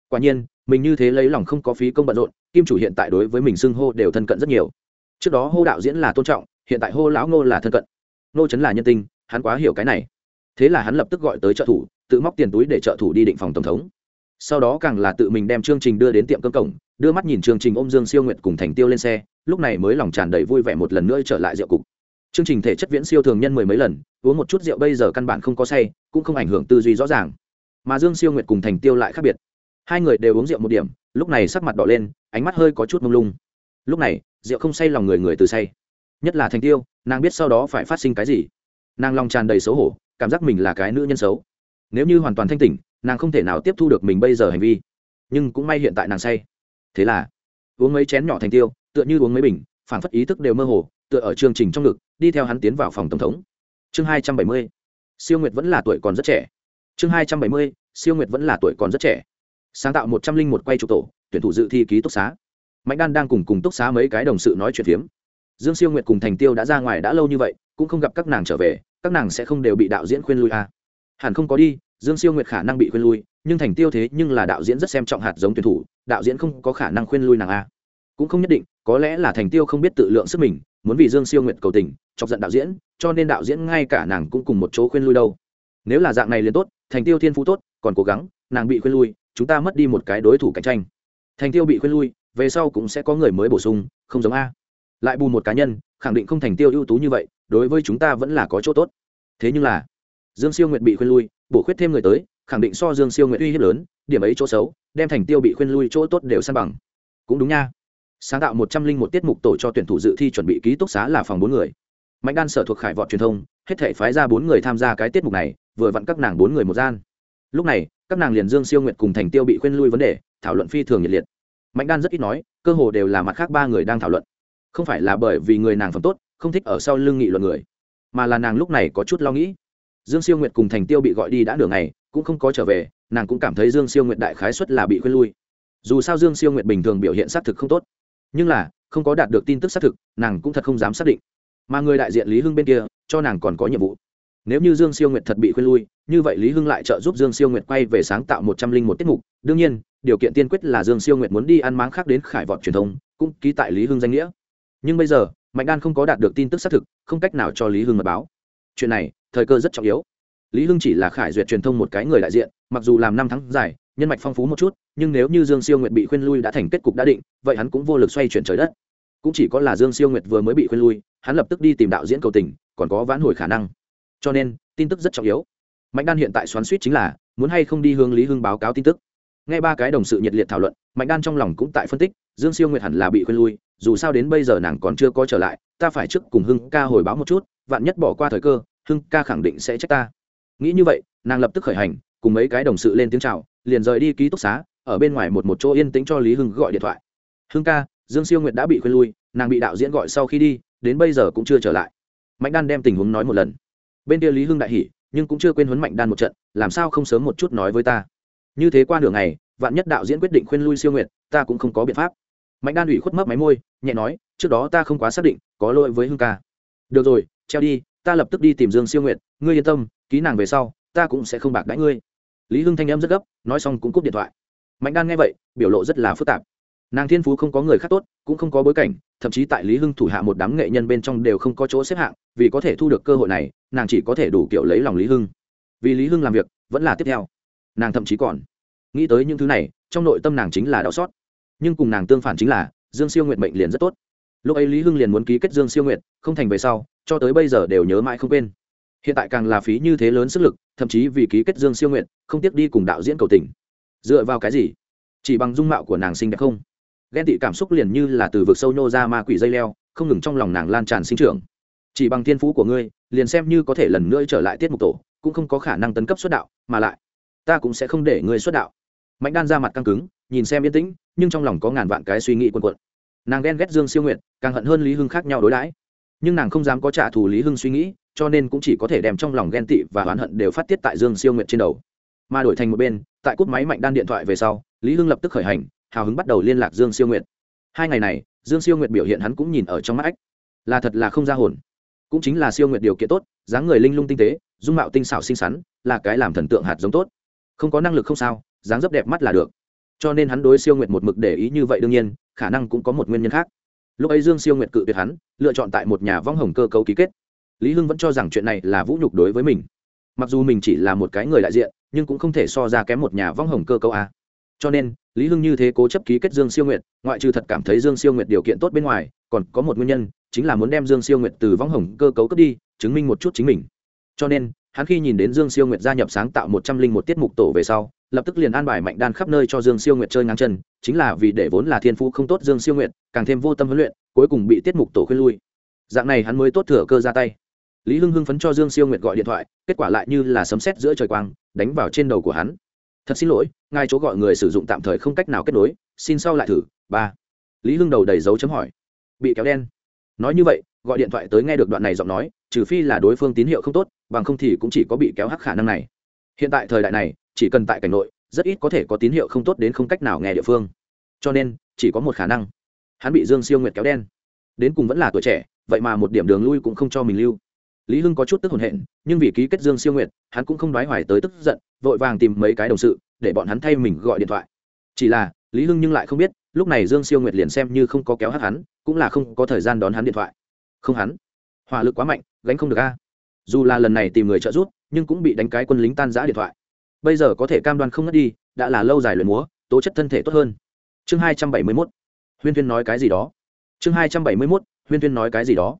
Quả nhiên, mình như thế lấy lòng không có phí công bận rộn, kim chủ hiện tại đối với mình xưng hô đều thân cận rất nhiều. Trước đó hô đạo diễn là tôn trọng, hiện tại hô lão ngô là thân cận. Ngô trấn là nhân tinh hắn quá hiểu cái này thế là hắn lập tức gọi tới trợ thủ, tự móc tiền túi để trợ thủ đi định phòng tổng thống. Sau đó càng là tự mình đem chương trình đưa đến tiệm cơm cổng, đưa mắt nhìn chương trình ôm dương siêu nguyệt cùng thành tiêu lên xe, lúc này mới lòng tràn đầy vui vẻ một lần nữa trở lại rượu cục. Chương trình thể chất viễn siêu thường nhân mười mấy lần, uống một chút rượu bây giờ căn bản không có say, cũng không ảnh hưởng tư duy rõ ràng. Mà dương siêu nguyệt cùng thành tiêu lại khác biệt. Hai người đều uống rượu một điểm, lúc này sắc mặt đỏ lên, ánh mắt hơi có chút mông lung. Lúc này, rượu không say lòng người người từ say. Nhất là thành tiêu, nàng biết sau đó phải phát sinh cái gì. Nàng lòng tràn đầy xấu hổ cảm giác mình là cái nữ nhân xấu. Nếu như hoàn toàn thanh tỉnh, nàng không thể nào tiếp thu được mình bây giờ hành vi. Nhưng cũng may hiện tại nàng say. Thế là, uống mấy chén nhỏ thành tiêu, tựa như uống mấy bình phản phất ý thức đều mơ hồ, tựa ở chương trình trong ngực, đi theo hắn tiến vào phòng tổng thống. Chương hai trăm bảy mươi, siêu nguyệt vẫn là tuổi còn rất trẻ. Chương hai trăm bảy mươi, siêu nguyệt vẫn là tuổi còn rất trẻ. Sáng tạo một trăm linh một quay trụ tổ, tuyển thủ dự thi ký túc xá. Mạnh đan đang cùng cùng túc xá mấy cái đồng sự nói chuyện phiếm. Dương siêu nguyệt cùng thành tiêu đã ra ngoài đã lâu như vậy, cũng không gặp các nàng trở về các nàng sẽ không đều bị đạo diễn khuyên lui à. hẳn không có đi, dương siêu nguyệt khả năng bị khuyên lui, nhưng thành tiêu thế nhưng là đạo diễn rất xem trọng hạt giống tuyển thủ, đạo diễn không có khả năng khuyên lui nàng a à. cũng không nhất định, có lẽ là thành tiêu không biết tự lượng sức mình, muốn vì dương siêu nguyệt cầu tình, chọc giận đạo diễn, cho nên đạo diễn ngay cả nàng cũng cùng một chỗ khuyên lui đâu nếu là dạng này liền tốt, thành tiêu thiên phú tốt, còn cố gắng, nàng bị khuyên lui, chúng ta mất đi một cái đối thủ cạnh tranh thành tiêu bị khuyên lui, về sau cũng sẽ có người mới bổ sung, không giống a lại bù một cá nhân, khẳng định không thành tiêu ưu tú như vậy đối với chúng ta vẫn là có chỗ tốt. Thế nhưng là, dương siêu nguyệt bị khuyên lui, bổ khuyết thêm người tới, khẳng định so dương siêu nguyệt uy hiếp lớn, điểm ấy chỗ xấu, đem thành tiêu bị khuyên lui chỗ tốt đều san bằng. Cũng đúng nha. Sáng tạo một trăm linh một tiết mục tổ cho tuyển thủ dự thi chuẩn bị ký túc xá là phòng bốn người. Mạnh đan sở thuộc khải vọt truyền thông, hết thể phái ra bốn người tham gia cái tiết mục này, vừa vặn các nàng bốn người một gian. Lúc này, các nàng liền dương siêu nguyệt cùng thành tiêu bị khuyên lui vấn đề, thảo luận phi thường nhiệt liệt. Mạnh đan rất ít nói, cơ hồ đều là mặt khác ba người đang thảo luận. Không phải là bởi vì người nàng phẩm tốt không thích ở sau lưng nghị luận người, mà là nàng lúc này có chút lo nghĩ. Dương siêu nguyệt cùng thành tiêu bị gọi đi đã nửa ngày, cũng không có trở về, nàng cũng cảm thấy dương siêu nguyệt đại khái xuất là bị khuyên lui. Dù sao dương siêu nguyệt bình thường biểu hiện xác thực không tốt, nhưng là, không có đạt được tin tức xác thực, nàng cũng thật không dám xác định. Mà người đại diện lý hưng bên kia, cho nàng còn có nhiệm vụ. Nếu như dương siêu nguyệt thật bị khuyên lui, như vậy lý hưng lại trợ giúp dương siêu nguyệt quay về sáng tạo một trăm linh một tiết mục. Đương nhiên, điều kiện tiên quyết là dương siêu nguyệt muốn đi ăn máng khác đến khải vọt truyền thông, cũng ký tại lý hưng danh nghĩa. Nhưng bây giờ mạnh đan không có đạt được tin tức xác thực, không cách nào cho lý hưng mật báo. Chuyện này, thời cơ rất trọng yếu. Lý hưng chỉ là khải duyệt truyền thông một cái người đại diện, mặc dù làm năm tháng dài, nhân mạch phong phú một chút, nhưng nếu như dương siêu nguyệt bị khuyên lui đã thành kết cục đã định, vậy hắn cũng vô lực xoay chuyển trời đất. Cũng chỉ có là dương siêu nguyệt vừa mới bị khuyên lui, hắn lập tức đi tìm đạo diễn cầu tình, còn có vãn hồi khả năng. Cho nên, tin tức rất trọng yếu. Mạnh đan hiện tại xoắn suýt chính là, muốn hay không đi hướng lý hưng báo cáo tin tức. Nghe ba cái đồng sự nhiệt liệt thảo luận mạnh đan trong lòng cũng tại phân tích dương siêu nguyệt hẳn là bị khuyên lui dù sao đến bây giờ nàng còn chưa có trở lại ta phải trước cùng hưng ca hồi báo một chút vạn nhất bỏ qua thời cơ hưng ca khẳng định sẽ trách ta. Nghĩ như vậy nàng lập tức khởi hành cùng mấy cái đồng sự lên tiếng c h à o liền rời đi ký túc xá ở bên ngoài một một chỗ yên tĩnh cho lý hưng gọi điện thoại. Hưng ca dương siêu nguyệt đã bị khuyên lui nàng bị đạo diễn gọi sau khi đi đến bây giờ cũng chưa trở lại. Mạnh đan đem tình huống nói một lần. Bên kia lý hưng đại hỉ nhưng cũng chưa quên huấn mạnh đan một trận làm sao không sớm một chút nói với ta. Như thế qua nửa ngày, vạn nhất đạo diễn quyết định khuyên lui siêu nguyệt ta cũng không có biện pháp mạnh đan ủy khuất mấp máy môi, nhẹ nói, trước đó ta không quá xác định, có lỗi với hưng ca. Được rồi, treo đi, ta lập tức đi tìm dương siêu nguyệt, ngươi yên tâm, ký nàng về sau, ta cũng sẽ không bạc đãi ngươi. Lý hưng thanh em rất gấp, nói xong cũng cúp điện thoại. Mạnh đan nghe vậy, biểu lộ rất là phức tạp. Nàng thiên phú không có người khác tốt, cũng không có bối cảnh, thậm chí tại lý hưng thủ hạ một đám nghệ nhân bên trong đều không có chỗ xếp hạng, vì có thể thu được cơ hội này, nàng chỉ có thể đủ kiểu lấy lòng lý hưng. Vì lý hưng làm việc, vẫn là tiếp theo. Nàng thậm chí còn nghĩ tới những thứ này, trong nội tâm nàng chính là đau xót nhưng cùng nàng tương phản chính là, dương siêu nguyện mệnh liền rất tốt. Lúc ấy lý hưng liền muốn ký kết dương siêu nguyện không thành về sau, cho tới bây giờ đều nhớ mãi không quên. Hiện tại càng là phí như thế lớn sức lực, thậm chí vì ký kết dương siêu nguyện không tiếc đi cùng đạo diễn cầu tình. Dựa vào cái gì? Chỉ bằng dung mạo của nàng xinh đẹp không? Ghen tị cảm xúc liền như là từ vực sâu nhô ra ma quỷ dây leo, không ngừng trong lòng nàng lan tràn sinh trưởng. Chỉ bằng thiên phú của ngươi, liền xem như có thể lần nữa trở lại tiết mục tổ, cũng không có khả năng tấn cấp xuất đạo, mà lại, ta cũng sẽ không để ngươi xuất đạo mạnh đan ra mặt căng cứng, nhìn xem yên tĩnh, nhưng trong lòng có ngàn vạn cái suy nghĩ quần quận nàng ghen ghét dương siêu nguyện càng hận hơn lý hưng khác nhau đối đãi. Nhưng nàng không dám có trả thù lý hưng suy nghĩ, cho nên cũng chỉ có thể đem trong lòng ghen tị và oán hận đều phát tiết tại dương siêu nguyện trên đầu. Mà đổi thành một bên, tại cúp máy mạnh đan điện thoại về sau, lý hưng lập tức khởi hành, hào hứng bắt đầu liên lạc dương siêu nguyện hai ngày này, dương siêu nguyệt biểu hiện hắn cũng nhìn ở trong mắt ách. Là thật là không ra hồn. Cũng chính là siêu nguyệt điều kiện tốt, dáng người linh lung tinh tế, dung mạo tinh xảo xinh xắn, là cái làm thần tượng hạt giống tốt. Không có năng lực không sao dáng dấp đẹp mắt là được. Cho nên hắn đối siêu nguyệt một mực để ý như vậy đương nhiên, khả năng cũng có một nguyên nhân khác. Lúc ấy dương siêu nguyệt cự tuyệt hắn, lựa chọn tại một nhà vong hồng cơ cấu ký kết. Lý hưng vẫn cho rằng chuyện này là vũ nhục đối với mình. Mặc dù mình chỉ là một cái người đại diện, nhưng cũng không thể so ra kém một nhà vong hồng cơ cấu a. Cho nên, lý hưng như thế cố chấp ký kết dương siêu nguyệt, ngoại trừ thật cảm thấy dương siêu nguyệt điều kiện tốt bên ngoài, còn có một nguyên nhân, chính là muốn đem dương siêu nguyệt từ vong hồng cơ cấu cướp đi, chứng minh một chút chính mình. Cho nên, hắn khi nhìn đến dương siêu nguyệt gia nhập sáng tạo một trăm linh một tiết mục tổ về sau lập tức liền an bài mạnh đan khắp nơi cho dương siêu nguyệt chơi ngang chân, chính là vì để vốn là thiên phú không tốt dương siêu nguyệt, càng thêm vô tâm huấn luyện, cuối cùng bị tiết mục tổ khuyên lui. Dạng này hắn mới tốt thừa cơ ra tay. Lý hưng hưng phấn cho dương siêu nguyệt gọi điện thoại, kết quả lại như là sấm sét giữa trời quang, đánh vào trên đầu của hắn. Thật xin lỗi, ngài chỗ gọi người sử dụng tạm thời không cách nào kết nối, xin sau lại thử, ba. Lý hưng đầu đầy dấu chấm hỏi. Bị kéo đen. Nói như vậy, gọi điện thoại tới nghe được đoạn này giọng nói, trừ phi là đối phương tín hiệu không tốt, bằng không thì cũng chỉ có bị kéo hắc khả năng này. Hiện tại thời đại này chỉ cần tại cảnh nội, rất ít có thể có tín hiệu không tốt đến không cách nào nghe địa phương. Cho nên, chỉ có một khả năng, hắn bị dương siêu nguyệt kéo đen. Đến cùng vẫn là tuổi trẻ, vậy mà một điểm đường lui cũng không cho mình lưu. Lý hưng có chút tức hồn hện, nhưng vì ký kết dương siêu nguyệt, hắn cũng không đoái hoài tới tức giận, vội vàng tìm mấy cái đồng sự, để bọn hắn thay mình gọi điện thoại. Chỉ là, lý hưng nhưng lại không biết, lúc này dương siêu nguyệt liền xem như không có kéo hát hắn, cũng là không có thời gian đón hắn điện thoại. Không hắn, hỏa lực quá mạnh, gánh không được a. Dù là lần này tìm người trợ giúp, nhưng cũng bị đánh cái quân lính tan giã điện thoại bây giờ có thể cam đoan không ngất đi, đã là lâu dài luyện múa, tố chất thân thể tốt hơn. Chương hai trăm bảy mươi mốt. Huyên huyên nói cái gì đó. Chương hai trăm bảy mươi mốt. Huyên huyên nói cái gì đó.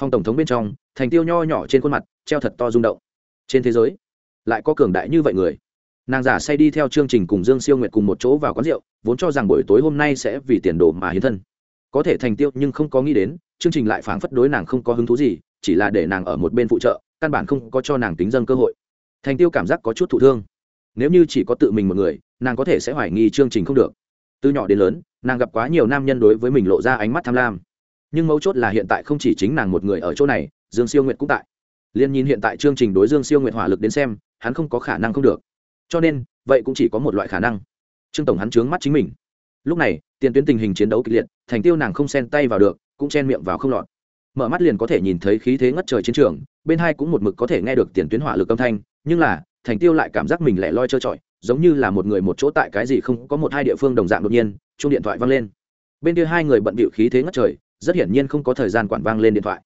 Phong tổng thống bên trong, thành tiêu nho nhỏ trên khuôn mặt, treo thật to rung động. Trên thế giới, lại có cường đại như vậy người. Nàng giả say đi theo chương trình cùng dương siêu nguyệt cùng một chỗ vào quán rượu, vốn cho rằng buổi tối hôm nay sẽ vì tiền đồ mà hiến thân. Có thể thành tiêu nhưng không có nghĩ đến, chương trình lại phảng phất đối nàng không có hứng thú gì, chỉ là để nàng ở một bên phụ trợ, căn bản không có cho nàng tính dân cơ hội. Thành tiêu cảm giác có chút thụ thương nếu như chỉ có tự mình một người, nàng có thể sẽ hoài nghi chương trình không được. Từ nhỏ đến lớn, nàng gặp quá nhiều nam nhân đối với mình lộ ra ánh mắt tham lam. Nhưng mấu chốt là hiện tại không chỉ chính nàng một người ở chỗ này, dương siêu nguyệt cũng tại. Liên nhìn hiện tại chương trình đối dương siêu nguyệt hỏa lực đến xem, hắn không có khả năng không được. Cho nên, vậy cũng chỉ có một loại khả năng. Trương tổng hắn trướng mắt chính mình. Lúc này, tiền tuyến tình hình chiến đấu kịch liệt, thành tiêu nàng không xen tay vào được, cũng chen miệng vào không lọt. Mở mắt liền có thể nhìn thấy khí thế ngất trời chiến trường, bên hai cũng một mực có thể nghe được tiền tuyến hỏa lực âm thanh, nhưng là thành tiêu lại cảm giác mình lẻ loi trơ trọi, giống như là một người một chỗ tại cái gì không có một hai địa phương đồng dạng đột nhiên chung điện thoại vang lên. Bên kia hai người bận bịu khí thế ngất trời, rất hiển nhiên không có thời gian quản vang lên điện thoại.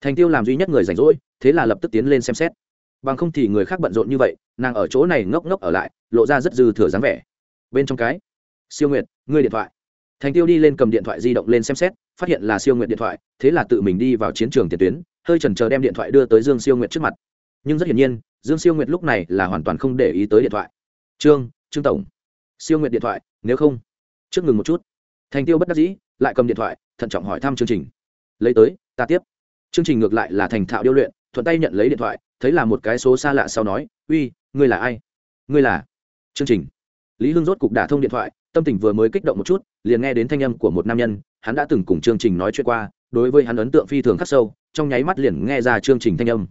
Thành tiêu làm duy nhất người rảnh rỗi, thế là lập tức tiến lên xem xét. Bằng không thì người khác bận rộn như vậy, nàng ở chỗ này ngốc ngốc ở lại, lộ ra rất dư thừa dáng vẻ. Bên trong cái, siêu nguyệt, ngươi điện thoại. Thành tiêu đi lên cầm điện thoại di động lên xem xét, phát hiện là siêu nguyệt điện thoại, thế là tự mình đi vào chiến trường tiền tuyến, hơi chần chờ đem điện thoại đưa tới dương siêu nguyệt trước mặt. Nhưng rất hiển nhiên dương siêu nguyệt lúc này là hoàn toàn không để ý tới điện thoại. Trương trương tổng. Siêu nguyệt điện thoại, nếu không, trước ngừng một chút. Thành tiêu bất đắc dĩ, lại cầm điện thoại, thận trọng hỏi thăm chương trình. Lấy tới, ta tiếp. Chương trình ngược lại là thành thạo điêu luyện, thuận tay nhận lấy điện thoại, thấy là một cái số xa lạ sau nói, uy, ngươi là ai? Ngươi là? Chương trình. Lý hưng rốt cục đả thông điện thoại, tâm tình vừa mới kích động một chút, liền nghe đến thanh âm của một nam nhân, hắn đã từng cùng chương trình nói chuyện qua, đối với hắn ấn tượng phi thường khắc sâu, trong nháy mắt liền nghe ra chương trình thanh âm.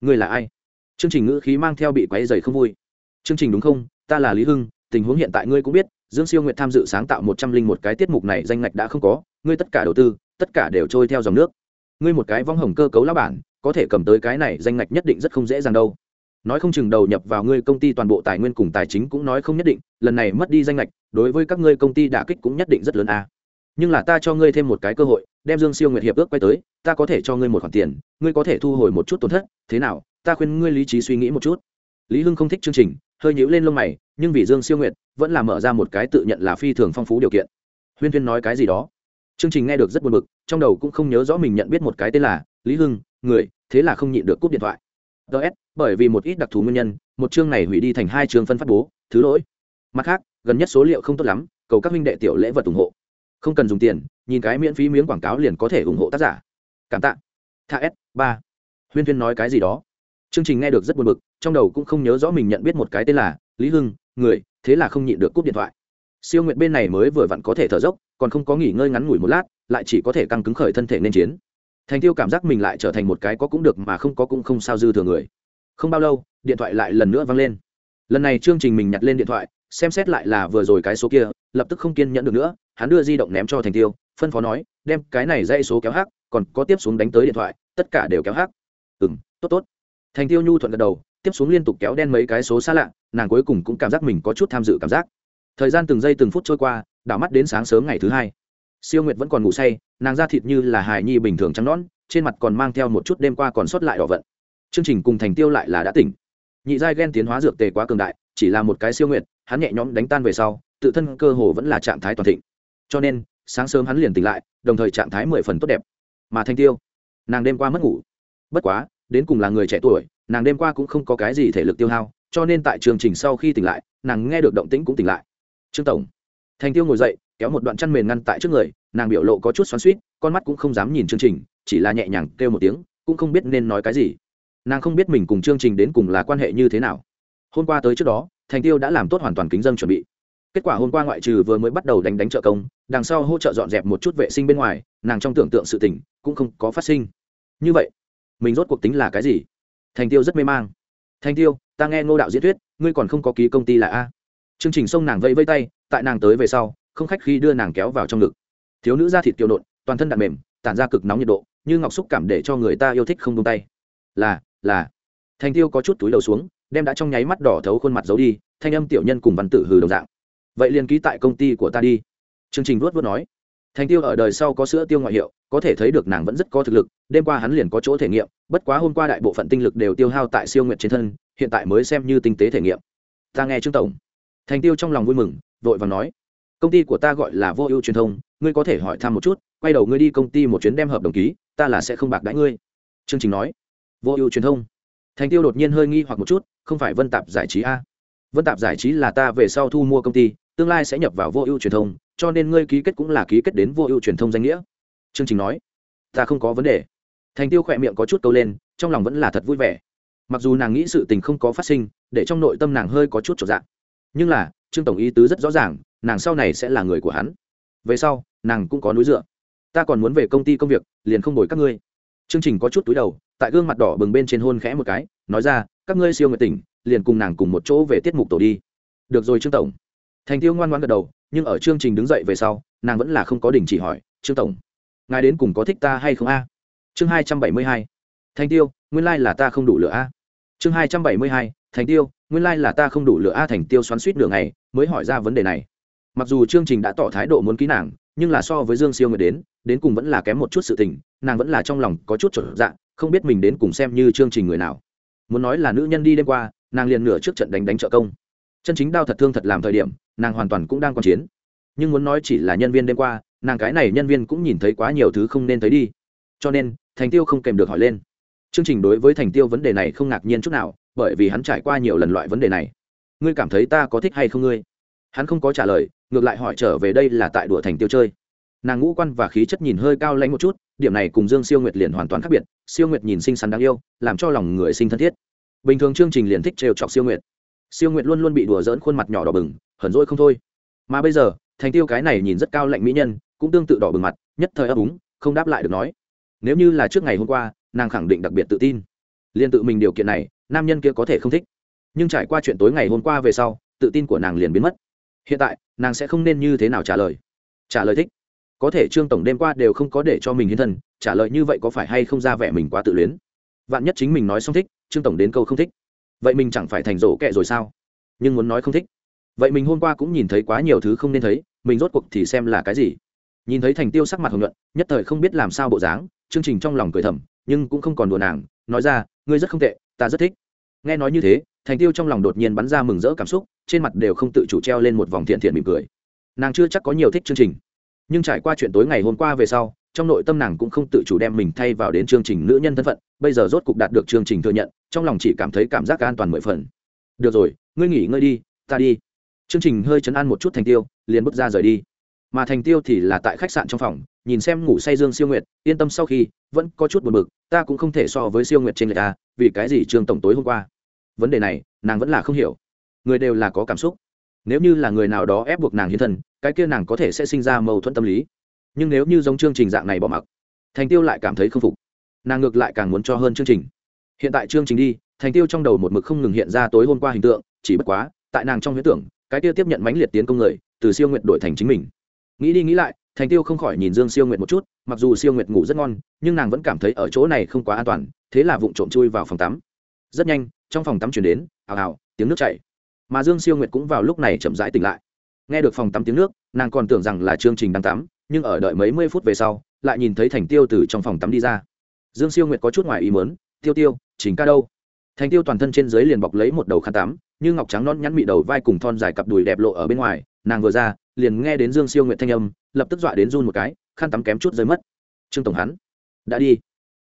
Ngươi là ai? Chương trình ngữ khí mang theo bị quáy dày không vui. Chương trình đúng không? Ta là lý hưng, tình huống hiện tại ngươi cũng biết, dương siêu nguyện tham dự sáng tạo một trăm linh một cái tiết mục này danh ngạch đã không có, ngươi tất cả đầu tư, tất cả đều trôi theo dòng nước. Ngươi một cái vong hồng cơ cấu lá bản, có thể cầm tới cái này danh ngạch nhất định rất không dễ dàng đâu. Nói không chừng đầu nhập vào ngươi công ty toàn bộ tài nguyên cùng tài chính cũng nói không nhất định, lần này mất đi danh lệch đối với các ngươi công ty đả kích cũng nhất định rất lớn a. Nhưng là ta cho ngươi thêm một cái cơ hội đem dương siêu nguyệt hiệp ước quay tới, ta có thể cho ngươi một khoản tiền, ngươi có thể thu hồi một chút tổn thất, thế nào, ta khuyên ngươi lý trí suy nghĩ một chút. Lý hưng không thích chương trình, hơi nhíu lên lông mày, nhưng vì dương siêu nguyệt, vẫn là mở ra một cái tự nhận là phi thường phong phú điều kiện. Huyên huyên nói cái gì đó. Chương trình nghe được rất buồn bực, trong đầu cũng không nhớ rõ mình nhận biết một cái tên là lý hưng, người, thế là không nhịn được cúp điện thoại. Ts bởi vì một ít đặc thù nguyên nhân, một chương này hủy đi thành hai chương phân phát bố, thứ lỗi. Mặt khác, gần nhất số liệu không tốt lắm, cầu các huynh đệ tiểu lễ vật ủng hộ không cần dùng tiền, nhìn cái miễn phí miếng quảng cáo liền có thể ủng hộ tác giả. Cảm tạ. Tha s, ba. Huyên huyên nói cái gì đó. Chương trình nghe được rất buồn bực, trong đầu cũng không nhớ rõ mình nhận biết một cái tên là lý hưng, người, thế là không nhịn được cúp điện thoại. Siêu nguyện bên này mới vừa vặn có thể thở dốc, còn không có nghỉ ngơi ngắn ngủi một lát, lại chỉ có thể căng cứng khởi thân thể nên chiến. Thành tiêu cảm giác mình lại trở thành một cái có cũng được mà không có cũng không sao dư thừa người. Không bao lâu, điện thoại lại lần nữa vang lên. Lần này chương trình mình nhặt lên điện thoại xem xét lại là vừa rồi cái số kia, lập tức không kiên nhẫn được nữa, hắn đưa di động ném cho thành tiêu, phân phó nói, đem cái này dây số kéo hắc, còn có tiếp xuống đánh tới điện thoại, tất cả đều kéo hắc. Ừ m tốt tốt. Thành tiêu nhu thuận gật đầu, tiếp xuống liên tục kéo đen mấy cái số xa lạ, nàng cuối cùng cũng cảm giác mình có chút tham dự cảm giác. Thời gian từng giây từng phút trôi qua, đảo mắt đến sáng sớm ngày thứ hai. Siêu nguyệt vẫn còn ngủ say, nàng da thịt như là hài nhi bình thường trắng nón trên mặt còn mang theo một chút đêm qua còn sót lại đỏ vận. Chương trình cùng thành tiêu lại là đã tỉnh. Nhị giai ghen tiến hóa dược tề quá cường đại, chỉ là một cái siêu nguyệt hắn nhẹ nhõm đánh tan về sau, tự thân cơ hồ vẫn là trạng thái toàn thịnh. Cho nên, sáng sớm hắn liền tỉnh lại, đồng thời trạng thái mười phần tốt đẹp. Mà thanh tiêu, nàng đêm qua mất ngủ. Bất quá, đến cùng là người trẻ tuổi, nàng đêm qua cũng không có cái gì thể lực tiêu hao, cho nên tại chương trình sau khi tỉnh lại, nàng nghe được động tĩnh cũng tỉnh lại. Trương tổng, Thanh tiêu ngồi dậy, kéo một đoạn chăn mền ngăn tại trước người, nàng biểu lộ có chút xoắn suýt con mắt cũng không dám nhìn chương trình, chỉ là nhẹ nhàng kêu một tiếng, cũng không biết nên nói cái gì. Nàng không biết mình cùng chương trình đến cùng là quan hệ như thế nào. Hôm qua tới trước đó thành tiêu đã làm tốt hoàn toàn kính dân chuẩn bị. Kết quả hôm qua ngoại trừ vừa mới bắt đầu đánh đánh trợ công, đằng sau hỗ trợ dọn dẹp một chút vệ sinh bên ngoài, nàng trong tưởng tượng sự tình cũng không có phát sinh. Như vậy, mình rốt cuộc tính là cái gì? Thành tiêu rất mê mang. Thành tiêu, ta nghe ngô đạo diễn thuyết, ngươi còn không có ký công ty là a. Chương trình xông nàng vẫy vây tay, tại nàng tới về sau, không khách khi đưa nàng kéo vào trong ngực. Thiếu nữ da thịt kiều nộn, toàn thân đạn mềm, tản ra cực nóng nhiệt độ, như ngọc xúc cảm để cho người ta yêu thích không tung tay. Là là. Thành tiêu có chút túi đầu xuống đem đã trong nháy mắt đỏ thấu khuôn mặt giấu đi, thanh âm tiểu nhân cùng văn tử hừ đồng dạng. Vậy liền ký tại công ty của ta đi. Chương trình vuốt vuốt nói. Thành tiêu ở đời sau có sữa tiêu ngoại hiệu, có thể thấy được nàng vẫn rất có thực lực, đêm qua hắn liền có chỗ thể nghiệm, bất quá hôm qua đại bộ phận tinh lực đều tiêu hao tại siêu nguyện trên thân, hiện tại mới xem như tinh tế thể nghiệm. Ta nghe trương tổng. Thành tiêu trong lòng vui mừng, vội vàng nói. Công ty của ta gọi là vô ưu truyền thông, ngươi có thể hỏi thăm một chút, quay đầu ngươi đi công ty một chuyến đem hợp đồng ký, ta là sẽ không bạc đãi ngươi. Chương trình nói. Vô ưu truyền thông thành tiêu đột nhiên hơi nghi hoặc một chút, không phải vân tạp giải trí a. Vân tạp giải trí là ta về sau thu mua công ty, tương lai sẽ nhập vào vô ưu truyền thông, cho nên ngươi ký kết cũng là ký kết đến vô ưu truyền thông danh nghĩa. Chương trình nói, ta không có vấn đề. Thành tiêu khỏe miệng có chút câu lên, trong lòng vẫn là thật vui vẻ. Mặc dù nàng nghĩ sự tình không có phát sinh, để trong nội tâm nàng hơi có chút trọn dạng nhưng là, trương tổng ý tứ rất rõ ràng, nàng sau này sẽ là người của hắn. Về sau, nàng cũng có núi dựa. Ta còn muốn về công ty công việc, liền không đổi các ngươi. Chương trình có chút túi đầu tại gương mặt đỏ bừng bên trên hôn khẽ một cái, nói ra, các ngươi siêu người tỉnh, liền cùng nàng cùng một chỗ về tiết mục tổ đi. Được rồi, trương tổng. Thành tiêu ngoan ngoan gật đầu, nhưng ở chương trình đứng dậy về sau, nàng vẫn là không có đình chỉ hỏi, trương tổng, ngài đến cùng có thích ta hay không a? Chương hai trăm bảy mươi hai. Thành tiêu, nguyên lai、like、là ta không đủ lửa a. Chương hai trăm bảy mươi hai. Thành tiêu, nguyên lai、like、là ta không đủ lửa a. Thành tiêu xoắn suýt nửa ngày, mới hỏi ra vấn đề này. Mặc dù chương trình đã tỏ thái độ muốn ký nàng, nhưng là so với dương siêu người đến đến cùng vẫn là kém một chút sự tình, nàng vẫn là trong lòng có chút trở dạng không biết mình đến cùng xem như chương trình người nào. Muốn nói là nữ nhân đi đêm qua, nàng liền nửa trước trận đánh đánh trợ công. Chân chính đau thật thương thật làm thời điểm, nàng hoàn toàn cũng đang quan chiến. Nhưng muốn nói chỉ là nhân viên đêm qua, nàng cái này nhân viên cũng nhìn thấy quá nhiều thứ không nên thấy đi. Cho nên, thành tiêu không kèm được hỏi lên. Chương trình đối với thành tiêu vấn đề này không ngạc nhiên chút nào, bởi vì hắn trải qua nhiều lần loại vấn đề này. Ngươi cảm thấy ta có thích hay không ngươi? Hắn không có trả lời, ngược lại hỏi trở về đây là tại đùa thành tiêu chơi nàng ngũ quan và khí chất nhìn hơi cao lãnh một chút, điểm này cùng dương siêu nguyệt liền hoàn toàn khác biệt, siêu nguyệt nhìn xinh xắn đáng yêu, làm cho lòng người sinh thân thiết. Bình thường chương trình liền thích trêu chọc siêu nguyệt. Siêu nguyệt luôn luôn bị đùa dỡn khuôn mặt nhỏ đỏ bừng, hờn rỗi không thôi. Mà bây giờ, thành tiêu cái này nhìn rất cao lạnh mỹ nhân, cũng tương tự đỏ bừng mặt, nhất thời ấp úng, không đáp lại được nói. Nếu như là trước ngày hôm qua, nàng khẳng định đặc biệt tự tin. Liền tự mình điều kiện này, nam nhân kia có thể không thích. Nhưng trải qua chuyện tối ngày hôm qua về sau, tự tin của nàng liền biến mất. Hiện tại, nàng sẽ không nên như thế nào trả lời. Trả lời thích có thể trương tổng đêm qua đều không có để cho mình hiến thân, trả lời như vậy có phải hay không ra vẻ mình quá tự luyến? Vạn nhất chính mình nói xong thích, trương tổng đến câu không thích. Vậy mình chẳng phải thành rổ kệ rồi sao? Nhưng muốn nói không thích. Vậy mình hôm qua cũng nhìn thấy quá nhiều thứ không nên thấy, mình rốt cuộc thì xem là cái gì? Nhìn thấy thành tiêu sắc mặt hồng nhuận, nhất thời không biết làm sao bộ dáng chương trình trong lòng cười thầm, nhưng cũng không còn đùa nàng, nói ra, ngươi rất không tệ, ta rất thích. Nghe nói như thế, thành tiêu trong lòng đột nhiên bắn ra mừng rỡ cảm xúc, trên mặt đều không tự chủ treo lên một vòng thiện thiện mỉm cười. Nàng chưa chắc có nhiều thích chương trình nhưng trải qua chuyện tối ngày hôm qua về sau, trong nội tâm nàng cũng không tự chủ đem mình thay vào đến chương trình nữ nhân thân phận, bây giờ rốt cục đạt được chương trình thừa nhận, trong lòng chỉ cảm thấy cảm giác an toàn mười phần. Được rồi, ngươi nghỉ ngơi đi, ta đi. Chương trình hơi chấn an một chút thành tiêu, liền bước ra rời đi. Mà thành tiêu thì là tại khách sạn trong phòng, nhìn xem ngủ say dương siêu nguyệt, yên tâm sau khi, vẫn có chút buồn bực, ta cũng không thể so với siêu nguyệt trên người ta, vì cái gì trương tổng tối hôm qua? Vấn đề này, nàng vẫn là không hiểu. Người đều là có cảm xúc nếu như là người nào đó ép buộc nàng hiến thân, cái kia nàng có thể sẽ sinh ra mâu thuẫn tâm lý. Nhưng nếu như giống chương trình dạng này bỏ mặc, thành tiêu lại cảm thấy không phục. Nàng ngược lại càng muốn cho hơn chương trình. Hiện tại chương trình đi, thành tiêu trong đầu một mực không ngừng hiện ra tối hôm qua hình tượng, chỉ bất quá, tại nàng trong huyết tưởng, cái kia tiếp nhận mãnh liệt tiến công người, từ siêu nguyện đổi thành chính mình. Nghĩ đi nghĩ lại, thành tiêu không khỏi nhìn dương siêu nguyệt một chút, mặc dù siêu nguyệt ngủ rất ngon, nhưng nàng vẫn cảm thấy ở chỗ này không quá an toàn, thế là vụng trộm chui vào phòng tắm. Rất nhanh, trong phòng tắm chuyển đến, ào ào, tiếng nước chảy mà dương siêu nguyệt cũng vào lúc này chậm rãi tỉnh lại. Nghe được phòng tắm tiếng nước, nàng còn tưởng rằng là chương trình đang tắm, nhưng ở đợi mấy mươi phút về sau, lại nhìn thấy thành tiêu từ trong phòng tắm đi ra. Dương siêu nguyệt có chút ngoài ý mớn tiêu tiêu chính ca đâu? Thành tiêu toàn thân trên dưới liền bọc lấy một đầu khăn tắm, như ngọc trắng non nhắn mị đầu vai cùng thon dài cặp đùi đẹp lộ ở bên ngoài. Nàng vừa ra, liền nghe đến dương siêu Nguyệt thanh âm, lập tức dọa đến run một cái, khăn tắm kém chút rơi mất. Trương tổng hắn, đã đi.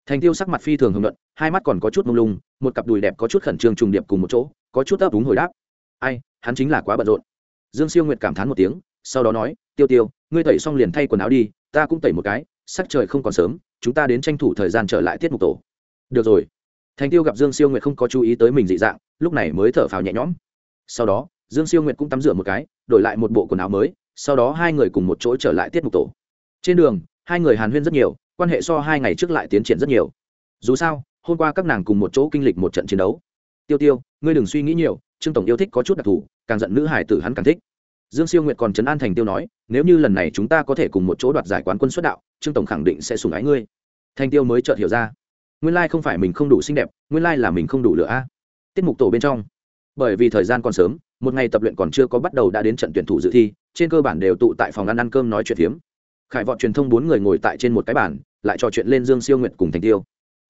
Thành tiêu sắc mặt phi thường hưởng luận, hai mắt còn có chút mông lung, một cặp đùi đẹp có chút khẩn trương trùng điệp cùng một chỗ, có chút ấp úng hồi đáp ai, hắn chính là quá bận rộn. Dương siêu nguyệt cảm thán một tiếng, sau đó nói, tiêu tiêu, ngươi tẩy xong liền thay quần áo đi, ta cũng tẩy một cái, sắc trời không còn sớm, chúng ta đến tranh thủ thời gian trở lại tiết mục tổ. Được rồi. Thành tiêu gặp dương siêu nguyệt không có chú ý tới mình dị dạng, lúc này mới thở phào nhẹ nhõm. Sau đó, dương siêu nguyệt cũng tắm rửa một cái, đổi lại một bộ quần áo mới, sau đó hai người cùng một chỗ trở lại tiết mục tổ. Trên đường, hai người hàn huyên rất nhiều, quan hệ so hai ngày trước lại tiến triển rất nhiều. Dù sao, hôm qua các nàng cùng một chỗ kinh lịch một trận chiến đấu. Tiêu tiêu, ngươi đừng suy nghĩ nhiều trương tổng yêu thích có chút đặc thù, càng giận nữ hải tử hắn càng thích. Dương siêu nguyệt còn trấn an thành tiêu nói, nếu như lần này chúng ta có thể cùng một chỗ đoạt giải quán quân xuất đạo, trương tổng khẳng định sẽ sùng ái ngươi. Thành tiêu mới chợt hiểu ra, nguyên lai không phải mình không đủ xinh đẹp, nguyên lai là mình không đủ lửa a. Tiết mục tổ bên trong. Bởi vì thời gian còn sớm, một ngày tập luyện còn chưa có bắt đầu đã đến trận tuyển thủ dự thi, trên cơ bản đều tụ tại phòng ăn ăn cơm nói chuyện phiếm. Khải vọt truyền thông bốn người ngồi tại trên một cái bàn, lại trò chuyện lên dương siêu nguyệt cùng thành tiêu.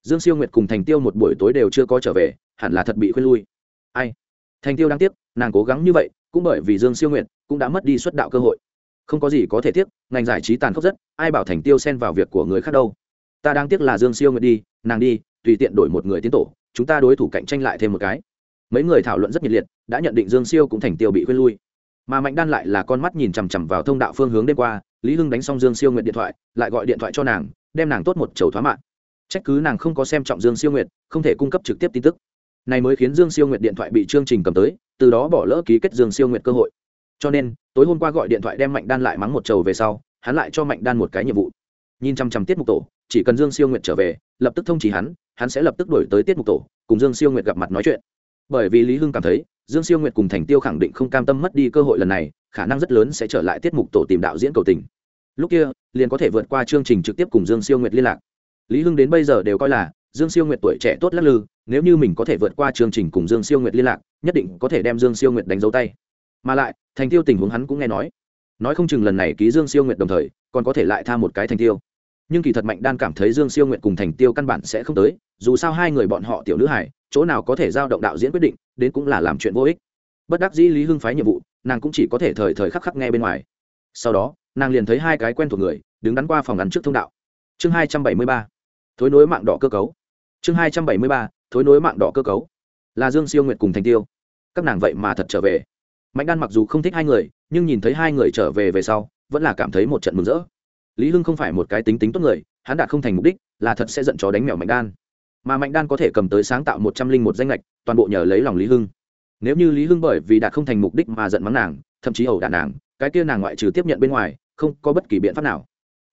Dương siêu nguyệt cùng thành tiêu một buổi tối đều chưa có trở về, hẳn là thật bị khuyên lui. Ai? Thành tiêu đáng tiếc, nàng cố gắng như vậy, cũng bởi vì dương siêu nguyệt, cũng đã mất đi xuất đạo cơ hội. Không có gì có thể tiếc, ngành giải trí tàn khốc rất, ai bảo thành tiêu xen vào việc của người khác đâu. Ta đang tiếc là dương siêu nguyệt đi, nàng đi, tùy tiện đổi một người tiến tổ, chúng ta đối thủ cạnh tranh lại thêm một cái. Mấy người thảo luận rất nhiệt liệt, đã nhận định dương siêu cũng thành tiêu bị khuyên lui. Mà mạnh đan lại là con mắt nhìn chằm chằm vào thông đạo phương hướng đêm qua, lý hưng đánh xong dương siêu nguyệt điện thoại, lại gọi điện thoại cho nàng, đem nàng tốt một chầu thoá mạng. Trách cứ nàng không có xem trọng dương siêu nguyệt, không thể cung cấp trực tiếp tin tức này mới khiến dương siêu nguyệt điện thoại bị chương trình cầm tới, từ đó bỏ lỡ ký kết dương siêu nguyệt cơ hội. Cho nên, tối hôm qua gọi điện thoại đem mạnh đan lại mắng một chầu về sau, hắn lại cho mạnh đan một cái nhiệm vụ. Nhìn chăm chăm tiết mục tổ, chỉ cần dương siêu nguyệt trở về, lập tức thông chỉ hắn hắn sẽ lập tức đổi tới tiết mục tổ, cùng dương siêu nguyệt gặp mặt nói chuyện. Bởi vì lý hưng cảm thấy, dương siêu nguyệt cùng thành tiêu khẳng định không cam tâm mất đi cơ hội lần này, khả năng rất lớn sẽ trở lại tiết mục tổ tìm đạo diễn cầu tình. Lúc kia, liền có thể vượt qua chương trình trực tiếp cùng dương siêu nguyệt liên lạc. Lý hưng đến bây giờ đều coi là dương siêu nguyệt tuổi trẻ tốt lắc lư, nếu như mình có thể vượt qua chương trình cùng dương siêu nguyệt liên lạc, nhất định có thể đem dương siêu nguyệt đánh dấu tay. Mà lại, thành tiêu tình huống hắn cũng nghe nói. Nói không chừng lần này ký dương siêu nguyệt đồng thời, còn có thể lại tha một cái thành tiêu. Nhưng kỳ thật mạnh đan cảm thấy dương siêu nguyệt cùng thành tiêu căn bản sẽ không tới, dù sao hai người bọn họ tiểu nữ hải, chỗ nào có thể giao động đạo diễn quyết định, đến cũng là làm chuyện vô ích. Bất đắc dĩ lý hưng phái nhiệm vụ, nàng cũng chỉ có thể thời thời khắc khắc nghe bên ngoài. Sau đó, nàng liền thấy hai cái quen thuộc người, đứng đắn qua phòng ngắn trước thông đạo. Chương hai trăm bảy mươi ba. Thối nối mạng đỏ cơ cấu chương hai trăm bảy mươi ba, thối nối mạng đỏ cơ cấu. Là dương siêu nguyệt cùng thành tiêu. Các nàng vậy mà thật trở về. Mạnh đan mặc dù không thích hai người, nhưng nhìn thấy hai người trở về về sau, vẫn là cảm thấy một trận mừng rỡ. Lý hưng không phải một cái tính tính tốt người, hắn đạt không thành mục đích, là thật sẽ giận chó đánh mèo mạnh đan. Mà mạnh đan có thể cầm tới sáng tạo một trăm linh một danh lệch toàn bộ nhờ lấy lòng lý hưng. Nếu như lý hưng bởi vì đạt không thành mục đích mà giận mắng nàng, thậm chí ẩu đả nàng, cái kia nàng ngoại trừ tiếp nhận bên ngoài, không có bất kỳ biện pháp nào.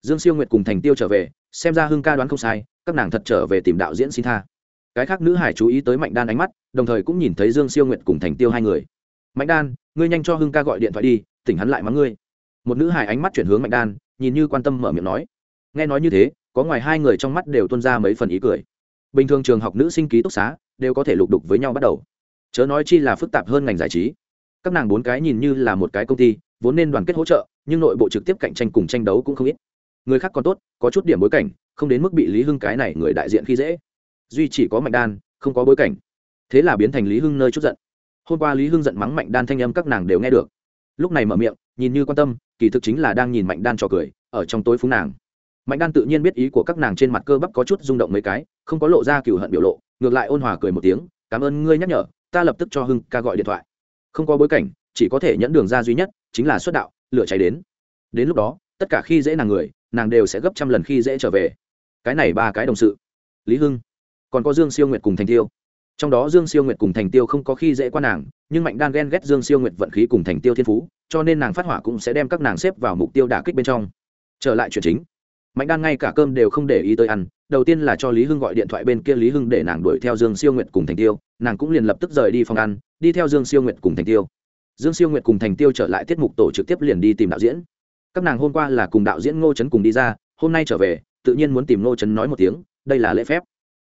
Dương siêu nguyệt cùng thành tiêu trở về, xem ra hưng ca đoán không sai các nàng thật trở về tìm đạo diễn xin tha. Cái khác nữ hải chú ý tới mạnh đan ánh mắt, đồng thời cũng nhìn thấy dương siêu nguyệt cùng thành tiêu hai người. Mạnh đan, ngươi nhanh cho hưng ca gọi điện thoại đi, tỉnh hắn lại mắng ngươi. Một nữ hải ánh mắt chuyển hướng mạnh đan, nhìn như quan tâm mở miệng nói. Nghe nói như thế, có ngoài hai người trong mắt đều tuân ra mấy phần ý cười. Bình thường trường học nữ sinh ký túc xá đều có thể lục đục với nhau bắt đầu. Chớ nói chi là phức tạp hơn ngành giải trí. Các nàng bốn cái nhìn như là một cái công ty, vốn nên đoàn kết hỗ trợ, nhưng nội bộ trực tiếp cạnh tranh cùng tranh đấu cũng không ít người khác còn tốt, có chút điểm bối cảnh, không đến mức bị lý hưng cái này người đại diện khi dễ. Duy chỉ có mạnh đan, không có bối cảnh. Thế là biến thành lý hưng nơi chút giận. Hôm qua lý hưng giận mắng mạnh đan thanh âm các nàng đều nghe được. Lúc này mở miệng, nhìn như quan tâm, kỳ thực chính là đang nhìn mạnh đan trò cười, ở trong tối phúng nàng. Mạnh đan tự nhiên biết ý của các nàng trên mặt cơ bắp có chút rung động mấy cái, không có lộ ra cựu hận biểu lộ, ngược lại ôn hòa cười một tiếng, cảm ơn ngươi nhắc nhở, ta lập tức cho hưng ca gọi điện thoại. Không có bối cảnh, chỉ có thể nhẫn đường ra duy nhất, chính là xuất đạo, lửa cháy đến. Đến lúc đó, tất cả khi dễ nàng người nàng đều sẽ gấp trăm lần khi dễ trở về. Cái này ba cái đồng sự. Lý hưng, còn có dương siêu nguyệt cùng thành tiêu. Trong đó dương siêu nguyệt cùng thành tiêu không có khi dễ qua nàng, nhưng mạnh đan ghen ghét dương siêu nguyệt vận khí cùng thành tiêu thiên phú, cho nên nàng phát hỏa cũng sẽ đem các nàng xếp vào mục tiêu đả kích bên trong. Trở lại chuyện chính, mạnh đan ngay cả cơm đều không để ý tới ăn, đầu tiên là cho lý hưng gọi điện thoại bên kia lý hưng để nàng đuổi theo dương siêu nguyệt cùng thành tiêu, nàng cũng liền lập tức rời đi phòng ăn, đi theo dương siêu nguyệt cùng thành tiêu. Dương siêu nguyệt cùng thành tiêu trở lại tiết mục tổ trực tiếp liền đi tìm đạo diễn các nàng hôm qua là cùng đạo diễn ngô trấn cùng đi ra, hôm nay trở về, tự nhiên muốn tìm ngô trấn nói một tiếng, đây là lễ phép.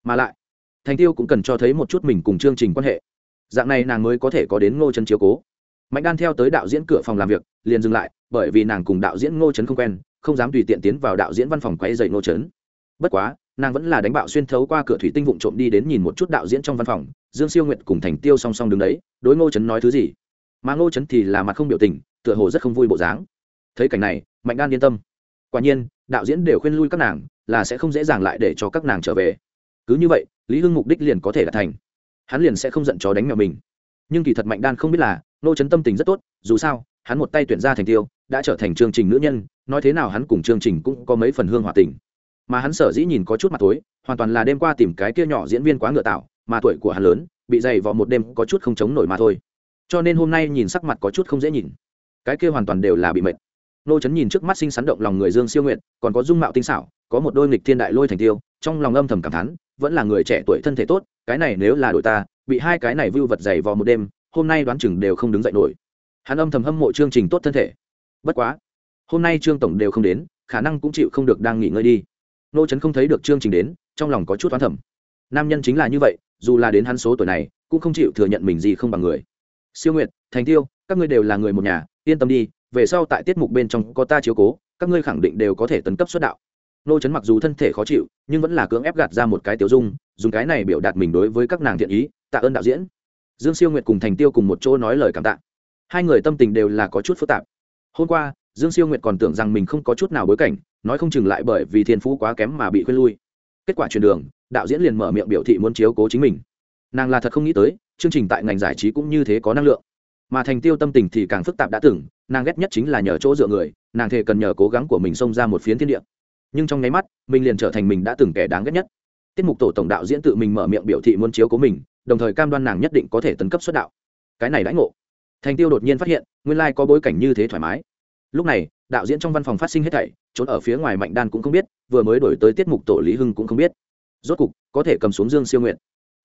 Mà lại, thành tiêu cũng cần cho thấy một chút mình cùng chương trình quan hệ. Dạng này nàng mới có thể có đến ngô trấn chiếu cố. Mạnh đan theo tới đạo diễn cửa phòng làm việc, liền dừng lại, bởi vì nàng cùng đạo diễn ngô trấn không quen, không dám tùy tiện tiến vào đạo diễn văn phòng quay dậy ngô trấn bất quá, nàng vẫn là đánh bạo xuyên thấu qua cửa thủy tinh vụn trộm đi đến nhìn một chút đạo diễn trong văn phòng, dương siêu nguyệt cùng thành tiêu song song đứng đấy, đối ngô trấn nói thứ gì? Mà ngô trấn thì là mặt không biểu tình, tựa hồ rất không vui bộ dáng thấy cảnh này, mạnh đan yên tâm. Quả nhiên, đạo diễn đều khuyên lui các nàng, là sẽ không dễ dàng lại để cho các nàng trở về. Cứ như vậy, lý hưng mục đích liền có thể đạt thành. Hắn liền sẽ không giận chó đánh mèo mình. Nhưng kỳ thật mạnh đan không biết là, nô chấn tâm tình rất tốt, dù sao, hắn một tay tuyển ra thành tiêu, đã trở thành chương trình nữ nhân, nói thế nào hắn cùng chương trình cũng có mấy phần hương hòa tình. Mà hắn sở dĩ nhìn có chút mặt tối, hoàn toàn là đêm qua tìm cái kia nhỏ diễn viên quá ngựa tạo, mà tuổi của hắn lớn, bị dày vào một đêm có chút không chống nổi mà thôi. Cho nên hôm nay nhìn sắc mặt có chút không dễ nhìn. Cái kia hoàn toàn đều là bị mệt nô trấn nhìn trước mắt sinh sắn động lòng người dương siêu nguyện còn có dung mạo tinh xảo, có một đôi nghịch thiên đại lôi thành tiêu, trong lòng âm thầm cảm thán, vẫn là người trẻ tuổi thân thể tốt, cái này nếu là đội ta, bị hai cái này vưu vật dày vò một đêm, hôm nay đoán chừng đều không đứng dậy nổi. Hắn âm thầm hâm mộ chương trình tốt thân thể. Bất quá, hôm nay trương tổng đều không đến, khả năng cũng chịu không được đang nghỉ ngơi đi. Nô trấn không thấy được chương trình đến, trong lòng có chút oán thầm. Nam nhân chính là như vậy, dù là đến hắn số tuổi này, cũng không chịu thừa nhận mình gì không bằng người. Siêu nguyệt, thành tiêu, các ngươi đều là người một nhà, yên tâm đi về sau tại tiết mục bên trong có ta chiếu cố, các ngươi khẳng định đều có thể tấn cấp xuất đạo. Nô chấn mặc dù thân thể khó chịu, nhưng vẫn là cưỡng ép gạt ra một cái tiểu dung, dùng cái này biểu đạt mình đối với các nàng thiện ý, tạ ơn đạo diễn. Dương siêu nguyệt cùng thành tiêu cùng một chỗ nói lời cảm tạ. Hai người tâm tình đều là có chút phức tạp. Hôm qua, dương siêu nguyệt còn tưởng rằng mình không có chút nào bối cảnh, nói không chừng lại bởi vì thiên phú quá kém mà bị khuyên lui. Kết quả truyền đường, đạo diễn liền mở miệng biểu thị muốn chiếu cố chính mình. Nàng là thật không nghĩ tới, chương trình tại ngành giải trí cũng như thế có năng lượng mà thành tiêu tâm tình thì càng phức tạp đã từng, nàng ghét nhất chính là nhờ chỗ dựa người, nàng thề cần nhờ cố gắng của mình xông ra một phiến thiên địa. Nhưng trong nháy mắt, mình liền trở thành mình đã từng kẻ đáng ghét nhất. Tiết mục tổ tổng đạo diễn tự mình mở miệng biểu thị muốn chiếu của mình, đồng thời cam đoan nàng nhất định có thể tấn cấp xuất đạo. Cái này đãi ngộ. Thành tiêu đột nhiên phát hiện, nguyên lai có bối cảnh như thế thoải mái. Lúc này, đạo diễn trong văn phòng phát sinh hết thảy, trốn ở phía ngoài mạnh đan cũng không biết, vừa mới đổi tới tiết mục tổ lý hưng cũng không biết. Rốt cục, có thể cầm xuống dương siêu nguyện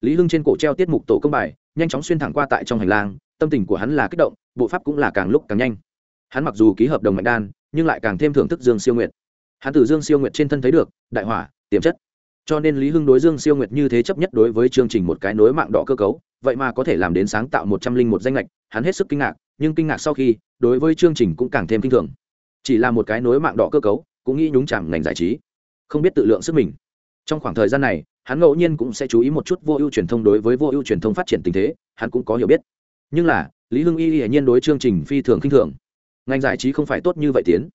lý hưng trên cổ treo tiết mục tổ công bài, nhanh chóng xuyên thẳng qua tại trong hành lang tâm tình của hắn là kích động, bộ pháp cũng là càng lúc càng nhanh. Hắn mặc dù ký hợp đồng mạnh đan, nhưng lại càng thêm thưởng thức dương siêu Nguyệt. hắn từ dương siêu Nguyệt trên thân thấy được, đại hỏa, tiềm chất. Cho nên lý hưng đối dương siêu nguyệt như thế chấp nhất đối với chương trình một cái nối mạng đỏ cơ cấu, vậy mà có thể làm đến sáng tạo một trăm linh một danh lệch hắn hết sức kinh ngạc, nhưng kinh ngạc sau khi, đối với chương trình cũng càng thêm kinh thường. Chỉ là một cái nối mạng đỏ cơ cấu, cũng nghĩ nhúng chạm ngành giải trí, không biết tự lượng sức mình. Trong khoảng thời gian này, hắn ngẫu nhiên cũng sẽ chú ý một chút vô ưu truyền thông đối với vô ưu truyền thông phát triển tình thế, hắn cũng có hiểu biết nhưng là, lý hưng y hiển nhiên đối chương trình phi thường khinh thường. Ngành giải trí không phải tốt như vậy tiến.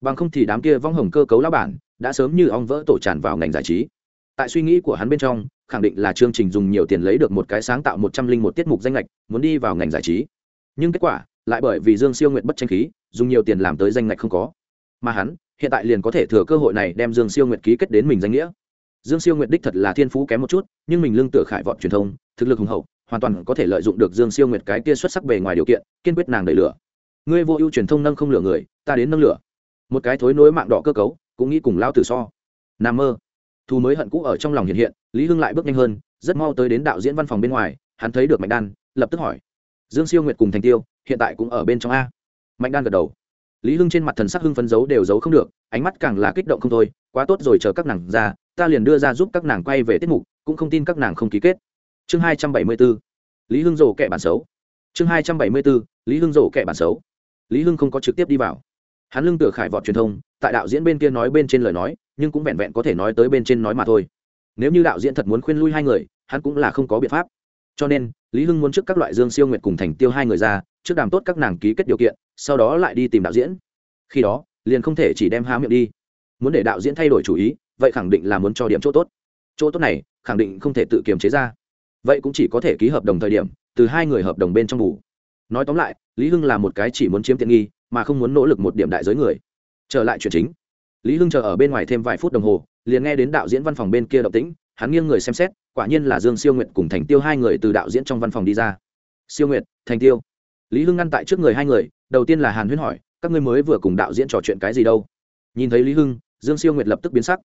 Bằng không thì đám kia vong hồng cơ cấu lao bản đã sớm như ong vỡ tổ tràn vào ngành giải trí. Tại suy nghĩ của hắn bên trong, khẳng định là chương trình dùng nhiều tiền lấy được một cái sáng tạo một trăm linh một tiết mục danh lệch, muốn đi vào ngành giải trí. Nhưng kết quả, lại bởi vì dương siêu nguyện bất tranh khí, dùng nhiều tiền làm tới danh lệch không có. Mà hắn, hiện tại liền có thể thừa cơ hội này đem dương siêu nguyện ký kết đến mình danh nghĩa. Dương siêu nguyện đích thật là thiên phú kém một chút, nhưng mình lương tựa khải vọt truyền thông, thực lực hùng hậu hoàn toàn có thể lợi dụng được dương siêu nguyệt cái kia xuất sắc bề ngoài điều kiện, kiên quyết nàng đẩy lửa. Ngươi vô ưu truyền thông nâng không lửa người, ta đến nâng lửa. Một cái thối nối mạng đỏ cơ cấu, cũng nghĩ cùng lao tử so. N mơ. Thù mới hận cũ ở trong lòng hiện hiện, lý hưng lại bước nhanh hơn, rất mau tới đến đạo diễn văn phòng bên ngoài, hắn thấy được mạnh đan, lập tức hỏi. Dương siêu nguyệt cùng thành tiêu, hiện tại cũng ở bên trong a. Mạnh đan gật đầu. Lý hưng trên mặt thần sắc hưng phấn giấu đều giấu không được, ánh mắt càng là kích động không thôi, quá tốt rồi chờ các nàng ra, ta liền đưa ra giúp các nàng quay về tiết mục, cũng không tin các nàng không ký kết chương hai trăm bảy mươi bốn, lý hưng rổ kẻ bản xấu. Chương hai trăm bảy mươi bốn, lý hưng rổ kẻ bản xấu. Lý hưng không có trực tiếp đi vào. Hắn lưng tựa khải vọt truyền thông, tại đạo diễn bên kia nói bên trên lời nói, nhưng cũng vẹn vẹn có thể nói tới bên trên nói mà thôi. Nếu như đạo diễn thật muốn khuyên lui hai người, hắn cũng là không có biện pháp. Cho nên, lý hưng muốn trước các loại dương siêu nguyệt cùng thành tiêu hai người ra, trước đàm tốt các nàng ký kết điều kiện, sau đó lại đi tìm đạo diễn. Khi đó, liền không thể chỉ đem há miệng đi. Muốn để đạo diễn thay đổi chủ ý, vậy khẳng định là muốn cho điểm chỗ tốt. Chỗ tốt này, khẳng định không thể tự kiềm chế ra vậy cũng chỉ có thể ký hợp đồng thời điểm, từ hai người hợp đồng bên trong ngủ nói tóm lại, lý hưng là một cái chỉ muốn chiếm tiện nghi, mà không muốn nỗ lực một điểm đại giới người. Trở lại chuyện chính. Lý hưng chờ ở bên ngoài thêm vài phút đồng hồ, liền nghe đến đạo diễn văn phòng bên kia động tĩnh, hắn nghiêng người xem xét, quả nhiên là dương siêu nguyệt cùng thành tiêu hai người từ đạo diễn trong văn phòng đi ra. Siêu nguyệt, thành tiêu. Lý hưng ngăn tại trước người hai người, đầu tiên là hàn huyên hỏi, các ngươi mới vừa cùng đạo diễn trò chuyện cái gì đâu? Nhìn thấy lý hưng, dương siêu nguyệt lập tức biến sắc.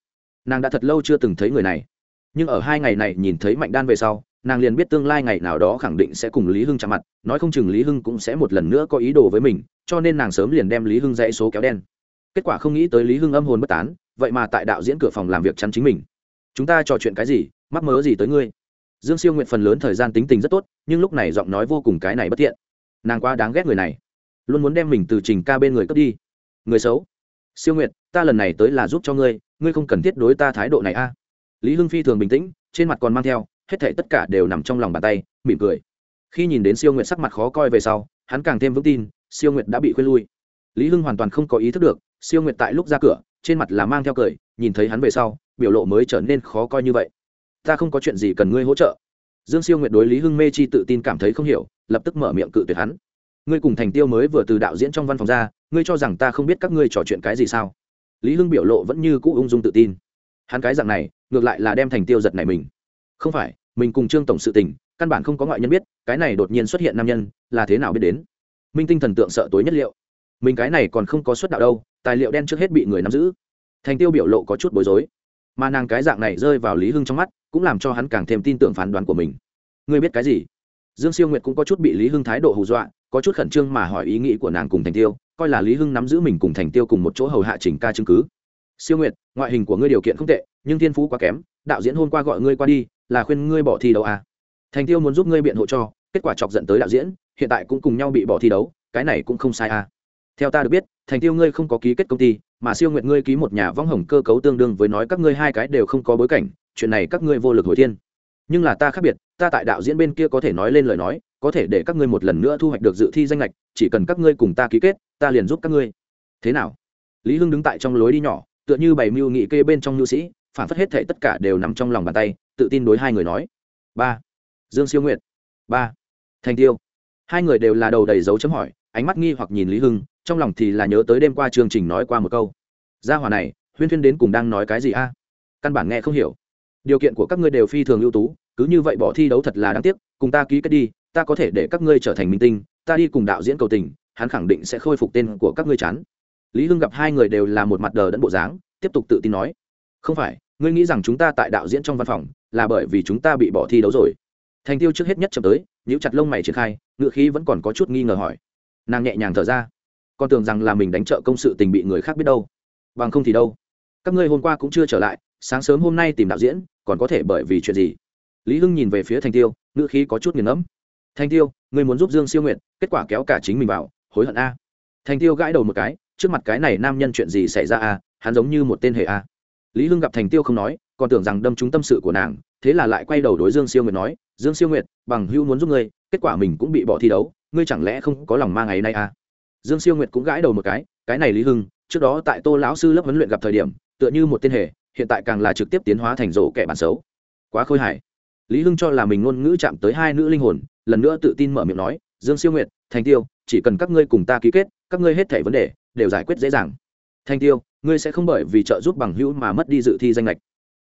Nàng đã thật lâu chưa từng thấy người này. Nhưng ở hai ngày này nhìn thấy mạnh đan về sau nàng liền biết tương lai ngày nào đó khẳng định sẽ cùng lý hưng chạm mặt, nói không chừng lý hưng cũng sẽ một lần nữa có ý đồ với mình, cho nên nàng sớm liền đem lý hưng dãy số kéo đen. Kết quả không nghĩ tới lý hưng âm hồn bất tán, vậy mà tại đạo diễn cửa phòng làm việc chắn chính mình. Chúng ta trò chuyện cái gì, mắc mớ gì tới ngươi? Dương siêu nguyện phần lớn thời gian tính tình rất tốt, nhưng lúc này giọng nói vô cùng cái này bất tiện. Nàng quá đáng ghét người này. Luôn muốn đem mình từ trình ca bên người cướp đi. Người xấu. Siêu nguyện ta lần này tới là giúp cho ngươi ngươi không cần thiết đối ta thái độ này a. Lý hưng phi thường bình tĩnh, trên mặt còn mang theo hết thảy tất cả đều nằm trong lòng bàn tay, mỉm cười. Khi nhìn đến siêu Nguyệt sắc mặt khó coi về sau, hắn càng thêm vững tin, siêu Nguyệt đã bị khuyên lui. Lý hưng hoàn toàn không có ý thức được, siêu Nguyệt tại lúc ra cửa, trên mặt là mang theo cười, nhìn thấy hắn về sau, biểu lộ mới trở nên khó coi như vậy. Ta không có chuyện gì cần ngươi hỗ trợ. Dương siêu Nguyệt đối lý hưng mê chi tự tin cảm thấy không hiểu, lập tức mở miệng cự tuyệt hắn. Ngươi cùng thành tiêu mới vừa từ đạo diễn trong văn phòng ra, ngươi cho rằng ta không biết các ngươi trò chuyện cái gì sao? Lý hưng biểu lộ vẫn như cũ ung dung tự tin. Hắn cái dạng này, ngược lại là đem thành tiêu giật này mình không phải, mình cùng trương tổng sự tình, căn bản không có ngoại nhân biết, cái này đột nhiên xuất hiện nam nhân, là thế nào biết đến? Minh tinh thần tượng sợ tối nhất liệu. Mình cái này còn không có xuất đạo đâu, tài liệu đen trước hết bị người nắm giữ. Thành tiêu biểu lộ có chút bối rối. Mà nàng cái dạng này rơi vào lý hưng trong mắt, cũng làm cho hắn càng thêm tin tưởng phán đoán của mình. Ngươi biết cái gì? Dương siêu nguyệt cũng có chút bị lý hưng thái độ hù dọa, có chút khẩn trương mà hỏi ý nghĩ của nàng cùng thành tiêu, coi là lý hưng nắm giữ mình cùng thành tiêu cùng một chỗ hầu hạ trình ca chứng cứ. Siêu nguyệt, ngoại hình của ngươi điều kiện không tệ, nhưng thiên phú quá kém, đạo diễn hôm qua gọi ngươi qua đi là khuyên ngươi bỏ thi đấu à. thành tiêu muốn giúp ngươi biện hộ cho, kết quả chọc dẫn tới đạo diễn, hiện tại cũng cùng nhau bị bỏ thi đấu, cái này cũng không sai à. theo ta được biết, thành tiêu ngươi không có ký kết công ty, mà siêu nguyệt ngươi ký một nhà vong hồng cơ cấu tương đương với nói các ngươi hai cái đều không có bối cảnh, chuyện này các ngươi vô lực hồi thiên nhưng là ta khác biệt, ta tại đạo diễn bên kia có thể nói lên lời nói, có thể để các ngươi một lần nữa thu hoạch được dự thi danh lệch, chỉ cần các ngươi cùng ta ký kết, ta liền giúp các ngươi thế nào lý hưng đứng tại trong lối đi nhỏ, tựa như bày mưu nghị kê bên trong nhu sĩ, phản phất hết thể tất cả đều nằm trong lòng bàn tay tự tin đối hai người nói. Ba. Dương siêu nguyệt. Ba. Thành tiêu. Hai người đều là đầu đầy dấu chấm hỏi, ánh mắt nghi hoặc nhìn lý hưng, trong lòng thì là nhớ tới đêm qua chương trình nói qua một câu. Gia hòa này, huyên thuyên đến cùng đang nói cái gì a? Căn bản nghe không hiểu. Điều kiện của các ngươi đều phi thường ưu tú, cứ như vậy bỏ thi đấu thật là đáng tiếc, cùng ta ký kết đi, ta có thể để các ngươi trở thành minh tinh, ta đi cùng đạo diễn cầu tình, hắn khẳng định sẽ khôi phục tên của các ngươi chán. Lý hưng gặp hai người đều là một mặt đờ đẫn bộ dáng, tiếp tục tự tin nói. Không phải ngươi nghĩ rằng chúng ta tại đạo diễn trong văn phòng là bởi vì chúng ta bị bỏ thi đấu rồi? Thành tiêu trước hết nhất chậm tới nếu chặt lông mày triển khai ngựa khí vẫn còn có chút nghi ngờ hỏi. Nàng nhẹ nhàng thở ra. Con tưởng rằng là mình đánh trợ công sự tình bị người khác biết đâu. Bằng không thì đâu. Các ngươi hôm qua cũng chưa trở lại, sáng sớm hôm nay tìm đạo diễn, còn có thể bởi vì chuyện gì? Lý hưng nhìn về phía thành tiêu, ngữ khí có chút nghiền ngẫm. Thành tiêu, ngươi muốn giúp dương siêu nguyện kết quả kéo cả chính mình vào, hối hận a. Thành tiêu gãi đầu một cái, trước mặt cái này nam nhân chuyện gì xảy ra a, hắn giống như một tên hệ a lý hưng gặp thành tiêu không nói, còn tưởng rằng đâm trúng tâm sự của nàng, thế là lại quay đầu đối dương siêu nguyệt nói, dương siêu nguyệt, bằng hưu muốn giúp ngươi, kết quả mình cũng bị bỏ thi đấu, ngươi chẳng lẽ không có lòng ma ngày nay à? Dương siêu nguyệt cũng gãi đầu một cái cái này lý hưng, trước đó tại tô lão sư lớp huấn luyện gặp thời điểm, tựa như một tên hề, hiện tại càng là trực tiếp tiến hóa thành rổ kẻ bản xấu. Quá khôi hài. Lý hưng cho là mình ngôn ngữ chạm tới hai nữ linh hồn, lần nữa tự tin mở miệng nói, dương siêu nguyệt, thành tiêu, chỉ cần các ngươi cùng ta ký kết, các ngươi hết thảy vấn đề đều giải quyết dễ dàng. Thành tiêu ngươi sẽ không bởi vì trợ giúp bằng hữu mà mất đi dự thi danh lệch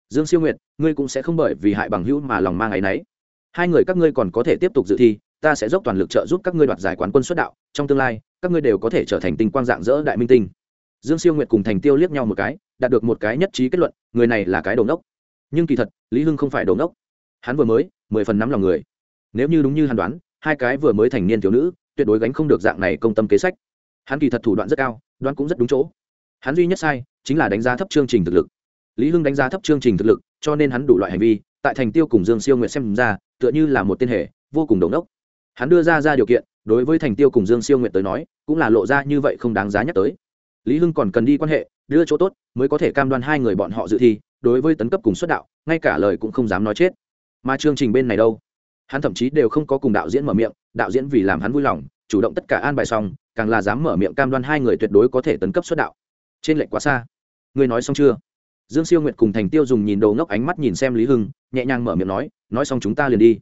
dương siêu nguyệt, ngươi cũng sẽ không bởi vì hại bằng hữu mà lòng mang áy náy. Hai người các ngươi còn có thể tiếp tục dự thi, ta sẽ dốc toàn lực trợ giúp các ngươi đoạt giải quán quân xuất đạo, trong tương lai, các ngươi đều có thể trở thành tinh quang dạng dỡ đại minh tinh. Dương siêu nguyệt cùng thành tiêu liếc nhau một cái, đạt được một cái nhất trí kết luận, người này là cái đầu nốc nhưng kỳ thật, lý hưng không phải đầu nốc hắn vừa mới, mười phần nắm lòng người. Nếu như đúng như hắn đoán, hai cái vừa mới thành niên thiếu nữ, tuyệt đối gánh không được dạng này công tâm kế sách. Hắn kỳ thật thủ đoạn rất cao, đoán cũng rất đúng chỗ hắn duy nhất sai chính là đánh giá thấp chương trình thực lực. Lý hưng đánh giá thấp chương trình thực lực, cho nên hắn đủ loại hành vi, tại thành tiêu cùng dương siêu nguyện xem ra, tựa như là một tên hệ vô cùng đống đốc. Hắn đưa ra ra điều kiện, đối với thành tiêu cùng dương siêu nguyện tới nói, cũng là lộ ra như vậy không đáng giá nhắc tới. Lý hưng còn cần đi quan hệ, đưa chỗ tốt, mới có thể cam đoan hai người bọn họ dự thi, đối với tấn cấp cùng xuất đạo, ngay cả lời cũng không dám nói chết. Mà chương trình bên này đâu? Hắn thậm chí đều không có cùng đạo diễn mở miệng, đạo diễn vì làm hắn vui lòng, chủ động tất cả an bài xong, càng là dám mở miệng cam đoan hai người tuyệt đối có thể tấn cấp xuất đạo trên lệnh quá xa. Ngươi nói xong chưa? Dương siêu nguyệt cùng thành tiêu dùng nhìn đầu ngốc ánh mắt nhìn xem lý hưng, nhẹ nhàng mở miệng nói nói xong chúng ta liền đi.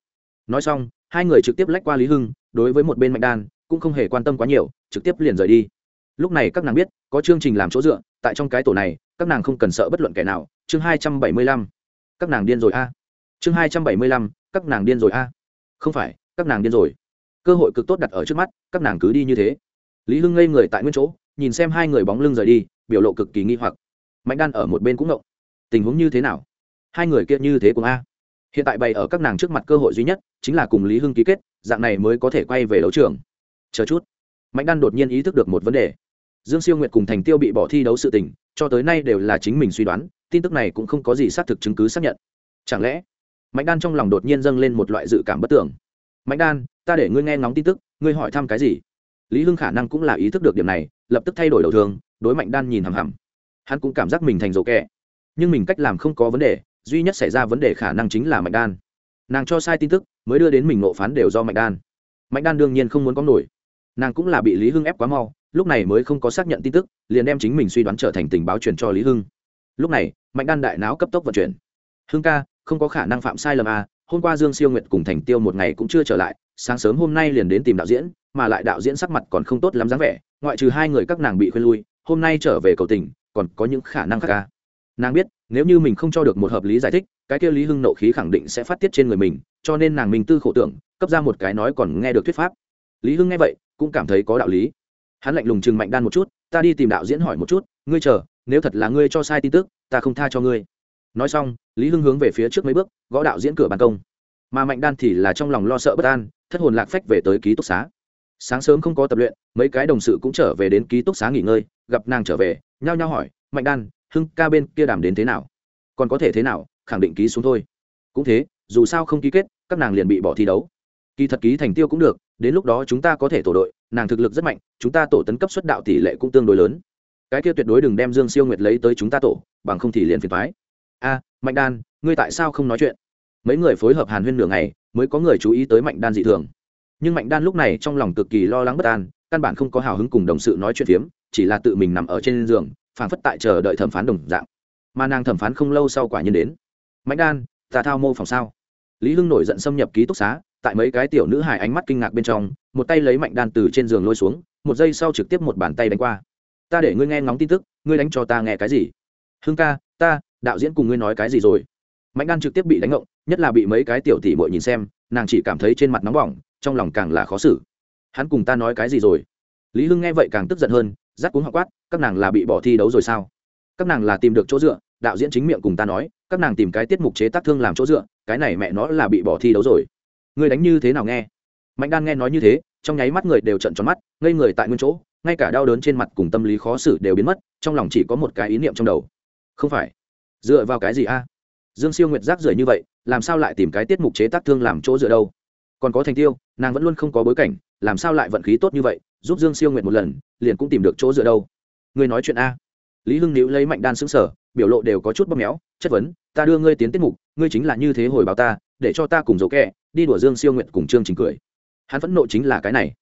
Nói xong, hai người trực tiếp lách qua lý hưng, đối với một bên mạnh đan, cũng không hề quan tâm quá nhiều, trực tiếp liền rời đi. Lúc này các nàng biết, có chương trình làm chỗ dựa, tại trong cái tổ này, các nàng không cần sợ bất luận kẻ nào. Chương hai trăm bảy mươi lăm. Các nàng điên rồi a. Chương hai trăm bảy mươi lăm, các nàng điên rồi a. Không phải, các nàng điên rồi. Cơ hội cực tốt đặt ở trước mắt, các nàng cứ đi như thế. Lý hưng ngây người tại nguyên chỗ, nhìn xem hai người bóng lưng rời đi biểu lộ cực kỳ nghi hoặc. Mạnh đan ở một bên cũng ngộng. Tình huống như thế nào? Hai người kia như thế cùng a. Hiện tại bày ở các nàng trước mặt cơ hội duy nhất chính là cùng lý hưng ký kết, dạng này mới có thể quay về đấu trường. Chờ chút. Mạnh đan đột nhiên ý thức được một vấn đề. Dương siêu nguyệt cùng thành tiêu bị bỏ thi đấu sự tình, cho tới nay đều là chính mình suy đoán, tin tức này cũng không có gì xác thực chứng cứ xác nhận. Chẳng lẽ, mạnh đan trong lòng đột nhiên dâng lên một loại dự cảm bất tưởng? Mạnh đan, ta để ngươi nghe ngóng tin tức, ngươi hỏi thăm cái gì? Lý hưng khả năng cũng là ý thức được điểm này, lập tức thay đổi đầu thường đối mạnh đan nhìn hằm hằm. Hắn cũng cảm giác mình thành dỗ kẹ. Nhưng mình cách làm không có vấn đề, duy nhất xảy ra vấn đề khả năng chính là mạnh đan. Nàng cho sai tin tức, mới đưa đến mình nộ phán đều do mạnh đan. Mạnh đan đương nhiên không muốn có nổi. Nàng cũng là bị lý hưng ép quá mau, lúc này mới không có xác nhận tin tức, liền đem chính mình suy đoán trở thành tình báo truyền cho lý hưng. Lúc này, mạnh đan đại não cấp tốc vận chuyển. Hưng ca, không có khả năng phạm sai lầm à hôm qua dương siêu nguyệt cùng thành tiêu một ngày cũng chưa trở lại, sáng sớm hôm nay liền đến tìm đạo diễn, mà lại đạo diễn sắc mặt còn không tốt lắm dáng vẻ, ngoại trừ hai người các nàng bị khuyên lui hôm nay trở về cầu tình, còn có những khả năng khác ca nàng biết, nếu như mình không cho được một hợp lý giải thích, cái kia lý hưng nộ khí khẳng định sẽ phát tiết trên người mình, cho nên nàng mình tư khổ tưởng, cấp ra một cái nói còn nghe được thuyết pháp. Lý hưng nghe vậy, cũng cảm thấy có đạo lý. Hắn lạnh lùng chừng mạnh đan một chút, ta đi tìm đạo diễn hỏi một chút, ngươi chờ, nếu thật là ngươi cho sai tin tức, ta không tha cho ngươi. Nói xong, lý hưng hướng về phía trước mấy bước, gõ đạo diễn cửa ban công. Mà mạnh đan thì là trong lòng lo sợ bất an, thất hồn lạc phách về tới ký túc xá sáng sớm không có tập luyện, mấy cái đồng sự cũng trở về đến ký túc xá nghỉ ngơi, gặp nàng trở về, nhao nhao hỏi, mạnh đan, hưng ca bên kia đàm đến thế nào? Còn có thể thế nào? Khẳng định ký xuống thôi. Cũng thế, dù sao không ký kết, các nàng liền bị bỏ thi đấu. Kỳ thật ký thành tiêu cũng được, đến lúc đó chúng ta có thể tổ đội, nàng thực lực rất mạnh, chúng ta tổ tấn cấp xuất đạo tỷ lệ cũng tương đối lớn. Cái kia tuyệt đối đừng đem dương siêu nguyệt lấy tới chúng ta tổ, bằng không thì liền phiền thoái a, mạnh đan, ngươi tại sao không nói chuyện? Mấy người phối hợp hàn huyên nửa ngày, mới có người chú ý tới mạnh đan dị thường nhưng mạnh đan lúc này trong lòng cực kỳ lo lắng bất an, căn bản không có hào hứng cùng đồng sự nói chuyện phiếm, chỉ là tự mình nằm ở trên giường, phảng phất tại chờ đợi thẩm phán đồng dạng. Mà nàng thẩm phán không lâu sau quả nhiên đến. Mạnh đan, ta thao mô phòng sao? Lý hưng nổi giận xâm nhập ký túc xá, tại mấy cái tiểu nữ hài ánh mắt kinh ngạc bên trong, một tay lấy mạnh đan từ trên giường lôi xuống, một giây sau trực tiếp một bàn tay đánh qua. Ta để ngươi nghe ngóng tin tức, ngươi đánh cho ta nghe cái gì? Hưng ca, ta, đạo diễn cùng ngươi nói cái gì rồi? Mạnh đan trực tiếp bị đánh ngộng, nhất là bị mấy cái tiểu tỷ bội nhìn xem, nàng chỉ cảm thấy trên mặt nóng bỏng trong lòng càng là khó xử. Hắn cùng ta nói cái gì rồi? Lý hưng nghe vậy càng tức giận hơn rắt cuống họ quát, các nàng là bị bỏ thi đấu rồi sao? Các nàng là tìm được chỗ dựa, đạo diễn chính miệng cùng ta nói, các nàng tìm cái tiết mục chế tác thương làm chỗ dựa, cái này mẹ nó là bị bỏ thi đấu rồi. Người đánh như thế nào nghe? Mạnh đan nghe nói như thế, trong nháy mắt người đều trận tròn mắt, ngây người tại nguyên chỗ, ngay cả đau đớn trên mặt cùng tâm lý khó xử đều biến mất, trong lòng chỉ có một cái ý niệm trong đầu. Không phải. Dựa vào cái gì a? Dương siêu nguyệt rác rưởi như vậy, làm sao lại tìm cái tiết mục chế tác thương làm chỗ dựa đâu? Còn có thành tiêu, nàng vẫn luôn không có bối cảnh, làm sao lại vận khí tốt như vậy, giúp dương siêu nguyện một lần, liền cũng tìm được chỗ dựa đâu. Ngươi nói chuyện a. Lý hưng níu lấy mạnh đan xứng sở biểu lộ đều có chút bóp méo, chất vấn, ta đưa ngươi tiến tiết mục, ngươi chính là như thế hồi báo ta, để cho ta cùng dấu kẹ đi đùa dương siêu nguyện cùng trương trình cười. Hắn phẫn nộ chính là cái này.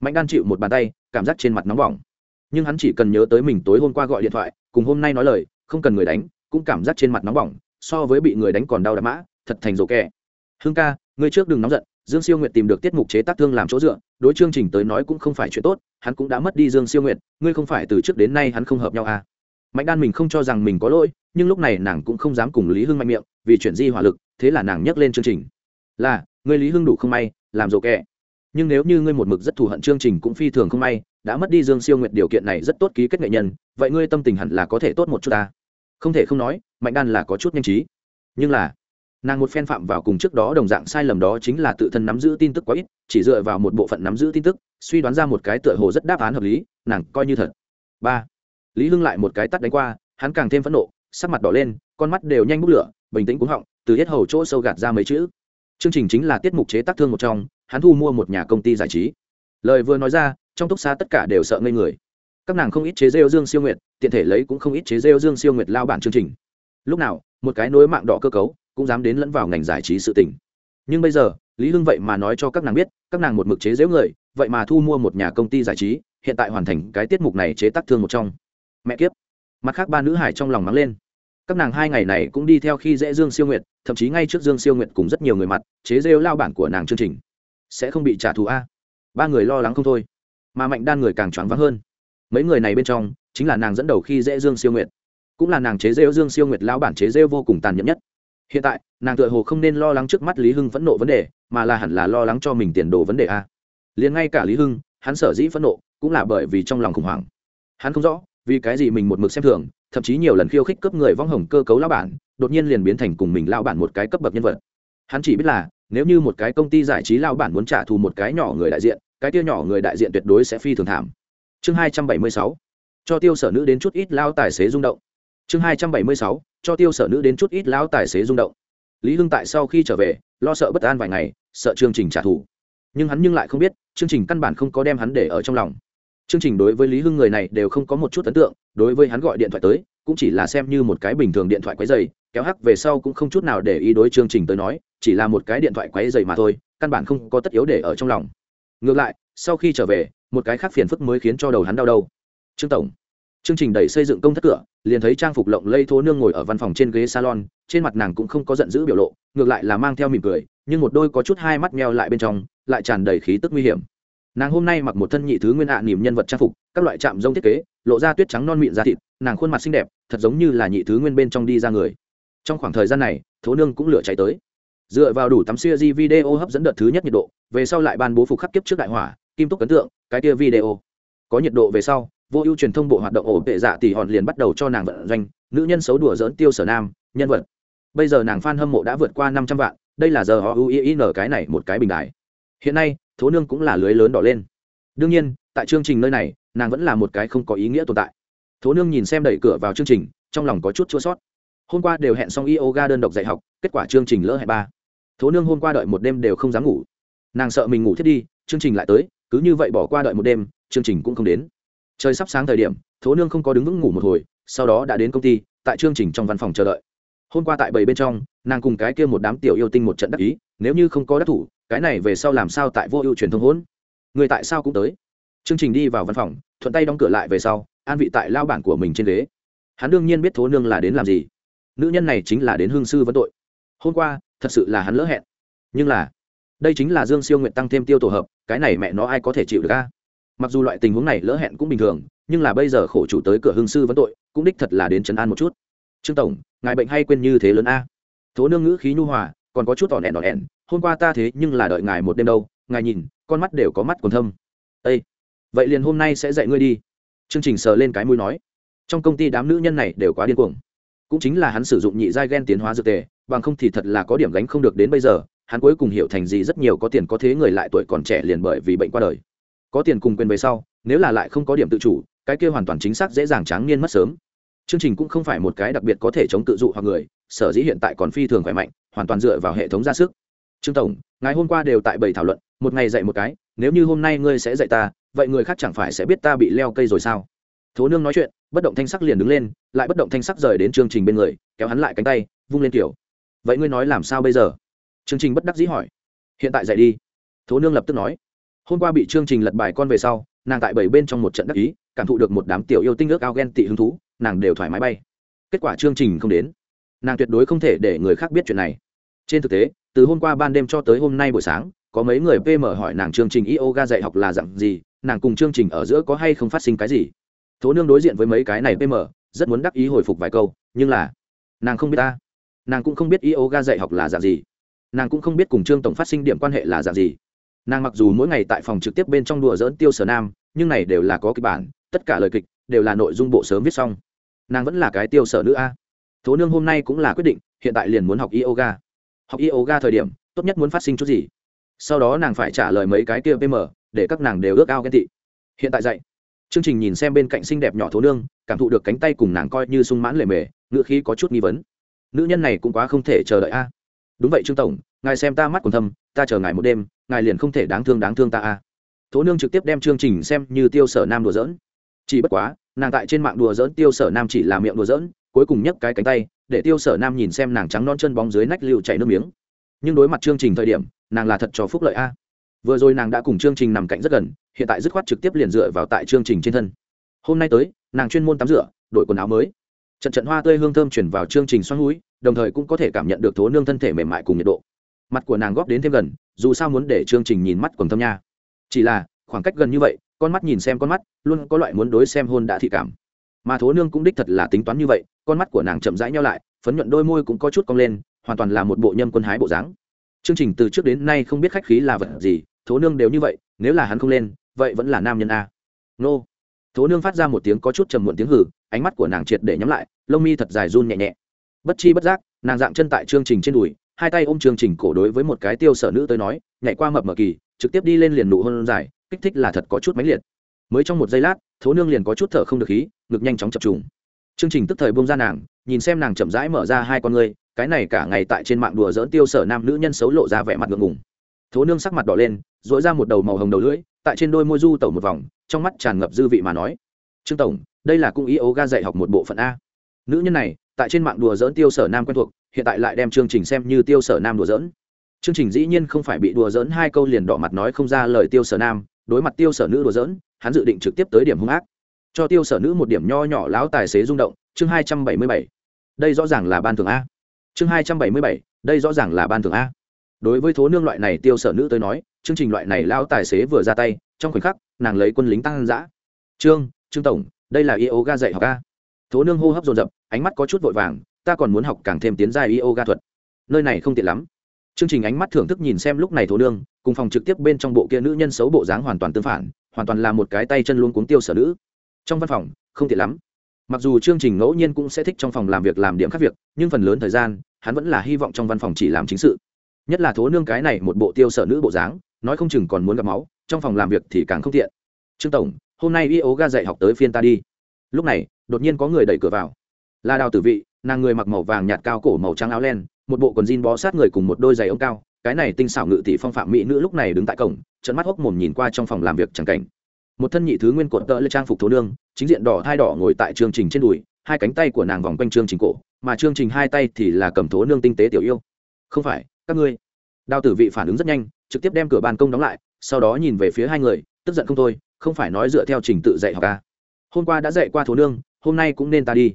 Mạnh đan chịu một bàn tay, cảm giác trên mặt nóng bỏng. Nhưng hắn chỉ cần nhớ tới mình tối hôm qua gọi điện thoại, cùng hôm nay nói lời, không cần người đánh, cũng cảm giác trên mặt nóng bỏng, so với bị người đánh còn đau đạp mã, thật thành rổ kẹ hương ca, ngươi trước đừng nóng giận dương siêu Nguyệt tìm được tiết mục chế tác thương làm chỗ dựa đối chương trình tới nói cũng không phải chuyện tốt hắn cũng đã mất đi dương siêu Nguyệt, ngươi không phải từ trước đến nay hắn không hợp nhau à? Mạnh đan mình không cho rằng mình có lỗi nhưng lúc này nàng cũng không dám cùng lý hưng mạnh miệng vì chuyển di hỏa lực thế là nàng nhắc lên chương trình. Là người lý hưng đủ không may làm rộ kẹ. Nhưng nếu như ngươi một mực rất thù hận chương trình cũng phi thường không may đã mất đi dương siêu Nguyệt điều kiện này rất tốt ký kết nghệ nhân vậy ngươi tâm tình hẳn là có thể tốt một chút ta không thể không nói mạnh đan là có chút nhanh trí. Nhưng là nàng một phen phạm vào cùng trước đó đồng dạng sai lầm đó chính là tự thân nắm giữ tin tức quá ít, chỉ dựa vào một bộ phận nắm giữ tin tức, suy đoán ra một cái tựa hồ rất đáp án hợp lý, nàng coi như thật. Ba, lý hưng lại một cái tắt đánh qua, hắn càng thêm phẫn nộ, sắc mặt đỏ lên, con mắt đều nhanh bốc lửa, bình tĩnh cúng họng, từ hết hầu chỗ sâu gạt ra mấy chữ. Chương trình chính là tiết mục chế tác thương một trong, hắn thu mua một nhà công ty giải trí. Lời vừa nói ra, trong túc xá tất cả đều sợ ngây người. Các nàng không ít chế rêu dương siêu nguyệt, tiện thể lấy cũng không ít chế rêu dương siêu nguyệt lao bản chương trình. Lúc nào, một cái nối mạng đỏ cơ cấu cũng dám đến lẫn vào ngành giải trí sự tình. Nhưng bây giờ, lý hưng vậy mà nói cho các nàng biết, các nàng một mực chế giễu người, vậy mà thu mua một nhà công ty giải trí, hiện tại hoàn thành cái tiết mục này chế tác thương một trong. Mẹ kiếp. Mặt khác ba nữ hải trong lòng mắng lên. Các nàng hai ngày này cũng đi theo khi dễ dương siêu nguyệt, thậm chí ngay trước dương siêu nguyệt cùng rất nhiều người mặt, chế rêu lao bản của nàng chương trình. Sẽ không bị trả thù a. Ba người lo lắng không thôi. Mà mạnh đan người càng choáng vắng hơn. Mấy người này bên trong, chính là nàng dẫn đầu khi dễ dương siêu nguyệt. Cũng là nàng chế rêu dương siêu nguyệt lao bản chế rêu vô cùng tàn nhẫn nhất hiện tại, nàng tựa hồ không nên lo lắng trước mắt lý hưng phẫn nộ vấn đề, mà là hẳn là lo lắng cho mình tiền đồ vấn đề a. Liền ngay cả lý hưng, hắn sở dĩ phẫn nộ, cũng là bởi vì trong lòng khủng hoảng. Hắn không rõ, vì cái gì mình một mực xem thường, thậm chí nhiều lần khiêu khích cướp người vong hồng cơ cấu lao bản, đột nhiên liền biến thành cùng mình lao bản một cái cấp bậc nhân vật. Hắn chỉ biết là, nếu như một cái công ty giải trí lao bản muốn trả thù một cái nhỏ người đại diện, cái tiêu nhỏ người đại diện tuyệt đối sẽ phi thường thảm. Chương hai trăm bảy mươi sáu. Cho tiêu sở nữ đến chút ít lao tài xế rung động chương hai trăm bảy mươi sáu, cho tiêu sở nữ đến chút ít lão tài xế rung động. Lý hưng tại sau khi trở về, lo sợ bất an vài ngày, sợ chương trình trả thù. Nhưng hắn nhưng lại không biết, chương trình căn bản không có đem hắn để ở trong lòng. Chương trình đối với lý hưng người này đều không có một chút ấn tượng, đối với hắn gọi điện thoại tới, cũng chỉ là xem như một cái bình thường điện thoại quấy dày kéo hắc về sau cũng không chút nào để ý đối chương trình tới nói, chỉ là một cái điện thoại quấy dày mà thôi, căn bản không có tất yếu để ở trong lòng. Ngược lại, sau khi trở về, một cái khác phiền phức mới khiến cho đầu hắn đau đầu trương tổng chương trình đẩy xây dựng công thất cửa, liền thấy trang phục lộng lây thố nương ngồi ở văn phòng trên ghế salon, trên mặt nàng cũng không có giận dữ biểu lộ, ngược lại là mang theo mỉm cười, nhưng một đôi có chút hai mắt meo lại bên trong, lại tràn đầy khí tức nguy hiểm. Nàng hôm nay mặc một thân nhị thứ nguyên ạ à nhân vật trang phục, các loại chạm rông thiết kế, lộ ra tuyết trắng non mịn da thịt, nàng khuôn mặt xinh đẹp, thật giống như là nhị thứ nguyên bên trong đi ra người. Trong khoảng thời gian này, thố nương cũng lửa cháy tới. Dựa vào đủ tắm siêu di video hấp dẫn đợt thứ nhất nhiệt độ, về sau lại ban bố phục khắc kiếp trước đại hỏa, kim túc ấn tượng, cái tia video. Có nhiệt độ về sau vô ưu truyền thông bộ hoạt động ổ tệ dạ tỷ hòn liền bắt đầu cho nàng vận doanh, nữ nhân xấu đùa dỡn tiêu sở nam, nhân vật. Bây giờ nàng f a n hâm mộ đã vượt qua năm trăm vạn, đây là giờ họ ưu ý n cái này một cái bình đại. Hiện nay, thố nương cũng là lưới lớn đỏ lên. Đương nhiên, tại chương trình nơi này, nàng vẫn là một cái không có ý nghĩa tồn tại. Thố nương nhìn xem đẩy cửa vào chương trình, trong lòng có chút chua sót. Hôm qua đều hẹn xong yoga đơn độc dạy học, kết quả chương trình lỡ hẹn ba. Thố nương hôm qua đợi một đêm đều không dám ngủ. Nàng sợ mình ngủ thiết đi, chương trình lại tới, cứ như vậy bỏ qua đợi một đêm, chương trình cũng không đến trời sắp sáng thời điểm, thố nương không có đứng vững ngủ một hồi, sau đó đã đến công ty, tại chương trình trong văn phòng chờ đợi. Hôm qua tại bảy bên trong, nàng cùng cái kia một đám tiểu yêu tinh một trận đắc ý, nếu như không có đắc thủ, cái này về sau làm sao tại vô ưu truyền thông hỗn? Người tại sao cũng tới? Chương trình đi vào văn phòng, thuận tay đóng cửa lại về sau, an vị tại lao bản của mình trên ghế. Hắn đương nhiên biết thố nương là đến làm gì. Nữ nhân này chính là đến hương sư vấn tội. Hôm qua, thật sự là hắn lỡ hẹn. Nhưng là, đây chính là dương siêu nguyện tăng thêm tiêu tổ hợp, cái này mẹ nó ai có thể chịu được a? Mặc dù loại tình huống này lỡ hẹn cũng bình thường, nhưng là bây giờ khổ chủ tới cửa hương sư vấn tội, cũng đích thật là đến trấn an một chút. Trương tổng, ngài bệnh hay quên như thế lớn a? Thố nương ngữ khí nhu hòa, còn có chút tỏ nẹn tỏ nẹn, hôm qua ta thế nhưng là đợi ngài một đêm đâu, ngài nhìn, con mắt đều có mắt còn thâm. Ê! vậy liền hôm nay sẽ dạy ngươi đi. Chương trình sờ lên cái mũi nói. Trong công ty đám nữ nhân này đều quá điên cuồng. Cũng chính là hắn sử dụng nhị giai gen tiến hóa dược tề, bằng không thì thật là có điểm gánh không được đến bây giờ, hắn cuối cùng hiểu thành gì rất nhiều có tiền có thế người lại tuổi còn trẻ liền bởi vì bệnh qua đời có tiền cùng quyền về sau, nếu là lại không có điểm tự chủ, cái kia hoàn toàn chính xác dễ dàng tráng niên mất sớm. Chương trình cũng không phải một cái đặc biệt có thể chống tự dụ hoặc người, sở dĩ hiện tại còn phi thường khỏe mạnh, hoàn toàn dựa vào hệ thống ra sức. Trương tổng, ngày hôm qua đều tại bảy thảo luận, một ngày dạy một cái, nếu như hôm nay ngươi sẽ dạy ta, vậy người khác chẳng phải sẽ biết ta bị leo cây rồi sao? Thố nương nói chuyện, bất động thanh sắc liền đứng lên, lại bất động thanh sắc rời đến chương trình bên người, kéo hắn lại cánh tay, vung lên kiểu. Vậy ngươi nói làm sao bây giờ? Chương trình bất đắc dĩ hỏi. Hiện tại dạy đi. Thố nương lập tức nói hôm qua bị chương trình lật bài con về sau, nàng tại bảy bên trong một trận đắc ý, cảm thụ được một đám tiểu yêu tinh ước ao ghen tị hứng thú, nàng đều thoải mái bay. Kết quả chương trình không đến. Nàng tuyệt đối không thể để người khác biết chuyện này. Trên thực tế, từ hôm qua ban đêm cho tới hôm nay buổi sáng, có mấy người pm hỏi nàng chương trình yoga dạy học là dặn gì, nàng cùng chương trình ở giữa có hay không phát sinh cái gì. Thố nương đối diện với mấy cái này pm rất muốn đắc ý hồi phục vài câu, nhưng là, nàng không biết ta. Nàng cũng không biết yoga dạy học là dạng gì. Nàng cũng không biết cùng trương tổng phát sinh điểm quan hệ là dạng gì nàng mặc dù mỗi ngày tại phòng trực tiếp bên trong đùa dỡn tiêu sở nam, nhưng này đều là có kịch bản, tất cả lời kịch đều là nội dung bộ sớm viết xong. Nàng vẫn là cái tiêu sở nữ a. Thố nương hôm nay cũng là quyết định, hiện tại liền muốn học yoga. Học yoga thời điểm, tốt nhất muốn phát sinh chút gì? Sau đó nàng phải trả lời mấy cái kia pm, để các nàng đều ước ao ghen tị. Hiện tại dạy chương trình nhìn xem bên cạnh xinh đẹp nhỏ thố nương, cảm thụ được cánh tay cùng nàng coi như sung mãn lề mề ngựa khí có chút nghi vấn. Nữ nhân này cũng quá không thể chờ đợi a. Đúng vậy trương tổng, ngài xem ta mắt còn thâm ta chờ ngài một đêm, ngài liền không thể đáng thương đáng thương ta à. Thố nương trực tiếp đem chương trình xem như tiêu sở nam đùa dỡn chỉ bất quá, nàng tại trên mạng đùa dỡn tiêu sở nam chỉ là miệng đùa dỡn cuối cùng nhấc cái cánh tay, để tiêu sở nam nhìn xem nàng trắng non chân bóng dưới nách lưu chảy nước miếng. Nhưng đối mặt chương trình thời điểm, nàng là thật cho phúc lợi a. Vừa rồi nàng đã cùng chương trình nằm cạnh rất gần, hiện tại dứt khoát trực tiếp liền dựa vào tại chương trình trên thân. Hôm nay tới, nàng chuyên môn tắm rửa, đổi quần áo mới. Trận trận hoa tươi hương thơm chuyển vào chương trình xoắn núi, đồng thời cũng có thể cảm nhận được thố nương thân thể mềm mại cùng nhiệt độ mặt của nàng góp đến thêm gần, dù sao muốn để chương trình nhìn mắt quần thâm nha. Chỉ là, khoảng cách gần như vậy, con mắt nhìn xem con mắt, luôn có loại muốn đối xem hôn đã thị cảm. Mà thố nương cũng đích thật là tính toán như vậy, con mắt của nàng chậm rãi nhau lại, phấn nhuận đôi môi cũng có chút cong lên, hoàn toàn là một bộ nhâm quân hái bộ dáng. Chương trình từ trước đến nay không biết khách khí là vật gì, thố nương đều như vậy, nếu là hắn không lên, vậy vẫn là nam nhân a. Nô. Thố nương phát ra một tiếng có chút trầm muộn tiếng hử, ánh mắt của nàng triệt để nhắm lại, lông mi thật dài run nhẹ nhẹ. Bất chi bất giác, nàng dạng chân tại chương trình trên đùi hai tay ôm chương trình cổ đối với một cái tiêu sở nữ tới nói, nhảy qua mập mờ kỳ, trực tiếp đi lên liền nụ hôn dài, kích thích là thật có chút mãnh liệt. Mới trong một giây lát, thố nương liền có chút thở không được khí, ngực nhanh chóng chập trùng. Chương trình tức thời bông ra nàng, nhìn xem nàng chậm rãi mở ra hai con ngươi, cái này cả ngày tại trên mạng đùa dỡn tiêu sở nam nữ nhân xấu lộ ra vẻ mặt ngượng ngùng. Thố nương sắc mặt đỏ lên dỗi ra một đầu màu hồng đầu lưỡi, tại trên đôi môi du tẩu một vòng, trong mắt tràn ngập dư vị mà nói, trương tổng, đây là cung ý ấu ga dạy học một bộ phận a nữ nhân này, tại trên mạng đùa dỡn tiêu sở nam quen thuộc, hiện tại lại đem chương trình xem như tiêu sở nam đùa dỡn chương trình dĩ nhiên không phải bị đùa dỡn hai câu liền đỏ mặt nói không ra lời tiêu sở nam, đối mặt tiêu sở nữ đùa dỡn hắn dự định trực tiếp tới điểm hung ác. Cho tiêu sở nữ một điểm nho nhỏ láo tài xế rung động, chương hai trăm bảy mươi bảy. Đây rõ ràng là ban thường a. Chương hai trăm bảy mươi bảy, đây rõ ràng là ban thường a. Đối với thố nương loại này tiêu sở nữ tới nói, chương trình loại này lao tài xế vừa ra tay, trong khoảnh khắc, nàng lấy quân lính tăng giã trương trương tổng, đây là yoga dạy học a thố nương hô hấp dồn dập, ánh mắt có chút vội vàng, ta còn muốn học càng thêm tiến giai yoga thuật. Nơi này không tiện lắm. Chương trình ánh mắt thưởng thức nhìn xem lúc này thố nương, cùng phòng trực tiếp bên trong bộ kia nữ nhân xấu bộ dáng hoàn toàn tương phản, hoàn toàn là một cái tay chân luôn cuống tiêu sở nữ. Trong văn phòng, không tiện lắm. Mặc dù chương trình ngẫu nhiên cũng sẽ thích trong phòng làm việc làm điểm khác việc, nhưng phần lớn thời gian, hắn vẫn là hy vọng trong văn phòng chỉ làm chính sự. Nhất là thố nương cái này một bộ tiêu sở nữ bộ dáng, nói không chừng còn muốn gặp máu, trong phòng làm việc thì càng không tiện. Trương tổng, hôm nay yoga dạy học tới phiên ta đi. Lúc này đột nhiên có người đẩy cửa vào. Là đào tử vị, nàng người mặc màu vàng nhạt cao cổ màu trắng áo len, một bộ quần jean bó sát người cùng một đôi giày ống cao, cái này tinh xảo ngự tỷ phong phạm mỹ nữ lúc này đứng tại cổng trận mắt hốc mồm nhìn qua trong phòng làm việc chẳng cảnh. Một thân nhị thứ nguyên cột tợ lê trang phục thố nương, chính diện đỏ thai đỏ ngồi tại chương trình trên đùi, hai cánh tay của nàng vòng quanh chương trình cổ, mà chương trình hai tay thì là cầm thố nương tinh tế tiểu yêu. Không phải, các ngươi. Đào tử vị phản ứng rất nhanh, trực tiếp đem cửa ban công đóng lại, sau đó nhìn về phía hai người, tức giận không thôi, không phải nói dựa theo trình tự dạy học ca à. hôm qua đã dạy qua thố nương hôm nay cũng nên ta đi.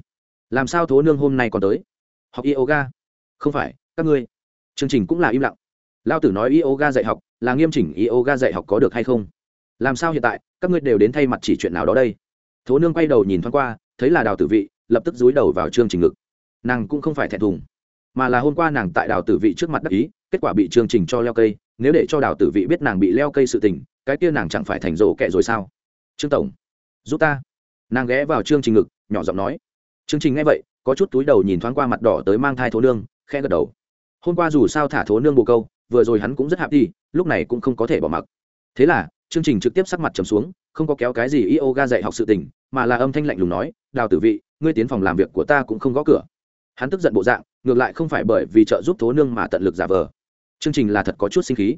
Làm sao thố nương hôm nay còn tới? Học yoga? Không phải, các ngươi. Chương trình cũng là im lặng. Lao tử nói yoga dạy học, là nghiêm chỉnh yoga dạy học có được hay không? Làm sao hiện tại, các ngươi đều đến thay mặt chỉ chuyện nào đó đây? Thố nương quay đầu nhìn thoáng qua, thấy là đào tử vị, lập tức dúi đầu vào chương trình ngực. Nàng cũng không phải thẹn thùng, mà là hôm qua nàng tại đào tử vị trước mặt đắc ý, kết quả bị chương trình cho leo cây, nếu để cho đào tử vị biết nàng bị leo cây sự tình, cái kia nàng chẳng phải thành rổ kẹ rồi sao? Trương tổng, giúp ta nàng ghé vào chương trình ngực, nhỏ giọng nói. Chương trình nghe vậy, có chút túi đầu nhìn thoáng qua mặt đỏ tới mang thai thố nương khe gật đầu. Hôm qua dù sao thả thố nương bồ câu, vừa rồi hắn cũng rất hạp đi, lúc này cũng không có thể bỏ mặc. Thế là chương trình trực tiếp sắc mặt trầm xuống, không có kéo cái gì yoga dạy học sự tình, mà là âm thanh lạnh lùng nói, đào tử vị, ngươi tiến phòng làm việc của ta cũng không gõ cửa. Hắn tức giận bộ dạng, ngược lại không phải bởi vì trợ giúp thố nương mà tận lực giả vờ. Chương trình là thật có chút sinh khí.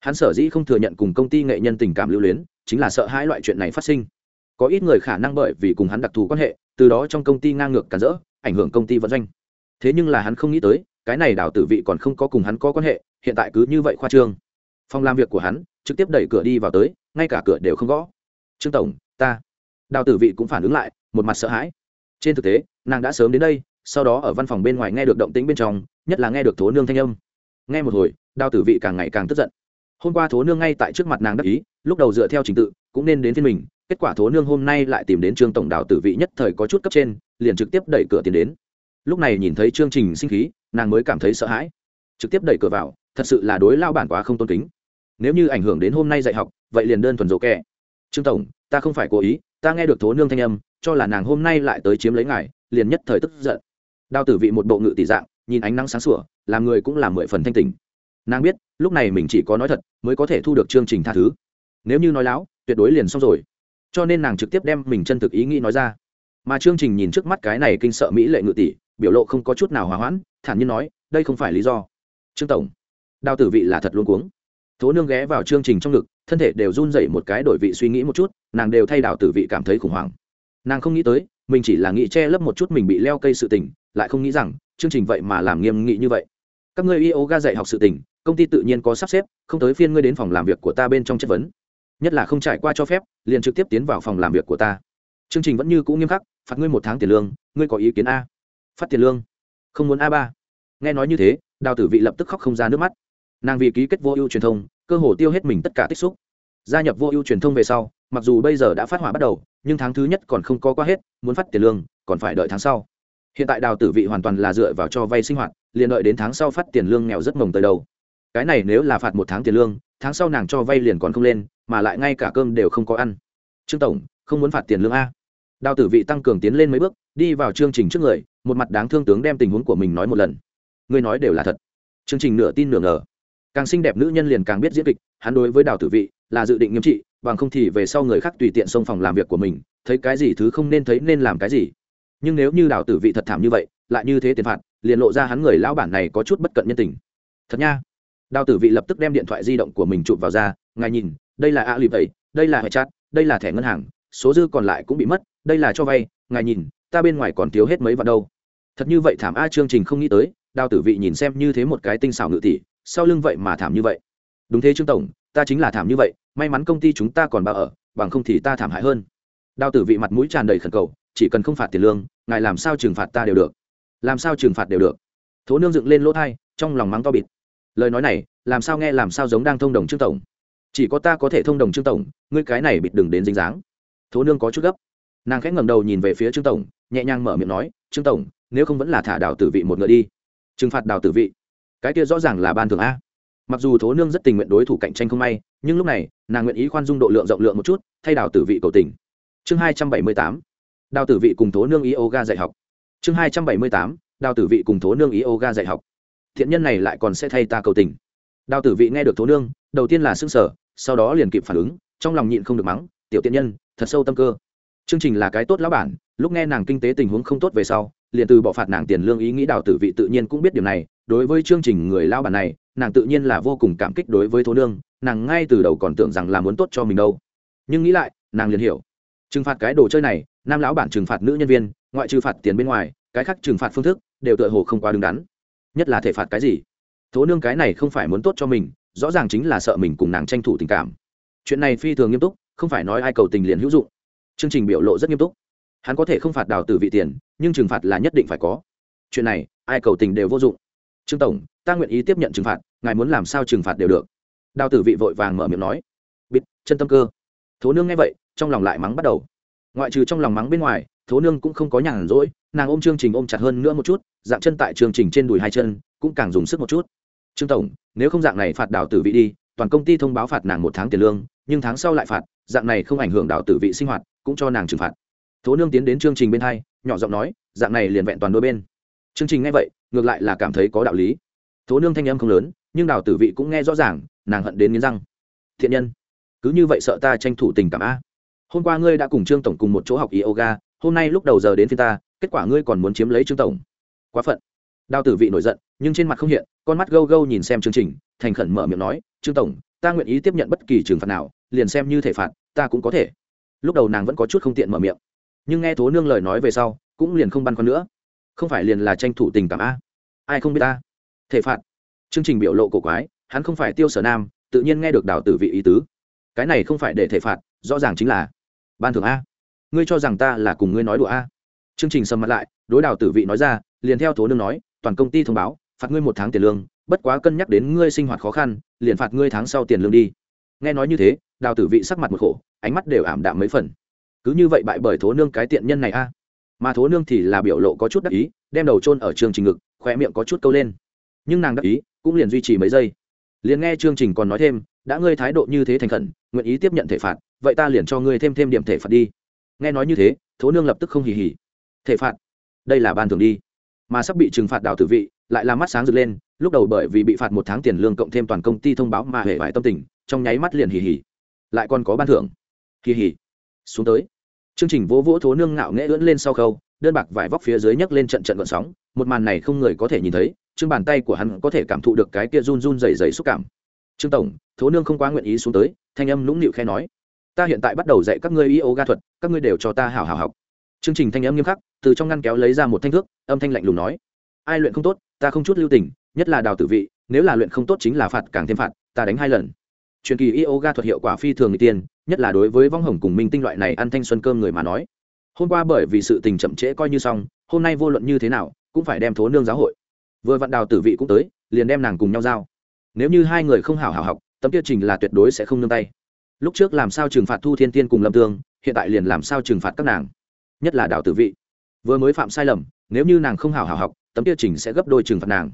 Hắn sở dĩ không thừa nhận cùng công ty nghệ nhân tình cảm lưu luyến, chính là sợ hai loại chuyện này phát sinh có ít người khả năng bởi vì cùng hắn đặc thù quan hệ, từ đó trong công ty ngang ngược cản rỡ, ảnh hưởng công ty vận doanh. Thế nhưng là hắn không nghĩ tới, cái này đào tử vị còn không có cùng hắn có quan hệ, hiện tại cứ như vậy khoa trương. Phòng làm việc của hắn, trực tiếp đẩy cửa đi vào tới, ngay cả cửa đều không gõ. Trương tổng, ta. Đào tử vị cũng phản ứng lại, một mặt sợ hãi. Trên thực tế, nàng đã sớm đến đây, sau đó ở văn phòng bên ngoài nghe được động tĩnh bên trong, nhất là nghe được thố nương thanh âm. Nghe một hồi đào tử vị càng ngày càng tức giận. Hôm qua thố nương ngay tại trước mặt nàng đắc ý, lúc đầu dựa theo trình tự, cũng nên đến phiên mình kết quả thố nương hôm nay lại tìm đến trương tổng đào tử vị nhất thời có chút cấp trên, liền trực tiếp đẩy cửa tiến đến. Lúc này nhìn thấy chương trình sinh khí, nàng mới cảm thấy sợ hãi. Trực tiếp đẩy cửa vào, thật sự là đối lao bản quá không tôn kính. Nếu như ảnh hưởng đến hôm nay dạy học, vậy liền đơn thuần dỗ kẻ trương tổng, ta không phải cố ý, ta nghe được thố nương thanh âm, cho là nàng hôm nay lại tới chiếm lấy ngài, liền nhất thời tức giận. Đào tử vị một bộ ngự tỷ dạng, nhìn ánh nắng sáng sủa, làm người cũng làm mười phần thanh tình nàng biết, lúc này mình chỉ có nói thật, mới có thể thu được chương trình tha thứ. Nếu như nói láo, tuyệt đối liền xong rồi cho nên nàng trực tiếp đem mình chân thực ý nghĩ nói ra. Mà chương trình nhìn trước mắt cái này kinh sợ mỹ lệ ngự tỷ, biểu lộ không có chút nào hòa hoãn, thản nhiên nói, đây không phải lý do. Trương tổng, đào tử vị là thật luôn cuống. Thố nương ghé vào chương trình trong ngực, thân thể đều run rẩy một cái đổi vị suy nghĩ một chút, nàng đều thay đào tử vị cảm thấy khủng hoảng. Nàng không nghĩ tới, mình chỉ là nghĩ che lấp một chút mình bị leo cây sự tình, lại không nghĩ rằng chương trình vậy mà làm nghiêm nghị như vậy. Các ngươi yoga dạy học sự tình, công ty tự nhiên có sắp xếp, không tới phiên ngươi đến phòng làm việc của ta bên trong chất vấn nhất là không trải qua cho phép, liền trực tiếp tiến vào phòng làm việc của ta. Chương trình vẫn như cũ nghiêm khắc, phạt ngươi một tháng tiền lương, ngươi có ý kiến a? Phát tiền lương. Không muốn a ba. Nghe nói như thế, đào tử vị lập tức khóc không ra nước mắt. Nàng vì ký kết vô ưu truyền thông, cơ hồ tiêu hết mình tất cả tích xúc. Gia nhập vô ưu truyền thông về sau, mặc dù bây giờ đã phát hỏa bắt đầu, nhưng tháng thứ nhất còn không có qua hết, muốn phát tiền lương, còn phải đợi tháng sau. Hiện tại đào tử vị hoàn toàn là dựa vào cho vay sinh hoạt, liền đợi đến tháng sau phát tiền lương nghèo rất mồng tới đầu. Cái này nếu là phạt một tháng tiền lương, tháng sau nàng cho vay liền còn không lên mà lại ngay cả cơm đều không có ăn. Trương tổng, không muốn phạt tiền lương a. Đào tử vị tăng cường tiến lên mấy bước, đi vào chương trình trước người, một mặt đáng thương tướng đem tình huống của mình nói một lần. Ngươi nói đều là thật. Chương trình nửa tin nửa ngờ. Càng xinh đẹp nữ nhân liền càng biết diễn kịch, hắn đối với đào tử vị là dự định nghiêm trị, bằng không thì về sau người khác tùy tiện xông phòng làm việc của mình, thấy cái gì thứ không nên thấy nên làm cái gì. Nhưng nếu như đào tử vị thật thảm như vậy, lại như thế tiền phạt, liền lộ ra hắn người lão bản này có chút bất cận nhân tình. Thật nha. Đào tử vị lập tức đem điện thoại di động của mình chụp vào ra, ngài nhìn đây là a lì tẩy đây là hệ chát, đây là thẻ ngân hàng số dư còn lại cũng bị mất đây là cho vay ngài nhìn ta bên ngoài còn thiếu hết mấy vạn đâu. Thật như vậy thảm a chương trình không nghĩ tới đào tử vị nhìn xem như thế một cái tinh xảo ngự tỷ sau lưng vậy mà thảm như vậy. Đúng thế trương tổng ta chính là thảm như vậy may mắn công ty chúng ta còn bao ở bằng không thì ta thảm hại hơn. Đào tử vị mặt mũi tràn đầy khẩn cầu chỉ cần không phạt tiền lương ngài làm sao trừng phạt ta đều được. Làm sao trừng phạt đều được. Thố nương dựng lên lỗ thai trong lòng mắng to bịt. Lời nói này làm sao nghe làm sao giống đang thông đồng trương tổng chỉ có ta có thể thông đồng trương tổng, ngươi cái này bịt đừng đến dính dáng. Thố nương có chút gấp. Nàng khẽ ngẩng đầu nhìn về phía trương tổng, nhẹ nhàng mở miệng nói, trương tổng, nếu không vẫn là thả đào tử vị một ngựa đi. Trừng phạt đào tử vị? Cái kia rõ ràng là ban thường a. Mặc dù thố nương rất tình nguyện đối thủ cạnh tranh không may, nhưng lúc này, nàng nguyện ý khoan dung độ lượng rộng lượng một chút, thay đào tử vị cầu tình. Chương hai trăm bảy mươi tám, đào tử vị cùng thố nương yoga dạy học. Chương hai trăm bảy mươi tám, đào tử vị cùng thố nương yoga dạy học. Thiện nhân này lại còn sẽ thay ta cầu tình. Đào tử vị nghe được thố nương, đầu tiên là s ư n g sở sau đó liền kịp phản ứng, trong lòng nhịn không được mắng, tiểu tiện nhân, thật sâu tâm cơ. Chương trình là cái tốt lão bản, lúc nghe nàng kinh tế tình huống không tốt về sau, liền từ bỏ phạt nàng tiền lương ý nghĩ đào tử vị tự nhiên cũng biết điều này, đối với chương trình người lao bản này, nàng tự nhiên là vô cùng cảm kích đối với thố nương, nàng ngay từ đầu còn tưởng rằng là muốn tốt cho mình đâu. Nhưng nghĩ lại, nàng liền hiểu. Trừng phạt cái đồ chơi này, nam lão bản trừng phạt nữ nhân viên, ngoại trừ phạt tiền bên ngoài, cái khác trừng phạt phương thức đều tựa hồ không quá đứng đắn. Nhất là thể phạt cái gì? Thố nương cái này không phải muốn tốt cho mình rõ ràng chính là sợ mình cùng nàng tranh thủ tình cảm. Chuyện này phi thường nghiêm túc, không phải nói ai cầu tình liền hữu dụng. Chương trình biểu lộ rất nghiêm túc. Hắn có thể không phạt đào tử vị tiền, nhưng trừng phạt là nhất định phải có. Chuyện này, ai cầu tình đều vô dụng. Trương tổng, ta nguyện ý tiếp nhận trừng phạt, ngài muốn làm sao trừng phạt đều được. Đào tử vị vội vàng mở miệng nói. Bịt, chân tâm cơ. Thố nương nghe vậy, trong lòng lại mắng bắt đầu. Ngoại trừ trong lòng mắng bên ngoài, thố nương cũng không có nhàn rỗi, nàng ôm chương trình ôm chặt hơn nữa một chút, dạng chân tại chương trình trên đùi hai chân, cũng càng dùng sức một chút trương tổng, nếu không dạng này phạt đào tử vị đi, toàn công ty thông báo phạt nàng một tháng tiền lương, nhưng tháng sau lại phạt, dạng này không ảnh hưởng đào tử vị sinh hoạt, cũng cho nàng trừng phạt. Thố nương tiến đến chương trình bên hai, nhỏ giọng nói, dạng này liền vẹn toàn đôi bên. Chương trình nghe vậy, ngược lại là cảm thấy có đạo lý. Thố nương thanh âm không lớn, nhưng đào tử vị cũng nghe rõ ràng, nàng hận đến nghiến răng. Thiện nhân, cứ như vậy sợ ta tranh thủ tình cảm a. Hôm qua ngươi đã cùng trương tổng cùng một chỗ học yoga, hôm nay lúc đầu giờ đến phiên ta, kết quả ngươi còn muốn chiếm lấy trương tổng. Quá phận. Đào tử vị nổi giận, nhưng trên mặt không hiện con mắt gâu gâu nhìn xem chương trình, thành khẩn mở miệng nói, trương tổng, ta nguyện ý tiếp nhận bất kỳ trừng phạt nào, liền xem như thể phạt, ta cũng có thể. Lúc đầu nàng vẫn có chút không tiện mở miệng, nhưng nghe thố nương lời nói về sau, cũng liền không băn khoăn nữa. Không phải liền là tranh thủ tình cảm a? Ai không biết ta? Thể phạt. Chương trình biểu lộ cổ quái, hắn không phải tiêu sở nam, tự nhiên nghe được đào tử vị ý tứ. Cái này không phải để thể phạt, rõ ràng chính là ban thưởng a. Ngươi cho rằng ta là cùng ngươi nói đùa a? Chương trình sầm mặt lại, đối đào tử vị nói ra, liền theo thố nương nói, toàn công ty thông báo phạt ngươi một tháng tiền lương, bất quá cân nhắc đến ngươi sinh hoạt khó khăn, liền phạt ngươi tháng sau tiền lương đi. Nghe nói như thế, đào tử vị sắc mặt một khổ, ánh mắt đều ảm đạm mấy phần. Cứ như vậy bại bởi thố nương cái tiện nhân này a. Mà thố nương thì là biểu lộ có chút đắc ý, đem đầu trôn ở trường trình ngực khoe miệng có chút câu lên. Nhưng nàng đắc ý, cũng liền duy trì mấy giây. Liền nghe chương trình còn nói thêm, đã ngươi thái độ như thế thành khẩn, nguyện ý tiếp nhận thể phạt, vậy ta liền cho ngươi thêm thêm điểm thể phạt đi. Nghe nói như thế, thố nương lập tức không hì hì. Thể phạt? Đây là ban thường đi. Mà sắp bị trừng phạt đào tử vị lại làm mắt sáng rực lên, lúc đầu bởi vì bị phạt một tháng tiền lương cộng thêm toàn công ty thông báo mà hề vải tâm tình, trong nháy mắt liền hì hì. Lại còn có ban thưởng. Hì hì. Xuống tới. Chương trình vỗ vỗ thố nương ngạo nghễ ưỡn lên sau khâu, đơn bạc vải vóc phía dưới nhấc lên trận trận gợn sóng, một màn này không người có thể nhìn thấy, chương bàn tay của hắn có thể cảm thụ được cái kia run run dày dày xúc cảm. Trương tổng, thố nương không quá nguyện ý xuống tới, thanh âm lũng nịu khe nói. Ta hiện tại bắt đầu dạy các ngươi yoga thuật, các ngươi đều cho ta hảo hảo học. Chương trình thanh âm nghiêm khắc, từ trong ngăn kéo lấy ra một thanh thước, âm thanh lạnh lùng nói. Ai luyện không tốt ta không chút lưu tình, nhất là đào tử vị, nếu là luyện không tốt chính là phạt, càng thêm phạt, ta đánh hai lần. Truyền kỳ yoga thuật hiệu quả phi thường người tiên, nhất là đối với vong hồng cùng minh tinh loại này ăn thanh xuân cơm người mà nói. Hôm qua bởi vì sự tình chậm trễ coi như xong, hôm nay vô luận như thế nào, cũng phải đem thố nương giáo hội. Vừa vặn đào tử vị cũng tới, liền đem nàng cùng nhau giao. Nếu như hai người không hảo hảo học, tấm tiêu trình là tuyệt đối sẽ không nương tay. Lúc trước làm sao trừng phạt thu thiên tiên cùng lâm tương, hiện tại liền làm sao trừng phạt các nàng. Nhất là đào tử vị. Vừa mới phạm sai lầm, nếu như nàng không hảo hảo học tấm tiêu trình sẽ gấp đôi trừng phạt nàng.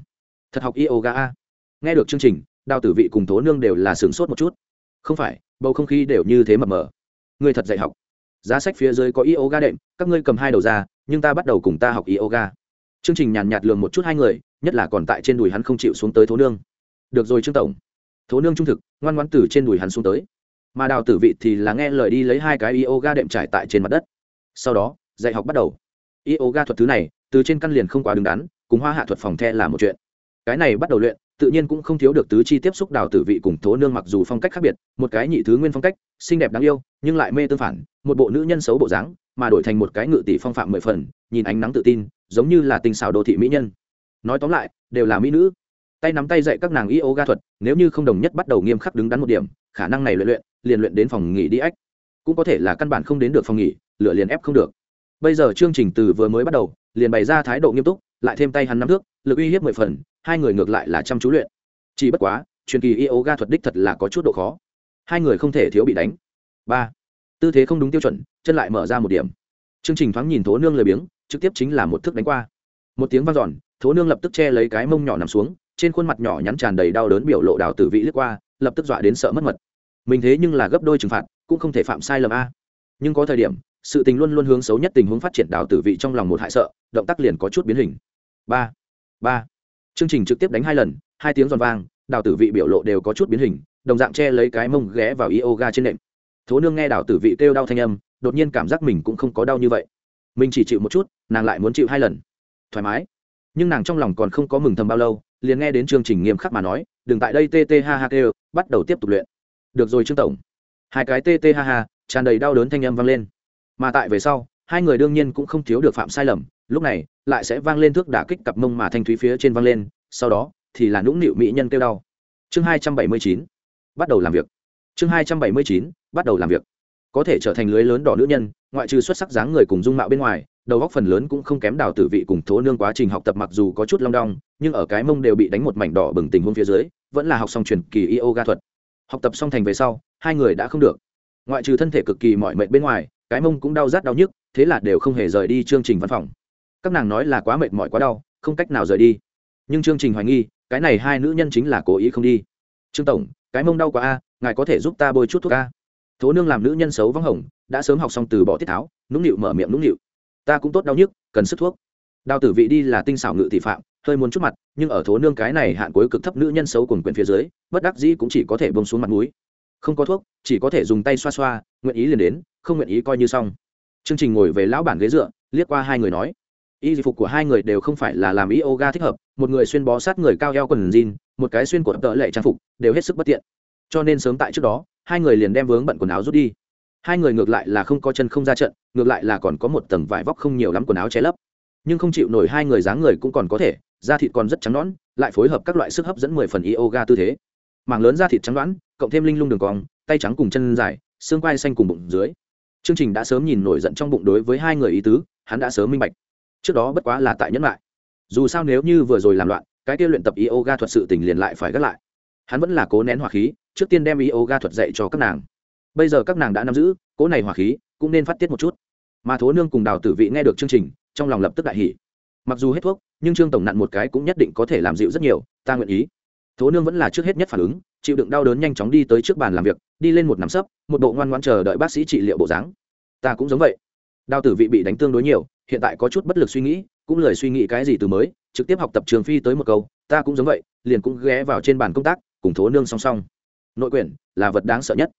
Thật học yoga a. Nghe được chương trình đào tử vị cùng tố nương đều là sửng sốt một chút. Không phải, bầu không khí đều như thế mập mờ. Người thật dạy học. Giá sách phía dưới có yoga đệm, các ngươi cầm hai đầu ra, nhưng ta bắt đầu cùng ta học yoga. Chương trình nhàn nhạt lường một chút hai người, nhất là còn tại trên đùi hắn không chịu xuống tới thố nương. Được rồi trương tổng. Thố nương trung thực, ngoan ngoan từ trên đùi hắn xuống tới. Mà đào tử vị thì là nghe lời đi lấy hai cái yoga đệm trải tại trên mặt đất. Sau đó, dạy học bắt đầu. Yoga thuật thứ này từ trên căn liền không quá đứng đắn, cùng hoa hạ thuật phòng the là một chuyện. Cái này bắt đầu luyện, tự nhiên cũng không thiếu được tứ chi tiếp xúc đào tử vị cùng thố nương mặc dù phong cách khác biệt, một cái nhị thứ nguyên phong cách, xinh đẹp đáng yêu, nhưng lại mê tương phản, một bộ nữ nhân xấu bộ dáng, mà đổi thành một cái ngự tỷ phong phạm mười phần, nhìn ánh nắng tự tin, giống như là tình xào đô thị mỹ nhân. Nói tóm lại, đều là mỹ nữ. Tay nắm tay dạy các nàng yoga thuật, nếu như không đồng nhất bắt đầu nghiêm khắc đứng đắn một điểm, khả năng này luyện luyện, liền luyện đến phòng nghỉ đi ách. Cũng có thể là căn bản không đến được phòng nghỉ lựa liền ép không được. Bây giờ chương trình từ vừa mới bắt đầu liền bày ra thái độ nghiêm túc lại thêm tay hắn nắm thước lực uy hiếp mười phần hai người ngược lại là chăm chú luyện. Chỉ bất quá truyền kỳ yoga thuật đích thật là có chút độ khó. Hai người không thể thiếu bị đánh. Ba. Tư thế không đúng tiêu chuẩn chân lại mở ra một điểm. Chương trình thoáng nhìn thố nương lười biếng trực tiếp chính là một thức đánh qua. Một tiếng vang giòn, thố nương lập tức che lấy cái mông nhỏ nằm xuống trên khuôn mặt nhỏ nhắn tràn đầy đau đớn biểu lộ đào tử vị lướt qua lập tức dọa đến sợ mất mật. Mình thế nhưng là gấp đôi trừng phạt cũng không thể phạm sai lầm a. Nhưng có thời điểm sự tình luôn luôn hướng xấu nhất tình huống phát triển đào tử vị trong lòng một hại sợ, động tác liền có chút biến hình. Ba ba. Chương trình trực tiếp đánh hai lần, hai tiếng giòn vang, đào tử vị biểu lộ đều có chút biến hình, đồng dạng che lấy cái mông ghé vào yoga trên nệm. Thố nương nghe đào tử vị kêu đau thanh âm, đột nhiên cảm giác mình cũng không có đau như vậy. Mình chỉ chịu một chút, nàng lại muốn chịu hai lần. Thoải mái. Nhưng nàng trong lòng còn không có mừng thầm bao lâu, liền nghe đến chương trình nghiêm khắc mà nói, đừng tại đây tt ha ha kêu, bắt đầu tiếp tục luyện. Được rồi trương tổng. Hai cái tt ha ha, tràn đầy đau đớn thanh âm vang lên mà tại về sau, hai người đương nhiên cũng không thiếu được phạm sai lầm, lúc này, lại sẽ vang lên thước đả kích cặp mông mà thanh thúy phía trên vang lên, sau đó, thì là nũng nịu mỹ nhân kêu đau. Chương hai trăm bảy mươi chín, bắt đầu làm việc. Chương hai trăm bảy mươi chín, bắt đầu làm việc. Có thể trở thành lưới lớn đỏ nữ nhân, ngoại trừ xuất sắc dáng người cùng dung mạo bên ngoài, đầu góc phần lớn cũng không kém đào tử vị cùng thố nương quá trình học tập mặc dù có chút long đong, nhưng ở cái mông đều bị đánh một mảnh đỏ bừng tình huống phía dưới, vẫn là học xong truyền kỳ yoga thuật. Học tập xong thành về sau, hai người đã không được. Ngoại trừ thân thể cực kỳ mọi mệt bên ngoài cái mông cũng đau rát đau nhức, thế là đều không hề rời đi chương trình văn phòng. Các nàng nói là quá mệt mỏi quá đau, không cách nào rời đi. Nhưng chương trình hoài nghi, cái này hai nữ nhân chính là cố ý không đi. Trương tổng, cái mông đau quá a, ngài có thể giúp ta bôi chút thuốc a? Thố nương làm nữ nhân xấu vắng hồng, đã sớm học xong từ bỏ tiết tháo, nũng nịu mở miệng nũng nịu. Ta cũng tốt đau nhức, cần sức thuốc. Đào tử vị đi là tinh xảo ngự thị phạm, hơi muốn chút mặt, nhưng ở thố nương cái này hạn cuối cực thấp nữ nhân xấu cùng quyền phía dưới, bất đắc dĩ cũng chỉ có thể bông xuống mặt núi không có thuốc, chỉ có thể dùng tay xoa xoa, nguyện ý liền đến, không nguyện ý coi như xong. Chương trình ngồi về lão bản ghế dựa, liếc qua hai người nói. Y phục của hai người đều không phải là làm yoga thích hợp, một người xuyên bó sát người cao eo quần jean, một cái xuyên cột tợ lệ trang phục, đều hết sức bất tiện. Cho nên sớm tại trước đó, hai người liền đem vướng bận quần áo rút đi. Hai người ngược lại là không có chân không ra trận, ngược lại là còn có một tầng vải vóc không nhiều lắm quần áo che lấp. Nhưng không chịu nổi hai người dáng người cũng còn có thể, da thịt còn rất trắng nõn, lại phối hợp các loại sức hấp dẫn mười phần yoga tư thế mảng lớn da thịt trắng đoán, cộng thêm linh lung đường cong, tay trắng cùng chân dài, xương quai xanh cùng bụng dưới. Chương trình đã sớm nhìn nổi giận trong bụng đối với hai người ý tứ, hắn đã sớm minh bạch. Trước đó bất quá là tại nhẫn lại. Dù sao nếu như vừa rồi làm loạn, cái kia luyện tập yoga thuật sự tình liền lại phải gác lại. Hắn vẫn là cố nén hỏa khí, trước tiên đem yoga thuật dạy cho các nàng. Bây giờ các nàng đã nắm giữ, cố này hỏa khí cũng nên phát tiết một chút. Mà thố nương cùng đào tử vị nghe được chương trình, trong lòng lập tức đại hỉ. mặc dù hết thuốc, nhưng trương tổng nặn một cái cũng nhất định có thể làm dịu rất nhiều, ta nguyện ý thố nương vẫn là trước hết nhất phản ứng, chịu đựng đau đớn nhanh chóng đi tới trước bàn làm việc, đi lên một nắm sấp, một bộ ngoan ngoan chờ đợi bác sĩ trị liệu bộ dáng. Ta cũng giống vậy. Đào tử vị bị đánh tương đối nhiều, hiện tại có chút bất lực suy nghĩ, cũng lười suy nghĩ cái gì từ mới, trực tiếp học tập trường phi tới một câu, ta cũng giống vậy, liền cũng ghé vào trên bàn công tác, cùng thố nương song song. Nội quyền là vật đáng sợ nhất.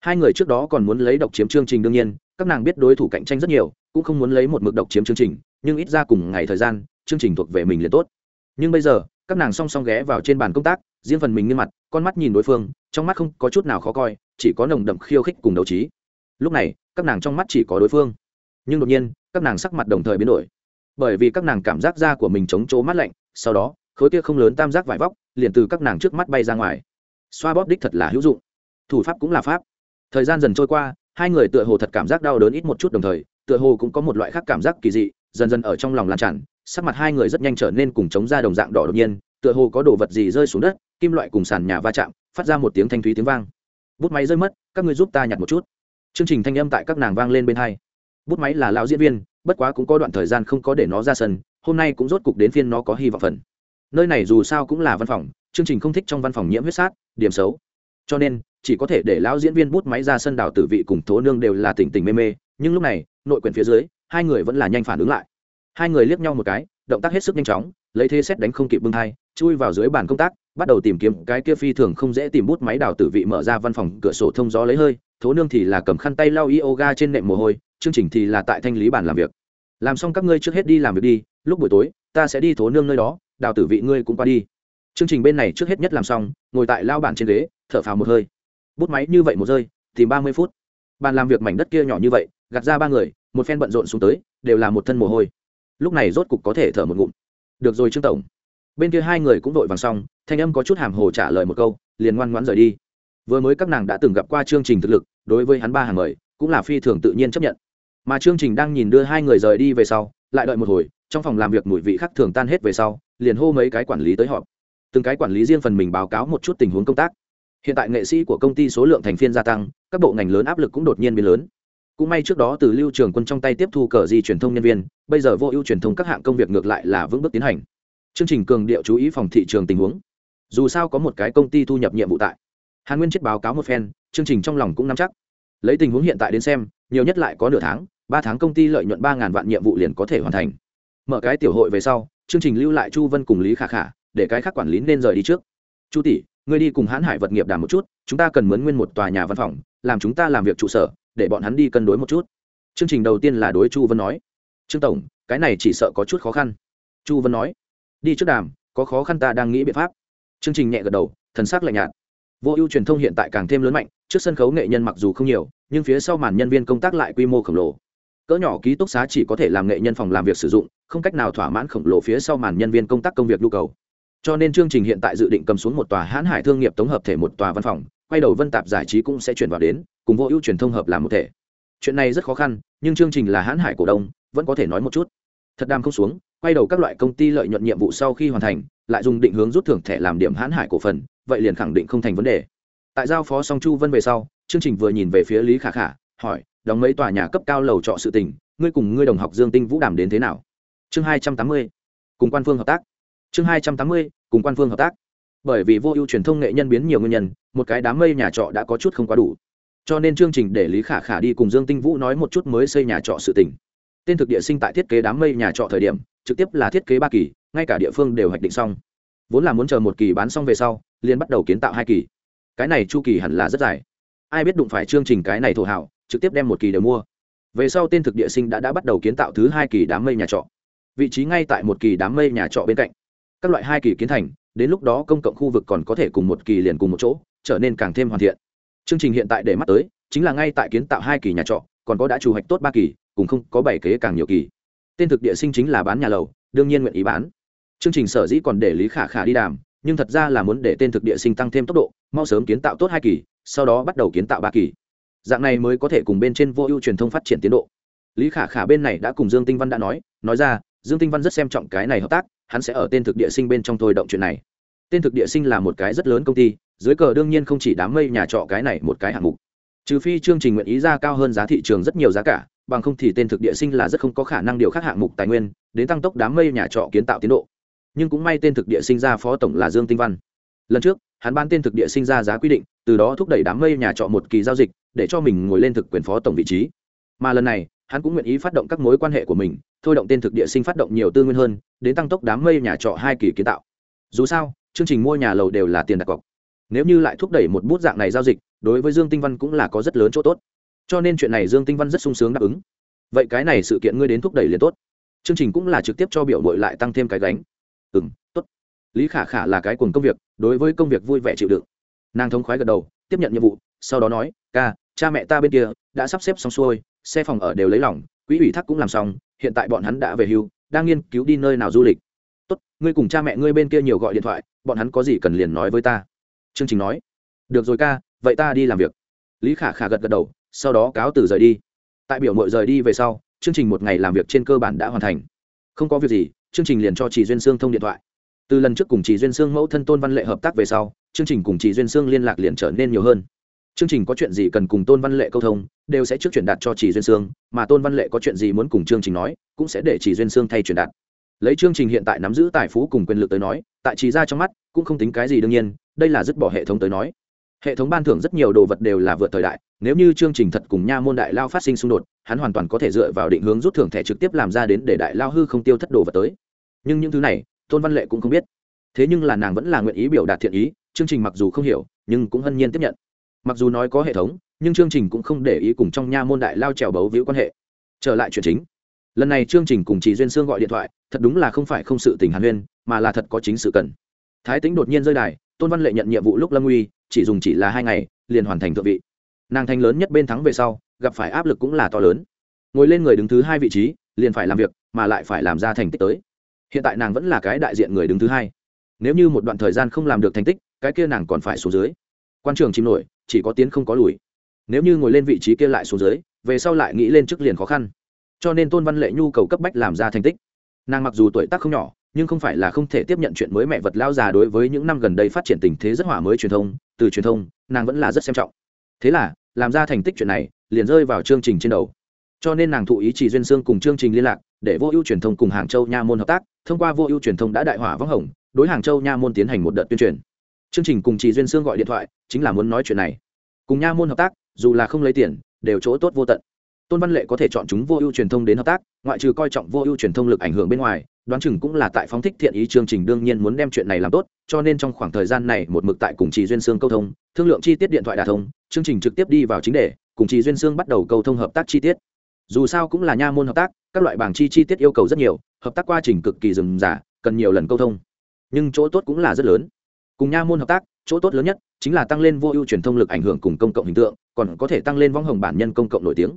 Hai người trước đó còn muốn lấy độc chiếm chương trình đương nhiên, các nàng biết đối thủ cạnh tranh rất nhiều, cũng không muốn lấy một mực độc chiếm chương trình, nhưng ít ra cùng ngày thời gian, chương trình thuộc về mình liền tốt. Nhưng bây giờ các nàng song song ghé vào trên bàn công tác, riêng phần mình nghiêm mặt, con mắt nhìn đối phương, trong mắt không có chút nào khó coi, chỉ có nồng đậm khiêu khích cùng đấu trí. Lúc này, các nàng trong mắt chỉ có đối phương. Nhưng đột nhiên, các nàng sắc mặt đồng thời biến đổi. Bởi vì các nàng cảm giác da của mình chống chỗ mát lạnh, sau đó, khối kia không lớn tam giác vải vóc liền từ các nàng trước mắt bay ra ngoài. Xoa bóp đích thật là hữu dụng. Thủ pháp cũng là pháp. Thời gian dần trôi qua, hai người tựa hồ thật cảm giác đau đớn ít một chút đồng thời, tựa hồ cũng có một loại khác cảm giác kỳ dị, dần dần ở trong lòng lan tràn sắc mặt hai người rất nhanh trở nên cùng chống ra đồng dạng đỏ đột nhiên, tựa hồ có đồ vật gì rơi xuống đất, kim loại cùng sàn nhà va chạm, phát ra một tiếng thanh thúy tiếng vang. Bút máy rơi mất, các ngươi giúp ta nhặt một chút. Chương trình thanh âm tại các nàng vang lên bên hai. Bút máy là lão diễn viên, bất quá cũng có đoạn thời gian không có để nó ra sân, hôm nay cũng rốt cục đến phiên nó có hy vọng phần. Nơi này dù sao cũng là văn phòng, chương trình không thích trong văn phòng nhiễm huyết sát, điểm xấu. Cho nên, chỉ có thể để lão diễn viên bút máy ra sân đào tử vị cùng thố nương đều là tỉnh tỉnh mê mê, nhưng lúc này, nội quyền phía dưới, hai người vẫn là nhanh phản ứng lại hai người liếc nhau một cái, động tác hết sức nhanh chóng, lấy thế xét đánh không kịp bưng hai chui vào dưới bàn công tác, bắt đầu tìm kiếm cái kia phi thường không dễ tìm bút máy đào tử vị mở ra văn phòng cửa sổ thông gió lấy hơi, thố nương thì là cầm khăn tay lau yoga trên nệm mồ hôi, chương trình thì là tại thanh lý bàn làm việc. Làm xong các ngươi trước hết đi làm việc đi, lúc buổi tối, ta sẽ đi thố nương nơi đó, đào tử vị ngươi cũng qua đi. Chương trình bên này trước hết nhất làm xong, ngồi tại lao bản trên ghế, thở phào một hơi. Bút máy như vậy một rơi tìm ba mươi phút. Bàn làm việc mảnh đất kia nhỏ như vậy, gạt ra ba người, một phen bận rộn xuống tới, đều là một thân mồ hôi lúc này rốt cục có thể thở một ngụm. Được rồi trương tổng. Bên kia hai người cũng vội vàng xong, thanh âm có chút hàm hồ trả lời một câu, liền ngoan ngoãn rời đi. Vừa mới các nàng đã từng gặp qua chương trình thực lực, đối với hắn ba hàng mời, cũng là phi thường tự nhiên chấp nhận. Mà chương trình đang nhìn đưa hai người rời đi về sau, lại đợi một hồi, trong phòng làm việc mùi vị khác thường tan hết về sau, liền hô mấy cái quản lý tới họp. Từng cái quản lý riêng phần mình báo cáo một chút tình huống công tác. Hiện tại nghệ sĩ của công ty số lượng thành viên gia tăng, các bộ ngành lớn áp lực cũng đột nhiên biến lớn cũng may trước đó từ lưu trường quân trong tay tiếp thu cờ di truyền thông nhân viên, bây giờ vô ưu truyền thông các hạng công việc ngược lại là vững bước tiến hành. Chương trình cường điệu chú ý phòng thị trường tình huống. Dù sao có một cái công ty thu nhập nhiệm vụ tại. Hàn nguyên chết báo cáo một phen, chương trình trong lòng cũng nắm chắc. Lấy tình huống hiện tại đến xem, nhiều nhất lại có nửa tháng, ba tháng công ty lợi nhuận ba ngàn vạn nhiệm vụ liền có thể hoàn thành. Mở cái tiểu hội về sau, chương trình lưu lại chu vân cùng lý khả khả, để cái khác quản lý nên rời đi trước. Chu tỷ, ngươi đi cùng hãn hải vật nghiệp đàm một chút, chúng ta cần mướn nguyên một tòa nhà văn phòng, làm chúng ta làm việc trụ sở để bọn hắn đi cân đối một chút. Chương trình đầu tiên là đối chu vân nói. Trương tổng, cái này chỉ sợ có chút khó khăn. Chu vân nói. Đi trước đàm, có khó khăn ta đang nghĩ biện pháp. Chương trình nhẹ gật đầu, thần sắc lạnh nhạt. Vô ưu truyền thông hiện tại càng thêm lớn mạnh, trước sân khấu nghệ nhân mặc dù không nhiều, nhưng phía sau màn nhân viên công tác lại quy mô khổng lồ. Cỡ nhỏ ký túc xá chỉ có thể làm nghệ nhân phòng làm việc sử dụng, không cách nào thỏa mãn khổng lồ phía sau màn nhân viên công tác công việc nhu cầu. Cho nên chương trình hiện tại dự định cầm xuống một tòa hãn hải thương nghiệp tổng hợp thể một tòa văn phòng quay đầu vân tạp giải trí cũng sẽ chuyển vào đến, cùng vô ưu truyền thông hợp làm một thể. Chuyện này rất khó khăn, nhưng chương trình là hãn hải cổ đông, vẫn có thể nói một chút. Thật đam không xuống, quay đầu các loại công ty lợi nhuận nhiệm vụ sau khi hoàn thành, lại dùng định hướng rút thưởng thẻ làm điểm hãn hải cổ phần, vậy liền khẳng định không thành vấn đề. Tại giao phó song chu vân về sau, chương trình vừa nhìn về phía lý khả khả, hỏi, đóng mấy tòa nhà cấp cao lầu trọ sự tình, ngươi cùng ngươi đồng học dương tinh vũ đàm đến thế nào? Chương hai trăm tám mươi, cùng quan phương hợp tác. Chương hai trăm tám mươi, cùng quan phương hợp tác bởi vì vô ưu truyền thông nghệ nhân biến nhiều nguyên nhân, một cái đám mây nhà trọ đã có chút không quá đủ. Cho nên chương trình để lý khả khả đi cùng dương tinh vũ nói một chút mới xây nhà trọ sự tình. Tên thực địa sinh tại thiết kế đám mây nhà trọ thời điểm, trực tiếp là thiết kế ba kỳ, ngay cả địa phương đều hoạch định xong. Vốn là muốn chờ một kỳ bán xong về sau, liền bắt đầu kiến tạo hai kỳ. Cái này chu kỳ hẳn là rất dài. Ai biết đụng phải chương trình cái này thổ hảo trực tiếp đem một kỳ đều mua. Về sau tên thực địa sinh đã đã bắt đầu kiến tạo thứ hai kỳ đám mây nhà trọ. Vị trí ngay tại một kỳ đám mây nhà trọ bên cạnh. Các loại hai kỳ kiến thành đến lúc đó công cộng khu vực còn có thể cùng một kỳ liền cùng một chỗ, trở nên càng thêm hoàn thiện. Chương trình hiện tại để mắt tới, chính là ngay tại kiến tạo hai kỳ nhà trọ, còn có đã chủ hoạch tốt ba kỳ, cùng không có bảy kế càng nhiều kỳ. Tên thực địa sinh chính là bán nhà lầu, đương nhiên nguyện ý bán. Chương trình sở dĩ còn để lý khả khả đi đàm, nhưng thật ra là muốn để tên thực địa sinh tăng thêm tốc độ, mau sớm kiến tạo tốt hai kỳ, sau đó bắt đầu kiến tạo ba kỳ. Dạng này mới có thể cùng bên trên vô ưu truyền thông phát triển tiến độ. Lý khả khả bên này đã cùng dương tinh văn đã nói nói ra, dương tinh văn rất xem trọng cái này hợp tác hắn sẽ ở tên thực địa sinh bên trong thôi động chuyện này. Tên thực địa sinh là một cái rất lớn công ty, dưới cờ đương nhiên không chỉ đám mây nhà trọ cái này một cái hạng mục. Trừ phi chương trình nguyện ý ra cao hơn giá thị trường rất nhiều giá cả, bằng không thì tên thực địa sinh là rất không có khả năng điều khác hạng mục tài nguyên, đến tăng tốc đám mây nhà trọ kiến tạo tiến độ. Nhưng cũng may tên thực địa sinh ra phó tổng là dương tinh văn. Lần trước, hắn ban tên thực địa sinh ra giá quy định, từ đó thúc đẩy đám mây nhà trọ một kỳ giao dịch, để cho mình ngồi lên thực quyền phó tổng vị trí. Mà lần này hắn cũng nguyện ý phát động các mối quan hệ của mình, thôi động tên thực địa sinh phát động nhiều tư nguyên hơn, đến tăng tốc đám mây nhà trọ hai kỳ kiến tạo. Dù sao, chương trình mua nhà lầu đều là tiền đặt cọc. Nếu như lại thúc đẩy một bút dạng này giao dịch, đối với dương tinh văn cũng là có rất lớn chỗ tốt. Cho nên chuyện này dương tinh văn rất sung sướng đáp ứng. Vậy cái này sự kiện ngươi đến thúc đẩy liền tốt. Chương trình cũng là trực tiếp cho biểu đội lại tăng thêm cái gánh. Ừ m tốt. Lý khả khả là cái cùng công việc, đối với công việc vui vẻ chịu đựng. Nàng thống khoái gật đầu, tiếp nhận nhiệm vụ, sau đó nói, ca, cha mẹ ta bên kia đã sắp xếp xong xuôi xe phòng ở đều lấy lỏng quỹ ủy thác cũng làm xong, hiện tại bọn hắn đã về hưu, đang nghiên cứu đi nơi nào du lịch. Tốt, ngươi cùng cha mẹ ngươi bên kia nhiều gọi điện thoại, bọn hắn có gì cần liền nói với ta. Chương trình nói. Được rồi ca, vậy ta đi làm việc. Lý khả khả gật gật đầu, sau đó cáo từ rời đi. Tại biểu mội rời đi về sau, chương trình một ngày làm việc trên cơ bản đã hoàn thành. Không có việc gì, chương trình liền cho chị duyên sương thông điện thoại. Từ lần trước cùng chị duyên sương mẫu thân tôn văn lệ hợp tác về sau, chương trình cùng chị duyên sương liên lạc liền trở nên nhiều hơn chương trình có chuyện gì cần cùng tôn văn lệ câu thông, đều sẽ trước truyền đạt cho chị duyên sương, mà tôn văn lệ có chuyện gì muốn cùng chương trình nói, cũng sẽ để chị duyên sương thay truyền đạt. Lấy chương trình hiện tại nắm giữ tài phú cùng quyền lực tới nói, tại chỉ ra trong mắt, cũng không tính cái gì đương nhiên, đây là dứt bỏ hệ thống tới nói. Hệ thống ban thưởng rất nhiều đồ vật đều là vượt thời đại, nếu như chương trình thật cùng nha môn đại lao phát sinh xung đột, hắn hoàn toàn có thể dựa vào định hướng rút thưởng thẻ trực tiếp làm ra đến để đại lao hư không tiêu thất đồ vật tới. Nhưng những thứ này, tôn văn lệ cũng không biết. Thế nhưng là nàng vẫn là nguyện ý biểu đạt thiện ý, chương trình mặc dù không hiểu, nhưng cũng hân nhiên tiếp nhận mặc dù nói có hệ thống, nhưng chương trình cũng không để ý cùng trong nha môn đại lao trèo bấu víu quan hệ. Trở lại chuyện chính. Lần này chương trình cùng chị duyên sương gọi điện thoại, thật đúng là không phải không sự tình hàn huyên, mà là thật có chính sự cần. Thái tính đột nhiên rơi đài, tôn văn lệ nhận nhiệm vụ lúc lâm uy, chỉ dùng chỉ là hai ngày, liền hoàn thành thượng vị. Nàng thành lớn nhất bên thắng về sau, gặp phải áp lực cũng là to lớn. Ngồi lên người đứng thứ hai vị trí, liền phải làm việc, mà lại phải làm ra thành tích tới. Hiện tại nàng vẫn là cái đại diện người đứng thứ hai. Nếu như một đoạn thời gian không làm được thành tích, cái kia nàng còn phải xuống dưới. Quan trường chìm nổi chỉ có tiến không có lùi. Nếu như ngồi lên vị trí kia lại xuống dưới, về sau lại nghĩ lên trước liền khó khăn. Cho nên tôn văn lệ nhu cầu cấp bách làm ra thành tích. Nàng mặc dù tuổi tác không nhỏ, nhưng không phải là không thể tiếp nhận chuyện mới mẹ vật lao già đối với những năm gần đây phát triển tình thế rất hỏa mới truyền thông, từ truyền thông, nàng vẫn là rất xem trọng. Thế là, làm ra thành tích chuyện này, liền rơi vào chương trình trên đầu. Cho nên nàng thụ ý chỉ duyên sương cùng chương trình liên lạc, để vô ưu truyền thông cùng hàng châu nha môn hợp tác, thông qua vô ưu truyền thông đã đại hỏa vắng hồng, đối hàng châu nha môn tiến hành một đợt tuyên truyền chương trình cùng chỉ duyên sương gọi điện thoại, chính là muốn nói chuyện này. Cùng nha môn hợp tác, dù là không lấy tiền, đều chỗ tốt vô tận. Tôn văn lệ có thể chọn chúng vô ưu truyền thông đến hợp tác, ngoại trừ coi trọng vô ưu truyền thông lực ảnh hưởng bên ngoài, đoán chừng cũng là tại phóng thích thiện ý chương trình đương nhiên muốn đem chuyện này làm tốt, cho nên trong khoảng thời gian này một mực tại cùng chị duyên sương câu thông, thương lượng chi tiết điện thoại đà thông, chương trình trực tiếp đi vào chính đề, cùng chị duyên sương bắt đầu câu thông hợp tác chi tiết. Dù sao cũng là nha môn hợp tác, các loại bảng chi chi tiết yêu cầu rất nhiều, hợp tác quá trình cực kỳ rườm rà, cần nhiều lần câu thông. Nhưng chỗ tốt cũng là rất lớn cùng nha môn hợp tác, chỗ tốt lớn nhất chính là tăng lên vô ưu truyền thông lực ảnh hưởng cùng công cộng hình tượng, còn có thể tăng lên võng hồng bản nhân công cộng nổi tiếng.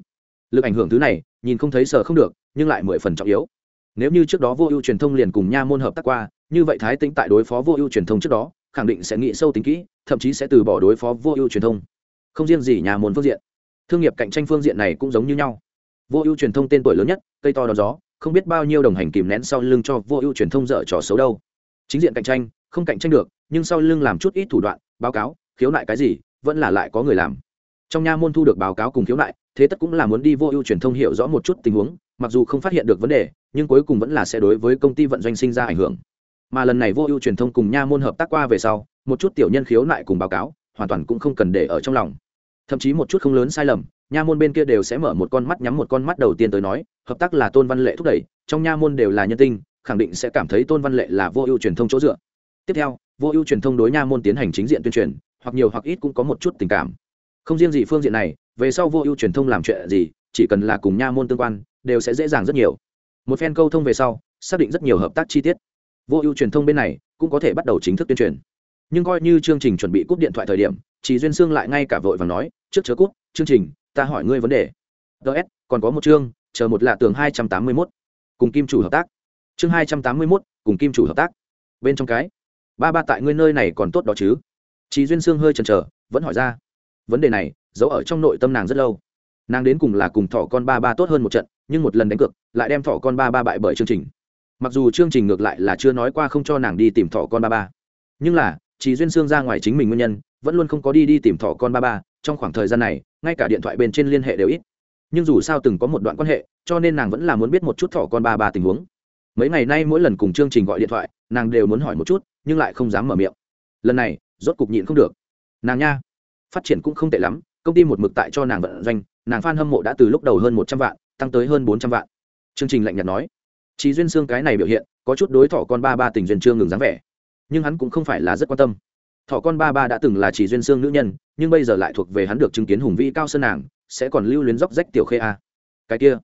Lực ảnh hưởng thứ này, nhìn không thấy sờ không được, nhưng lại mười phần trọng yếu. Nếu như trước đó vô ưu truyền thông liền cùng nha môn hợp tác qua, như vậy thái tính tại đối phó vô ưu truyền thông trước đó, khẳng định sẽ nghĩ sâu tính kỹ, thậm chí sẽ từ bỏ đối phó vô ưu truyền thông. Không riêng gì nhà môn phương diện, thương nghiệp cạnh tranh phương diện này cũng giống như nhau. Vô ưu truyền thông tên tuổi lớn nhất, cây to đón gió, không biết bao nhiêu đồng hành kìm nén sau lưng cho vô ưu truyền thông dở trò xấu đâu. Chính diện cạnh tranh, không cạnh tranh được nhưng sau lưng làm chút ít thủ đoạn, báo cáo, khiếu nại cái gì, vẫn là lại có người làm. Trong nha môn thu được báo cáo cùng khiếu nại, thế tất cũng là muốn đi vô ưu truyền thông hiểu rõ một chút tình huống, mặc dù không phát hiện được vấn đề, nhưng cuối cùng vẫn là sẽ đối với công ty vận doanh sinh ra ảnh hưởng. Mà lần này vô ưu truyền thông cùng nha môn hợp tác qua về sau, một chút tiểu nhân khiếu nại cùng báo cáo, hoàn toàn cũng không cần để ở trong lòng. Thậm chí một chút không lớn sai lầm, nha môn bên kia đều sẽ mở một con mắt nhắm một con mắt đầu tiên tới nói, hợp tác là tôn văn lệ thúc đẩy, trong nha môn đều là nhân tinh, khẳng định sẽ cảm thấy tôn văn lệ là vô ưu truyền thông chỗ dựa tiếp theo, vô ưu truyền thông đối nha môn tiến hành chính diện tuyên truyền, hoặc nhiều hoặc ít cũng có một chút tình cảm. Không riêng gì phương diện này, về sau vô ưu truyền thông làm chuyện gì, chỉ cần là cùng nha môn tương quan, đều sẽ dễ dàng rất nhiều. Một phen câu thông về sau, xác định rất nhiều hợp tác chi tiết. Vô ưu truyền thông bên này, cũng có thể bắt đầu chính thức tuyên truyền. Nhưng coi như chương trình chuẩn bị cúp điện thoại thời điểm chỉ duyên sương lại ngay cả vội và nói, trước chớ cúp, chương trình, ta hỏi ngươi vấn đề. Ts còn có một chương, chờ một lạ tường hai trăm tám mươi mốt. Cùng kim chủ hợp tác. Chương hai trăm tám mươi mốt, cùng kim chủ hợp tác. Bên trong cái ba ba tại ngươi nơi này còn tốt đó chứ? Chị duyên sương hơi chần chờ, vẫn hỏi ra. Vấn đề này, giấu ở trong nội tâm nàng rất lâu. Nàng đến cùng là cùng thỏ con ba ba tốt hơn một trận, nhưng một lần đánh cược, lại đem thỏ con ba ba bại bởi chương trình. Mặc dù chương trình ngược lại là chưa nói qua không cho nàng đi tìm thỏ con ba ba. Nhưng là chị duyên sương ra ngoài chính mình nguyên nhân, vẫn luôn không có đi đi tìm thỏ con ba ba, trong khoảng thời gian này, ngay cả điện thoại bên trên liên hệ đều ít. Nhưng dù sao từng có một đoạn quan hệ, cho nên nàng vẫn là muốn biết một chút thỏ con ba ba tình huống mấy ngày nay mỗi lần cùng chương trình gọi điện thoại, nàng đều muốn hỏi một chút, nhưng lại không dám mở miệng. Lần này, rốt cục nhịn không được. Nàng nha, phát triển cũng không tệ lắm, công ty một mực tại cho nàng vận doanh, nàng f a n hâm mộ đã từ lúc đầu hơn một trăm vạn, tăng tới hơn bốn trăm vạn. Chương trình lạnh nhạt nói. Chị duyên xương cái này biểu hiện, có chút đối thỏ con ba ba tình duyên trương ngừng dáng vẻ. Nhưng hắn cũng không phải là rất quan tâm. Thỏ con ba ba đã từng là chỉ duyên xương nữ nhân, nhưng bây giờ lại thuộc về hắn được chứng kiến hùng vĩ cao sơn nàng, sẽ còn lưu luyến dốc rách tiểu khê a. Cái kia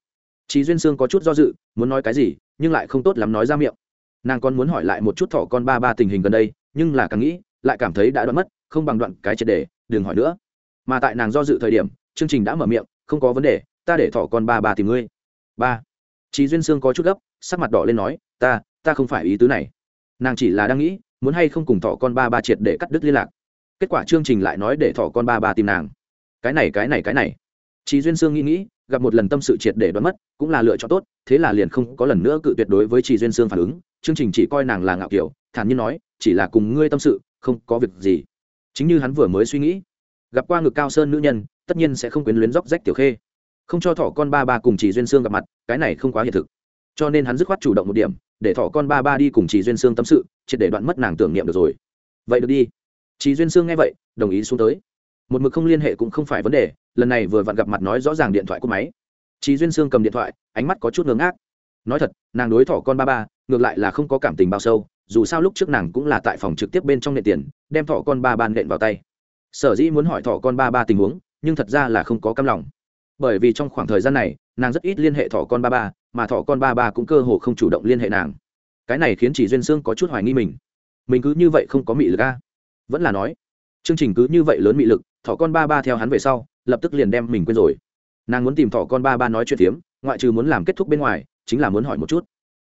chỉ duyên sương có chút do dự, muốn nói cái gì, nhưng lại không tốt lắm nói ra miệng. Nàng còn muốn hỏi lại một chút thỏ con ba ba tình hình gần đây, nhưng là càng nghĩ, lại cảm thấy đã đoạn mất, không bằng đoạn cái triệt để, đừng hỏi nữa. Mà tại nàng do dự thời điểm, chương trình đã mở miệng, không có vấn đề, ta để thỏ con ba ba tìm ngươi. Ba. Chị duyên sương có chút gấp, sắc mặt đỏ lên nói, ta ta không phải ý tứ này. Nàng chỉ là đang nghĩ, muốn hay không cùng thỏ con ba ba triệt để cắt đứt liên lạc. Kết quả chương trình lại nói để thỏ con ba ba tìm nàng. Cái này cái này cái này. Chị duyên sương nghĩ nghĩ gặp một lần tâm sự triệt để đoán mất, cũng là lựa chọn tốt, thế là liền không có lần nữa cự tuyệt đối với chị duyên sương phản ứng. Chương trình chỉ coi nàng là ngạo kiểu, thản nhiên nói, chỉ là cùng ngươi tâm sự, không có việc gì. Chính như hắn vừa mới suy nghĩ, gặp qua ngực cao sơn nữ nhân, tất nhiên sẽ không quyến luyến dốc rách tiểu khê. Không cho thỏ con ba ba cùng chị duyên sương gặp mặt, cái này không quá hiện thực. Cho nên hắn dứt khoát chủ động một điểm, để thỏ con ba ba đi cùng chị duyên sương tâm sự, triệt để đoạn mất nàng tưởng niệm được rồi. Vậy được đi. Chị duyên sương nghe vậy, đồng ý xuống tới một mực không liên hệ cũng không phải vấn đề, lần này vừa vặn gặp mặt nói rõ ràng điện thoại của máy. Chị duyên sương cầm điện thoại, ánh mắt có chút ngớ ngác. Nói thật, nàng đối thỏ con ba ba, ngược lại là không có cảm tình bao sâu, dù sao lúc trước nàng cũng là tại phòng trực tiếp bên trong nệ tiền, đem thỏ con ba ba nện vào tay. Sở dĩ muốn hỏi thỏ con ba ba tình huống, nhưng thật ra là không có căm lòng. Bởi vì trong khoảng thời gian này, nàng rất ít liên hệ thỏ con ba ba, mà thỏ con ba ba cũng cơ hồ không chủ động liên hệ nàng. Cái này khiến chỉ duyên sương có chút hoài nghi mình. Mình cứ như vậy không có mị lực a vẫn là nói, chương trình cứ như vậy lớn mị lực thỏ con ba ba theo hắn về sau, lập tức liền đem mình quên rồi. Nàng muốn tìm thỏ con ba ba nói chuyện tiếm ngoại trừ muốn làm kết thúc bên ngoài, chính là muốn hỏi một chút.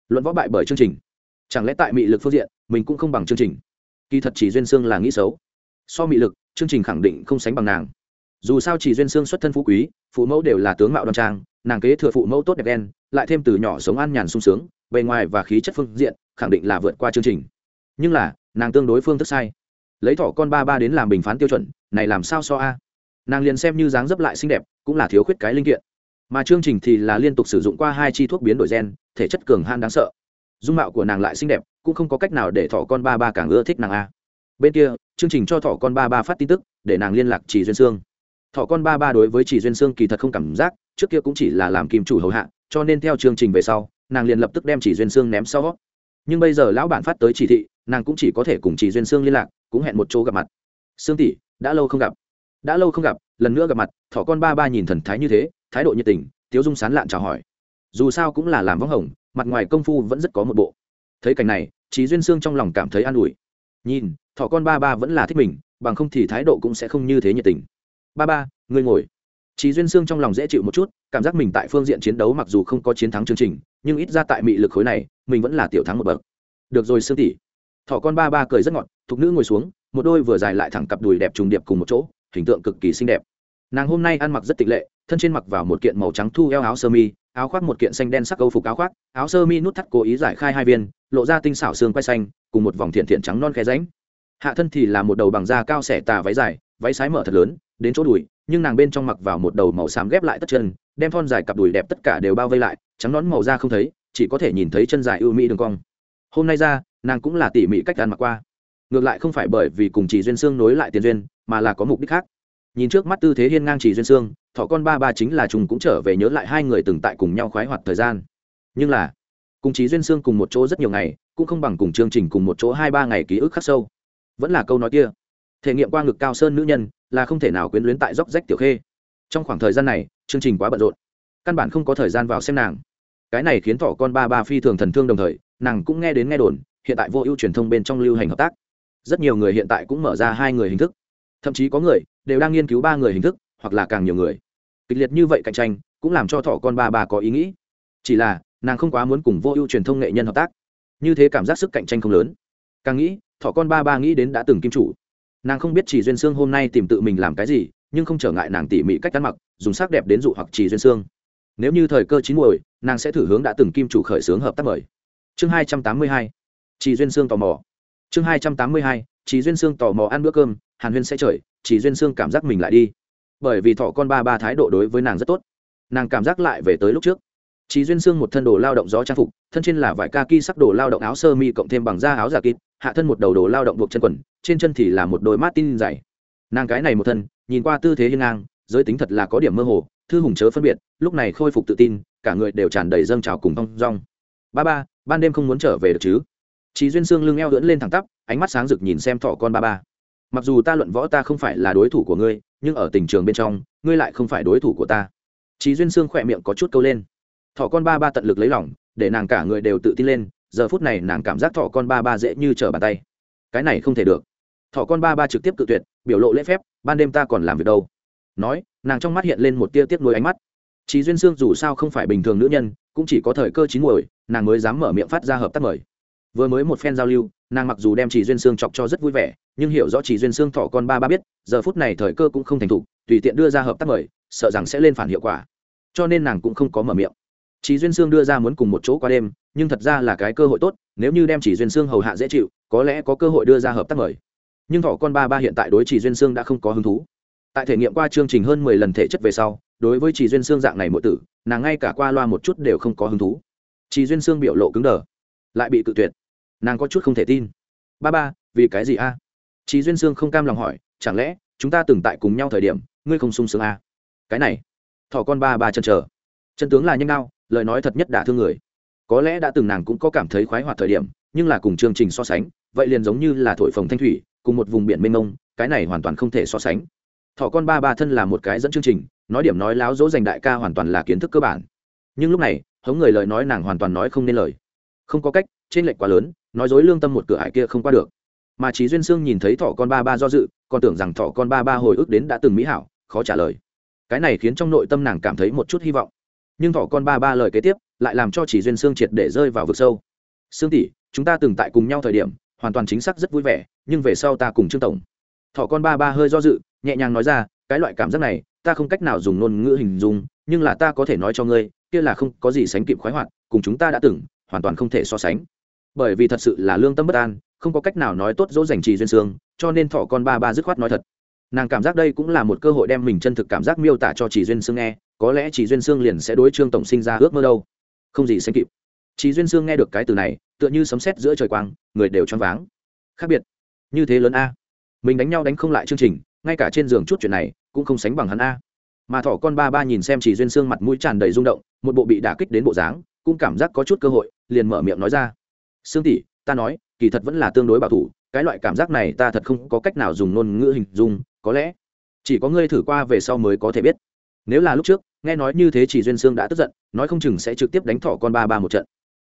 Luận võ bại bởi chương trình. Chẳng lẽ tại mị lực phương diện, mình cũng không bằng chương trình? Kỳ thật chỉ duyên sương là nghĩ xấu. So mị lực, chương trình khẳng định không sánh bằng nàng. Dù sao chỉ duyên sương xuất thân phú quý, phụ mẫu đều là tướng mạo đoan trang, nàng kế thừa phụ mẫu tốt đẹp đen, lại thêm từ nhỏ sống an nhàn sung sướng, bề ngoài và khí chất phương diện, khẳng định là vượt qua chương trình. Nhưng là, nàng tương đối phương thức sai. Lấy thỏ con ba ba đến làm bình phán tiêu chuẩn này làm sao so a? Nàng liền xem như dáng dấp lại xinh đẹp, cũng là thiếu khuyết cái linh kiện. Mà chương trình thì là liên tục sử dụng qua hai chi thuốc biến đổi gen, thể chất cường han đáng sợ. Dung mạo của nàng lại xinh đẹp, cũng không có cách nào để thỏ con ba ba càng ưa thích nàng a. Bên kia, chương trình cho thỏ con ba ba phát tin tức, để nàng liên lạc chỉ duyên sương. Thỏ con ba ba đối với chỉ duyên sương kỳ thật không cảm giác, trước kia cũng chỉ là làm kim chủ hầu hạ, cho nên theo chương trình về sau, nàng liền lập tức đem chỉ duyên sương ném sau. Nhưng bây giờ lão bản phát tới chỉ thị, nàng cũng chỉ có thể cùng chỉ duyên sương liên lạc, cũng hẹn một chỗ gặp mặt. Sương tỷ đã lâu không gặp. Đã lâu không gặp, lần nữa gặp mặt, thỏ con ba ba nhìn thần thái như thế, thái độ nhiệt tình, tiếu dung sán lạn chào hỏi. Dù sao cũng là làm vắng hồng, mặt ngoài công phu vẫn rất có một bộ. Thấy cảnh này trí duyên sương trong lòng cảm thấy an ủi. Nhìn, thỏ con ba ba vẫn là thích mình, bằng không thì thái độ cũng sẽ không như thế nhiệt tình. Ba ba, ngươi ngồi. Trí duyên sương trong lòng dễ chịu một chút, cảm giác mình tại phương diện chiến đấu mặc dù không có chiến thắng chương trình, nhưng ít ra tại mị lực khối này, mình vẫn là tiểu thắng một bậc. Được rồi sương tỷ. Thỏ con ba ba cười rất ngọt, thục nữ ngồi xuống một đôi vừa dài lại thẳng cặp đùi đẹp trùng điệp cùng một chỗ, hình tượng cực kỳ xinh đẹp. Nàng hôm nay ăn mặc rất tịch lệ, thân trên mặc vào một kiện màu trắng thu eo áo sơ mi, áo khoác một kiện xanh đen sắc câu phục áo khoác, áo sơ mi nút thắt cố ý giải khai hai viên, lộ ra tinh xảo xương quay xanh, cùng một vòng thiện thiện trắng non khe ránh hạ thân thì là một đầu bằng da cao xẻ tà váy dài, váy sái mở thật lớn, đến chỗ đùi, nhưng nàng bên trong mặc vào một đầu màu xám ghép lại tất chân, đem thon dài cặp đùi đẹp tất cả đều bao vây lại, trắng nón màu da không thấy, chỉ có thể nhìn thấy chân dài ưu mỹ đường cong. Hôm nay ra, nàng cũng là tỉ mỉ cách ăn mặc qua ngược lại không phải bởi vì cùng chỉ duyên xương nối lại tiền duyên, mà là có mục đích khác. Nhìn trước mắt tư thế hiên ngang chỉ duyên xương thọ con ba ba chính là chúng cũng trở về nhớ lại hai người từng tại cùng nhau khoái hoạt thời gian. Nhưng là, cùng chí duyên xương cùng một chỗ rất nhiều ngày, cũng không bằng cùng chương trình cùng một chỗ hai ba ngày ký ức khắc sâu. Vẫn là câu nói kia, thể nghiệm qua ngực cao sơn nữ nhân, là không thể nào quyến luyến tại dốc rách tiểu khê. Trong khoảng thời gian này, chương trình quá bận rộn. Căn bản không có thời gian vào xem nàng. Cái này khiến thỏ con ba ba phi thường thần thương đồng thời, nàng cũng nghe đến nghe đồn, hiện tại vô ưu truyền thông bên trong lưu hành hợp tác rất nhiều người hiện tại cũng mở ra hai người hình thức. Thậm chí có người đều đang nghiên cứu ba người hình thức, hoặc là càng nhiều người. Kịch liệt như vậy cạnh tranh cũng làm cho thỏ con ba bà có ý nghĩ. Chỉ là, nàng không quá muốn cùng vô ưu truyền thông nghệ nhân hợp tác. Như thế cảm giác sức cạnh tranh không lớn. Càng nghĩ thỏ con ba ba nghĩ đến đã từng kim chủ. Nàng không biết chỉ duyên sương hôm nay tìm tự mình làm cái gì, nhưng không trở ngại nàng tỉ mỉ cách ăn mặc, dùng sắc đẹp đến dụ hoặc chỉ duyên sương. Nếu như thời cơ chín muồi, nàng sẽ thử hướng đã từng kim chủ khởi xướng hợp tác mời. Chương hai trăm tám mươi hai. Chị duyên sương tò mò chương hai trăm tám mươi hai, chỉ duyên sương tò mò ăn bữa cơm, hàn huyên sẽ trời chỉ duyên sương cảm giác mình lại đi. Bởi vì thọ con ba ba thái độ đối với nàng rất tốt. Nàng cảm giác lại về tới lúc trước. Chỉ duyên sương một thân đồ lao động gió trang phục, thân trên là vải kaki sắc đồ lao động áo sơ mi cộng thêm bằng da áo giả kín hạ thân một đầu đồ lao động buộc chân quần, trên chân thì là một đôi mát tin dày. Nàng cái này một thân, nhìn qua tư thế hiên ngang, giới tính thật là có điểm mơ hồ, thư hùng chớ phân biệt, lúc này khôi phục tự tin, cả người đều tràn đầy dâng trào cùng thong rong ba ba, ban đêm không muốn trở về được chứ? Chí duyên sương lưng eo ưỡn lên thẳng tắp ánh mắt sáng rực nhìn xem thỏ con ba ba. Mặc dù ta luận võ ta không phải là đối thủ của ngươi nhưng ở tình trường bên trong ngươi lại không phải đối thủ của ta. Chí duyên Sương khỏe miệng có chút câu lên. Thỏ con ba ba tận lực lấy lòng để nàng cả người đều tự tin lên giờ phút này nàng cảm giác thỏ con ba ba dễ như trở bàn tay. Cái này không thể được. Thỏ con ba ba trực tiếp cự tuyệt biểu lộ lễ phép ban đêm ta còn làm việc đâu. Nói nàng trong mắt hiện lên một tia tiếp nuối ánh mắt. Chí Duyên Sương dù sao không phải bình thường nữ nhân, cũng chỉ có thời cơ chín muồi, nàng mới dám mở miệng phát ra hợp tác mời. Vừa mới một phen giao lưu, nàng mặc dù đem Chỉ Duyên Sương chọc cho rất vui vẻ, nhưng hiểu rõ Chỉ Duyên Sương thọ con ba ba biết, giờ phút này thời cơ cũng không thành thủ, tùy tiện đưa ra hợp tác mời, sợ rằng sẽ lên phản hiệu quả. Cho nên nàng cũng không có mở miệng. Chỉ Duyên Sương đưa ra muốn cùng một chỗ qua đêm, nhưng thật ra là cái cơ hội tốt, nếu như đem Chỉ Duyên Sương hầu hạ dễ chịu, có lẽ có cơ hội đưa ra hợp tác mời. Nhưng thọ con ba ba hiện tại đối Chỉ Duyên Sương đã không có hứng thú. Tại thể nghiệm qua chương trình hơn mười lần thể chất về sau, đối với Chỉ Duyên Sương dạng này mỗi tử, nàng ngay cả qua loa một chút đều không có hứng thú. Chỉ Duyên Sương biểu lộ cứng đờ, lại bị cự tuyệt. Nàng có chút không thể tin. "Ba ba, vì cái gì a?" À? Duyên Sương không cam lòng hỏi, "Chẳng lẽ chúng ta từng tại cùng nhau thời điểm, ngươi không sung sướng a?" À? "Cái này." Thỏ con ba ba chân chờ. Chân tướng là nhanh nào, lời nói thật nhất đã thương người. Có lẽ đã từng nàng cũng có cảm thấy khoái hoạt thời điểm, nhưng là cùng chương trình so sánh, vậy liền giống như là thổi phồng thanh thủy, cùng một vùng biển mênh mông, cái này hoàn toàn không thể so sánh thỏ con ba ba thân là một cái dẫn chương trình nói điểm nói láo dỗ dành đại ca hoàn toàn là kiến thức cơ bản nhưng lúc này hống người lời nói nàng hoàn toàn nói không nên lời không có cách trên lệch quá lớn, nói dối lương tâm một cửa ải kia không qua được. Mà trí duyên sương nhìn thấy thọ con ba ba do dự, còn tưởng rằng thọ con ba ba hồi ức đến đã từng mỹ hảo, khó trả lời. Cái này khiến trong nội tâm nàng cảm thấy một chút hy vọng. Nhưng thọ con ba ba lời kế tiếp, lại làm cho chỉ duyên sương triệt để rơi vào vực sâu. Sương tỷ, chúng ta từng tại cùng nhau thời điểm, hoàn toàn chính xác rất vui vẻ, nhưng về sau ta cùng trương tổng. Thọ con ba ba hơi do dự, nhẹ nhàng nói ra, cái loại cảm giác này, ta không cách nào dùng ngôn ngữ hình dung, nhưng là ta có thể nói cho ngươi, kia là không có gì sánh kịp khoái hoạt, cùng chúng ta đã từng, hoàn toàn không thể so sánh bởi vì thật sự là lương tâm bất an, không có cách nào nói tốt dỗ dành trì duyên sương cho nên thọ con ba ba dứt khoát nói thật. Nàng cảm giác đây cũng là một cơ hội đem mình chân thực cảm giác miêu tả cho chị duyên sương nghe, có lẽ chị duyên sương liền sẽ đối trương tổng sinh ra ước mơ đâu. Không gì sánh kịp. Chị duyên sương nghe được cái từ này, tựa như sấm sét giữa trời quang, người đều choáng váng. Khác biệt. Như thế lớn a. Mình đánh nhau đánh không lại chương trình, ngay cả trên giường chút chuyện này, cũng không sánh bằng hắn a. Mà thỏ con ba ba nhìn xem chỉ duyên sương mặt mũi tràn đầy rung động, một bộ bị đả kích đến bộ dáng, cũng cảm giác có chút cơ hội, liền mở miệng nói ra sương tỷ, ta nói, kỳ thật vẫn là tương đối bảo thủ, cái loại cảm giác này ta thật không có cách nào dùng ngôn ngữ hình dung, có lẽ chỉ có ngươi thử qua về sau mới có thể biết. Nếu là lúc trước, nghe nói như thế chỉ duyên sương đã tức giận, nói không chừng sẽ trực tiếp đánh thỏ con ba ba một trận.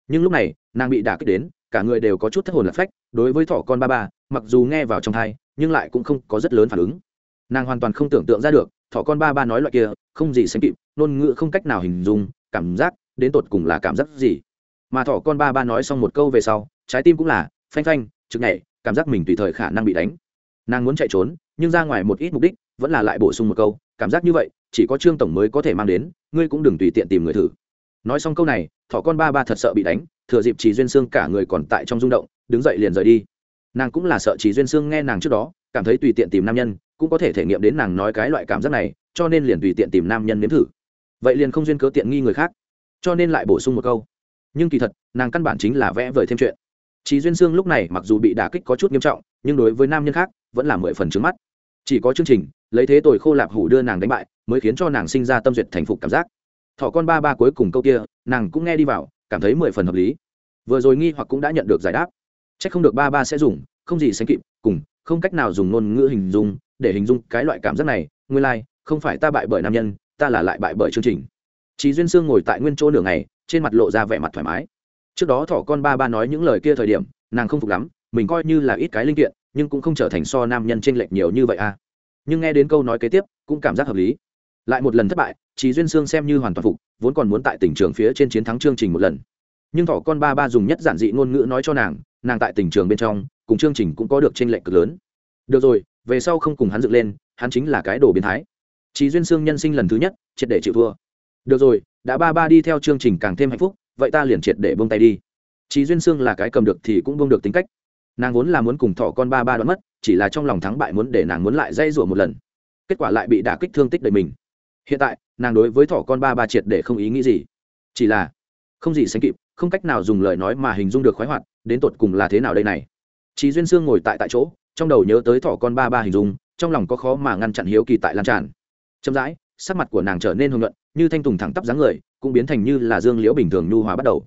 Nhưng lúc này, nàng bị đả kích đến, cả người đều có chút thất hồn lạc phách, đối với thỏ con ba ba, mặc dù nghe vào trong thai, nhưng lại cũng không có rất lớn phản ứng. Nàng hoàn toàn không tưởng tượng ra được, thỏ con ba ba nói loại kia, không gì sánh kịp, ngôn ngữ không cách nào hình dung, cảm giác đến tột cùng là cảm giác gì mà thỏ con ba ba nói xong một câu về sau, trái tim cũng là phanh phanh chực nhảy, cảm giác mình tùy thời khả năng bị đánh. Nàng muốn chạy trốn, nhưng ra ngoài một ít mục đích, vẫn là lại bổ sung một câu, cảm giác như vậy, chỉ có trương tổng mới có thể mang đến, ngươi cũng đừng tùy tiện tìm người thử. Nói xong câu này, thỏ con ba ba thật sợ bị đánh, thừa dịp chỉ duyên xương cả người còn tại trong rung động, đứng dậy liền rời đi. Nàng cũng là sợ chỉ duyên xương nghe nàng trước đó, cảm thấy tùy tiện tìm nam nhân, cũng có thể thể nghiệm đến nàng nói cái loại cảm giác này, cho nên liền tùy tiện tìm nam nhân nếm thử. Vậy liền không duyên cớ tiện nghi người khác. Cho nên lại bổ sung một câu nhưng kỳ thật nàng căn bản chính là vẽ vời thêm chuyện. Chí duyên xương lúc này mặc dù bị đả kích có chút nghiêm trọng nhưng đối với nam nhân khác vẫn là mười phần trước mắt. Chỉ có chương trình lấy thế tồi khô lạp hủ đưa nàng đánh bại mới khiến cho nàng sinh ra tâm duyệt thành phục cảm giác. Thỏ con ba ba cuối cùng câu kia nàng cũng nghe đi vào cảm thấy mười phần hợp lý. Vừa rồi nghi hoặc cũng đã nhận được giải đáp. Chắc không được ba ba sẽ dùng không gì sánh kịp cùng không cách nào dùng ngôn ngữ hình dung để hình dung cái loại cảm giác này nguyên lai、like, không phải ta bại bởi nam nhân ta là lại bại bởi chương trình. Chí duyên sương ngồi tại nguyên chỗ nửa ngày, trên mặt lộ ra vẻ mặt thoải mái. Trước đó thỏ con ba ba nói những lời kia thời điểm, nàng không phục lắm, mình coi như là ít cái linh kiện, nhưng cũng không trở thành so nam nhân trên lệch nhiều như vậy à. Nhưng nghe đến câu nói kế tiếp, cũng cảm giác hợp lý. Lại một lần thất bại, Chí duyên sương xem như hoàn toàn phục, vốn còn muốn tại tỉnh trường phía trên chiến thắng chương trình một lần. Nhưng thỏ con ba ba dùng nhất giản dị ngôn ngữ nói cho nàng nàng tại tỉnh trường bên trong, cùng chương trình cũng có được chênh lệch cực lớn. Được rồi, về sau không cùng hắn dựng lên, hắn chính là cái đồ biến thái. Chí duyên sương nhân sinh lần thứ nhất, triệt để chịu thua được rồi, đã ba ba đi theo chương trình càng thêm hạnh phúc, vậy ta liền triệt để bông tay đi. Chí duyên sương là cái cầm được thì cũng bông được tính cách. Nàng vốn là muốn cùng thỏ con ba ba đoán mất, chỉ là trong lòng thắng bại muốn để nàng muốn lại dây rủa một lần. Kết quả lại bị đả kích thương tích đời mình. Hiện tại, nàng đối với thỏ con ba ba triệt để không ý nghĩ gì. Chỉ là, không gì sánh kịp, không cách nào dùng lời nói mà hình dung được khoái hoạt, đến tột cùng là thế nào đây này. Chị duyên sương ngồi tại tại chỗ, trong đầu nhớ tới thỏ con ba ba hình dung, trong lòng có khó mà ngăn chặn hiếu kỳ tại lan tràn. Chậm rãi, sắc mặt của nàng trở nên hưng luận như thanh tùng thẳng tắp dáng người, cũng biến thành như là dương liễu bình thường nhu hòa bắt đầu.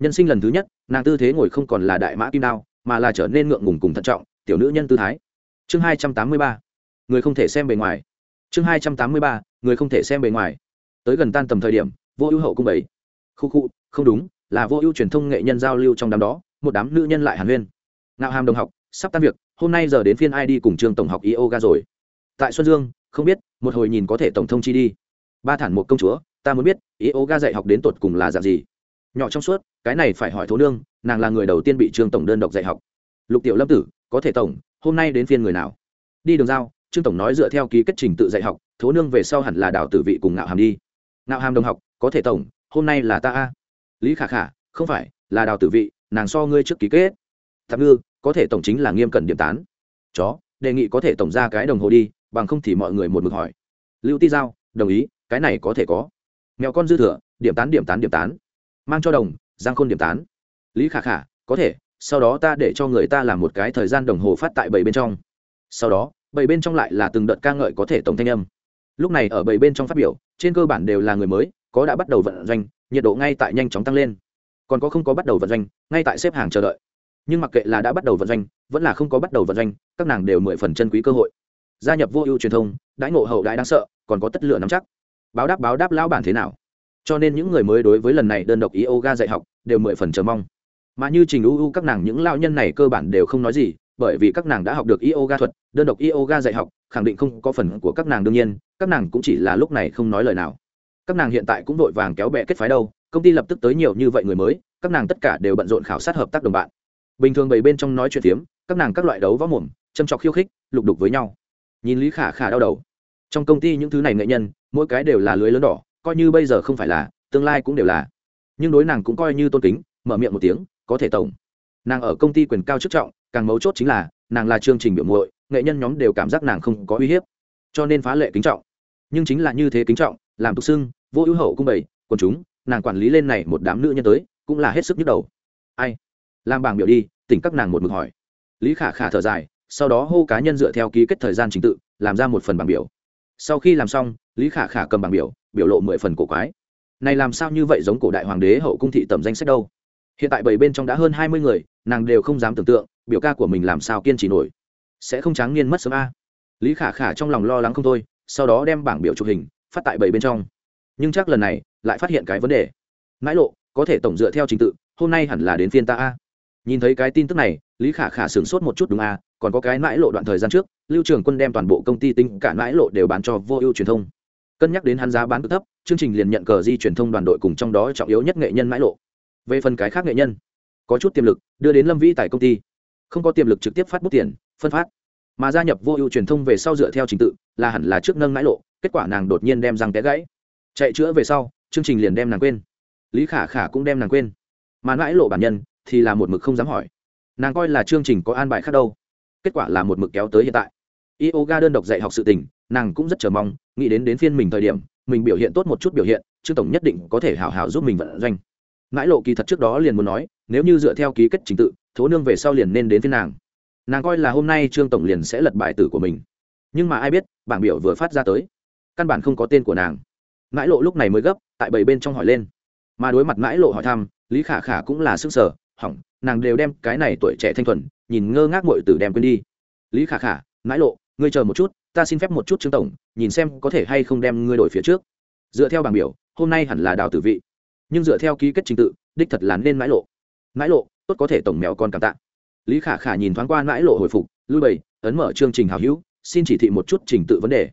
Nhân sinh lần thứ nhất, nàng tư thế ngồi không còn là đại mã kim đao, mà là trở nên ngượng ngùng cùng thận trọng, tiểu nữ nhân tư thái. Chương hai trăm tám mươi ba, người không thể xem bề ngoài. Chương hai trăm tám mươi ba, người không thể xem bề ngoài. Tới gần tan tầm thời điểm, vô ưu hậu cung bảy khu khu, không đúng, là vô ưu truyền thông nghệ nhân giao lưu trong đám đó, một đám nữ nhân lại hàn huyên. Nạo hàm đồng học, sắp tan việc, hôm nay giờ đến phiên ai đi cùng trường tổng học yoga rồi. Tại xuân dương, không biết, một hồi nhìn có thể tổng thông chi đi ba thản một công chúa, ta muốn biết yoga dạy học đến tột cùng là dạng gì? Nhỏ trong suốt, cái này phải hỏi thố nương, nàng là người đầu tiên bị trương tổng đơn độc dạy học. Lục tiểu lâm tử, có thể tổng, hôm nay đến phiên người nào? Đi đường giao, trương tổng nói dựa theo ký kết trình tự dạy học thố nương về sau hẳn là đào tử vị cùng ngạo hàm đi. Ngạo hàm đồng học, có thể tổng, hôm nay là ta a. Lý khả khả, không phải, là đào tử vị, nàng so ngươi trước ký kết. Thập ngư, có thể tổng chính là nghiêm cẩn điểm tán. Chó, đề nghị có thể tổng ra cái đồng hồ đi, bằng không thì mọi người một mực hỏi. Lưu ti giao, đồng ý cái này có thể có. Mèo con dư thừa, điểm tán điểm tán điểm tán. Mang cho đồng, giang khôn điểm tán. Lý khả khả, có thể, sau đó ta để cho người ta làm một cái thời gian đồng hồ phát tại bảy bên trong. Sau đó bảy bên trong lại là từng đợt ca ngợi có thể tổng thanh âm. Lúc này ở bảy bên trong phát biểu, trên cơ bản đều là người mới, có đã bắt đầu vận doanh, nhiệt độ ngay tại nhanh chóng tăng lên. Còn có không có bắt đầu vận doanh, ngay tại xếp hàng chờ đợi. Nhưng mặc kệ là đã bắt đầu vận doanh, vẫn là không có bắt đầu vận doanh, các nàng đều mười phần chân quý cơ hội. Gia nhập vô ưu truyền thông, đãi ngộ hậu đãi đáng sợ, còn có tất lựa nắm chắc báo đáp báo đáp lão bản thế nào. Cho nên những người mới đối với lần này đơn độc yoga dạy học đều mười phần chờ mong. Mà như trình uu các nàng những lao nhân này cơ bản đều không nói gì, bởi vì các nàng đã học được yoga thuật, đơn độc yoga dạy học, khẳng định không có phần của các nàng đương nhiên, các nàng cũng chỉ là lúc này không nói lời nào. Các nàng hiện tại cũng vội vàng kéo bẹ kết phái đâu, công ty lập tức tới nhiều như vậy người mới, các nàng tất cả đều bận rộn khảo sát hợp tác đồng bạn. Bình thường bảy bên trong nói chuyện tiếm các nàng các loại đấu võ mồm, châm trọc khiêu khích, lục đục với nhau. Nhìn lý khả khả đau đầu trong công ty những thứ này nghệ nhân, mỗi cái đều là lưới lớn đỏ, coi như bây giờ không phải là, tương lai cũng đều là. Nhưng đối nàng cũng coi như tôn kính, mở miệng một tiếng, có thể tổng. Nàng ở công ty quyền cao chức trọng, càng mấu chốt chính là, nàng là chương trình biểu muội, nghệ nhân nhóm đều cảm giác nàng không có uy hiếp. Cho nên phá lệ kính trọng. Nhưng chính là như thế kính trọng, làm tục xưng, vô ưu hậu cung bầy quần chúng, nàng quản lý lên này một đám nữ nhân tới, cũng là hết sức nhức đầu. Ai? Làm bảng biểu đi, tỉnh các nàng một mực hỏi. Lý khả khả thở dài, sau đó hô cá nhân dựa theo ký kết thời gian trình tự, làm ra một phần bảng biểu sau khi làm xong, lý khả khả cầm bảng biểu biểu lộ mười phần cổ quái. Này làm sao như vậy giống cổ đại hoàng đế hậu cung thị tầm danh sách đâu? Hiện tại bảy bên trong đã hơn hai mươi người, nàng đều không dám tưởng tượng, biểu ca của mình làm sao kiên trì nổi. Sẽ không tráng niên mất sớm a. Lý khả khả trong lòng lo lắng không thôi, sau đó đem bảng biểu chụp hình, phát tại bảy bên trong. Nhưng chắc lần này, lại phát hiện cái vấn đề. Mãi lộ, có thể tổng dựa theo trình tự, hôm nay hẳn là đến phiên ta a. Nhìn thấy cái tin tức này lý khả khả sửng sốt một chút đúng a còn có cái mãi lộ đoạn thời gian trước, lưu trường quân đem toàn bộ công ty tính cả mãi lộ đều bán cho vô ưu truyền thông. Cân nhắc đến hắn giá bán cực thấp, chương trình liền nhận cờ di truyền thông đoàn đội cùng trong đó trọng yếu nhất nghệ nhân mãi lộ. Về phần cái khác nghệ nhân, có chút tiềm lực, đưa đến lâm vĩ tại công ty. Không có tiềm lực trực tiếp phát bút tiền, phân phát. Mà gia nhập vô ưu truyền thông về sau dựa theo trình tự, là hẳn là trước nâng mãi lộ, kết quả nàng đột nhiên đem răng té gãy. Chạy chữa về sau, chương trình liền đem nàng quên. Lý khả khả cũng đem nàng quên. Mà mãi lộ bản nhân thì là một mực không dám hỏi nàng coi là chương trình có an bài khác đâu. Kết quả là một mực kéo tới hiện tại. Yoga đơn độc dạy học sự tình, nàng cũng rất chờ mong, nghĩ đến đến phiên mình thời điểm, mình biểu hiện tốt một chút biểu hiện trương tổng nhất định có thể hảo hảo giúp mình vận doanh. Mãi lộ kỳ thật trước đó liền muốn nói, nếu như dựa theo ký kết trình tự, thố nương về sau liền nên đến phiên nàng. Nàng coi là hôm nay trương tổng liền sẽ lật bài tử của mình. Nhưng mà ai biết, bảng biểu vừa phát ra tới, căn bản không có tên của nàng. Mãi lộ lúc này mới gấp, tại bảy bên trong hỏi lên. Mà đối mặt mãi lộ hỏi thăm, lý khả khả cũng là sức sở hỏng nàng đều đem cái này tuổi trẻ thanh thuần, nhìn ngơ ngác mội tử đem quên đi. Lý khả khả, mãi lộ, ngươi chờ một chút, ta xin phép một chút trương tổng, nhìn xem có thể hay không đem ngươi đổi phía trước. Dựa theo bảng biểu, hôm nay hẳn là đào tử vị. Nhưng dựa theo ký kết trình tự, đích thật là nên mãi lộ. Mãi lộ, tốt có thể tổng mèo con cảm tạ. Lý khả khả nhìn thoáng qua mãi lộ hồi phục, lui bày ấn mở chương trình hào hữu, xin chỉ thị một chút trình tự vấn đề.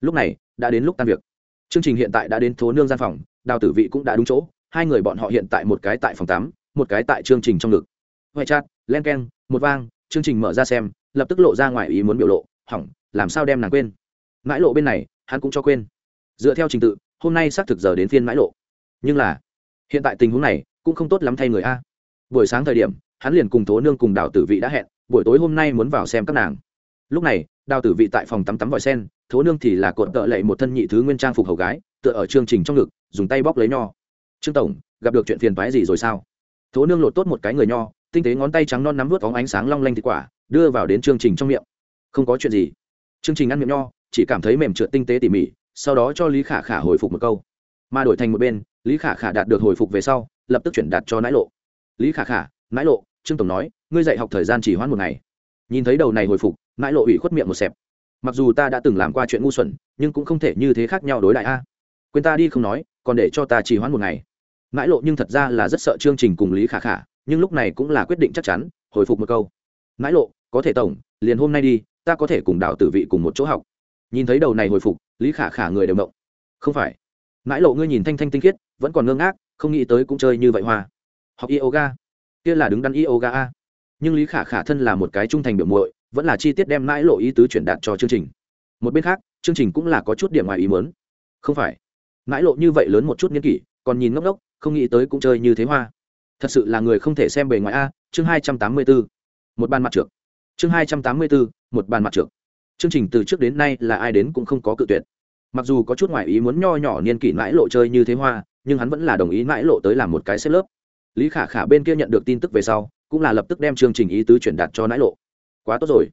Lúc này, đã đến lúc tan việc. Chương trình hiện tại đã đến thố nương gian phòng, đào tử vị cũng đã đúng chỗ, hai người bọn họ hiện tại một cái tại phòng tắm, một cái tại chương trình trong ngực huệ chát len k e n một vang, chương trình mở ra xem, lập tức lộ ra ngoài ý muốn biểu lộ, hỏng, làm sao đem nàng quên? Mãi lộ bên này, hắn cũng cho quên. Dựa theo trình tự, hôm nay xác thực giờ đến phiên mãi lộ. Nhưng là, hiện tại tình huống này, cũng không tốt lắm thay người a. Buổi sáng thời điểm, hắn liền cùng thố nương cùng đào tử vị đã hẹn, buổi tối hôm nay muốn vào xem các nàng. Lúc này, đào tử vị tại phòng tắm tắm vòi sen, thố nương thì là cuộn tợ lệ một thân nhị thứ nguyên trang phục hầu gái, tựa ở chương trình trong ngực, dùng tay bóc lấy nho. Trương tổng, gặp được chuyện phiền phái gì rồi sao? Thố nương lột tốt một cái người nho tinh tế ngón tay trắng non nắm vớt phóng ánh sáng long lanh thịt quả, đưa vào đến chương trình trong miệng. Không có chuyện gì. Chương trình ăn miệng nho, chỉ cảm thấy mềm trượt tinh tế tỉ mỉ, sau đó cho lý khả khả hồi phục một câu. Mà đổi thành một bên, lý khả khả đạt được hồi phục về sau, lập tức chuyển đạt cho nãi lộ. Lý khả khả, nãi lộ, trương tổng nói, ngươi dạy học thời gian chỉ hoãn một ngày. Nhìn thấy đầu này hồi phục, nãi lộ ủy khuất miệng một xẹp. Mặc dù ta đã từng làm qua chuyện ngu xuẩn, nhưng cũng không thể như thế khác nhau đối đại a. Quên ta đi không nói, còn để cho ta chỉ hoãn một ngày. Nãi lộ nhưng thật ra là rất sợ chương trình cùng lý khả khả nhưng lúc này cũng là quyết định chắc chắn, hồi phục một câu. Mãi lộ, có thể tổng, liền hôm nay đi, ta có thể cùng đào tử vị cùng một chỗ học. Nhìn thấy đầu này hồi phục, lý khả khả người đều mộng không phải. Mãi lộ ngươi nhìn thanh thanh tinh khiết, vẫn còn ngơ ngác, không nghĩ tới cũng chơi như vậy hoa học yoga. Kia là đứng đắn yoga a. Nhưng lý khả khả thân là một cái trung thành biểu muội, vẫn là chi tiết đem mãi lộ ý tứ truyền đạt cho chương trình. Một bên khác, chương trình cũng là có chút điểm ngoài ý muốn. Không phải. Mãi lộ như vậy lớn một chút nghiên kỷ, còn nhìn ngốc ngốc, không nghĩ tới cũng chơi như thế hoa thật sự là người không thể xem bề ngoài a, chương hai trăm tám mươi bốn một bàn mặt trượt chương hai trăm tám mươi bốn một bàn mặt trượt chương trình từ trước đến nay là ai đến cũng không có cự tuyệt. Mặc dù có chút ngoại ý muốn nho nhỏ niên kỷ mãi lộ chơi như thế hoa, nhưng hắn vẫn là đồng ý mãi lộ tới làm một cái xếp lớp. Lý khả khả bên kia nhận được tin tức về sau, cũng là lập tức đem chương trình ý tứ chuyển đạt cho nãi lộ. Quá tốt rồi.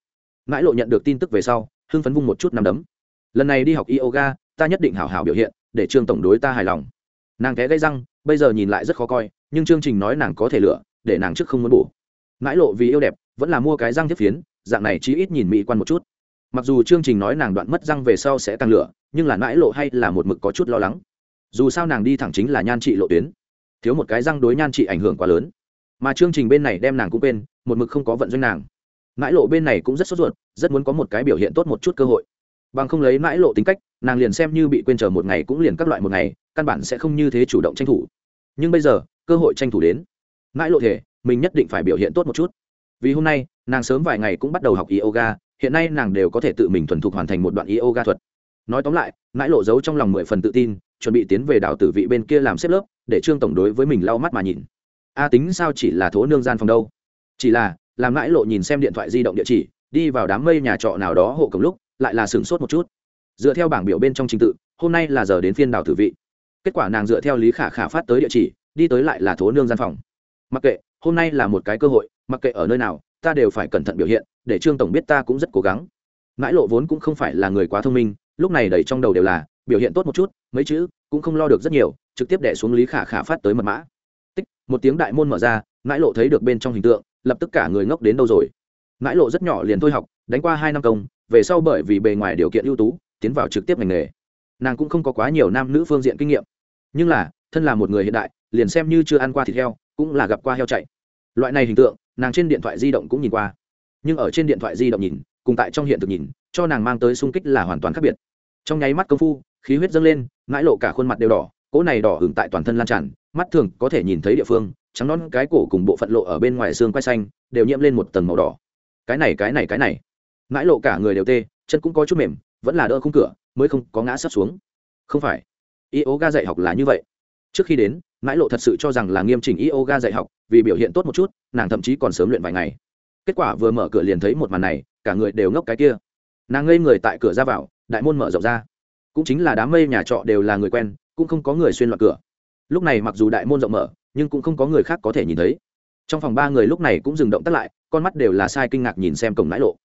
Nãi lộ nhận được tin tức về sau, hưng phấn vung một chút nằm đấm. Lần này đi học yoga, ta nhất định hảo hảo biểu hiện, để trương tổng đối ta hài lòng nàng té gây răng, bây giờ nhìn lại rất khó coi, nhưng chương trình nói nàng có thể lựa, để nàng trước không muốn bổ. Nãi lộ vì yêu đẹp, vẫn là mua cái răng tiếp phiến, dạng này chí ít nhìn mỹ quan một chút. Mặc dù chương trình nói nàng đoạn mất răng về sau sẽ tăng lửa nhưng là nãi lộ hay là một mực có chút lo lắng. Dù sao nàng đi thẳng chính là nhan trị lộ tuyến. Thiếu một cái răng đối nhan trị ảnh hưởng quá lớn. Mà chương trình bên này đem nàng cũng quên, một mực không có vận doanh nàng. Mãi lộ bên này cũng rất sốt ruột, rất muốn có một cái biểu hiện tốt một chút cơ hội. Bằng không lấy mãi lộ tính cách, nàng liền xem như bị quên chờ một ngày cũng liền các loại một ngày căn bản sẽ không như thế chủ động tranh thủ. Nhưng bây giờ, cơ hội tranh thủ đến. Mãi lộ thể, mình nhất định phải biểu hiện tốt một chút. Vì hôm nay, nàng sớm vài ngày cũng bắt đầu học yoga, hiện nay nàng đều có thể tự mình thuần thục hoàn thành một đoạn yoga thuật. Nói tóm lại, mãi lộ giấu trong lòng mười phần tự tin, chuẩn bị tiến về đảo tử vị bên kia làm xếp lớp, để trương tổng đối với mình lau mắt mà nhìn. A tính sao chỉ là thố nương gian phòng đâu? Chỉ là, làm mãi lộ nhìn xem điện thoại di động địa chỉ, đi vào đám mây nhà trọ nào đó hộ cổng lúc, lại là sửng sốt một chút. Dựa theo bảng biểu bên trong trình tự, hôm nay là giờ đến phiên đảo tử vị kết quả nàng dựa theo lý khả khả phát tới địa chỉ, đi tới lại là thố nương gian phòng. Mặc kệ, hôm nay là một cái cơ hội, mặc kệ ở nơi nào, ta đều phải cẩn thận biểu hiện, để trương tổng biết ta cũng rất cố gắng. Mãi lộ vốn cũng không phải là người quá thông minh, lúc này đầy trong đầu đều là, biểu hiện tốt một chút, mấy chữ, cũng không lo được rất nhiều, trực tiếp đẻ xuống lý khả khả phát tới mật mã. Tích, một tiếng đại môn mở ra, mãi lộ thấy được bên trong hình tượng, lập tức cả người ngốc đến đâu rồi. Mãi lộ rất nhỏ liền thôi học, đánh qua hai năm công, về sau bởi vì bề ngoài điều kiện ưu tú, tiến vào trực tiếp ngành nghề nàng cũng không có quá nhiều nam nữ phương diện kinh nghiệm. Nhưng là, thân là một người hiện đại, liền xem như chưa ăn qua thịt heo, cũng là gặp qua heo chạy. Loại này hình tượng, nàng trên điện thoại di động cũng nhìn qua. Nhưng ở trên điện thoại di động nhìn, cùng tại trong hiện thực nhìn, cho nàng mang tới sung kích là hoàn toàn khác biệt. Trong nháy mắt công phu, khí huyết dâng lên, ngãi lộ cả khuôn mặt đều đỏ, cỗ này đỏ hưởng tại toàn thân lan tràn, mắt thường có thể nhìn thấy địa phương, trắng non cái cổ cùng bộ phận lộ ở bên ngoài xương quay xanh, đều nhiễm lên một tầng màu đỏ. Cái này cái này cái này. Ngãi lộ cả người đều tê, chân cũng có chút mềm, vẫn là đỡ khung cửa mới không có ngã sắp xuống. Không phải. Yoga dạy học là như vậy. Trước khi đến, mãi lộ thật sự cho rằng là nghiêm chỉnh yoga dạy học, vì biểu hiện tốt một chút, nàng thậm chí còn sớm luyện vài ngày. Kết quả vừa mở cửa liền thấy một màn này, cả người đều ngốc cái kia. Nàng ngây người tại cửa ra vào, đại môn mở rộng ra. Cũng chính là đám mây nhà trọ đều là người quen, cũng không có người xuyên loạt cửa. Lúc này mặc dù đại môn rộng mở, nhưng cũng không có người khác có thể nhìn thấy. Trong phòng ba người lúc này cũng dừng động tắt lại, con mắt đều là sai kinh ngạc nhìn xem cổng mãi lộ.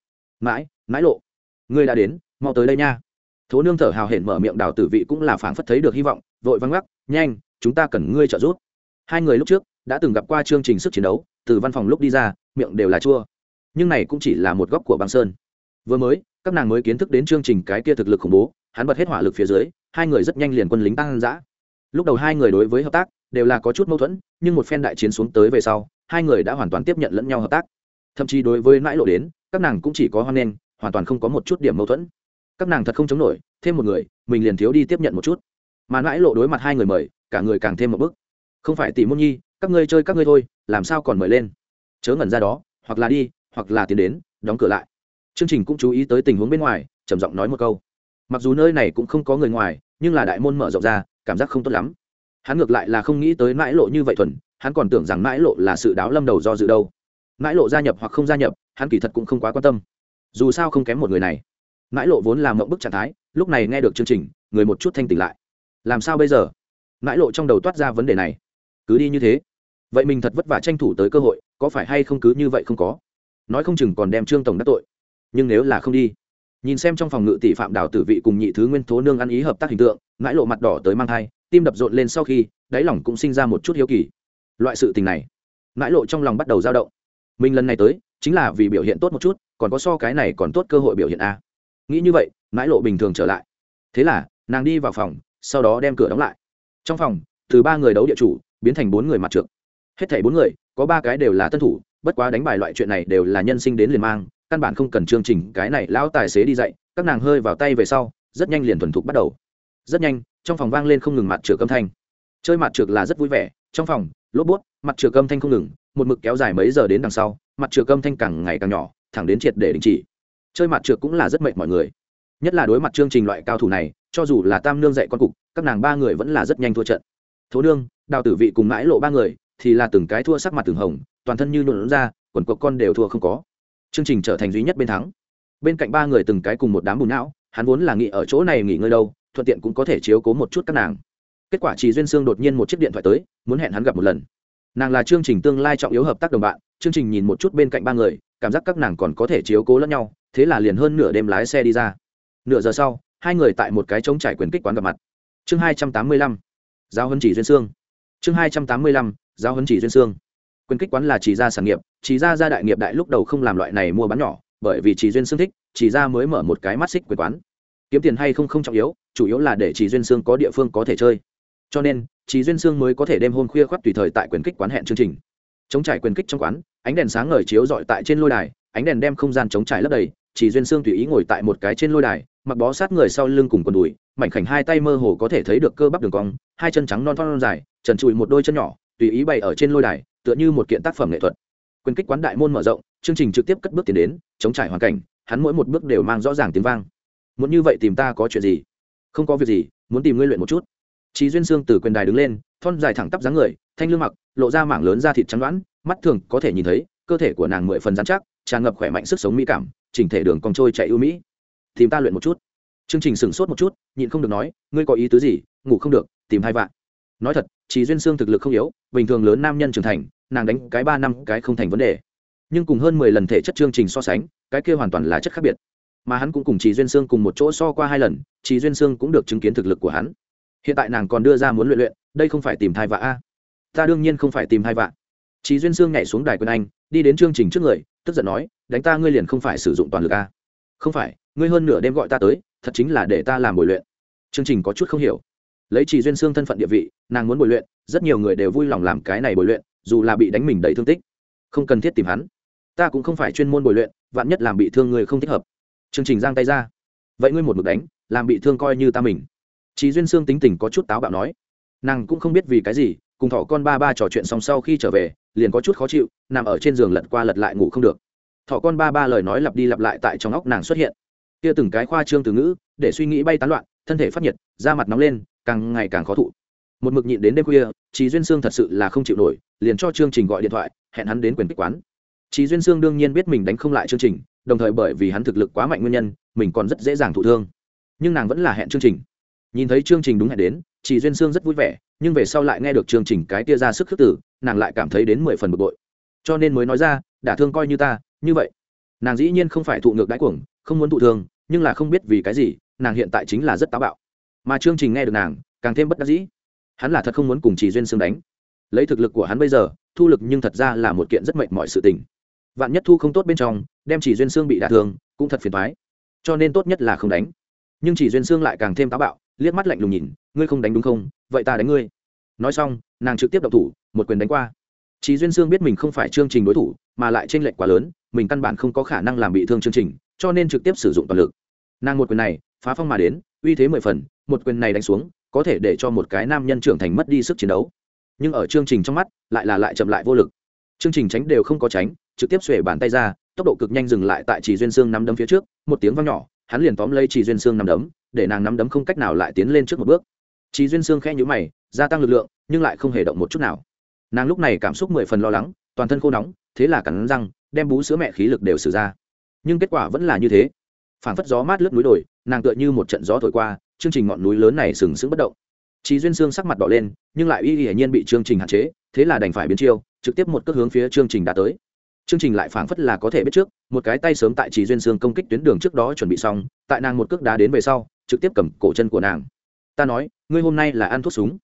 Mãi mãi lộ, ngươi đã đến, mau tới đây nha thố nương thở hào hển mở miệng đào tử vị cũng là phảng phất thấy được hy vọng, vội văng ngắc, nhanh, chúng ta cần ngươi trợ giúp. Hai người lúc trước đã từng gặp qua chương trình sức chiến đấu, từ văn phòng lúc đi ra, miệng đều là chua. Nhưng này cũng chỉ là một góc của băng sơn. Vừa mới, các nàng mới kiến thức đến chương trình cái kia thực lực khủng bố, hắn bật hết hỏa lực phía dưới, hai người rất nhanh liền quân lính tăng giã lúc đầu hai người đối với hợp tác đều là có chút mâu thuẫn, nhưng một phen đại chiến xuống tới về sau, hai người đã hoàn toàn tiếp nhận lẫn nhau hợp tác. Thậm chí đối với nãi lộ đến, các nàng cũng chỉ có hoan nghênh, hoàn toàn không có một chút điểm mâu thuẫn các nàng thật không chống nổi, thêm một người, mình liền thiếu đi tiếp nhận một chút. Mà mãi lộ đối mặt hai người mời, cả người càng thêm một bức. Không phải tỷ môn nhi, các ngươi chơi các ngươi thôi, làm sao còn mời lên? Chớ ngẩn ra đó, hoặc là đi, hoặc là tiến đến, đóng cửa lại. Chương trình cũng chú ý tới tình huống bên ngoài, trầm giọng nói một câu. Mặc dù nơi này cũng không có người ngoài, nhưng là đại môn mở rộng ra, cảm giác không tốt lắm. Hắn ngược lại là không nghĩ tới mãi lộ như vậy thuần, hắn còn tưởng rằng mãi lộ là sự đáo lâm đầu do dự đâu. Mãi lộ gia nhập hoặc không gia nhập, hắn kỳ thật cũng không quá quan tâm. Dù sao không kém một người này mãi lộ vốn làm mộng bức trạng thái, lúc này nghe được chương trình, người một chút thanh tỉnh lại. Làm sao bây giờ? Mãi lộ trong đầu toát ra vấn đề này. Cứ đi như thế. Vậy mình thật vất vả tranh thủ tới cơ hội, có phải hay không cứ như vậy không có? Nói không chừng còn đem trương tổng đắc tội. Nhưng nếu là không đi. Nhìn xem trong phòng ngự tỷ phạm đào tử vị cùng nhị thứ nguyên tố nương ăn ý hợp tác hình tượng, mãi lộ mặt đỏ tới mang thai, tim đập rộn lên sau khi, đáy lòng cũng sinh ra một chút hiếu kỳ. Loại sự tình này, mãi lộ trong lòng bắt đầu dao động. Mình lần này tới, chính là vì biểu hiện tốt một chút, còn có so cái này còn tốt cơ hội biểu hiện a nghĩ như vậy, mãi lộ bình thường trở lại. Thế là, nàng đi vào phòng, sau đó đem cửa đóng lại. Trong phòng, từ ba người đấu địa chủ, biến thành bốn người mặt trượt hết thảy bốn người, có ba cái đều là tân thủ, bất quá đánh bài loại chuyện này đều là nhân sinh đến liền mang, căn bản không cần chương trình, cái này lão tài xế đi dạy, các nàng hơi vào tay về sau, rất nhanh liền thuần thục bắt đầu. Rất nhanh, trong phòng vang lên không ngừng mặt trượt âm thanh. Chơi mặt trượt là rất vui vẻ, trong phòng, lốp bút, mặt trượt âm thanh không ngừng, một mực kéo dài mấy giờ đến đằng sau, mặt trượt âm thanh càng ngày càng nhỏ, thẳng đến triệt để đình chỉ chơi mặt trượt cũng là rất mệt mọi người. Nhất là đối mặt chương trình loại cao thủ này, cho dù là tam nương dạy con cục, các nàng ba người vẫn là rất nhanh thua trận. Thố nương, đào tử vị cùng mãi lộ ba người, thì là từng cái thua sắc mặt từng hồng, toàn thân như nhuộn ra, quần cuộc con đều thua không có. Chương trình trở thành duy nhất bên thắng. Bên cạnh ba người từng cái cùng một đám bùn não, hắn vốn là nghỉ ở chỗ này nghỉ ngơi đâu, thuận tiện cũng có thể chiếu cố một chút các nàng. Kết quả chỉ duyên sương đột nhiên một chiếc điện thoại tới, muốn hẹn hắn gặp một lần. Nàng là chương trình tương lai trọng yếu hợp tác đồng bạn, chương trình nhìn một chút bên cạnh ba người, cảm giác các nàng còn có thể chiếu cố lẫn nhau thế là liền hơn nửa đêm lái xe đi ra. Nửa giờ sau, hai người tại một cái trống trải quyền kích quán gặp mặt. Chương hai trăm tám mươi lăm giao hân chỉ duyên sương chương hai trăm tám mươi lăm giao hân chỉ duyên sương quyền kích quán là chỉ ra sản nghiệp, chỉ ra gia đại nghiệp đại lúc đầu không làm loại này mua bán nhỏ, bởi vì chỉ duyên sương thích, chỉ ra mới mở một cái mắt xích quyền quán. Kiếm tiền hay không không trọng yếu, chủ yếu là để chỉ duyên sương có địa phương có thể chơi. Cho nên, chỉ duyên sương mới có thể đêm hôm khuya khoắt tùy thời tại quyền kích quán hẹn chương trình. Chống trải quyền kích trong quán, ánh đèn sáng ngời chiếu rọi tại trên lôi đài ánh đèn đem không gian chống trải lấp đầy, chỉ duyên sương tùy ý ngồi tại một cái trên lôi đài, mặc bó sát người sau lưng cùng quần đùi, mảnh khảnh hai tay mơ hồ có thể thấy được cơ bắp đường cong, hai chân trắng non thon dài, trần trụi một đôi chân nhỏ, tùy ý bày ở trên lôi đài, tựa như một kiện tác phẩm nghệ thuật. Quyền kích quán đại môn mở rộng, chương trình trực tiếp cất bước tiến đến, chống trải hoàn cảnh, hắn mỗi một bước đều mang rõ ràng tiếng vang. Muốn như vậy tìm ta có chuyện gì? Không có việc gì, muốn tìm ngươi luyện một chút. Chí duyên xương từ quyền đài đứng lên, thon dài thẳng tắp dáng người, thanh lương mặc, lộ ra mảng lớn da thịt trắng đoán, mắt thường có thể nhìn thấy, cơ thể của nàng mười phần dán chắc tràn ngập khỏe mạnh sức sống mỹ cảm, chỉnh thể đường cong trôi chạy ưu mỹ. Tìm ta luyện một chút. Chương trình sửng sốt một chút, nhịn không được nói, ngươi có ý tứ gì, ngủ không được, tìm hai vạn. Nói thật Chí duyên xương thực lực không yếu, bình thường lớn nam nhân trưởng thành, nàng đánh cái ba năm cái không thành vấn đề. Nhưng cùng hơn mười lần thể chất chương trình so sánh, cái kia hoàn toàn là chất khác biệt. Mà hắn cũng cùng Chí duyên xương cùng một chỗ so qua hai lần Chí duyên xương cũng được chứng kiến thực lực của hắn. Hiện tại nàng còn đưa ra muốn luyện luyện, đây không phải tìm thai vạ a? Ta đương nhiên không phải tìm thai vạ. Chí duyên xương nhảy xuống đài quân anh đi đến chương trình trước người, tức giận nói, đánh ta ngươi liền không phải sử dụng toàn lực a không phải, ngươi hơn nửa đêm gọi ta tới, thật chính là để ta làm buổi luyện. Chương trình có chút không hiểu. Lấy chỉ duyên xương thân phận địa vị, nàng muốn buổi luyện, rất nhiều người đều vui lòng làm cái này buổi luyện, dù là bị đánh mình đầy thương tích. Không cần thiết tìm hắn. Ta cũng không phải chuyên môn buổi luyện, vạn nhất làm bị thương người không thích hợp. Chương trình giang tay ra. Vậy ngươi một mực đánh, làm bị thương coi như ta mình. Chị duyên sương tính tình có chút táo bạo nói. Nàng cũng không biết vì cái gì cùng thỏ con ba ba trò chuyện xong sau khi trở về, liền có chút khó chịu, nằm ở trên giường lật qua lật lại ngủ không được. Thỏ con ba ba lời nói lặp đi lặp lại tại trong óc nàng xuất hiện. Kia từng cái khoa trương từ ngữ, để suy nghĩ bay tán loạn, thân thể phát nhiệt, da mặt nóng lên, càng ngày càng khó thụ. Một mực nhịn đến đêm khuya chị duyên sương thật sự là không chịu nổi, liền cho chương trình gọi điện thoại, hẹn hắn đến quyền kích quán. Chị duyên sương đương nhiên biết mình đánh không lại chương trình, đồng thời bởi vì hắn thực lực quá mạnh nguyên nhân, mình còn rất dễ dàng thụ thương. Nhưng nàng vẫn là hẹn chương trình. Nhìn thấy chương trình đúng hẹn đến chị duyên sương rất vui vẻ, nhưng về sau lại nghe được chương trình cái tia ra sức khước tử, nàng lại cảm thấy đến mười phần bực bội. Cho nên mới nói ra, đả thương coi như ta, như vậy. Nàng dĩ nhiên không phải thụ ngược đãi cuồng, không muốn thụ thương, nhưng là không biết vì cái gì, nàng hiện tại chính là rất táo bạo. Mà chương trình nghe được nàng, càng thêm bất đắc dĩ. Hắn là thật không muốn cùng chị duyên sương đánh. Lấy thực lực của hắn bây giờ, thu lực nhưng thật ra là một kiện rất mệnh mọi sự tình. Vạn nhất thu không tốt bên trong, đem chỉ duyên xương bị đả thương, cũng thật phiền thoái cho nên tốt nhất là không đánh. Nhưng chỉ duyên xương lại càng thêm táo bạo liếc mắt lạnh lùng nhìn, ngươi không đánh đúng không? Vậy ta đánh ngươi. Nói xong, nàng trực tiếp đậu thủ, một quyền đánh qua. Chí duyên Sương biết mình không phải chương trình đối thủ, mà lại tranh lệch quá lớn, mình căn bản không có khả năng làm bị thương chương trình, cho nên trực tiếp sử dụng toàn lực. Nàng một quyền này, phá phong mà đến, uy thế mười phần, một quyền này đánh xuống, có thể để cho một cái nam nhân trưởng thành mất đi sức chiến đấu. Nhưng ở chương trình trong mắt, lại là lại chậm lại vô lực. Chương trình tránh đều không có tránh, trực tiếp xuể bàn tay ra, tốc độ cực nhanh dừng lại tại chỉ duyên xương nắm đấm phía trước, một tiếng vang nhỏ, hắn liền tóm lấy chỉ duyên xương nắm đấm để nàng nắm đấm không cách nào lại tiến lên trước một bước. Chí duyên xương khẽ nhũ mày gia tăng lực lượng nhưng lại không hề động một chút nào. Nàng lúc này cảm xúc mười phần lo lắng toàn thân khô nóng thế là cắn răng đem bú sữa mẹ khí lực đều xử ra. Nhưng kết quả vẫn là như thế. Phảng phất gió mát lướt núi đồi nàng tựa như một trận gió thổi qua chương trình ngọn núi lớn này sừng sững bất động. Chí Duyên xương sắc mặt đỏ lên, nhưng lại y hiển nhiên bị chương trình hạn chế, thế là đành phải biến chiêu, trực tiếp một cước hướng phía chương trình đã tới. Chương trình lại phảng phất là có thể biết trước, một cái tay sớm tại Chí Duyên xương công kích tuyến đường trước đó chuẩn bị xong, tại nàng một cước đá đến về sau, trực tiếp cầm cổ chân của nàng. Ta nói, ngươi hôm nay là ăn thuốc súng,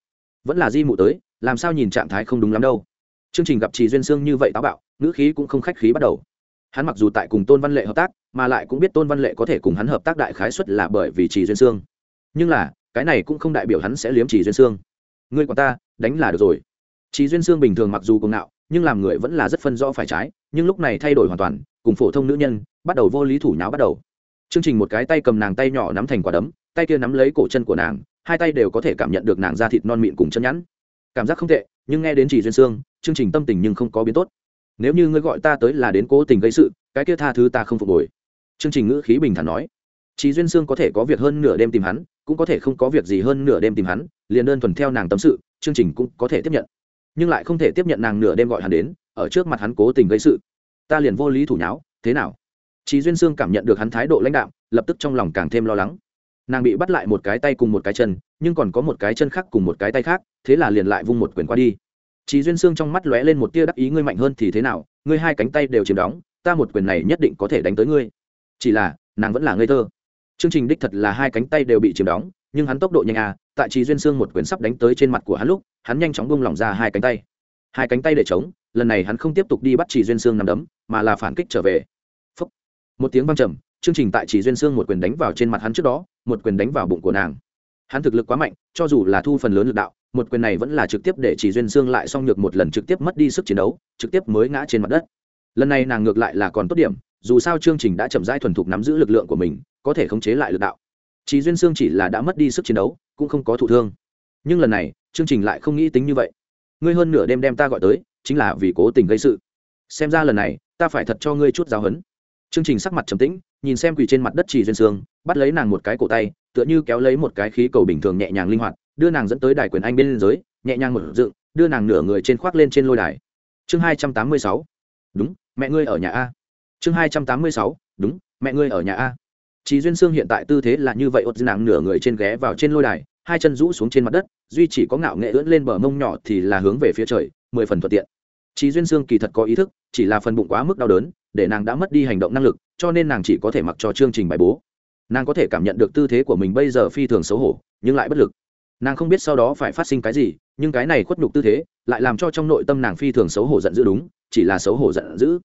vẫn là di mụ tới, làm sao nhìn trạng thái không đúng lắm đâu. Chương trình gặp Chí Duyên Sương như vậy táo bạo, ngữ khí cũng không khách khí bắt đầu. Hắn mặc dù tại cùng Tôn Văn Lệ hợp tác, mà lại cũng biết Tôn Văn Lệ có thể cùng hắn hợp tác đại khái xuất là bởi vì Chỉ Duyên Sương. Nhưng là, cái này cũng không đại biểu hắn sẽ liếm chỉ duyên sương. ngươi còn ta đánh là được rồi Chí duyên sương bình thường mặc dù cùng ngạo nhưng làm người vẫn là rất phân rõ phải trái nhưng lúc này thay đổi hoàn toàn cùng phổ thông nữ nhân bắt đầu vô lý thủ nháo bắt đầu chương trình một cái tay cầm nàng tay nhỏ nắm thành quả đấm, tay kia nắm lấy cổ chân của nàng, hai tay đều có thể cảm nhận được nàng da thịt non mịn cùng chân nhẵn. Cảm giác không tệ, nhưng nghe đến chỉ duyên xương, chương trình tâm tình nhưng không có biến tốt. Nếu như ngươi gọi ta tới là đến cố tình gây sự, cái kia tha thứ ta không phục hồi. Chương trình ngữ khí bình thản nói. Chỉ duyên xương có thể có việc hơn nửa đêm tìm hắn, cũng có thể không có việc gì hơn nửa đêm tìm hắn, liền đơn thuần theo nàng tâm sự, chương trình cũng có thể tiếp nhận. Nhưng lại không thể tiếp nhận nàng nửa đêm gọi hắn đến, ở trước mặt hắn cố tình gây sự. Ta liền vô lý thủ nháo, thế nào? Chí Duyên Sương cảm nhận được hắn thái độ lãnh đạm, lập tức trong lòng càng thêm lo lắng. Nàng bị bắt lại một cái tay cùng một cái chân, nhưng còn có một cái chân khác cùng một cái tay khác, thế là liền lại vung một quyền qua đi. Chí Duyên Sương trong mắt lóe lên một tia đắc ý ngươi mạnh hơn thì thế nào, ngươi hai cánh tay đều chiếm đóng, ta một quyền này nhất định có thể đánh tới ngươi. Chỉ là, nàng vẫn là ngây thơ. Chương trình đích thật là hai cánh tay đều bị chiếm đóng, nhưng hắn tốc độ nhanh à, tại Chí Duyên Sương một quyền sắp đánh tới trên mặt của hắn lúc, hắn nhanh chóng buông lỏng ra hai cánh tay. Hai cánh tay để chống, lần này hắn không tiếp tục đi bắt Chí Duyên Sương nằm đấm, mà là phản kích trở về một tiếng vang trầm, chương trình tại chỉ duyên xương một quyền đánh vào trên mặt hắn trước đó, một quyền đánh vào bụng của nàng. Hắn thực lực quá mạnh, cho dù là thu phần lớn lực đạo, một quyền này vẫn là trực tiếp để chỉ duyên xương lại xong nhược một lần trực tiếp mất đi sức chiến đấu, trực tiếp mới ngã trên mặt đất. Lần này nàng ngược lại là còn tốt điểm, dù sao chương trình đã chậm rãi thuần thục nắm giữ lực lượng của mình, có thể khống chế lại lực đạo. Chỉ duyên xương chỉ là đã mất đi sức chiến đấu, cũng không có thụ thương. Nhưng lần này, chương trình lại không nghĩ tính như vậy. Ngươi hơn nửa đêm đem ta gọi tới, chính là vì cố tình gây sự. Xem ra lần này, ta phải thật cho ngươi chút giáo hấn chương trình sắc mặt trầm tĩnh nhìn xem quỳ trên mặt đất chỉ duyên sương bắt lấy nàng một cái cổ tay tựa như kéo lấy một cái khí cầu bình thường nhẹ nhàng linh hoạt đưa nàng dẫn tới đài quyền anh bên dưới nhẹ nhàng một dựng đưa nàng nửa người trên khoác lên trên lôi đài. Chương hai trăm tám mươi sáu. Đúng mẹ ngươi ở nhà a. Chương hai trăm tám mươi sáu. Đúng mẹ ngươi ở nhà a. Chỉ duyên sương hiện tại tư thế là như vậy ột nàng nửa người trên ghé vào trên lôi đài hai chân rũ xuống trên mặt đất duy chỉ có ngạo nghệ ưỡn lên bờ mông nhỏ thì là hướng về phía trời mười phần thuận tiện. Chí Duyên Sương kỳ thật có ý thức, chỉ là phần bụng quá mức đau đớn, để nàng đã mất đi hành động năng lực, cho nên nàng chỉ có thể mặc cho chương trình bài bố. Nàng có thể cảm nhận được tư thế của mình bây giờ phi thường xấu hổ, nhưng lại bất lực. Nàng không biết sau đó phải phát sinh cái gì, nhưng cái này khuất nhục tư thế, lại làm cho trong nội tâm nàng phi thường xấu hổ giận dữ đúng, chỉ là xấu hổ giận dữ.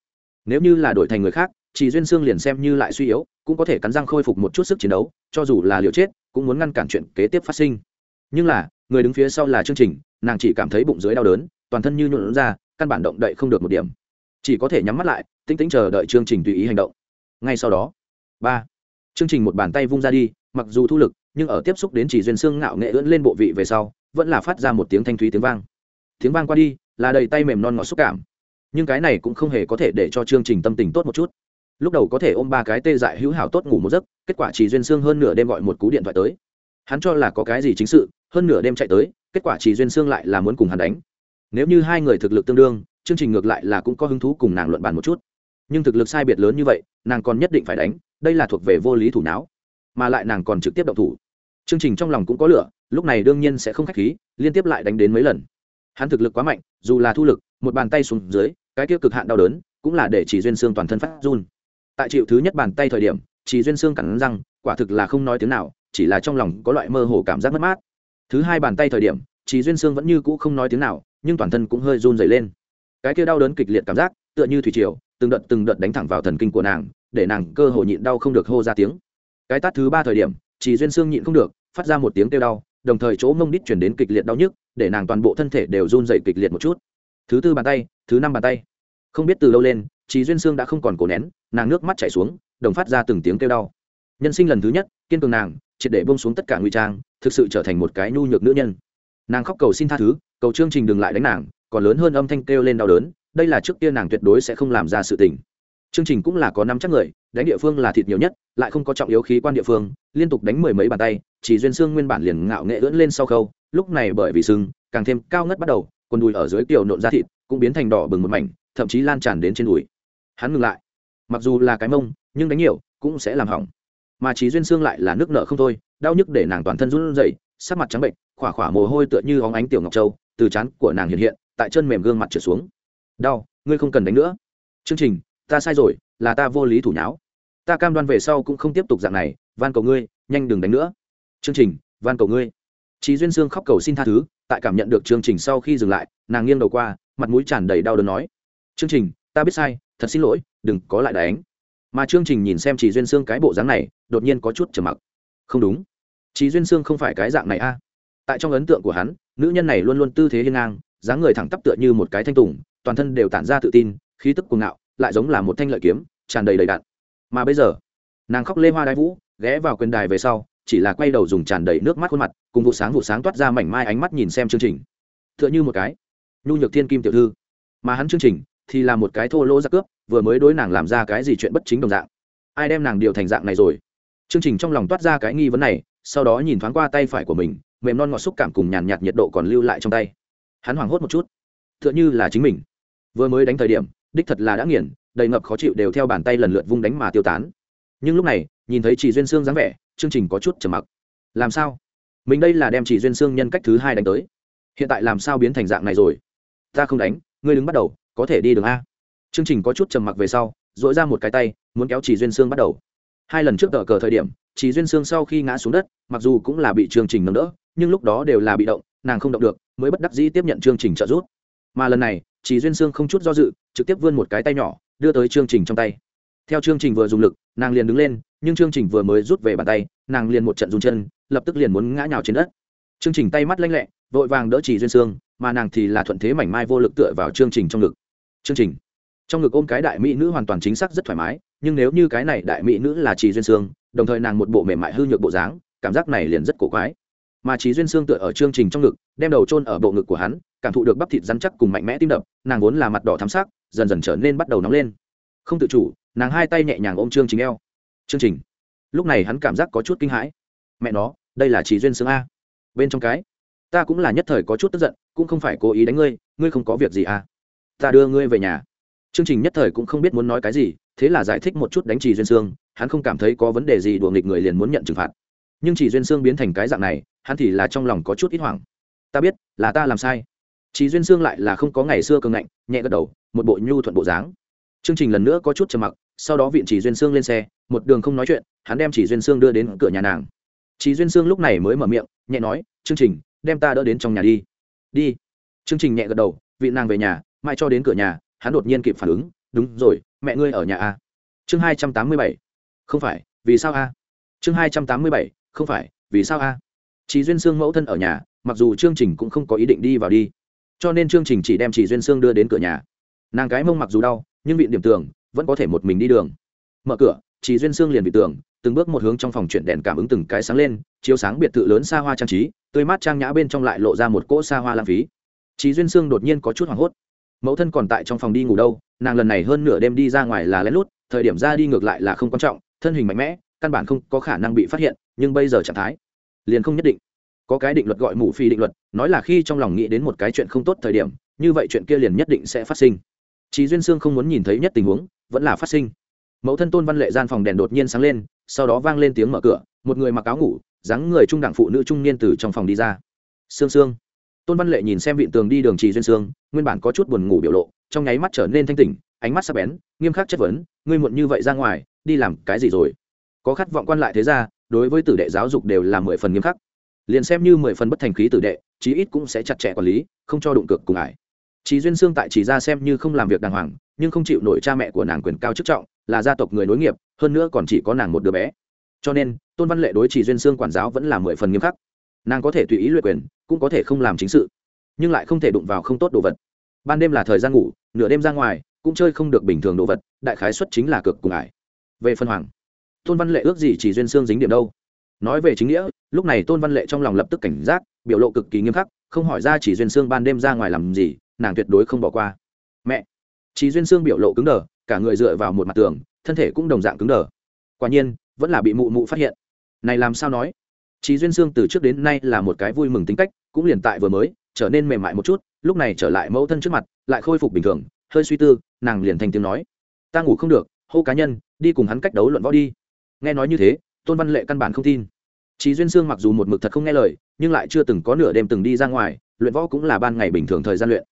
Nếu như là đổi thành người khác, Chỉ Duyên Sương liền xem như lại suy yếu, cũng có thể cắn răng khôi phục một chút sức chiến đấu, cho dù là liều chết, cũng muốn ngăn cản chuyện kế tiếp phát sinh. Nhưng là, người đứng phía sau là chương trình, nàng chỉ cảm thấy bụng dưới đau đớn, toàn thân như nhũn ra, căn bản động đậy không được một điểm chỉ có thể nhắm mắt lại tinh tĩnh chờ đợi chương trình tùy ý hành động. Ngay sau đó, ba, chương trình một bàn tay vung ra đi, mặc dù thu lực, nhưng ở tiếp xúc đến chỉ duyên xương ngạo nghệ ưỡn lên bộ vị về sau, vẫn là phát ra một tiếng thanh thúy tiếng vang. Tiếng vang qua đi, là đầy tay mềm non ngọt xúc cảm. Nhưng cái này cũng không hề có thể để cho chương trình tâm tình tốt một chút. Lúc đầu có thể ôm ba cái tê dại hữu hảo tốt ngủ một giấc, kết quả chỉ duyên xương hơn nửa đêm gọi một cú điện thoại tới. Hắn cho là có cái gì chính sự, hơn nửa đêm chạy tới, kết quả chỉ duyên xương lại là muốn cùng hắn đánh. Nếu như hai người thực lực tương đương, chương trình ngược lại là cũng có hứng thú cùng nàng luận bàn một chút nhưng thực lực sai biệt lớn như vậy, nàng còn nhất định phải đánh, đây là thuộc về vô lý thủ não. Mà lại nàng còn trực tiếp động thủ. Chương trình trong lòng cũng có lửa, lúc này đương nhiên sẽ không k h á c h khí, liên tiếp lại đánh đến mấy lần. Hắn thực lực quá mạnh, dù là thu lực, một bàn tay xuống dưới, cái kia cực hạn đau đớn, cũng là để chỉ duyên xương toàn thân phát run. Tại chịu thứ nhất bàn tay thời điểm, chỉ duyên xương cắn răng, quả thực là không nói tiếng nào, chỉ là trong lòng có loại mơ hồ cảm giác mất mát. Thứ hai bàn tay thời điểm, chỉ duyên xương vẫn như cũ không nói tiếng nào, nhưng toàn thân cũng hơi run dày lên. Cái kia đau đớn kịch liệt cảm giác tựa như thủy triều, từng đợt từng đợt đánh thẳng vào thần kinh của nàng, để nàng cơ hồ nhịn đau không được hô ra tiếng. Cái tát thứ ba thời điểm chỉ duyên xương nhịn không được, phát ra một tiếng kêu đau, đồng thời chỗ mông đít chuyển đến kịch liệt đau nhức, để nàng toàn bộ thân thể đều run dậy kịch liệt một chút. Thứ tư bàn tay, thứ năm bàn tay. Không biết từ lâu lên chỉ duyên xương đã không còn cổ nén, nàng nước mắt chảy xuống, đồng phát ra từng tiếng kêu đau. Nhân sinh lần thứ nhất, kiên cường nàng, triệt để bông xuống tất cả nguy trang, thực sự trở thành một cái nhu nhược nữ nhân. Nàng khóc cầu xin tha thứ, cầu chương trình đừng lại đánh nàng, còn lớn hơn âm thanh kêu lên đau đớn đây là trước kia nàng tuyệt đối sẽ không làm ra sự tình. Chương trình cũng là có năm chắc người, đánh địa phương là thịt nhiều nhất, lại không có trọng yếu khí quan địa phương, liên tục đánh mười mấy bàn tay, chỉ duyên xương nguyên bản liền ngạo nghệ ưỡn lên sau khâu, lúc này bởi vì sưng, càng thêm cao ngất bắt đầu, quần đùi ở dưới tiểu nộn ra thịt, cũng biến thành đỏ bừng một mảnh, thậm chí lan tràn đến trên đùi. Hắn ngừng lại. Mặc dù là cái mông, nhưng đánh nhiều, cũng sẽ làm hỏng. Mà chỉ duyên xương lại là nước nợ không thôi, đau nhức để nàng toàn thân run rẩy, sắc mặt trắng bệnh, khỏa khỏa mồ hôi tựa như óng ánh tiểu ngọc châu, từ trán của nàng hiện hiện, tại chân mềm gương mặt trở xuống đau ngươi không cần đánh nữa chương trình ta sai rồi là ta vô lý thủ nháo ta cam đoan về sau cũng không tiếp tục dạng này van cầu ngươi nhanh đừng đánh nữa chương trình van cầu ngươi Chí Duyên Sương khóc cầu xin tha thứ, tại cảm nhận được chương trình sau khi dừng lại, nàng nghiêng đầu qua, mặt mũi tràn đầy đau đớn nói: "Chương trình, ta biết sai, thật xin lỗi, đừng có lại đánh." Mà chương trình nhìn xem Chí Duyên Sương cái bộ dáng này, đột nhiên có chút trầm mặc. Không đúng, Chí Duyên Sương không phải cái dạng này a. Tại trong ấn tượng của hắn, nữ nhân này luôn luôn tư thế hiên ngang, dáng người thẳng tắp tựa như một cái thanh tùng toàn thân đều tản ra tự tin, khí tức cuồng ngạo, lại giống là một thanh lợi kiếm, tràn đầy đầy đạn mà bây giờ, nàng khóc lê hoa đai vũ, ghé vào quyền đài về sau, chỉ là quay đầu dùng tràn đầy nước mắt khuôn mặt, cùng vụ sáng vụ sáng toát ra mảnh mai ánh mắt nhìn xem chương trình. T h ư ợ n h ư một cái nhu nhược thiên kim tiểu thư. Mà hắn chương trình thì là một cái thô lỗ ra cướp, vừa mới đối nàng làm ra cái gì chuyện bất chính đồng dạng. Ai đem nàng điều thành dạng này rồi? Chương trình trong lòng toát ra cái nghi vấn này, sau đó nhìn thoáng qua tay phải của mình, mềm non ngọt xúc cảm cùng nhàn nhạt nhiệt độ còn lưu lại trong tay. Hắn hoảng hốt một chút. T h ư ợ n h ư là chính mình vừa mới đánh thời điểm, đích thật là đã nghiền, đầy ngập khó chịu đều theo bàn tay lần lượt vung đánh mà tiêu tán. Nhưng lúc này, nhìn thấy chị duyên sương dáng vẻ, chương trình có chút trầm mặc. Làm sao? Mình đây là đem chỉ duyên sương nhân cách thứ hai đánh tới. Hiện tại làm sao biến thành dạng này rồi? Ta không đánh, ngươi đứng bắt đầu, có thể đi đường a. Chương trình có chút trầm mặc về sau dội ra một cái tay, muốn kéo chỉ duyên sương bắt đầu. Hai lần trước tờ cờ thời điểm, chỉ duyên sương sau khi ngã xuống đất, mặc dù cũng là bị chương trình nâng đỡ, nhưng lúc đó đều là bị động, nàng không động được, mới bất đắc dĩ tiếp nhận chương trình trợ giúp mà lần này, chỉ duyên xương không chút do dự, trực tiếp vươn một cái tay nhỏ, đưa tới chương trình trong tay. Theo chương trình vừa dùng lực, nàng liền đứng lên, nhưng chương trình vừa mới rút về bàn tay, nàng liền một trận dùng chân, lập tức liền muốn ngã nhào trên đất. Chương trình tay mắt lanh lẹ, vội vàng đỡ chỉ duyên xương mà nàng thì là thuận thế mảnh mai vô lực tựa vào chương trình trong ngực. Chương trình. Trong ngực ôm cái đại mỹ nữ hoàn toàn chính xác rất thoải mái, nhưng nếu như cái này đại mỹ nữ là chỉ duyên xương đồng thời nàng một bộ mềm mại hư nhược bộ dáng, cảm giác này liền rất cổ quái mà trí duyên xương tựa ở chương trình trong ngực, đem đầu trôn ở bộ ngực của hắn, cảm thụ được bắp thịt rắn chắc cùng mạnh mẽ tim đập, nàng vốn là mặt đỏ thắm sắc, dần dần trở nên bắt đầu nóng lên. Không tự chủ, nàng hai tay nhẹ nhàng ôm chương trình eo. Chương trình. Lúc này hắn cảm giác có chút kinh hãi. Mẹ nó, đây là trí duyên xương a. Bên trong cái, ta cũng là nhất thời có chút tức giận, cũng không phải cố ý đánh ngươi ngươi không có việc gì à? Ta đưa ngươi về nhà. Chương trình nhất thời cũng không biết muốn nói cái gì, thế là giải thích một chút đánh trì duyên xương hắn không cảm thấy có vấn đề gì đùa nghịch người liền muốn nhận trừng phạt nhưng chỉ duyên xương biến thành cái dạng này, hắn thì là trong lòng có chút ít hoảng. Ta biết, là ta làm sai. Chỉ duyên xương lại là không có ngày xưa cường ngạnh, nhẹ gật đầu, một bộ nhu thuận bộ dáng. Chương trình lần nữa có chút trầm mặc, sau đó viện chỉ duyên sương lên xe, một đường không nói chuyện, hắn đem chỉ duyên sương đưa đến cửa nhà nàng. Chỉ duyên sương lúc này mới mở miệng, nhẹ nói, chương trình, đem ta đỡ đến trong nhà đi. Đi. Chương trình nhẹ gật đầu, vị nàng về nhà mai cho đến cửa nhà, hắn đột nhiên kịp phản ứng, đúng rồi, mẹ ngươi ở nhà a chương hai trăm tám mươi bảy. Không phải, vì sao a chương hai trăm tám mươi bảy không phải, vì sao a? Chị duyên sương mẫu thân ở nhà, mặc dù chương trình cũng không có ý định đi vào đi. Cho nên chương trình chỉ đem chị duyên sương đưa đến cửa nhà. Nàng cái mông mặc dù đau, nhưng viện điểm tường, vẫn có thể một mình đi đường. Mở cửa chị duyên sương liền bị tường, từng bước một hướng trong phòng chuyển đèn cảm ứng từng cái sáng lên, chiếu sáng biệt thự lớn xa hoa trang trí, tươi mát trang nhã bên trong lại lộ ra một cỗ xa hoa lãng phí. Chị duyên sương đột nhiên có chút hoảng hốt. Mẫu thân còn tại trong phòng đi ngủ đâu, nàng lần này hơn nửa đêm đi ra ngoài là lén lút, thời điểm ra đi ngược lại là không quan trọng, thân hình mạnh mẽ căn bản không có khả năng bị phát hiện nhưng bây giờ trạng thái liền không nhất định có cái định luật gọi mù phi định luật nói là khi trong lòng nghĩ đến một cái chuyện không tốt thời điểm như vậy chuyện kia liền nhất định sẽ phát sinh Chí Duyên Sương không muốn nhìn thấy nhất tình huống, vẫn là phát sinh. Mẫu thân Tôn Văn Lệ gian phòng đèn đột nhiên sáng lên, sau đó vang lên tiếng mở cửa, một người mặc áo ngủ, dáng người trung đẳng phụ nữ trung niên từ trong phòng đi ra. Sương Sương. Tôn Văn Lệ nhìn xem vịn tường đi đường Chỉ Duyên Sương, nguyên bản có chút buồn ngủ biểu lộ, trong nháy mắt trở nên thanh tỉnh, ánh mắt sắc bén, nghiêm khắc chất vấn, ngươi muộn như vậy ra ngoài, đi làm cái gì rồi? Có khát vọng quan lại thế ra, đối với tử đệ giáo dục đều là mười phần nghiêm khắc. Liền xem như mười phần bất thành khí tử đệ, chí ít cũng sẽ chặt chẽ quản lý, không cho đụng cược cùng ải. Chỉ duyên xương tại chỉ ra xem như không làm việc đàng hoàng nhưng không chịu nổi cha mẹ của nàng quyền cao chức trọng là gia tộc người nối nghiệp hơn nữa còn chỉ có nàng một đứa bé. Cho nên tôn văn lệ đối chỉ duyên xương quản giáo vẫn là mười phần nghiêm khắc. Nàng có thể tùy ý luyện quyền cũng có thể không làm chính sự nhưng lại không thể đụng vào không tốt đồ vật. Ban đêm là thời gian ngủ nửa đêm ra ngoài cũng chơi không được bình thường đồ vật đại khái xuất chính là cực cùng ải. Về phân hoàng tôn văn lệ ước gì chỉ duyên xương dính điểm đâu? Nói về chính nghĩa, lúc này tôn văn lệ trong lòng lập tức cảnh giác, biểu lộ cực kỳ nghiêm khắc, không hỏi ra chỉ duyên xương ban đêm ra ngoài làm gì, nàng tuyệt đối không bỏ qua. Mẹ! Chỉ duyên sương biểu lộ cứng đờ, cả người dựa vào một mặt tường, thân thể cũng đồng dạng cứng đờ. Quả nhiên, vẫn là bị mụ mụ phát hiện. Này làm sao nói? Chỉ duyên sương từ trước đến nay là một cái vui mừng tính cách, cũng liền tại vừa mới, trở nên mềm mại một chút, lúc này trở lại mẫu thân trước mặt, lại khôi phục bình thường, hơi suy tư, nàng liền thành tiếng nói. Ta ngủ không được, hô cá nhân, đi cùng hắn cách đấu luận võ đi nghe nói như thế, tôn văn lệ căn bản không tin. Chị duyên sương mặc dù một mực thật không nghe lời, nhưng lại chưa từng có nửa đêm từng đi ra ngoài, luyện võ cũng là ban ngày bình thường thời gian luyện.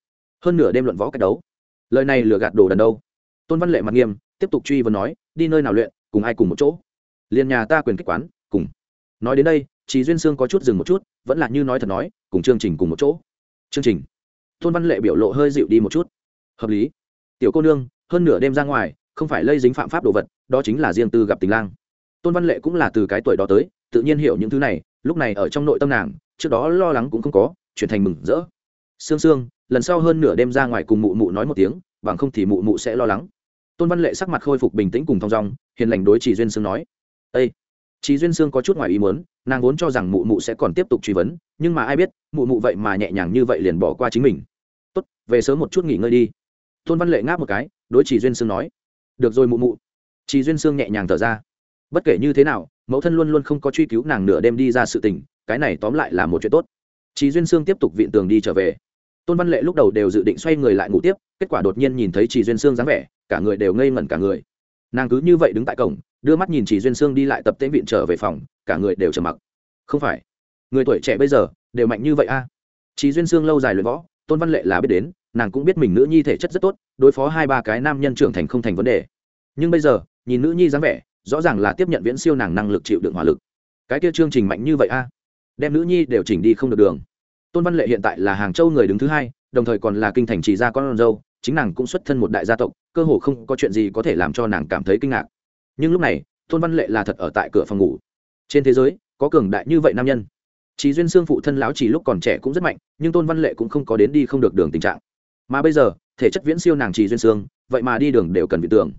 Hơn nửa đêm luận võ cách đấu. Lời này lừa gạt đồ đần đâu? Tôn văn lệ mặt nghiêm, tiếp tục truy vấn nói, đi nơi nào luyện, cùng ai cùng một chỗ? Liền nhà ta quyền kích quán, cùng. Nói đến đây chị duyên sương có chút dừng một chút, vẫn là như nói thật nói, cùng chương trình cùng một chỗ. Chương trình. Tôn văn lệ biểu lộ hơi dịu đi một chút. Hợp lý. Tiểu cô nương, hơn nửa đêm ra ngoài, không phải lây dính phạm pháp đồ vật, đó chính là riêng tư gặp tình lang tôn văn lệ cũng là từ cái tuổi đó tới, tự nhiên hiểu những thứ này, lúc này ở trong nội tâm nàng, trước đó lo lắng cũng không có, chuyển thành mừng rỡ. Sương sương, lần sau hơn nửa đêm ra ngoài cùng mụ mụ nói một tiếng, bằng không thì mụ mụ sẽ lo lắng. Tôn văn lệ sắc mặt khôi phục bình tĩnh cùng thong dong, hiền lành đối chị duyên sương nói. Â chị duyên sương có chút ngoài ý muốn, nàng vốn cho rằng mụ mụ sẽ còn tiếp tục truy vấn, nhưng mà ai biết, mụ mụ vậy mà nhẹ nhàng như vậy liền bỏ qua chính mình. Tốt, về sớm một chút nghỉ ngơi đi. Tôn văn lệ ngáp một cái, đối chị duyên sương nói. Được rồi mụ mụ. Chị duyên sương nhẹ nhàng thở ra bất kể như thế nào, mẫu thân luôn luôn không có truy cứu nàng nửa đêm đi ra sự tình, cái này tóm lại là một chuyện tốt. Chị duyên sương tiếp tục viện tường đi trở về. Tôn văn lệ lúc đầu đều dự định xoay người lại ngủ tiếp, kết quả đột nhiên nhìn thấy chị duyên sương dáng vẻ, cả người đều ngây ngẩn cả người. Nàng cứ như vậy đứng tại cổng, đưa mắt nhìn chị duyên sương đi lại tập tễnh viện trở về phòng, cả người đều trầm mặc. Không phải, người tuổi trẻ bây giờ đều mạnh như vậy a. À? chỉ duyên sương lâu dài luyện võ, tôn văn lệ là biết đến, nàng cũng biết mình nữ nhi thể chất rất tốt, đối phó hai ba cái nam nhân trưởng thành không thành vấn đề. Nhưng bây giờ, nhìn nữ nhi dáng vẻ rõ ràng là tiếp nhận viễn siêu nàng năng lực chịu đựng hỏa lực. Cái kia chương trình mạnh như vậy a? Đem nữ nhi đều chỉnh đi không được đường. Tôn văn lệ hiện tại là hàng châu người đứng thứ hai, đồng thời còn là kinh thành chỉ gia con dâu, chính nàng cũng xuất thân một đại gia tộc, cơ hồ không có chuyện gì có thể làm cho nàng cảm thấy kinh ngạc. Nhưng lúc này, tôn văn lệ là thật ở tại cửa phòng ngủ. Trên thế giới, có cường đại như vậy nam nhân. Chỉ duyên xương phụ thân lão chỉ lúc còn trẻ cũng rất mạnh, nhưng tôn văn lệ cũng không có đến đi không được đường tình trạng. Mà bây giờ, thể chất viễn siêu nàng chỉ duyên xương, vậy mà đi đường đều cần vị tưởng.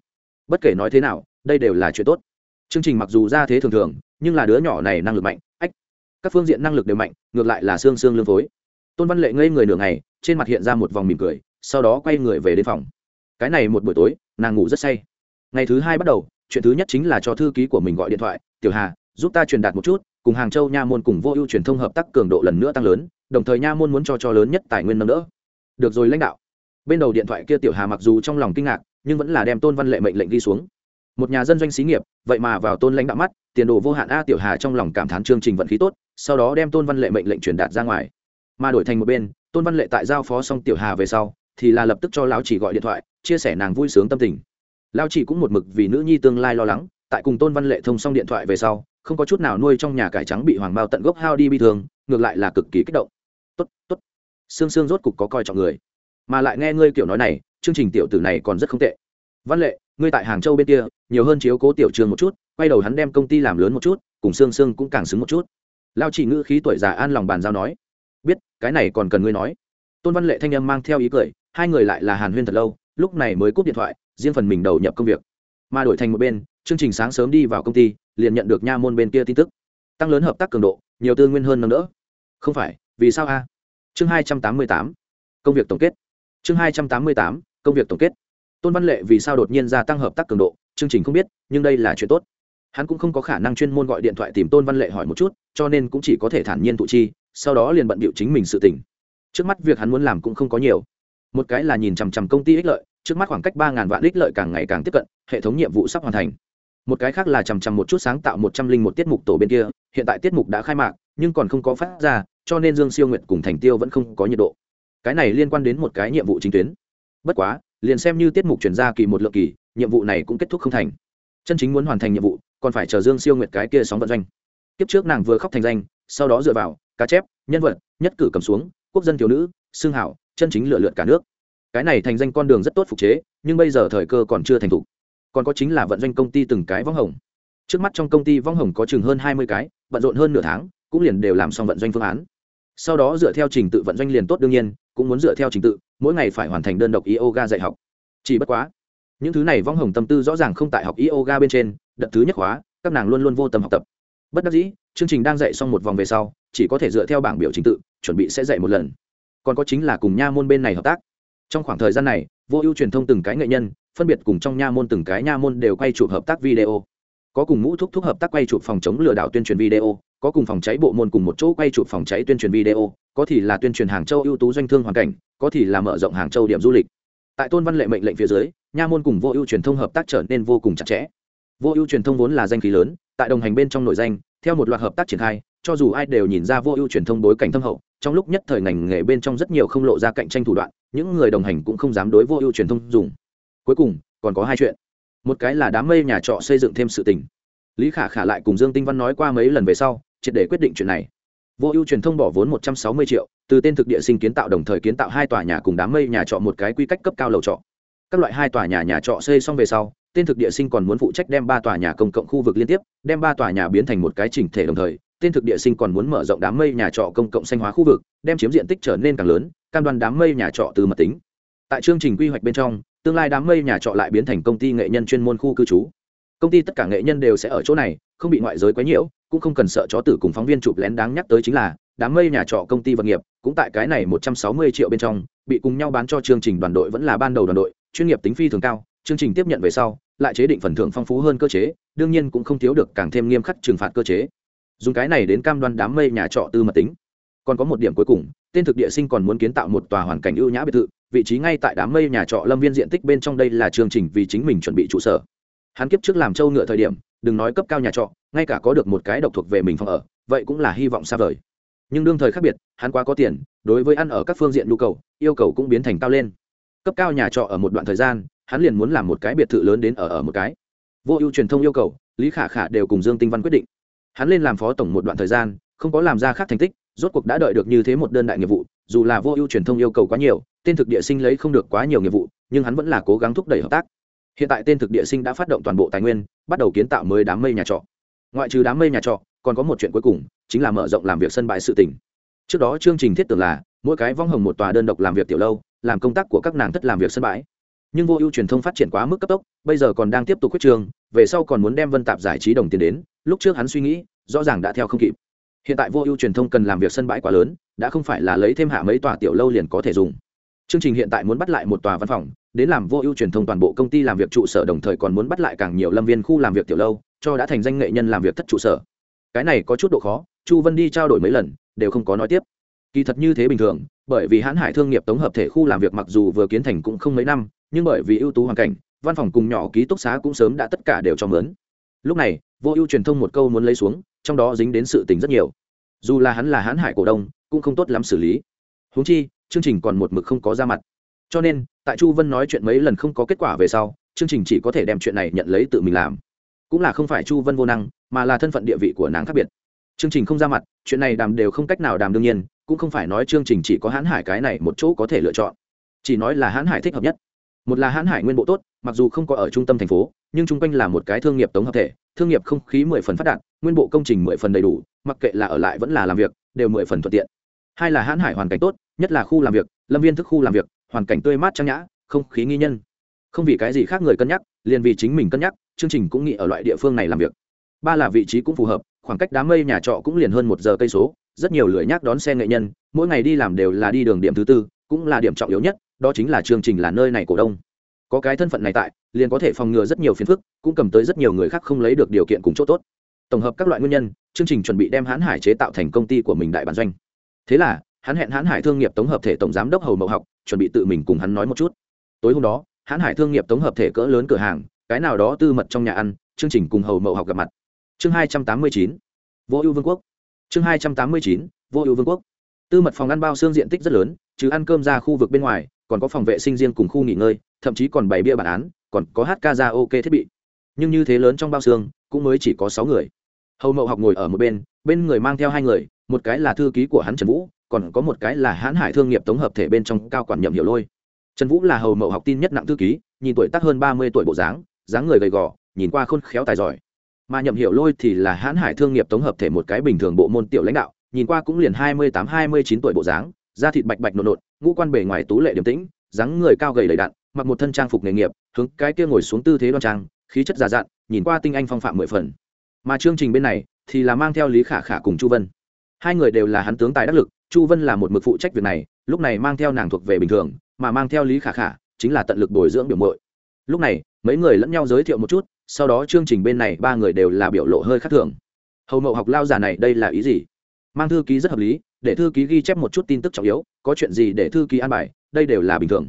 Bất kể nói thế nào đây đều là chuyện tốt. Chương trình mặc dù ra thế thường thường, nhưng là đứa nhỏ này năng lực mạnh, ách, các phương diện năng lực đều mạnh, ngược lại là xương xương lương phối. Tôn văn lệ ngây người nửa ngày, trên mặt hiện ra một vòng mỉm cười, sau đó quay người về đến phòng. Cái này một buổi tối, nàng ngủ rất say. Ngày thứ hai bắt đầu, chuyện thứ nhất chính là cho thư ký của mình gọi điện thoại, tiểu hà, giúp ta truyền đạt một chút, cùng hàng châu nha môn cùng vô ưu truyền thông hợp tác cường độ lần nữa tăng lớn, đồng thời nha môn muốn cho cho lớn nhất tài nguyên nâng đỡ. Được rồi lãnh đạo. Bên đầu điện thoại kia tiểu hà mặc dù trong lòng kinh ngạc, nhưng vẫn là đem tôn văn lệ mệnh lệnh ghi xuống một nhà dân doanh xí nghiệp, vậy mà vào tôn lãnh đạo mắt, tiền đồ vô hạn a tiểu hà trong lòng cảm thán chương trình vận khí tốt, sau đó đem tôn văn lệ mệnh lệnh truyền đạt ra ngoài. Mà đổi thành một bên, tôn văn lệ tại giao phó xong tiểu hà về sau, thì là lập tức cho lão chỉ gọi điện thoại, chia sẻ nàng vui sướng tâm tình. Lão chỉ cũng một mực vì nữ nhi tương lai lo lắng, tại cùng tôn văn lệ thông xong điện thoại về sau, không có chút nào nuôi trong nhà cải trắng bị hoàng bao tận gốc hao đi bi thương, ngược lại là cực kỳ kích động. Tốt tốt. Sương sương rốt cục có coi trọng người. Mà lại nghe ngươi kiểu nói này, chương trình tiểu tử này còn rất không tệ. Văn lệ ngươi tại hàng châu bên kia, nhiều hơn chiếu cố tiểu trường một chút, quay đầu hắn đem công ty làm lớn một chút, cùng sương sương cũng càng xứng một chút. Lao chỉ ngữ khí tuổi già an lòng bàn giao nói. Biết, cái này còn cần ngươi nói. Tôn văn lệ thanh âm mang theo ý cười, hai người lại là hàn huyên thật lâu, lúc này mới cúp điện thoại, riêng phần mình đầu nhập công việc. Mà đổi thành một bên, chương trình sáng sớm đi vào công ty, liền nhận được nha môn bên kia tin tức. Tăng lớn hợp tác cường độ, nhiều tư nguyên hơn nâng đỡ. Không phải, vì sao a? Chương hai trăm tám mươi tám, công việc tổng kết. Chương hai trăm tám mươi tám, công việc tổng kết tôn văn lệ vì sao đột nhiên gia tăng hợp tác cường độ, chương trình không biết, nhưng đây là chuyện tốt. Hắn cũng không có khả năng chuyên môn gọi điện thoại tìm tôn văn lệ hỏi một chút, cho nên cũng chỉ có thể thản nhiên tụ chi, sau đó liền bận bịu chính mình sự tỉnh trước mắt việc hắn muốn làm cũng không có nhiều. Một cái là nhìn chằm chằm công ty ích lợi, trước mắt khoảng cách ba ngàn vạn ích lợi càng ngày càng tiếp cận, hệ thống nhiệm vụ sắp hoàn thành. Một cái khác là chằm chằm một chút sáng tạo một trăm linh một tiết mục tổ bên kia, hiện tại tiết mục đã khai mạc, nhưng còn không có phát ra, cho nên dương siêu nguyệt cùng thành tiêu vẫn không có nhiệt độ. Cái này liên quan đến một cái nhiệm vụ chính tuyến. Bất quá liền xem như tiết mục chuyển ra kỳ một lượng kỳ, nhiệm vụ này cũng kết thúc không thành. Chân chính muốn hoàn thành nhiệm vụ, còn phải chờ dương siêu nguyệt cái kia sóng vận doanh. Kiếp trước nàng vừa khóc thành danh, sau đó dựa vào, cá chép, nhân vật, nhất cử cầm xuống, quốc dân thiếu nữ, xương hảo, chân chính lựa lượt cả nước. Cái này thành danh con đường rất tốt phục chế, nhưng bây giờ thời cơ còn chưa thành thục. Còn có chính là vận doanh công ty từng cái võng hồng. Trước mắt trong công ty võng hồng có chừng hơn hai mươi cái, bận rộn hơn nửa tháng, cũng liền đều làm xong vận doanh phương án. Sau đó dựa theo trình tự vận doanh liền tốt đương nhiên cũng muốn dựa theo trình tự mỗi ngày phải hoàn thành đơn độc yoga dạy học. Chỉ bất quá những thứ này vong hồng tâm tư rõ ràng không tại học yoga bên trên đợt thứ nhất hóa, các nàng luôn luôn vô tâm học tập. Bất đắc dĩ chương trình đang dạy xong một vòng về sau chỉ có thể dựa theo bảng biểu trình tự chuẩn bị sẽ dạy một lần. Còn có chính là cùng nha môn bên này hợp tác. Trong khoảng thời gian này vô ưu truyền thông từng cái nghệ nhân phân biệt cùng trong nha môn từng cái nha môn đều quay chụp hợp tác video. Có cùng ngũ thúc thúc hợp tác quay chụp phòng chống lừa đảo tuyên truyền video có cùng phòng cháy bộ môn cùng một chỗ quay chụp phòng cháy tuyên truyền video có thì là tuyên truyền hàng châu ưu tú doanh thương hoàn cảnh, có thì là mở rộng hàng châu điểm du lịch. Tại tôn văn lệ mệnh lệnh phía dưới, nha môn cùng vô ưu truyền thông hợp tác trở nên vô cùng chặt chẽ. Vô ưu truyền thông vốn là danh khí lớn, tại đồng hành bên trong nội danh, theo một loạt hợp tác triển khai, cho dù ai đều nhìn ra vô ưu truyền thông bối cảnh thâm hậu, trong lúc nhất thời ngành nghề bên trong rất nhiều không lộ ra cạnh tranh thủ đoạn, những người đồng hành cũng không dám đối vô ưu truyền thông dùng. Cuối cùng, còn có hai chuyện. Một cái là đám mây nhà trọ xây dựng thêm sự tình. Lý khả khả lại cùng dương tinh văn nói qua mấy lần về sau, triệt để quyết định chuyện này vô ưu truyền thông bỏ vốn một trăm sáu mươi triệu, từ tên thực địa sinh kiến tạo đồng thời kiến tạo hai tòa nhà cùng đám mây nhà trọ một cái quy cách cấp cao lầu trọ. Các loại hai tòa nhà nhà trọ xây xong về sau, tên thực địa sinh còn muốn phụ trách đem ba tòa nhà công cộng khu vực liên tiếp, đem ba tòa nhà biến thành một cái chỉnh thể đồng thời, tên thực địa sinh còn muốn mở rộng đám mây nhà trọ công cộng xanh hóa khu vực, đem chiếm diện tích trở nên càng lớn, cam đoan đám mây nhà trọ từ mật tính. Tại chương trình quy hoạch bên trong, tương lai đám mây nhà trọ lại biến thành công ty nghệ nhân chuyên môn khu cư trú. Công ty tất cả nghệ nhân đều sẽ ở chỗ này, không bị ngoại giới quấy nhiễu cũng không cần sợ chó tử cùng phóng viên chụp lén đáng nhắc tới chính là, đám mây nhà trọ công ty vật nghiệp, cũng tại cái này một trăm sáu mươi triệu bên trong, bị cùng nhau bán cho chương trình đoàn đội vẫn là ban đầu đoàn đội, chuyên nghiệp tính phi thường cao, chương trình tiếp nhận về sau, lại chế định phần thưởng phong phú hơn cơ chế, đương nhiên cũng không thiếu được càng thêm nghiêm khắc trừng phạt cơ chế. Dùng cái này đến cam đoan đám mây nhà trọ tư mật tính. Còn có một điểm cuối cùng, tên thực địa sinh còn muốn kiến tạo một tòa hoàn cảnh ưu nhã biệt thự, vị trí ngay tại đám mây nhà trọ lâm viên diện tích bên trong đây là chương trình vì chính mình chuẩn bị trụ sở. Hắn kiếp trước làm trâu ngựa thời điểm đừng nói cấp cao nhà trọ, ngay cả có được một cái độc thuộc về mình phòng ở, vậy cũng là hy vọng xa vời. Nhưng đương thời khác biệt, hắn quá có tiền, đối với ăn ở các phương diện nhu cầu, yêu cầu cũng biến thành cao lên. Cấp cao nhà trọ ở một đoạn thời gian, hắn liền muốn làm một cái biệt thự lớn đến ở ở một cái. Vô ưu truyền thông yêu cầu, lý khả khả đều cùng dương tinh văn quyết định. Hắn lên làm phó tổng một đoạn thời gian, không có làm ra khác thành tích, rốt cuộc đã đợi được như thế một đơn đại nghiệp vụ, dù là vô ưu truyền thông yêu cầu quá nhiều, tên thực địa sinh lấy không được quá nhiều nghiệp vụ, nhưng hắn vẫn là cố gắng thúc đẩy hợp tác hiện tại tên thực địa sinh đã phát động toàn bộ tài nguyên, bắt đầu kiến tạo mới đám mây nhà trọ. Ngoại trừ đám mây nhà trọ, còn có một chuyện cuối cùng, chính là mở rộng làm việc sân bãi sự tỉnh. Trước đó chương trình thiết tưởng là, mỗi cái vong hồng một tòa đơn độc làm việc tiểu lâu, làm công tác của các nàng thất làm việc sân bãi. Nhưng vô ưu truyền thông phát triển quá mức cấp tốc, bây giờ còn đang tiếp tục quyết trường, về sau còn muốn đem vân tạp giải trí đồng tiền đến, lúc trước hắn suy nghĩ, rõ ràng đã theo không kịp. Hiện tại vô ưu truyền thông cần làm việc sân bãi quá lớn, đã không phải là lấy thêm hạ mấy tòa tiểu lâu liền có thể dùng. Chương trình hiện tại muốn bắt lại một tòa văn phòng đến làm vô ưu truyền thông toàn bộ công ty làm việc trụ sở, đồng thời còn muốn bắt lại càng nhiều lâm viên khu làm việc tiểu lâu, cho đã thành danh nghệ nhân làm việc thất trụ sở. Cái này có chút độ khó, chu vân đi trao đổi mấy lần, đều không có nói tiếp. Kỳ thật như thế bình thường, bởi vì hãn hải thương nghiệp tổng hợp thể khu làm việc mặc dù vừa kiến thành cũng không mấy năm, nhưng bởi vì ưu tú hoàn cảnh, văn phòng cùng nhỏ ký túc xá cũng sớm đã tất cả đều cho mướn. Lúc này, vô ưu truyền thông một câu muốn lấy xuống, trong đó dính đến sự tình rất nhiều. Dù là hắn là hãn hải cổ đông, cũng không tốt lắm xử lý. Huống chi, chương trình còn một mực không có ra mặt. Cho nên tại chu vân nói chuyện mấy lần không có kết quả về sau, chương trình chỉ có thể đem chuyện này nhận lấy tự mình làm. Cũng là không phải chu vân vô năng, mà là thân phận địa vị của nàng khác biệt. Chương trình không ra mặt, chuyện này đàm đều không cách nào đàm đương nhiên, cũng không phải nói chương trình chỉ có hãn hải cái này một chỗ có thể lựa chọn. Chỉ nói là hãn hải thích hợp nhất. Một là hãn hải nguyên bộ tốt, mặc dù không có ở trung tâm thành phố, nhưng chung quanh là một cái thương nghiệp tổng hợp thể, thương nghiệp không khí mười phần phát đạt, nguyên bộ công trình mười phần đầy đủ, mặc kệ là ở lại vẫn là làm việc, đều mười phần thuận tiện. Hai là hãn hải hoàn cảnh tốt, nhất là khu làm việc, lâm viên thức khu làm việc hoàn cảnh tươi mát trang nhã, không khí nghi nhân. Không vì cái gì khác người cân nhắc, liền vì chính mình cân nhắc, chương trình cũng nghĩ ở loại địa phương này làm việc. Ba là vị trí cũng phù hợp, khoảng cách đám mây nhà trọ cũng liền hơn một giờ cây số, rất nhiều lười nhác đón xe nghệ nhân, mỗi ngày đi làm đều là đi đường điểm thứ tư, cũng là điểm trọng yếu nhất, đó chính là chương trình là nơi này cổ đông. Có cái thân phận này tại, liền có thể phòng ngừa rất nhiều phiền phức, cũng cầm tới rất nhiều người khác không lấy được điều kiện cùng chỗ tốt. Tổng hợp các loại nguyên nhân, chương trình chuẩn bị đem hãn hải chế tạo thành công ty của mình đại bản doanh. Thế là, hắn hẹn hãn hải thương nghiệp tổng hợp thể tổng giám đốc hầu mậu học chuẩn bị tự mình cùng hắn nói một chút. Tối hôm đó, hãn hải thương nghiệp tổng hợp thể cỡ lớn cửa hàng, cái nào đó tư mật trong nhà ăn, chương trình cùng hầu mậu học gặp mặt. Chương hai trăm tám mươi chín, vô ưu vương quốc. Chương hai trăm tám mươi chín, vô ưu vương quốc. Tư mật phòng ăn bao xương diện tích rất lớn chứ ăn cơm ra khu vực bên ngoài, còn có phòng vệ sinh riêng cùng khu nghỉ ngơi, thậm chí còn bảy bia bản án, còn có hát ca ra ok thiết bị. Nhưng như thế lớn trong bao xương, cũng mới chỉ có sáu người. Hầu mậu học ngồi ở một bên bên người mang theo hai người một cái là thư ký của hắn trần vũ, còn có một cái là hãn hải thương nghiệp tổng hợp thể bên trong cao quản nhậm hiệu lôi. Trần vũ là hầu mậu học tin nhất nặng thư ký, nhìn tuổi tác hơn ba mươi tuổi bộ dáng dáng người gầy gò, nhìn qua khôn khéo tài giỏi. Mà nhậm hiệu lôi thì là hãn hải thương nghiệp tổng hợp thể một cái bình thường bộ môn tiểu lãnh đạo, nhìn qua cũng liền hai mươi tám, hai mươi chín tuổi bộ dáng, da thịt bạch bạch nộn nộn, ngũ quan bề ngoài tú lệ điềm tĩnh, dáng người cao gầy đầy đặn, mặc một thân trang phục nghề nghiệp, hướng cái kia ngồi xuống tư thế đoan trang, khí chất già dặn, nhìn qua tinh anh phong phạm mười phần. Mà chương trình bên này thì là mang theo lý khả khả cùng chu vân hai người đều là hắn tướng tài đắc lực, chu vân là một mực phụ trách việc này, lúc này mang theo nàng thuộc về bình thường, mà mang theo lý khả khả chính là tận lực bồi dưỡng biểu mội lúc này, mấy người lẫn nhau giới thiệu một chút, sau đó chương trình bên này ba người đều là biểu lộ hơi khác thường. Hầu mậu học lao giả này đây là ý gì? Mang thư ký rất hợp lý, để thư ký ghi chép một chút tin tức trọng yếu, có chuyện gì để thư ký an bài, đây đều là bình thường.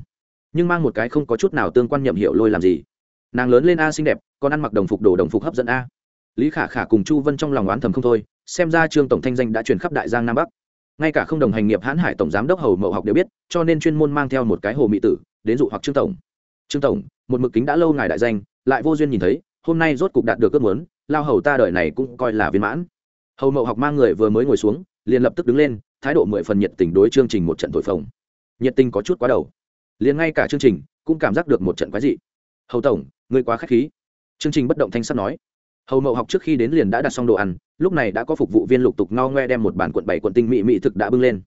Nhưng mang một cái không có chút nào tương quan nhậm hiệu lôi làm gì? Nàng lớn lên a xinh đẹp, còn ăn mặc đồng phục đồ đồng phục hấp dẫn a. Lý khả khả cùng chu vân trong lòng oán thầm không thôi xem ra trương tổng thanh danh đã truyền khắp đại giang nam bắc. Ngay cả không đồng hành nghiệp hãn hải tổng giám đốc hầu mậu học đều biết, cho nên chuyên môn mang theo một cái hồ mỹ tử, đến dụ hoặc trương tổng. Trương tổng, một mực kính đã lâu ngài đại danh, lại vô duyên nhìn thấy, hôm nay rốt cục đạt được ước muốn, lao hầu ta đời này cũng coi là viên mãn. Hầu mậu học mang người vừa mới ngồi xuống, liền lập tức đứng lên, thái độ mười phần nhiệt tình đối chương trình một trận thổi phồng. Nhiệt tình có chút quá đầu. Liền ngay cả chương trình cũng cảm giác được một trận quái dị. Hầu tổng, ngươi quá k h á c h khí. Chương trình bất động thanh sắt nói hầu mậu học trước khi đến liền đã đặt xong đồ ăn, lúc này đã có phục vụ viên lục tục no ngoe đem một bản quận bảy quận tinh mỹ mỹ thực đã bưng lên.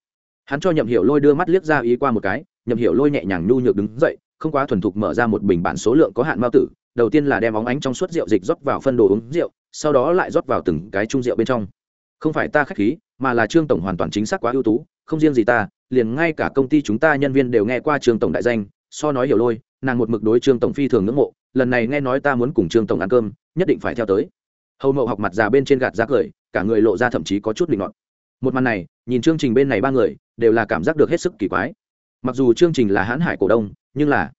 Hắn cho nhậm hiểu lôi đưa mắt liếc ra ý qua một cái, nhậm hiểu lôi nhẹ nhàng nhu nhược đứng dậy, không quá thuần thục mở ra một bình bản số lượng có hạn mao tử, đầu tiên là đem óng ánh trong suốt rượu dịch rót vào phân đồ uống rượu, sau đó lại rót vào từng cái chung rượu bên trong. Không phải ta khách khí, mà là trương tổng hoàn toàn chính xác quá ưu tú, không riêng gì ta, liền ngay cả công ty chúng ta nhân viên đều nghe qua trương tổng đại danh, so nói hiểu lôi nàng một mực đối trương tổng phi thường ngưỡng mộ, lần này nghe nói ta muốn cùng trương tổng ăn cơm, nhất định phải theo tới. Hầu mậu học mặt già bên trên gạt ra cười, cả người lộ ra thậm chí có chút linh ngọt một màn này, nhìn chương trình bên này ba người, đều là cảm giác được hết sức kỳ quái. Mặc dù chương trình là hãn hải cổ đông, nhưng là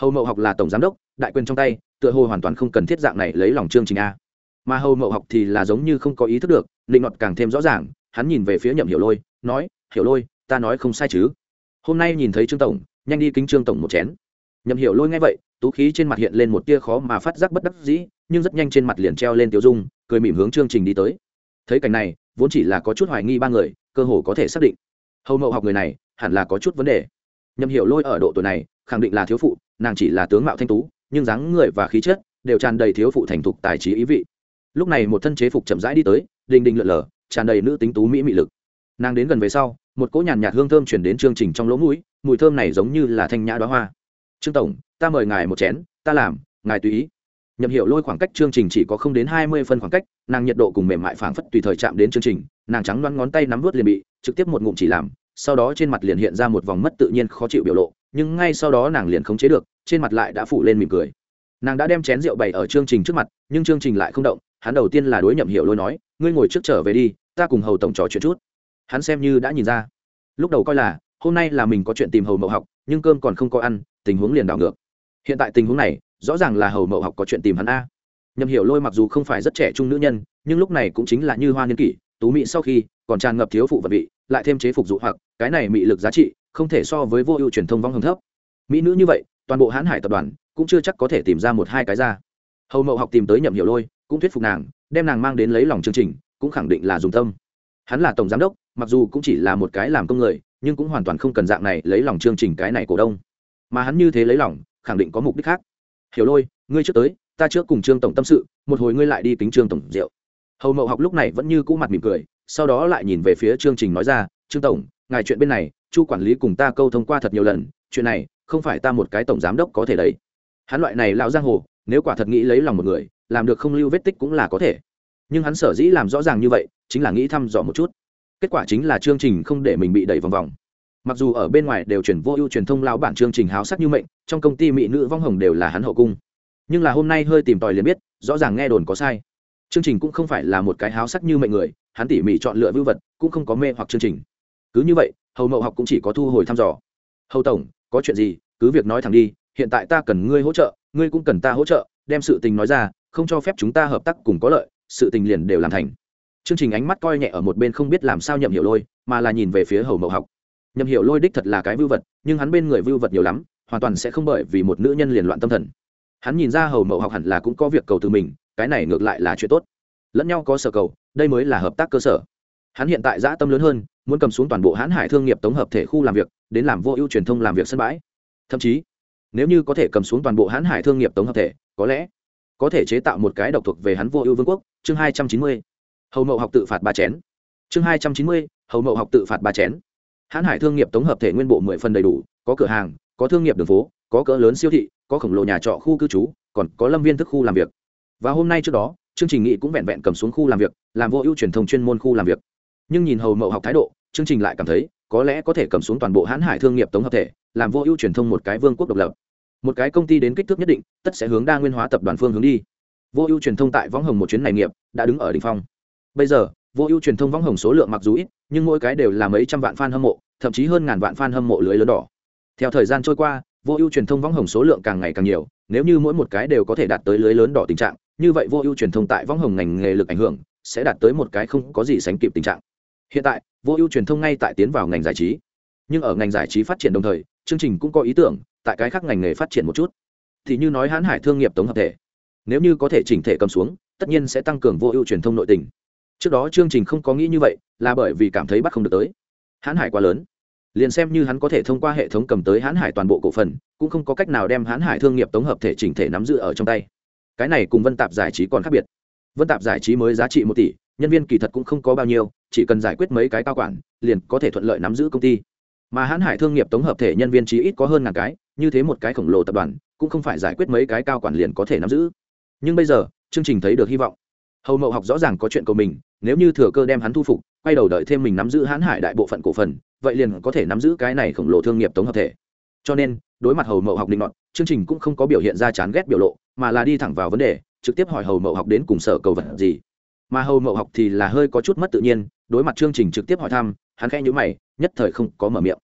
hầu mậu học là tổng giám đốc, đại quyền trong tay, tựa hồ hoàn toàn không cần thiết dạng này lấy lòng chương trình a. Mà hầu mậu học thì là giống như không có ý thức được linh ngọt càng thêm rõ ràng, hắn nhìn về phía nhậm hiểu lôi, nói, hiểu lôi, ta nói không sai chứ? Hôm nay nhìn thấy trương tổng, nhanh đi kính trương tổng một chén nhậm hiểu lôi ngay vậy, tú khí trên mặt hiện lên một tia khó mà phát giác bất đắc dĩ, nhưng rất nhanh trên mặt liền treo lên tiêu dung, cười mỉm hướng chương trình đi tới. Thấy cảnh này, vốn chỉ là có chút hoài nghi ba người, cơ hồ có thể xác định. Hầu mậu học người này, hẳn là có chút vấn đề. Nhậm hiểu lôi ở độ tuổi này, khẳng định là thiếu phụ, nàng chỉ là tướng mạo thanh tú, nhưng dáng người và khí chất đều tràn đầy thiếu phụ thành thục tài trí ý vị. Lúc này một thân chế phục chậm rãi đi tới, đình đình lượn lờ, tràn đầy nữ tính tú mỹ mị lực. Nàng đến gần về sau, một cỗ nhàn nhạt hương thơm chuyển đến chương trình trong lỗ mũi, mùi thơm này giống như là thanh nhã đoá hoa trương tổng, ta mời ngài một chén, ta làm, ngài tùy ý. Nhậm hiệu lôi khoảng cách chương trình chỉ có không đến hai mươi phân khoảng cách, nàng nhiệt độ cùng mềm mại phảng phất tùy thời chạm đến chương trình, nàng trắng loăn ngón tay nắm vớt liền bị, trực tiếp một ngụm chỉ làm, sau đó trên mặt liền hiện ra một vòng mất tự nhiên khó chịu biểu lộ, nhưng ngay sau đó nàng liền khống chế được, trên mặt lại đã phủ lên mỉm cười. Nàng đã đem chén rượu bày ở chương trình trước mặt, nhưng chương trình lại không động, hắn đầu tiên là đối nhậm hiệu lôi nói, ngươi ngồi trước trở về đi, ta cùng hầu tổng trò chuyện chút. Hắn xem như đã nhìn ra. Lúc đầu coi là, hôm nay là mình có chuyện tìm hầu mậu học nhưng cơm còn không có ăn, tình huống liền đảo ngược. Hiện tại tình huống này, rõ ràng là hầu mậu học có chuyện tìm hắn a. Nhầm hiểu lôi mặc dù không phải rất trẻ trung nữ nhân, nhưng lúc này cũng chính là như hoa niên kỷ, tú mị sau khi, còn tràn ngập thiếu phụ vật vị, lại thêm chế phục dụ hoặc, cái này mị lực giá trị, không thể so với vô ưu truyền thông vong hồng thấp. Mỹ nữ như vậy, toàn bộ hãn hải tập đoàn cũng chưa chắc có thể tìm ra một hai cái ra. Hầu mậu học tìm tới nhậm hiểu lôi, cũng thuyết phục nàng, đem nàng mang đến lấy lòng chương trình, cũng khẳng định là dùng tâm. Hắn là tổng giám đốc, mặc dù cũng chỉ là một cái làm công người nhưng cũng hoàn toàn không cần dạng này lấy lòng chương trình cái này cổ đông. Mà hắn như thế lấy lòng, khẳng định có mục đích khác. Hiểu lôi, ngươi trước tới, ta trước cùng trương tổng tâm sự, một hồi ngươi lại đi kính trương tổng rượu. Hầu mậu học lúc này vẫn như cũ mặt mỉm cười, sau đó lại nhìn về phía chương trình nói ra, trương tổng, ngài chuyện bên này, chu quản lý cùng ta câu thông qua thật nhiều lần, chuyện này, không phải ta một cái tổng giám đốc có thể đấy hắn loại này lão giang hồ, nếu quả thật nghĩ lấy lòng một người, làm được không lưu vết tích cũng là có thể. Nhưng hắn sở dĩ làm rõ ràng như vậy, chính là nghĩ thăm dò một chút kết quả chính là chương trình không để mình bị đẩy vòng vòng. Mặc dù ở bên ngoài đều truyền vô ưu truyền thông lão bản chương trình háo sắc như mệnh, trong công ty mỹ nữ vong hồng đều là hắn hậu cung. Nhưng là hôm nay hơi tìm tòi liền biết, rõ ràng nghe đồn có sai. Chương trình cũng không phải là một cái háo sắc như mệnh người, hắn tỉ mỉ chọn lựa vưu vật, cũng không có mê hoặc chương trình. Cứ như vậy, hầu mậu học cũng chỉ có thu hồi thăm dò. Hầu tổng, có chuyện gì? Cứ việc nói thẳng đi, hiện tại ta cần ngươi hỗ trợ, ngươi cũng cần ta hỗ trợ, đem sự tình nói ra, không cho phép chúng ta hợp tác cùng có lợi, sự tình liền đều làm thành chương trình ánh mắt coi nhẹ ở một bên không biết làm sao nhậm hiểu lôi, mà là nhìn về phía hầu mậu học. Nhậm hiểu lôi đích thật là cái vưu vật, nhưng hắn bên người vưu vật nhiều lắm, hoàn toàn sẽ không bởi vì một nữ nhân liền loạn tâm thần. Hắn nhìn ra hầu mậu học hẳn là cũng có việc cầu từ mình, cái này ngược lại là chuyện tốt. Lẫn nhau có sở cầu, đây mới là hợp tác cơ sở. Hắn hiện tại dã tâm lớn hơn, muốn cầm xuống toàn bộ hãn hải thương nghiệp tổng hợp thể khu làm việc, đến làm vô ưu truyền thông làm việc sân bãi. Thậm chí, nếu như có thể cầm xuống toàn bộ hãn hải thương nghiệp tổng hợp thể, có lẽ có thể chế tạo một cái độc thuộc về hắn vô ưu vương quốc. Chương hai trăm chín mươi hầu mậu học tự phạt ba chén. Chương hai trăm chín mươi, hầu mậu học tự phạt ba chén. Hãn hải thương nghiệp tổng hợp thể nguyên bộ mười phần đầy đủ, có cửa hàng, có thương nghiệp đường phố, có cỡ lớn siêu thị, có khổng lồ nhà trọ khu cư trú, còn có lâm viên thức khu làm việc. Và hôm nay trước đó, chương trình nghị cũng vẹn vẹn cầm xuống khu làm việc, làm vô ưu truyền thông chuyên môn khu làm việc. Nhưng nhìn hầu mậu học thái độ, chương trình lại cảm thấy, có lẽ có thể cầm xuống toàn bộ hãn hải thương nghiệp tổng hợp thể, làm vô ưu truyền thông một cái vương quốc độc lập. Một cái công ty đến kích thước nhất định, tất sẽ hướng đa nguyên hóa tập đoàn phương hướng đi. Vô ưu truyền thông tại võng hồng một chuyến này nghiệp, đã đứng ở đ ỉ n h phong bây giờ, vô ưu truyền thông võng hồng số lượng mặc dù ít, nhưng mỗi cái đều là mấy trăm vạn f a n hâm mộ, thậm chí hơn ngàn vạn f a n hâm mộ lưới lớn đỏ. Theo thời gian trôi qua, vô ưu truyền thông võng hồng số lượng càng ngày càng nhiều, nếu như mỗi một cái đều có thể đạt tới lưới lớn đỏ tình trạng, như vậy vô ưu truyền thông tại võng hồng ngành nghề lực ảnh hưởng, sẽ đạt tới một cái không có gì sánh kịp tình trạng. Hiện tại, vô ưu truyền thông ngay tại tiến vào ngành giải trí. Nhưng ở ngành giải trí phát triển đồng thời, chương trình cũng có ý tưởng, tại cái khác ngành nghề phát triển một chút. Thì như nói hãn hải thương nghiệp tống hợp thể, nếu như có thể chỉnh thể cầm xuống, tất nhiên sẽ tăng cường vô ưu truyền thông nội tình trước đó chương trình không có nghĩ như vậy, là bởi vì cảm thấy bắt không được tới. Hãn hải quá lớn. Liền xem như hắn có thể thông qua hệ thống cầm tới hãn hải toàn bộ cổ phần, cũng không có cách nào đem hãn hải thương nghiệp tổng hợp thể chỉnh thể nắm giữ ở trong tay. Cái này cùng vân tạp giải trí còn khác biệt. Vân tạp giải trí mới giá trị một tỷ, nhân viên kỳ thật cũng không có bao nhiêu, chỉ cần giải quyết mấy cái cao quản, liền có thể thuận lợi nắm giữ công ty. Mà hãn hải thương nghiệp tổng hợp thể nhân viên chí ít có hơn ngàn cái, như thế một cái khổng lồ tập đoàn, cũng không phải giải quyết mấy cái cao quản liền có thể nắm giữ. Nhưng bây giờ, chương trình thấy được hy vọng. Hầu mậu học rõ ràng có chuyện của mình nếu như thừa cơ đem hắn thu phục, quay đầu đợi thêm mình nắm giữ hãn hải đại bộ phận cổ phần, vậy liền có thể nắm giữ cái này khổng lồ thương nghiệp tổng hợp thể. Cho nên, đối mặt hầu mậu học định luận chương trình cũng không có biểu hiện ra chán ghét biểu lộ, mà là đi thẳng vào vấn đề, trực tiếp hỏi hầu mậu học đến cùng sở cầu vật gì. Mà hầu mậu học thì là hơi có chút mất tự nhiên, đối mặt chương trình trực tiếp hỏi thăm, hắn khẽ nhữ mày, nhất thời không có mở miệng.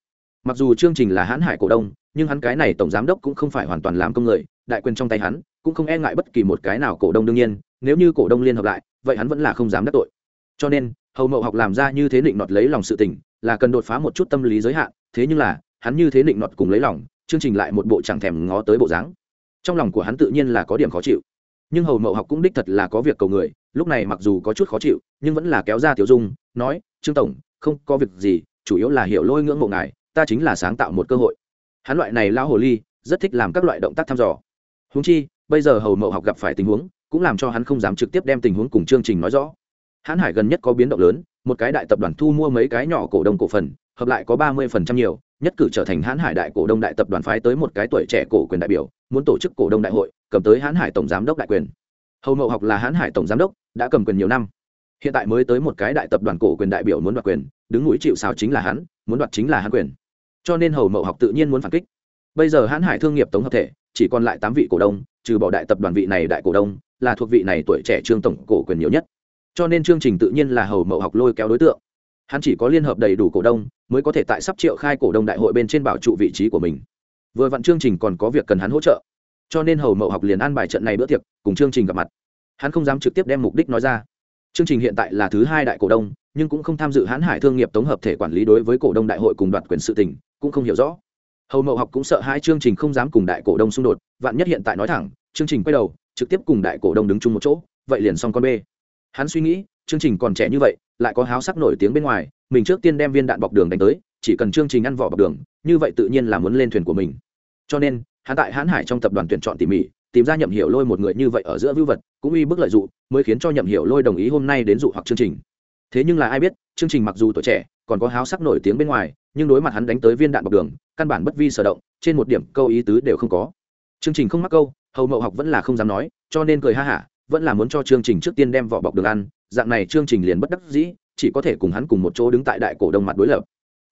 Mặc dù chương trình là hãn hải cổ đông, nhưng hắn cái này tổng giám đốc cũng không phải hoàn toàn làm công người, đại quyền trong tay hắn, cũng không e ngại bất kỳ một cái nào cổ đông đương nhiên, nếu như cổ đông liên hợp lại, vậy hắn vẫn là không dám đắc tội cho nên, hầu mậu học làm ra như thế định nọt lấy lòng sự tình, là cần đột phá một chút tâm lý giới hạn, thế nhưng là, hắn như thế định nọt cùng lấy lòng, chương trình lại một bộ chẳng thèm ngó tới bộ dáng. Trong lòng của hắn tự nhiên là có điểm khó chịu. Nhưng hầu mậu học cũng đích thật là có việc cầu người, lúc này mặc dù có chút khó chịu, nhưng vẫn là kéo ra tiểu dung, nói, trương tổng, không có việc gì, chủ yếu là hiểu lôi ngưỡng mộ ngài, ta chính là sáng tạo một cơ hội. Hắn loại này lao hồ ly, rất thích làm các loại động tác thăm dò. Húng chi, bây giờ hầu mậu học gặp phải tình huống, cũng làm cho hắn không dám trực tiếp đem tình huống cùng chương trình nói rõ hãn hải gần nhất có biến động lớn, một cái đại tập đoàn thu mua mấy cái nhỏ cổ đông cổ phần, hợp lại có ba mươi phần trăm nhiều, nhất cử trở thành hãn hải đại cổ đông đại tập đoàn phái tới một cái tuổi trẻ cổ quyền đại biểu, muốn tổ chức cổ đông đại hội, cầm tới hãn hải tổng giám đốc đại quyền. Hầu mậu học là hãn hải tổng giám đốc, đã cầm quyền nhiều năm. Hiện tại mới tới một cái đại tập đoàn cổ quyền đại biểu muốn đoạt quyền, đứng núi chịu sào chính là hắn, muốn đoạt chính là hắn quyền. Cho nên hầu mậu học tự nhiên muốn phản kích. Bây giờ hãn hải thương nghiệp tổng hợp thể, chỉ còn lại tám vị cổ đông, trừ bỏ đại tập đoàn vị này đại cổ đông, là thuộc vị này tuổi trẻ trương tổng cổ quyền nhiều nhất cho nên chương trình tự nhiên là hầu mậu học lôi kéo đối tượng. Hắn chỉ có liên hợp đầy đủ cổ đông, mới có thể tại sắp triệu khai cổ đông đại hội bên trên bảo trụ vị trí của mình. Vừa vặn chương trình còn có việc cần hắn hỗ trợ. Cho nên hầu mậu học liền an bài trận này bữa tiệc, cùng chương trình gặp mặt. Hắn không dám trực tiếp đem mục đích nói ra. Chương trình hiện tại là thứ hai đại cổ đông, nhưng cũng không tham dự hãn hải thương nghiệp tống hợp thể quản lý đối với cổ đông đại hội cùng đoạt quyền sự tình, cũng không hiểu rõ. Hầu mậu học cũng sợ hai chương trình không dám cùng đại cổ đông xung đột, vạn nhất hiện tại nói thẳng, chương trình quay đầu, trực tiếp cùng đại cổ đông đứng chung một chỗ, vậy liền xong con bê hắn suy nghĩ, chương trình còn trẻ như vậy, lại có háo sắc nổi tiếng bên ngoài, mình trước tiên đem viên đạn bọc đường đánh tới, chỉ cần chương trình ăn vỏ bọc đường, như vậy tự nhiên là muốn lên thuyền của mình. Cho nên, hắn tại hãn hải trong tập đoàn tuyển chọn tỉ mỉ, tìm ra nhậm hiểu lôi một người như vậy ở giữa vưu vật, cũng uy bức lợi dụng, mới khiến cho nhậm hiểu lôi đồng ý hôm nay đến dụ hoặc chương trình. Thế nhưng là ai biết, chương trình mặc dù tuổi trẻ, còn có háo sắc nổi tiếng bên ngoài, nhưng đối mặt hắn đánh tới viên đạn bọc đường, căn bản bất vi sở động, trên một điểm câu ý tứ đều không có. Chương trình không mắc câu, hầu mậu học vẫn là không dám nói, cho nên cười ha hả vẫn là muốn cho chương trình trước tiên đem vỏ bọc đường ăn, dạng này chương trình liền bất đắc dĩ, chỉ có thể cùng hắn cùng một chỗ đứng tại đại cổ đông mặt đối lập.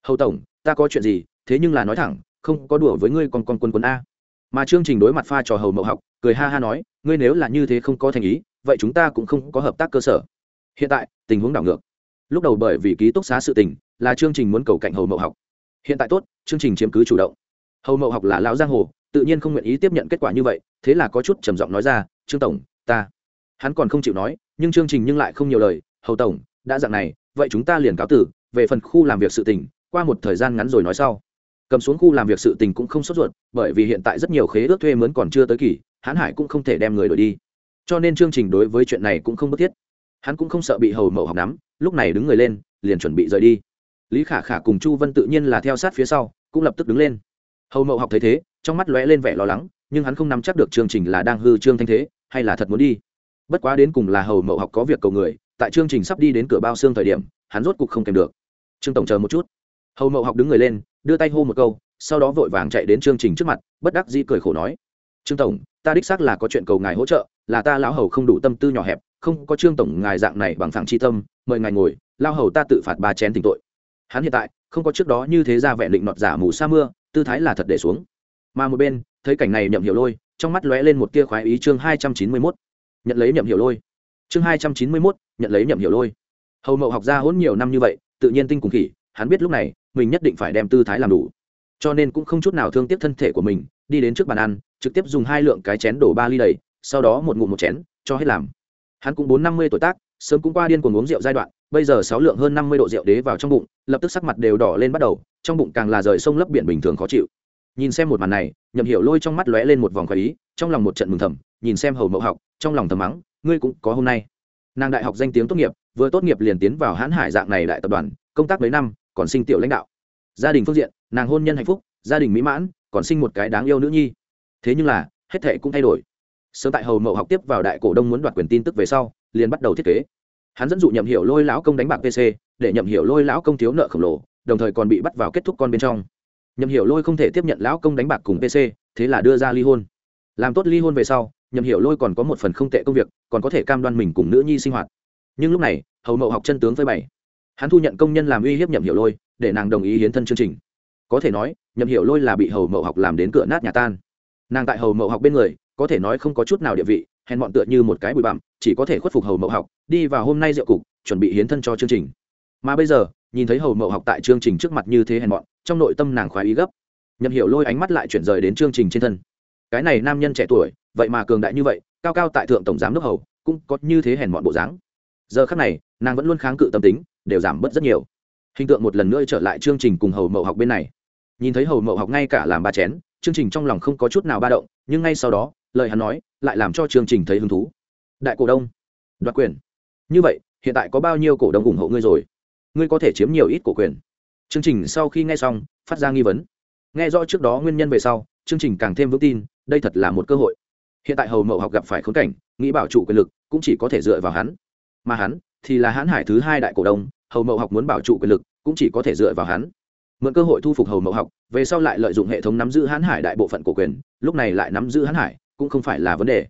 Hầu tổng, ta có chuyện gì? Thế nhưng là nói thẳng, không có đùa với ngươi còn con quân quân a. Mà chương trình đối mặt pha trò hầu mậu học, cười ha ha nói, ngươi nếu là như thế không có thành ý, vậy chúng ta cũng không có hợp tác cơ sở. Hiện tại, tình huống đảo ngược. Lúc đầu bởi vì ký túc xá sự tình, là chương trình muốn cầu cạnh hầu mậu học. Hiện tại tốt, chương trình chiếm cứ chủ động. Hầu mậu học là lão giang hồ, tự nhiên không nguyện ý tiếp nhận kết quả như vậy, thế là có chút trầm giọng nói ra, trương tổng, ta hắn còn không chịu nói, nhưng chương trình nhưng lại không nhiều lời, hầu tổng, đã dạng này, vậy chúng ta liền cáo tử, về phần khu làm việc sự tình, qua một thời gian ngắn rồi nói sau. Cầm xuống khu làm việc sự tình cũng không sốt ruột, bởi vì hiện tại rất nhiều khế ước thuê mướn còn chưa tới kỳ hãn hải cũng không thể đem người đổi đi. Cho nên chương trình đối với chuyện này cũng không bức thiết. Hắn cũng không sợ bị hầu mậu học nắm, lúc này đứng người lên, liền chuẩn bị rời đi. Lý khả khả cùng chu vân tự nhiên là theo sát phía sau, cũng lập tức đứng lên. Hầu mậu học thấy thế, trong mắt lóe lên vẻ lo lắng, nhưng hắn không nắm chắc được chương trình là đang hư trương thanh thế, hay là thật muốn đi bất quá đến cùng là hầu mậu học có việc cầu người, tại chương trình sắp đi đến cửa bao xương thời điểm, hắn rốt cục không kèm được. Trương tổng chờ một chút. Hầu mậu học đứng người lên, đưa tay hô một câu, sau đó vội vàng chạy đến chương trình trước mặt, bất đắc dĩ cười khổ nói. Trương tổng, ta đích xác là có chuyện cầu ngài hỗ trợ, là ta lão hầu không đủ tâm tư nhỏ hẹp, không có trương tổng ngài dạng này bằng phẳng chi tâm, mời ngài ngồi lao hầu ta tự phạt ba chén tình tội. Hắn hiện tại, không có trước đó như thế ra vẻ định nọt giả mù sa mưa, tư thái là thật để xuống. Mà một bên, thấy cảnh này nhậm hiểu lôi, trong mắt lóe lên một tia khoái ý chương hai trăm chín mươi mốt nhận lấy nhậm hiểu lôi. Chương hai trăm chín mươi mốt, nhận lấy nhậm hiểu lôi. Hầu mậu học ra hỗn nhiều năm như vậy, tự nhiên tinh cùng khỉ, hắn biết lúc này, mình nhất định phải đem tư thái làm đủ. Cho nên cũng không chút nào thương tiếc thân thể của mình, đi đến trước bàn ăn, trực tiếp dùng hai lượng cái chén đổ ba ly đầy, sau đó một ngụm một chén, cho hết làm. Hắn cũng bốn năm mươi tuổi tác, sớm cũng qua điên cuồng uống rượu giai đoạn, bây giờ sáu lượng hơn năm mươi độ rượu đế vào trong bụng, lập tức sắc mặt đều đỏ lên bắt đầu, trong bụng càng là rời sông lấp biển bình thường khó chịu. Nhìn xem một màn này, nhậm hiểu lôi trong mắt lóe lên một vòng khỏi ý, trong lòng một trận mừng thầm, nhìn xem hầu mậu học trong lòng thầm mắng, ngươi cũng có hôm nay. Nàng đại học danh tiếng tốt nghiệp, vừa tốt nghiệp liền tiến vào hãn hải dạng này đại tập đoàn, công tác mấy năm, còn sinh tiểu lãnh đạo. Gia đình phương diện, nàng hôn nhân hạnh phúc, gia đình mỹ mãn, còn sinh một cái đáng yêu nữ nhi. Thế nhưng là, hết thệ cũng thay đổi. Sớm tại hầu mậu học tiếp vào đại cổ đông muốn đoạt quyền tin tức về sau, liền bắt đầu thiết kế. Hắn dẫn dụ nhậm hiểu lôi lão công đánh bạc pc để nhậm hiểu lôi lão công thiếu nợ khổng lồ, đồng thời còn bị bắt vào kết thúc con bên trong. Nhậm hiểu lôi không thể tiếp nhận lão công đánh bạc cùng pc thế là đưa ra ly hôn. Làm tốt ly hôn về sau nhầm hiểu lôi còn có một phần không tệ công việc, còn có thể cam đoan mình cùng nữ nhi sinh hoạt. Nhưng lúc này, hầu mậu học chân tướng với bảy hắn thu nhận công nhân làm uy hiếp nhậm Hiểu lôi, để nàng đồng ý hiến thân chương trình. Có thể nói nhậm Hiểu lôi là bị hầu mậu học làm đến cửa nát nhà tan. Nàng tại hầu mậu học bên người, có thể nói không có chút nào địa vị, hèn bọn tựa như một cái bụi bặm, chỉ có thể khuất phục hầu mậu học, đi vào hôm nay rượu cục, chuẩn bị hiến thân cho chương trình. Mà bây giờ, nhìn thấy hầu mậu học tại chương trình trước mặt như thế hèn bọn trong nội tâm nàng khoái ý gấp. Nhậm Hiểu lôi ánh mắt lại chuyển rời đến chương trình trên thân. Cái này nam nhân trẻ tuổi vậy mà cường đại như vậy, cao cao tại thượng tổng giám đốc hầu, cũng có như thế hèn mọn bộ dáng. Giờ khắc này, nàng vẫn luôn kháng cự tâm tính, đều giảm bớt rất nhiều. Hình tượng một lần nữa trở lại chương trình cùng hầu mậu học bên này. Nhìn thấy hầu mậu học ngay cả làm ba chén, chương trình trong lòng không có chút nào ba động, nhưng ngay sau đó, lời hắn nói, lại làm cho chương trình thấy hứng thú. Đại cổ đông, đoạt quyền. Như vậy, hiện tại có bao nhiêu cổ đông ủng hộ ngươi rồi? Ngươi có thể chiếm nhiều ít cổ quyền. Chương trình sau khi nghe xong, phát ra nghi vấn. Nghe rõ trước đó nguyên nhân về sau, chương trình càng thêm vững tin, đây thật là một cơ hội hiện tại hầu mậu học gặp phải khốn cảnh, nghĩ bảo trụ quyền lực, cũng chỉ có thể dựa vào hắn. Mà hắn thì là hãn hải thứ hai đại cổ đông, hầu mậu học muốn bảo trụ quyền lực, cũng chỉ có thể dựa vào hắn. Mượn cơ hội thu phục hầu mậu học, về sau lại lợi dụng hệ thống nắm giữ hãn hải đại bộ phận cổ quyền, lúc này lại nắm giữ hãn hải, cũng không phải là vấn đề.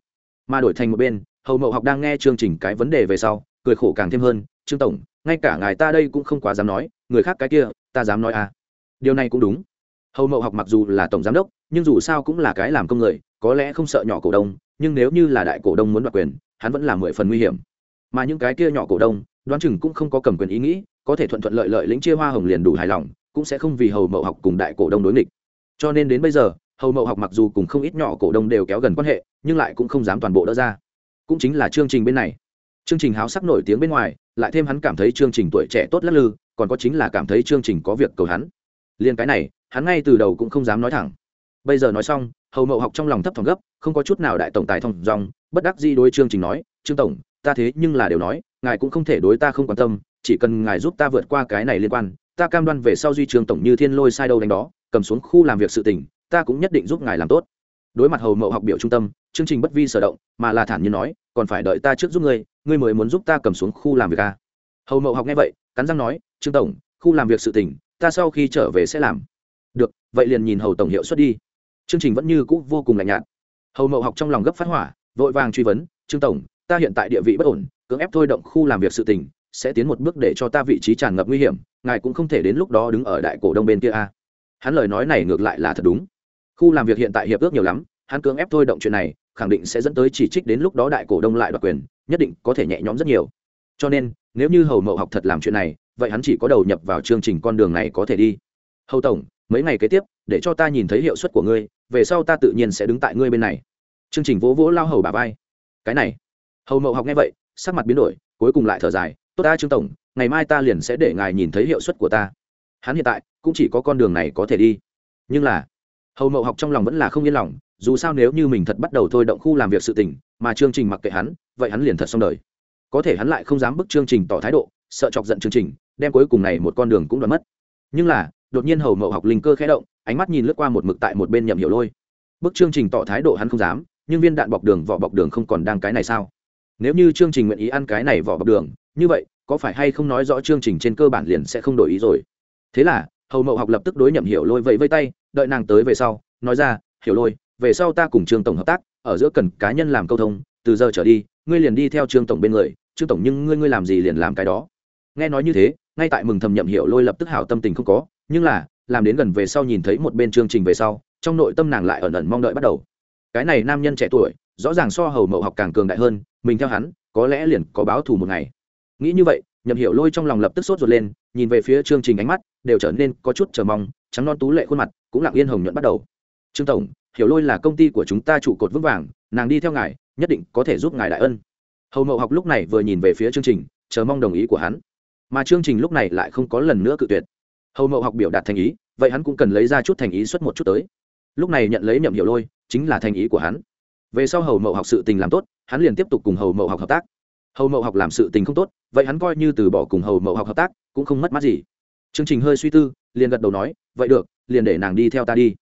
Mà đổi thành một bên, hầu mậu học đang nghe chương trình cái vấn đề về sau, cười khổ càng thêm hơn, trương tổng, ngay cả ngài ta đây cũng không quá dám nói, người khác cái kia, ta dám nói à. Điều này cũng đúng. Hầu mậu học mặc dù là tổng giám đốc, nhưng dù sao cũng là cái làm công người có lẽ không sợ nhỏ cổ đông, nhưng nếu như là đại cổ đông muốn đoạt quyền, hắn vẫn là mười phần nguy hiểm. Mà những cái kia nhỏ cổ đông, đoán chừng cũng không có cầm quyền ý nghĩ, có thể thuận thuận lợi lợi lĩnh chia hoa hồng liền đủ hài lòng, cũng sẽ không vì hầu mậu học cùng đại cổ đông đối nghịch. Cho nên đến bây giờ, hầu mậu học mặc dù cùng không ít nhỏ cổ đông đều kéo gần quan hệ, nhưng lại cũng không dám toàn bộ đỡ ra. Cũng chính là chương trình bên này. Chương trình háo sắc nổi tiếng bên ngoài, lại thêm hắn cảm thấy chương trình tuổi trẻ tốt lắc lư, còn có chính là cảm thấy chương trình có việc cầu hắn. Liên cái này, hắn ngay từ đầu cũng không dám nói thẳng bây giờ nói xong, hầu mậu học trong lòng thấp thỏm gấp, không có chút nào đại tổng tài thông dòng, bất đắc dĩ đối chương trình nói, trương tổng, ta thế nhưng là đều nói, ngài cũng không thể đối ta không quan tâm, chỉ cần ngài giúp ta vượt qua cái này liên quan, ta cam đoan về sau duy trường tổng như thiên lôi sai đâu đánh đó, cầm xuống khu làm việc sự tình, ta cũng nhất định giúp ngài làm tốt. Đối mặt hầu mậu học biểu trung tâm, chương trình bất vi sở động, mà là thản nhiên nói, còn phải đợi ta trước giúp ngươi ngươi mới muốn giúp ta cầm xuống khu làm việc à. hầu mậu học nghe vậy, cắn răng nói, trương tổng, khu làm việc sự tình, ta sau khi trở về sẽ làm. Được, vậy liền nhìn hầu tổng hiệu suất đi chương trình vẫn như cũ vô cùng lạnh nhạt. Hầu mậu học trong lòng gấp phát hỏa, vội vàng truy vấn, trương tổng, ta hiện tại địa vị bất ổn, cưỡng ép thôi động khu làm việc sự tình, sẽ tiến một bước để cho ta vị trí tràn ngập nguy hiểm, ngài cũng không thể đến lúc đó đứng ở đại cổ đông bên kia a. Hắn lời nói này ngược lại là thật đúng. Khu làm việc hiện tại hiệp ước nhiều lắm, hắn cưỡng ép thôi động chuyện này, khẳng định sẽ dẫn tới chỉ trích đến lúc đó đại cổ đông lại đoạt quyền, nhất định có thể nhẹ nhõm rất nhiều. Cho nên, nếu như hầu mậu học thật làm chuyện này, vậy hắn chỉ có đầu nhập vào chương trình con đường này có thể đi. Hầu tổng, mấy ngày kế tiếp, để cho ta nhìn thấy hiệu suất của ngươi về sau ta tự nhiên sẽ đứng tại ngươi bên này. Chương trình vỗ vỗ lao hầu bà vai. Cái này. Hầu mậu học nghe vậy, sắc mặt biến đổi, cuối cùng lại thở dài, tốt ta, trương tổng, ngày mai ta liền sẽ để ngài nhìn thấy hiệu suất của ta. Hắn hiện tại cũng chỉ có con đường này có thể đi. Nhưng là, hầu mậu học trong lòng vẫn là không yên lòng, dù sao nếu như mình thật bắt đầu thôi động khu làm việc sự tình, mà chương trình mặc kệ hắn, vậy hắn liền thật xong đời. Có thể hắn lại không dám bức chương trình tỏ thái độ, sợ chọc giận chương trình, đem cuối cùng này một con đường cũng đoán mất. Nhưng là, đột nhiên hầu mậu học linh cơ khẽ động ánh mắt nhìn lướt qua một mực tại một bên nhậm hiểu lôi. Bức chương trình tỏ thái độ hắn không dám, nhưng viên đạn bọc đường, vỏ bọc đường không còn đang cái này sao? Nếu như chương trình nguyện ý ăn cái này vỏ bọc đường, như vậy, có phải hay không nói rõ chương trình trên cơ bản liền sẽ không đổi ý rồi? Thế là, hầu mậu học lập tức đối nhậm hiểu lôi vẫy vây tay, đợi nàng tới về sau, nói ra, hiểu lôi, về sau ta cùng trương tổng hợp tác, ở giữa cần cá nhân làm câu thông, từ giờ trở đi, ngươi liền đi theo trương tổng bên người, trương tổng nhưng ngươi ngươi làm gì liền làm cái đó. Nghe nói như thế, ngay tại mừng thầm nhậm hiểu lôi lập tức hảo tâm tình không có, nhưng là làm đến gần về sau nhìn thấy một bên chương trình về sau, trong nội tâm nàng lại ẩn ẩn mong đợi bắt đầu. Cái này nam nhân trẻ tuổi, rõ ràng so hầu mậu học càng cường đại hơn, mình theo hắn, có lẽ liền có báo thù một ngày. Nghĩ như vậy, nhậm hiểu lôi trong lòng lập tức sốt ruột lên, nhìn về phía chương trình ánh mắt, đều trở nên có chút chờ mong, trắng non tú lệ khuôn mặt cũng lặng yên hồng nhuận bắt đầu. Trương tổng, hiểu lôi là công ty của chúng ta trụ cột vững vàng, nàng đi theo ngài, nhất định có thể giúp ngài đại ân. Hầu mậu học lúc này vừa nhìn về phía chương trình, chờ mong đồng ý của hắn. Mà chương trình lúc này lại không có lần nữa cự tuyệt hầu mậu học biểu đạt thành ý, vậy hắn cũng cần lấy ra chút thành ý xuất một chút tới. Lúc này nhận lấy nhậm hiểu lôi, chính là thành ý của hắn. Về sau hầu mậu học sự tình làm tốt, hắn liền tiếp tục cùng hầu mậu học hợp tác. Hầu mậu học làm sự tình không tốt, vậy hắn coi như từ bỏ cùng hầu mậu học hợp tác, cũng không mất mát gì. Chương trình hơi suy tư, liền gật đầu nói, vậy được, liền để nàng đi theo ta đi.